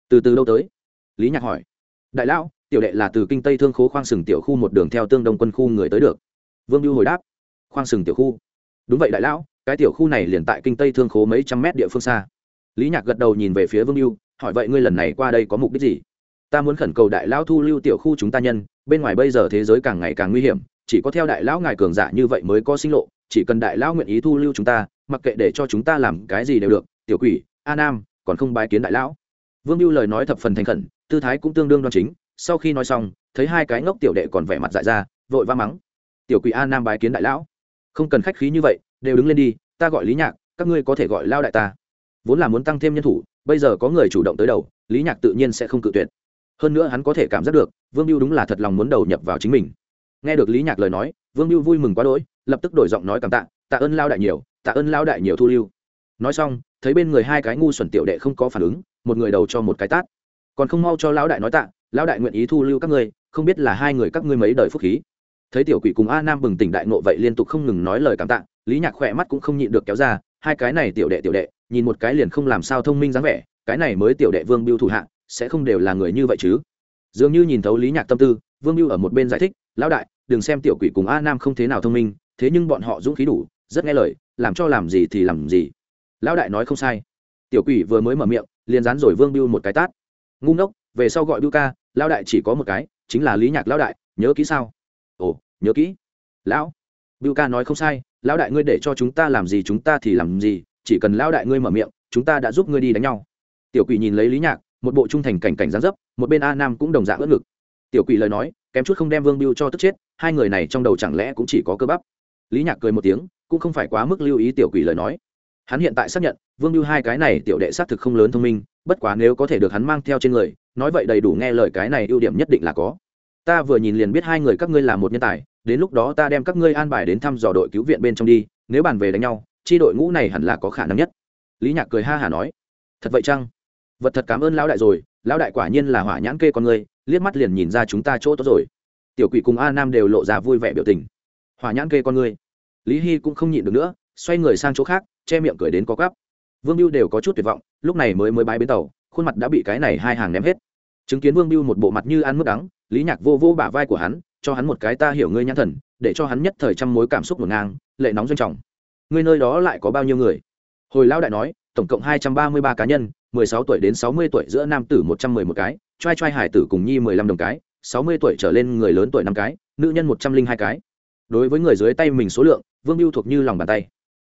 Speaker 1: từ từ đâu tới? Lý nhạc hỏi. Đại lão, tiểu đệ là từ kinh tây thương khố khoang sừng tiểu khu một đường theo tương đông quân khu người tới được. Vương lưu hồi đáp. Khoang sừng tiểu khu. Đúng vậy đại lão, cái tiểu khu này liền tại kinh tây thương khố mấy trăm mét địa phương xa. Lý nhạc gật đầu nhìn về phía vương mưu hỏi vậy ngươi lần này qua đây có mục đích gì? Ta muốn khẩn cầu đại lão thu lưu tiểu khu chúng ta nhân, bên ngoài bây giờ thế giới càng ngày càng nguy hiểm, chỉ có theo đại lão ngài cường giả như vậy mới có sinh lộ, chỉ cần đại lão nguyện ý thu lưu chúng ta, mặc kệ để cho chúng ta làm cái gì đều được, tiểu quỷ, a nam, còn không bái kiến đại lão. Vương lưu lời nói thập phần thành khẩn, tư thái cũng tương đương đoan chính, sau khi nói xong, thấy hai cái ngốc tiểu đệ còn vẻ mặt dại ra, vội va mắng. Tiểu quỷ a nam bái kiến đại lão. Không cần khách khí như vậy, đều đứng lên đi, ta gọi lý nhạc, các ngươi có thể gọi lao đại ta. Vốn là muốn tăng thêm nhân thủ, bây giờ có người chủ động tới đầu, lý nhạc tự nhiên sẽ không cự tuyệt hơn nữa hắn có thể cảm giác được, vương mưu đúng là thật lòng muốn đầu nhập vào chính mình. Nghe được lý nhạc lời nói, vương mưu vui mừng quá đỗi, lập tức đổi giọng nói cảm tạ tạ ơn lao đại nhiều, tạ ơn lao đại nhiều thu lưu. Nói xong, thấy bên người hai cái ngu xuẩn tiểu đệ không có phản ứng, một người đầu cho một cái tát. Còn không mau cho lão đại nói tạ, lão đại nguyện ý thu lưu các ngươi, không biết là hai người các ngươi mấy đời phúc khí. Thấy tiểu quỷ cùng a nam bừng tỉnh đại nộ vậy liên tục không ngừng nói lời cảm tạ, lý nhạc khỏe mắt cũng không nhịn được kéo ra, hai cái này tiểu đệ tiểu đệ, nhìn một cái liền không làm sao thông minh dáng vẻ, cái này mới tiểu đệ vương biêu thủ hạ sẽ không đều là người như vậy chứ? Dường như nhìn thấu lý nhạc tâm tư, vương biêu ở một bên giải thích, lão đại, đừng xem tiểu quỷ cùng a nam không thế nào thông minh, thế nhưng bọn họ dũng khí đủ, rất nghe lời, làm cho làm gì thì làm gì. Lão đại nói không sai. Tiểu quỷ vừa mới mở miệng, liền dán rồi vương biêu một cái tát. Ngu ngốc, về sau gọi bưu ca, lão đại chỉ có một cái, chính là lý nhạc lão đại, nhớ kỹ sao? Ồ, nhớ kỹ. Lão. Bưu ca nói không sai, lão đại ngươi để cho chúng ta làm gì chúng ta thì làm gì, chỉ cần lão đại ngươi mở miệng, chúng ta đã giúp ngươi đi đánh nhau. Tiểu quỷ nhìn lấy lý nhạc một bộ trung thành cảnh cảnh gián dấp, một bên a nam cũng đồng dạng ướt ngực. Tiểu quỷ lời nói, kém chút không đem vương biêu cho tức chết, hai người này trong đầu chẳng lẽ cũng chỉ có cơ bắp. Lý nhạc cười một tiếng, cũng không phải quá mức lưu ý tiểu quỷ lời nói. Hắn hiện tại xác nhận, vương biêu hai cái này tiểu đệ xác thực không lớn thông minh, bất quá nếu có thể được hắn mang theo trên người, nói vậy đầy đủ nghe lời cái này ưu điểm nhất định là có. Ta vừa nhìn liền biết hai người các ngươi là một nhân tài, đến lúc đó ta đem các ngươi an bài đến thăm dò đội cứu viện bên trong đi, nếu bàn về đánh nhau, chi đội ngũ này hẳn là có khả năng nhất. Lý nhạc cười ha hả nói, thật vậy chăng? Vật thật cảm ơn lão đại rồi lão đại quả nhiên là hỏa nhãn kê con người, liếc mắt liền nhìn ra chúng ta chỗ tốt rồi. Tiểu quỷ cùng a nam đều lộ ra vui vẻ biểu tình. Hỏa nhãn kê con người, lý hy cũng không nhịn được nữa xoay người sang chỗ khác che miệng cười đến có gắp. Vương biêu đều có chút tuyệt vọng lúc này mới mới bái bến tàu khuôn mặt đã bị cái này hai hàng ném hết. Chứng kiến vương biêu một bộ mặt như ăn mướp đắng lý nhạc vô vô bả vai của hắn cho hắn một cái ta hiểu ngươi nhãn thần để cho hắn nhất thời trăm mối cảm xúc ngổn ngang lệ nóng doanh trọng. Ngươi nơi đó lại có bao nhiêu người? Hồi lão đại nói tổng cộng hai trăm ba mươi ba cá nhân mười sáu tuổi đến sáu mươi tuổi giữa nam tử một trăm mười một cái, trai trai hải tử cùng nhi mười lăm đồng cái, sáu mươi tuổi trở lên người lớn tuổi 5 cái, nữ nhân một trăm linh hai cái. Đối với người dưới tay mình số lượng, vương Bưu thuộc như lòng bàn tay.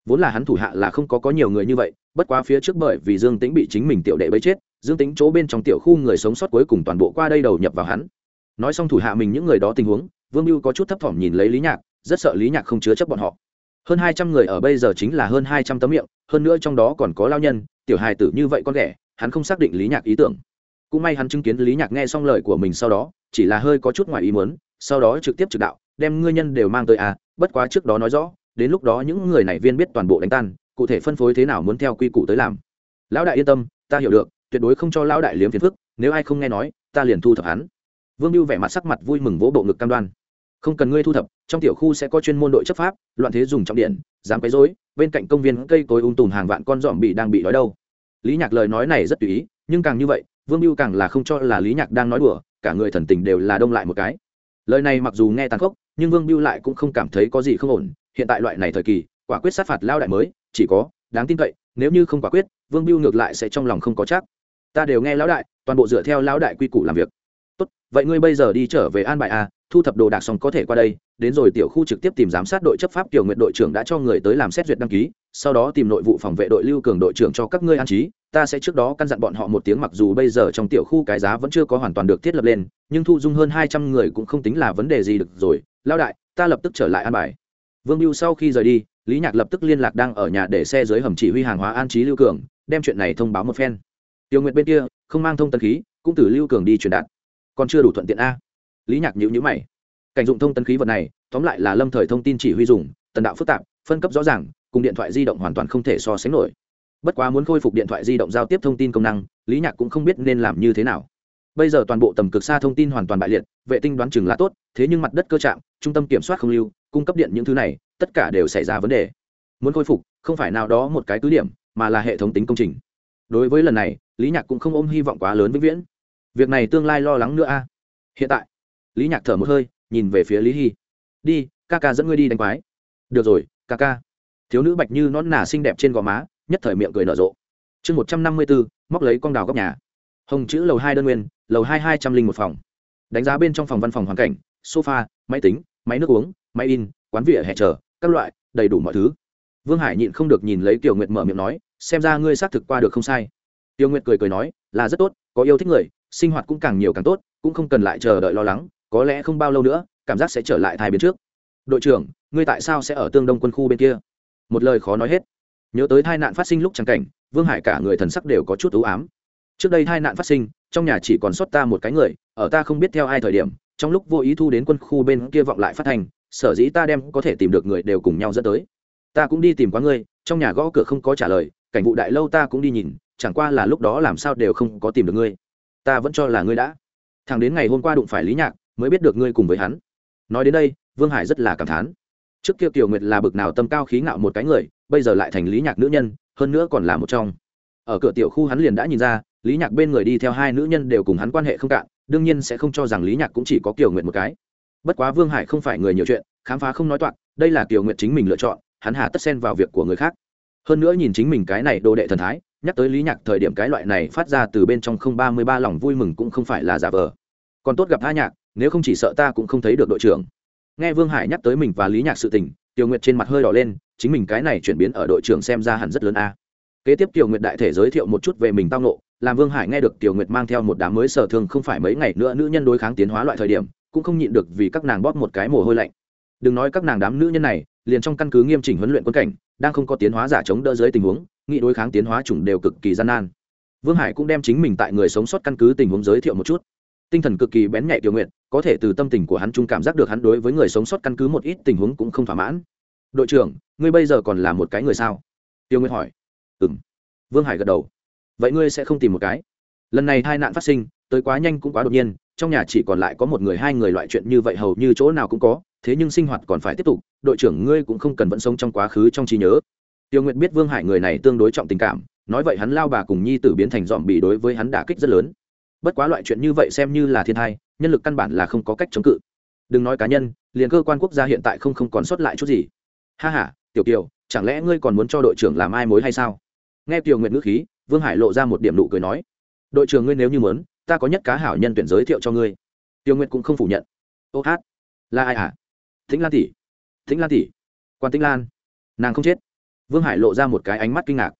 Speaker 1: Vốn là hắn thủ hạ là không có có nhiều người như vậy, bất quá phía trước bởi vì dương Tĩnh bị chính mình tiểu đệ bấy chết, dương Tĩnh chỗ bên trong tiểu khu người sống sót cuối cùng toàn bộ qua đây đầu nhập vào hắn. Nói xong thủ hạ mình những người đó tình huống, vương Bưu có chút thấp thỏm nhìn lấy lý nhạc, rất sợ lý nhạc không chứa chấp bọn họ. Hơn hai trăm người ở bây giờ chính là hơn hai trăm tấm miệng, hơn nữa trong đó còn có lao nhân tiểu hài tử như vậy con ghẻ, hắn không xác định lý nhạc ý tưởng. Cũng may hắn chứng kiến lý nhạc nghe xong lời của mình sau đó, chỉ là hơi có chút ngoài ý muốn, sau đó trực tiếp trực đạo, đem ngư nhân đều mang tới à bất quá trước đó nói rõ, đến lúc đó những người này viên biết toàn bộ đánh tan, cụ thể phân phối thế nào muốn theo quy củ tới làm. Lão đại yên tâm, ta hiểu được, tuyệt đối không cho lão đại liếm phiền phức, nếu ai không nghe nói, ta liền thu thập hắn. Vương lưu vẻ mặt sắc mặt vui mừng vỗ bộ ngực cam đoan không cần ngươi thu thập, trong tiểu khu sẽ có chuyên môn đội chấp pháp, loạn thế dùng trọng điện, dám quấy rối, bên cạnh công viên cây cối ung tùm hàng vạn con dòm bị đang bị đói đâu. Lý nhạc lời nói này rất tùy ý, nhưng càng như vậy, vương mưu càng là không cho là lý nhạc đang nói đùa, cả người thần tình đều là đông lại một cái. Lời này mặc dù nghe tàn khốc, nhưng vương mưu lại cũng không cảm thấy có gì không ổn, hiện tại loại này thời kỳ, quả quyết sát phạt lao đại mới, chỉ có, đáng tin cậy, nếu như không quả quyết, vương mưu ngược lại sẽ trong lòng không có chắc. Ta đều nghe lão đại, toàn bộ dựa theo lão đại quy củ làm việc tốt, vậy ngươi bây giờ đi trở về an bài a, thu thập đồ đạc xong có thể qua đây, đến rồi tiểu khu trực tiếp tìm giám sát đội chấp pháp tiểu nguyện đội trưởng đã cho người tới làm xét duyệt đăng ký, sau đó tìm nội vụ phòng vệ đội lưu cường đội trưởng cho các ngươi an trí, ta sẽ trước đó căn dặn bọn họ một tiếng mặc dù bây giờ trong tiểu khu cái giá vẫn chưa có hoàn toàn được thiết lập lên, nhưng thu dung hơn hai trăm người cũng không tính là vấn đề gì được rồi lao đại, ta lập tức trở lại an bài. Vương mưu sau khi rời đi, lý nhạc lập tức liên lạc đang ở nhà để xe dưới hầm chỉ huy hàng hóa an trí lưu cường, đem chuyện này thông báo một phen. Tiểu nguyện bên kia, không mang thông tân khí, cũng từ lưu cường đi truyền đạt còn chưa đủ thuận tiện a. Lý nhạc nhữ nhữ mày. Cảnh dụng thông tân khí vật này, tóm lại là lâm thời thông tin chỉ huy dùng, tần đạo phức tạp, phân cấp rõ ràng, cùng điện thoại di động hoàn toàn không thể so sánh nổi. Bất quá muốn khôi phục điện thoại di động giao tiếp thông tin công năng, lý nhạc cũng không biết nên làm như thế nào. Bây giờ toàn bộ tầm cực xa thông tin hoàn toàn bại liệt, vệ tinh đoán chừng là tốt, thế nhưng mặt đất cơ trạng trung tâm kiểm soát không lưu, cung cấp điện những thứ này, tất cả đều xảy ra vấn đề. Muốn khôi phục, không phải nào đó một cái cứ điểm, mà là hệ thống tính công trình. Đối với lần này, lý nhạc cũng không ôm hy vọng quá lớn vĩnh viễn việc này tương lai lo lắng nữa a. Hiện tại, lý nhạc thở một hơi, nhìn về phía lý hy. Đi, ca ca dẫn ngươi đi đánh quái. Được rồi, ca ca. Thiếu nữ bạch như nón nà xinh đẹp trên gò má, nhất thời miệng cười nở rộ. Chương một trăm năm mươi bốn móc lấy con đào góc nhà. Hồng chữ lầu hai đơn nguyên, lầu hai hai trăm linh một phòng. Đánh giá bên trong phòng văn phòng hoàn cảnh, sofa, máy tính, máy nước uống, máy in, quán vỉa hè chờ các loại, đầy đủ mọi thứ. Vương hải nhịn không được nhìn lấy tiểu nguyệt mở miệng nói, xem ra ngươi xác thực qua được không sai. Tiểu nguyệt cười cười nói, là rất tốt, có yêu thích người sinh hoạt cũng càng nhiều càng tốt, cũng không cần lại chờ đợi lo lắng, có lẽ không bao lâu nữa, cảm giác sẽ trở lại thai biến trước. Đội trưởng, ngươi tại sao sẽ ở tương đông quân khu bên kia? Một lời khó nói hết. Nhớ tới tai nạn phát sinh lúc trắng cảnh, vương hải cả người thần sắc đều có chút ưu ám. Trước đây tai nạn phát sinh, trong nhà chỉ còn sót ta một cái người, ở ta không biết theo ai thời điểm, trong lúc vô ý thu đến quân khu bên kia vọng lại phát thành, sở dĩ ta đem có thể tìm được người đều cùng nhau dẫn tới. Ta cũng đi tìm quá ngươi, trong nhà gõ cửa không có trả lời, cảnh vụ đại lâu ta cũng đi nhìn, chẳng qua là lúc đó làm sao đều không có tìm được ngươi ta vẫn cho là ngươi đã. Thằng đến ngày hôm qua đụng phải lý nhạc, mới biết được ngươi cùng với hắn. Nói đến đây, vương hải rất là cảm thán. Trước kia kiều nguyệt là bực nào tâm cao khí ngạo một cái người, bây giờ lại thành lý nhạc nữ nhân, hơn nữa còn là một trong. Ở cửa tiểu khu hắn liền đã nhìn ra, lý nhạc bên người đi theo hai nữ nhân đều cùng hắn quan hệ không cạn, đương nhiên sẽ không cho rằng lý nhạc cũng chỉ có kiều nguyệt một cái. Bất quá vương hải không phải người nhiều chuyện, khám phá không nói toạc, đây là kiều nguyệt chính mình lựa chọn, hắn hà tất xen vào việc của người khác. Hơn nữa nhìn chính mình cái này đồ đệ thần thái nhắc tới lý nhạc thời điểm cái loại này phát ra từ bên trong không ba mươi ba lòng vui mừng cũng không phải là giả vờ. Còn tốt gặp a nhạc, nếu không chỉ sợ ta cũng không thấy được đội trưởng. Nghe vương hải nhắc tới mình và lý nhạc sự tình, tiểu nguyệt trên mặt hơi đỏ lên, chính mình cái này chuyển biến ở đội trưởng xem ra hẳn rất lớn a. Kế tiếp tiểu nguyệt đại thể giới thiệu một chút về mình tao nộ làm vương hải nghe được tiểu nguyệt mang theo một đám mới sở thương không phải mấy ngày nữa nữ nhân đối kháng tiến hóa loại thời điểm, cũng không nhịn được vì các nàng bóp một cái mồ hôi lạnh. Đừng nói các nàng đám nữ nhân này, liền trong căn cứ nghiêm chỉnh huấn luyện quân cảnh, đang không có tiến hóa giả chống đỡ dưới tình huống nghị đối kháng tiến hóa chủng đều cực kỳ gian nan. Vương hải cũng đem chính mình tại người sống sót căn cứ tình huống giới thiệu một chút. Tinh thần cực kỳ bén nhạy tiểu nguyện, có thể từ tâm tình của hắn chung cảm giác được hắn đối với người sống sót căn cứ một ít tình huống cũng không thỏa mãn. Đội trưởng, ngươi bây giờ còn là một cái người sao? Tiêu nguyện hỏi. Ừ m vương hải gật đầu. Vậy ngươi sẽ không tìm một cái? Lần này hai nạn phát sinh, tới quá nhanh cũng quá đột nhiên, trong nhà chỉ còn lại có một người, hai người loại chuyện như vậy hầu như chỗ nào cũng có, thế nhưng sinh hoạt còn phải tiếp tục. Đội trưởng, ngươi cũng không cần vẫn sống trong quá khứ trong trí nhớ tiêu nguyệt biết vương hải người này tương đối trọng tình cảm, nói vậy hắn lao bà cùng nhi tử biến thành dòm bị đối với hắn đả kích rất lớn. Bất quá loại chuyện như vậy xem như là thiên thai, nhân lực căn bản là không có cách chống cự. Đừng nói cá nhân, liền cơ quan quốc gia hiện tại không không còn sót lại chút gì. Ha h a tiểu kiều, chẳng lẽ ngươi còn muốn cho đội trưởng làm ai mối hay sao? Nghe Tiêu nguyện ngữ khí, vương hải lộ ra một điểm nụ cười nói, đội trưởng ngươi nếu như muốn, ta có nhất cá hảo nhân tuyển giới thiệu cho ngươi. Tiêu nguyệt cũng không phủ nhận. Ô hát, là ai à thính lan tỷ. Thính lan tỷ. Quan tĩnh lan. Nàng không chết vương hải lộ ra một cái ánh mắt kinh ngạc.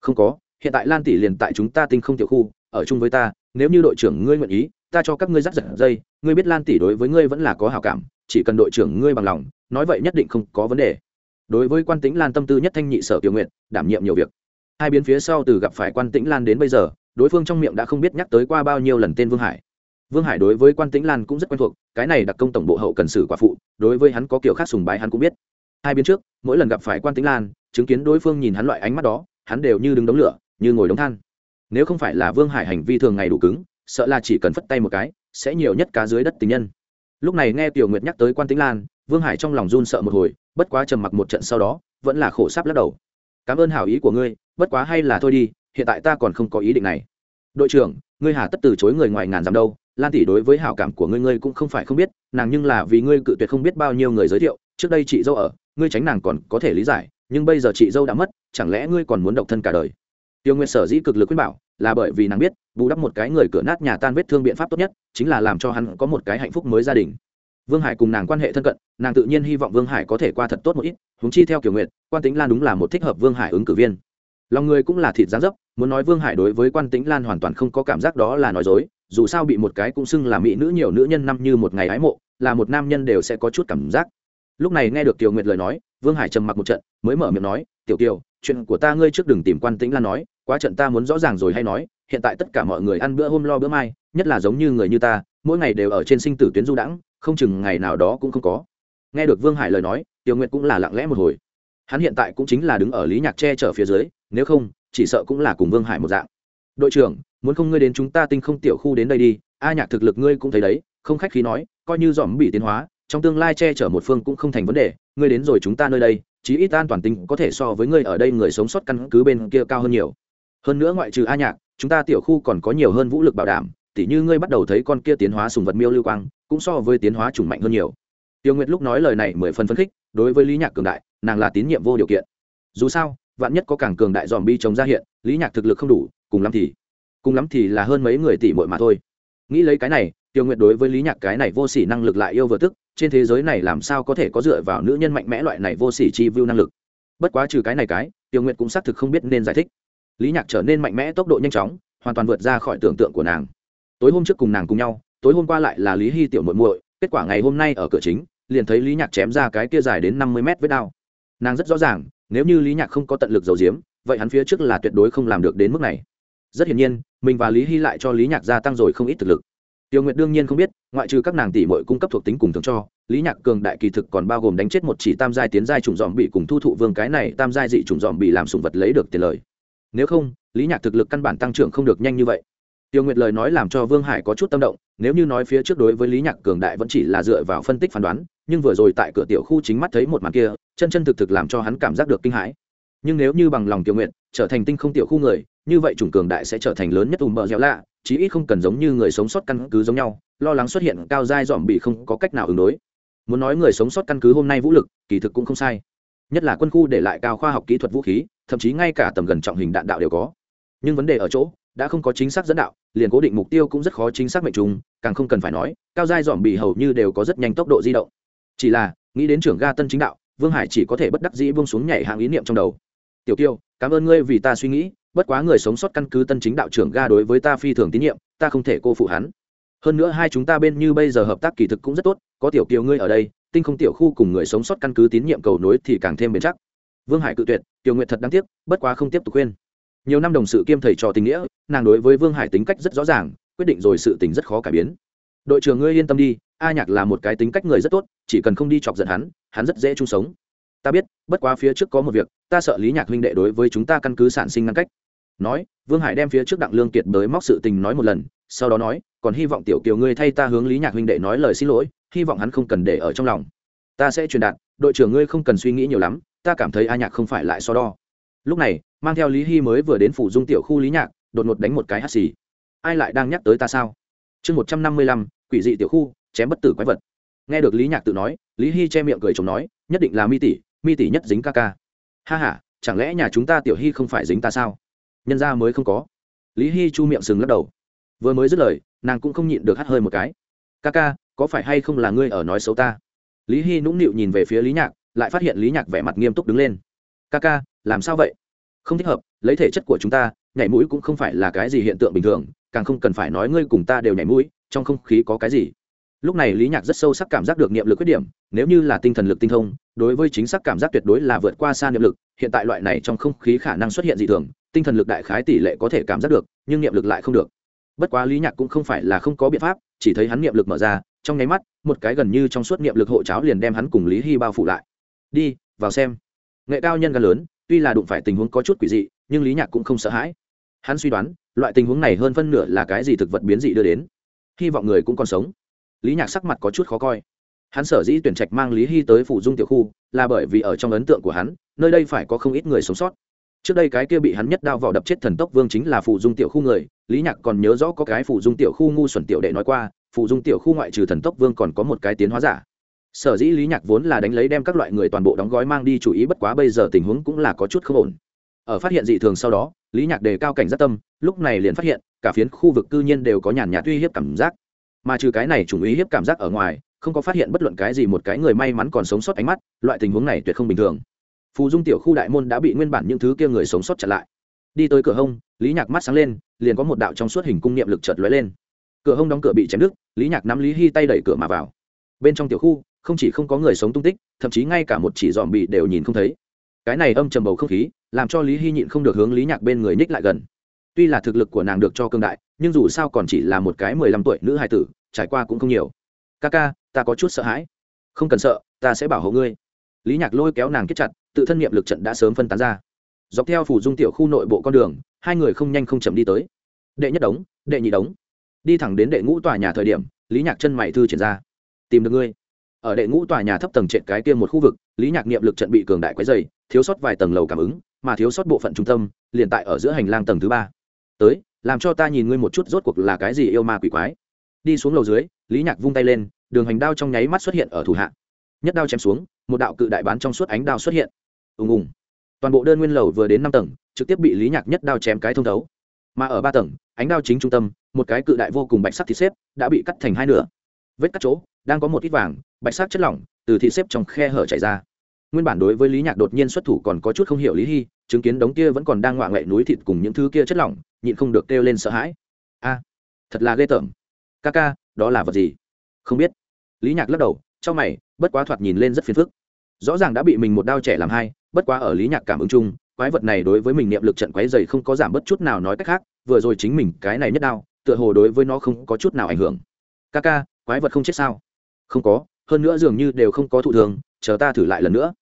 Speaker 1: Không có, hiện tại lan tỷ liền tại chúng ta tinh không tiểu khu, ở chung với ta, nếu như đội trưởng ngươi nguyện ý, ta cho các ngươi dắt giật dây, ngươi biết lan tỷ đối với ngươi vẫn là có hảo cảm, chỉ cần đội trưởng ngươi bằng lòng, nói vậy nhất định không có vấn đề. Đối với quan tĩnh lan tâm tư nhất thanh nhị sở tiểu nguyện đảm nhiệm nhiều việc. Hai biến phía sau từ gặp phải quan tĩnh lan đến bây giờ, đối phương trong miệng đã không biết nhắc tới qua bao nhiêu lần tên vương hải. Vương hải đối với quan tĩnh lan cũng rất quen thuộc, cái này đặc công tổng bộ hậu cần sử quả phụ, đối với hắn có kiểu khác sùng bái hắn cũng biết. Hai biến trước, mỗi lần gặp phải quan tĩnh lan chứng kiến đối phương nhìn hắn loại ánh mắt đó, hắn đều như đứng đống lửa, như ngồi đống than. Nếu không phải là vương hải hành vi thường ngày đủ cứng, sợ là chỉ cần phất tay một cái, sẽ nhiều nhất cá dưới đất tình nhân. Lúc này nghe tiểu nguyệt nhắc tới quan tĩnh lan, vương hải trong lòng run sợ một hồi, bất quá trầm mặc một trận sau đó, vẫn là khổ sắp lắc đầu. Cảm ơn hảo ý của ngươi, bất quá hay là thôi đi, hiện tại ta còn không có ý định này. Đội trưởng, ngươi hà tất từ chối người ngoài ngàn dặm đâu, lan tỷ đối với hảo cảm của ngươi ngươi cũng không phải không biết, nàng nhưng là vì ngươi cự tuyệt không biết bao nhiêu người giới thiệu, trước đây chị dâu ở, ngươi tránh nàng còn có thể lý giải nhưng bây giờ chị dâu đã mất, chẳng lẽ ngươi còn muốn độc thân cả đời? Tiêu Nguyệt sở dĩ cực lực khuyên bảo, là bởi vì nàng biết, bù đắp một cái người cửa nát nhà tan vết thương biện pháp tốt nhất, chính là làm cho hắn có một cái hạnh phúc mới gia đình. Vương hải cùng nàng quan hệ thân cận, nàng tự nhiên hy vọng vương hải có thể qua thật tốt một ít húng chi theo kiểu nguyện quan tính lan đúng là một thích hợp vương hải ứng cử viên. Lòng người cũng là thịt gián dấp, muốn nói vương hải đối với quan tính lan hoàn toàn không có cảm giác đó là nói dối, dù sao bị một cái cũng xưng là mỹ nữ nhiều nữ nhân năm như một ngày ái mộ, là một nam nhân đều sẽ có chút cảm giác lúc này nghe được tiểu nguyệt lời nói, vương hải trầm mặc một trận, mới mở miệng nói, tiểu kiều, chuyện của ta ngươi trước đừng tìm quan tĩnh lan nói, quá trận ta muốn rõ ràng rồi hay nói, hiện tại tất cả mọi người ăn bữa hôm lo bữa mai, nhất là giống như người như ta, mỗi ngày đều ở trên sinh tử tuyến du đãng, không chừng ngày nào đó cũng không có. Nghe được vương hải lời nói tiểu nguyệt cũng là lặng lẽ một hồi. Hắn hiện tại cũng chính là đứng ở lý nhạc tre chở phía dưới, nếu không, chỉ sợ cũng là cùng vương hải một dạng. Đội trưởng, muốn không ngươi đến chúng ta tinh không tiểu khu đến đây đi, a nhạc thực lực ngươi cũng thấy đấy, không khách khí nói, coi như dòm bị tiến hóa trong tương lai che chở một phương cũng không thành vấn đề, ngươi đến rồi chúng ta nơi đây, chí ít an toàn tính có thể so với ngươi ở đây người sống sót căn cứ bên kia cao hơn nhiều. Hơn nữa ngoại trừ a nhạc, chúng ta tiểu khu còn có nhiều hơn vũ lực bảo đảm, tỉ như ngươi bắt đầu thấy con kia tiến hóa sùng vật miêu lưu quang, cũng so với tiến hóa chủng mạnh hơn nhiều. Tiêu nguyệt lúc nói lời này mười phần phấn khích, đối với lý nhạc cường đại, nàng là tín nhiệm vô điều kiện. Dù sao, vạn nhất có càng cường đại dòm bi chống ra hiện, lý nhạc thực lực không đủ, cùng lắm thì, cùng lắm thì là hơn mấy người tỷ muội mà thôi. Nghĩ lấy cái này, tiêu nguyệt đối với lý nhạc cái này vô sỉ năng lực lại yêu vừa tức trên thế giới này làm sao có thể có dựa vào nữ nhân mạnh mẽ loại này vô sỉ chi view năng lực? Bất quá trừ cái này cái tiểu nguyệt cũng xác thực không biết nên giải thích. Lý nhạc trở nên mạnh mẽ, tốc độ nhanh chóng, hoàn toàn vượt ra khỏi tưởng tượng của nàng. Tối hôm trước cùng nàng cùng nhau, tối hôm qua lại là lý hy tiểu muội muội, kết quả ngày hôm nay ở cửa chính, liền thấy lý nhạc chém ra cái kia dài đến năm mươi mét với đao. Nàng rất rõ ràng, nếu như lý nhạc không có tận lực giấu giếm, vậy hắn phía trước là tuyệt đối không làm được đến mức này. Rất hiển nhiên, mình và lý hy lại cho lý nhạc gia tăng rồi không ít thực lực tiêu nguyệt đương nhiên không biết, ngoại trừ các nàng tỷ mội cung cấp thuộc tính cùng thường cho, lý nhạc cường đại kỳ thực còn bao gồm đánh chết một chỉ tam giai tiến giai trùng dòm bị cùng thu thụ vương cái này tam giai dị trùng dòm bị làm sùng vật lấy được tiền lời. Nếu không, lý nhạc thực lực căn bản tăng trưởng không được nhanh như vậy. Tiêu nguyệt lời nói làm cho vương hải có chút tâm động, nếu như nói phía trước đối với lý nhạc cường đại vẫn chỉ là dựa vào phân tích phán đoán, nhưng vừa rồi tại cửa tiểu khu chính mắt thấy một màn kia, chân chân thực thực làm cho hắn cảm giác được kinh hãi. Nhưng nếu như bằng lòng Tiêu nguyện trở thành tinh không tiểu khu người, như vậy chủng cường đại sẽ trở thành lớn nhất ùm bờ dẻo lạ chí ít không cần giống như người sống sót căn cứ giống nhau, lo lắng xuất hiện cao dai dòm bị không có cách nào ứng đối. Muốn nói người sống sót căn cứ hôm nay vũ lực, kỳ thực cũng không sai. Nhất là quân khu để lại cao khoa học kỹ thuật vũ khí, thậm chí ngay cả tầm gần trọng hình đạn đạo đều có. Nhưng vấn đề ở chỗ, đã không có chính xác dẫn đạo, liền cố định mục tiêu cũng rất khó chính xác mệnh trùng, càng không cần phải nói, cao dai dòm bị hầu như đều có rất nhanh tốc độ di động. Chỉ là, nghĩ đến trưởng ga tân chính đạo, vương hải chỉ có thể bất đắc dĩ buông xuống nhảy hàng ý niệm trong đầu. Tiểu kiêu, cảm ơn ngươi vì ta suy nghĩ bất quá người sống sót căn cứ tân chính đạo trưởng ga đối với ta phi thường tín nhiệm, ta không thể cô phụ hắn. Hơn nữa hai chúng ta bên như bây giờ hợp tác kỳ thực cũng rất tốt, có tiểu kiều ngươi ở đây, tinh không tiểu khu cùng người sống sót căn cứ tín nhiệm cầu nối thì càng thêm bền chắc. Vương hải cự tuyệt tiểu nguyện thật đáng tiếc, bất quá không tiếp tục khuyên. Nhiều năm đồng sự kiêm thầy trò tình nghĩa, nàng đối với vương hải tính cách rất rõ ràng, quyết định rồi sự tình rất khó cải biến. Đội trưởng ngươi yên tâm đi, a nhạc là một cái tính cách người rất tốt, chỉ cần không đi chọc giận hắn hắn rất dễ chung sống. Ta biết, bất quá phía trước có một việc, ta sợ lý nhạc huynh đệ đối với chúng ta căn cứ sản sinh ngăn cách nói, vương hải đem phía trước đặng lương kiệt tới móc sự tình nói một lần, sau đó nói, còn hy vọng tiểu kiều ngươi thay ta hướng lý nhạc huynh đệ nói lời xin lỗi, hy vọng hắn không cần để ở trong lòng. Ta sẽ truyền đạt, đội trưởng ngươi không cần suy nghĩ nhiều lắm, ta cảm thấy a nhạc không phải lại so đo. Lúc này, mang theo lý hy mới vừa đến phủ dung tiểu khu lý nhạc, đột ngột đánh một cái hắt xì. Ai lại đang nhắc tới ta sao? Chương một trăm năm mươi lăm, quỷ dị tiểu khu, chém bất tử quái vật. Nghe được lý nhạc tự nói, lý hy che miệng cười chồng nói, nhất định là mi tỷ mi tỷ nhất dính ca ca. Ha h a chẳng lẽ nhà chúng ta tiểu hy không phải dính ta sao? Nhân ra mới không có. Lý hy chu miệng sừng lắc đầu. Vừa mới dứt lời, nàng cũng không nhịn được hắt hơi một cái. Ca ca, có phải hay không là ngươi ở nói xấu ta? Lý hy nũng nịu nhìn về phía lý nhạc, lại phát hiện lý nhạc vẻ mặt nghiêm túc đứng lên. Ca ca, làm sao vậy? Không thích hợp, lấy thể chất của chúng ta, nhảy mũi cũng không phải là cái gì hiện tượng bình thường, càng không cần phải nói ngươi cùng ta đều nhảy mũi, trong không khí có cái gì. Lúc này lý nhạc rất sâu sắc cảm giác được niệm lực khuyết điểm, nếu như là tinh thần lực tinh thông, đối với chính xác cảm giác tuyệt đối là vượt qua xa niệm lực, hiện tại loại này trong không khí khả năng xuất hiện dị thường tinh thần lực đại khái tỷ lệ có thể cảm giác được, nhưng niệm lực lại không được. Bất quá lý nhạc cũng không phải là không có biện pháp, chỉ thấy hắn niệm lực mở ra, trong nháy mắt, một cái gần như trong suốt niệm lực hộ cháo liền đem hắn cùng lý hy bao phủ lại. Đi, vào xem. Nghệ cao nhân gan lớn, tuy là đụng phải tình huống có chút quỷ dị, nhưng lý nhạc cũng không sợ hãi. Hắn suy đoán, loại tình huống này hơn phân nửa là cái gì thực vật biến dị đưa đến. Hy vọng người cũng còn sống. Lý nhạc sắc mặt có chút khó coi. Hắn sở dĩ tuyển trạch mang lý hy tới phủ dung tiểu khu, là bởi vì ở trong ấn tượng của hắn, nơi đây phải có không ít người sống sót trước đây cái kia bị hắn nhất đao vào đập chết thần tốc vương chính là phụ dung tiểu khu người, lý nhạc còn nhớ rõ có cái phụ dung tiểu khu ngu xuẩn tiểu đệ nói qua phụ dung tiểu khu ngoại trừ thần tốc vương còn có một cái tiến hóa giả. Sở dĩ lý nhạc vốn là đánh lấy đem các loại người toàn bộ đóng gói mang đi chủ ý bất quá bây giờ tình huống cũng là có chút không ổn. Ở phát hiện dị thường sau đó, lý nhạc đề cao cảnh giác tâm, lúc này liền phát hiện, cả phiến khu vực cư nhiên đều có nhàn nhạt uy hiếp cảm giác. Mà trừ cái này chủng uy hiếp cảm giác ở ngoài, không có phát hiện bất luận cái gì một cái người may mắn còn sống sót ánh mắt, loại tình huống này tuyệt không bình thường phù dung tiểu khu đại môn đã bị nguyên bản những thứ kia người sống sót chặn lại. Đi tới cửa hông, lý nhạc mắt sáng lên, liền có một đạo trong suốt hình cung niệm lực chợt lóe lên. Cửa hông đóng cửa bị chém đứt, lý nhạc nắm lý hy tay đẩy cửa mà vào. Bên trong tiểu khu, không chỉ không có người sống tung tích, thậm chí ngay cả một chỉ dòm bị đều nhìn không thấy. Cái này âm trầm bầu không khí, làm cho lý hy nhịn không được hướng lý nhạc bên người ních lại gần. Tuy là thực lực của nàng được cho cương đại, nhưng dù sao còn chỉ là một cái mười lăm tuổi nữ hài tử, trải qua cũng không nhiều. Ca ca, ta có chút sợ hãi. Không cần sợ, ta sẽ bảo hộ ngươi. Lý nhạc lôi kéo nàng kết chặt tự thân niệm lực trận đã sớm phân tán ra. Dọc theo phủ dung tiểu khu nội bộ con đường, hai người không nhanh không chậm đi tới. Đệ nhất đống, đệ nhị đống. Đi thẳng đến đệ ngũ tòa nhà thời điểm, lý nhạc chân mày thư triển ra. Tìm được ngươi. Ở đệ ngũ tòa nhà thấp tầng trệt cái kia một khu vực, lý nhạc niệm lực trận bị cường đại quấy dày thiếu sót vài tầng lầu cảm ứng, mà thiếu sót bộ phận trung tâm, liền tại ở giữa hành lang tầng thứ ba. Tới, làm cho ta nhìn ngươi một chút rốt cuộc là cái gì yêu ma quỷ quái. Đi xuống lầu dưới, lý nhạc vung tay lên, đường hành đao trong nháy mắt xuất hiện ở thủ hạ. Nhất đao chém xuống, một đạo cự đại bán trong suốt ánh đao xuất hiện ùng ùng. Toàn bộ đơn nguyên lầu vừa đến năm tầng, trực tiếp bị lý nhạc nhất đao chém cái thông thấu. Mà ở ba tầng, ánh đao chính trung tâm, một cái cự đại vô cùng bạch sắc thịt xếp đã bị cắt thành hai nửa. Vết cắt chỗ, đang có một ít vàng, bạch sắc chất lỏng, từ thịt xếp trong khe hở chảy ra. Nguyên bản đối với lý nhạc đột nhiên xuất thủ còn có chút không hiểu lý hy, chứng kiến đống kia vẫn còn đang ngoạ ngậy núi thịt cùng những thứ kia chất lỏng, nhịn không được kêu lên sợ hãi. A, thật là ghê tởm. Ca ca, đó là vật gì? Không biết. Lý nhạc lắc đầu, trong mày, bất quá thoạt nhìn lên rất phiền phức. Rõ ràng đã bị mình một đao trẻ làm hai bất quá ở lý nhạc cảm ứng chung, quái vật này đối với mình niệm lực trận quái dày không có giảm bất chút nào nói cách khác, vừa rồi chính mình cái này nhất đao, tựa hồ đối với nó không có chút nào ảnh hưởng. Ca ca, quái vật không chết sao? Không có, hơn nữa dường như đều không có thụ thường, chờ ta thử lại lần nữa.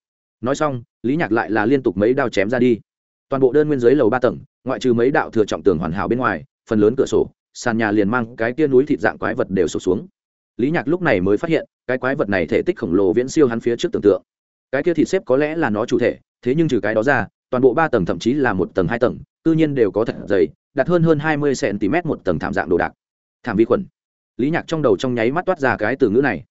Speaker 1: Nói xong, lý nhạc lại là liên tục mấy đao chém ra đi. Toàn bộ đơn nguyên dưới lầu ba tầng, ngoại trừ mấy đạo thừa trọng tường hoàn hảo bên ngoài, phần lớn cửa sổ, sàn nhà liền mang cái tia núi thịt dạng quái vật đều sụp xuống. Lý nhạc lúc này mới phát hiện, cái quái vật này thể tích khổng lồ viễn siêu hắn phía trước tưởng tượng cái kia thịt xếp có lẽ là nó chủ thể thế nhưng trừ cái đó ra toàn bộ ba tầng thậm chí là một tầng hai tầng tự nhiên đều có thật dày đặt hơn hơn hai mươi cm một tầng thảm dạng đồ đạc. Thảm vi khuẩn. Lý nhạc trong đầu trong nháy mắt toát ra cái từ ngữ này.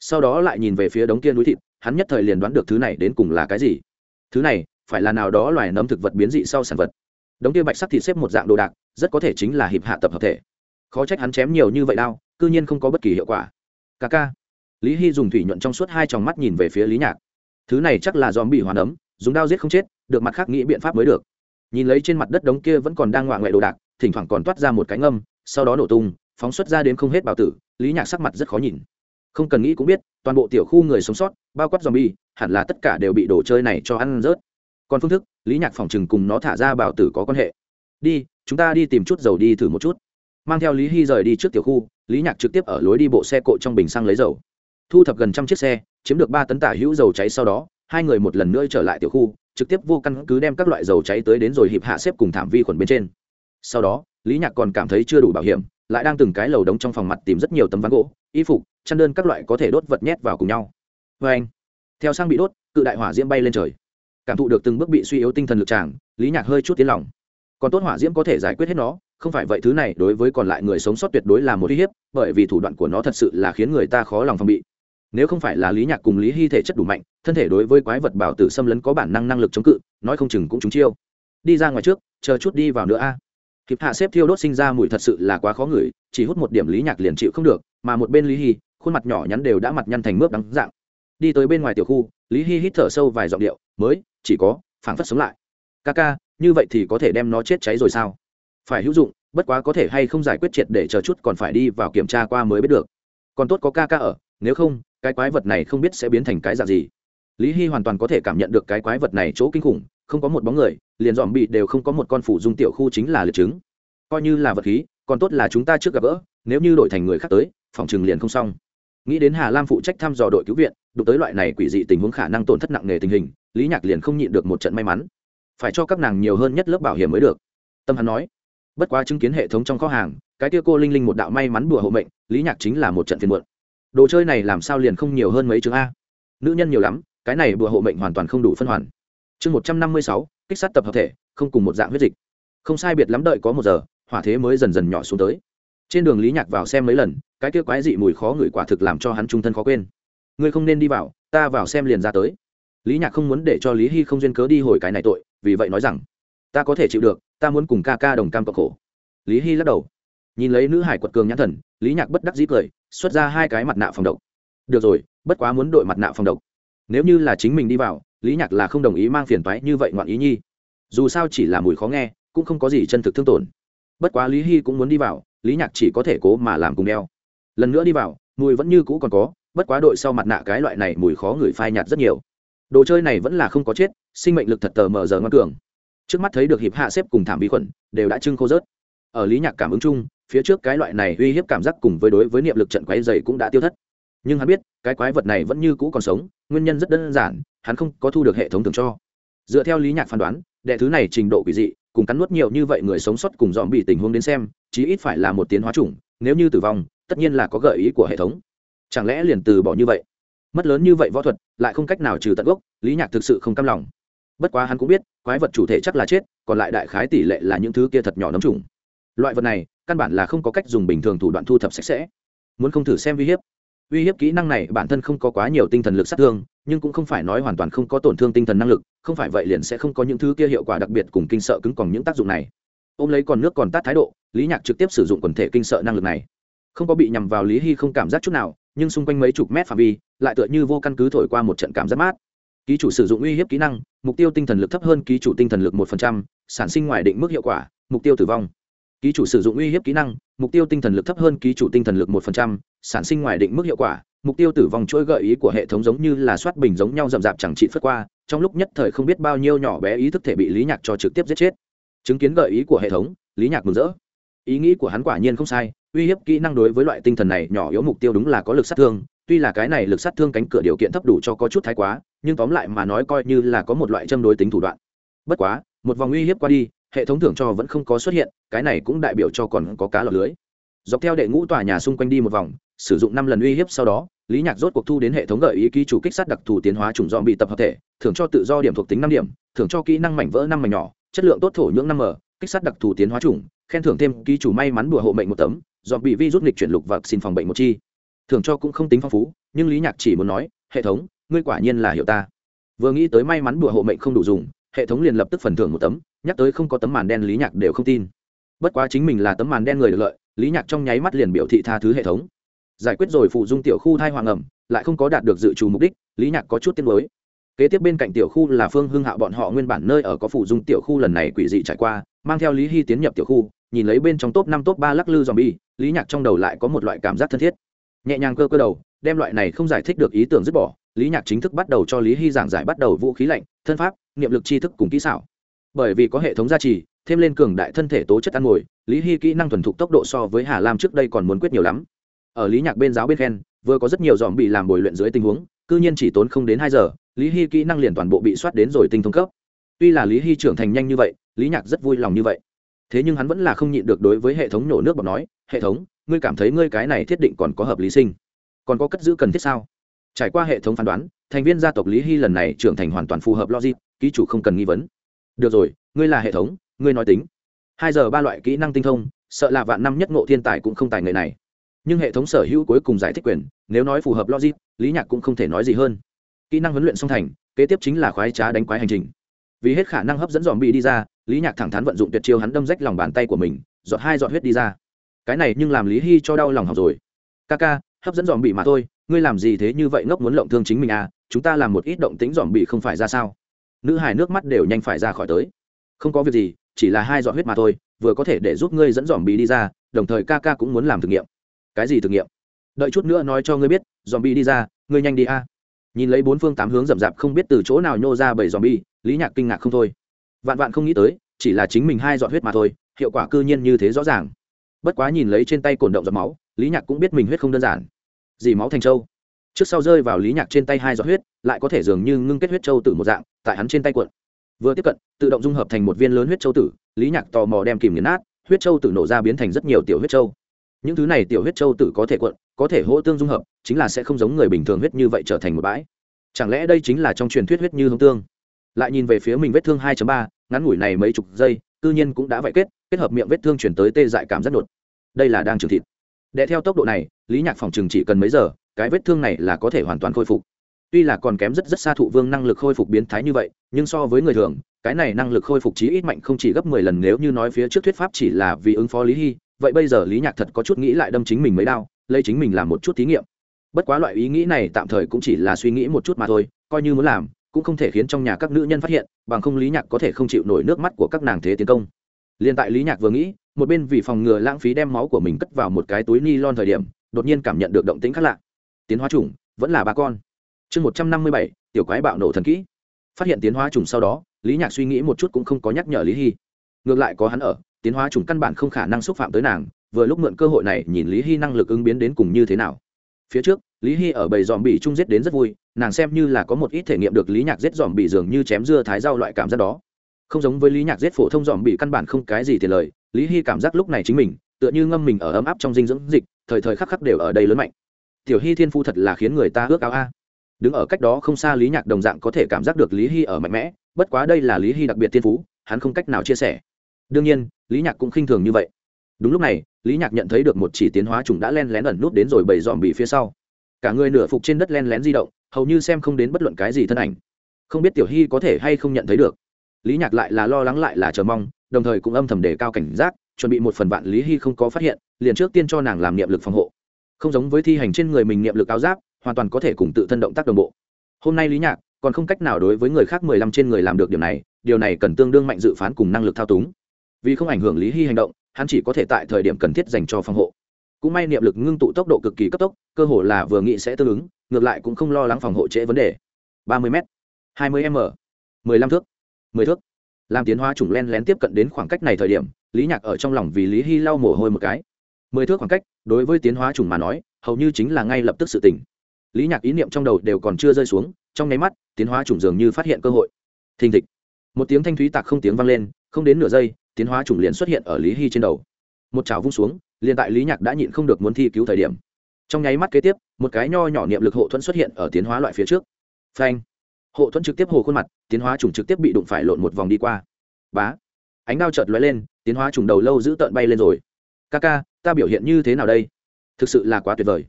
Speaker 1: Sau đó lại nhìn về phía đống kia núi thịt hắn nhất thời liền đoán được thứ này đến cùng là cái gì. Thứ này phải là nào đó loài nấm thực vật biến dị sau sản vật. Đống kia bạch sắc thịt xếp một dạng đồ đạc rất có thể chính là hiệp hạ tập hợp thể. Khó trách hắn chém nhiều như vậy đau, cư nhiên không có bất kỳ hiệu quả. Ca ca. Lý hy dùng thủy nhuận trong suốt hai tròng mắt nhìn về phía lý nhạc thứ này chắc là dòm bị hoàn ấm dùng đao giết không chết, được mặt khác nghĩ biện pháp mới được. Nhìn lấy trên mặt đất đống kia vẫn còn đang ngoạ ngoại đồ đạc, thỉnh thoảng còn toát ra một cái ngâm, sau đó nổ tung, phóng xuất ra đến không hết bào tử, lý nhạc sắc mặt rất khó nhìn. Không cần nghĩ cũng biết, toàn bộ tiểu khu người sống sót, bao quát dòm bi hẳn là tất cả đều bị đồ chơi này cho ăn rớt. Còn phương thức, lý nhạc phòng chừng cùng nó thả ra bào tử có quan hệ. Đi, chúng ta đi tìm chút dầu đi thử một chút. Mang theo lý hy rời đi trước tiểu khu, lý nhạc trực tiếp ở lối đi bộ xe cộ trong bình xăng lấy dầu thu thập gần trăm chiếc xe, chiếm được ba tấn tả hữu dầu cháy sau đó, hai người một lần nữa trở lại tiểu khu, trực tiếp vô căn cứ đem các loại dầu cháy tới đến rồi hiệp hạ xếp cùng thảm vi khuẩn bên trên. Sau đó, lý nhạc còn cảm thấy chưa đủ bảo hiểm, lại đang từng cái lầu đống trong phòng mặt tìm rất nhiều tấm ván gỗ, y phục, chăn đơn các loại có thể đốt vật nhét vào cùng nhau. Vê anh, theo sang bị đốt, cự đại hỏa diễm bay lên trời. Cảm thụ được từng bước bị suy yếu tinh thần lực tràng, lý nhạc hơi chút tiến lòng. Còn tốt hỏa diễm có thể giải quyết hết nó, không phải vậy thứ này đối với còn lại người sống sót tuyệt đối là một uy hiếp, bởi vì thủ đoạn của nó thật sự là khiến người ta khó lòng phòng bị nếu không phải là lý nhạc cùng lý hy thể chất đủ mạnh, thân thể đối với quái vật bảo tử xâm lấn có bản năng năng lực chống cự, nói không chừng cũng trúng chiêu. Đi ra ngoài trước, chờ chút đi vào nữa a. À. hạ xếp thiêu đốt sinh ra mùi thật sự là quá khó ngửi, chỉ hút một điểm lý nhạc liền chịu không được, mà một bên lý hy, khuôn mặt nhỏ nhắn đều đã mặt nhăn thành mướp đắng dạng. Đi tới bên ngoài tiểu khu, lý hy hít thở sâu vài giọng điệu, mới, chỉ có phảng phất sống lại. Ca ca, như vậy thì có thể đem nó chết cháy rồi sao? Phải hữu dụng, bất quá có thể hay không giải quyết triệt để chờ chút còn phải đi vào kiểm tra qua mới biết được. Còn tốt có ca ca ở, nếu không cái quái vật này không biết sẽ biến thành cái dạng gì. Lý hy hoàn toàn có thể cảm nhận được cái quái vật này chỗ kinh khủng, không có một bóng người, liền dòm bị đều không có một con phủ dung tiểu khu chính là liệt chứng. Coi như là vật khí, còn tốt là chúng ta trước gặp gỡ, nếu như đổi thành người khác tới, phòng trừng liền không xong. Nghĩ đến hà lam phụ trách thăm dò đội cứu viện, đụng tới loại này quỷ dị tình huống khả năng tổn thất nặng nề tình hình, lý nhạc liền không nhịn được một trận may mắn. Phải cho các nàng nhiều hơn nhất lớp bảo hiểm mới được. Tâm hắn nói, bất quá chứng kiến hệ thống trong kho hàng, cái kia cô linh linh một đạo may mắn đùa hộ mệnh, lý nhạc chính là một trận phiền muộn đồ chơi này làm sao liền không nhiều hơn mấy chương a? Nữ nhân nhiều lắm, cái này bùa hộ mệnh hoàn toàn không đủ phân hoàn. Chương một trăm năm mươi sáu, kích sát tập hợp thể, không cùng một dạng huyết dịch. Không sai biệt lắm đợi có một giờ, hỏa thế mới dần dần nhỏ xuống tới. Trên đường lý nhạc vào xem mấy lần, cái kia quái dị mùi khó ngửi quả thực làm cho hắn trung thân khó quên. Ngươi không nên đi vào, ta vào xem liền ra tới. Lý nhạc không muốn để cho lý hy không duyên cớ đi hồi cái này tội, vì vậy nói rằng, ta có thể chịu được, ta muốn cùng ca ca đồng cam cộng khổ. Lý hy lắc đầu. Nhìn lấy nữ hải quật cường nhãn thần, lý nhạc bất đắc dĩ cười xuất ra hai cái mặt nạ phòng độc. Được rồi, bất quá muốn đội mặt nạ phòng độc. Nếu như là chính mình đi vào, lý nhạc là không đồng ý mang phiền toái như vậy ngoạn ý nhi. Dù sao chỉ là mùi khó nghe, cũng không có gì chân thực thương tổn. Bất quá lý hy cũng muốn đi vào, lý nhạc chỉ có thể cố mà làm cùng đeo. Lần nữa đi vào, mùi vẫn như cũ còn có, bất quá đội sau mặt nạ cái loại này mùi khó ngửi phai nhạt rất nhiều. Đồ chơi này vẫn là không có chết, sinh mệnh lực thật tờ mờ giờ ngoan cường. Trước mắt thấy được hiệp hạ xếp cùng thảm vi khuẩn, đều đã trưng khô rớt. Ở lý nhạc cảm ứng chung phía trước cái loại này uy hiếp cảm giác cùng với đối với niệm lực trận quái dày cũng đã tiêu thất. Nhưng hắn biết, cái quái vật này vẫn như cũ còn sống, nguyên nhân rất đơn giản, hắn không có thu được hệ thống thường cho. Dựa theo lý nhạc phán đoán, đệ thứ này trình độ quỷ dị, cùng cắn nuốt nhiều như vậy người sống sót cùng dòm bị tình huống đến xem, chí ít phải là một tiến hóa chủng, nếu như tử vong, tất nhiên là có gợi ý của hệ thống. Chẳng lẽ liền từ bỏ như vậy? Mất lớn như vậy võ thuật, lại không cách nào trừ tận gốc, lý nhạc thực sự không cam lòng. Bất quá hắn cũng biết, quái vật chủ thể chắc là chết, còn lại đại khái tỷ lệ là những thứ kia thật nhỏ nấm trùng loại vật này căn bản là không có cách dùng bình thường thủ đoạn thu thập sạch sẽ. Muốn không thử xem uy hiếp. Uy hiếp kỹ năng này bản thân không có quá nhiều tinh thần lực sát thương, nhưng cũng không phải nói hoàn toàn không có tổn thương tinh thần năng lực, không phải vậy liền sẽ không có những thứ kia hiệu quả đặc biệt cùng kinh sợ cứng còn những tác dụng này. Ôm lấy còn nước còn tát thái độ, lý nhạc trực tiếp sử dụng quần thể kinh sợ năng lực này. Không có bị nhằm vào lý hy không cảm giác chút nào, nhưng xung quanh mấy chục mét phạm vi, lại tựa như vô căn cứ thổi qua một trận cảm giác mát. Ký chủ sử dụng uy hiếp kỹ năng, mục tiêu tinh thần lực thấp hơn ký chủ tinh thần lực một sản sinh ngoài định mức hiệu quả, mục tiêu tử vong ký chủ sử dụng uy hiếp kỹ năng, mục tiêu tinh thần lực thấp hơn ký chủ tinh thần lực một sản sinh ngoài định mức hiệu quả. Mục tiêu tử vong chuỗi gợi ý của hệ thống giống như là soát bình giống nhau rậm rạp chẳng trị phất qua, trong lúc nhất thời không biết bao nhiêu nhỏ bé ý thức thể bị lý nhạc cho trực tiếp giết chết. Chứng kiến gợi ý của hệ thống, lý nhạc mừng rỡ. Ý nghĩ của hắn quả nhiên không sai, uy hiếp kỹ năng đối với loại tinh thần này nhỏ yếu mục tiêu đúng là có lực sát thương, tuy là cái này lực sát thương cánh cửa điều kiện thấp đủ cho có chút thái quá, nhưng tóm lại mà nói coi như là có một loại châm đối tính thủ đoạn. Bất quá, một vòng uy hiếp qua đi hệ thống thưởng cho vẫn không có xuất hiện, cái này cũng đại biểu cho còn có cá lọc lưới. Dọc theo đệ ngũ tòa nhà xung quanh đi một vòng, sử dụng năm lần uy hiếp sau đó, lý nhạc rốt cuộc thu đến hệ thống gợi ý ký chủ kích sát đặc thù tiến hóa chủng dọn bị tập hợp thể, thưởng cho tự do điểm thuộc tính năm điểm, thưởng cho kỹ năng mảnh vỡ năm mảnh nhỏ, chất lượng tốt thổ nhưỡng năm m, kích sát đặc thù tiến hóa chủng, khen thưởng thêm ký chủ may mắn đùa hộ mệnh một tấm dọn bị vi rút nghịch chuyển lục và xin phòng bệnh một chi. Thưởng cho cũng không tính phong phú, nhưng lý nhạc chỉ muốn nói, hệ thống, ngươi quả nhiên là hiệu ta. Vừa nghĩ tới may mắn đùa hộ mệnh không đủ dùng, hệ thống liền lập tức phần thưởng một tấm nhắc tới không có tấm màn đen lý nhạc đều không tin. Bất quá chính mình là tấm màn đen người được lợi, lý nhạc trong nháy mắt liền biểu thị tha thứ hệ thống. Giải quyết rồi phụ dung tiểu khu thai hoàng ẩm, lại không có đạt được dự trù mục đích, lý nhạc có chút tiết mới kế tiếp bên cạnh tiểu khu là phương hưng hạo bọn họ nguyên bản nơi ở có phụ dung tiểu khu lần này quỷ dị trải qua, mang theo lý hy tiến nhập tiểu khu, nhìn lấy bên trong top năm, top ba lắc lư dòm bi lý nhạc trong đầu lại có một loại cảm giác thân thiết. Nhẹ nhàng cơ cơ đầu, đem loại này không giải thích được ý tưởng dứt bỏ, lý nhạc chính thức bắt đầu cho lý hy giảng giải bắt đầu vũ khí lạnh, thân pháp, niệm lực tri thức cùng kỹ xảo bởi vì có hệ thống gia trì, thêm lên cường đại thân thể tố chất ăn ngồi, lý hy kỹ năng thuần thục tốc độ so với hà lam trước đây còn muốn quyết nhiều lắm. Ở lý nhạc bên giáo bên khen, vừa có rất nhiều dòm bị làm bồi luyện dưới tình huống, cư nhiên chỉ tốn không đến hai giờ, lý hy kỹ năng liền toàn bộ bị soát đến rồi tinh thông cấp. Tuy là lý hy trưởng thành nhanh như vậy, lý nhạc rất vui lòng như vậy. Thế nhưng hắn vẫn là không nhịn được đối với hệ thống nhổ nước bọc nói, hệ thống, ngươi cảm thấy ngươi cái này thiết định còn có hợp lý sinh? Còn có cất giữ cần thiết sao? Trải qua hệ thống phán đoán, thành viên gia tộc lý hy lần này trưởng thành hoàn toàn phù hợp logic, ký chủ không cần nghi vấn được rồi, ngươi là hệ thống, ngươi nói tính. Hai giờ ba loại kỹ năng tinh thông, sợ là vạn năm nhất ngộ thiên tài cũng không tài người này. Nhưng hệ thống sở hữu cuối cùng giải thích quyền, nếu nói phù hợp logic, lý nhạc cũng không thể nói gì hơn. Kỹ năng huấn luyện song thành, kế tiếp chính là khoái trá đánh quái hành trình. Vì hết khả năng hấp dẫn dòm bị đi ra, lý nhạc thẳng thắn vận dụng tuyệt chiêu hắn đâm rách lòng bàn tay của mình dọn hai dọn huyết đi ra. Cái này nhưng làm lý hy cho đau lòng học rồi. Ca ca, hấp dẫn dòm bị mà thôi, ngươi làm gì thế như vậy ngốc muốn lộng thương chính mình à? Chúng ta làm một ít động tính dòm bị không phải ra sao? Nữ hài nước mắt đều nhanh phải ra khỏi tới. Không có việc gì, chỉ là hai giọt huyết mà thôi, vừa có thể để giúp ngươi dẫn dòm bị đi ra, đồng thời ca ca cũng muốn làm thử nghiệm. Cái gì thử nghiệm? Đợi chút nữa nói cho ngươi biết, dòm bị đi ra, ngươi nhanh đi a. Nhìn lấy bốn phương tám hướng rậm rạp không biết từ chỗ nào nhô ra bảy dòm bi lý nhạc kinh ngạc không thôi. Vạn vạn không nghĩ tới, chỉ là chính mình hai giọt huyết mà thôi, hiệu quả cư nhiên như thế rõ ràng. Bất quá nhìn lấy trên tay cổn động giọt máu, lý nhạc cũng biết mình huyết không đơn giản. Dì máu thành trâu trước sau rơi vào lý nhạc trên tay hai giọt huyết, lại có thể dường như ngưng kết huyết châu tử một dạng, tại hắn trên tay cuộn. Vừa tiếp cận, tự động dung hợp thành một viên lớn huyết châu tử, lý nhạc tò mò đem kìm nghiền nát, huyết châu tử nổ ra biến thành rất nhiều tiểu huyết châu. những thứ này tiểu huyết châu tử có thể cuộn, có thể hỗ tương dung hợp, chính là sẽ không giống người bình thường huyết như vậy trở thành một bãi. Chẳng lẽ đây chính là trong truyền thuyết huyết như hương tương? Lại nhìn về phía mình vết thương 2 ba, ngắn ngủi này mấy chục giây, cư nhiên cũng đã vậy kết kết hợp miệng vết thương chuyển tới tê dại cảm rất đột. Đây là đang trừ thịt. Đệ theo tốc độ này, lý nhạc phòng trường chỉ cần mấy giờ cái vết thương này là có thể hoàn toàn khôi phục. Tuy là còn kém rất rất xa thụ vương năng lực khôi phục biến thái như vậy, nhưng so với người thường, cái này năng lực khôi phục chí ít mạnh không chỉ gấp mười lần nếu như nói phía trước thuyết pháp chỉ là vì ứng phó lý hy, vậy bây giờ lý nhạc thật có chút nghĩ lại đâm chính mình mấy đau lấy chính mình làm một chút thí nghiệm. Bất quá loại ý nghĩ này tạm thời cũng chỉ là suy nghĩ một chút mà thôi, coi như muốn làm, cũng không thể khiến trong nhà các nữ nhân phát hiện, bằng không lý nhạc có thể không chịu nổi nước mắt của các nàng thế tiến công. Liền tại lý nhạc vừa nghĩ, một bên vì phòng ngừa lãng phí đem máu của mình cất vào một cái túi ni lon thời điểm, đột nhiên cảm nhận được động tĩnh khác lạ tiến hóa chủng vẫn là ba con. Chương một trăm năm mươi bảy, tiểu quái bạo nổ thần kỹ. Phát hiện tiến hóa chủng sau đó, lý nhạc suy nghĩ một chút cũng không có nhắc nhở lý hy ngược lại có hắn ở, tiến hóa chủng căn bản không khả năng xúc phạm tới nàng, vừa lúc mượn cơ hội này nhìn lý hy năng lực ứng biến đến cùng như thế nào. Phía trước, lý hy ở bầy dòm bị trung giết đến rất vui, nàng xem như là có một ít thể nghiệm được lý nhạc giết dòm bị dường như chém dưa thái rau loại cảm giác đó. Không giống với lý nhạc giết phổ thông dòm bị căn bản không cái gì tiền lời, lý hy cảm giác lúc này chính mình, tựa như ngâm mình ở ấm áp trong dinh dưỡng dịch, thời thời khắc khắc đều ở đây lớn mạnh tiểu hy thiên phu thật là khiến người ta ước ao a. Đứng ở cách đó không xa lý nhạc đồng dạng có thể cảm giác được lý hy ở mạnh mẽ, bất quá đây là lý hy đặc biệt thiên phú, hắn không cách nào chia sẻ. Đương nhiên, lý nhạc cũng khinh thường như vậy. Đúng lúc này, lý nhạc nhận thấy được một chỉ tiến hóa trùng đã len lén ẩn nút đến rồi bầy dòm bị phía sau. Cả người nửa phục trên đất len lén di động, hầu như xem không đến bất luận cái gì thân ảnh. Không biết tiểu hy có thể hay không nhận thấy được. Lý nhạc lại là lo lắng lại là chờ mong, đồng thời cũng âm thầm đề cao cảnh giác, chuẩn bị một phần vạn lý hy không có phát hiện, liền trước tiên cho nàng làm niệm lực phòng hộ không giống với thi hành trên người mình niệm lực áo giáp, hoàn toàn có thể cùng tự thân động tác đồng bộ. Hôm nay lý nhạc còn không cách nào đối với người khác mười lăm trên người làm được điều này điều này cần tương đương mạnh dự phán cùng năng lực thao túng. Vì không ảnh hưởng lý hy hành động, hắn chỉ có thể tại thời điểm cần thiết dành cho phòng hộ. Cũng may niệm lực ngưng tụ tốc độ cực kỳ cấp tốc, cơ hồ là vừa nghĩ sẽ tương ứng, ngược lại cũng không lo lắng phòng hộ trễ vấn đề. ba mươi m hai mươi m, mười lăm thước, mười thước. Làm tiến hóa chủng len lén tiếp cận đến khoảng cách này thời điểm, lý nhạc ở trong lòng vì lý hy lau mồ hôi một cái mười thước khoảng cách, đối với tiến hóa trùng mà nói, hầu như chính là ngay lập tức sự tỉnh lý nhạc ý niệm trong đầu đều còn chưa rơi xuống, trong nháy mắt, tiến hóa trùng dường như phát hiện cơ hội. Thình thịch. Một tiếng thanh thúy tạc không tiếng vang lên, không đến nửa giây, tiến hóa trùng liền xuất hiện ở lý hy trên đầu. Một chảo vung xuống, liền tại lý nhạc đã nhịn không được muốn thi cứu thời điểm. Trong nháy mắt kế tiếp, một cái nho nhỏ niệm lực hộ thuẫn xuất hiện ở tiến hóa loại phía trước. Phanh. Hộ thuẫn trực tiếp hồ khuôn mặt, tiến hóa trùng trực tiếp bị đụng phải lộn một vòng đi qua. Bá. Ánh đao chợt lóe lên, tiến hóa trùng đầu lâu giữ tợn bay lên rồi ca ca, ta biểu hiện như thế nào đây? Thực sự là quá tuyệt vời.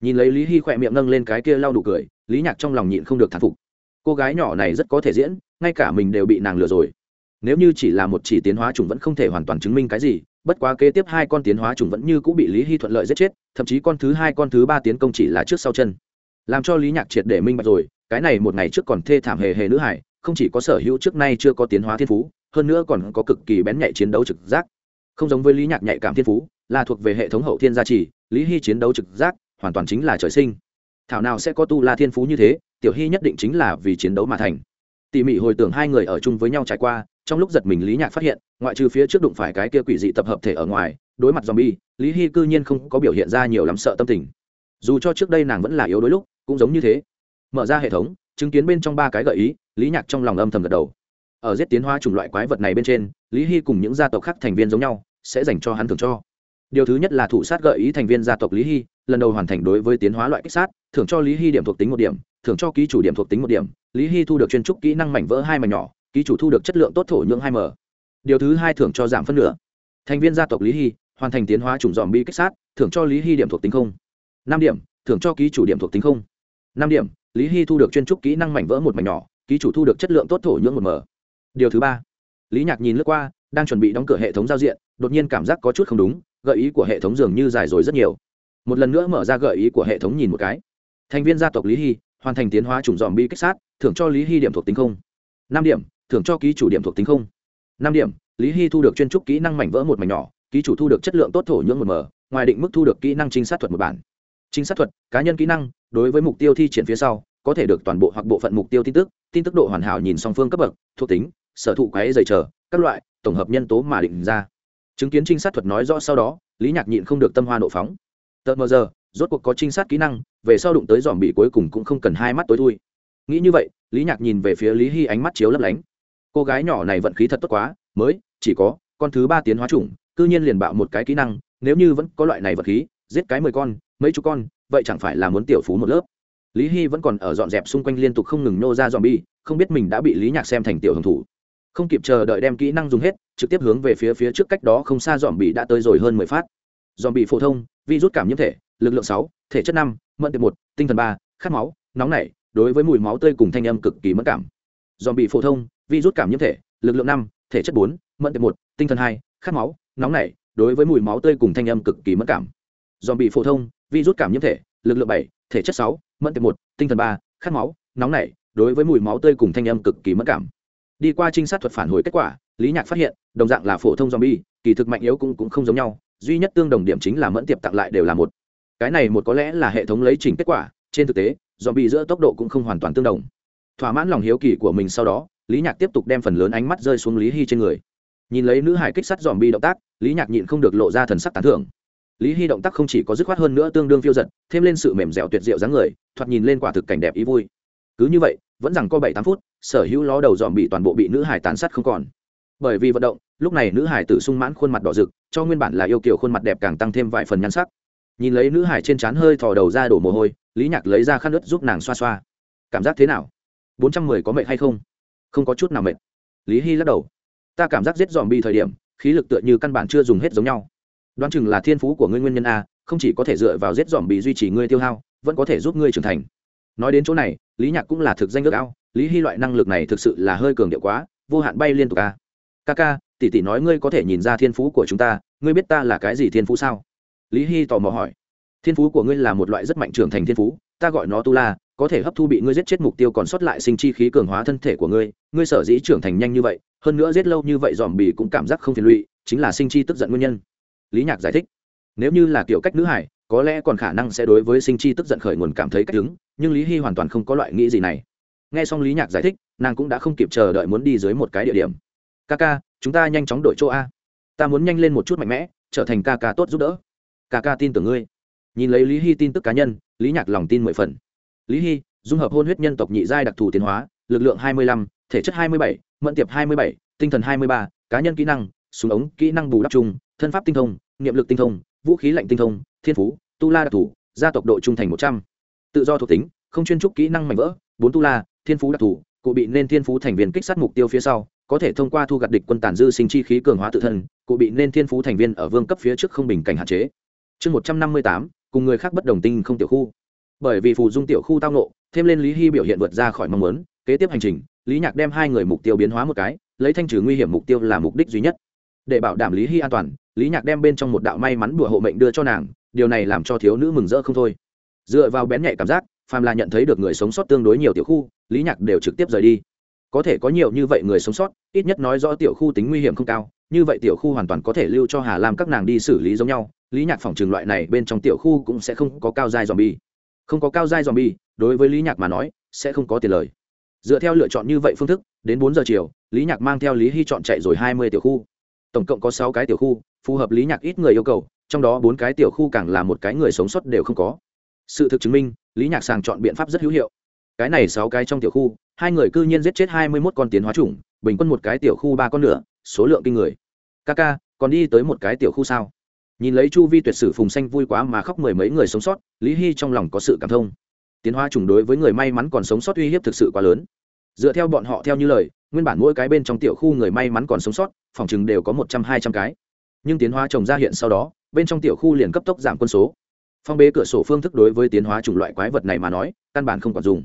Speaker 1: Nhìn lấy lý hy khỏe miệng nâng lên cái kia lau đủ cười, lý nhạc trong lòng nhịn không được thán phục. Cô gái nhỏ này rất có thể diễn, ngay cả mình đều bị nàng lừa rồi. Nếu như chỉ là một chỉ tiến hóa chủng vẫn không thể hoàn toàn chứng minh cái gì, bất quá kế tiếp hai con tiến hóa chủng vẫn như cũng bị lý hy thuận lợi giết chết, thậm chí con thứ hai, con thứ ba tiến công chỉ là trước sau chân. Làm cho lý nhạc triệt để minh bạch rồi, cái này một ngày trước còn thê thảm hề hề nữ hải, không chỉ có sở hữu trước nay chưa có tiến hóa thiên phú, hơn nữa còn có cực kỳ bén nhạy chiến đấu trực giác không giống với lý nhạc nhạy cảm thiên phú, là thuộc về hệ thống hậu thiên gia trì, lý hy chiến đấu trực giác, hoàn toàn chính là trời sinh. Thảo nào sẽ có tu la thiên phú như thế, tiểu hy nhất định chính là vì chiến đấu mà thành. Tỉ mỉ hồi tưởng hai người ở chung với nhau trải qua, trong lúc giật mình lý nhạc phát hiện, ngoại trừ phía trước đụng phải cái kia quỷ dị tập hợp thể ở ngoài, đối mặt zombie, lý hy cư nhiên không có biểu hiện ra nhiều lắm sợ tâm tình. Dù cho trước đây nàng vẫn là yếu đôi lúc, cũng giống như thế. Mở ra hệ thống, chứng kiến bên trong ba cái gợi ý, lý nhạc trong lòng âm thầm gật đầu ở giết tiến hóa chủng loại quái vật này bên trên, lý hy cùng những gia tộc khác thành viên giống nhau, sẽ dành cho hắn thưởng cho. Điều thứ nhất là thủ sát gợi ý thành viên gia tộc lý hy, lần đầu hoàn thành đối với tiến hóa loại kích sát, thưởng cho lý hy điểm thuộc tính một điểm, thưởng cho ký chủ điểm thuộc tính một điểm, lý hy thu được chuyên trúc kỹ năng mảnh vỡ hai mảnh nhỏ, ký chủ thu được chất lượng tốt thổ nhưỡng hai m. Điều thứ hai thưởng cho giảm phân nửa. Thành viên gia tộc lý hy, hoàn thành tiến hóa chủng dòm bi kích sát, thưởng cho lý hy điểm thuộc tính không. Năm điểm, thưởng cho ký chủ điểm thuộc tính không. Năm điểm, lý hy thu được chuyên trúc kỹ năng mảnh vỡ một mảnh nhỏ, ký chủ thu được chất lượng tốt thổ nhưỡng một m điều thứ ba. Lý nhạc nhìn lướt qua, đang chuẩn bị đóng cửa hệ thống giao diện, đột nhiên cảm giác có chút không đúng, gợi ý của hệ thống dường như dài rồi rất nhiều. Một lần nữa mở ra gợi ý của hệ thống nhìn một cái. Thành viên gia tộc lý hy, hoàn thành tiến hóa chủng dòm bi kích sát, thưởng cho lý hy điểm thuộc tính không. Năm điểm, thưởng cho ký chủ điểm thuộc tính không. Năm điểm, lý hy thu được chuyên trúc kỹ năng mảnh vỡ một mảnh nhỏ, ký chủ thu được chất lượng tốt thổ nhưỡng một m, ngoài định mức thu được kỹ năng trinh sát thuật một bản. Trinh sát thuật, cá nhân kỹ năng, đối với mục tiêu thi triển phía sau, có thể được toàn bộ hoặc bộ phận mục tiêu tin tức tin tức độ hoàn hảo nhìn song phương cấp bậc, thuộc tính sở thụ quái dày chờ, các loại, tổng hợp nhân tố mà định ra. Chứng kiến trinh sát thuật nói rõ sau đó, lý nhạc nhịn không được tâm hoa nộ phóng. Tợt mờ giờ, rốt cuộc có trinh sát kỹ năng, về sau đụng tới dòm bị cuối cùng cũng không cần hai mắt tối thui. Nghĩ như vậy, lý nhạc nhìn về phía lý hy ánh mắt chiếu lấp lánh. Cô gái nhỏ này vận khí thật tốt quá, mới, chỉ có, con thứ ba tiến hóa chủng, cư nhiên liền bạo một cái kỹ năng, nếu như vẫn có loại này vật khí, giết cái mười con, mấy chục con, vậy chẳng phải là muốn tiểu phú một lớp. Lý hy vẫn còn ở dọn dẹp xung quanh liên tục không ngừng nô ra dòm bi, không biết mình đã bị lý nhạc xem thành tiểu hưởng thủ không kịp chờ đợi đem kỹ năng dùng hết, trực tiếp hướng về phía phía trước cách đó không xa dòm bị đã tới rồi hơn mười phát. Dòm bị phổ thông vi rút cảm nhiễm thể, lực lượng sáu, thể chất năm mận tiệp một, tinh thần ba, khát máu, nóng nảy, đối với mùi máu tươi cùng thanh âm cực kỳ mất cảm. Dòm bị phổ thông vi rút cảm nhiễm thể, lực lượng năm, thể chất bốn mận tiệp một, tinh thần hai, khát máu, nóng nảy, đối với mùi máu tươi cùng thanh âm cực kỳ mất cảm. Dòm bị phổ thông vi rút cảm nhiễm thể, lực lượng bảy, thể chất sáu mận tiệp một, tinh thần ba, khát máu, nóng nảy, đối với mùi máu tươi cùng thanh âm cực kỳ mất cảm đi qua trinh sát thuật phản hồi kết quả lý nhạc phát hiện đồng dạng là phổ thông zombie kỳ thực mạnh yếu cũng, cũng không giống nhau duy nhất tương đồng điểm chính là mẫn tiệp tặng lại đều là một. Cái này một có lẽ là hệ thống lấy chỉnh kết quả trên thực tế zombie giữa tốc độ cũng không hoàn toàn tương đồng. Thỏa mãn lòng hiếu kỳ của mình sau đó lý nhạc tiếp tục đem phần lớn ánh mắt rơi xuống lý hy trên người. Nhìn lấy nữ hải kích sắt dòm bi động tác lý nhạc nhịn không được lộ ra thần sắc tán thưởng. Lý hy động tác không chỉ có dứt khoát hơn nữa tương đương phiêu giật thêm lên sự mềm dẻo tuyệt diệu dáng người thoạt nhìn lên quả thực cảnh đẹp ý vui. Cứ như vậy vẫn rằng có bảy tám phút, sở hữu ló đầu dòm bị toàn bộ bị nữ hải tàn sát không còn. Bởi vì vận động, lúc này nữ hải tử sung mãn khuôn mặt đỏ rực, cho nguyên bản là yêu kiều khuôn mặt đẹp càng tăng thêm vài phần nhan sắc. Nhìn lấy nữ hải trên trán hơi thò đầu ra đổ mồ hôi, lý nhạc lấy ra khăn ướt giúp nàng xoa xoa. Cảm giác thế nào? Bốn trăm mười có mệt hay không? Không có chút nào mệt. Lý hy lắc đầu. Ta cảm giác giết dòm bị thời điểm, khí lực tựa như căn bản chưa dùng hết giống nhau. Đoán chừng là thiên phú của ngươi nguyên nhân a, không chỉ có thể dựa vào giết dòm bị duy trì ngươi tiêu hao, vẫn có thể giúp ngươi trưởng thành. Nói đến chỗ này lý nhạc cũng là thực danh ước ao, lý hy loại năng lực này thực sự là hơi cường điệu quá, vô hạn bay liên tục ca ca ca, tỷ tỷ nói ngươi có thể nhìn ra thiên phú của chúng ta, ngươi biết ta là cái gì thiên phú sao? Lý hy tò mò hỏi. Thiên phú của ngươi là một loại rất mạnh trưởng thành thiên phú, ta gọi nó tu la, có thể hấp thu bị ngươi giết chết mục tiêu còn sót lại sinh chi khí cường hóa thân thể của ngươi ngươi sở dĩ trưởng thành nhanh như vậy, hơn nữa giết lâu như vậy dòm bì cũng cảm giác không phiền lụy, chính là sinh chi tức giận nguyên nhân. Lý nhạc giải thích. Nếu như là kiểu cách nữ hải có lẽ còn khả năng sẽ đối với sinh chi tức giận khởi nguồn cảm thấy cách đứng nhưng lý hy hoàn toàn không có loại nghĩ gì này. Nghe xong lý nhạc giải thích, nàng cũng đã không kịp chờ đợi muốn đi dưới một cái địa điểm. Ca ca, chúng ta nhanh chóng đổi chỗ a. Ta muốn nhanh lên một chút mạnh mẽ, trở thành ca ca tốt giúp đỡ. Ca ca tin tưởng ngươi. Nhìn lấy lý hy tin tức cá nhân, lý nhạc lòng tin mười phần. Lý hy, dung hợp hôn huyết nhân tộc nhị giai đặc thù tiến hóa, lực lượng hai mươi lăm, thể chất hai mươi bảy, mẫn tiệp hai mươi bảy, tinh thần hai mươi ba, cá nhân kỹ năng, súng ống kỹ năng bù đắp chung, thân pháp tinh thông niệm lực tinh thông vũ khí lạnh tinh thông, thiên phú, tu la đặc thù, gia tộc độ trung thành một trăm. Tự do thuộc tính, không chuyên trúc kỹ năng mạnh vỡ, bốn tu la, thiên phú đặc thù, cụ bị nên thiên phú thành viên kích sát mục tiêu phía sau, có thể thông qua thu gặt địch quân tàn dư sinh chi khí cường hóa tự thân, cụ bị nên thiên phú thành viên ở vương cấp phía trước không bình cảnh hạn chế. Chương một trăm năm mươi tám, cùng người khác bất đồng tinh không tiểu khu. Bởi vì phù dung tiểu khu tao nộ thêm lên lý hy biểu hiện vượt ra khỏi mong muốn, kế tiếp hành trình, lý nhạc đem hai người mục tiêu biến hóa một cái, lấy thanh trừ nguy hiểm mục tiêu là mục đích duy nhất để bảo đảm lý hy an toàn, lý nhạc đem bên trong một đạo may mắn đùa hộ mệnh đưa cho nàng, điều này làm cho thiếu nữ mừng rỡ không thôi. Dựa vào bén nhạy cảm giác, phàm là nhận thấy được người sống sót tương đối nhiều tiểu khu, lý nhạc đều trực tiếp rời đi. Có thể có nhiều như vậy người sống sót, ít nhất nói rõ tiểu khu tính nguy hiểm không cao, như vậy tiểu khu hoàn toàn có thể lưu cho hà lam các nàng đi xử lý giống nhau, lý nhạc phòng trường loại này bên trong tiểu khu cũng sẽ không có cao dai dòm bi không có cao dai dòm bi đối với lý nhạc mà nói, sẽ không có tiền lời. Dựa theo lựa chọn như vậy phương thức, đến bốn giờ chiều, lý nhạc mang theo lý hy chọn chạy rồi hai mươi tiểu khu tổng cộng có sáu cái tiểu khu, phù hợp lý nhạc ít người yêu cầu, trong đó bốn cái tiểu khu càng là một cái người sống sót đều không có. Sự thực chứng minh, lý nhạc sàng chọn biện pháp rất hữu hiệu. Cái này sáu cái trong tiểu khu, hai người cư nhiên giết chết hai mươi mốt con tiến hóa chủng, bình quân một cái tiểu khu ba con nữa số lượng kinh người. Ca ca, còn đi tới một cái tiểu khu sao? Nhìn lấy chu vi tuyệt sử phùng xanh vui quá mà khóc mười mấy người sống sót, lý hy trong lòng có sự cảm thông. Tiến hóa chủng đối với người may mắn còn sống sót uy hiếp thực sự quá lớn. Dựa theo bọn họ theo như lời nguyên bản mỗi cái bên trong tiểu khu người may mắn còn sống sót, phòng chừng đều có một trăm, hai trăm cái. Nhưng tiến hóa trồng ra hiện sau đó, bên trong tiểu khu liền cấp tốc giảm quân số. Phong bế cửa sổ phương thức đối với tiến hóa chủng loại quái vật này mà nói, căn bản không còn dùng.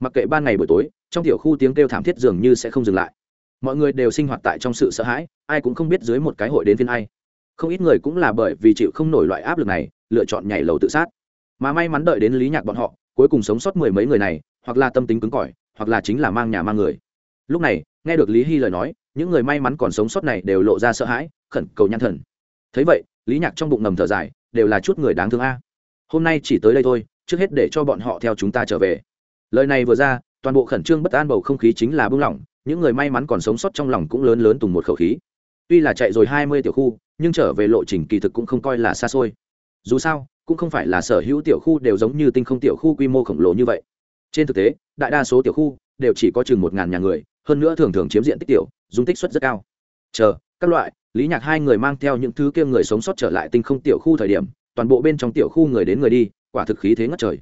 Speaker 1: Mặc kệ ban ngày buổi tối, trong tiểu khu tiếng kêu thảm thiết dường như sẽ không dừng lại. Mọi người đều sinh hoạt tại trong sự sợ hãi, ai cũng không biết dưới một cái hội đến phiên ai. Không ít người cũng là bởi vì chịu không nổi loại áp lực này, lựa chọn nhảy lầu tự sát. Mà may mắn đợi đến lý nhạc bọn họ, cuối cùng sống sót mười mấy người này, hoặc là tâm tính cứng cỏi, hoặc là chính là mang nhà mang người lúc này, nghe được lý hy lời nói, những người may mắn còn sống sót này đều lộ ra sợ hãi, khẩn cầu nhãn thần. Thấy vậy, lý nhạc trong bụng ngầm thở dài, đều là chút người đáng thương a. Hôm nay chỉ tới đây thôi, trước hết để cho bọn họ theo chúng ta trở về. Lời này vừa ra, toàn bộ khẩn trương bất an bầu không khí chính là bưng lỏng, những người may mắn còn sống sót trong lòng cũng lớn lớn tùng một khẩu khí. Tuy là chạy rồi hai mươi tiểu khu, nhưng trở về lộ trình kỳ thực cũng không coi là xa xôi. Dù sao, cũng không phải là sở hữu tiểu khu đều giống như tinh không tiểu khu quy mô khổng lồ như vậy. Trên thực tế, đại đa số tiểu khu đều chỉ có chừng một ngàn nhà người hơn nữa thường thường chiếm diện tích tiểu, dung tích suất rất cao. Chờ, các loại, lý nhạc hai người mang theo những thứ kia người sống sót trở lại tinh không tiểu khu thời điểm, toàn bộ bên trong tiểu khu người đến người đi, quả thực khí thế ngất trời.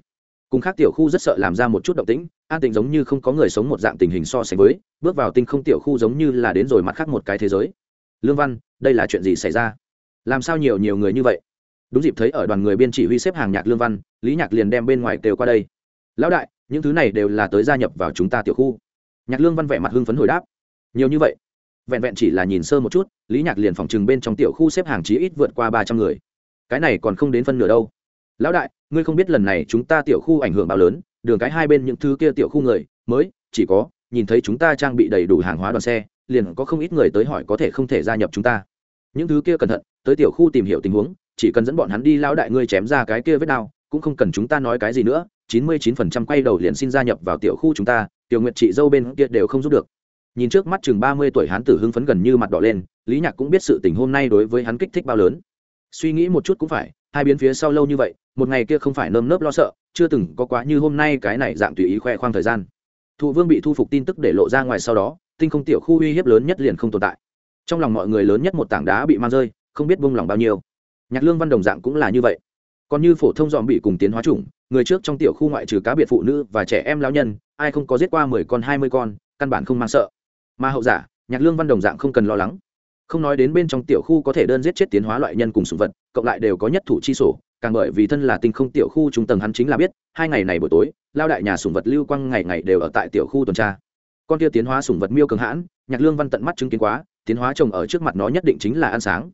Speaker 1: Cùng khác tiểu khu rất sợ làm ra một chút động tĩnh, an tĩnh giống như không có người sống một dạng tình hình so sánh với, bước vào tinh không tiểu khu giống như là đến rồi mặt khác một cái thế giới. Lương văn, đây là chuyện gì xảy ra? Làm sao nhiều nhiều người như vậy? Đúng dịp thấy ở đoàn người biên chỉ huy xếp hàng nhạc lương văn, lý nhạc liền đem bên ngoài đều qua đây. Lão đại, những thứ này đều là tới gia nhập vào chúng ta tiểu khu nhạc lương văn vẻ mặt hưng phấn hồi đáp. Nhiều như vậy, vẹn vẹn chỉ là nhìn sơ một chút, lý nhạc liền phòng chừng bên trong tiểu khu xếp hàng chí ít vượt qua ba trăm người. Cái này còn không đến phân nửa đâu. Lão đại, ngươi không biết lần này chúng ta tiểu khu ảnh hưởng bao lớn, đường cái hai bên những thứ kia tiểu khu người, mới, chỉ có, nhìn thấy chúng ta trang bị đầy đủ hàng hóa đoàn xe, liền có không ít người tới hỏi có thể không thể gia nhập chúng ta. Những thứ kia cẩn thận, tới tiểu khu tìm hiểu tình huống, chỉ cần dẫn bọn hắn đi lão đại ngươi chém ra cái kia vết đao, cũng không cần chúng ta nói cái gì nữa, chín mươi chín phần trăm quay đầu liền xin gia nhập vào tiểu khu chúng ta tiểu Nguyệt chị dâu bên kia đều không giúp được. Nhìn trước mắt chừng ba mươi tuổi hán tử hưng phấn gần như mặt đỏ lên, lý nhạc cũng biết sự tình hôm nay đối với hắn kích thích bao lớn. Suy nghĩ một chút cũng phải, hai biến phía sau lâu như vậy, một ngày kia không phải nơm nớp lo sợ, chưa từng có quá như hôm nay cái này dạng tùy ý khoe khoang thời gian. Thụ vương bị thu phục tin tức để lộ ra ngoài sau đó, tinh không tiểu khu uy hiếp lớn nhất liền không tồn tại. Trong lòng mọi người lớn nhất một tảng đá bị mang rơi, không biết vung lòng bao nhiêu. Nhạc lương văn đồng dạng cũng là như vậy. Còn như phổ thông dòm bị cùng tiến hóa chủng người trước trong tiểu khu ngoại trừ cá biệt phụ nữ và trẻ em lao nhân, ai không có giết qua mười con, hai mươi con, căn bản không mang sợ. Mà hậu giả, nhạc lương văn đồng dạng không cần lo lắng. Không nói đến bên trong tiểu khu có thể đơn giết chết tiến hóa loại nhân cùng sùng vật, cộng lại đều có nhất thủ chi sổ, càng bởi vì thân là tinh không tiểu khu trung tầng hắn chính là biết, hai ngày này buổi tối lao đại nhà sùng vật lưu quang ngày ngày đều ở tại tiểu khu tuần tra. Con kia tiến hóa sùng vật miêu cường hãn, nhạc lương văn tận mắt chứng kiến quá, tiến hóa trồng ở trước mặt nó nhất định chính là ăn sáng.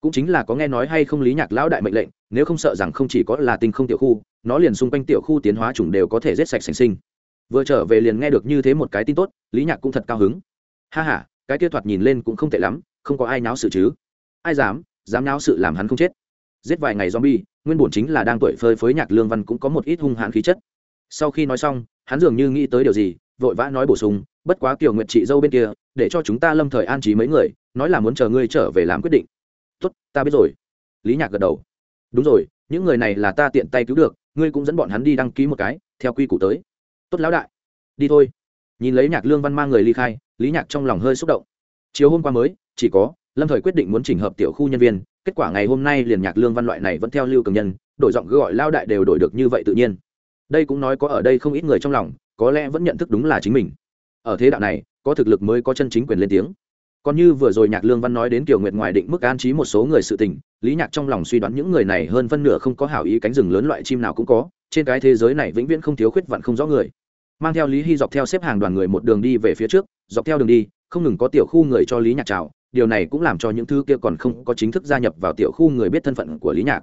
Speaker 1: Cũng chính là có nghe nói hay không lý nhạc lão đại mệnh lệnh, nếu không sợ rằng không chỉ có là tinh không tiểu khu nó liền xung quanh tiểu khu tiến hóa chủng đều có thể giết sạch sành sinh. Vừa trở về liền nghe được như thế một cái tin tốt, lý nhạc cũng thật cao hứng. Ha h a cái kia thoạt nhìn lên cũng không tệ lắm, không có ai náo sự chứ. Ai dám dám náo sự làm hắn không chết. Giết vài ngày zombie, nguyên bổn chính là đang tuổi phơi phới nhạc lương văn cũng có một ít hung hãn khí chất. Sau khi nói xong, hắn dường như nghĩ tới điều gì, vội vã nói bổ sung, bất quá tiểu nguyện chị dâu bên kia, để cho chúng ta lâm thời an trí mấy người, nói là muốn chờ ngươi trở về làm quyết định. Tốt, ta biết rồi. Lý nhạc gật đầu. Đúng rồi, những người này là ta tiện tay cứu được ngươi cũng dẫn bọn hắn đi đăng ký một cái, theo quy củ tới. Tốt lão đại. Đi thôi. Nhìn lấy nhạc lương văn mang người ly khai, lý nhạc trong lòng hơi xúc động. Chiều hôm qua mới, chỉ có, lâm thời quyết định muốn chỉnh hợp tiểu khu nhân viên, kết quả ngày hôm nay liền nhạc lương văn loại này vẫn theo lưu cường nhân, đổi giọng gọi lao đại đều đổi được như vậy tự nhiên. Đây cũng nói có ở đây không ít người trong lòng, có lẽ vẫn nhận thức đúng là chính mình. Ở thế đạo này, có thực lực mới có chân chính quyền lên tiếng còn như vừa rồi nhạc lương văn nói đến kiểu nguyệt ngoài định mức an trí một số người sự tình, lý nhạc trong lòng suy đoán những người này hơn phân nửa không có hảo ý cánh rừng lớn loại chim nào cũng có, trên cái thế giới này vĩnh viễn không thiếu khuyết vặn không rõ người. Mang theo lý hy dọc theo xếp hàng đoàn người một đường đi về phía trước, dọc theo đường đi, không ngừng có tiểu khu người cho lý nhạc chào, điều này cũng làm cho những thứ kia còn không có chính thức gia nhập vào tiểu khu người biết thân phận của lý nhạc.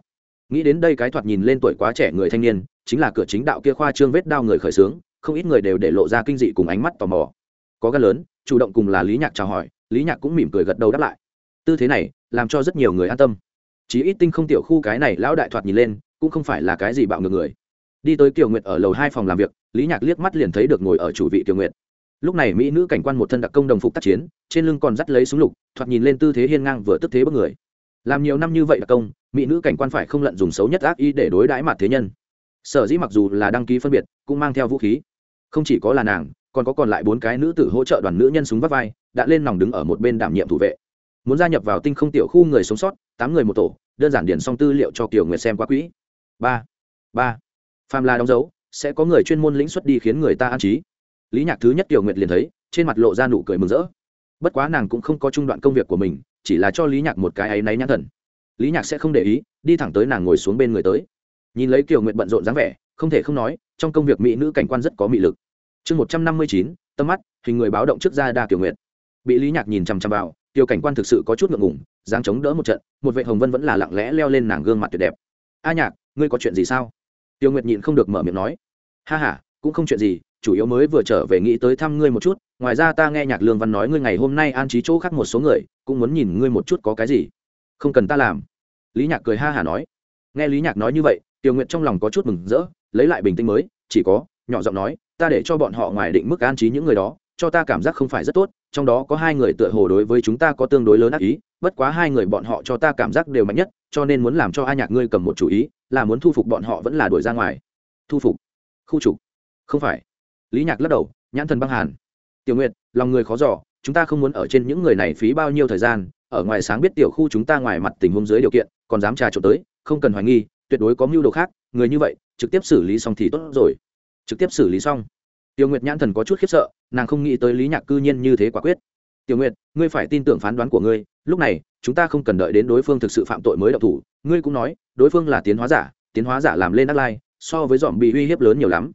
Speaker 1: Nghĩ đến đây cái thoạt nhìn lên tuổi quá trẻ người thanh niên, chính là cửa chính đạo kia khoa trương vết đao người khởi xướng, không ít người đều để lộ ra kinh dị cùng ánh mắt tò mò. Có gan lớn, chủ động cùng là lý nhạc chào hỏi lý nhạc cũng mỉm cười gật đầu đáp lại tư thế này làm cho rất nhiều người an tâm chí ít tinh không tiểu khu cái này lão đại thoạt nhìn lên cũng không phải là cái gì bạo ngược người đi tới kiều nguyệt ở lầu hai phòng làm việc lý nhạc liếc mắt liền thấy được ngồi ở chủ vị kiều nguyệt lúc này mỹ nữ cảnh quan một thân đặc công đồng phục tác chiến trên lưng còn dắt lấy súng lục thoạt nhìn lên tư thế hiên ngang vừa tức thế bất người làm nhiều năm như vậy đặc công mỹ nữ cảnh quan phải không lận dùng xấu nhất ác ý để đối đãi mặt thế nhân sở dĩ mặc dù là đăng ký phân biệt cũng mang theo vũ khí không chỉ có là nàng còn có còn lại bốn cái nữ tử hỗ trợ đoàn nữ nhân súng vắt vai, đã lên nòng đứng ở một bên đảm nhiệm thủ vệ. Muốn gia nhập vào tinh không tiểu khu người sống sót, tám người một tổ, đơn giản điền xong tư liệu cho kiều nguyệt xem qua quỹ. Ba ba. Phàm là đóng dấu, sẽ có người chuyên môn lĩnh xuất đi khiến người ta an trí. Lý nhạc thứ nhất kiều nguyệt liền thấy, trên mặt lộ ra nụ cười mừng rỡ. Bất quá nàng cũng không có trung đoạn công việc của mình, chỉ là cho lý nhạc một cái áy náy nhãn thần. Lý nhạc sẽ không để ý, đi thẳng tới nàng ngồi xuống bên người tới. Nhìn lấy kiều nguyệt bận rộn dáng vẻ, không thể không nói, trong công việc mỹ nữ cảnh quan rất có mị lực chương một trăm năm mươi chín tâm mắt, hình người báo động trước ra đa kiều nguyệt. Bị lý nhạc nhìn chằm chằm vào tiêu cảnh quan thực sự có chút ngượng ngùng, dáng chống đỡ một trận, một vệ hồng vân vẫn là lặng lẽ leo lên nàng gương mặt tuyệt đẹp. A nhạc, ngươi có chuyện gì sao? Tiêu nguyệt nhịn không được mở miệng nói. Ha h a cũng không chuyện gì, chủ yếu mới vừa trở về nghĩ tới thăm ngươi một chút, ngoài ra ta nghe nhạc lương văn nói ngươi ngày hôm nay an trí chỗ khác một số người, cũng muốn nhìn ngươi một chút có cái gì. Không cần ta làm. Lý nhạc cười ha hả nói. Nghe lý nhạc nói như vậy, tiêu nguyệt trong lòng có chút mừng rỡ, lấy lại bình tĩnh mới, chỉ có, nhỏ giọng nói ta để cho bọn họ ngoài định mức an trí những người đó, cho ta cảm giác không phải rất tốt, trong đó có hai người tựa hồ đối với chúng ta có tương đối lớn ác ý, bất quá hai người bọn họ cho ta cảm giác đều mạnh nhất, cho nên muốn làm cho a nhạc ngươi cầm một chủ ý, là muốn thu phục bọn họ vẫn là đuổi ra ngoài. Thu phục? Khu trục? Không phải. Lý nhạc lắc đầu, nhãn thần băng hàn. Tiểu nguyệt, lòng người khó giỏ chúng ta không muốn ở trên những người này phí bao nhiêu thời gian, ở ngoài sáng biết tiểu khu chúng ta ngoài mặt tình huống dưới điều kiện, còn dám trà trộn tới, không cần hoài nghi, tuyệt đối có mưu đồ khác, người như vậy, trực tiếp xử lý xong thì tốt rồi trực tiếp xử lý xong. Tiểu nguyệt nhãn thần có chút khiếp sợ, nàng không nghĩ tới lý nhạc cư nhiên như thế quả quyết. Tiểu nguyệt, ngươi phải tin tưởng phán đoán của ngươi, lúc này, chúng ta không cần đợi đến đối phương thực sự phạm tội mới độc thủ. Ngươi cũng nói, đối phương là tiến hóa giả, tiến hóa giả làm lên đắc lai, so với dòm bị uy hiếp lớn nhiều lắm.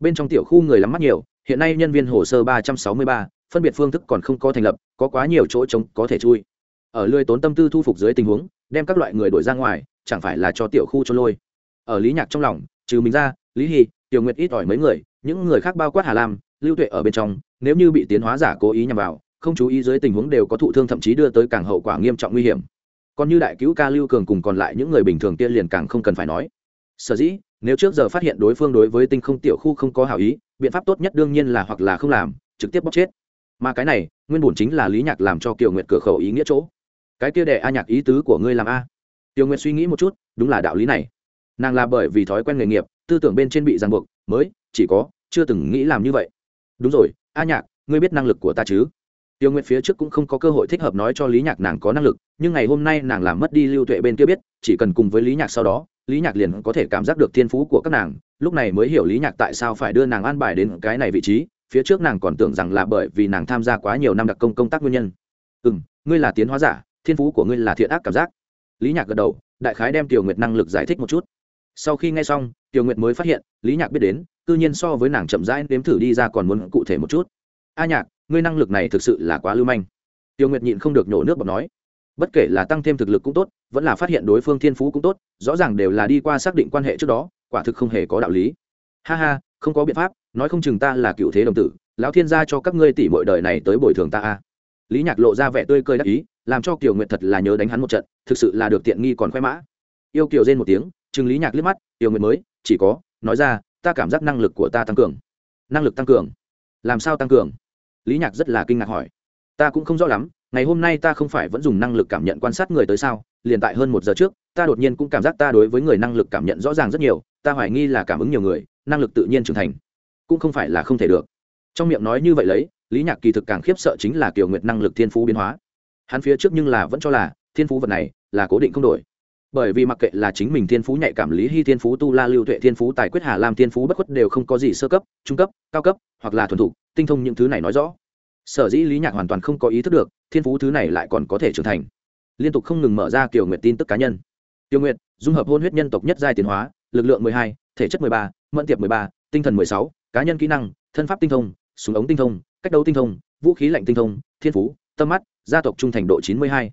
Speaker 1: Bên trong tiểu khu người lắm mắt nhiều, hiện nay nhân viên hồ sơ ba trăm sáu mươi ba, phân biệt phương thức còn không có thành lập, có quá nhiều chỗ trống có thể chui. Ở lưới tốn tâm tư thu phục dưới tình huống, đem các loại người đổi ra ngoài, chẳng phải là cho tiểu khu cho lôi. Ở lý nhạc trong lòng, trừ mình ra lý hy, tiểu nguyệt ít ỏi mấy người, những người khác bao quát hà lam, lưu tuệ ở bên trong, nếu như bị tiến hóa giả cố ý nhằm vào, không chú ý dưới tình huống đều có thụ thương thậm chí đưa tới càng hậu quả nghiêm trọng nguy hiểm. Còn như đại cứu ca lưu cường cùng còn lại những người bình thường kia liền càng không cần phải nói. Sở dĩ, nếu trước giờ phát hiện đối phương đối với tinh không tiểu khu không có hảo ý, biện pháp tốt nhất đương nhiên là hoặc là không làm, trực tiếp bóc chết. Mà cái này, nguyên bổn chính là lý nhạc làm cho kiều nguyệt cửa khẩu ý nghĩa chỗ. Cái kia đệ a nhạc ý tứ của ngươi làm a. Tiêu nguyệt suy nghĩ một chút, đúng là đạo lý này. Nàng là bởi vì thói quen nghề nghiệp tư tưởng bên trên bị ràng buộc, mới, chỉ có, chưa từng nghĩ làm như vậy. Đúng rồi, a nhạc, ngươi biết năng lực của ta chứ? Tiêu nguyệt phía trước cũng không có cơ hội thích hợp nói cho lý nhạc nàng có năng lực, nhưng ngày hôm nay nàng làm mất đi lưu tuệ bên kia biết, chỉ cần cùng với lý nhạc sau đó, lý nhạc liền có thể cảm giác được thiên phú của các nàng. Lúc này mới hiểu lý nhạc tại sao phải đưa nàng an bài đến cái này vị trí, phía trước nàng còn tưởng rằng là bởi vì nàng tham gia quá nhiều năm đặc công công tác nguyên nhân. Ừ m ngươi là tiến hóa giả, thiên phú của ngươi là thiện ác cảm giác. Lý nhạc gật đầu, đại khái đem tiểu nguyệt năng lực giải thích một chút sau khi nghe xong, tiểu nguyệt mới phát hiện, lý nhạc biết đến tự nhiên so với nàng chậm rãi nếm thử đi ra còn muốn cụ thể một chút. A nhạc, ngươi năng lực này thực sự là quá lưu manh. Tiểu nguyệt nhịn không được nhổ nước bọt nói. Bất kể là tăng thêm thực lực cũng tốt, vẫn là phát hiện đối phương thiên phú cũng tốt, rõ ràng đều là đi qua xác định quan hệ trước đó, quả thực không hề có đạo lý. Ha ha, không có biện pháp, nói không chừng ta là cựu thế đồng tử, lão thiên gia cho các ngươi tỷ mọi đời này tới bồi thường ta a. Lý nhạc lộ ra vẻ tươi cười đắc ý, làm cho kiều nguyệt thật là nhớ đánh hắn một trận, thực sự là được tiện nghi còn khoe mã. Yêu kiều rên một tiếng Trừng lý nhạc liếc mắt Tiêu nguyệt mới, chỉ có, nói ra, ta cảm giác năng lực của ta tăng cường. Năng lực tăng cường? Làm sao tăng cường? Lý nhạc rất là kinh ngạc hỏi. Ta cũng không rõ lắm, ngày hôm nay ta không phải vẫn dùng năng lực cảm nhận quan sát người tới sao? Liền tại hơn một giờ trước, ta đột nhiên cũng cảm giác ta đối với người năng lực cảm nhận rõ ràng rất nhiều, ta hoài nghi là cảm ứng nhiều người, năng lực tự nhiên trưởng thành, cũng không phải là không thể được. Trong miệng nói như vậy lấy, lý nhạc kỳ thực càng khiếp sợ chính là kiều nguyệt năng lực thiên phú biến hóa. Hắn phía trước nhưng là vẫn cho là thiên phú vật này là cố định không đổi bởi vì mặc kệ là chính mình thiên phú nhạy cảm lý hy thiên phú tu la lưu tuệ thiên phú tài quyết hà lam thiên phú bất khuất đều không có gì sơ cấp trung cấp cao cấp hoặc là thuần thục tinh thông những thứ này nói rõ sở dĩ lý nhạc hoàn toàn không có ý thức được thiên phú thứ này lại còn có thể trưởng thành liên tục không ngừng mở ra kiểu nguyện tin tức cá nhân tiêu nguyện dung hợp hôn huyết nhân tộc nhất giai tiến hóa, lực lượng mười hai, thể chất mười ba, mẫn tiệp mười ba, tinh thần mười sáu, cá nhân kỹ năng, thân pháp tinh thông, súng ống tinh thông, cách đấu tinh thông, vũ khí lạnh tinh thông, thiên phú, tâm mắt, gia tộc trung thành độ chín mươi hai.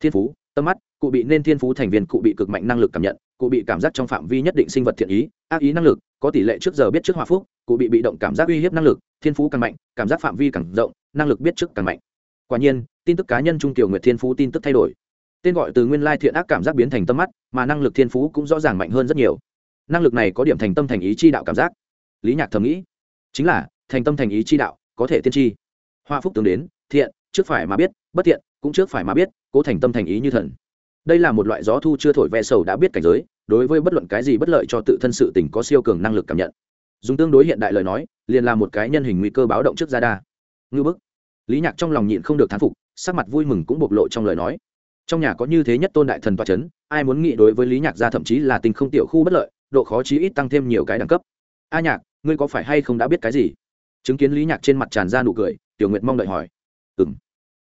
Speaker 1: Thiên phú tâm mắt, cụ bị nên thiên phú thành viên, cụ bị cực mạnh năng lực cảm nhận, cụ bị cảm giác trong phạm vi nhất định sinh vật thiện ý, ác ý năng lực, có tỷ lệ trước giờ biết trước hòa phúc, cụ bị bị động cảm giác uy hiếp năng lực, thiên phú càng mạnh, cảm giác phạm vi càng rộng, năng lực biết trước càng mạnh. Quả nhiên, tin tức cá nhân trung tiểu nguyệt thiên phú tin tức thay đổi. Tên gọi từ nguyên lai thiện ác cảm giác biến thành tâm mắt, mà năng lực thiên phú cũng rõ ràng mạnh hơn rất nhiều. Năng lực này có điểm thành tâm thành ý chi đạo cảm giác. Lý nhạc thầm nghĩ, chính là, thành tâm thành ý chi đạo, có thể tiên tri. Hoa phúc tướng đến, thiện trước phải mà biết, bất thiện, cũng trước phải mà biết, cố thành tâm thành ý như thần. Đây là một loại gió thu chưa thổi ve sầu đã biết cảnh giới, đối với bất luận cái gì bất lợi cho tự thân sự tình có siêu cường năng lực cảm nhận. Dùng tương đối hiện đại lời nói, liền là một cái nhân hình nguy cơ báo động trước ra đa. Ngư bức. Lý nhạc trong lòng nhịn không được thán phục, sắc mặt vui mừng cũng bộc lộ trong lời nói. Trong nhà có như thế nhất tôn đại thần toa c h ấ n ai muốn nghĩ đối với lý nhạc gia thậm chí là tình không tiểu khu bất lợi, độ khó chí ít tăng thêm nhiều cái đẳng cấp. A nhạc, ngươi có phải hay không đã biết cái gì? Chứng kiến lý nhạc trên mặt tràn ra nụ cười, tiểu nguyệt mong đợi hỏi ừ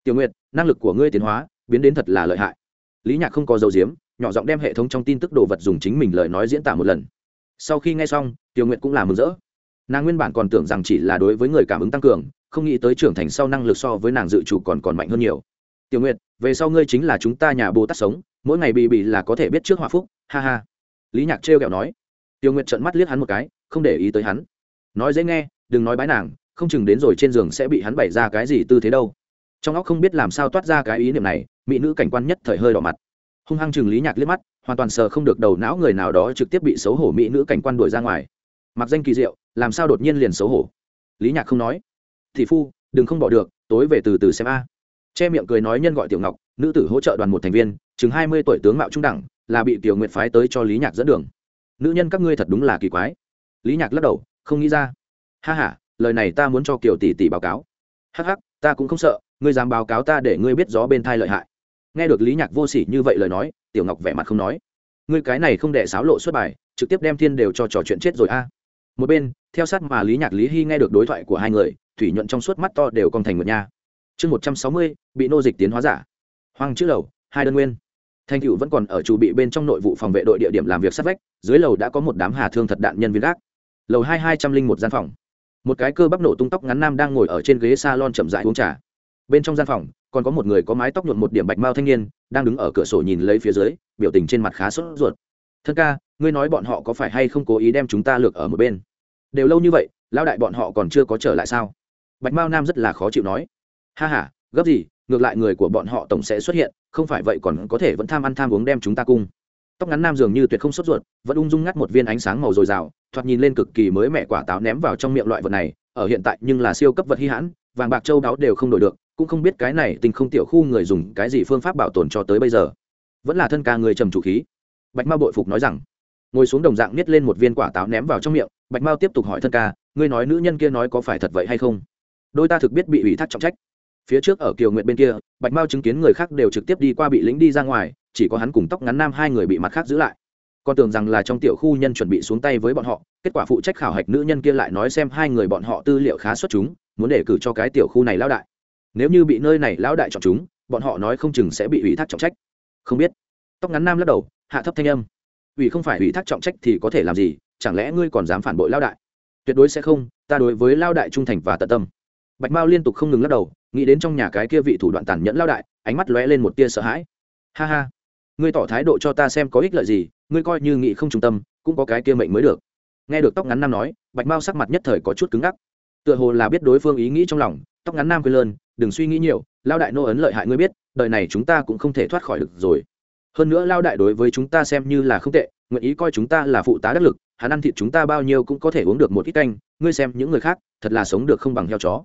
Speaker 1: tiểu nguyệt, năng lực của ngươi tiến hóa, biến đến thật là lợi hại. Lý nhạc không có dấu diếm, nhỏ giọng đem hệ thống trong tin tức đồ vật dùng chính mình lời nói diễn tả một lần. Sau khi nghe xong, tiểu nguyệt cũng là mừng rỡ. Nàng nguyên bản còn tưởng rằng chỉ là đối với người cảm ứng tăng cường, không nghĩ tới trưởng thành sau năng lực so với nàng dự chủ còn còn mạnh hơn nhiều. Tiểu nguyệt, về sau ngươi chính là chúng ta nhà bồ tát sống, mỗi ngày bị bị là có thể biết trước hòa phúc, ha ha. Lý nhạc trêu kẹo nói. Tiểu nguyệt trợn mắt liếc hắn một cái, không để ý tới hắn. Nói dễ nghe, đừng nói bái nàng, không chừng đến rồi trên giường sẽ bị hắn bày ra cái gì tư thế đâu trong óc không biết làm sao toát ra cái ý niệm này, mỹ nữ cảnh quan nhất thời hơi đỏ mặt. Hung hăng chừng lý nhạc liếc mắt, hoàn toàn sờ không được đầu não người nào đó trực tiếp bị xấu hổ mỹ nữ cảnh quan đuổi ra ngoài. Mặc danh kỳ diệu, làm sao đột nhiên liền xấu hổ? Lý nhạc không nói. Thị phu, đừng không bỏ được, tối về từ từ xem a. Che miệng cười nói nhân gọi tiểu ngọc, nữ tử hỗ trợ đoàn một thành viên, chừng hai mươi tuổi tướng mạo trung đẳng, là bị tiểu Nguyệt phái tới cho lý nhạc dẫn đường. Nữ nhân các ngươi thật đúng là kỳ quái. Lý nhạc lắc đầu, không nghĩ ra. Ha h a lời này ta muốn cho kiều tỷ tỷ báo cáo. Hh ta cũng không sợ ngươi dám báo cáo ta để ngươi biết gió bên thai lợi hại. Nghe được lý nhạc vô s ỉ như vậy lời nói, tiểu ngọc vẻ mặt không nói. Ngươi cái này không để sáo lộ xuất bài, trực tiếp đem thiên đều cho trò chuyện chết rồi a. Một bên, theo sát mà lý nhạc, lý hy nghe được đối thoại của hai người, thủy nhuận trong suốt mắt to đều con thành một nha. Chương một trăm sáu mươi, bị nô dịch tiến hóa giả. Hoang chữ lầu, hai đơn nguyên. Thanh cựu vẫn còn ở chủ bị bên trong nội vụ phòng vệ đội địa điểm làm việc sát vách, dưới lầu đã có một đám hà thương thật đạn nhân viên gác. Lầu hai hai trăm linh một gian phòng. Một cái cơ bắp nổ tung tóc ngắn nam đang ngồi ở trên ghế s a lon chậm dại uống trà bên trong gian phòng, còn có một người có mái tóc nhuộn một điểm bạch mao thanh niên, đang đứng ở cửa sổ nhìn lấy phía dưới, biểu tình trên mặt khá sốt ruột. Thân ca, ngươi nói bọn họ có phải hay không cố ý đem chúng ta lược ở một bên? Đều lâu như vậy lao đại bọn họ còn chưa có trở lại sao? Bạch mao nam rất là khó chịu nói. Ha h a gấp gì, ngược lại người của bọn họ tổng sẽ xuất hiện, không phải vậy còn có thể vẫn tham ăn tham uống đem chúng ta cung. Tóc ngắn nam dường như tuyệt không sốt ruột, vẫn ung dung ngắt một viên ánh sáng màu dồi dào, thoạt nhìn lên cực kỳ mới mẹ quả táo ném vào trong miệng loại vật này, ở hiện tại nhưng là siêu cấp vật hy hãn, vàng bạc châu đáo đều không đổi được cũng không biết cái này tình không tiểu khu người dùng cái gì phương pháp bảo tồn cho tới bây giờ. Vẫn là thân ca người trầm chủ khí. Bạch mao bội phục nói rằng, ngồi xuống đồng dạng niết lên một viên quả táo ném vào trong miệng, bạch mao tiếp tục hỏi thân ca, ngươi nói nữ nhân kia nói có phải thật vậy hay không? Đôi ta thực biết bị ủy thác trọng trách. Phía trước ở kiều nguyện bên kia, bạch mao chứng kiến người khác đều trực tiếp đi qua bị lính đi ra ngoài, chỉ có hắn cùng tóc ngắn nam hai người bị mặt khác giữ lại. Con tưởng rằng là trong tiểu khu nhân chuẩn bị xuống tay với bọn họ, kết quả phụ trách khảo hạch nữ nhân kia lại nói xem hai người bọn họ tư liệu khá xuất chúng, muốn để cử cho cái tiểu khu này lao đại nếu như bị nơi này lão đại chọn chúng, bọn họ nói không chừng sẽ bị ủy thác trọng trách. Không biết. Tóc ngắn nam lắc đầu, hạ thấp thanh âm. Ủy không phải ủy thác trọng trách thì có thể làm gì, chẳng lẽ ngươi còn dám phản bội lao đại? Tuyệt đối sẽ không, ta đối với lao đại trung thành và tận tâm. Bạch mao liên tục không ngừng lắc đầu, nghĩ đến trong nhà cái kia vị thủ đoạn tàn nhẫn lao đại, ánh mắt lóe lên một tia sợ hãi. Ha ha. Ngươi tỏ thái độ cho ta xem có ích lợi gì, ngươi coi như nghị không trung tâm, cũng có cái kia mệnh mới được. Nghe được tóc ngắn nam nói, bạch mao sắc mặt nhất thời có chút cứng ngắc tựa hồ là biết đối phương ý nghĩ trong lòng, tóc ngắn nam quên lơn, đừng suy nghĩ nhiều, lao đại nô ấn lợi hại ngươi biết, đời này chúng ta cũng không thể thoát khỏi được rồi. Hơn nữa lao đại đối với chúng ta xem như là không tệ, nguyện ý coi chúng ta là phụ tá đắc lực, hắn ăn thịt chúng ta bao nhiêu cũng có thể uống được một ít canh, ngươi xem những người khác, thật là sống được không bằng heo chó.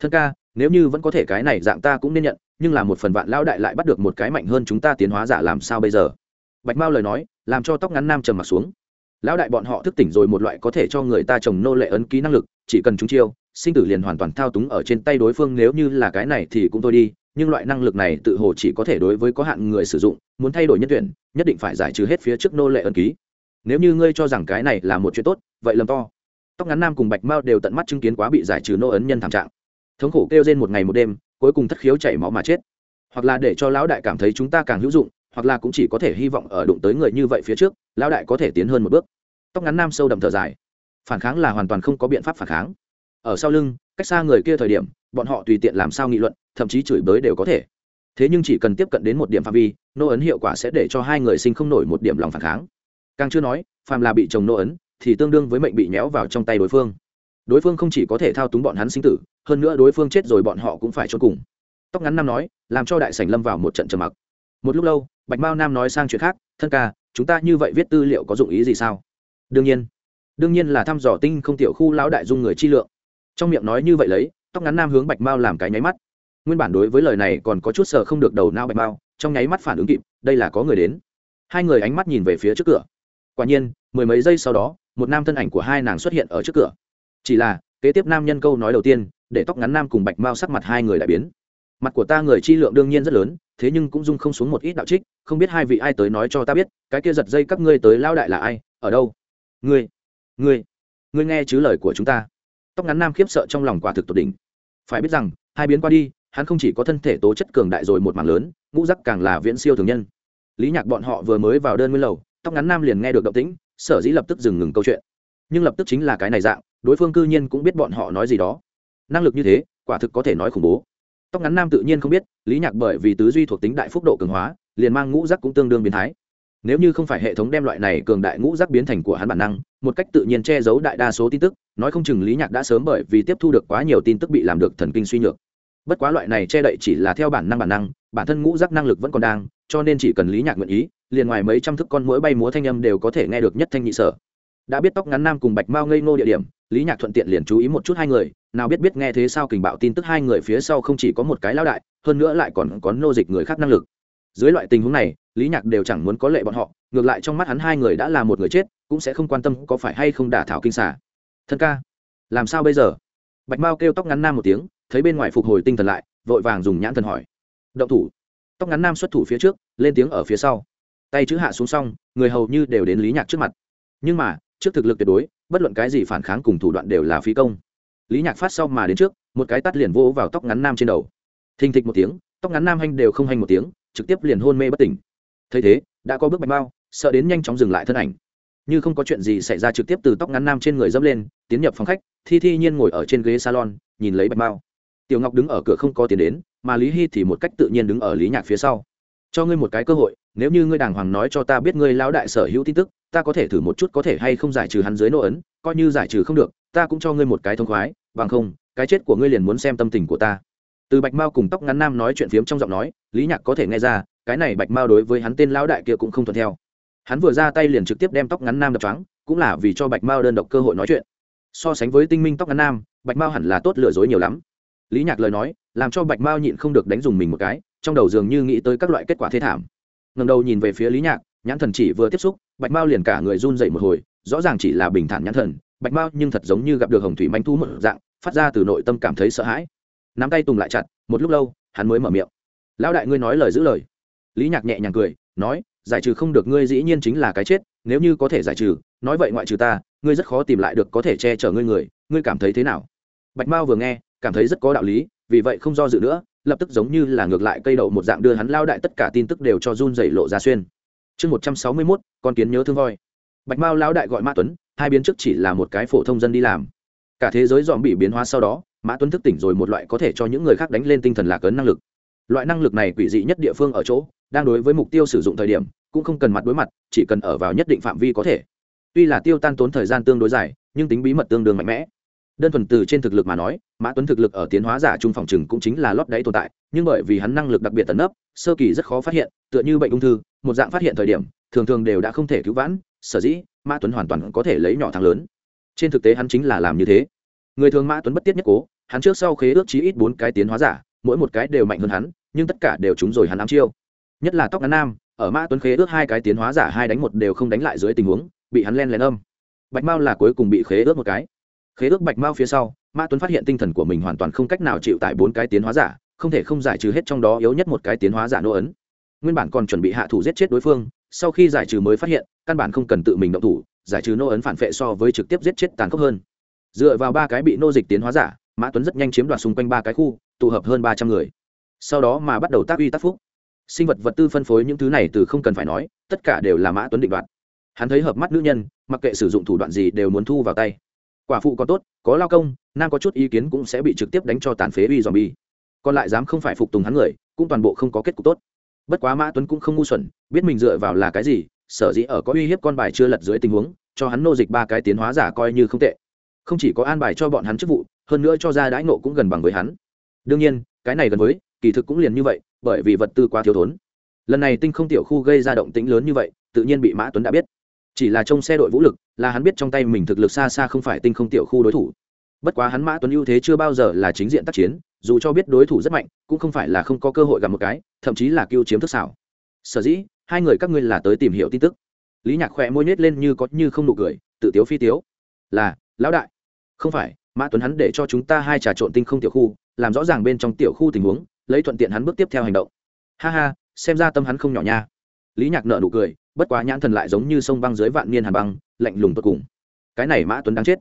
Speaker 1: Thân ca, nếu như vẫn có thể cái này dạng ta cũng nên nhận, nhưng là một phần vạn lao đại lại bắt được một cái mạnh hơn chúng ta tiến hóa giả làm sao bây giờ? Bạch mao lời nói, làm cho tóc ngắn nam trầm mặt xuống. Lão đại bọn họ thức tỉnh rồi một loại có thể cho người ta trồng nô lệ ấn ký năng lực, chỉ cần chúng chiêu sinh tử liền hoàn toàn thao túng ở trên tay đối phương, nếu như là cái này thì cũng thôi đi, nhưng loại năng lực này tự hồ chỉ có thể đối với có hạn người sử dụng, muốn thay đổi nhân tuyển, nhất định phải giải trừ hết phía trước nô lệ ấn ký. Nếu như ngươi cho rằng cái này là một chuyện tốt, vậy lầm to. Tóc ngắn nam cùng bạch mao đều tận mắt chứng kiến quá bị giải trừ nô ấn nhân thảm trạng. Thống khổ kêu trên một ngày một đêm, cuối cùng thất khiếu chảy máu mà chết. Hoặc là để cho lão đại cảm thấy chúng ta càng hữu dụng, hoặc là cũng chỉ có thể hy vọng ở đụng tới người như vậy phía trước, lão đại có thể tiến hơn một bước. Tóc ngắn nam sâu đậm thở dài. Phản kháng là hoàn toàn không có biện pháp phản kháng ở sau lưng, cách xa người kia thời điểm, bọn họ tùy tiện làm sao nghị luận, thậm chí chửi bới đều có thể. Thế nhưng chỉ cần tiếp cận đến một điểm phạm vi, nô ấn hiệu quả sẽ để cho hai người sinh không nổi một điểm lòng phản kháng. Càng chưa nói, phàm là bị chồng nô ấn, thì tương đương với mệnh bị méo vào trong tay đối phương. Đối phương không chỉ có thể thao túng bọn hắn sinh tử, hơn nữa đối phương chết rồi bọn họ cũng phải cho cùng. Tóc ngắn nam nói, làm cho đại sảnh lâm vào một trận trầm mặc. Một lúc lâu, bạch mao nam nói sang chuyện khác, thân ca, chúng ta như vậy viết tư liệu có dụng ý gì sao? Đương nhiên. Đương nhiên là thăm dò tinh không tiểu khu lão đại dung người chi lượng trong miệng nói như vậy lấy, tóc ngắn nam hướng bạch mao làm cái nháy mắt. Nguyên bản đối với lời này còn có chút sợ không được đầu nao bạch mao, trong nháy mắt phản ứng kịp, đây là có người đến. Hai người ánh mắt nhìn về phía trước cửa. Quả nhiên, mười mấy giây sau đó, một nam thân ảnh của hai nàng xuất hiện ở trước cửa. Chỉ là, kế tiếp nam nhân câu nói đầu tiên, để tóc ngắn nam cùng bạch mao sắc mặt hai người đại biến. Mặt của ta người chi lượng đương nhiên rất lớn, thế nhưng cũng dung không xuống một ít đạo trích, không biết hai vị ai tới nói cho ta biết, cái kia giật dây các ngươi tới lao đại là ai, ở đâu? Ngươi ngươi ngươi nghe chứ lời của chúng ta tóc ngắn nam khiếp sợ trong lòng quả thực tột đỉnh. Phải biết rằng, hai biến qua đi, hắn không chỉ có thân thể tố chất cường đại rồi một mảng lớn, ngũ rắc càng là viễn siêu thường nhân. Lý nhạc bọn họ vừa mới vào đơn nguyên lầu, tóc ngắn nam liền nghe được động tĩnh, sở dĩ lập tức dừng ngừng câu chuyện. Nhưng lập tức chính là cái này dạng, đối phương cư nhiên cũng biết bọn họ nói gì đó. Năng lực như thế, quả thực có thể nói khủng bố. Tóc ngắn nam tự nhiên không biết, lý nhạc bởi vì tứ duy thuộc tính đại phúc độ cường hóa, liền mang ngũ rắc cũng tương đương biến thái nếu như không phải hệ thống đem loại này cường đại ngũ giác biến thành của hắn bản năng, một cách tự nhiên che giấu đại đa số tin tức, nói không chừng lý nhạc đã sớm bởi vì tiếp thu được quá nhiều tin tức bị làm được thần kinh suy nhược. Bất quá loại này che đậy chỉ là theo bản năng bản năng, bản thân ngũ giác năng lực vẫn còn đang, cho nên chỉ cần lý nhạc nguyện ý, liền ngoài mấy trăm thức con mũi bay múa thanh âm đều có thể nghe được nhất thanh nhị sở. Đã biết tóc ngắn nam cùng bạch mao ngây ngô địa điểm, lý nhạc thuận tiện liền chú ý một chút hai người, nào biết biết nghe thế sao kình bạo tin tức hai người phía sau không chỉ có một cái lao đại, hơn nữa lại còn có nô dịch người khác năng lực dưới loại tình huống này, lý nhạc đều chẳng muốn có lệ bọn họ, ngược lại trong mắt hắn hai người đã là một người chết, cũng sẽ không quan tâm có phải hay không đả thảo kinh xả thân ca, làm sao bây giờ? Bạch mao kêu tóc ngắn nam một tiếng, thấy bên ngoài phục hồi tinh thần lại, vội vàng dùng nhãn thần hỏi. Động thủ. Tóc ngắn nam xuất thủ phía trước, lên tiếng ở phía sau. Tay chữ hạ xuống xong, người hầu như đều đến lý nhạc trước mặt. Nhưng mà, trước thực lực tuyệt đối, bất luận cái gì phản kháng cùng thủ đoạn đều là phí công. Lý nhạc phát sau mà đến trước, một cái tắt liền vô vào tóc ngắn nam trên đầu. Thình thịch một tiếng, tóc ngắn nam hanh đều không hanh một tiếng trực tiếp liền hôn mê bất tỉnh. Thấy thế, đã có bước bạch mao sợ đến nhanh chóng dừng lại thân ảnh. Như không có chuyện gì xảy ra trực tiếp từ tóc ngắn nam trên người dâm lên, tiến nhập phòng khách, thi thi nhiên ngồi ở trên ghế salon, nhìn lấy bạch mao tiểu ngọc đứng ở cửa không có tiền đến, mà lý hy thì một cách tự nhiên đứng ở lý nhạc phía sau. Cho ngươi một cái cơ hội, nếu như ngươi đàng hoàng nói cho ta biết ngươi lão đại sở hữu tin tức, ta có thể thử một chút có thể hay không giải trừ hắn dưới nô ấn, coi như giải trừ không được, ta cũng cho ngươi một cái thông khoái, bằng không, cái chết của ngươi liền muốn xem tâm tình của ta từ bạch mao cùng tóc ngắn nam nói chuyện phiếm trong giọng nói, lý nhạc có thể nghe ra, cái này bạch mao đối với hắn tên lão đại kia cũng không thuận theo. Hắn vừa ra tay liền trực tiếp đem tóc ngắn nam đập trắng cũng là vì cho bạch mao đơn độc cơ hội nói chuyện. So sánh với tinh minh tóc ngắn nam, bạch mao hẳn là tốt lừa dối nhiều lắm. Lý nhạc lời nói, làm cho bạch mao nhịn không được đánh dùng mình một cái, trong đầu dường như nghĩ tới các loại kết quả thế thảm. Ngầm đầu nhìn về phía lý nhạc, nhãn thần chỉ vừa tiếp xúc, bạch mao liền cả người run dậy một hồi, rõ ràng chỉ là bình thản nhãn thần, bạch mao nhưng thật giống như gặp được hồng thủy manh thu một dạng, phát ra từ nội tâm cảm thấy sợ hãi nắm tay tùng lại chặt, một lúc lâu, hắn mới mở miệng. Lão đại ngươi nói lời giữ lời. Lý nhạc nhẹ nhàng cười, nói, giải trừ không được ngươi dĩ nhiên chính là cái chết, nếu như có thể giải trừ, nói vậy ngoại trừ ta, ngươi rất khó tìm lại được có thể che chở ngươi người, ngươi cảm thấy thế nào? Bạch mao vừa nghe, cảm thấy rất có đạo lý, vì vậy không do dự nữa, lập tức giống như là ngược lại cây đậu một dạng đưa hắn lao đại tất cả tin tức đều cho run dày lộ ra xuyên. Chương một trăm sáu mươi mốt, con kiến nhớ thương voi. Bạch mao lao đại gọi mã tuấn, hai biến trước chỉ là một cái phổ thông dân đi làm. Cả thế giới dòm bị biến hóa sau đó mã tuấn thức tỉnh rồi một loại có thể cho những người khác đánh lên tinh thần lạc ấn năng lực. Loại năng lực này quỷ dị nhất địa phương ở chỗ, đang đối với mục tiêu sử dụng thời điểm, cũng không cần mặt đối mặt, chỉ cần ở vào nhất định phạm vi có thể. Tuy là tiêu tan tốn thời gian tương đối dài, nhưng tính bí mật tương đương mạnh mẽ. Đơn thuần từ trên thực lực mà nói, mã tuấn thực lực ở tiến hóa giả trung phòng chừng cũng chính là lót đáy tồn tại, nhưng bởi vì hắn năng lực đặc biệt tấn ấp sơ kỳ rất khó phát hiện, tựa như bệnh ung thư, một dạng phát hiện thời điểm, thường thường đều đã không thể cứu vãn, sở dĩ, mã tuấn hoàn toàn có thể lấy nhỏ thắng lớn. Trên thực tế hắn chính là làm như thế. Người thường mã tuấn bất tiết nhất cố hắn trước sau khế ước chí ít bốn cái tiến hóa giả, mỗi một cái đều mạnh hơn hắn, nhưng tất cả đều trúng rồi hắn ám chiêu. Nhất là tóc ngắn nam, ở mã tuấn khế ước hai cái tiến hóa giả hai đánh một đều không đánh lại dưới tình huống, bị hắn len lén âm. Bạch mao là cuối cùng bị khế ước một cái. Khế ước bạch mao phía sau, mã tuấn phát hiện tinh thần của mình hoàn toàn không cách nào chịu tại bốn cái tiến hóa giả, không thể không giải trừ hết trong đó yếu nhất một cái tiến hóa giả nô ấn. Nguyên bản còn chuẩn bị hạ thủ giết chết đối phương, sau khi giải trừ mới phát hiện, căn bản không cần tự mình động thủ, giải trừ nô ấn phản vệ so với trực tiếp giết chết tàn khốc hơn. Dựa vào ba cái bị nô dịch tiến hóa giả mã tuấn rất nhanh chiếm đoạt xung quanh ba cái khu tụ hợp hơn ba trăm người sau đó mà bắt đầu tác uy tác phúc sinh vật vật tư phân phối những thứ này từ không cần phải nói tất cả đều là mã tuấn định đoạt hắn thấy hợp mắt nữ nhân mặc kệ sử dụng thủ đoạn gì đều muốn thu vào tay quả phụ có tốt có lao công nam có chút ý kiến cũng sẽ bị trực tiếp đánh cho tàn phế uy dòm bi còn lại dám không phải phục tùng hắn người cũng toàn bộ không có kết cục tốt bất quá mã tuấn cũng không ngu xuẩn biết mình dựa vào là cái gì sở dĩ ở có uy hiếp con bài chưa lật dưới tình huống cho hắn nô dịch ba cái tiến hóa giả coi như không tệ không chỉ có an bài cho bọn hắn chức vụ, hơn nữa cho ra đãi nộ cũng gần bằng với hắn. Đương nhiên, cái này gần với, kỳ thực cũng liền như vậy, bởi vì vật tư quá thiếu thốn. Lần này tinh không tiểu khu gây ra động tĩnh lớn như vậy, tự nhiên bị mã tuấn đã biết. Chỉ là trong xe đội vũ lực, là hắn biết trong tay mình thực lực xa xa không phải tinh không tiểu khu đối thủ. Bất quá hắn mã tuấn ưu thế chưa bao giờ là chính diện tác chiến, dù cho biết đối thủ rất mạnh, cũng không phải là không có cơ hội gặp một cái, thậm chí là cưu chiếm thức xảo. Sở dĩ, hai người các ngươi là tới tìm hiểu tin tức. Lý nhạc khỏe môi nhét lên như có như không nụ cười, tự tiếu phi tiếu. Là, lão đại không phải, mã tuấn hắn để cho chúng ta hai trà trộn tinh không tiểu khu, làm rõ ràng bên trong tiểu khu tình huống, lấy thuận tiện hắn bước tiếp theo hành động. Ha ha, xem ra tâm hắn không nhỏ nha. Lý nhạc nợ nụ cười, bất quá nhãn thần lại giống như sông băng dưới vạn niên hàn băng, lạnh lùng tột cùng. Cái này mã tuấn đang chết.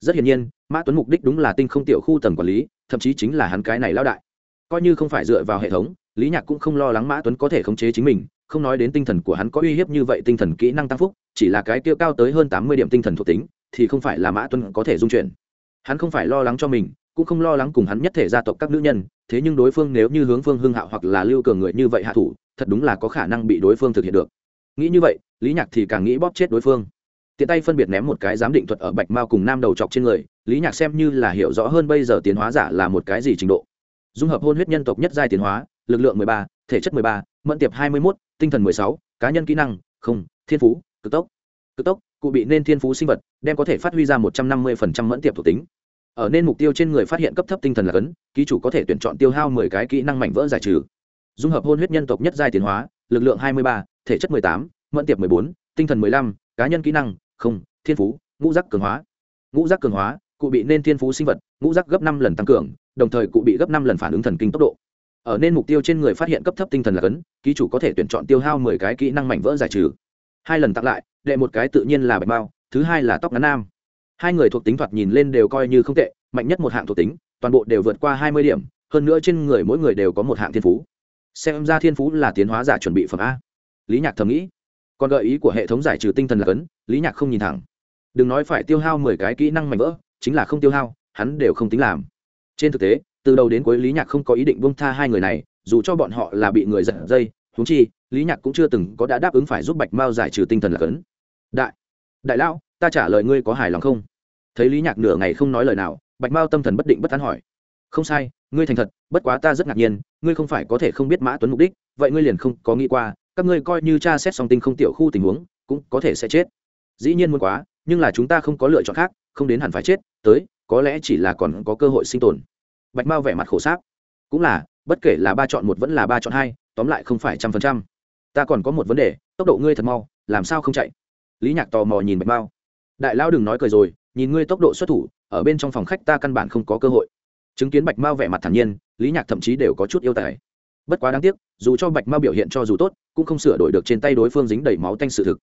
Speaker 1: Rất hiển nhiên, mã tuấn mục đích đúng là tinh không tiểu khu tầng quản lý, thậm chí chính là hắn cái này lao đại. Coi như không phải dựa vào hệ thống, lý nhạc cũng không lo lắng mã tuấn có thể khống chế chính mình, không nói đến tinh thần của hắn có uy hiếp như vậy tinh thần kỹ năng tăng phúc, chỉ là cái kia cao tới hơn tám mươi điểm tinh thần thuộc tính, thì không phải là mã tuấn có thể dung chuyển hắn không phải lo lắng cho mình, cũng không lo lắng cùng hắn nhất thể gia tộc các nữ nhân, thế nhưng đối phương nếu như hướng phương hưng hạo hoặc là lưu cường người như vậy hạ thủ, thật đúng là có khả năng bị đối phương thực hiện được. Nghĩ như vậy, lý nhạc thì càng nghĩ bóp chết đối phương. Tiện tay phân biệt ném một cái giám định thuật ở bạch mao cùng nam đầu chọc trên người, lý nhạc xem như là hiểu rõ hơn bây giờ tiến hóa giả là một cái gì trình độ. Dung hợp hôn huyết nhân tộc nhất giai tiến hóa, lực lượng mười ba, thể chất mười ba, mẫn tiệp hai mươi mốt, tinh thần mười sáu, cá nhân kỹ năng, không, thiên phú, cực tốc. Cực tốc cụ bị nên thiên phú sinh vật, đem có thể phát huy ra một trăm năm mươi mẫn tiệp thuộc tính. Ở nên mục tiêu trên người phát hiện cấp thấp tinh thần là cấn, ký chủ có thể tuyển chọn tiêu hao mười cái kỹ năng mảnh vỡ giải trừ. Dung hợp hôn huyết nhân tộc nhất giai tiến hóa, lực lượng hai mươi ba, thể chất mười tám, mẫn tiệp mười bốn, tinh thần mười lăm, cá nhân kỹ năng, không, thiên phú, ngũ giác cường hóa. Ngũ giác cường hóa, cụ bị nên thiên phú sinh vật, ngũ giác gấp năm lần tăng cường, đồng thời cụ bị gấp năm lần phản ứng thần kinh tốc độ. Ở nên mục tiêu trên người phát hiện cấp thấp tinh thần là cấn, ký chủ có thể tuyển chọn tiêu hao mười cái kỹ năng mảnh vỡ giải trừ hai lần tặng lại, đệ một cái tự nhiên là bạch bao thứ hai là tóc ngắn nam. Hai người thuộc tính thoạt nhìn lên đều coi như không tệ, mạnh nhất một hạng thuộc tính, toàn bộ đều vượt qua hai mươi điểm, hơn nữa trên người mỗi người đều có một hạng thiên phú. Xem ra thiên phú là tiến hóa giả chuẩn bị phẩm a. Lý nhạc thầm nghĩ. Còn gợi ý của hệ thống giải trừ tinh thần là cấn, lý nhạc không nhìn thẳng. Đừng nói phải tiêu hao mười cái kỹ năng mạnh vỡ, chính là không tiêu hao, hắn đều không tính làm. Trên thực tế, từ đầu đến cuối lý nhạc không có ý định bông tha hai người này, dù cho bọn họ là bị người giật dây húng chi lý nhạc cũng chưa từng có đã đáp ứng phải giúp bạch mao giải trừ tinh thần là cấn đại đại lão, ta trả lời ngươi có hài lòng không? Thấy lý nhạc nửa ngày không nói lời nào, bạch mao tâm thần bất định bất tán hỏi. Không sai, ngươi thành thật, bất quá ta rất ngạc nhiên, ngươi không phải có thể không biết mã tuấn mục đích, vậy ngươi liền không có nghĩ qua, các ngươi coi như tra xét song tinh không tiểu khu tình huống, cũng có thể sẽ chết. Dĩ nhiên muốn quá, nhưng là chúng ta không có lựa chọn khác, không đến hẳn phải chết, tới, có lẽ chỉ là còn có cơ hội sinh tồn. Bạch mao vẻ mặt khổ sáp. Cũng là, bất kể là ba chọn một vẫn là ba chọn hai, tóm lại không phải trăm phần trăm ta còn có một vấn đề, tốc độ ngươi thật mau, làm sao không chạy? Lý nhạc tò mò nhìn bạch mao. Đại lao đừng nói cười rồi, nhìn ngươi tốc độ xuất thủ, ở bên trong phòng khách ta căn bản không có cơ hội. Chứng kiến bạch mao vẻ mặt thản nhiên, lý nhạc thậm chí đều có chút yêu tài. Bất quá đáng tiếc, dù cho bạch mao biểu hiện cho dù tốt, cũng không sửa đổi được trên tay đối phương dính đầy máu tanh sự thực.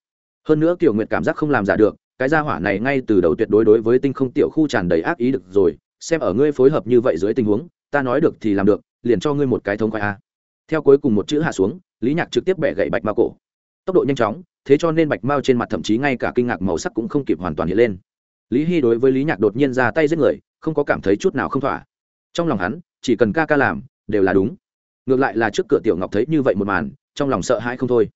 Speaker 1: Hơn nữa Tiểu nguyện cảm giác không làm giả được, cái gia hỏa này ngay từ đầu tuyệt đối đối với tinh không tiểu khu tràn đầy ác ý được rồi, xem ở ngươi phối hợp như vậy dưới tình huống, ta nói được thì làm được, liền cho ngươi một cái thống khoái a. Theo cuối cùng một chữ hạ xuống lý nhạc trực tiếp bẻ gậy bạch mao cổ. Tốc độ nhanh chóng, thế cho nên bạch mao trên mặt thậm chí ngay cả kinh ngạc màu sắc cũng không kịp hoàn toàn hiện lên. Lý hy đối với lý nhạc đột nhiên ra tay giết người, không có cảm thấy chút nào không thỏa. Trong lòng hắn, chỉ cần ca ca làm, đều là đúng. Ngược lại là trước cửa tiểu ngọc thấy như vậy một màn, trong lòng sợ hãi không thôi.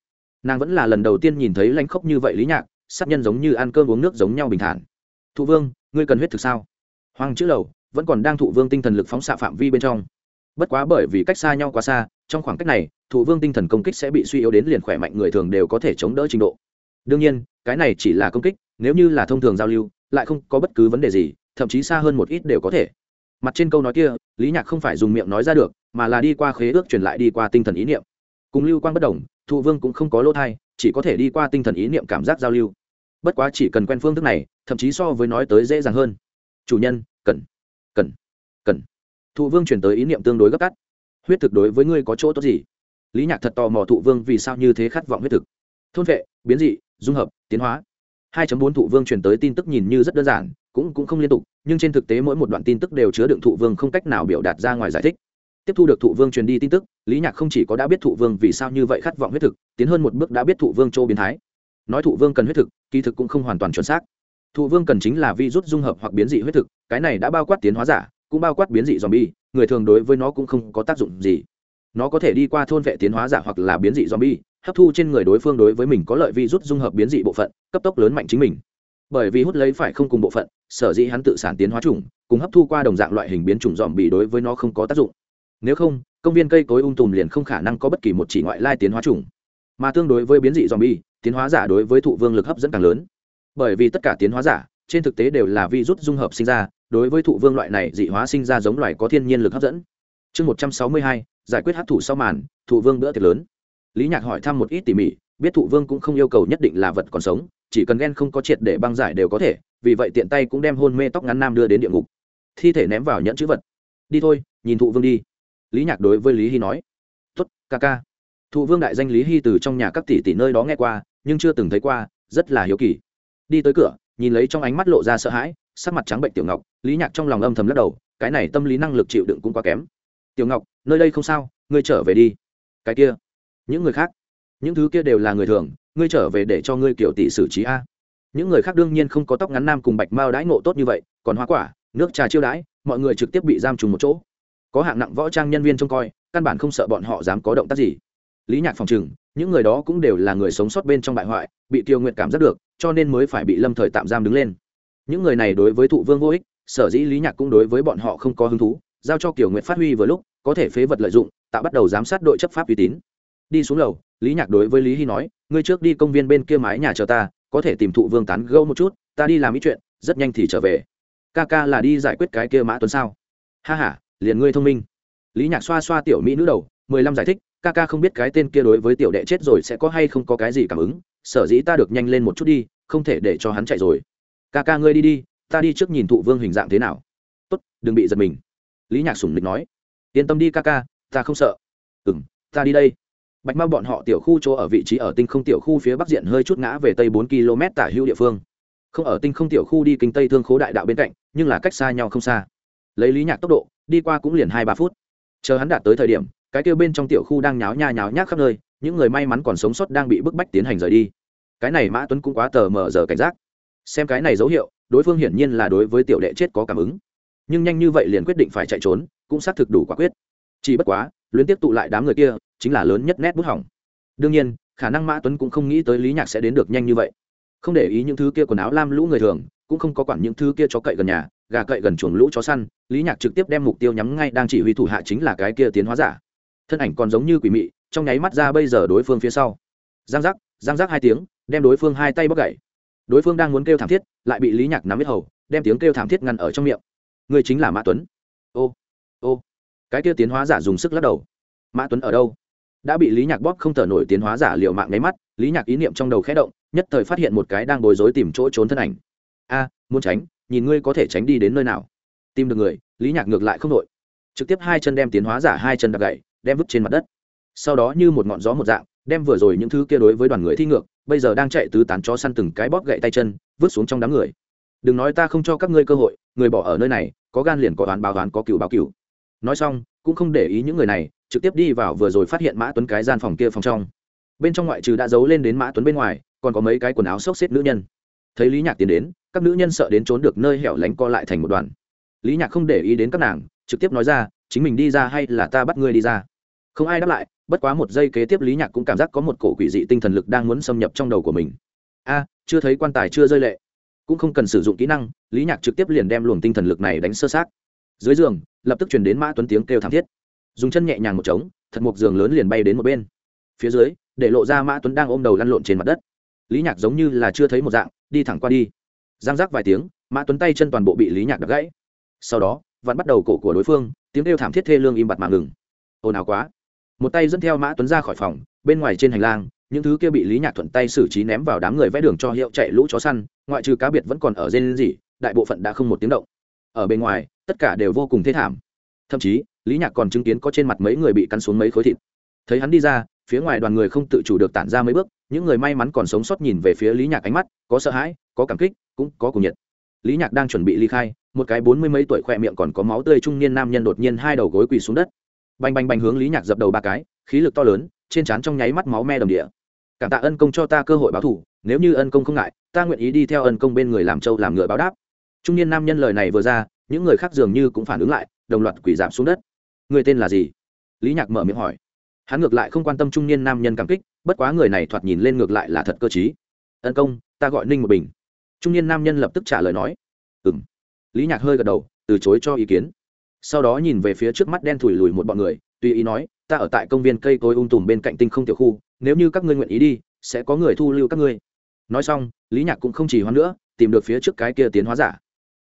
Speaker 1: Nàng vẫn là lần đầu tiên nhìn thấy lanh khốc như vậy lý nhạc, sát nhân giống như ăn cơm uống nước giống nhau bình thản. Thụ vương, ngươi cần huyết thực sao? Hoàng chữ lầu, vẫn còn đang thụ vương tinh thần lực phóng xạ phạm vi bên trong. Bất quá bởi vì cách xa nhau quá xa trong khoảng cách này thụ vương tinh thần công kích sẽ bị suy yếu đến liền khỏe mạnh người thường đều có thể chống đỡ trình độ. Đương nhiên, cái này chỉ là công kích, nếu như là thông thường giao lưu, lại không có bất cứ vấn đề gì, thậm chí xa hơn một ít đều có thể. Mặt trên câu nói kia, lý nhạc không phải dùng miệng nói ra được, mà là đi qua khế ước truyền lại đi qua tinh thần ý niệm. Cùng lưu quan bất đồng thụ vương cũng không có lỗ thai, chỉ có thể đi qua tinh thần ý niệm cảm giác giao lưu. Bất quá chỉ cần quen phương thức này, thậm chí so với nói tới dễ dàng hơn. Chủ nhân, cần cần cần. Thụ vương chuyển tới ý niệm tương đối gấp cắt huyết thực đối với ngươi có chỗ tốt gì? Lý nhạc thật tò mò thụ vương vì sao như thế khát vọng huyết thực. Thôn vệ, biến dị, dung hợp, tiến hóa. 2.4 thụ vương truyền tới tin tức nhìn như rất đơn giản, cũng cũng không liên tục, nhưng trên thực tế mỗi một đoạn tin tức đều chứa đựng thụ vương không cách nào biểu đạt ra ngoài giải thích. Tiếp thu được thụ vương truyền đi tin tức, lý nhạc không chỉ có đã biết thụ vương vì sao như vậy khát vọng huyết thực, tiến hơn một bước đã biết thụ vương châu biến thái. Nói thụ vương cần huyết thực, kỳ thực cũng không hoàn toàn chuẩn xác. Thụ vương cần chính là vi rút dung hợp hoặc biến dị huyết thực, cái này đã bao quát tiến hóa giả, cũng bao quát biến dị zombie người thường đối với nó cũng không có tác dụng gì. Nó có thể đi qua thôn vệ tiến hóa giả hoặc là biến dị zombie bi hấp thu trên người đối phương đối với mình có lợi vi rút dung hợp biến dị bộ phận, cấp tốc lớn mạnh chính mình. Bởi vì hút lấy phải không cùng bộ phận, sở dĩ hắn tự sản tiến hóa chủng, cùng hấp thu qua đồng dạng loại hình biến chủng dòm bị đối với nó không có tác dụng. Nếu không, công viên cây cối ung tùm liền không khả năng có bất kỳ một chỉ ngoại lai tiến hóa chủng. Mà tương đối với biến dị dòm bi tiến hóa giả đối với thụ vương lực hấp dẫn càng lớn. Bởi vì tất cả tiến hóa giả, trên thực tế đều là vi rút dung hợp sinh ra đối với thụ vương loại này dị hóa sinh ra giống loài có thiên nhiên lực hấp dẫn. Chương một trăm sáu mươi hai, giải quyết hấp thủ sau màn, thụ vương bữa tiệc lớn. Lý nhạc hỏi thăm một ít tỉ mỉ, biết thụ vương cũng không yêu cầu nhất định là vật còn sống, chỉ cần ghen không có triệt để băng giải đều có thể, vì vậy tiện tay cũng đem hôn mê tóc ngắn nam đưa đến địa ngục. Thi thể ném vào nhẫn chữ vật. Đi thôi, nhìn thụ vương đi. Lý nhạc đối với lý hy nói. Tuất ca ca. Thụ vương đại danh lý hy từ trong nhà các tỷ tỷ nơi đó nghe qua, nhưng chưa từng thấy qua, rất là hiếu kỳ. Đi tới cửa, nhìn lấy trong ánh mắt lộ ra sợ hãi sắc mặt trắng bệnh tiểu ngọc, lý nhạc trong lòng âm thầm lắc đầu, cái này tâm lý năng lực chịu đựng cũng quá kém. Tiểu ngọc, nơi đây không sao, ngươi trở về đi. Cái kia, những người khác, những thứ kia đều là người thường, ngươi trở về để cho ngươi kiểu tỷ xử trí a. Những người khác đương nhiên không có tóc ngắn nam cùng bạch mao đãi ngộ tốt như vậy, còn hoa quả, nước trà chiêu đãi, mọi người trực tiếp bị giam trùng một chỗ. Có hạng nặng võ trang nhân viên trông coi, căn bản không sợ bọn họ dám có động tác gì. Lý nhạc phòng trừng, những người đó cũng đều là người sống sót bên trong bại hoại, bị tiêu nguyện cảm giác được, cho nên mới phải bị lâm thời tạm giam đứng lên những người này đối với thụ vương vô ích, sở dĩ lý nhạc cũng đối với bọn họ không có hứng thú, giao cho kiểu nguyện phát huy vừa lúc, có thể phế vật lợi dụng, tạo bắt đầu giám sát đội chấp pháp uy tín. Đi xuống lầu, lý nhạc đối với lý hy nói, ngươi trước đi công viên bên kia mái nhà chờ ta, có thể tìm thụ vương tán gâu một chút, ta đi làm ít chuyện, rất nhanh thì trở về. Ca ca là đi giải quyết cái kia mã tuấn sao? Ha h a liền ngươi thông minh. Lý nhạc xoa xoa tiểu mỹ nữ đầu, mười lăm giải thích, ca ca không biết cái tên kia đối với tiểu đệ chết rồi sẽ có hay không có cái gì cảm ứng, sở dĩ ta được nhanh lên một chút đi, không thể để cho hắn chạy rồi ca ca ngươi đi đi, ta đi trước nhìn thụ vương hình dạng thế nào. Tốt, đừng bị giật mình. Lý nhạc sùng lịch nói. Yên tâm đi ca ca, ta không sợ. Ừ m ta đi đây. Bạch mao bọn họ tiểu khu chỗ ở vị trí ở tinh không tiểu khu phía bắc diện hơi chút ngã về tây bốn km tả hữu địa phương. Không ở tinh không tiểu khu đi kinh tây thương khố đại đạo bên cạnh, nhưng là cách xa nhau không xa. Lấy lý nhạc tốc độ, đi qua cũng liền hai ba phút. Chờ hắn đạt tới thời điểm, cái kêu bên trong tiểu khu đang nháo nha nháo nhác khắp nơi, những người may mắn còn sống sót đang bị bức bách tiến hành rời đi. Cái này mã tuấn cũng quá tờ mờ giờ cảnh giác xem cái này dấu hiệu, đối phương hiển nhiên là đối với tiểu đệ chết có cảm ứng. Nhưng nhanh như vậy liền quyết định phải chạy trốn, cũng xác thực đủ quả quyết. Chỉ bất quá, luyến tiếp tụ lại đám người kia, chính là lớn nhất nét bút hỏng. Đương nhiên, khả năng mã tuấn cũng không nghĩ tới lý nhạc sẽ đến được nhanh như vậy. Không để ý những thứ kia quần áo lam lũ người thường, cũng không có quản những thứ kia chó cậy gần nhà, gà cậy gần chuồng lũ chó săn, lý nhạc trực tiếp đem mục tiêu nhắm ngay đang chỉ huy thủ hạ chính là cái kia tiến hóa giả. Thân ảnh còn giống như quỷ mị, trong nháy mắt ra bây giờ đối phương phía sau. Giang giác giang giác hai tiếng, đem đối phương hai tay bóc gậy đối phương đang muốn kêu thảm thiết, lại bị lý nhạc nắm biết hầu, đem tiếng kêu thảm thiết ngăn ở trong miệng. Người chính là mã tuấn. Ô ô. Cái kia tiến hóa giả dùng sức lắc đầu. Mã tuấn ở đâu? Đã bị lý nhạc bóp không thở nổi tiến hóa giả liệu mạng nháy mắt, lý nhạc ý niệm trong đầu khẽ động, nhất thời phát hiện một cái đang bối rối tìm chỗ trốn thân ảnh. A, muốn tránh, nhìn ngươi có thể tránh đi đến nơi nào. Tìm được người, lý nhạc ngược lại không đội trực tiếp hai chân đem tiến hóa giả hai chân đặt gậy, đem vứt trên mặt đất. Sau đó như một ngọn gió một dạng đem vừa rồi những thứ kia đối với đoàn người thi ngược, bây giờ đang chạy tứ tán chó săn từng cái bóp gậy tay chân, vứt xuống trong đám người. Đừng nói ta không cho các ngươi cơ hội, người bỏ ở nơi này, có gan liền có đoán báo đoán có cựu báo cựu nói xong, cũng không để ý những người này, trực tiếp đi vào vừa rồi phát hiện mã tuấn cái gian phòng kia phòng trong. Bên trong ngoại trừ đã giấu lên đến mã tuấn bên ngoài, còn có mấy cái quần áo xốc xếp nữ nhân. Thấy lý nhạc tiến đến, các nữ nhân sợ đến trốn được nơi hẻo lánh co lại thành một đoàn. Lý nhạc không để ý đến các nàng, trực tiếp nói ra, chính mình đi ra hay là ta bắt ngươi đi ra? Không ai đáp lại bất quá một giây kế tiếp lý nhạc cũng cảm giác có một cổ quỷ dị tinh thần lực đang muốn xâm nhập trong đầu của mình. A, chưa thấy quan tài chưa rơi lệ. Cũng không cần sử dụng kỹ năng, lý nhạc trực tiếp liền đem luồng tinh thần lực này đánh sơ sát dưới giường, lập tức chuyển đến mã tuấn tiếng kêu thảm thiết. Dùng chân nhẹ nhàng một trống, thật một giường lớn liền bay đến một bên. Phía dưới, để lộ ra mã tuấn đang ôm đầu lăn lộn trên mặt đất. Lý nhạc giống như là chưa thấy một dạng, đi thẳng qua đi. Giang rác vài tiếng, mã tuấn tay chân toàn bộ bị lý nhạc đập gãy. Sau đó vẫn bắt đầu cổ của đối phương, tiếng kêu thảm thiết thê lương im bặt mà ngừng. Ồn ào quá một tay dẫn theo mã tuấn ra khỏi phòng, bên ngoài trên hành lang, những thứ kia bị lý nhạc thuận tay xử trí ném vào đám người vẽ đường cho hiệu chạy lũ chó săn, ngoại trừ cá biệt vẫn còn ở dên gì đại bộ phận đã không một tiếng động. Ở bên ngoài, tất cả đều vô cùng thê thảm. Thậm chí, lý nhạc còn chứng kiến có trên mặt mấy người bị cắn xuống mấy khối thịt. Thấy hắn đi ra, phía ngoài đoàn người không tự chủ được tản ra mấy bước, những người may mắn còn sống sót nhìn về phía lý nhạc ánh mắt, có sợ hãi, có cảm kích, cũng có cùng nhiệt. Lý nhạc đang chuẩn bị ly khai, một cái bốn mươi mấy tuổi khỏe miệng còn có máu tươi trung niên nam nhân đột nhiên hai đầu gối quỳ xuống đất bành bành bành hướng lý nhạc dập đầu ba cái, khí lực to lớn, trên trán trong nháy mắt máu me đầm địa. Cảm tạ ân công cho ta cơ hội báo thủ, nếu như ân công không ngại, ta nguyện ý đi theo ân công bên người làm trâu làm ngựa báo đáp. Trung niên nam nhân lời này vừa ra, những người khác dường như cũng phản ứng lại, đồng loạt quỷ giảm xuống đất. Người tên là gì? Lý nhạc mở miệng hỏi. Hắn ngược lại không quan tâm trung niên nam nhân cảm kích, bất quá người này thoạt nhìn lên ngược lại là thật cơ t ân công, ta gọi ninh một bình. Trung niên nam nhân lập tức trả lời nói. Ừ m lý nhạc hơi gật đầu, từ chối cho ý kiến sau đó nhìn về phía trước mắt đen thủi lùi một bọn người, tùy ý nói, ta ở tại công viên cây cối ung tùm bên cạnh tinh không tiểu khu, nếu như các ngươi nguyện ý đi, sẽ có người thu lưu các ngươi. Nói xong, lý nhạc cũng không chỉ hoãn nữa, tìm được phía trước cái kia tiến hóa giả.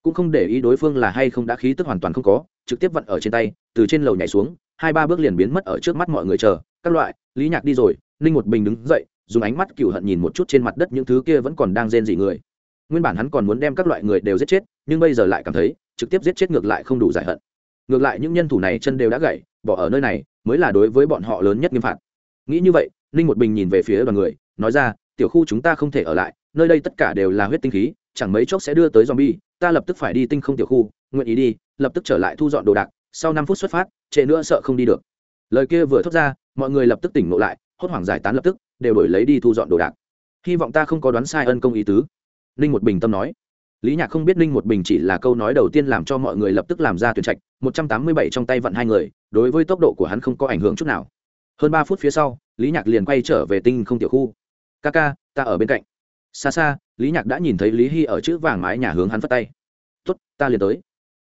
Speaker 1: Cũng không để ý đối phương là hay không đã khí tức hoàn toàn không có, trực tiếp vận ở trên tay, từ trên lầu nhảy xuống, hai ba bước liền biến mất ở trước mắt mọi người chờ. Các loại, lý nhạc đi rồi, ninh một bình đứng dậy, dùng ánh mắt cựu hận nhìn một chút trên mặt đất những thứ kia vẫn còn đang rên dị người. Nguyên bản hắn còn muốn đem các loại người đều giết chết, nhưng bây giờ lại cảm thấy, trực tiếp giết chết ngược lại không đủ giải hận ngược lại những nhân thủ này chân đều đã gãy, bỏ ở nơi này mới là đối với bọn họ lớn nhất nghiêm phạt. Nghĩ như vậy, ninh một bình nhìn về phía đoàn người, nói ra, tiểu khu chúng ta không thể ở lại, nơi đây tất cả đều là huyết tinh khí, chẳng mấy chốc sẽ đưa tới zombie, ta lập tức phải đi tinh không tiểu khu, nguyện ý đi, lập tức trở lại thu dọn đồ đạc, sau năm phút xuất phát, trễ nữa sợ không đi được. Lời kia vừa thốt ra, mọi người lập tức tỉnh ngộ lại, hốt hoảng giải tán lập tức, đều đổi lấy đi thu dọn đồ đạc. Hy vọng ta không có đoán sai ân công ý tứ. Ninh một bình tâm nói lý nhạc không biết ninh một bình chỉ là câu nói đầu tiên làm cho mọi người lập tức làm ra tuyển trạch, một trăm tám mươi bảy trong tay vận hai người, đối với tốc độ của hắn không có ảnh hưởng chút nào. Hơn ba phút phía sau, lý nhạc liền quay trở về tinh không tiểu khu. Ca ca, ta ở bên cạnh. Xa xa, lý nhạc đã nhìn thấy lý hy ở chữ vàng mái nhà hướng hắn phất tay. Tuất ta liền tới.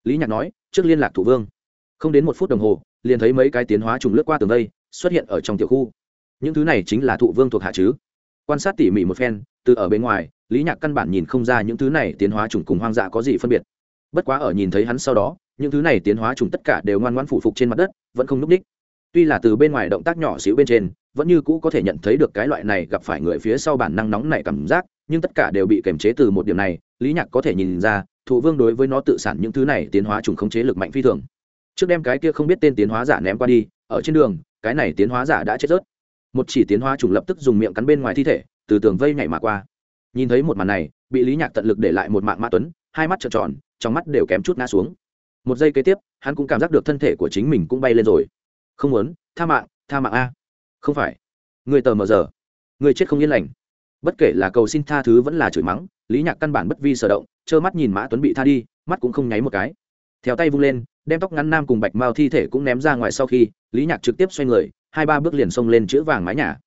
Speaker 1: Lý nhạc nói, trước liên lạc thủ vương. Không đến một phút đồng hồ, liền thấy mấy cái tiến hóa trùng lướt qua tường đây xuất hiện ở trong tiểu khu. Những thứ này chính là thụ vương thuộc hạ chứ. Quan sát tỉ mỉ một phen, từ ở bên ngoài lý nhạc căn bản nhìn không ra những thứ này tiến hóa trùng cùng hoang dã có gì phân biệt. Bất quá ở nhìn thấy hắn sau đó, những thứ này tiến hóa trùng tất cả đều ngoan ngoan phụ phục trên mặt đất, vẫn không n ú c đích. Tuy là từ bên ngoài động tác nhỏ xíu bên trên, vẫn như cũ có thể nhận thấy được cái loại này gặp phải người phía sau bản năng nóng này cảm giác, nhưng tất cả đều bị kềm chế từ một điểm này, lý nhạc có thể nhìn ra, thụ vương đối với nó tự sản những thứ này tiến hóa trùng khống chế lực mạnh phi thường. Trước đem cái kia không biết tên tiến hóa giả ném qua đi, ở trên đường, cái này tiến hóa giả đã chết rớt. Một chỉ tiến hóa trùng lập tức dùng miệng cắn bên ngoài thi thể, từ tường vây nhảy mà qua nhìn thấy một màn này, bị lý nhạc tận lực để lại một mạng mã tuấn, hai mắt trợn tròn, trong mắt đều kém chút ngã xuống. Một giây kế tiếp, hắn cũng cảm giác được thân thể của chính mình cũng bay lên rồi. Không muốn, tha mạng tha mạng a. Không phải. Người tờ mờ giờ. Người chết không yên lành. Bất kể là cầu xin tha thứ vẫn là chửi mắng, lý nhạc căn bản bất vi sở động, trơ mắt nhìn mã tuấn bị tha đi, mắt cũng không nháy một cái. Theo tay vung lên, đem tóc ngắn nam cùng bạch mao thi thể cũng ném ra ngoài sau khi, lý nhạc trực tiếp xoay người, hai ba bước liền xông lên chữ vàng mái nhà.